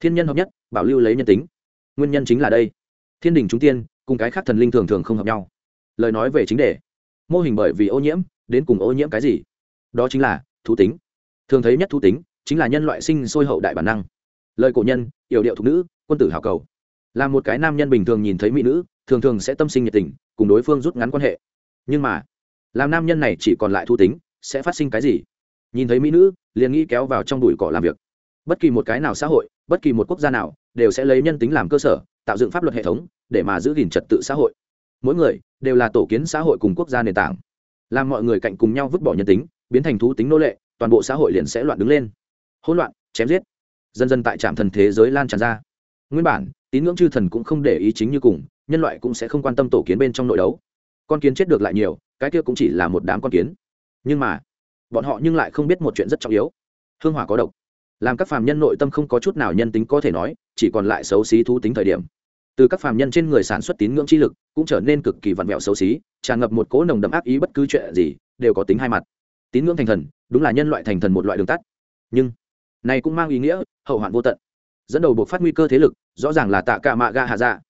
[SPEAKER 1] Thiên nhân hợp nhất, bảo lưu lấy nhân tính. Nguyên nhân chính là đây. Thiên đình chúng tiên, cùng cái khác thần linh thường thường không hợp nhau lời nói về chính đề. Mô hình bởi vì ô nhiễm, đến cùng ô nhiễm cái gì? Đó chính là thú tính. Thường thấy nhất thú tính chính là nhân loại sinh sôi hậu đại bản năng. Lời cổ nhân, yểu điệu thục nữ, quân tử hào cầu. Là một cái nam nhân bình thường nhìn thấy mỹ nữ, thường thường sẽ tâm sinh nhiệt tình, cùng đối phương rút ngắn quan hệ. Nhưng mà, làm nam nhân này chỉ còn lại thú tính, sẽ phát sinh cái gì? Nhìn thấy mỹ nữ, liền nghĩ kéo vào trong đùi cỏ làm việc. Bất kỳ một cái nào xã hội, bất kỳ một quốc gia nào, đều sẽ lấy nhân tính làm cơ sở, tạo dựng pháp luật hệ thống, để mà giữ gìn trật tự xã hội. Mỗi người đều là tổ kiến xã hội cùng quốc gia nền tảng. Làm mọi người cạnh cùng nhau vứt bỏ nhân tính, biến thành thú tính nô lệ, toàn bộ xã hội liền sẽ loạn đứng lên. Hỗn loạn, chém giết. Dần dần tại trạm thần thế giới lan tràn ra. Nguyên bản, tín ngưỡng chư thần cũng không để ý chính như cùng, nhân loại cũng sẽ không quan tâm tổ kiến bên trong nội đấu. Con kiến chết được lại nhiều, cái kia cũng chỉ là một đám con kiến. Nhưng mà, bọn họ nhưng lại không biết một chuyện rất trọng yếu. Hương hỏa có độc. Làm các phàm nhân nội tâm không có chút nào nhân tính có thể nói, chỉ còn lại xấu xí thú tính thời điểm từ các phàm nhân trên người sản xuất tín ngưỡng chi lực, cũng trở nên cực kỳ vặn vẹo xấu xí, tràn ngập một cỗ nồng đậm ác ý bất cứ chuyện gì, đều có tính hai mặt. Tín ngưỡng thành thần, đúng là nhân loại thành thần một loại đường tắt. Nhưng, này cũng mang ý nghĩa, hậu hoạn vô tận. Dẫn đầu buộc phát nguy cơ thế lực, rõ ràng là tạ cả mạ ga hạ dạ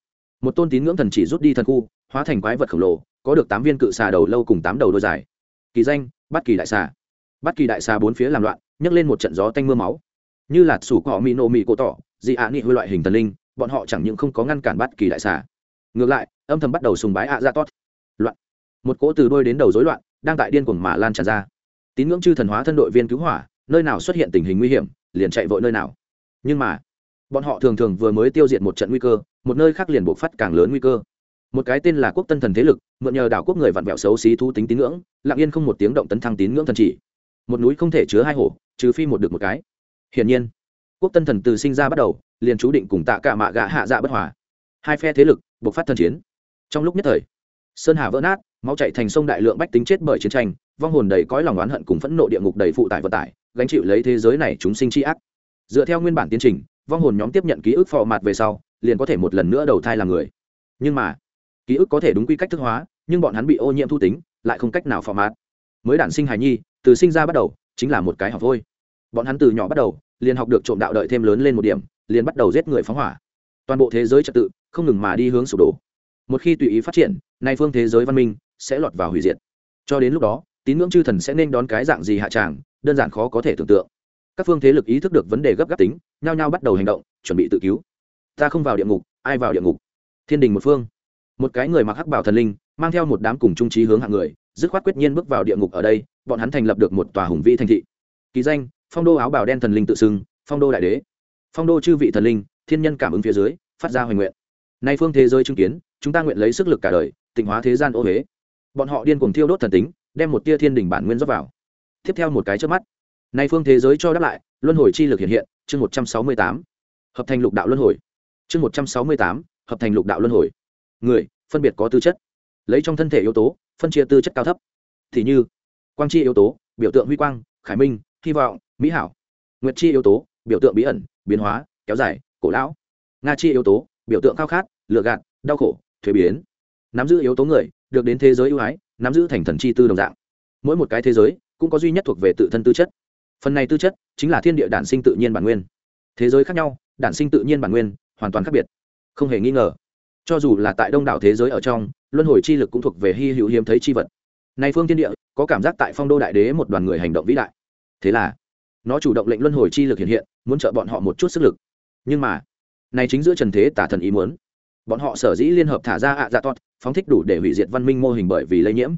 [SPEAKER 1] một tôn tín ngưỡng thần chỉ rút đi thần khu, hóa thành quái vật khổng lồ, có được tám viên cự xà đầu lâu cùng tám đầu đôi dài. Kỳ danh bắt kỳ đại xà. Bắt kỳ đại xà bốn phía làm loạn, nhấc lên một trận gió tanh mưa máu. Như là sủ cỏ mỹ nổ mỹ cổ tỏ, dị ạ nghị hư loại hình thần linh bọn họ chẳng những không có ngăn cản bất kỳ đại xà. Ngược lại, âm thầm bắt đầu sùng bái ạ dạ ra tót loạn. Một cỗ từ đôi đến đầu rối loạn đang tại điên cuồng mà lan tràn ra. Tín ngưỡng chư thần hóa thân đội viên cứu hỏa, nơi nào xuất hiện tình hình nguy hiểm, liền chạy vội nơi nào. Nhưng mà, bọn họ thường thường vừa mới tiêu diệt một trận nguy cơ, một nơi khác liền buộc phát càng lớn nguy cơ. Một cái tên là quốc tân thần thế lực, mượn nhờ đảo quốc người vặn vẹo xấu xí thu tính tín ngưỡng, lặng yên không một tiếng động tấn thăng tín ngưỡng thần chỉ. Một núi không thể chứa hai hổ, trừ phi một được một cái. Hiển nhiên, quốc tân thần từ sinh ra bắt đầu liền chú định cùng tạ cả mạ gạ hạ dạ bất hòa. Hai phe thế lực buộc phát thần chiến. Trong lúc nhất thời, sơn hà vỡ nát, máu chạy thành sông đại lượng bách tính chết bởi chiến tranh, vong hồn đầy cõi lòng oán hận cùng phẫn nộ địa ngục đầy phụ tải vận tải, gánh chịu lấy thế giới này chúng sinh tri ác. Dựa theo nguyên bản tiến trình, vong hồn nhóm tiếp nhận ký ức phò mặt về sau, liền có thể một lần nữa đầu thai làm người. Nhưng mà, ký ức có thể đúng quy cách thức hóa, nhưng bọn hắn bị ô nhiễm thu tính, lại không cách nào phò mạt. Mới đản sinh hài nhi, từ sinh ra bắt đầu, chính là một cái học vôi. Bọn hắn từ nhỏ bắt đầu, liền học được trộm đạo đợi thêm lớn lên một điểm liền bắt đầu giết người phóng hỏa. Toàn bộ thế giới trật tự không ngừng mà đi hướng sụp đổ. Một khi tùy ý phát triển, nay phương thế giới văn minh sẽ lọt vào hủy diệt. Cho đến lúc đó, tín ngưỡng chư thần sẽ nên đón cái dạng gì hạ tràng, đơn giản khó có thể tưởng tượng. Các phương thế lực ý thức được vấn đề gấp gáp tính, nhao nhao bắt đầu hành động, chuẩn bị tự cứu. Ta không vào địa ngục, ai vào địa ngục? Thiên đình một phương. Một cái người mặc hắc bảo thần linh, mang theo một đám cùng trung trí hướng hạng người, dứt khoát quyết nhiên bước vào địa ngục ở đây, bọn hắn thành lập được một tòa hùng vĩ thành thị. Kỳ danh, phong đô áo bảo đen thần linh tự xưng, phong đô đại đế phong đô chư vị thần linh, thiên nhân cảm ứng phía dưới, phát ra hoành nguyện. Nay phương thế giới chứng kiến, chúng ta nguyện lấy sức lực cả đời, tịnh hóa thế gian ô huế bọn họ điên cùng thiêu đốt thần tính, đem một tia thiên đình bản nguyên rót vào. Tiếp theo một cái trước mắt, nay phương thế giới cho đáp lại, luân hồi chi lực hiện hiện, chương một trăm sáu mươi tám. Hợp thành lục đạo luân hồi. Chương một trăm sáu mươi tám, hợp thành lục đạo luân hồi. Người, phân biệt có tư chất. Lấy trong thân thể yếu tố, phân chia tư chất cao thấp. Thì như, quang chi yếu tố, biểu tượng huy quang, khải minh, hy vọng, mỹ hảo. Nguyệt chi yếu tố, biểu tượng bí ẩn biến hóa, kéo dài, cổ lão. Nga chi yếu tố, biểu tượng khao khát lựa gạt, đau khổ, thuế biến. Nắm giữ yếu tố người, được đến thế giới ưu ái, nắm giữ thành thần chi tư đồng dạng. Mỗi một cái thế giới, cũng có duy nhất thuộc về tự thân tư chất. Phần này tư chất, chính là thiên địa đản sinh tự nhiên bản nguyên. Thế giới khác nhau, đản sinh tự nhiên bản nguyên, hoàn toàn khác biệt. Không hề nghi ngờ. Cho dù là tại đông đảo thế giới ở trong, luân hồi chi lực cũng thuộc về hy hữu hiếm thấy chi vật. Nay phương thiên địa, có cảm giác tại phong đô đại đế một đoàn người hành động vĩ đại. Thế là, nó chủ động lệnh luân hồi chi lực hiện hiện muốn trợ bọn họ một chút sức lực. Nhưng mà, này chính giữa trần thế tả thần ý muốn. Bọn họ sở dĩ liên hợp thả ra ạ à dạ tốt phóng thích đủ để hủy diệt văn minh mô hình bởi vì lây nhiễm.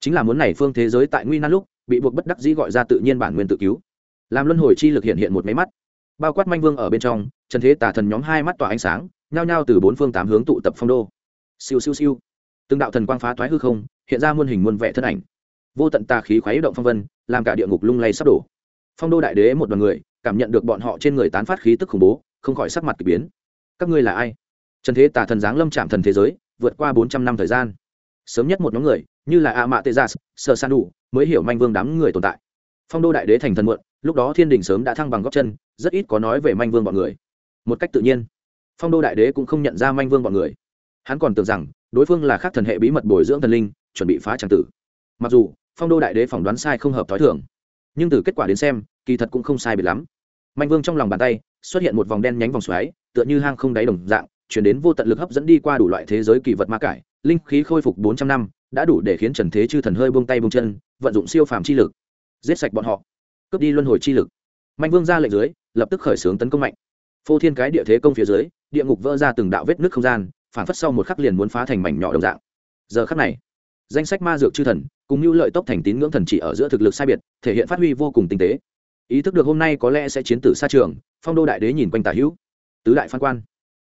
[SPEAKER 1] Chính là muốn này phương thế giới tại nguy nan lúc, bị buộc bất đắc dĩ gọi ra tự nhiên bản nguyên tự cứu. Làm luân hồi chi lực hiện hiện một máy mắt. Bao quát manh vương ở bên trong, trần thế tả thần nhóm hai mắt tỏa ánh sáng, nhao nhao từ bốn phương tám hướng tụ tập phong đô. Siêu siêu siêu. Từng đạo thần quang phá thoái hư không, hiện ra muôn hình muôn vẻ thân ảnh. Vô tận tà khí khoái động phong vân, làm cả địa ngục lung lay sắp đổ. Phong đô đại đế một đoàn người cảm nhận được bọn họ trên người tán phát khí tức khủng bố, không khỏi sắc mặt k ỳ biến. Các ngươi là ai? Trần thế tà thần giáng lâm chạm thần thế giới, vượt qua bốn trăm năm thời gian. Sớm nhất một nhóm người, như là a mạ tê gia sơ san đủ mới hiểu manh vương đám người tồn tại. Phong đô đại đế thành thần muộn, lúc đó thiên đình sớm đã thăng bằng góc chân, rất ít có nói về manh vương bọn người. Một cách tự nhiên, phong đô đại đế cũng không nhận ra manh vương bọn người. Hắn còn tưởng rằng, đối phương là khác thần hệ bí mật bồi dưỡng thần linh, chuẩn bị phá tràng tử. Mặc dù, phong đô đại đế phỏng đoán sai không hợp t h ó i thường nhưng từ kết quả đến xem, kỳ thật cũng không sai biệt lắm. Manh vương trong lòng bàn tay, xuất hiện một vòng đen nhánh vòng xoáy, tựa như hang không đáy đồng dạng, chuyển đến vô tận lực hấp dẫn đi qua đủ loại thế giới kỳ vật ma cải, linh khí khôi phục bốn trăm năm, đã đủ để khiến trần thế chư thần hơi bông tay bông chân, vận dụng siêu phàm chi lực, giết sạch bọn họ, cướp đi luân hồi chi lực. Manh vương ra lệnh dưới, lập tức khởi xướng tấn công mạnh. Phô thiên cái địa thế công phía dưới, địa ngục vỡ ra từng đạo vết nước không gian, phản phất sau một khắc liền muốn phá thành mảnh nhỏ đồng dạng. Giờ khắc này, danh sách ma dược chư thần cùng như lợi tốc thành tín ngưỡng thần chỉ ở giữa thực lực sai biệt, thể hiện phát huy vô cùng tinh tế. Ý thức được hôm nay có lẽ sẽ chiến tử xa trường, phong đô đại đế nhìn quanh tả hữu. Tứ đại phan quan,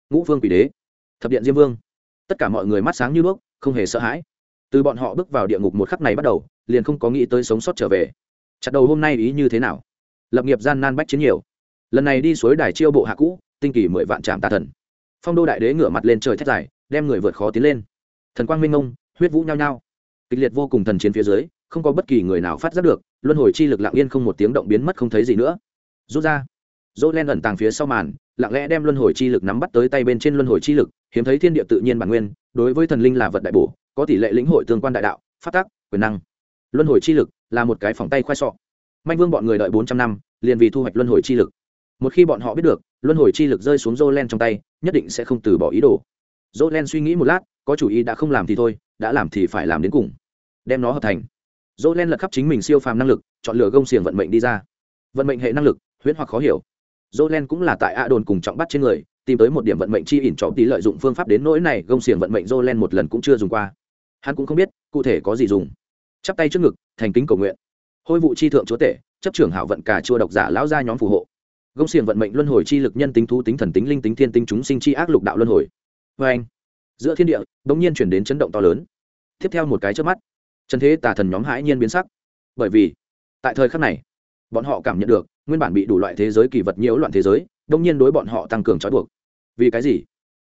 [SPEAKER 1] ngũ vương quỷ đế, thập điện diêm vương. Tất cả mọi người mắt sáng như đuốc, không hề sợ hãi. Từ bọn họ bước vào địa ngục một khắc này bắt đầu, liền không có nghĩ tới sống sót trở về. Chặt đầu hôm nay ý như thế nào? Lập nghiệp gian nan bách chiến nhiều. Lần này đi suối đài chiêu bộ hạ cũ, tinh kỳ mười vạn trạm tà thần. Phong đô đại đế ngửa mặt lên trời thét dài, đem người vượt khó tiến lên. Thần quang minh ngông, huyết vũ nhao nhao kịch liệt vô cùng thần chiến phía dưới không có bất kỳ người nào phát giác được luân hồi chi lực lặng yên không một tiếng động biến mất không thấy gì nữa. Rút ra. Dỗ len ẩn tàng phía sau màn lặng lẽ đem luân hồi chi lực nắm bắt tới tay bên trên luân hồi chi lực hiếm thấy thiên địa tự nhiên bản nguyên đối với thần linh là vật đại bổ có tỷ lệ lĩnh hội tương quan đại đạo phát tác quyền năng. Luân hồi chi lực là một cái phòng tay khoai sọ. Manh vương bọn người đợi bốn trăm năm liền vì thu hoạch luân hồi chi lực. Một khi bọn họ biết được luân hồi chi lực rơi xuống Jolen trong tay, nhất định sẽ không từ bỏ ý đồ. Jolen suy nghĩ một lát, có chủ ý đã không làm thì thôi, đã làm thì phải làm đến cùng. Đem nó hợp thành. Jolen lật khắp chính mình siêu phàm năng lực, chọn lựa gông xiềng vận mệnh đi ra. Vận mệnh hệ năng lực, huyễn hoặc khó hiểu. Jolen cũng là tại A đồn cùng trọng bắt trên người, tìm tới một điểm vận mệnh chi ỉn trọng tí lợi dụng phương pháp đến nỗi này, gông xiềng vận mệnh Jolen một lần cũng chưa dùng qua. Hắn cũng không biết cụ thể có gì dùng. Chắp tay trước ngực, thành kính cầu nguyện. Hôi vụ chi thượng chúa tể, chấp trưởng hảo vận cả chua độc giả lão gia nhóm phù hộ gông xiềng vận mệnh luân hồi chi lực nhân tính thú tính thần tính linh tính thiên tính chúng sinh chi ác lục đạo luân hồi vê anh giữa thiên địa đ ỗ n g nhiên chuyển đến chấn động to lớn. Tiếp theo một cái trước mắt, trần thế tà thần nhóm hãi nhiên biến sắc. Bởi vì, tại thời khắc này, bọn họ cảm nhận được nguyên bản bị đủ loại thế giới kỳ vật nhiễu loạn thế giới đông nhiên đối bọn họ tăng cường trói buộc. Vì cái gì?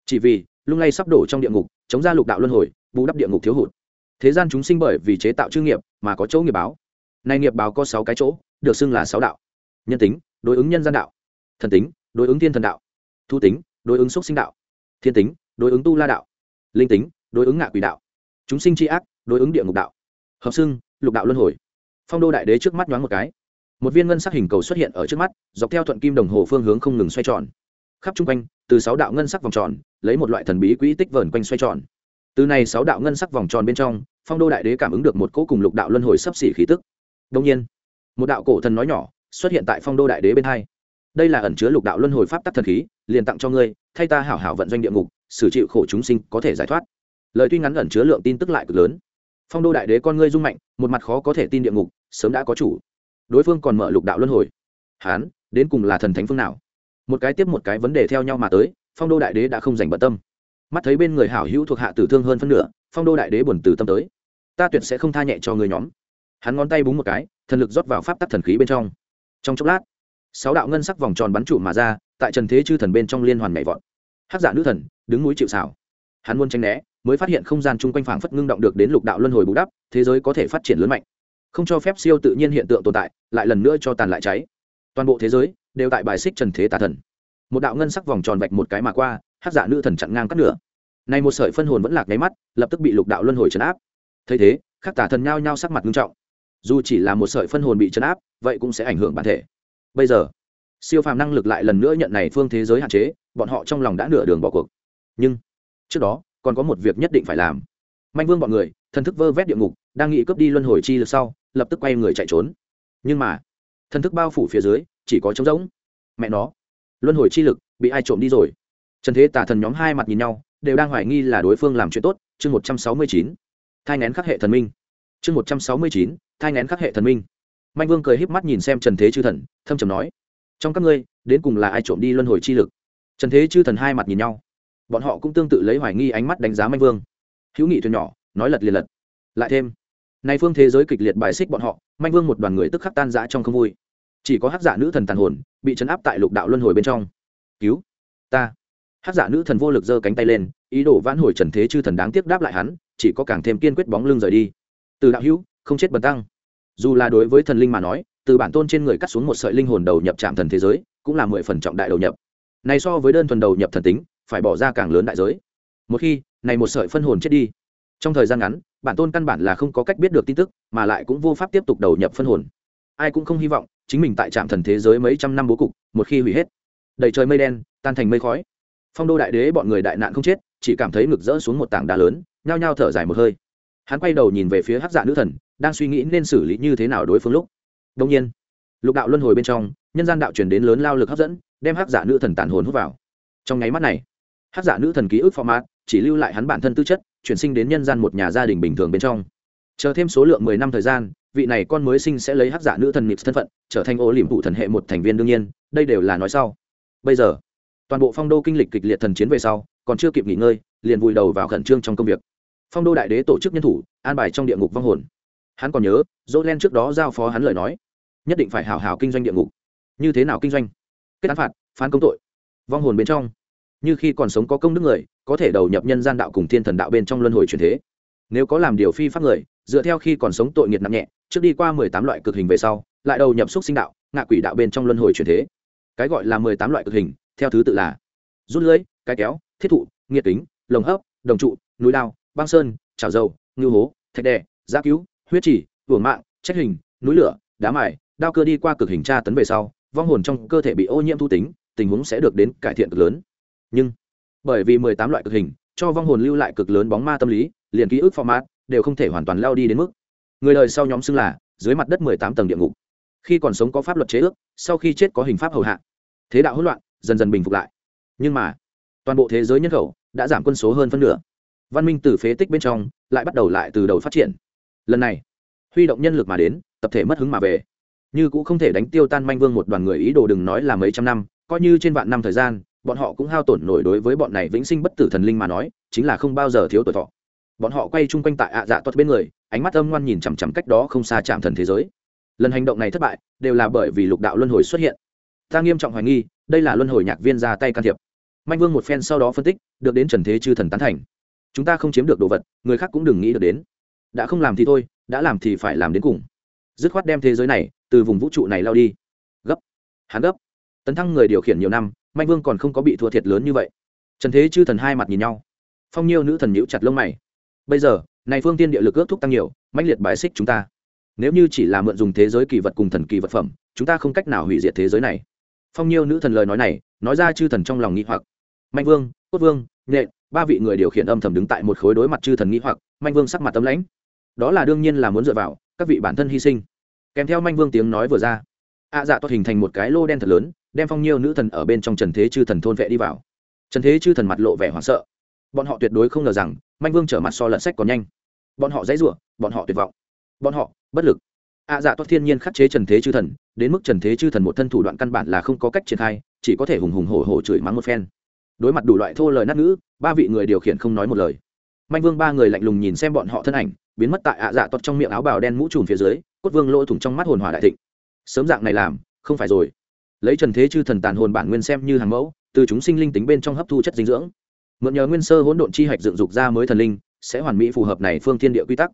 [SPEAKER 1] Chỉ vì, lung lay sắp đổ trong địa ngục, chống ra lục đạo luân hồi, bù đắp địa ngục thiếu hụt. Thế gian chúng sinh bởi vì chế tạo chư nghiệp mà có chỗ nghiệp báo. Nay nghiệp báo có sáu cái chỗ, được xưng là sáu đạo. Nhân tính, đối ứng nhân gian đạo. Thần tính, đối ứng thiên thần đạo. Thu tính, đối ứng xúc sinh đạo. Thiên tính, đối ứng tu la đạo linh tính, đối ứng ngạ quỷ đạo. Chúng sinh tri ác, đối ứng địa ngục đạo. Hợp xưng, lục đạo luân hồi. Phong đô đại đế trước mắt nhoáng một cái. Một viên ngân sắc hình cầu xuất hiện ở trước mắt, dọc theo thuận kim đồng hồ phương hướng không ngừng xoay tròn. Khắp chung quanh, từ sáu đạo ngân sắc vòng tròn, lấy một loại thần bí quỹ tích vờn quanh xoay tròn. Từ này sáu đạo ngân sắc vòng tròn bên trong, phong đô đại đế cảm ứng được một cỗ cùng lục đạo luân hồi sắp xỉ khí tức. Đông nhiên, một đạo cổ thần nói nhỏ xuất hiện tại phong đô đại đế bên hai. Đây là ẩn chứa lục đạo luân hồi pháp tắc thần khí, liền tặng cho ngươi, thay ta hảo hảo vận doanh địa ngục xử chịu khổ chúng sinh có thể giải thoát. Lời tuy ngắn ẩn chứa lượng tin tức lại cực lớn. Phong đô đại đế con ngươi rung mạnh, một mặt khó có thể tin địa ngục, sớm đã có chủ. Đối phương còn mở lục đạo luân hồi. Hán, đến cùng là thần thánh phương nào? Một cái tiếp một cái vấn đề theo nhau mà tới, phong đô đại đế đã không dành bận tâm. Mắt thấy bên người hảo hữu thuộc hạ tử thương hơn phân nửa, phong đô đại đế buồn từ tâm tới. Ta tuyệt sẽ không tha nhẹ cho người nhóm. Hắn ngón tay búng một cái, thần lực rót vào pháp tắc thần khí bên trong. Trong chốc lát, sáu đạo ngân sắc vòng tròn bắn trụ mà ra, tại trần thế chư thần bên trong liên hoàn nhảy vọt hát giả nữ thần, đứng núi chịu xảo hắn muốn tranh né, mới phát hiện không gian chung quanh phảng phất ngưng động được đến lục đạo luân hồi bù đắp, thế giới có thể phát triển lớn mạnh. Không cho phép siêu tự nhiên hiện tượng tồn tại, lại lần nữa cho tàn lại cháy. Toàn bộ thế giới đều tại bài xích trần thế tà thần. Một đạo ngân sắc vòng tròn vạch một cái mà qua, hát giả nữ thần chặn ngang cắt nửa. Này một sợi phân hồn vẫn lạc nháy mắt, lập tức bị lục đạo luân hồi chấn áp. Thấy thế, khắc tà thần nhao nhao sắc mặt nghiêm trọng. Dù chỉ là một sợi phân hồn bị chấn áp, vậy cũng sẽ ảnh hưởng bản thể. Bây giờ siêu phàm năng lực lại lần nữa nhận này phương thế giới hạn chế, bọn họ trong lòng đã nửa đường bỏ cuộc. Nhưng, trước đó, còn có một việc nhất định phải làm. Manh vương bọn người, thần thức vơ vét địa ngục, đang nghĩ cướp đi luân hồi chi lực sau, lập tức quay người chạy trốn. Nhưng mà, thần thức bao phủ phía dưới, chỉ có trống rỗng. Mẹ nó, luân hồi chi lực bị ai trộm đi rồi? Trần thế tả thần nhóm hai mặt nhìn nhau, đều đang hoài nghi là đối phương làm chuyện tốt. Chương một trăm sáu mươi chín, thai ngén khắc hệ thần minh. Chương một trăm sáu mươi chín, thai ngén khắc hệ thần minh. Manh vương cười híp mắt nhìn xem trần thế chư thần, thâm trầm nói trong các ngươi, đến cùng là ai trộm đi luân hồi chi lực? Trần thế chư thần hai mặt nhìn nhau. Bọn họ cũng tương tự lấy hoài nghi ánh mắt đánh giá manh vương. Hữu nghị thuyền nhỏ, nói lật liền lật. Lại thêm, nay phương thế giới kịch liệt bài xích bọn họ, manh vương một đoàn người tức khắc tan rã trong không vui. Chỉ có hát giả dạ nữ thần tàn hồn, bị chấn áp tại lục đạo luân hồi bên trong. Cứu ta. Hát giả dạ nữ thần vô lực giơ cánh tay lên, ý đồ vãn hồi trần thế chư thần đáng tiếc đáp lại hắn, chỉ có càng thêm kiên quyết bóng lưng rời đi. Từ đạo hữu, không chết bần tăng. Dù là đối với thần linh mà nói từ bản tôn trên người cắt xuống một sợi linh hồn đầu nhập trạm thần thế giới, cũng là mười phần trọng đại đầu nhập. Này so với đơn thuần đầu nhập thần tính, phải bỏ ra càng lớn đại giới. Một khi, này một sợi phân hồn chết đi, trong thời gian ngắn, bản tôn căn bản là không có cách biết được tin tức, mà lại cũng vô pháp tiếp tục đầu nhập phân hồn. Ai cũng không hy vọng, chính mình tại trạm thần thế giới mấy trăm năm bố cục, một khi hủy hết, đầy trời mây đen, tan thành mây khói. Phong đô đại đế bọn người đại nạn không chết, chỉ cảm thấy ngực rỡ xuống một tảng đá lớn, nhao nhao thở dài một hơi. Hắn quay đầu nhìn về phía hát dạ nữ thần, đang suy nghĩ nên xử lý như thế nào đối phương lúc đông nhiên, lục đạo luân hồi bên trong, nhân gian đạo truyền đến lớn lao lực hấp dẫn, đem hắc giả nữ thần tàn hồn hút vào. Trong nháy mắt này, hắc giả nữ thần ký ức format chỉ lưu lại hắn bản thân tư chất, chuyển sinh đến nhân gian một nhà gia đình bình thường bên trong. Chờ thêm số lượng mười năm thời gian, vị này con mới sinh sẽ lấy hắc giả nữ thần nịp thân phận, trở thành ô liềm phụ thần hệ một thành viên đương nhiên, đây đều là nói sau. Bây giờ, toàn bộ phong đô kinh lịch kịch liệt thần chiến về sau, còn chưa kịp nghỉ ngơi, liền vùi đầu vào khẩn trương trong công việc. Phong đô đại đế tổ chức nhân thủ, an bài trong địa ngục vong hồn hắn còn nhớ dỗ len trước đó giao phó hắn lời nói, nhất định phải hào hào kinh doanh địa ngục. Như thế nào kinh doanh? Kết án phạt, phán công tội. Vong hồn bên trong. Như khi còn sống có công đức người, có thể đầu nhập nhân gian đạo cùng thiên thần đạo bên trong luân hồi truyền thế. Nếu có làm điều phi pháp người, dựa theo khi còn sống tội nghiệt nặng nhẹ, trước đi qua mười tám loại cực hình về sau, lại đầu nhập xúc sinh đạo, ngạ quỷ đạo bên trong luân hồi truyền thế. Cái gọi là mười tám loại cực hình, theo thứ tự là rút lưới cái kéo, thiết thụ, nghiệt kính, lồng hấp, đồng trụ, núi lao băng sơn trào dầu ngư hố, thạch đè giá cứu huyết chỉ, uổng mạng, trách hình, núi lửa, đá mài, đao cơ đi qua cực hình tra tấn về sau, vong hồn trong cơ thể bị ô nhiễm thu tính, tình huống sẽ được đến cải thiện cực lớn. Nhưng, bởi vì mười tám loại cực hình, cho vong hồn lưu lại cực lớn bóng ma tâm lý, liền ký ức format đều không thể hoàn toàn lao đi đến mức. Người đời sau nhóm xưng là, dưới mặt đất mười tám tầng địa ngục. Khi còn sống có pháp luật chế ước, sau khi chết có hình pháp hầu hạ. Thế đạo hỗn loạn, dần dần bình phục lại. Nhưng mà, toàn bộ thế giới nhân khẩu đã giảm quân số hơn phân nửa. Văn minh từ phế tích bên trong, lại bắt đầu lại từ đầu phát triển lần này, huy động nhân lực mà đến, tập thể mất hứng mà về. Như cũng không thể đánh tiêu tan manh vương một đoàn người ý đồ đừng nói là mấy trăm năm, coi như trên vạn năm thời gian, bọn họ cũng hao tổn nổi đối với bọn này vĩnh sinh bất tử thần linh mà nói, chính là không bao giờ thiếu tuổi thọ. Bọn họ quay chung quanh tại ạ dạ tuật bên người, ánh mắt âm ngoan nhìn chằm chằm cách đó không xa chạm thần thế giới. Lần hành động này thất bại, đều là bởi vì lục đạo luân hồi xuất hiện. Ta nghiêm trọng hoài nghi, đây là luân hồi nhạc viên ra tay can thiệp. Manh vương một phen sau đó phân tích, được đến trần thế chư thần tán thành. Chúng ta không chiếm được đồ vật, người khác cũng đừng nghĩ được đến đã không làm thì thôi, đã làm thì phải làm đến cùng. Dứt khoát đem thế giới này từ vùng vũ trụ này lao đi. Gấp. Hắn gấp. Tấn thăng người điều khiển nhiều năm manh vương còn không có bị thua thiệt lớn như vậy. Trần thế chư thần hai mặt nhìn nhau. Phong nhiêu nữ thần nhíu chặt lông mày. Bây giờ, này phương tiên địa lực ước thúc tăng nhiều, mãnh liệt bài xích chúng ta. Nếu như chỉ là mượn dùng thế giới kỳ vật cùng thần kỳ vật phẩm, chúng ta không cách nào hủy diệt thế giới này. Phong nhiêu nữ thần lời nói này, nói ra chư thần trong lòng nghĩ hoặc. Mạnh vương, cốt vương nhện ba vị người điều khiển âm thầm đứng tại một khối đối mặt chư thần nghĩ hoặc, mạnh vương sắc mặt tấm lãnh đó là đương nhiên là muốn dựa vào các vị bản thân hy sinh. Kèm theo manh vương tiếng nói vừa ra ạ dạ toát hình thành một cái lô đen thật lớn, đem phong nhiêu nữ thần ở bên trong trần thế chư thần thôn vệ đi vào. Trần thế chư thần mặt lộ vẻ hoảng sợ. Bọn họ tuyệt đối không ngờ rằng, manh vương trở mặt so lận sách còn nhanh. Bọn họ dãy rủa, bọn họ tuyệt vọng. Bọn họ, bất lực. Ạ dạ toát thiên nhiên khắc chế trần thế chư thần, đến mức trần thế chư thần một thân thủ đoạn căn bản là không có cách triển khai, chỉ có thể hùng hùng hổ hổ chửi mắng một phen. Đối mặt đủ loại thô lời nát ngữ, ba vị người điều khiển không nói một lời. Manh vương ba người lạnh lùng nhìn xem bọn họ thân ảnh biến mất tại ạ dạ toát trong miệng áo bào đen mũ trùm phía dưới, cốt vương lỗ thủng trong mắt hồn hòa đại thịnh. Sớm dạng này làm, không phải rồi. Lấy trần thế chư thần tàn hồn bản nguyên xem như hàng mẫu, từ chúng sinh linh tính bên trong hấp thu chất dinh dưỡng. Mượn nhờ nguyên sơ hỗn độn chi hạch dựng dục ra mới thần linh, sẽ hoàn mỹ phù hợp này phương thiên địa quy tắc.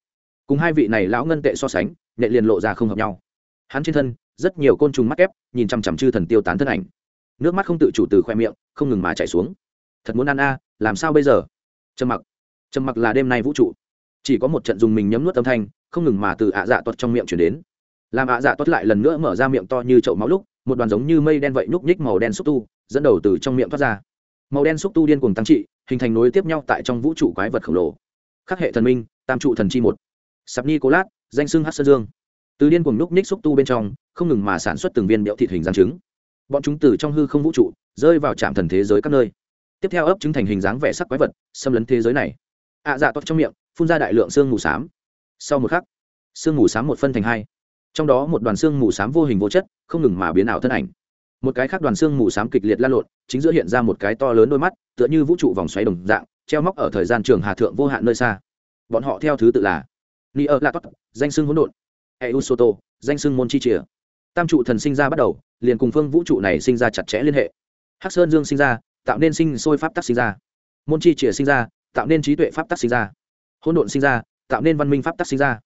[SPEAKER 1] Cùng hai vị này lão ngân tệ so sánh, nhẹ liền lộ ra không hợp nhau. Hắn trên thân, rất nhiều côn trùng mắc ép nhìn chằm chằm chư thần tiêu tán thân ảnh. Nước mắt không tự chủ từ khoe miệng, không ngừng mà chảy xuống. Thật muốn ăn a, làm sao bây giờ? Trầm mặc. Trầm mặc là đêm nay vũ trụ chỉ có một trận dùng mình nhấm nuốt âm thanh, không ngừng mà từ ạ dạ tuất trong miệng chuyển đến. Làm ạ dạ tuất lại lần nữa mở ra miệng to như chậu máu lúc, một đoàn giống như mây đen vậy nhúc nhích màu đen xúc tu, dẫn đầu từ trong miệng thoát ra. Màu đen xúc tu điên cùng tăng trị, hình thành nối tiếp nhau tại trong vũ trụ quái vật khổng lồ. Khắc hệ thần minh, tam trụ thần chi một. Sạp ni cô lát, danh xưng hát sơn dương. Từ điên cùng nhúc nhích xúc tu bên trong, không ngừng mà sản xuất từng viên béo thịt hình dáng trứng. Bọn chúng từ trong hư không vũ trụ, rơi vào trạm thần thế giới các nơi. Tiếp theo ấp trứng thành hình dáng vẻ sắc quái vật, xâm lấn thế giới này. Ạ dạ toát trong miệng phun ra đại lượng xương mù s á m sau một khắc xương mù s á m một phân thành hai. Trong đó một đoàn xương mù s á m vô hình vô chất, không ngừng mà biến ảo thân ảnh. Một cái khác đoàn xương mù s á m kịch liệt lan lộn, chính giữa hiện ra một cái to lớn đôi mắt, tựa như vũ trụ vòng xoáy đồng dạng, treo móc ở thời gian trường hà thượng vô hạn nơi xa. Bọn họ theo thứ tự là ni ơ la tốt danh sưng hỗn độn. E u soto danh sưng môn chi chìa. Tam trụ thần sinh ra bắt đầu, liền cùng phương vũ trụ này sinh ra chặt chẽ liên hệ. Hắc sơn dương sinh ra, tạo nên sinh sôi pháp tắc sinh ra. Môn chi chìa sinh ra, tạo nên trí tuệ pháp tắc sinh ra hỗn độn sinh ra, tạo nên văn minh pháp tắc sinh ra.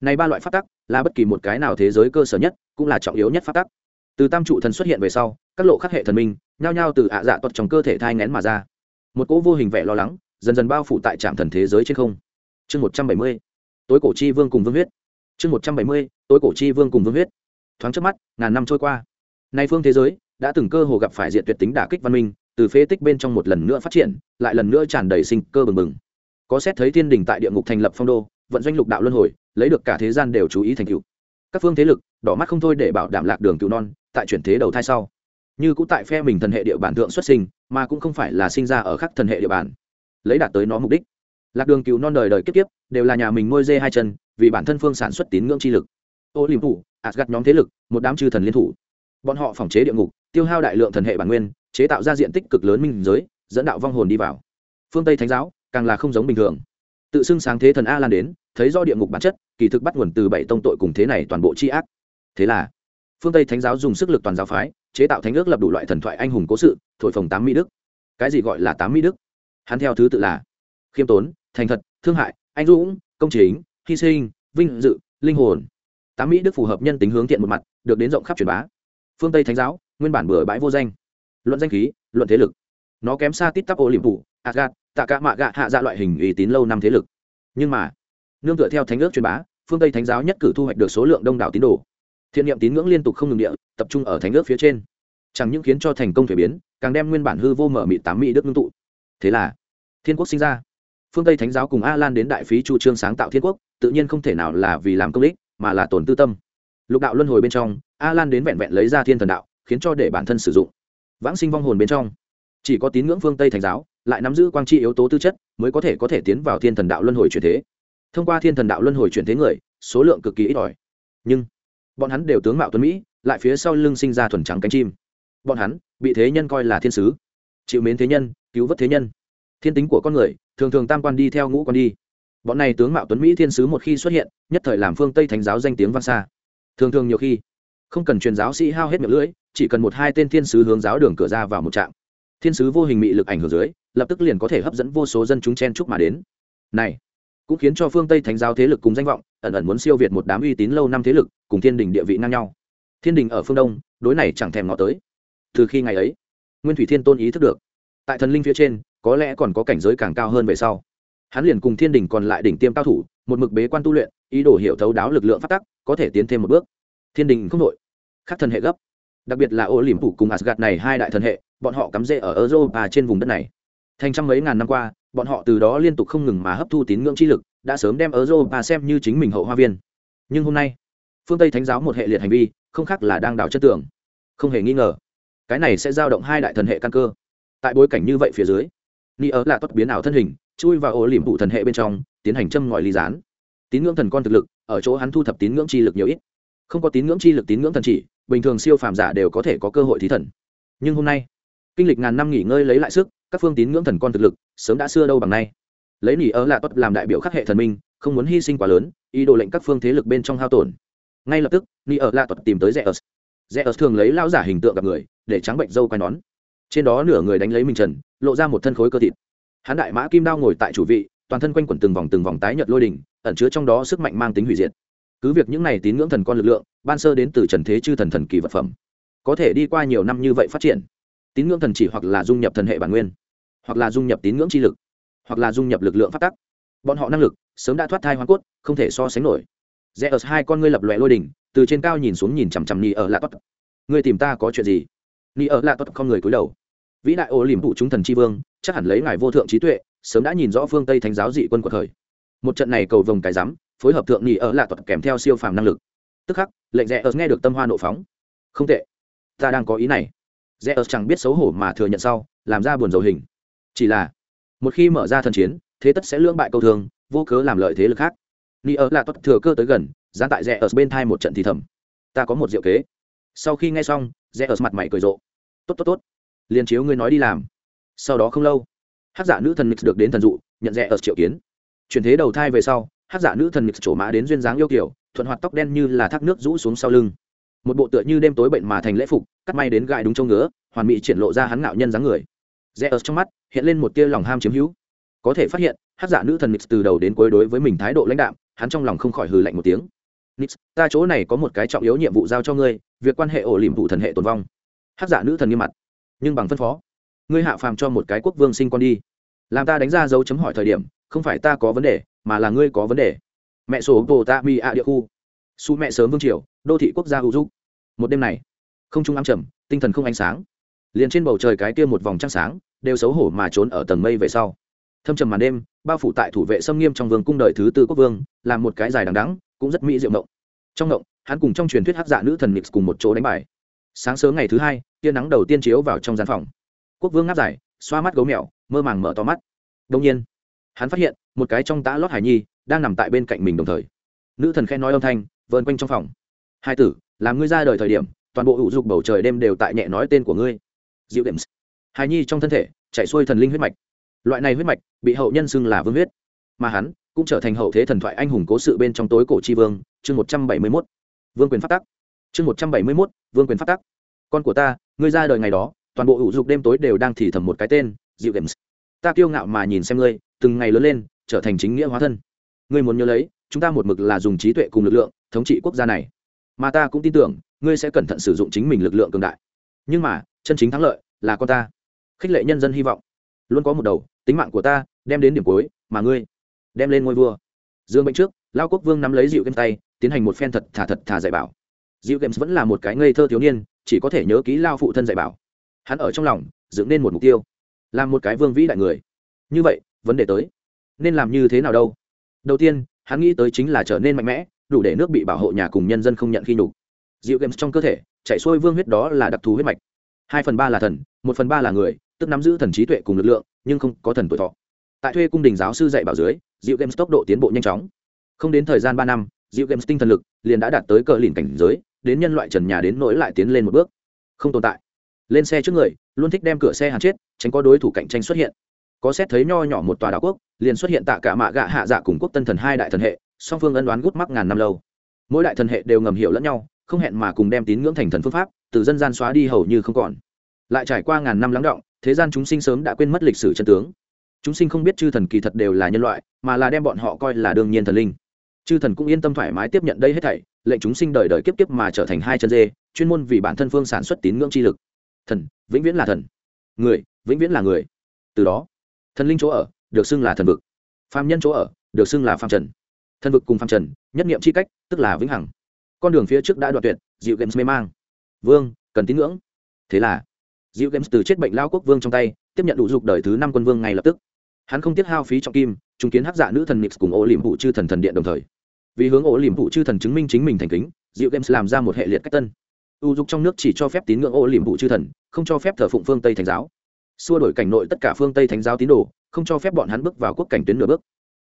[SPEAKER 1] Này ba loại pháp tắc là bất kỳ một cái nào thế giới cơ sở nhất, cũng là trọng yếu nhất pháp tắc. Từ tam trụ thần xuất hiện về sau, các lộ khắc hệ thần minh nhao nhao từ ạ dạ tuật trong cơ thể thai ngén mà ra. Một cỗ vô hình vẻ lo lắng dần dần bao phủ tại trạm thần thế giới trên không. Chương một trăm bảy mươi, tối cổ chi vương cùng vương huyết. Chương một trăm bảy mươi, tối cổ chi vương cùng vương huyết. Thoáng trước mắt, ngàn năm trôi qua. Nay phương thế giới đã từng cơ hồ gặp phải diện tuyệt tính đả kích văn minh, từ phế tích bên trong một lần nữa phát triển, lại lần nữa tràn đầy sinh cơ bừng bừng có xét thấy thiên đình tại địa ngục thành lập phong đô vận doanh lục đạo luân hồi lấy được cả thế gian đều chú ý thành cựu các phương thế lực đỏ mắt không thôi để bảo đảm lạc đường cựu non tại chuyển thế đầu thai sau. Như cũng tại phe mình thần hệ địa bản thượng xuất sinh mà cũng không phải là sinh ra ở khắc thần hệ địa bản, lấy đạt tới nó mục đích. Lạc đường cựu non đời đời kiếp kiếp đều là nhà mình nuôi dê hai chân vì bản thân phương sản xuất tín ngưỡng chi lực. Ô liềm thủ gặt nhóm thế lực một đám chư thần liên thủ. Bọn họ phòng chế địa ngục tiêu hao đại lượng thần hệ bản nguyên chế tạo ra diện tích cực lớn minh giới dẫn đạo vong hồn đi vào. Phương tây thánh giáo càng là không giống bình thường. Tự xưng sáng thế thần a lan đến, thấy do địa ngục bản chất, kỳ thực bắt nguồn từ bảy tông tội cùng thế này toàn bộ c h i ác. Thế là, phương tây thánh giáo dùng sức lực toàn giáo phái, chế tạo thánh ước lập đủ loại thần thoại anh hùng cố sự, thổi phồng tám mỹ đức. Cái gì gọi là tám mỹ đức? Hắn theo thứ tự là khiêm tốn, thành thật, thương hại, anh dũng, công chính, hy sinh, vinh dự, linh hồn. Tám mỹ đức phù hợp nhân tính hướng thiện một mặt, được đến rộng khắp truyền bá. Phương tây thánh giáo, nguyên bản bừa bãi vô danh. Luận danh khí, luận thế lực. Nó kém xa tít tắp ô liềm phủ adgat tạ cả mạ gạ hạ dạ loại hình uy tín lâu năm thế lực. Nhưng mà, nương tựa theo thánh ước truyền bá, phương tây thánh giáo nhất cử thu hoạch được số lượng đông đảo tín đồ. Thiện niệm tín ngưỡng liên tục không ngừng địa, tập trung ở thánh ước phía trên. Chẳng những khiến cho thành công thuế biến, càng đem nguyên bản hư vô mở mị tám mỹ đức ngưng tụ. Thế là, thiên quốc sinh ra. Phương tây thánh giáo cùng a lan đến đại phí chu trương sáng tạo thiên quốc, tự nhiên không thể nào là vì làm công ích, mà là tổn tư tâm. Lục đạo luân hồi bên trong a lan đến vẹn vẹn lấy ra thiên thần đạo, khiến cho để bản thân sử dụng. Vãng sinh vong hồn bên trong, chỉ có tín ngưỡng phương tây thánh giáo lại nắm giữ quang chi yếu tố tư chất, mới có thể có thể tiến vào thiên thần đạo luân hồi chuyển thế. Thông qua thiên thần đạo luân hồi chuyển thế người, số lượng cực kỳ ít ỏi. Nhưng, bọn hắn đều tướng mạo tuấn mỹ, lại phía sau lưng sinh ra thuần trắng cánh chim. Bọn hắn, bị thế nhân coi là thiên sứ. Chịu mến thế nhân, cứu vớt thế nhân. Thiên tính của con người, thường thường tam quan đi theo ngũ quan đi. Bọn này tướng mạo tuấn mỹ thiên sứ một khi xuất hiện, nhất thời làm phương tây thánh giáo danh tiếng vang xa. Thường thường nhiều khi, không cần truyền giáo sĩ hao hết miệng lưỡi, chỉ cần một hai tên thiên sứ hướng giáo đường cửa ra vào một trạm thiên sứ vô hình mị lực ảnh hưởng dưới, lập tức liền có thể hấp dẫn vô số dân chúng chen chúc mà đến. Này, cũng khiến cho phương tây thánh giáo thế lực cùng danh vọng, ẩn ẩn muốn siêu việt một đám uy tín lâu năm thế lực, cùng thiên đình địa vị ngang nhau. Thiên đình ở phương đông, đối này chẳng thèm ngó tới. Từ khi ngày ấy, nguyên thủy thiên tôn ý thức được, tại thần linh phía trên, có lẽ còn có cảnh giới càng cao hơn về sau. Hắn liền cùng thiên đình còn lại đỉnh tiêm cao thủ, một mực bế quan tu luyện, ý đồ hiểu thấu đáo lực lượng phát tắc, có thể tiến thêm một bước. Thiên đình không đội khắc thần hệ gấp. Đặc biệt là ô liềm phủ cùng asgad này hai đại thần hệ bọn họ cắm rễ ở europa trên vùng đất này. Thành trăm mấy ngàn năm qua, bọn họ từ đó liên tục không ngừng mà hấp thu tín ngưỡng chi lực, đã sớm đem europa xem như chính mình hậu hoa viên. Nhưng hôm nay, phương tây thánh giáo một hệ liệt hành vi, không khác là đang đảo chất tưởng không hề nghi ngờ, cái này sẽ giao động hai đại thần hệ căn cơ. Tại bối cảnh như vậy phía dưới, ni ớ là tốt biến ảo thân hình, chui vào ổ liềm phụ thần hệ bên trong, tiến hành châm ngòi ly gián. Tín ngưỡng thần con thực lực, ở chỗ hắn thu thập tín ngưỡng chi lực nhiều ít. Không có tín ngưỡng chi lực, tín ngưỡng thần chỉ, bình thường siêu phàm giả đều có thể có cơ hội thí thần. Nhưng hôm nay kinh lịch ngàn năm nghỉ ngơi lấy lại sức, các phương tín ngưỡng thần con thực lực, sớm đã xưa đâu bằng nay. Lấy nỉ ở là tốt làm đại biểu khắc hệ thần minh, không muốn hy sinh quá lớn, ý đồ lệnh các phương thế lực bên trong hao tổn. Ngay lập tức, nỉ ở lạ tốt tìm tới rẽ ớt rẽ ớt thường lấy lao giả hình tượng gặp người, để trắng bệnh dâu quai nón. Trên đó nửa người đánh lấy mình trần, lộ ra một thân khối cơ thịt. Hắn đại mã kim đao ngồi tại chủ vị, toàn thân quanh quẩn từng vòng từng vòng tái nhật lôi đỉnh ẩn chứa trong đó sức mạnh mang tính hủy diệt. Cứ việc những này tín ngưỡng thần con lực lượng, ban sơ đến từ trần thế chư thần thần kỳ vật phẩm, có thể đi qua nhiều năm như vậy phát triển tín ngưỡng thần chỉ hoặc là dung nhập thần hệ bản nguyên, hoặc là dung nhập tín ngưỡng chi lực, hoặc là dung nhập lực lượng phát tắc. Bọn họ năng lực sớm đã thoát thai hoa cốt, không thể so sánh nổi. Rẽ ở hai con ngươi lập lòe lôi đỉnh, từ trên cao nhìn xuống nhìn chằm chằm ni ở lạ tốt ngươi tìm ta có chuyện gì? Ni ở lạ tốt không người cúi đầu. Vĩ đại ô liềm thủ chúng thần tri vương, chắc hẳn lấy ngài vô thượng trí tuệ, sớm đã nhìn rõ phương tây thánh giáo dị quân của thời. Một trận này cầu vồng cái rắm, phối hợp thượng ni ở lạ tốt kèm theo siêu phàm năng lực. Tức khắc, lệnh rẽ ở nghe được tâm hoa nộ phóng. Không tệ. Ta đang có ý này rẽ ở chẳng biết xấu hổ mà thừa nhận sau làm ra buồn dầu hình. Chỉ là một khi mở ra thần chiến thế tất sẽ lưỡng bại câu thường, vô cớ làm lợi thế lực khác. Ni ớt là tốt thừa cơ tới gần dán tại rẽ ở bên thai một trận thì thầm. Ta có một diệu kế. Sau khi nghe xong rẽ ở mặt mày cười rộ. Tốt tốt tốt. Liền chiếu ngươi nói đi làm. Sau đó không lâu hát giả nữ thần nix được đến thần dụ nhận rẽ ở triệu kiến. Chuyển thế đầu thai về sau hát giả nữ thần nix trổ mã đến duyên dáng yêu kiểu thuận hoạt tóc đen như là thác nước rũ xuống sau lưng. Một bộ tựa như đêm tối bệnh mà thành lễ phục cắt may đến gại đúng trông ngứa, hoàn mỹ triển lộ ra hắn ngạo nhân dáng người. Rẽ ở trong mắt, hiện lên một tia lòng ham chiếm hữu. Có thể phát hiện, hát giả nữ thần nix từ đầu đến cuối đối với mình thái độ lãnh đạm, hắn trong lòng không khỏi hừ lạnh một tiếng. Nix, ta chỗ này có một cái trọng yếu nhiệm vụ giao cho ngươi, việc quan hệ ổ liềm vụ thần hệ tồn vong. Hát giả nữ thần nghiêm mặt. Nhưng bằng phân phó, ngươi hạ phàm cho một cái quốc vương sinh con đi. Làm ta đánh ra dấu chấm hỏi thời điểm, không phải ta có vấn đề, mà là ngươi có vấn đề. Mẹ số bồ ta mi a địa khu. Su mẹ sớm vương triều, đô thị quốc gia hữu dục một đêm này không trung ám trầm, tinh thần không ánh sáng. Liền trên bầu trời cái kia một vòng trăng sáng đều xấu hổ mà trốn ở tầng mây về sau. Thâm trầm màn đêm, bao phủ tại thủ vệ xâm nghiêm trong vương cung đời thứ tư quốc vương, làm một cái dài đằng đắng cũng rất mỹ diệu mộng trong mộng hắn cùng trong truyền thuyết hát dạ nữ thần nix cùng một chỗ đánh bài. Sáng sớm ngày thứ hai, tia nắng đầu tiên chiếu vào trong gian phòng. Quốc vương ngáp dài, xoa mắt gấu mèo, mơ màng mở to mắt. Đông nhiên, hắn phát hiện một cái trong tã lót hải nhi đang nằm tại bên cạnh mình đồng thời. Nữ thần khen nói âm thanh vơn quanh trong phòng. Hai tử, làm ngươi ra đời thời điểm toàn bộ hữu dục bầu trời đêm đều tại nhẹ nói tên của ngươi. Diệu đệm hài nhi trong thân thể chạy xuôi thần linh huyết mạch. Loại này huyết mạch bị hậu nhân xưng là vương huyết. Mà hắn cũng trở thành hậu thế thần thoại anh hùng cố sự bên trong tối cổ tri vương, chương một trăm bảy mươi mốt. Vương quyền phát tắc. Chương một trăm bảy mươi mốt, vương quyền phát tắc. Con của ta, ngươi ra đời ngày đó, toàn bộ hữu dục đêm tối đều đang thì thầm một cái tên dịu games ta kiêu ngạo mà nhìn xem ngươi, từng ngày lớn lên, trở thành chính nghĩa hóa thân. Ngươi muốn nhớ lấy, chúng ta một mực là dùng trí tuệ cùng lực lượng thống trị quốc gia này mà ta cũng tin tưởng, ngươi sẽ cẩn thận sử dụng chính mình lực lượng cường đại. Nhưng mà, chân chính thắng lợi là con ta. Khích lệ nhân dân hy vọng. Luôn có một đầu, tính mạng của ta, đem đến điểm cuối, mà ngươi, đem lên ngôi vua. Dương bệnh trước, lao quốc vương nắm lấy dịu game tay, tiến hành một phen thật thả thật thả dạy bảo. Dịu games vẫn là một cái ngây thơ thiếu niên, chỉ có thể nhớ kỹ lao phụ thân dạy bảo. Hắn ở trong lòng, dựng nên một mục tiêu, làm một cái vương vĩ đại người. Như vậy, vấn đề tới. Nên làm như thế nào đâu? Đầu tiên, hắn nghĩ tới chính là trở nên mạnh mẽ đủ để nước bị bảo hộ nhà cùng nhân dân không nhận khi nhục. Dịu games trong cơ thể, chạy xuôi vương huyết đó là đặc thù huyết mạch. Hai phần ba là thần, một phần ba là người, tức nắm giữ thần trí tuệ cùng lực lượng, nhưng không có thần tuổi thọ. Tại thuê cung đình giáo sư dạy bảo dưới, dịu games tốc độ tiến bộ nhanh chóng. Không đến thời gian ba năm, dịu games tinh thần lực liền đã đạt tới cờ lìn cảnh giới, đến nhân loại trần nhà đến nỗi lại tiến lên một bước. Không tồn tại. Lên xe trước người, luôn thích đem cửa xe hàn chết, tránh có đối thủ cạnh tranh xuất hiện. Có xét thấy nho nhỏ một tòa đảo quốc, liền xuất hiện tạ cả mạ gạ hạ dạ cùng quốc tân thần hai đại thần hệ song phương ân đoán gút mắc ngàn năm lâu. Mỗi đại thần hệ đều ngầm hiểu lẫn nhau, không hẹn mà cùng đem tín ngưỡng thành thần phương pháp, từ dân gian xóa đi hầu như không còn. Lại trải qua ngàn năm lắng động, thế gian chúng sinh sớm đã quên mất lịch sử chân tướng. Chúng sinh không biết chư thần kỳ thật đều là nhân loại, mà là đem bọn họ coi là đương nhiên thần linh. Chư thần cũng yên tâm thoải mái tiếp nhận đây hết thảy, lệnh chúng sinh đời đời kiếp kiếp mà trở thành hai chân dê, chuyên môn vì bản thân phương sản xuất tín ngưỡng chi lực. Thần, vĩnh viễn là thần. Người, vĩnh viễn là người. Từ đó, thần linh chỗ ở, được xưng là thần vực. Phàm nhân chỗ ở, được xưng là phàm trần thân vực cùng phạm trần, nhất niệm chi cách, tức là vĩnh hằng. Con đường phía trước đã đoạn tuyệt dịu games mê mang. Vương, cần tín ngưỡng. Thế là dịu games từ chết bệnh lao quốc vương trong tay, tiếp nhận đủ dục đời thứ năm quân vương ngay lập tức. Hắn không tiếc hao phí trọng kim chứng kiến hắc dạ nữ thần nix cùng ô liềm vụ chư thần thần điện đồng thời. Vì hướng ô liềm vụ chư thần chứng minh chính mình thành kính dịu games làm ra một hệ liệt cách tân. U dục trong nước chỉ cho phép tín ngưỡng ô liềm vụ chư thần, không cho phép thờ phụng phương tây thánh giáo. Xua đổi cảnh nội tất cả phương tây thánh giáo tín đồ, không cho phép bọn hắn bước vào quốc cảnh tuyến nửa bước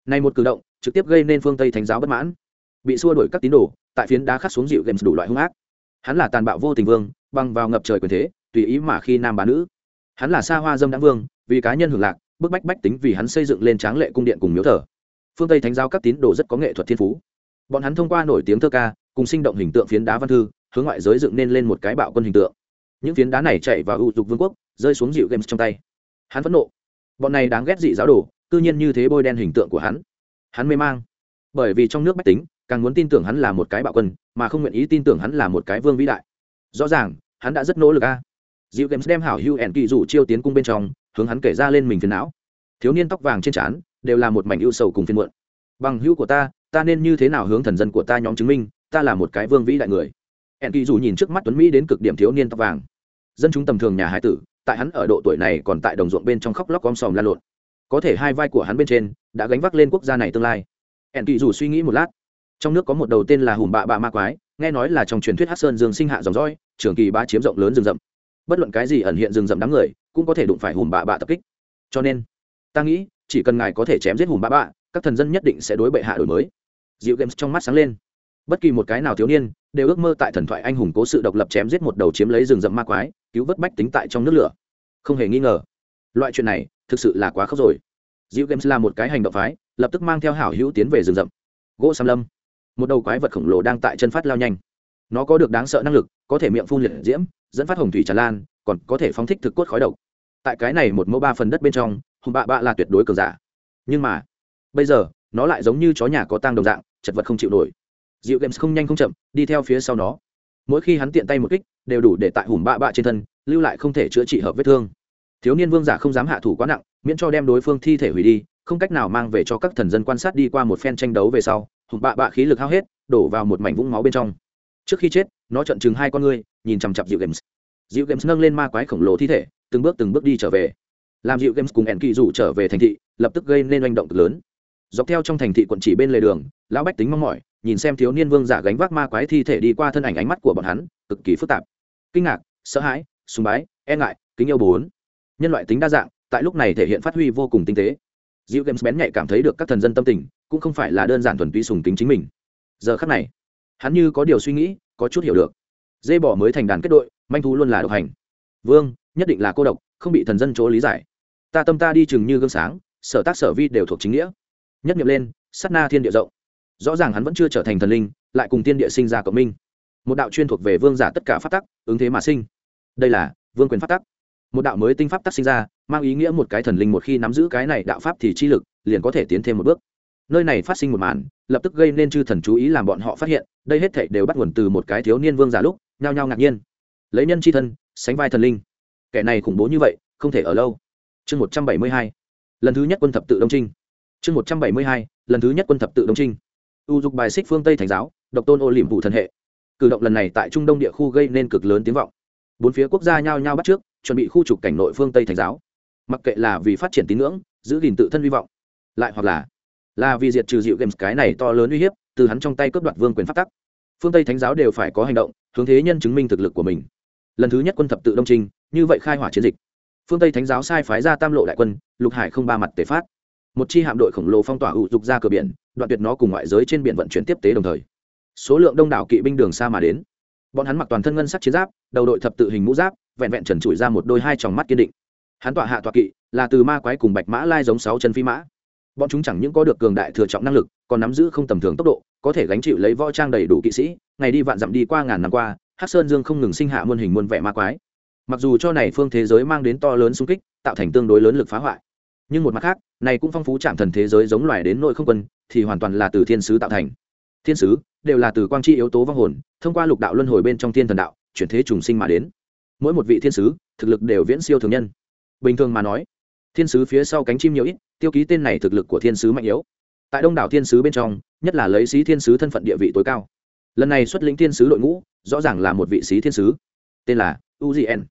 [SPEAKER 1] này một cử động trực tiếp gây nên phương tây thánh giáo bất mãn. Bị xua đuổi các tín đồ, tại phiến đá khắc xuống dịu games đủ loại hung ác. Hắn là tàn bạo vô tình vương, băng vào ngập trời quyền thế, tùy ý mà khi nam bán nữ. Hắn là xa hoa dâm đáng vương, vì cá nhân hưởng lạc, bức bách bách tính vì hắn xây dựng lên tráng lệ cung điện cùng miếu thờ. Phương tây thánh giáo các tín đồ rất có nghệ thuật thiên phú. Bọn hắn thông qua nổi tiếng thơ ca, cùng sinh động hình tượng phiến đá văn thư, hướng ngoại giới dựng nên lên một cái bạo quân hình tượng. Những phiến đá này chạy vào ưu dục vương quốc, rơi xuống dịu games trong tay. Hắn phẫn nộ. Bọn này đáng ghét dị giáo đồ tư nhiên như thế bôi đen hình tượng của hắn. Hắn mê mang. Bởi vì trong nước bách tính, càng muốn tin tưởng hắn là một cái bạo quân, mà không nguyện ý tin tưởng hắn là một cái vương vĩ đại. Rõ ràng, hắn đã rất nỗ lực a. À. dịu games đem hảo hưu ẻn kỳ rủ chiêu tiến cung bên trong, hướng hắn kể ra lên mình phiền não. Thiếu niên tóc vàng trên trán, đều là một mảnh ưu sầu cùng phiền muộn. Bằng hữu của ta ta nên như thế nào hướng thần dân của ta nhóm chứng minh, ta là một cái vương vĩ đại người? Ẻn kỳ rủ nhìn trước mắt tuấn mỹ đến cực điểm thiếu niên tóc vàng. Dân chúng tầm thường nhà hải tử, tại hắn ở độ tuổi này còn tại đồng ruộng bên trong khóc lóc om sòm la lộn có thể hai vai của hắn bên trên đã gánh vác lên quốc gia này tương lai. Ẻn kỳ rủ suy nghĩ một lát, trong nước có một đầu tên là hùm bạ bạ ma quái, nghe nói là trong truyền thuyết hát sơn dương sinh hạ dòng dõi, trường kỳ ba chiếm rộng lớn rừng rậm. Bất luận cái gì ẩn hiện rừng rậm đám người, cũng có thể đụng phải hùm bạ bạ tập kích. Cho nên, ta nghĩ, chỉ cần ngài có thể chém giết hùm bạ bạ, các thần dân nhất định sẽ đối bệ hạ đổi mới. Dịu games trong mắt sáng lên. Bất kỳ một cái nào thiếu niên đều ước mơ tại thần thoại anh hùng cố sự độc lập chém giết một đầu chiếm lấy rừng rậm ma quái, cứu vớt bách tính tại trong nước lửa. Không hề nghi ngờ, loại chuyện này thực sự là quá khóc rồi. Dịu games là một cái hành động phái, lập tức mang theo hảo hữu tiến về rừng rậm. Gỗ sam lâm. Một đầu quái vật khổng lồ đang tại chân phát lao nhanh. Nó có được đáng sợ năng lực, có thể miệng phun liệt diễm, dẫn phát hồng thủy tràn lan, còn có thể phóng thích thực cốt khói độc. Tại cái này một mẫu ba phần đất bên trong, hùng bạ bạ là tuyệt đối cường giả. Nhưng mà, bây giờ, nó lại giống như chó nhà có tang đồng dạng, chật vật không chịu nổi. Dịu games không nhanh không chậm, đi theo phía sau nó. Mỗi khi hắn tiện tay một kích, đều đủ để tại hùng bạ bạ trên thân, lưu lại không thể chữa trị hợp vết thương thiếu niên vương giả không dám hạ thủ quá nặng, miễn cho đem đối phương thi thể hủy đi, không cách nào mang về cho các thần dân quan sát đi qua một phen tranh đấu về sau, hùng bạ bạ khí lực hao hết, đổ vào một mảnh vũng máu bên trong. Trước khi chết, nó trận chừng hai con ngươi, nhìn chằm chặp dịu games. Dịu games nâng lên ma quái khổng lồ thi thể, từng bước từng bước đi trở về. Làm dịu games cùng ẻn kỳ rủ trở về thành thị, lập tức gây nên oanh động cực lớn. Dọc theo trong thành thị quận chỉ bên lề đường, lão bách tính mong mỏi, nhìn xem thiếu niên vương giả gánh vác ma quái thi thể đi qua thân ảnh ánh mắt của bọn hắn, cực kỳ phức tạp. Kinh ngạc, sợ hãi, sùng bái e ngại, kính yêu bốn nhân loại tính đa dạng, tại lúc này thể hiện phát huy vô cùng tinh tế. Dịu games bén nhạy cảm thấy được các thần dân tâm tình, cũng không phải là đơn giản thuần túy sùng kính chính mình. Giờ khắc này, hắn như có điều suy nghĩ, có chút hiểu được. Dê bỏ mới thành đàn kết đội, manh thú luôn là độc hành. Vương, nhất định là cô độc, không bị thần dân chỗ lý giải. Ta tâm ta đi chừng như gương sáng, sở tác sở vi đều thuộc chính nghĩa. Nhất nghiệm lên, sát na thiên địa rộng. Rõ ràng hắn vẫn chưa trở thành thần linh, lại cùng tiên địa sinh ra cộng minh. Một đạo chuyên thuộc về vương giả tất cả phát tắc, ứng thế mà sinh. Đây là vương quyền phát tắc một đạo mới tinh pháp tác sinh ra, mang ý nghĩa một cái thần linh một khi nắm giữ cái này đạo pháp thì chi lực liền có thể tiến thêm một bước. Nơi này phát sinh một màn, lập tức gây nên chư thần chú ý làm bọn họ phát hiện, đây hết thảy đều bắt nguồn từ một cái thiếu niên vương giả lúc, nhao nhao ngạc nhiên. Lấy nhân c h i thân, sánh vai thần linh. Kẻ này khủng bố như vậy, không thể ở lâu. Chương một trăm bảy mươi hai, lần thứ nhất quân thập tự đông trinh chương một trăm bảy mươi hai, lần thứ nhất quân thập tự đông trinh u dục bài xích phương tây thành giáo, độc tôn ô liềm vụ thần hệ. Cử động lần này tại trung đông địa khu gây nên cực lớn tiếng vọng. Bốn phía quốc gia nhao nhao bắt trước chuẩn bị khu trục cảnh nội phương tây thành giáo. Mặc kệ là vì phát triển tín ngưỡng, giữ gìn tự thân hy vọng, lại hoặc là là vì diệt trừ dịu games cái này to lớn uy hiếp, từ hắn trong tay cướp đoạt vương quyền phát tắc. Phương tây thánh giáo đều phải có hành động, hướng thế nhân chứng minh thực lực của mình. Lần thứ nhất quân thập tự đông trinh, như vậy khai hỏa chiến dịch. Phương tây thánh giáo sai phái ra tam lộ đại quân, lục hải không ba mặt tề phát. Một chi hạm đội khổng lồ phong tỏa ủ dục ra cửa biển, đoạn tuyệt nó cùng ngoại giới trên biển vận chuyển tiếp tế đồng thời. Số lượng đông đảo kỵ binh đường xa mà đến. Bọn hắn mặc toàn thân ngân sắc chiến giáp, đầu đội thập tự hình mũ giáp vẹn vẹn trần trụi ra một đôi hai tròng mắt kiên định. Hắn tọa hạ tọa kỵ, là từ ma quái cùng bạch mã lai giống sáu chân phi mã. Bọn chúng chẳng những có được cường đại thừa trọng năng lực, còn nắm giữ không tầm thường tốc độ, có thể gánh chịu lấy võ trang đầy đủ kỵ sĩ, ngày đi vạn dặm đi qua ngàn năm qua, hắc sơn dương không ngừng sinh hạ muôn hình muôn vẻ ma quái. Mặc dù cho này phương thế giới mang đến to lớn xung kích, tạo thành tương đối lớn lực phá hoại, nhưng một mặt khác, này cũng phong phú chạm thần thế giới giống loài đến nội không quân, thì hoàn toàn là từ thiên sứ tạo thành. Thiên sứ đều là từ quang chi yếu tố vong hồn, thông qua lục đạo luân hồi bên trong thiên thần đạo, chuyển thế trùng sinh mà đến mỗi một vị thiên sứ, thực lực đều viễn siêu thường nhân. Bình thường mà nói, thiên sứ phía sau cánh chim nhiều ít, tiêu ký tên này thực lực của thiên sứ mạnh yếu. Tại đông đảo thiên sứ bên trong, nhất là lấy sĩ thiên sứ thân phận địa vị tối cao. Lần này xuất lĩnh thiên sứ đội ngũ, rõ ràng là một vị sĩ thiên sứ. Tên là uzn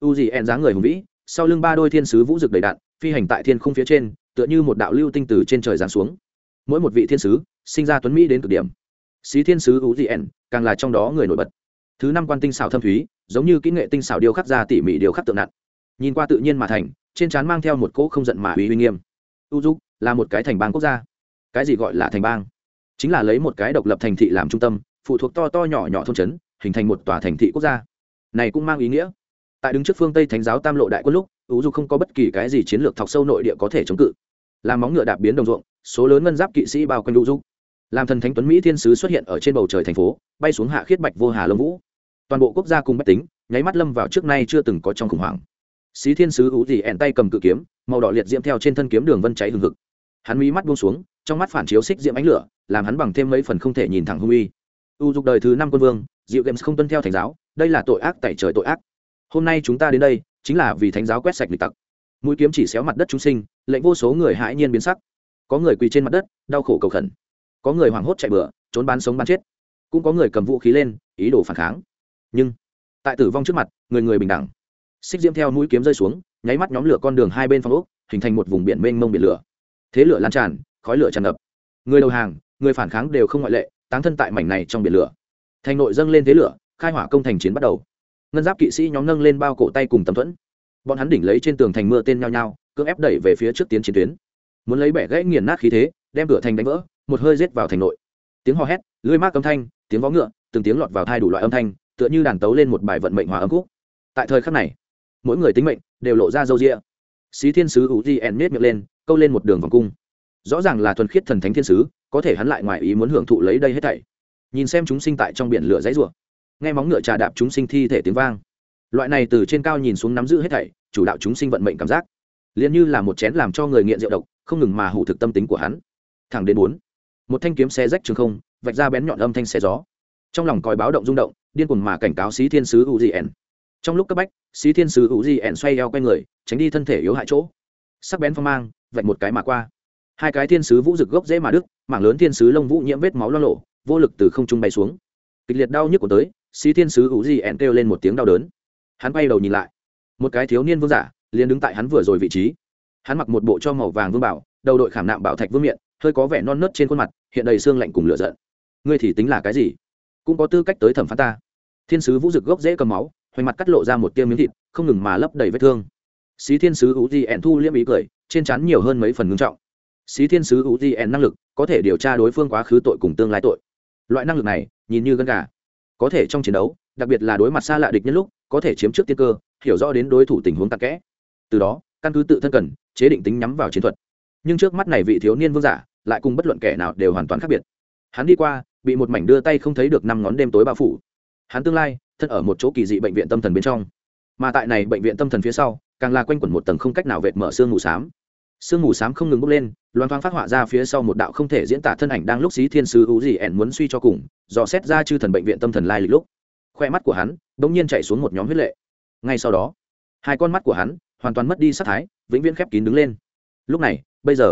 [SPEAKER 1] uzn dáng người hùng vĩ, sau lưng ba đôi thiên sứ vũ rực đầy đạn, phi hành tại thiên khung phía trên, tựa như một đạo lưu tinh từ trên trời giáng xuống. Mỗi một vị thiên sứ, sinh ra tuấn mỹ đến cực điểm. Sĩ thiên sứ uzn càng là trong đó người nổi bật. Thứ năm quan tinh xảo thâm thúy giống như kỹ nghệ tinh xảo điêu khắc ra tỉ mỉ điêu khắc tượng nặng. Nhìn qua tự nhiên mà thành, trên trán mang theo một cỗ không giận mà uy uy nghiêm. U là một cái thành bang quốc gia. Cái gì gọi là thành bang? Chính là lấy một cái độc lập thành thị làm trung tâm, phụ thuộc to to nhỏ nhỏ thôn trấn, hình thành một tòa thành thị quốc gia. Này cũng mang ý nghĩa. Tại đứng trước phương tây thánh giáo tam lộ đại quân lúc u không có bất kỳ cái gì chiến lược thọc sâu nội địa có thể chống cự. Làm móng ngựa đạp biến đồng ruộng, số lớn ngân giáp kỵ sĩ bao quanh u làm thần thánh tuấn mỹ thiên sứ xuất hiện ở trên bầu trời thành phố, bay xuống hạ khiết bạch vô hà lông vũ toàn bộ quốc gia cùng bách tính, nháy mắt lâm vào trước nay chưa từng có trong khủng hoảng. Xí thiên sứ hữu gì ẹn tay cầm cự kiếm, màu đỏ liệt diễm theo trên thân kiếm đường vân cháy hừng hực. Hắn mí mắt buông xuống, trong mắt phản chiếu xích diễm ánh lửa, làm hắn bằng thêm mấy phần không thể nhìn thẳng hung uy. U dục đời thứ năm quân vương, diệu games không tuân theo thánh giáo, đây là tội ác tại trời tội ác. Hôm nay chúng ta đến đây, chính là vì thánh giáo quét sạch lịch tặc. Mũi kiếm chỉ xéo mặt đất chúng sinh, lệnh vô số người hãi nhiên biến sắc. Có người quỳ trên mặt đất, đau khổ cầu khẩn. Có người hoảng hốt chạy bựa trốn bán sống bán chết. Cũng có người cầm vũ khí lên, ý đồ phản kháng nhưng tại tử vong trước mặt, người người bình đẳng. Xích diễm theo mũi kiếm rơi xuống, nháy mắt nhóm lửa con đường hai bên phong ốc, hình thành một vùng biển mênh mông biển lửa. Thế lửa lan tràn, khói lửa tràn ngập. Người đầu hàng, người phản kháng đều không ngoại lệ, táng thân tại mảnh này trong biển lửa. Thành nội dâng lên thế lửa, khai hỏa công thành chiến bắt đầu. Ngân giáp kỵ sĩ nhóm nâng lên bao cổ tay cùng tấm thuẫn. Bọn hắn đỉnh lấy trên tường thành mưa tên nhao nhao, cưỡng ép đẩy về phía trước tiến chiến tuyến. Muốn lấy bẻ gãy nghiền nát khí thế, đem cửa thành đánh vỡ, một hơi rết vào thành nội. Tiếng hò hét lưới mát âm thanh, tiếng vó ngựa, từng tiếng lọt vào thai đủ loại âm thanh tựa như đàn tấu lên một bài vận mệnh hòa âm khúc. Tại thời khắc này, mỗi người tính mệnh đều lộ ra râu rịa xí thiên sứ u di en miết miệng lên, câu lên một đường vòng cung. Rõ ràng là thuần khiết thần thánh thiên sứ, có thể hắn lại ngoài ý muốn hưởng thụ lấy đây hết thảy. Nhìn xem chúng sinh tại trong biển lửa dãy rủa, nghe móng ngựa trà đạp chúng sinh thi thể tiếng vang. Loại này từ trên cao nhìn xuống nắm giữ hết thảy, chủ đạo chúng sinh vận mệnh cảm giác, liền như là một chén làm cho người nghiện rượu độc, không ngừng mà hủ thực tâm tính của hắn. Thẳng đến bốn, một thanh kiếm xe rách trường không, vạch ra bén nhọn âm thanh xe gió trong lòng còi báo động rung động, điên cuồng mà cảnh cáo xí thiên sứ u gn trong lúc cấp bách, xí thiên sứ u gn xoay eo quay người, tránh đi thân thể yếu hại chỗ. Sắc bén phong mang, vạch một cái mà qua. Hai cái thiên sứ vũ rực gốc dễ mà đức mảng lớn thiên sứ lông vũ nhiễm vết máu lo lộ, vô lực từ không trung bay xuống. Kịch liệt đau nhức của tới, xí thiên sứ u gn kêu lên một tiếng đau đớn. Hắn bay đầu nhìn lại. Một cái thiếu niên vương giả, liền đứng tại hắn vừa rồi vị trí. Hắn mặc một bộ cho màu vàng vương bảo, đầu đội khảm nạm bảo thạch vương miện, hơi có vẻ non nớt trên khuôn mặt, hiện đầy xương lạnh cùng lửa giận. Ngươi thì tính là cái gì? Cũng có tư cách tới thẩm phán ta. Thiên sứ vũ rực gốc dễ cầm máu, hoành mặt cắt lộ ra một tiêu miếng thịt, không ngừng mà lấp đầy vết thương. Xí thiên sứ u di ẻn thu liêm ý cười, trên chắn nhiều hơn mấy phần ngưng trọng. Xí thiên sứ u di ẻn năng lực, có thể điều tra đối phương quá khứ tội cùng tương lai tội. Loại năng lực này, nhìn như gân gà. Có thể trong chiến đấu, đặc biệt là đối mặt xa lạ địch nhân lúc, có thể chiếm trước tiên cơ, hiểu rõ đến đối thủ tình huống tắc kẽ. Từ đó, căn cứ tự thân cần, chế định tính nhắm vào chiến thuật. Nhưng trước mắt này vị thiếu niên vương giả, lại cùng bất luận kẻ nào đều hoàn toàn khác biệt. Hắn đi qua bị một mảnh đưa tay không thấy được năm ngón đêm tối bao phủ. Hắn tương lai, thân ở một chỗ kỳ dị bệnh viện tâm thần bên trong. Mà tại này bệnh viện tâm thần phía sau, càng là quanh quẩn một tầng không cách nào vệt mở xương mù xám. Sương mù xám không ngừng bốc lên loan thoáng phát họa ra phía sau một đạo không thể diễn tả thân ảnh đang lúc xí thiên sứ hữu gì ẻn muốn suy cho cùng, dò xét ra chư thần bệnh viện tâm thần lai lịch lúc. Khoe mắt của hắn đ ỗ n g nhiên chạy xuống một nhóm huyết lệ. Ngay sau đó, hai con mắt của hắn hoàn toàn mất đi sắc thái, vĩnh viễn khép kín đứng lên. Lúc này, bây giờ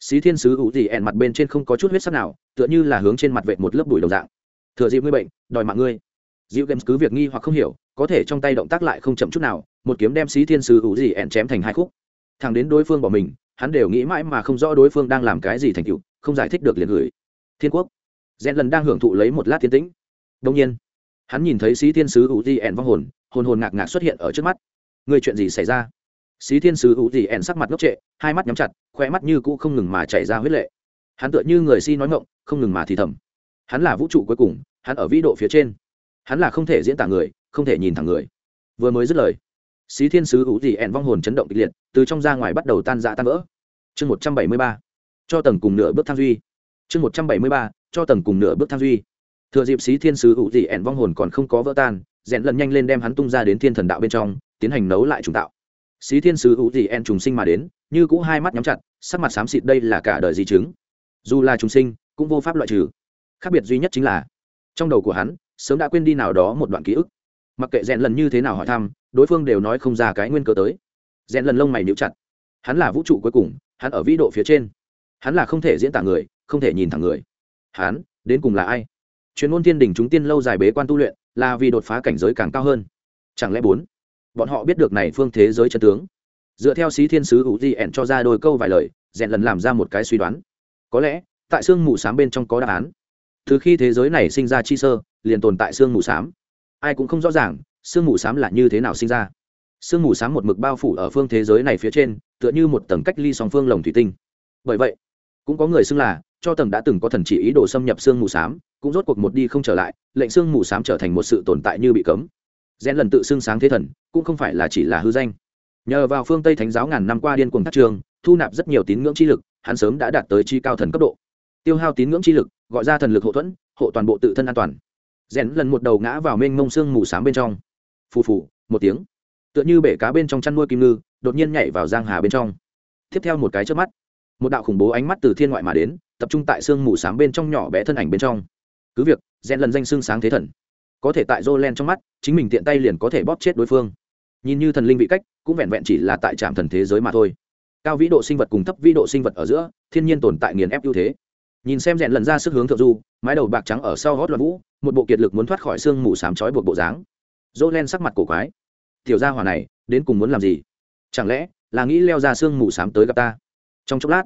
[SPEAKER 1] xí thiên sứ ủ gì ẻn mặt bên trên không có chút huyết sắc nào, tựa như là hướng trên mặt vệ một lớp bụi đồng dạng. Thừa dịp ngươi bệnh, đòi mạng ngươi. Dịu games cứ việc nghi hoặc không hiểu, có thể trong tay động tác lại không chậm chút nào, một kiếm đem xí thiên sứ ủ gì ẻn chém thành hai khúc. Thằng đến đối phương bỏ mình, hắn đều nghĩ mãi mà không rõ đối phương đang làm cái gì thành tựu, không giải thích được liền gửi. Thiên quốc. Rèn lần đang hưởng thụ lấy một lát thiên tĩnh. Đông nhiên, hắn nhìn thấy sĩ thiên sứ ủ di ẻn vong hồn hồn hồn ngạc ngạc xuất hiện ở trước mắt. Người chuyện gì xảy ra? Xí thiên sứ hữu dị ẻn sắc mặt ngốc trệ, hai mắt nhắm chặt khoe mắt như cũ không ngừng mà chảy ra huyết lệ. Hắn tựa như người si nói ngộng không ngừng mà thì thầm. Hắn là vũ trụ cuối cùng, hắn ở vĩ độ phía trên. Hắn là không thể diễn tả người, không thể nhìn thẳng người. Vừa mới dứt lời, xí thiên sứ hữu gì ẻn vong hồn chấn động kịch liệt, từ trong ra ngoài bắt đầu tan dã tan vỡ. Chương một trăm bảy mươi ba, cho tầng cùng nửa bước tham duy. Chương một trăm bảy mươi ba, cho tầng cùng nửa bước tham duy. Thừa dịp xí thiên sứ hữu gì ẻn vong hồn còn không có vỡ tan, rèn lần nhanh lên đem hắn tung ra đến thiên thần đạo bên trong, tiến hành nấu lại trùng tạo xí thiên sứ hữu gì en trùng sinh mà đến, như cũ hai mắt nhắm chặt, sắc mặt xám xịt đây là cả đời di chứng. Dù là trùng sinh, cũng vô pháp loại trừ. Khác biệt duy nhất chính là, trong đầu của hắn, sớm đã quên đi nào đó một đoạn ký ức. Mặc kệ rèn lần như thế nào hỏi thăm, đối phương đều nói không ra cái nguyên cớ tới. Rèn lần lông mày níu chặt. Hắn là vũ trụ cuối cùng, hắn ở vĩ độ phía trên. Hắn là không thể diễn tả người, không thể nhìn thẳng người. Hắn, đến cùng là ai? Chuyên môn thiên đình chúng tiên lâu dài bế quan tu luyện, là vì đột phá cảnh giới càng cao hơn. Chẳng lẽ bốn? Bọn họ biết được này phương thế giới chân tướng. Dựa theo sĩ thiên sứ hữu di ẻn cho ra đôi câu vài lời, rèn lần làm ra một cái suy đoán. Có lẽ, tại sương mù s á m bên trong có đáp án. Từ khi thế giới này sinh ra chi sơ, liền tồn tại sương mù s á m ai cũng không rõ ràng sương mù s á m là như thế nào sinh ra. Sương mù s á m một mực bao phủ ở phương thế giới này phía trên, tựa như một tầng cách ly song phương lồng thủy tinh. Bởi vậy, cũng có người xưng là, cho tầng đã từng có thần chỉ ý đồ xâm nhập sương mù s á m cũng rốt cuộc một đi không trở lại, lệnh sương mù s á m trở thành một sự tồn tại như bị cấm rèn lần tự xưng sáng thế thần, cũng không phải là chỉ là hư danh. Nhờ vào phương tây thánh giáo ngàn năm qua điên cuồng thắt trường, thu nạp rất nhiều tín ngưỡng chi lực, hắn sớm đã đạt tới chi cao thần cấp độ. Tiêu hao tín ngưỡng chi lực, gọi ra thần lực hậu thuẫn, hộ toàn bộ tự thân an toàn. Rèn lần một đầu ngã vào mênh mông xương mù s á m bên trong. Phù phù, một tiếng. Tựa như bể cá bên trong chăn nuôi kim ngư, đột nhiên nhảy vào giang hà bên trong. Tiếp theo một cái trước mắt, một đạo khủng bố ánh mắt từ thiên ngoại mà đến, tập trung tại xương mù s á m bên trong nhỏ bé thân ảnh bên trong. Cứ việc, rèn lần danh xương sáng thế thần có thể tại Jolen trong mắt, chính mình tiện tay liền có thể bóp chết đối phương. Nhìn như thần linh vị cách, cũng vẹn vẹn chỉ là tại trạm thần thế giới mà thôi. Cao vĩ độ sinh vật cùng thấp vĩ độ sinh vật ở giữa, thiên nhiên tồn tại nghiền ép ưu thế. Nhìn xem rèn lần ra sức hướng thượng du, mái đầu bạc trắng ở sau gót loạn vũ, một bộ kiệt lực muốn thoát khỏi xương mù sám chói buộc bộ dáng. Jolen sắc mặt cổ quái. Tiểu gia hỏa này, đến cùng muốn làm gì? Chẳng lẽ là nghĩ leo ra xương mù sám tới gặp ta? Trong chốc lát,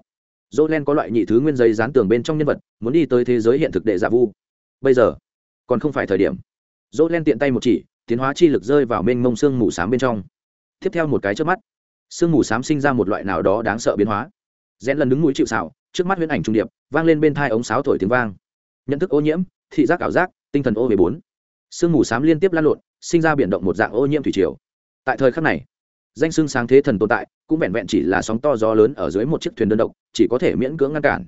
[SPEAKER 1] Jolen có loại nhị thứ nguyên giấy dán tường bên trong nhân vật, muốn đi tới thế giới hiện thực để giả vu. Bây giờ, còn không phải thời điểm dỗ len tiện tay một chỉ, tiến hóa chi lực rơi vào mênh mông sương mù s á m bên trong. Tiếp theo một cái trước mắt, sương mù s á m sinh ra một loại nào đó đáng sợ biến hóa. Rẽ lần đứng mũi chịu xảo trước mắt huyễn ảnh trung điệp, vang lên bên thai ống sáo thổi tiếng vang. Nhận thức ô nhiễm, thị giác ảo giác, tinh thần ô về bốn. Sương mù s á m liên tiếp lan lộn, sinh ra biển động một dạng ô nhiễm thủy triều. Tại thời khắc này, danh xưng sáng thế thần tồn tại, cũng vẹn vẹn chỉ là sóng to gió lớn ở dưới một chiếc thuyền đơn độc, chỉ có thể miễn cưỡng ngăn cản.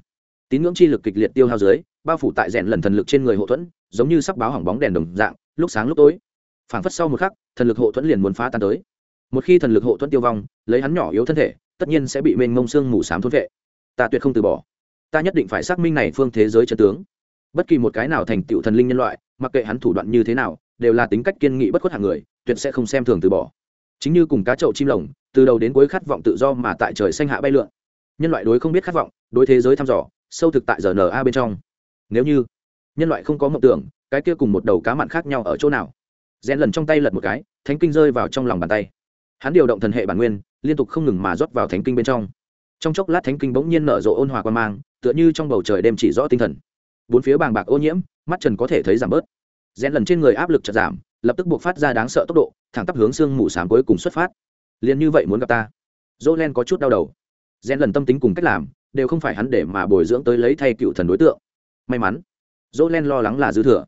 [SPEAKER 1] Tín ngưỡng chi lực kịch liệt tiêu hao dưới, bao phủ tại rèn lần thần lực trên người hậu thuẫn, giống như sắc báo hỏng bóng đèn đồng dạng lúc sáng lúc tối. Phảng phất sau một khắc, thần lực hộ thuẫn liền muốn phá tan tới. Một khi thần lực hộ thuẫn tiêu vong, lấy hắn nhỏ yếu thân thể, tất nhiên sẽ bị mênh mông xương mù s á m thôn vệ. Ta tuyệt không từ bỏ. Ta nhất định phải xác minh này phương thế giới chân tướng. Bất kỳ một cái nào thành tựu thần linh nhân loại, mặc kệ hắn thủ đoạn như thế nào, đều là tính cách kiên nghị bất khuất hàng người, tuyệt sẽ không xem thường từ bỏ. Chính như cùng cá chậu chim lồng, từ đầu đến cuối khát vọng tự do mà tại trời xanh hạ bay lượn. Nhân loại đối không biết khát vọng, đối thế giới thăm dò, sâu thực tại giờ rna bên trong. Nếu như, nhân loại không có mộng tưởng cái kia cùng một đầu cá mặn khác nhau ở chỗ nào? Rèn lần trong tay lật một cái, thánh kinh rơi vào trong lòng bàn tay. Hắn điều động thần hệ bản nguyên, liên tục không ngừng mà rót vào thánh kinh bên trong. Trong chốc lát thánh kinh bỗng nhiên nở rộ ôn hòa quan mang, tựa như trong bầu trời đêm chỉ rõ tinh thần. Bốn phía bàng bạc ô nhiễm, mắt trần có thể thấy giảm bớt. Rèn lần trên người áp lực chật giảm, lập tức buộc phát ra đáng sợ tốc độ, thẳng tắp hướng xương mù s cuối cùng xuất phát. Liền như vậy muốn gặp ta. Dỗ len có chút đau đầu. Rèn lần tâm tính cùng cách làm, đều không phải hắn để mà bồi dưỡng tới lấy thay cựu thần đối tượng. May mắn dỗ len lo lắng là dư thừa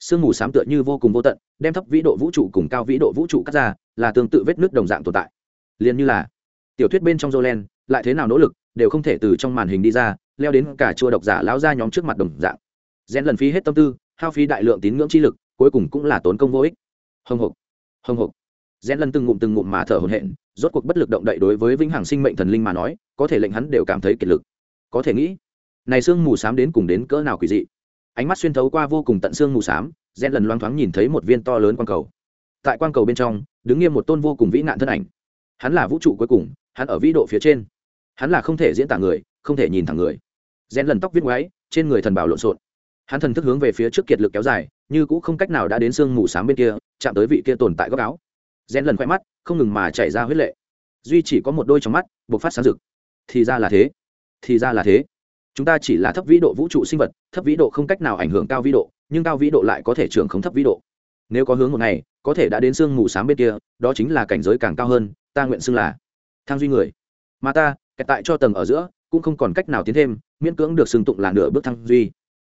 [SPEAKER 1] sương mù sám tựa như vô cùng vô tận, đem thấp vĩ độ vũ trụ cùng cao vĩ độ vũ trụ cắt ra, là tương tự vết nước đồng dạng tồn tại. Liền như là, tiểu thuyết bên trong jolen lại thế nào nỗ lực, đều không thể từ trong màn hình đi ra, leo đến cả chua độc giả lão ra nhóm trước mặt đồng dạng. Rèn lần phí hết tâm tư, hao phí đại lượng tín ngưỡng chi lực, cuối cùng cũng là tốn công vô ích. Hồng hộc hồng hộc rèn lần từng ngụm từng ngụm mà thở hồn hện rốt cuộc bất lực động đậy đối với vĩnh hằng sinh mệnh thần linh mà nói, có thể lệnh hắn đều cảm thấy kiệt lực. Có thể nghĩ, này sương mù sám đến cùng đến cỡ nào quỷ dị ánh mắt xuyên thấu qua vô cùng tận xương mù s á m rẽ lần loang thoáng nhìn thấy một viên to lớn quang cầu. Tại quang cầu bên trong, đứng nghiêm một tôn vô cùng vĩ nạn thân ảnh. Hắn là vũ trụ cuối cùng, hắn ở vĩ độ phía trên. Hắn là không thể diễn tả người, không thể nhìn thẳng người. Rẽ lần tóc viết ngoáy, trên người thần bảo lộn xộn. Hắn thần thức hướng về phía trước kiệt lực kéo dài, như cũng không cách nào đã đến xương mù s á m bên kia, chạm tới vị kia tồn tại góc áo. Rẽ lần khoe mắt, không ngừng mà chảy ra huyết lệ. Duy chỉ có một đôi trong mắt buộc phát sáng rực. Thì ra là thế. Thì ra là thế chúng ta chỉ là thấp vĩ độ vũ trụ sinh vật, thấp vĩ độ không cách nào ảnh hưởng cao vĩ độ, nhưng cao vĩ độ lại có thể trưởng không thấp vĩ độ. Nếu có hướng một ngày, có thể đã đến sương mù s á m bên kia, đó chính là cảnh giới càng cao hơn, ta nguyện xưng là thang duy người. Mà ta kẹt tại cho tầng ở giữa, cũng không còn cách nào tiến thêm, miễn cưỡng được xưng tụng là nửa bước thăng duy.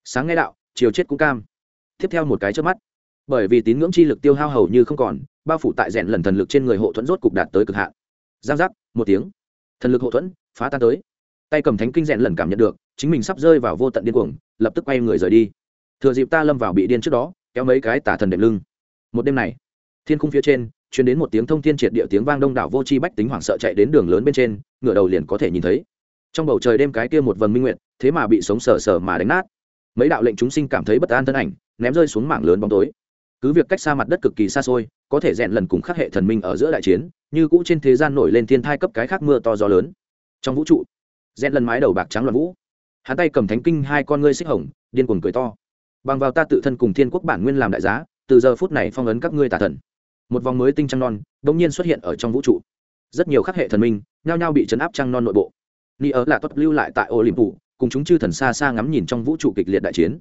[SPEAKER 1] Sáng nghe đạo, chiều chết cũng cam. Tiếp theo một cái trước mắt, bởi vì tín ngưỡng chi lực tiêu hao hầu như không còn, bao phủ tại rèn lần thần lực trên người hộ thuẫn rốt cục đạt tới cực hạn. Giang giác, một tiếng. Thần lực hộ thuẫn, phá tan tới tay cầm thánh kinh rèn lần cảm nhận được, chính mình sắp rơi vào vô tận điên cuồng, lập tức quay người rời đi. Thừa dịp ta lâm vào bị điên trước đó, kéo mấy cái tả thần đệm lưng. Một đêm này, thiên khung phía trên chuyển đến một tiếng thông thiên triệt địa tiếng vang đông đảo vô chi bách tính hoảng sợ chạy đến đường lớn bên trên ngựa đầu liền có thể nhìn thấy. Trong bầu trời đêm cái kia một vần minh nguyện thế mà bị sống sờ sờ mà đánh nát. Mấy đạo lệnh chúng sinh cảm thấy bất an thân ảnh, ném rơi xuống mảng lớn bóng tối. Cứ việc cách xa mặt đất cực kỳ xa xôi, có thể rèn lần cùng khắc hệ thần minh ở giữa đại chiến, như cũ trên thế gian nổi lên thiên thai cấp cái khác mưa to gió lớn. Trong vũ trụ rẽ lần mái đầu bạc trắng loạn vũ. Hắn tay cầm thánh kinh hai con ngươi xích hồng, điên cuồng cười to. Bằng vào ta tự thân cùng thiên quốc bản nguyên làm đại giá, từ giờ phút này phong ấn các ngươi tà thần. Một vòng mới tinh trăng non đ ỗ n g nhiên xuất hiện ở trong vũ trụ. Rất nhiều khắc hệ thần minh, nhao nhao bị chấn áp trăng non nội bộ. Ni ớ là tuất lưu lại tại ô liềm phủ cùng chúng chư thần xa xa ngắm nhìn trong vũ trụ kịch liệt đại chiến.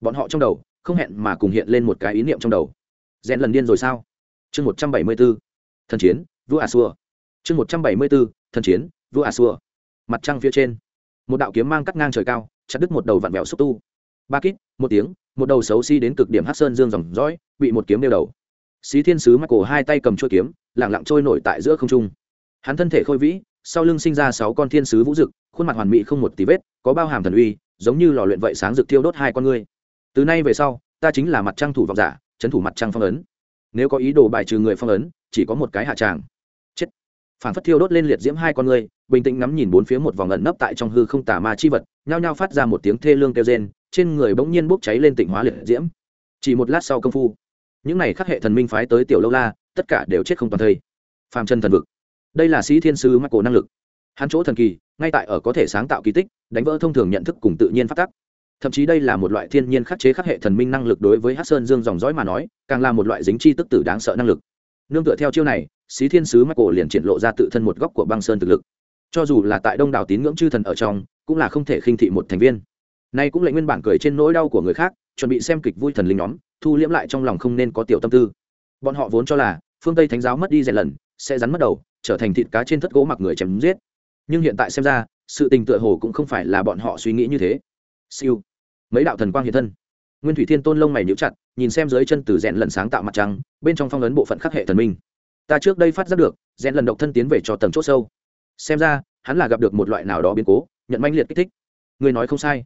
[SPEAKER 1] Bọn họ trong đầu, không hẹn mà cùng hiện lên một cái ý niệm trong đầu. Rèn lần điên rồi sao? Chương một trăm bảy mươi b ố thần chiến, vua a xua chương một trăm bảy mươi b ố thần chiến, vua a xua mặt trăng phía trên. Một đạo kiếm mang cắt ngang trời cao, chặt đứt một đầu vặn vẹo xúc tu. Ba kít, một tiếng, một đầu xấu xi、si、đến đến cực điểm hát sơn dương dòng dõi, bị một kiếm đeo đầu. Xí thiên sứ mắc cổ hai tay cầm chuôi kiếm lẳng lặng trôi nổi tại giữa không trung. Hắn thân thể khôi vĩ, sau lưng sinh ra sáu con thiên sứ vũ dực, khuôn mặt hoàn mỹ không một tí vết, có bao hàm thần uy, giống như lò luyện vậy sáng rực thiêu đốt hai con ngươi. Từ nay về sau, ta chính là mặt trăng thủ vọng giả trấn thủ mặt trăng phong ấn. Nếu có ý đồ bài trừ người phong ấn, chỉ có một cái hạ tràng phản phất thiêu đốt lên liệt diễm hai con người, bình tĩnh ngắm nhìn bốn phía một vòng ẩn nấp tại trong hư không tà ma chi vật, nhao nhao phát ra một tiếng thê lương kêu rên, trên người bỗng nhiên bốc cháy lên tịnh hóa liệt diễm. Chỉ một lát sau công phu, những này khắc hệ thần minh phái tới tiểu lâu la, tất cả đều chết không toàn thây. Phàm chân thần vực, đây là sĩ thiên sư mắc cổ năng lực. Hắn chỗ thần kỳ, ngay tại ở có thể sáng tạo kỳ tích, đánh vỡ thông thường nhận thức cùng tự nhiên phát tắc. Thậm chí đây là một loại thiên nhiên khắc chế khắc hệ thần minh năng lực đối với hát sơn dương dòng dõi mà nói, càng là một loại dính chi tức tử đáng sợ năng lực. Nương tựa theo chiêu này xí thiên sứ mắc cổ liền triển lộ ra tự thân một góc của băng sơn thực lực. Cho dù là tại đông đảo tín ngưỡng chư thần ở trong, cũng là không thể khinh thị một thành viên. Nay cũng lệnh nguyên bản cười trên nỗi đau của người khác, chuẩn bị xem kịch vui thần linh nhóm, thu liễm lại trong lòng không nên có tiểu tâm tư. Bọn họ vốn cho là, phương tây thánh giáo mất đi rèn lần sẽ rắn mất đầu, trở thành thịt cá trên thất gỗ mặc người chém giết. Nhưng hiện tại xem ra, sự tình tựa hồ cũng không phải là bọn họ suy nghĩ như thế. Siêu. Mấy đạo thần quang hiện thân. Nguyên thủy thiên tôn lông mày nhíu chặt, nhìn xem dưới chân từ rèn lần sáng tạo mặt trăng, bên trong phong ấn bộ phận khắc hệ thần minh ta trước đây phát giác được, rèn lần độc thân tiến về cho tầng chốt sâu. Xem ra, hắn là gặp được một loại nào đó biến cố, nhận manh liệt kích thích. Người nói không sai.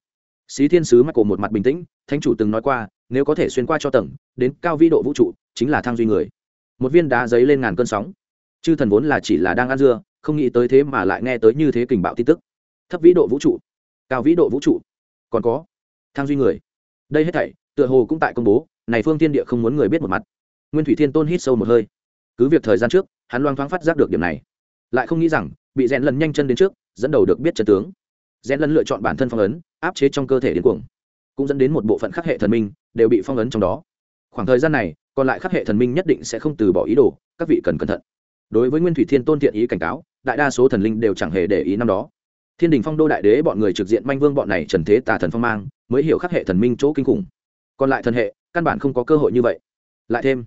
[SPEAKER 1] Xí thiên sứ mắc cổ một mặt bình tĩnh, thánh chủ từng nói qua, nếu có thể xuyên qua cho tầng, đến cao vĩ độ vũ trụ, chính là thang duy người. Một viên đá giấy lên ngàn cơn sóng. Chư thần vốn là chỉ là đang ăn dưa, không nghĩ tới thế mà lại nghe tới như thế kình bạo tin tức. Thấp vĩ độ vũ trụ. Cao vĩ độ vũ trụ. Còn có, thang duy người. Đây hết thảy, tựa hồ cũng tại công bố, này phương thiên địa không muốn người biết một mặt. Nguyên thủy thiên tôn hít sâu một hơi cứ việc thời gian trước, hắn loang thoáng phát giác được điểm này. Lại không nghĩ rằng, bị rèn lần nhanh chân đến trước, dẫn đầu được biết chân tướng. Rèn lần lựa chọn bản thân phong ấn, áp chế trong cơ thể điên cuồng. Cũng dẫn đến một bộ phận khắc hệ thần minh đều bị phong ấn trong đó. Khoảng thời gian này, còn lại khắc hệ thần minh nhất định sẽ không từ bỏ ý đồ, các vị cần cẩn thận. Đối với nguyên thủy thiên tôn thiện ý cảnh cáo, đại đa số thần linh đều chẳng hề để ý năm đó. Thiên đình phong đô đại đế bọn người trực diện manh vương bọn này trần thế tà thần phong mang, mới hiểu khắc hệ thần minh chỗ kinh khủng. Còn lại thần hệ, căn bản không có cơ hội như vậy. Lại thêm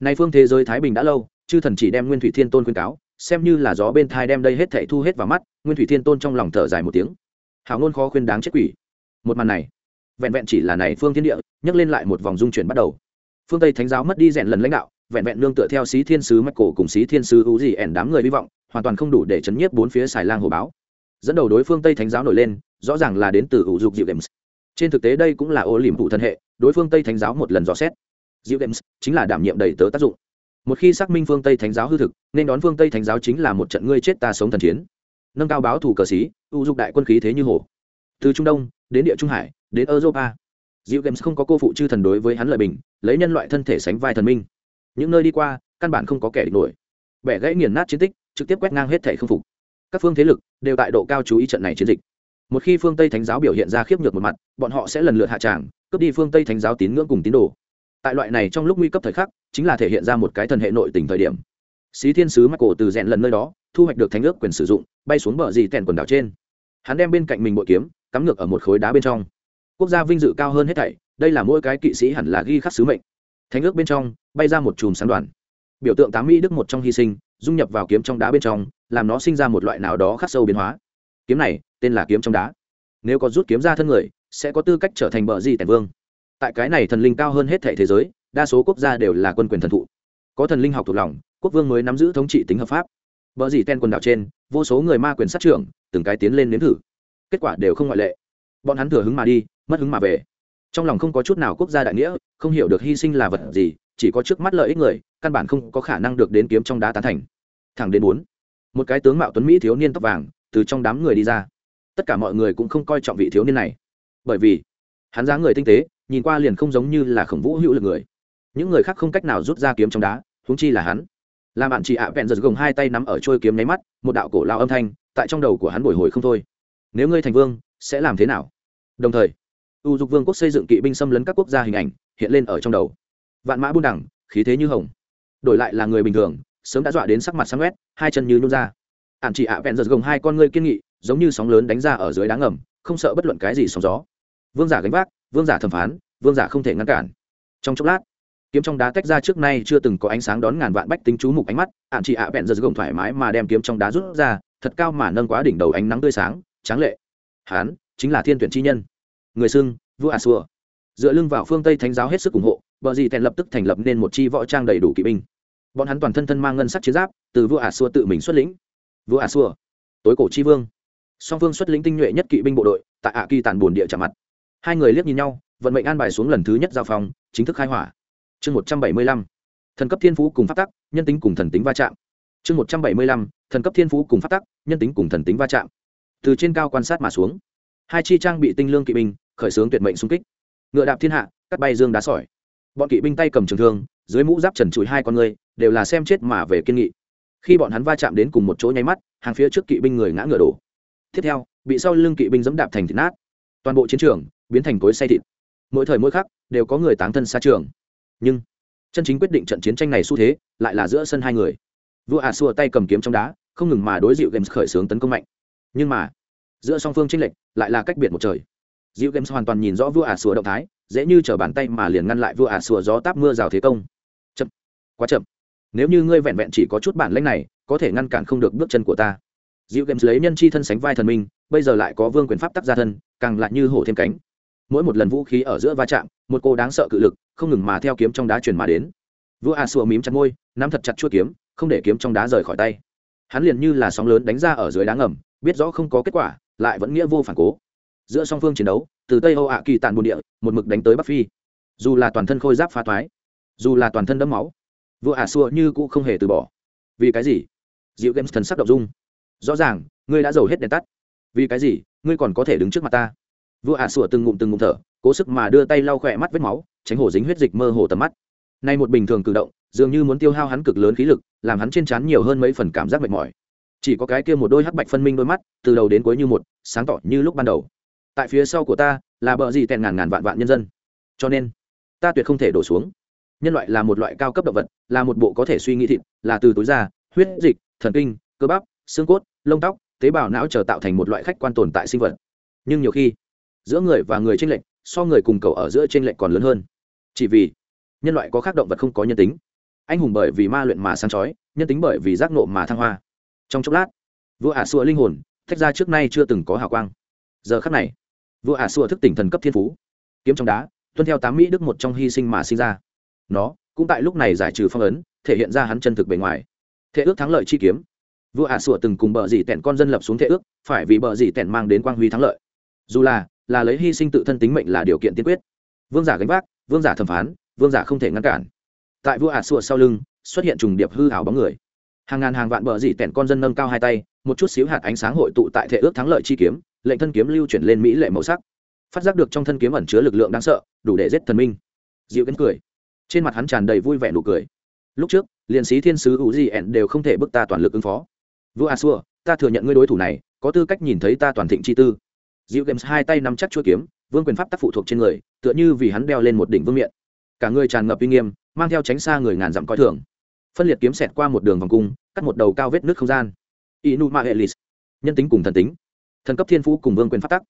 [SPEAKER 1] nay phương thế giới thái bình đã lâu, chư thần chỉ đem nguyên thủy thiên tôn khuyên cáo, xem như là gió bên thai đem đây hết thảy thu hết vào mắt, nguyên thủy thiên tôn trong lòng thở dài một tiếng. Hào ngôn khó khuyên đáng chết quỷ. Một màn này, vẹn vẹn chỉ là này phương thiên địa, nhấc lên lại một vòng dung chuyển bắt đầu. Phương tây thánh giáo mất đi rèn lần lãnh đạo, vẹn vẹn nương tựa theo sĩ thiên sứ mạch cổ cùng sĩ thiên sứ u gì ẻn đám người hy vọng, hoàn toàn không đủ để chấn nhiếp bốn phía xài lang hồ báo. Dẫn đầu đối phương tây thánh giáo nổi lên, rõ ràng là đến từ ủ dục dịu games trên thực tế đây cũng là ô liềm phụ thân hệ, đối phương tây thánh giáo một lần dò xét diệu games chính là đảm nhiệm đầy tớ tác dụng một khi xác minh phương tây thánh giáo hư thực nên đón phương tây thánh giáo chính là một trận ngươi chết ta sống thần chiến nâng cao báo thủ cờ sĩ ưu dục đại quân khí thế như hồ từ trung đông đến địa trung hải đến europa Diệu Games không có cô phụ chư thần đối với hắn lợi bình, lấy nhân loại thân thể sánh vai thần minh. Những nơi đi qua, căn bản không có kẻ địch nổi. Bẻ gãy nghiền nát chiến tích, trực tiếp quét ngang hết thể không phục. Các phương thế lực đều tại độ cao chú ý trận này chiến dịch. Một khi phương Tây Thánh giáo biểu hiện ra khiếp nhược một mặt, bọn họ sẽ lần lượt hạ tràng, cướp đi phương Tây Thánh giáo tín ngưỡng cùng tín đồ. Tại loại này trong lúc nguy cấp thời khắc, chính là thể hiện ra một cái thần hệ nội tình thời điểm. Xí Thiên sứ Michael từ rèn lần nơi đó, thu hoạch được thánh ước quyền sử dụng, bay xuống bờ dì tèn quần đảo trên. Hắn đem bên cạnh mình bội kiếm, cắm ngược ở một khối đá bên trong. Quốc gia vinh dự cao hơn hết thảy đây là mỗi cái kỵ sĩ hẳn là ghi khắc sứ mệnh. Thánh ước bên trong bay ra một chùm sáng đoàn. Biểu tượng tám mỹ đức một trong hy sinh dung nhập vào kiếm trong đá bên trong làm nó sinh ra một loại nào đó khắc sâu biến hóa. Kiếm này tên là kiếm trong đá. Nếu có rút kiếm ra thân người sẽ có tư cách trở thành bờ di tẻn vương tại cái này thần linh cao hơn hết thể thế giới, đa số quốc gia đều là quân quyền thần thụ. Có thần linh học thuộc lòng, quốc vương mới nắm giữ thống trị tính hợp pháp. Bờ di ten quần đảo trên, vô số người ma quyền sát trưởng, từng cái tiến lên nếm thử. Kết quả đều không ngoại lệ. Bọn hắn thừa hứng mà đi, mất hứng mà về. Trong lòng không có chút nào quốc gia đại nghĩa, không hiểu được hy sinh là vật gì, chỉ có trước mắt lợi ích người, căn bản không có khả năng được đến kiếm trong đá tán thành. Thẳng đến bốn, một cái tướng mạo tuấn mỹ thiếu niên tóc vàng, từ trong đám người đi ra. Tất cả mọi người cũng không coi trọng vị thiếu niên này. Bởi vì, hắn dáng người tinh tế nhìn qua liền không giống như là khổng vũ hữu lực người. Những người khác không cách nào rút ra kiếm trong đá húng chi là hắn. Làm bạn chị ạ, vẹn giật gồng hai tay nắm ở trôi kiếm nháy mắt, một đạo cổ lao âm thanh, tại trong đầu của hắn bồi hồi không thôi. Nếu ngươi thành vương, sẽ làm thế nào? Đồng thời, u dục vương quốc xây dựng kỵ binh xâm lấn các quốc gia hình ảnh, hiện lên ở trong đầu. Vạn mã buôn đẳng, khí thế như hồng. Đổi lại là người bình thường, sớm đã dọa đến sắc mặt sáng quét hai chân như nhún ra. Ạn chỉ ạ, vẹn giật gồng hai con ngươi kiên nghị, giống như sóng lớn đánh ra ở dưới đá ngầm, không sợ bất luận cái gì sóng gió. Vương giả gánh vác vương giả thẩm phán, vương giả không thể ngăn cản. Trong chốc lát, kiếm trong đá tách ra trước nay chưa từng có ánh sáng đón ngàn vạn bách tính chú mục ánh mắt, ạn chỉ ạ bẹn giật gồng thoải mái mà đem kiếm trong đá rút ra, thật cao mà nâng quá đỉnh đầu ánh nắng tươi sáng, tráng lệ. Hán, chính là thiên tuyển chi nhân. Người xưng, vua a xua dựa lưng vào phương tây thánh giáo hết sức ủng hộ, bờ dì tèn lập tức thành lập nên một chi võ trang đầy đủ kỵ binh. Bọn hắn toàn thân thân mang ngân sắc chiến giáp, từ vua a xua tự mình xuất lĩnh. Vua a xua tối cổ chi vương. Song phương xuất lĩnh tinh nhuệ nhất kỵ binh bộ đội, tại ạ kỳ tàn bồn địa trả mặt hai người liếc nhìn nhau, vận mệnh an bài xuống lần thứ nhất giao phòng, chính thức khai hỏa. Chương một trăm bảy mươi lăm, thần cấp thiên phú cùng phát tắc, nhân tính cùng thần tính va chạm. Chương một trăm bảy mươi lăm, thần cấp thiên phú cùng phát tắc, nhân tính cùng thần tính va chạm. Từ trên cao quan sát mà xuống, hai chi trang bị tinh lương kỵ binh, khởi xướng tuyệt mệnh xung kích. Ngựa đạp thiên hạ, cắt bay dương đá sỏi. Bọn kỵ binh tay cầm trường thương, dưới mũ giáp trần trụi hai con người, đều là xem chết mà về kiên nghị. Khi bọn hắn va chạm đến cùng một chỗ nháy mắt, hàng phía trước kỵ binh người ngã ngựa đổ. Tiếp theo, bị sau lưng kỵ binh dẫm đạp thành thịt nát. Toàn bộ chiến trường biến thành cối say thịt. Mỗi thời mỗi khắc, đều có người tán thân xa trường. Nhưng, chân chính quyết định trận chiến tranh này xu thế, lại là giữa sân hai người. Vua a xua tay cầm kiếm trong đá, không ngừng mà đối dịu games khởi xướng tấn công mạnh. Nhưng mà, giữa song phương tranh lệch, lại là cách biệt một trời. Dịu games hoàn toàn nhìn rõ vua a xua động thái, dễ như t bàn tay mà liền ngăn lại vua a xua gió táp mưa rào thế công. Chậm. Quá chậm. Nếu như ngươi vẹn vẹn chỉ có chút bản lãnh này, có thể ngăn cản không được bước chân của ta. Dịu games lấy nhân chi thân sánh vai thần minh, bây giờ lại có vương quyền pháp tắc gia thân, càng lại như hổ thêm cánh mỗi một lần vũ khí ở giữa va chạm, một cô đáng sợ cự lực không ngừng mà theo kiếm trong đá truyền mà đến. Vua a xua mím chặt môi, nắm thật chặt chuôi kiếm, không để kiếm trong đá rời khỏi tay. Hắn liền như là sóng lớn đánh ra ở dưới đá ngầm, biết rõ không có kết quả, lại vẫn nghĩa vô phản cố. Giữa song phương chiến đấu, từ tây âu ạ kỳ tàn bồn địa, một mực đánh tới bắc phi. Dù là toàn thân khôi giáp phá thoái, dù là toàn thân đẫm máu, vua ả xua như cũ không hề từ bỏ. Vì cái gì? Dịu games thần sắc động dung. Rõ ràng, ngươi đã giàu hết đèn tắt. Vì cái gì? Ngươi còn có thể đứng trước mặt ta vua ả sủa từng ngụm từng ngụm thở, cố sức mà đưa tay lau khỏe mắt vết máu, tránh hổ dính huyết dịch mơ hồ tầm mắt. Nay một bình thường cử động, dường như muốn tiêu hao hắn cực lớn khí lực, làm hắn trên trán nhiều hơn mấy phần cảm giác mệt mỏi. Chỉ có cái kia một đôi hắc bạch phân minh đôi mắt, từ đầu đến cuối như một, sáng tỏ như lúc ban đầu. Tại phía sau của ta, là bờ gì tèn ngàn ngàn vạn vạn nhân dân. Cho nên, ta tuyệt không thể đổ xuống. Nhân loại là một loại cao cấp động vật, là một bộ có thể suy nghĩ thịt, là từ túi da, huyết dịch, thần kinh, cơ bắp, xương cốt, lông tóc, tế bào não trở tạo thành một loại khách quan tồn tại sinh vật. Nhưng nhiều khi giữa người và người tranh lệch, so người cùng cầu ở giữa tranh lệch còn lớn hơn. Chỉ vì nhân loại có khác động vật không có nhân tính. Anh hùng bởi vì ma luyện mà sáng chói, nhân tính bởi vì giác nộ mà thăng hoa. Trong chốc lát, vua ả xua linh hồn thách ra trước nay chưa từng có hào quang. Giờ khắc này, vua ả xua thức tỉnh thần cấp thiên phú. Kiếm trong đá, tuân theo tám mỹ đức một trong hy sinh mà sinh ra. Nó cũng tại lúc này giải trừ phong ấn, thể hiện ra hắn chân thực bề ngoài. Thế ước thắng lợi chi kiếm. Vua ả xua từng cùng bờ dì tẻn con dân lập xuống thế ước, phải vì bờ dì tẻn mang đến quang huy thắng lợi. Dù là là lấy hy sinh tự thân tính mệnh là điều kiện tiên quyết. Vương giả gánh vác, vương giả thẩm phán, vương giả không thể ngăn cản. Tại vua ả xua sau lưng, xuất hiện trùng điệp hư hảo bóng người. Hàng ngàn hàng vạn bờ dỉ tẻn con dân nâng cao hai tay, một chút xíu hạt ánh sáng hội tụ tại thể ước thắng lợi chi kiếm, lệnh thân kiếm lưu chuyển lên mỹ lệ màu sắc. Phát giác được trong thân kiếm ẩn chứa lực lượng đáng sợ, đủ để giết thần minh. Dịu đến cười. Trên mặt hắn tràn đầy vui vẻ nụ cười. Lúc trước, liền sĩ thiên sứ u di ẻn đều không thể bức ta toàn lực ứng phó. Vua a xua ta thừa nhận ngươi đối thủ này, có tư cách nhìn thấy ta toàn thịnh chi tư dịu games hai tay nắm chắc chuôi kiếm, vương quyền pháp tác phụ thuộc trên người, tựa như vì hắn đeo lên một đỉnh vương miện. Cả người tràn ngập uy nghiêm, mang theo tránh xa người ngàn dặm coi thường. Phân liệt kiếm xẹt qua một đường vòng cung, cắt một đầu cao vết nước không gian. Inuma helis nhân tính cùng thần tính. Thần cấp thiên phú cùng vương quyền pháp tắc.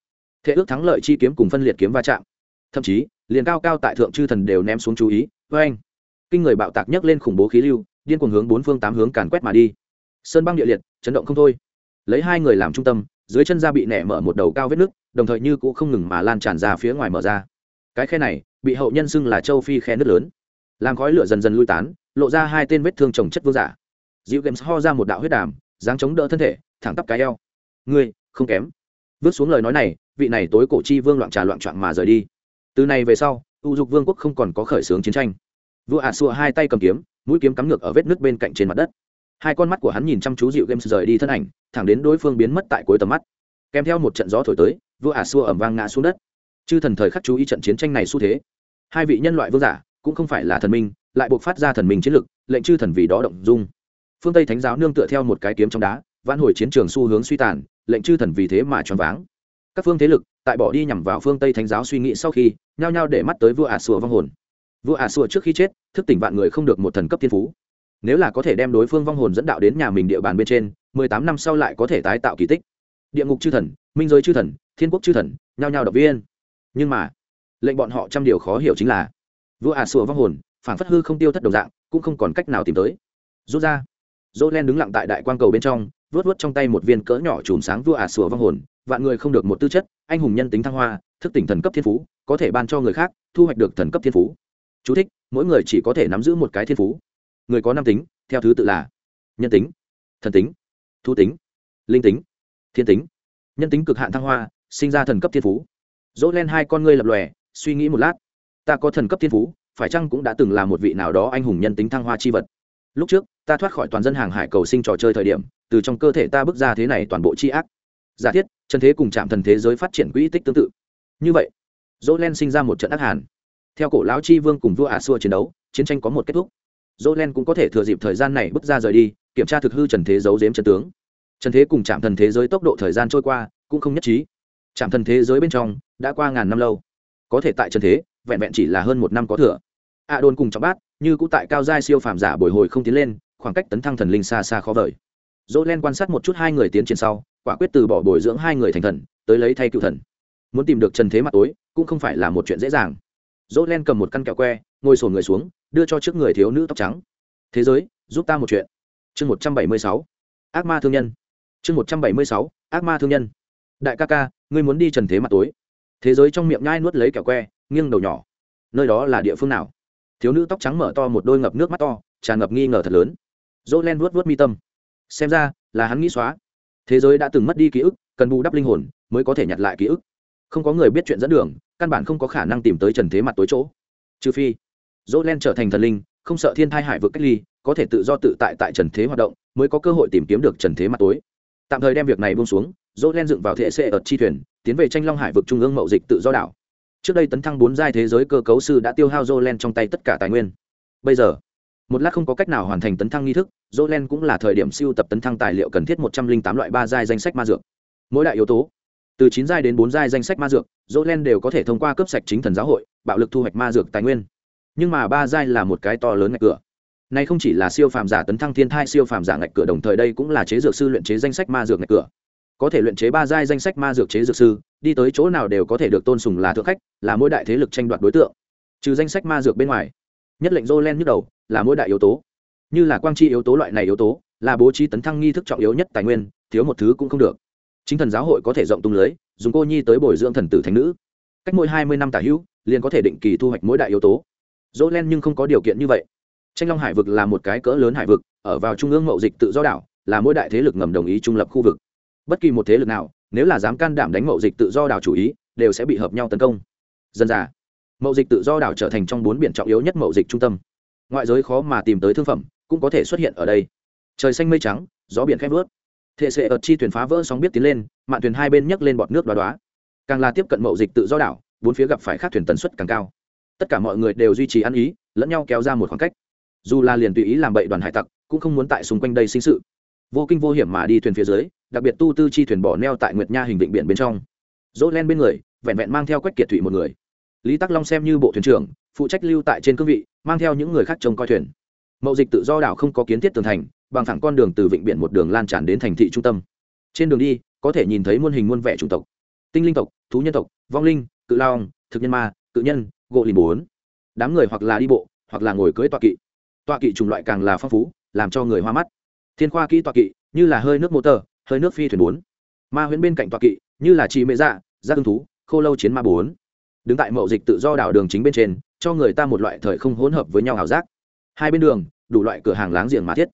[SPEAKER 1] Thế ước thắng lợi chi kiếm cùng phân liệt kiếm va chạm. Thậm chí, liền cao cao tại thượng chư thần đều ném xuống chú ý với anh kinh người bạo tạc nhấc lên khủng bố khí lưu, điên cuồng hướng bốn phương tám hướng càn quét mà đi. Sơn băng địa liệt, chấn động không thôi. Lấy hai người làm trung tâm dưới chân da bị nẻ mở một đầu cao vết nước, đồng thời như cũng không ngừng mà lan tràn ra phía ngoài mở ra. Cái khe này, bị hậu nhân xưng là châu phi khe nước lớn. Làm khói lửa dần dần lui tán, lộ ra hai tên vết thương trồng chất vương giả. Dịu games ho ra một đạo huyết đàm, dáng chống đỡ thân thể, thẳng tắp cái eo. Ngươi, không kém. Vứt xuống lời nói này, vị này tối cổ chi vương loạn trà loạn trọn mà rời đi. Từ này về sau, u dục vương quốc không còn có khởi xướng chiến tranh. Vua ả xua hai tay cầm kiếm, mũi kiếm cắm ngược ở vết nước bên cạnh trên mặt đất. Hai con mắt của hắn nhìn chăm chú dịu games rời đi thân ảnh thẳng đến đối phương biến mất tại cuối tầm mắt. Kèm theo một trận gió thổi tới, vua ả xua ẩm vang ngã xuống đất. Chư thần thời khắc chú ý trận chiến tranh này xu thế. Hai vị nhân loại vương giả, cũng không phải là thần minh, lại buộc phát ra thần minh chiến lực, lệnh chư thần vì đó động dung. Phương tây thánh giáo nương tựa theo một cái kiếm trong đá, vãn hồi chiến trường xu hướng suy tàn, lệnh chư thần vì thế mà choáng váng. Các phương thế lực, tại bỏ đi nhằm vào phương tây thánh giáo suy nghĩ sau khi, nhao nhao để mắt tới vua ả sùa vong hồn. Vua ả sùa trước khi chết, thức tỉnh vạn người không được một thần cấp thiên phú. Nếu là có thể đem đối phương vong hồn dẫn đạo đến nhà mình địa bàn bên trên mười tám năm sau lại có thể tái tạo kỳ tích. Địa ngục chư thần minh giới chư thần thiên quốc chư thần nhao nhao động viên. Nhưng mà lệnh bọn họ trăm điều khó hiểu chính là vua ả sùa vong hồn phản phất hư không tiêu thất đồng dạng cũng không còn cách nào tìm tới. Rút ra dỗ len đứng lặng tại đại quang cầu bên trong vớt vớt trong tay một viên cỡ nhỏ chùm sáng vua ả sùa vong hồn vạn người không được một tư chất anh hùng nhân tính thăng hoa thức tỉnh thần cấp thiên phú có thể ban cho người khác thu hoạch được thần cấp thiên phú. Chú thích, mỗi người chỉ có thể nắm giữ một cái thiên phú. Người có năm tính theo thứ tự là nhân tính thần tính thu tính. Linh tính. Thiên tính. Nhân tính cực hạn thăng hoa, sinh ra thần cấp thiên phú. Dỗ len hai con ngươi lập lòe, suy nghĩ một lát. Ta có thần cấp thiên phú, phải chăng cũng đã từng là một vị nào đó anh hùng nhân tính thăng hoa chi vật? Lúc trước, ta thoát khỏi toàn dân hàng hải cầu sinh trò chơi thời điểm, từ trong cơ thể ta bước ra thế này toàn bộ chi ác. Giả thiết, chân thế cùng chạm thần thế giới phát triển quỹ tích tương tự. Như vậy, dỗ len sinh ra một trận ác hàn. Theo cổ lão chi vương cùng vua ả xua chiến đấu, chiến tranh có một kết thúc. Dỗ len cũng có thể thừa dịp thời gian này bước ra rời đi kiểm tra thực hư trần thế giấu giếm trần tướng. Trần thế cùng chạm thần thế giới tốc độ thời gian trôi qua, cũng không nhất trí. Chạm thần thế giới bên trong, đã qua ngàn năm lâu. Có thể tại trần thế, vẹn vẹn chỉ là hơn một năm có thừa. A đồn cùng trọng bát, như cũ tại cao giai siêu phàm giả bồi hồi không tiến lên, khoảng cách tấn thăng thần linh xa xa khó vời. Dỗ len quan sát một chút hai người tiến triển sau, quả quyết từ bỏ bồi dưỡng hai người thành thần, tới lấy thay cựu thần. Muốn tìm được trần thế mặt tối, cũng không phải là một chuyện dễ dàng. Dỗ len cầm một căn kẹo que, ngồi sổ người xuống, đưa cho trước người thiếu nữ tóc trắng. Thế giới, giúp ta một chuyện chương một trăm bảy mươi sáu, ác ma thương nhân. chương một trăm bảy mươi sáu, ác ma thương nhân. đại ca ca, ngươi muốn đi trần thế mặt tối. thế giới trong miệng nhai nuốt lấy kẹo que, nghiêng đầu nhỏ. nơi đó là địa phương nào? thiếu nữ tóc trắng mở to một đôi ngập nước mắt to, tràn ngập nghi ngờ thật lớn. dỗ len vuốt vuốt mi tâm. xem ra là hắn nghĩ xóa. thế giới đã từng mất đi ký ức, cần bù đắp linh hồn mới có thể nhặt lại ký ức. không có người biết chuyện dẫn đường, căn bản không có khả năng tìm tới trần thế mặt tối chỗ. trừ phi dỗ len trở thành thần linh, không sợ thiên thai hải vực cách ly có thể tự do tự tại tại trần thế hoạt động, mới có cơ hội tìm kiếm được trần thế mặt tối. Tạm thời đem việc này buông xuống, dỗ len dựng vào thể xệ ở chi thuyền, tiến về tranh long hải vực trung ương mậu dịch tự do đảo. Trước đây tấn thăng bốn giai thế giới cơ cấu sư đã tiêu hao dỗ len trong tay tất cả tài nguyên. Bây giờ, một lát không có cách nào hoàn thành tấn thăng nghi thức, dỗ len cũng là thời điểm siêu tập tấn thăng tài liệu cần thiết một trăm linh tám loại ba giai danh sách ma dược. Mỗi đại yếu tố, từ chín giai đến bốn giai danh sách ma dược, dỗ len đều có thể thông qua cấp sạch chính thần giáo hội, bạo lực thu hoạch ma dược tài nguyên. Nhưng mà ba giai là một cái to lớn ngạch cửa này không chỉ là siêu phàm giả tấn thăng thiên thai, siêu phàm giả ngạch cửa, đồng thời đây cũng là chế dược sư luyện chế danh sách ma dược ngạch cửa. Có thể luyện chế ba giai danh sách ma dược chế dược sư, đi tới chỗ nào đều có thể được tôn sùng là thượng khách, là mỗi đại thế lực tranh đoạt đối tượng. Trừ danh sách ma dược bên ngoài, nhất lệnh Jolen len nhức đầu, là mỗi đại yếu tố. Như là quang chi yếu tố loại này yếu tố, là bố trí tấn thăng nghi thức trọng yếu nhất tài nguyên, thiếu một thứ cũng không được. Chính thần giáo hội có thể rộng tung lưới, dùng cô nhi tới bồi dưỡng thần tử thánh nữ. Cách mỗi hai mươi năm tả hữu, liền có thể định kỳ thu hoạch mỗi đại yếu tố. Jolen len nhưng không có điều kiện như vậy tranh long hải vực là một cái cỡ lớn hải vực, ở vào trung ương mậu dịch tự do đảo, là mỗi đại thế lực ngầm đồng ý trung lập khu vực. Bất kỳ một thế lực nào, nếu là dám can đảm đánh mậu dịch tự do đảo chủ ý, đều sẽ bị hợp nhau tấn công. Dân già. Mậu dịch tự do đảo trở thành trong bốn biển trọng yếu nhất mậu dịch trung tâm. Ngoại giới khó mà tìm tới thương phẩm, cũng có thể xuất hiện ở đây. Trời xanh mây trắng, gió biển khép vớt thệ sệ ợt chi thuyền phá vỡ sóng biết tiến lên, mạn thuyền hai bên nhấc lên bọt nước đoá đoá. Càng là tiếp cận mậu dịch tự do đảo, bốn phía gặp phải khác thuyền tần suất càng cao. Tất cả mọi người đều duy trì ăn ý, lẫn nhau kéo ra một khoảng cách dù là liền tùy ý làm bậy đoàn hải tặc, cũng không muốn tại xung quanh đây sinh sự. Vô kinh vô hiểm mà đi thuyền phía dưới, đặc biệt tu tư chi thuyền bỏ neo tại nguyệt nha hình vịnh biển bên trong. Dỗ len bên người, vẹn vẹn mang theo quách kiệt thủy một người. Lý tắc long xem như bộ thuyền trưởng, phụ trách lưu tại trên cương vị, mang theo những người khác trông coi thuyền. Mậu dịch tự do đảo không có kiến thiết tường thành, bằng thẳng con đường từ vịnh biển một đường lan tràn đến thành thị trung tâm. Trên đường đi, có thể nhìn thấy muôn hình muôn vẻ chủng tộc. Tinh linh tộc, thú nhân tộc, vong linh, cự lao thực nhân ma, cự nhân, gỗ lìn bốn. Đám người hoặc là đi bộ, hoặc là ngồi cưới tọa kỵ tọa kỵ chủng loại càng là phong phú, làm cho người hoa mắt. Thiên khoa kỹ tọa kỵ, như là hơi nước motor, hơi nước phi thuyền bốn. Ma huyễn bên cạnh tọa kỵ, như là trì mệ dạ gia ương thú, khô lâu chiến ma bốn. Đứng tại mậu dịch tự do đảo đường chính bên trên, cho người ta một loại thời không hỗn hợp với nhau ảo giác. Hai bên đường, đủ loại cửa hàng láng giềng mà thiết.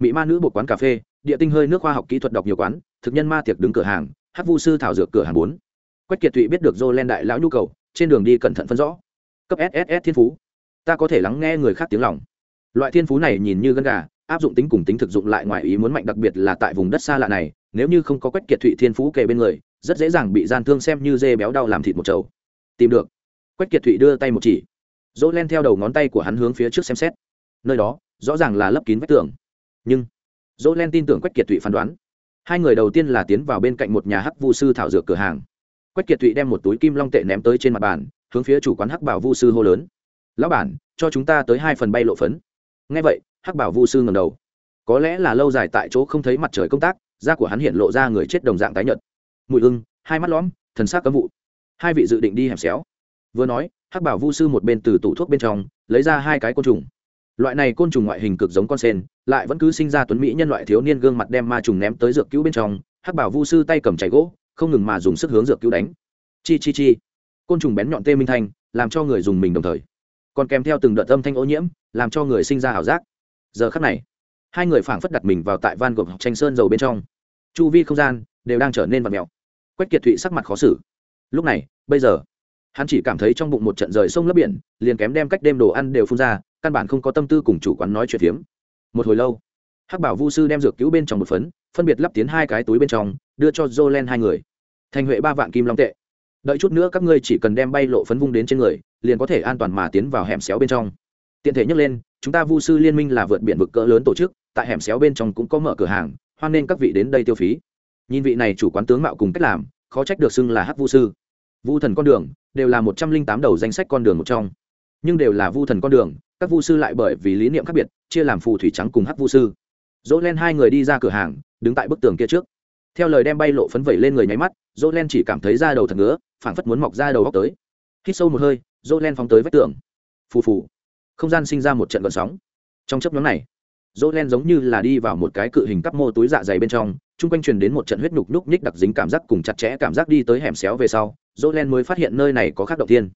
[SPEAKER 1] Mỹ ma nữ buộc quán cà phê, địa tinh hơi nước khoa học kỹ thuật đọc nhiều quán, thực nhân ma tiệc đứng cửa hàng, hát vu sư thảo dược cửa hàng bốn. Quách kiệt thụy biết được dô len đại lão nhu cầu, trên đường đi cẩn thận phân rõ. Cấp sss thiên phú. Ta có thể lắng nghe người khác tiếng lòng loại thiên phú này nhìn như gân gà, áp dụng tính cùng tính thực dụng lại ngoài ý muốn mạnh đặc biệt là tại vùng đất xa lạ này, nếu như không có quách kiệt thụy thiên phú kề bên người, rất dễ dàng bị gian thương xem như dê béo đau làm thịt một chầu. Tìm được. Quách kiệt thụy đưa tay một chỉ. Dỗ len theo đầu ngón tay của hắn hướng phía trước xem xét. Nơi đó, rõ ràng là lấp kín vách tường. Nhưng, dỗ len tin tưởng quách kiệt thụy phán đoán. Hai người đầu tiên là tiến vào bên cạnh một nhà hắc vu sư thảo dược cửa hàng. Quách kiệt thụy đem một túi kim long tệ ném tới trên mặt bàn, hướng phía chủ quán hắc bảo vu sư hô lớn. Lão bản, cho chúng ta tới hai phần bay lộ phấn ngay vậy, hắc bảo vu sư ngầm đầu. Có lẽ là lâu dài tại chỗ không thấy mặt trời công tác, da của hắn hiện lộ ra người chết đồng dạng tái nhợt. Mùi hưng hai mắt lõm, thần sắc cấm vụ. Hai vị dự định đi hẻm xéo. Vừa nói, hắc bảo vu sư một bên từ tủ thuốc bên trong, lấy ra hai cái côn trùng. Loại này côn trùng ngoại hình cực giống con sen, lại vẫn cứ sinh ra tuấn mỹ nhân loại thiếu niên gương mặt đem ma trùng ném tới dược cứu bên trong. Hắc bảo vu sư tay cầm chảy gỗ, không ngừng mà dùng sức hướng dược cứu đánh. Chi chi chi. Côn trùng bén nhọn tê minh thanh, làm cho người dùng mình đồng thời còn kèm theo từng đợt âm thanh ô nhiễm, làm cho người sinh ra ảo giác. Giờ khắc này, hai người phảng phất đặt mình vào tại van gộp tranh sơn dầu bên trong. Chu vi không gian đều đang trở nên vật mèo. Quách kiệt thụy sắc mặt khó xử. Lúc này, bây giờ, hắn chỉ cảm thấy trong bụng một trận rời sông lấp biển, liền kém đem cách đêm đồ ăn đều phun ra, căn bản không có tâm tư cùng chủ quán nói chuyện phiếm. Một hồi lâu, hắc bảo vu sư đem dược cứu bên trong một phấn, phân biệt lắp tiến hai cái túi bên trong, đưa cho jolen hai người. Thành huệ ba vạn kim long tệ. Đợi chút nữa các ngươi chỉ cần đem bay lộ phấn vung đến trên người liền có thể an toàn mà tiến vào hẻm xéo bên trong. Tiện thể nhắc lên, chúng ta vu sư liên minh là vượt biển vực cỡ lớn tổ chức, tại hẻm xéo bên trong cũng có mở cửa hàng, hoan nên các vị đến đây tiêu phí. Nhìn vị này chủ quán tướng mạo cùng cách làm, khó trách được xưng là hắc vu sư. Vu thần con đường, đều là một trăm linh tám đầu danh sách con đường một trong. Nhưng đều là vu thần con đường, các vu sư lại bởi vì lý niệm khác biệt, chia làm phù thủy trắng cùng hắc vu sư. Dỗ len hai người đi ra cửa hàng, đứng tại bức tường kia trước. Theo lời đem bay lộ phấn vẩy lên người nháy mắt dỗ len chỉ cảm thấy da đầu thật ngứa, phảng phất muốn mọc ra đầu góc tới hít sâu một hơi dỗ len phóng tới vách tường. Phù phù. Không gian sinh ra một trận gợn sóng. Trong chấp nhóm này dỗ len giống như là đi vào một cái cự hình cắp mô túi dạ dày bên trong, chung quanh truyền đến một trận huyết nhục nhúc nhích đặc dính cảm giác cùng chặt chẽ cảm giác đi tới hẻm xéo về sau dỗ len mới phát hiện nơi này có khác động tiên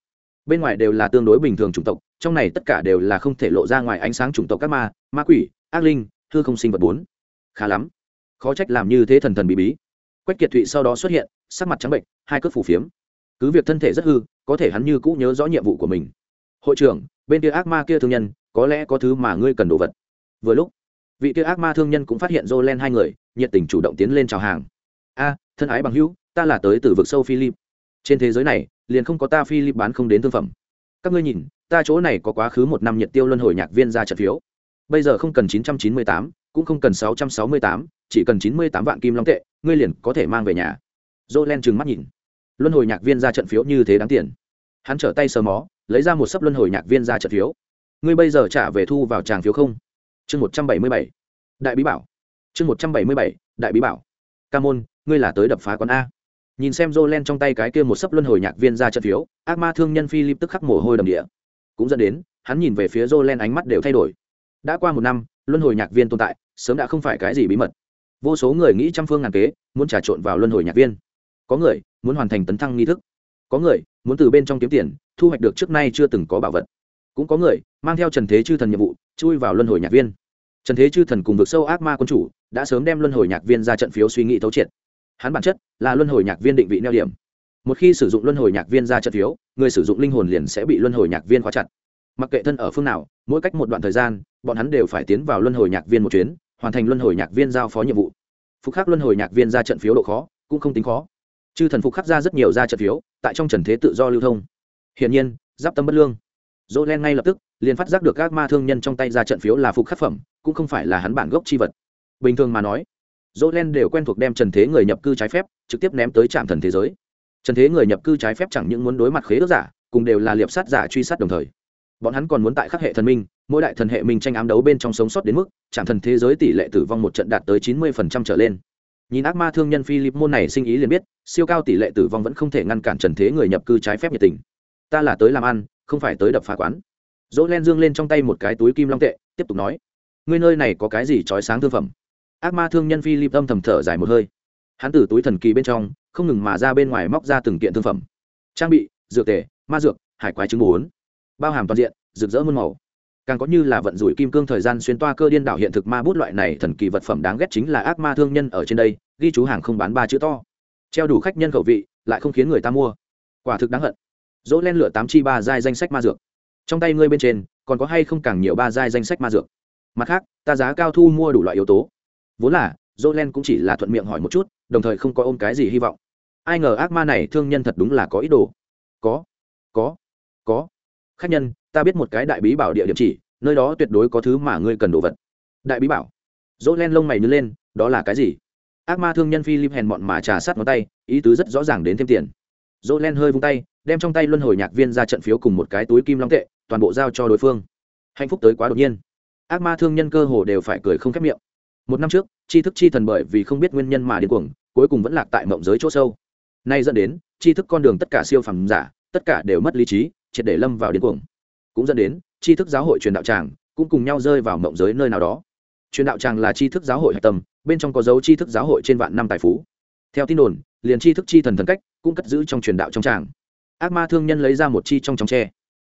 [SPEAKER 1] bên ngoài đều là tương đối bình thường chủng tộc, trong này tất cả đều là không thể lộ ra ngoài ánh sáng chủng tộc các ma ma quỷ, ác linh, hư không sinh vật bốn. Khá lắm. Khó trách làm như thế thần thần bí bí. Quách kiệt thụy sau đó xuất hiện, sắc mặt trắng bệnh hai cước phủ phiếm cứ việc thân thể rất hư, có thể hắn như cũ nhớ rõ nhiệm vụ của mình. Hội trưởng, bên kia ác ma kia thương nhân, có lẽ có thứ mà ngươi cần đồ vật. Vừa lúc, vị kia ác ma thương nhân cũng phát hiện Jolen hai người, nhiệt tình chủ động tiến lên chào hàng. A, thân ái bằng hữu, ta là tới từ vực sâu philip. Trên thế giới này, liền không có ta philip bán không đến thương phẩm. Các ngươi nhìn, ta chỗ này có quá khứ một năm nhiệt tiêu luân hồi nhạc viên ra trận phiếu. Bây giờ không cần chín trăm chín mươi tám, cũng không cần sáu trăm sáu mươi tám, chỉ cần chín mươi tám vạn kim long tệ, ngươi liền có thể mang về nhà. Jolen trừng mắt nhìn luân hồi nhạc viên ra trận phiếu như thế đáng tiền. Hắn trở tay sờ mó, lấy ra một sấp luân hồi nhạc viên ra trận phiếu. Ngươi bây giờ trả về thu vào tràng phiếu không? Chương một trăm bảy mươi bảy. Đại bí bảo. Chương một trăm bảy mươi bảy, đại bí bảo. Ca môn, ngươi là tới đập phá con a. Nhìn xem Jolen trong tay cái kia một sấp luân hồi nhạc viên ra trận phiếu, ác ma thương nhân phi philip tức khắc mồ hôi đầm địa. Cũng dẫn đến, hắn nhìn về phía Jolen ánh mắt đều thay đổi. Đã qua một năm, luân hồi nhạc viên tồn tại, sớm đã không phải cái gì bí mật. Vô số người nghĩ trăm phương ngàn kế, muốn trà trộn vào luân hồi nhạc viên có người muốn hoàn thành tấn thăng nghi thức. Có người muốn từ bên trong kiếm tiền thu hoạch được trước nay chưa từng có bảo vật. Cũng có người mang theo trần thế chư thần nhiệm vụ, chui vào luân hồi nhạc viên. Trần thế chư thần cùng vực sâu ác ma quân chủ đã sớm đem luân hồi nhạc viên ra trận phiếu suy nghĩ thấu triệt. Hắn bản chất là luân hồi nhạc viên định vị neo điểm. Một khi sử dụng luân hồi nhạc viên ra trận phiếu, người sử dụng linh hồn liền sẽ bị luân hồi nhạc viên khóa chặt. Mặc kệ thân ở phương nào, mỗi cách một đoạn thời gian, bọn hắn đều phải tiến vào luân hồi nhạc viên một chuyến, hoàn thành luân hồi nhạc viên giao phó nhiệm vụ. Phục khắc luân hồi nhạc viên ra trận phiếu độ khó cũng không tính khó chư thần phục khắc ra rất nhiều ra trận phiếu, tại trong trần thế tự do lưu thông. Hiển nhiên, giáp tâm bất lương. Dỗ len ngay lập tức, liền phát giác được các ma thương nhân trong tay ra trận phiếu là phục khắc phẩm, cũng không phải là hắn bản gốc chi vật. Bình thường mà nói dỗ len đều quen thuộc đem trần thế người nhập cư trái phép, trực tiếp ném tới trạm thần thế giới. Trần thế người nhập cư trái phép chẳng những muốn đối mặt khế ước giả, cùng đều là liệp sát giả truy sát đồng thời. Bọn hắn còn muốn tại khắc hệ thần minh, mỗi đại thần hệ minh tranh ám đấu bên trong sống sót đến mức, trạm thần thế giới tỷ lệ tử vong một trận đạt tới chín mươi trở lên nhìn ác ma thương nhân philip môn này sinh ý liền biết, siêu cao tỷ lệ tử vong vẫn không thể ngăn cản trần thế người nhập cư trái phép nhiệt tình. Ta là tới làm ăn, không phải tới đập phá quán. Dỗ len dương lên trong tay một cái túi kim long tệ, tiếp tục nói, ngươi nơi này có cái gì trói sáng thương phẩm? Ác ma thương nhân philip âm thầm thở dài một hơi. Hắn từ túi thần kỳ bên trong, không ngừng mà ra bên ngoài móc ra từng kiện thương phẩm. Trang bị, dược tề, ma dược, hải quái trứng bốn, bao hàm toàn diện, rực rỡ muôn màu càng có như là vận rủi kim cương thời gian xuyên toa cơ điên đảo hiện thực ma bút loại này thần kỳ vật phẩm đáng ghét chính là ác ma thương nhân ở trên đây, ghi chú hàng không bán ba chữ to. Treo đủ khách nhân khẩu vị, lại không khiến người ta mua. Quả thực đáng hận. Dỗ len lửa tám chi ba giai danh sách ma dược. Trong tay ngươi bên trên, còn có hay không càng nhiều ba giai danh sách ma dược? Mặt khác, ta giá cao thu mua đủ loại yếu tố. Vốn là, dỗ len cũng chỉ là thuận miệng hỏi một chút, đồng thời không có ôm cái gì hy vọng. Ai ngờ ác ma này thương nhân thật đúng là có ý đồ. Có. Có. Có. Khách nhân ta biết một cái đại bí bảo địa điểm chỉ, nơi đó tuyệt đối có thứ mà ngươi cần đồ vật. Đại bí bảo? Dỗ len lông mày nhớ lên, đó là cái gì? Ác ma thương nhân philip hèn bọn mà trà sát ngón tay, ý tứ rất rõ ràng đến thêm tiền. Dỗ len hơi vung tay, đem trong tay luân hồi nhạc viên ra trận phiếu cùng một cái túi kim long tệ, toàn bộ giao cho đối phương. Hạnh phúc tới quá đột nhiên. Ác ma thương nhân cơ hồ đều phải cười không khép miệng. Một năm trước, tri thức chi thần bởi vì không biết nguyên nhân mà điên cuồng, cuối cùng vẫn lạc tại mộng giới chỗ sâu. Nay dẫn đến, tri thức con đường tất cả siêu phẩm giả, tất cả đều mất lý trí, triệt để lâm vào điên cuồng cũng dẫn đến tri thức giáo hội truyền đạo tràng cũng cùng nhau rơi vào mộng giới nơi nào đó. Truyền đạo tràng là tri thức giáo hội hạch tâm, bên trong có dấu tri thức giáo hội trên vạn năm tài phú. Theo tin đồn, liền tri thức chi thần thần cách cũng cất giữ trong truyền đạo trong tràng. Ác ma thương nhân lấy ra một chi trong chóng tre.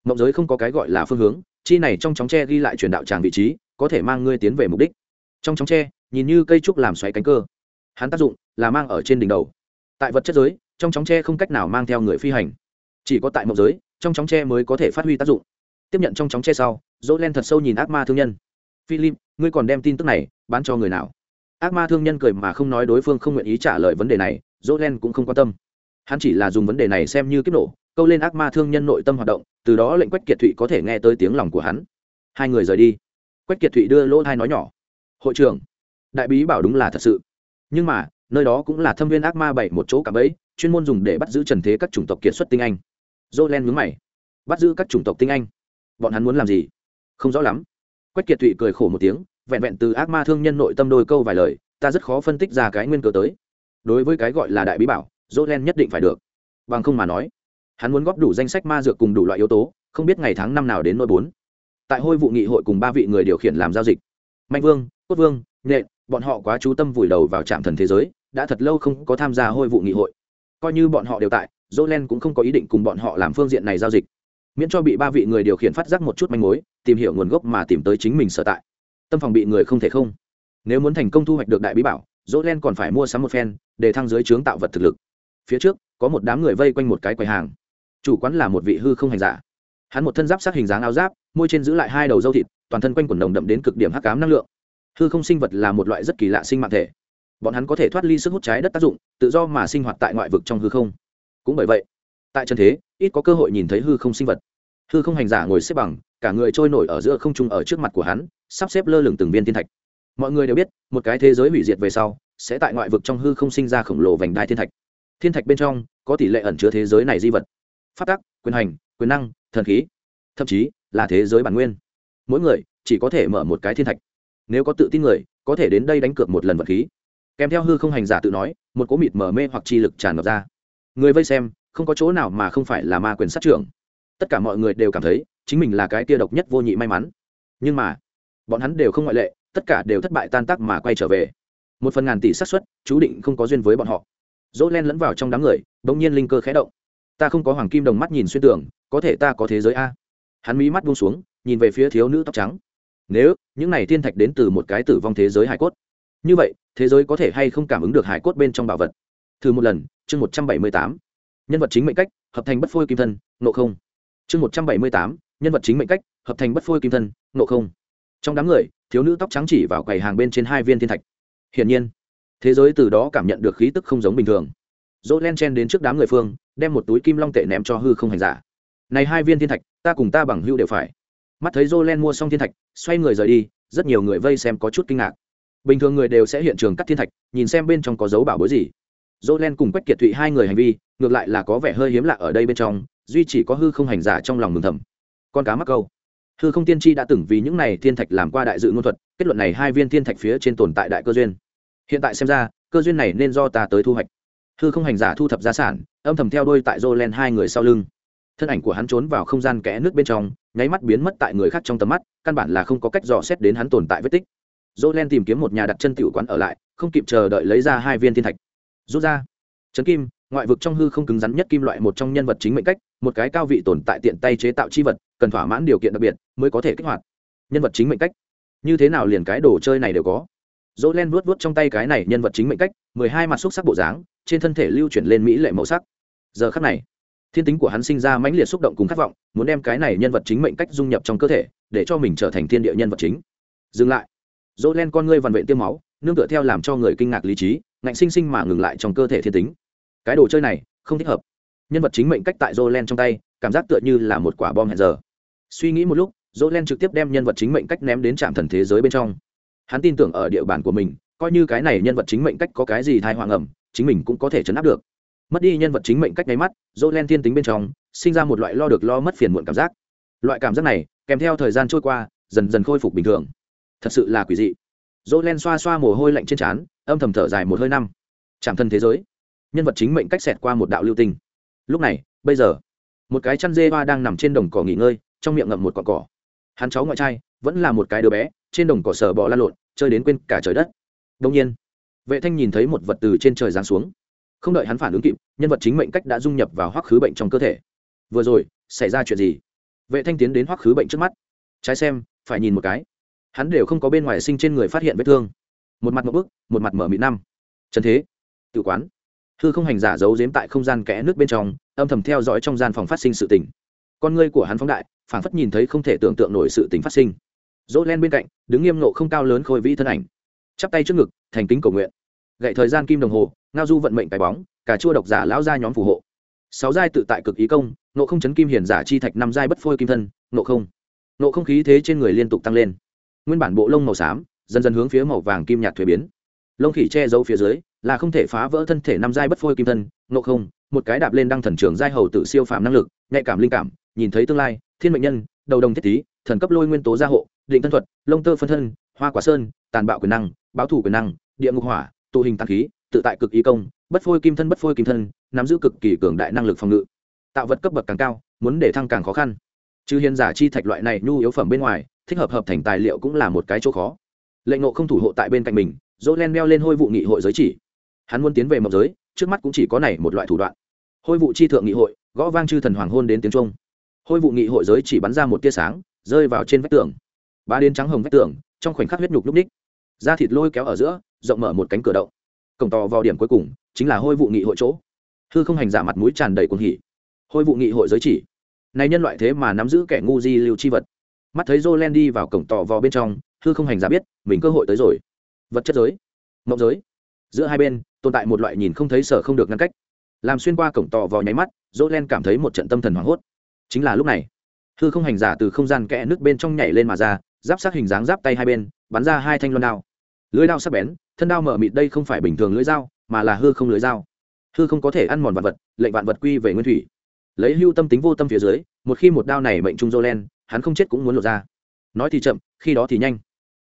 [SPEAKER 1] Mộng giới không có cái gọi là phương hướng, chi này trong chóng tre ghi lại truyền đạo tràng vị trí, có thể mang ngươi tiến về mục đích. Trong chóng tre, nhìn như cây trúc làm xoáy cánh cơ. Hắn tác dụng là mang ở trên đỉnh đầu. Tại vật chất giới, trong chóng tre không cách nào mang theo người phi hành. Chỉ có tại mộng giới, trong chóng tre mới có thể phát huy tác dụng tiếp nhận trong chóng che sau, dỗ len thật sâu nhìn ác ma thương nhân. Philip, ngươi còn đem tin tức này bán cho người nào? Ác ma thương nhân cười mà không nói đối phương không nguyện ý trả lời vấn đề này, dỗ len cũng không quan tâm. Hắn chỉ là dùng vấn đề này xem như kích nổ, câu lên ác ma thương nhân nội tâm hoạt động, từ đó lệnh quách kiệt thụy có thể nghe tới tiếng lòng của hắn. Hai người rời đi. Quách kiệt thụy đưa lỗ thai nói nhỏ. Hội trưởng, đại bí bảo đúng là thật sự. Nhưng mà, nơi đó cũng là thâm viên ác ma bảy một chỗ cả bẫy, chuyên môn dùng để bắt giữ trần thế các chủng tộc kiệt xuất tinh anh. Dỗ len mướn mày. Bắt giữ các chủng tộc tinh anh bọn hắn muốn làm gì? Không rõ lắm. Quách kiệt thụy cười khổ một tiếng, vẹn vẹn từ ác ma thương nhân nội tâm đôi câu vài lời, ta rất khó phân tích ra cái nguyên cớ tới. Đối với cái gọi là đại bí bảo dỗ len nhất định phải được. Bằng không mà nói, hắn muốn góp đủ danh sách ma dược cùng đủ loại yếu tố, không biết ngày tháng năm nào đến nỗi bốn. Tại hôi vụ nghị hội cùng ba vị người điều khiển làm giao dịch. Mạnh vương, cốt vương nhện bọn họ quá chú tâm vùi đầu vào trạm thần thế giới, đã thật lâu không có tham gia hôi vụ nghị hội. Coi như bọn họ đều tại dỗ len cũng không có ý định cùng bọn họ làm phương diện này giao dịch miễn cho bị ba vị người điều khiển phát giác một chút manh mối, tìm hiểu nguồn gốc mà tìm tới chính mình sở tại. Tâm phòng bị người không thể không. Nếu muốn thành công thu hoạch được đại bí bảo dỗ len còn phải mua sắm một phen, để thăng dưới trướng tạo vật thực lực. Phía trước, có một đám người vây quanh một cái quầy hàng. Chủ quán là một vị hư không hành giả. Hắn một thân giáp sát hình dáng áo giáp, môi trên giữ lại hai đầu dâu thịt, toàn thân quanh quần đồng đậm đến cực điểm hắc cám năng lượng. Hư không sinh vật là một loại rất kỳ lạ sinh mạng thể. Bọn hắn có thể thoát ly sức hút trái đất tác dụng, tự do mà sinh hoạt tại ngoại vực trong hư không. Cũng bởi vậy tại chân thế, ít có cơ hội nhìn thấy hư không sinh vật. Hư không hành giả ngồi xếp bằng, cả người trôi nổi ở giữa không trung ở trước mặt của hắn, sắp xếp lơ lửng từng viên thiên thạch. Mọi người đều biết, một cái thế giới hủy diệt về sau, sẽ tại ngoại vực trong hư không sinh ra khổng lồ vành đai thiên thạch. Thiên thạch bên trong, có tỷ lệ ẩn chứa thế giới này di vật. Phát tắc, quyền hành, quyền năng, thần khí, thậm chí là thế giới bản nguyên. Mỗi người chỉ có thể mở một cái thiên thạch. Nếu có tự tin người, có thể đến đây đánh cược một lần vật khí. Kèm theo hư không hành giả tự nói, một cố mịt mở mê hoặc chi lực tràn ngập ra. Người vây xem không có chỗ nào mà không phải là ma quyền sát trưởng. Tất cả mọi người đều cảm thấy, chính mình là cái kia độc nhất vô nhị may mắn. Nhưng mà, bọn hắn đều không ngoại lệ, tất cả đều thất bại tan tác mà quay trở về. Một phần ngàn tỷ xác suất, chú định không có duyên với bọn họ. Dỗ len lẫn vào trong đám người, bỗng nhiên linh cơ khẽ động. Ta không có hoàng kim đồng mắt nhìn xuyên tưởng có thể ta có thế giới a. Hắn mí mắt buông xuống, nhìn về phía thiếu nữ tóc trắng. Nếu, những này thiên thạch đến từ một cái tử vong thế giới hải cốt. Như vậy, thế giới có thể hay không cảm ứng được hải cốt bên trong bảo vật? Thử một lần, chương một trăm bảy mươi tám nhân vật chính mệnh cách, hợp thành bất phôi kim thân nộ không. Chương một trăm bảy mươi tám, nhân vật chính mệnh cách, hợp thành bất phôi kim thân nộ không. Trong đám người, thiếu nữ tóc trắng chỉ vào quầy hàng bên trên hai viên thiên thạch. Hiển nhiên, thế giới từ đó cảm nhận được khí tức không giống bình thường. Dỗ len chen đến trước đám người phương, đem một túi kim long tệ ném cho hư không hành giả. Này hai viên thiên thạch, ta cùng ta bằng hữu đều phải. Mắt thấy dỗ len mua xong thiên thạch, xoay người rời đi, rất nhiều người vây xem có chút kinh ngạc. Bình thường người đều sẽ hiện trường cắt thiên thạch, nhìn xem bên trong có dấu bảo bối gì dỗ len cùng quách kiệt thụy hai người hành vi, ngược lại là có vẻ hơi hiếm lạ ở đây bên trong, duy chỉ có hư không hành giả trong lòng mừng thầm. Con cá mắc câu. Hư không tiên tri đã từng vì những này thiên thạch làm qua đại dự ngôn thuật, kết luận này hai viên thiên thạch phía trên tồn tại đại cơ duyên. Hiện tại xem ra, cơ duyên này nên do ta tới thu hoạch. Hư không hành giả thu thập gia sản, âm thầm theo đôi tại dô len hai người sau lưng. Thân ảnh của hắn trốn vào không gian kẽ nước bên trong, nháy mắt biến mất tại người khác trong tầm mắt, căn bản là không có cách dò xét đến hắn tồn tại vết tích. Dô len tìm kiếm một nhà đặt chân tiểu quán ở lại, không kịp chờ đợi lấy ra hai viên thiên thạch rút ra. Trấn kim, ngoại vực trong hư không cứng rắn nhất kim loại một trong nhân vật chính mệnh cách, một cái cao vị tồn tại tiện tay chế tạo chi vật, cần thỏa mãn điều kiện đặc biệt mới có thể kích hoạt. Nhân vật chính mệnh cách. Như thế nào liền cái đồ chơi này đều có? Dỗ len vuốt vuốt trong tay cái này nhân vật chính mệnh cách, mười hai mặt xúc sắc bộ dáng, trên thân thể lưu chuyển lên mỹ lệ màu sắc. Giờ khắc này, thiên tính của hắn sinh ra mãnh liệt xúc động cùng khát vọng, muốn đem cái này nhân vật chính mệnh cách dung nhập trong cơ thể, để cho mình trở thành thiên địa nhân vật chính. Dừng lại. Dỗ len con ngươi vằn vện tiêm máu, nương tựa theo làm cho người kinh ngạc lý trí ngạnh sinh sinh mà ngừng lại trong cơ thể thiên tính. Cái đồ chơi này không thích hợp. Nhân vật chính mệnh cách tại jolen trong tay, cảm giác tựa như là một quả bom hẹn giờ. Suy nghĩ một lúc jolen trực tiếp đem nhân vật chính mệnh cách ném đến trạm thần thế giới bên trong. Hắn tin tưởng ở địa bàn của mình, coi như cái này nhân vật chính mệnh cách có cái gì thai hoàng ẩm chính mình cũng có thể chấn áp được. Mất đi nhân vật chính mệnh cách nháy mắt jolen thiên tính bên trong, sinh ra một loại lo được lo mất phiền muộn cảm giác. Loại cảm giác này, kèm theo thời gian trôi qua, dần dần khôi phục bình thường. Thật sự là quỷ dị. Dỗ len xoa xoa mồ hôi lạnh trên trán âm thầm thở dài một hơi năm. Chạm thân thế giới. Nhân vật chính mệnh cách xẹt qua một đạo lưu tinh lúc này, bây giờ, một cái chăn dê hoa đang nằm trên đồng cỏ nghỉ ngơi, trong miệng ngậm một cọn cỏ. Hắn cháu ngoại trai, vẫn là một cái đứa bé, trên đồng cỏ sờ bò lan lộn, chơi đến quên cả trời đất. Đông nhiên, vệ thanh nhìn thấy một vật từ trên trời giáng xuống. Không đợi hắn phản ứng kịp, nhân vật chính mệnh cách đã dung nhập vào hoắc khứ bệnh trong cơ thể. Vừa rồi, xảy ra chuyện gì? Vệ thanh tiến đến hoắc khứ bệnh trước mắt. Trái xem, phải nhìn một cái. Hắn đều không có bên ngoài sinh trên người phát hiện vết thương một mặt một bức một mặt mở mịt năm. Trần thế, tự quán. Hư không hành giả giấu giếm tại không gian kẽ nước bên trong, âm thầm theo dõi trong gian phòng phát sinh sự tình. Con ngươi của hắn phóng đại, phảng phất nhìn thấy không thể tưởng tượng nổi sự tình phát sinh. Dỗ len bên cạnh, đứng nghiêm nộ không cao lớn khôi vĩ thân ảnh. Chắp tay trước ngực, thành kính cầu nguyện. Gậy thời gian kim đồng hồ, ngao du vận mệnh cái bóng cả chua độc giả lão gia nhóm phù hộ. Sáu giai tự tại cực ý công nộ không chấn kim hiền giả chi thạch năm giai bất phôi kim thân nộ không. Nộ không khí thế trên người liên tục tăng lên. Nguyên bản bộ lông màu xám dần dần hướng phía màu vàng kim nhạt thuế biến. Lông khỉ che giấu phía dưới, là không thể phá vỡ thân thể năm giai bất phôi kim thân nộ không, một cái đạp lên đăng thần trường giai hầu tự siêu phạm năng lực, nhạy cảm linh cảm, nhìn thấy tương lai, thiên mệnh nhân, đầu đồng thiết tý thần cấp lôi nguyên tố gia hộ, định thân thuật, lông tơ phân thân, hoa quả sơn, tàn bạo quyền năng, báo thủ quyền năng, địa ngục hỏa, tụ hình tăng khí, tự tại cực ý công, bất phôi kim thân bất phôi kim thân, nắm giữ cực kỳ cường đại năng lực phòng ngự. Tạo vật cấp bậc càng cao, muốn để thăng càng khó khăn. Trừ hiền giả chi thạch loại này nhu yếu phẩm bên ngoài, thích hợp hợp thành tài liệu cũng là một cái chỗ khó lệnh nộ không thủ hộ tại bên cạnh mình, dỗ len đeo lên hôi vụ nghị hội giới chỉ. Hắn muốn tiến về mộc giới, trước mắt cũng chỉ có này một loại thủ đoạn. Hôi vụ chi thượng nghị hội, gõ vang chư thần hoàng hôn đến tiếng trung. Hôi vụ nghị hội giới chỉ bắn ra một tia sáng, rơi vào trên vách tường. Ba đến trắng hồng vách tường, trong khoảnh khắc huyết nhục lúc ních. Da thịt lôi kéo ở giữa, rộng mở một cánh cửa động. Cổng tò vào điểm cuối cùng, chính là hôi vụ nghị hội chỗ. Hư không hành giả mặt mũi tràn đầy cuồng hỉ. Hôi vụ nghị hội giới chỉ. Này nhân loại thế mà nắm giữ kẻ ngu di lưu chi vật. Mắt thấy jolen đi vào cổng tò vào bên trong hư không hành giả biết, mình cơ hội tới rồi. Vật chất giới, mộng giới. Giữa hai bên, tồn tại một loại nhìn không thấy sở không được ngăn cách. Làm xuyên qua cổng tò vào nháy mắt, jolen cảm thấy một trận tâm thần hoảng hốt. Chính là lúc này, hư không hành giả từ không gian kẽ nước bên trong nhảy lên mà ra, giáp sát hình dáng giáp tay hai bên, bắn ra hai thanh loan đao. Lưới đao sắc bén, thân đao mở mịt đây không phải bình thường lưới dao, mà là hư không lưới dao. Hư không có thể ăn mòn vạn vật, lệnh vạn vật quy về nguyên thủy. Lấy hưu tâm tính vô tâm phía dưới, một khi một đao này mệnh trung dô len hắn không chết cũng muốn lột ra. Nói thì chậm, khi đó thì nhanh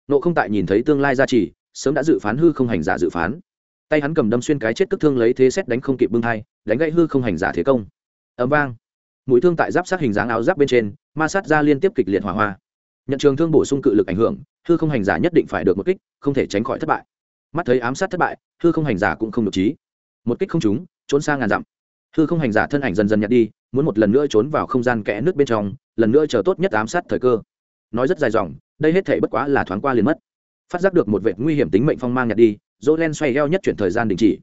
[SPEAKER 1] nộ không tại nhìn thấy tương lai gia trì, sớm đã dự phán hư không hành giả dự phán. Tay hắn cầm đâm xuyên cái chết cất thương lấy thế xét đánh không kịp bưng thai đánh gãy hư không hành giả thế công. Ấm vang. Mũi thương tại giáp sát hình dáng áo giáp bên trên, ma sát ra liên tiếp kịch liệt hỏa hoa. Nhận trường thương bổ sung cự lực ảnh hưởng, hư không hành giả nhất định phải được một kích, không thể tránh khỏi thất bại. Mắt thấy ám sát thất bại, hư không hành giả cũng không được trí. Một kích không trúng, trốn sang ngàn dặm. Hư không hành giả thân ảnh dần dần nhặt đi, muốn một lần nữa trốn vào không gian kẽ nước bên trong, lần nữa chờ tốt nhất ám sát thời cơ. Nói rất dài dòng đây hết thể bất quá là thoáng qua liền mất. Phát giác được một vệt nguy hiểm tính mệnh phong mang nhặt đi dỗ len xoay eo nhất chuyển thời gian đình chỉ.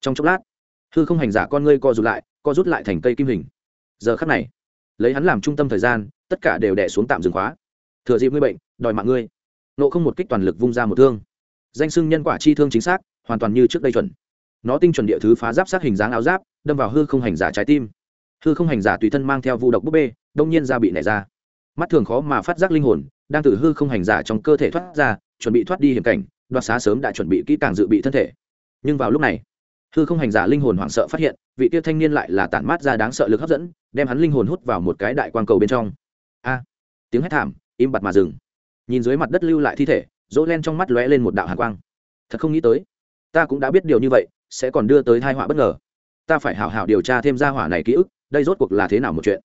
[SPEAKER 1] Trong chốc lát, hư không hành giả con ngươi co rụt lại, co rút lại thành cây kim hình. Giờ khắc này, lấy hắn làm trung tâm thời gian, tất cả đều đẻ xuống tạm dừng khóa. Thừa dịp ngươi bệnh, đòi mạng ngươi. Nộ không một kích toàn lực vung ra một thương. Danh sưng nhân quả chi thương chính xác, hoàn toàn như trước đây chuẩn. Nó tinh chuẩn địa thứ phá giáp sát hình dáng áo giáp, đâm vào hư không hành giả trái tim. Hư không hành giả tùy thân mang theo vụ độc búp bê, đông nhiên ra bị nảy ra. Mắt thường khó mà phát giác linh hồn đang từ hư không hành giả trong cơ thể thoát ra, chuẩn bị thoát đi hiểm cảnh, đoạt xá sớm đã chuẩn bị kỹ càng dự bị thân thể. Nhưng vào lúc này, hư không hành giả linh hồn hoảng sợ phát hiện, vị tiêu thanh niên lại là tản mát ra đáng sợ lực hấp dẫn, đem hắn linh hồn hút vào một cái đại quang cầu bên trong. A! Tiếng hét thảm, im bặt mà dừng. Nhìn dưới mặt đất lưu lại thi thể dỗ len trong mắt lóe lên một đạo hàn quang. Thật không nghĩ tới, ta cũng đã biết điều như vậy, sẽ còn đưa tới thai họa bất ngờ. Ta phải hảo hảo điều tra thêm ra hỏa này ký ức, đây rốt cuộc là thế nào một chuyện?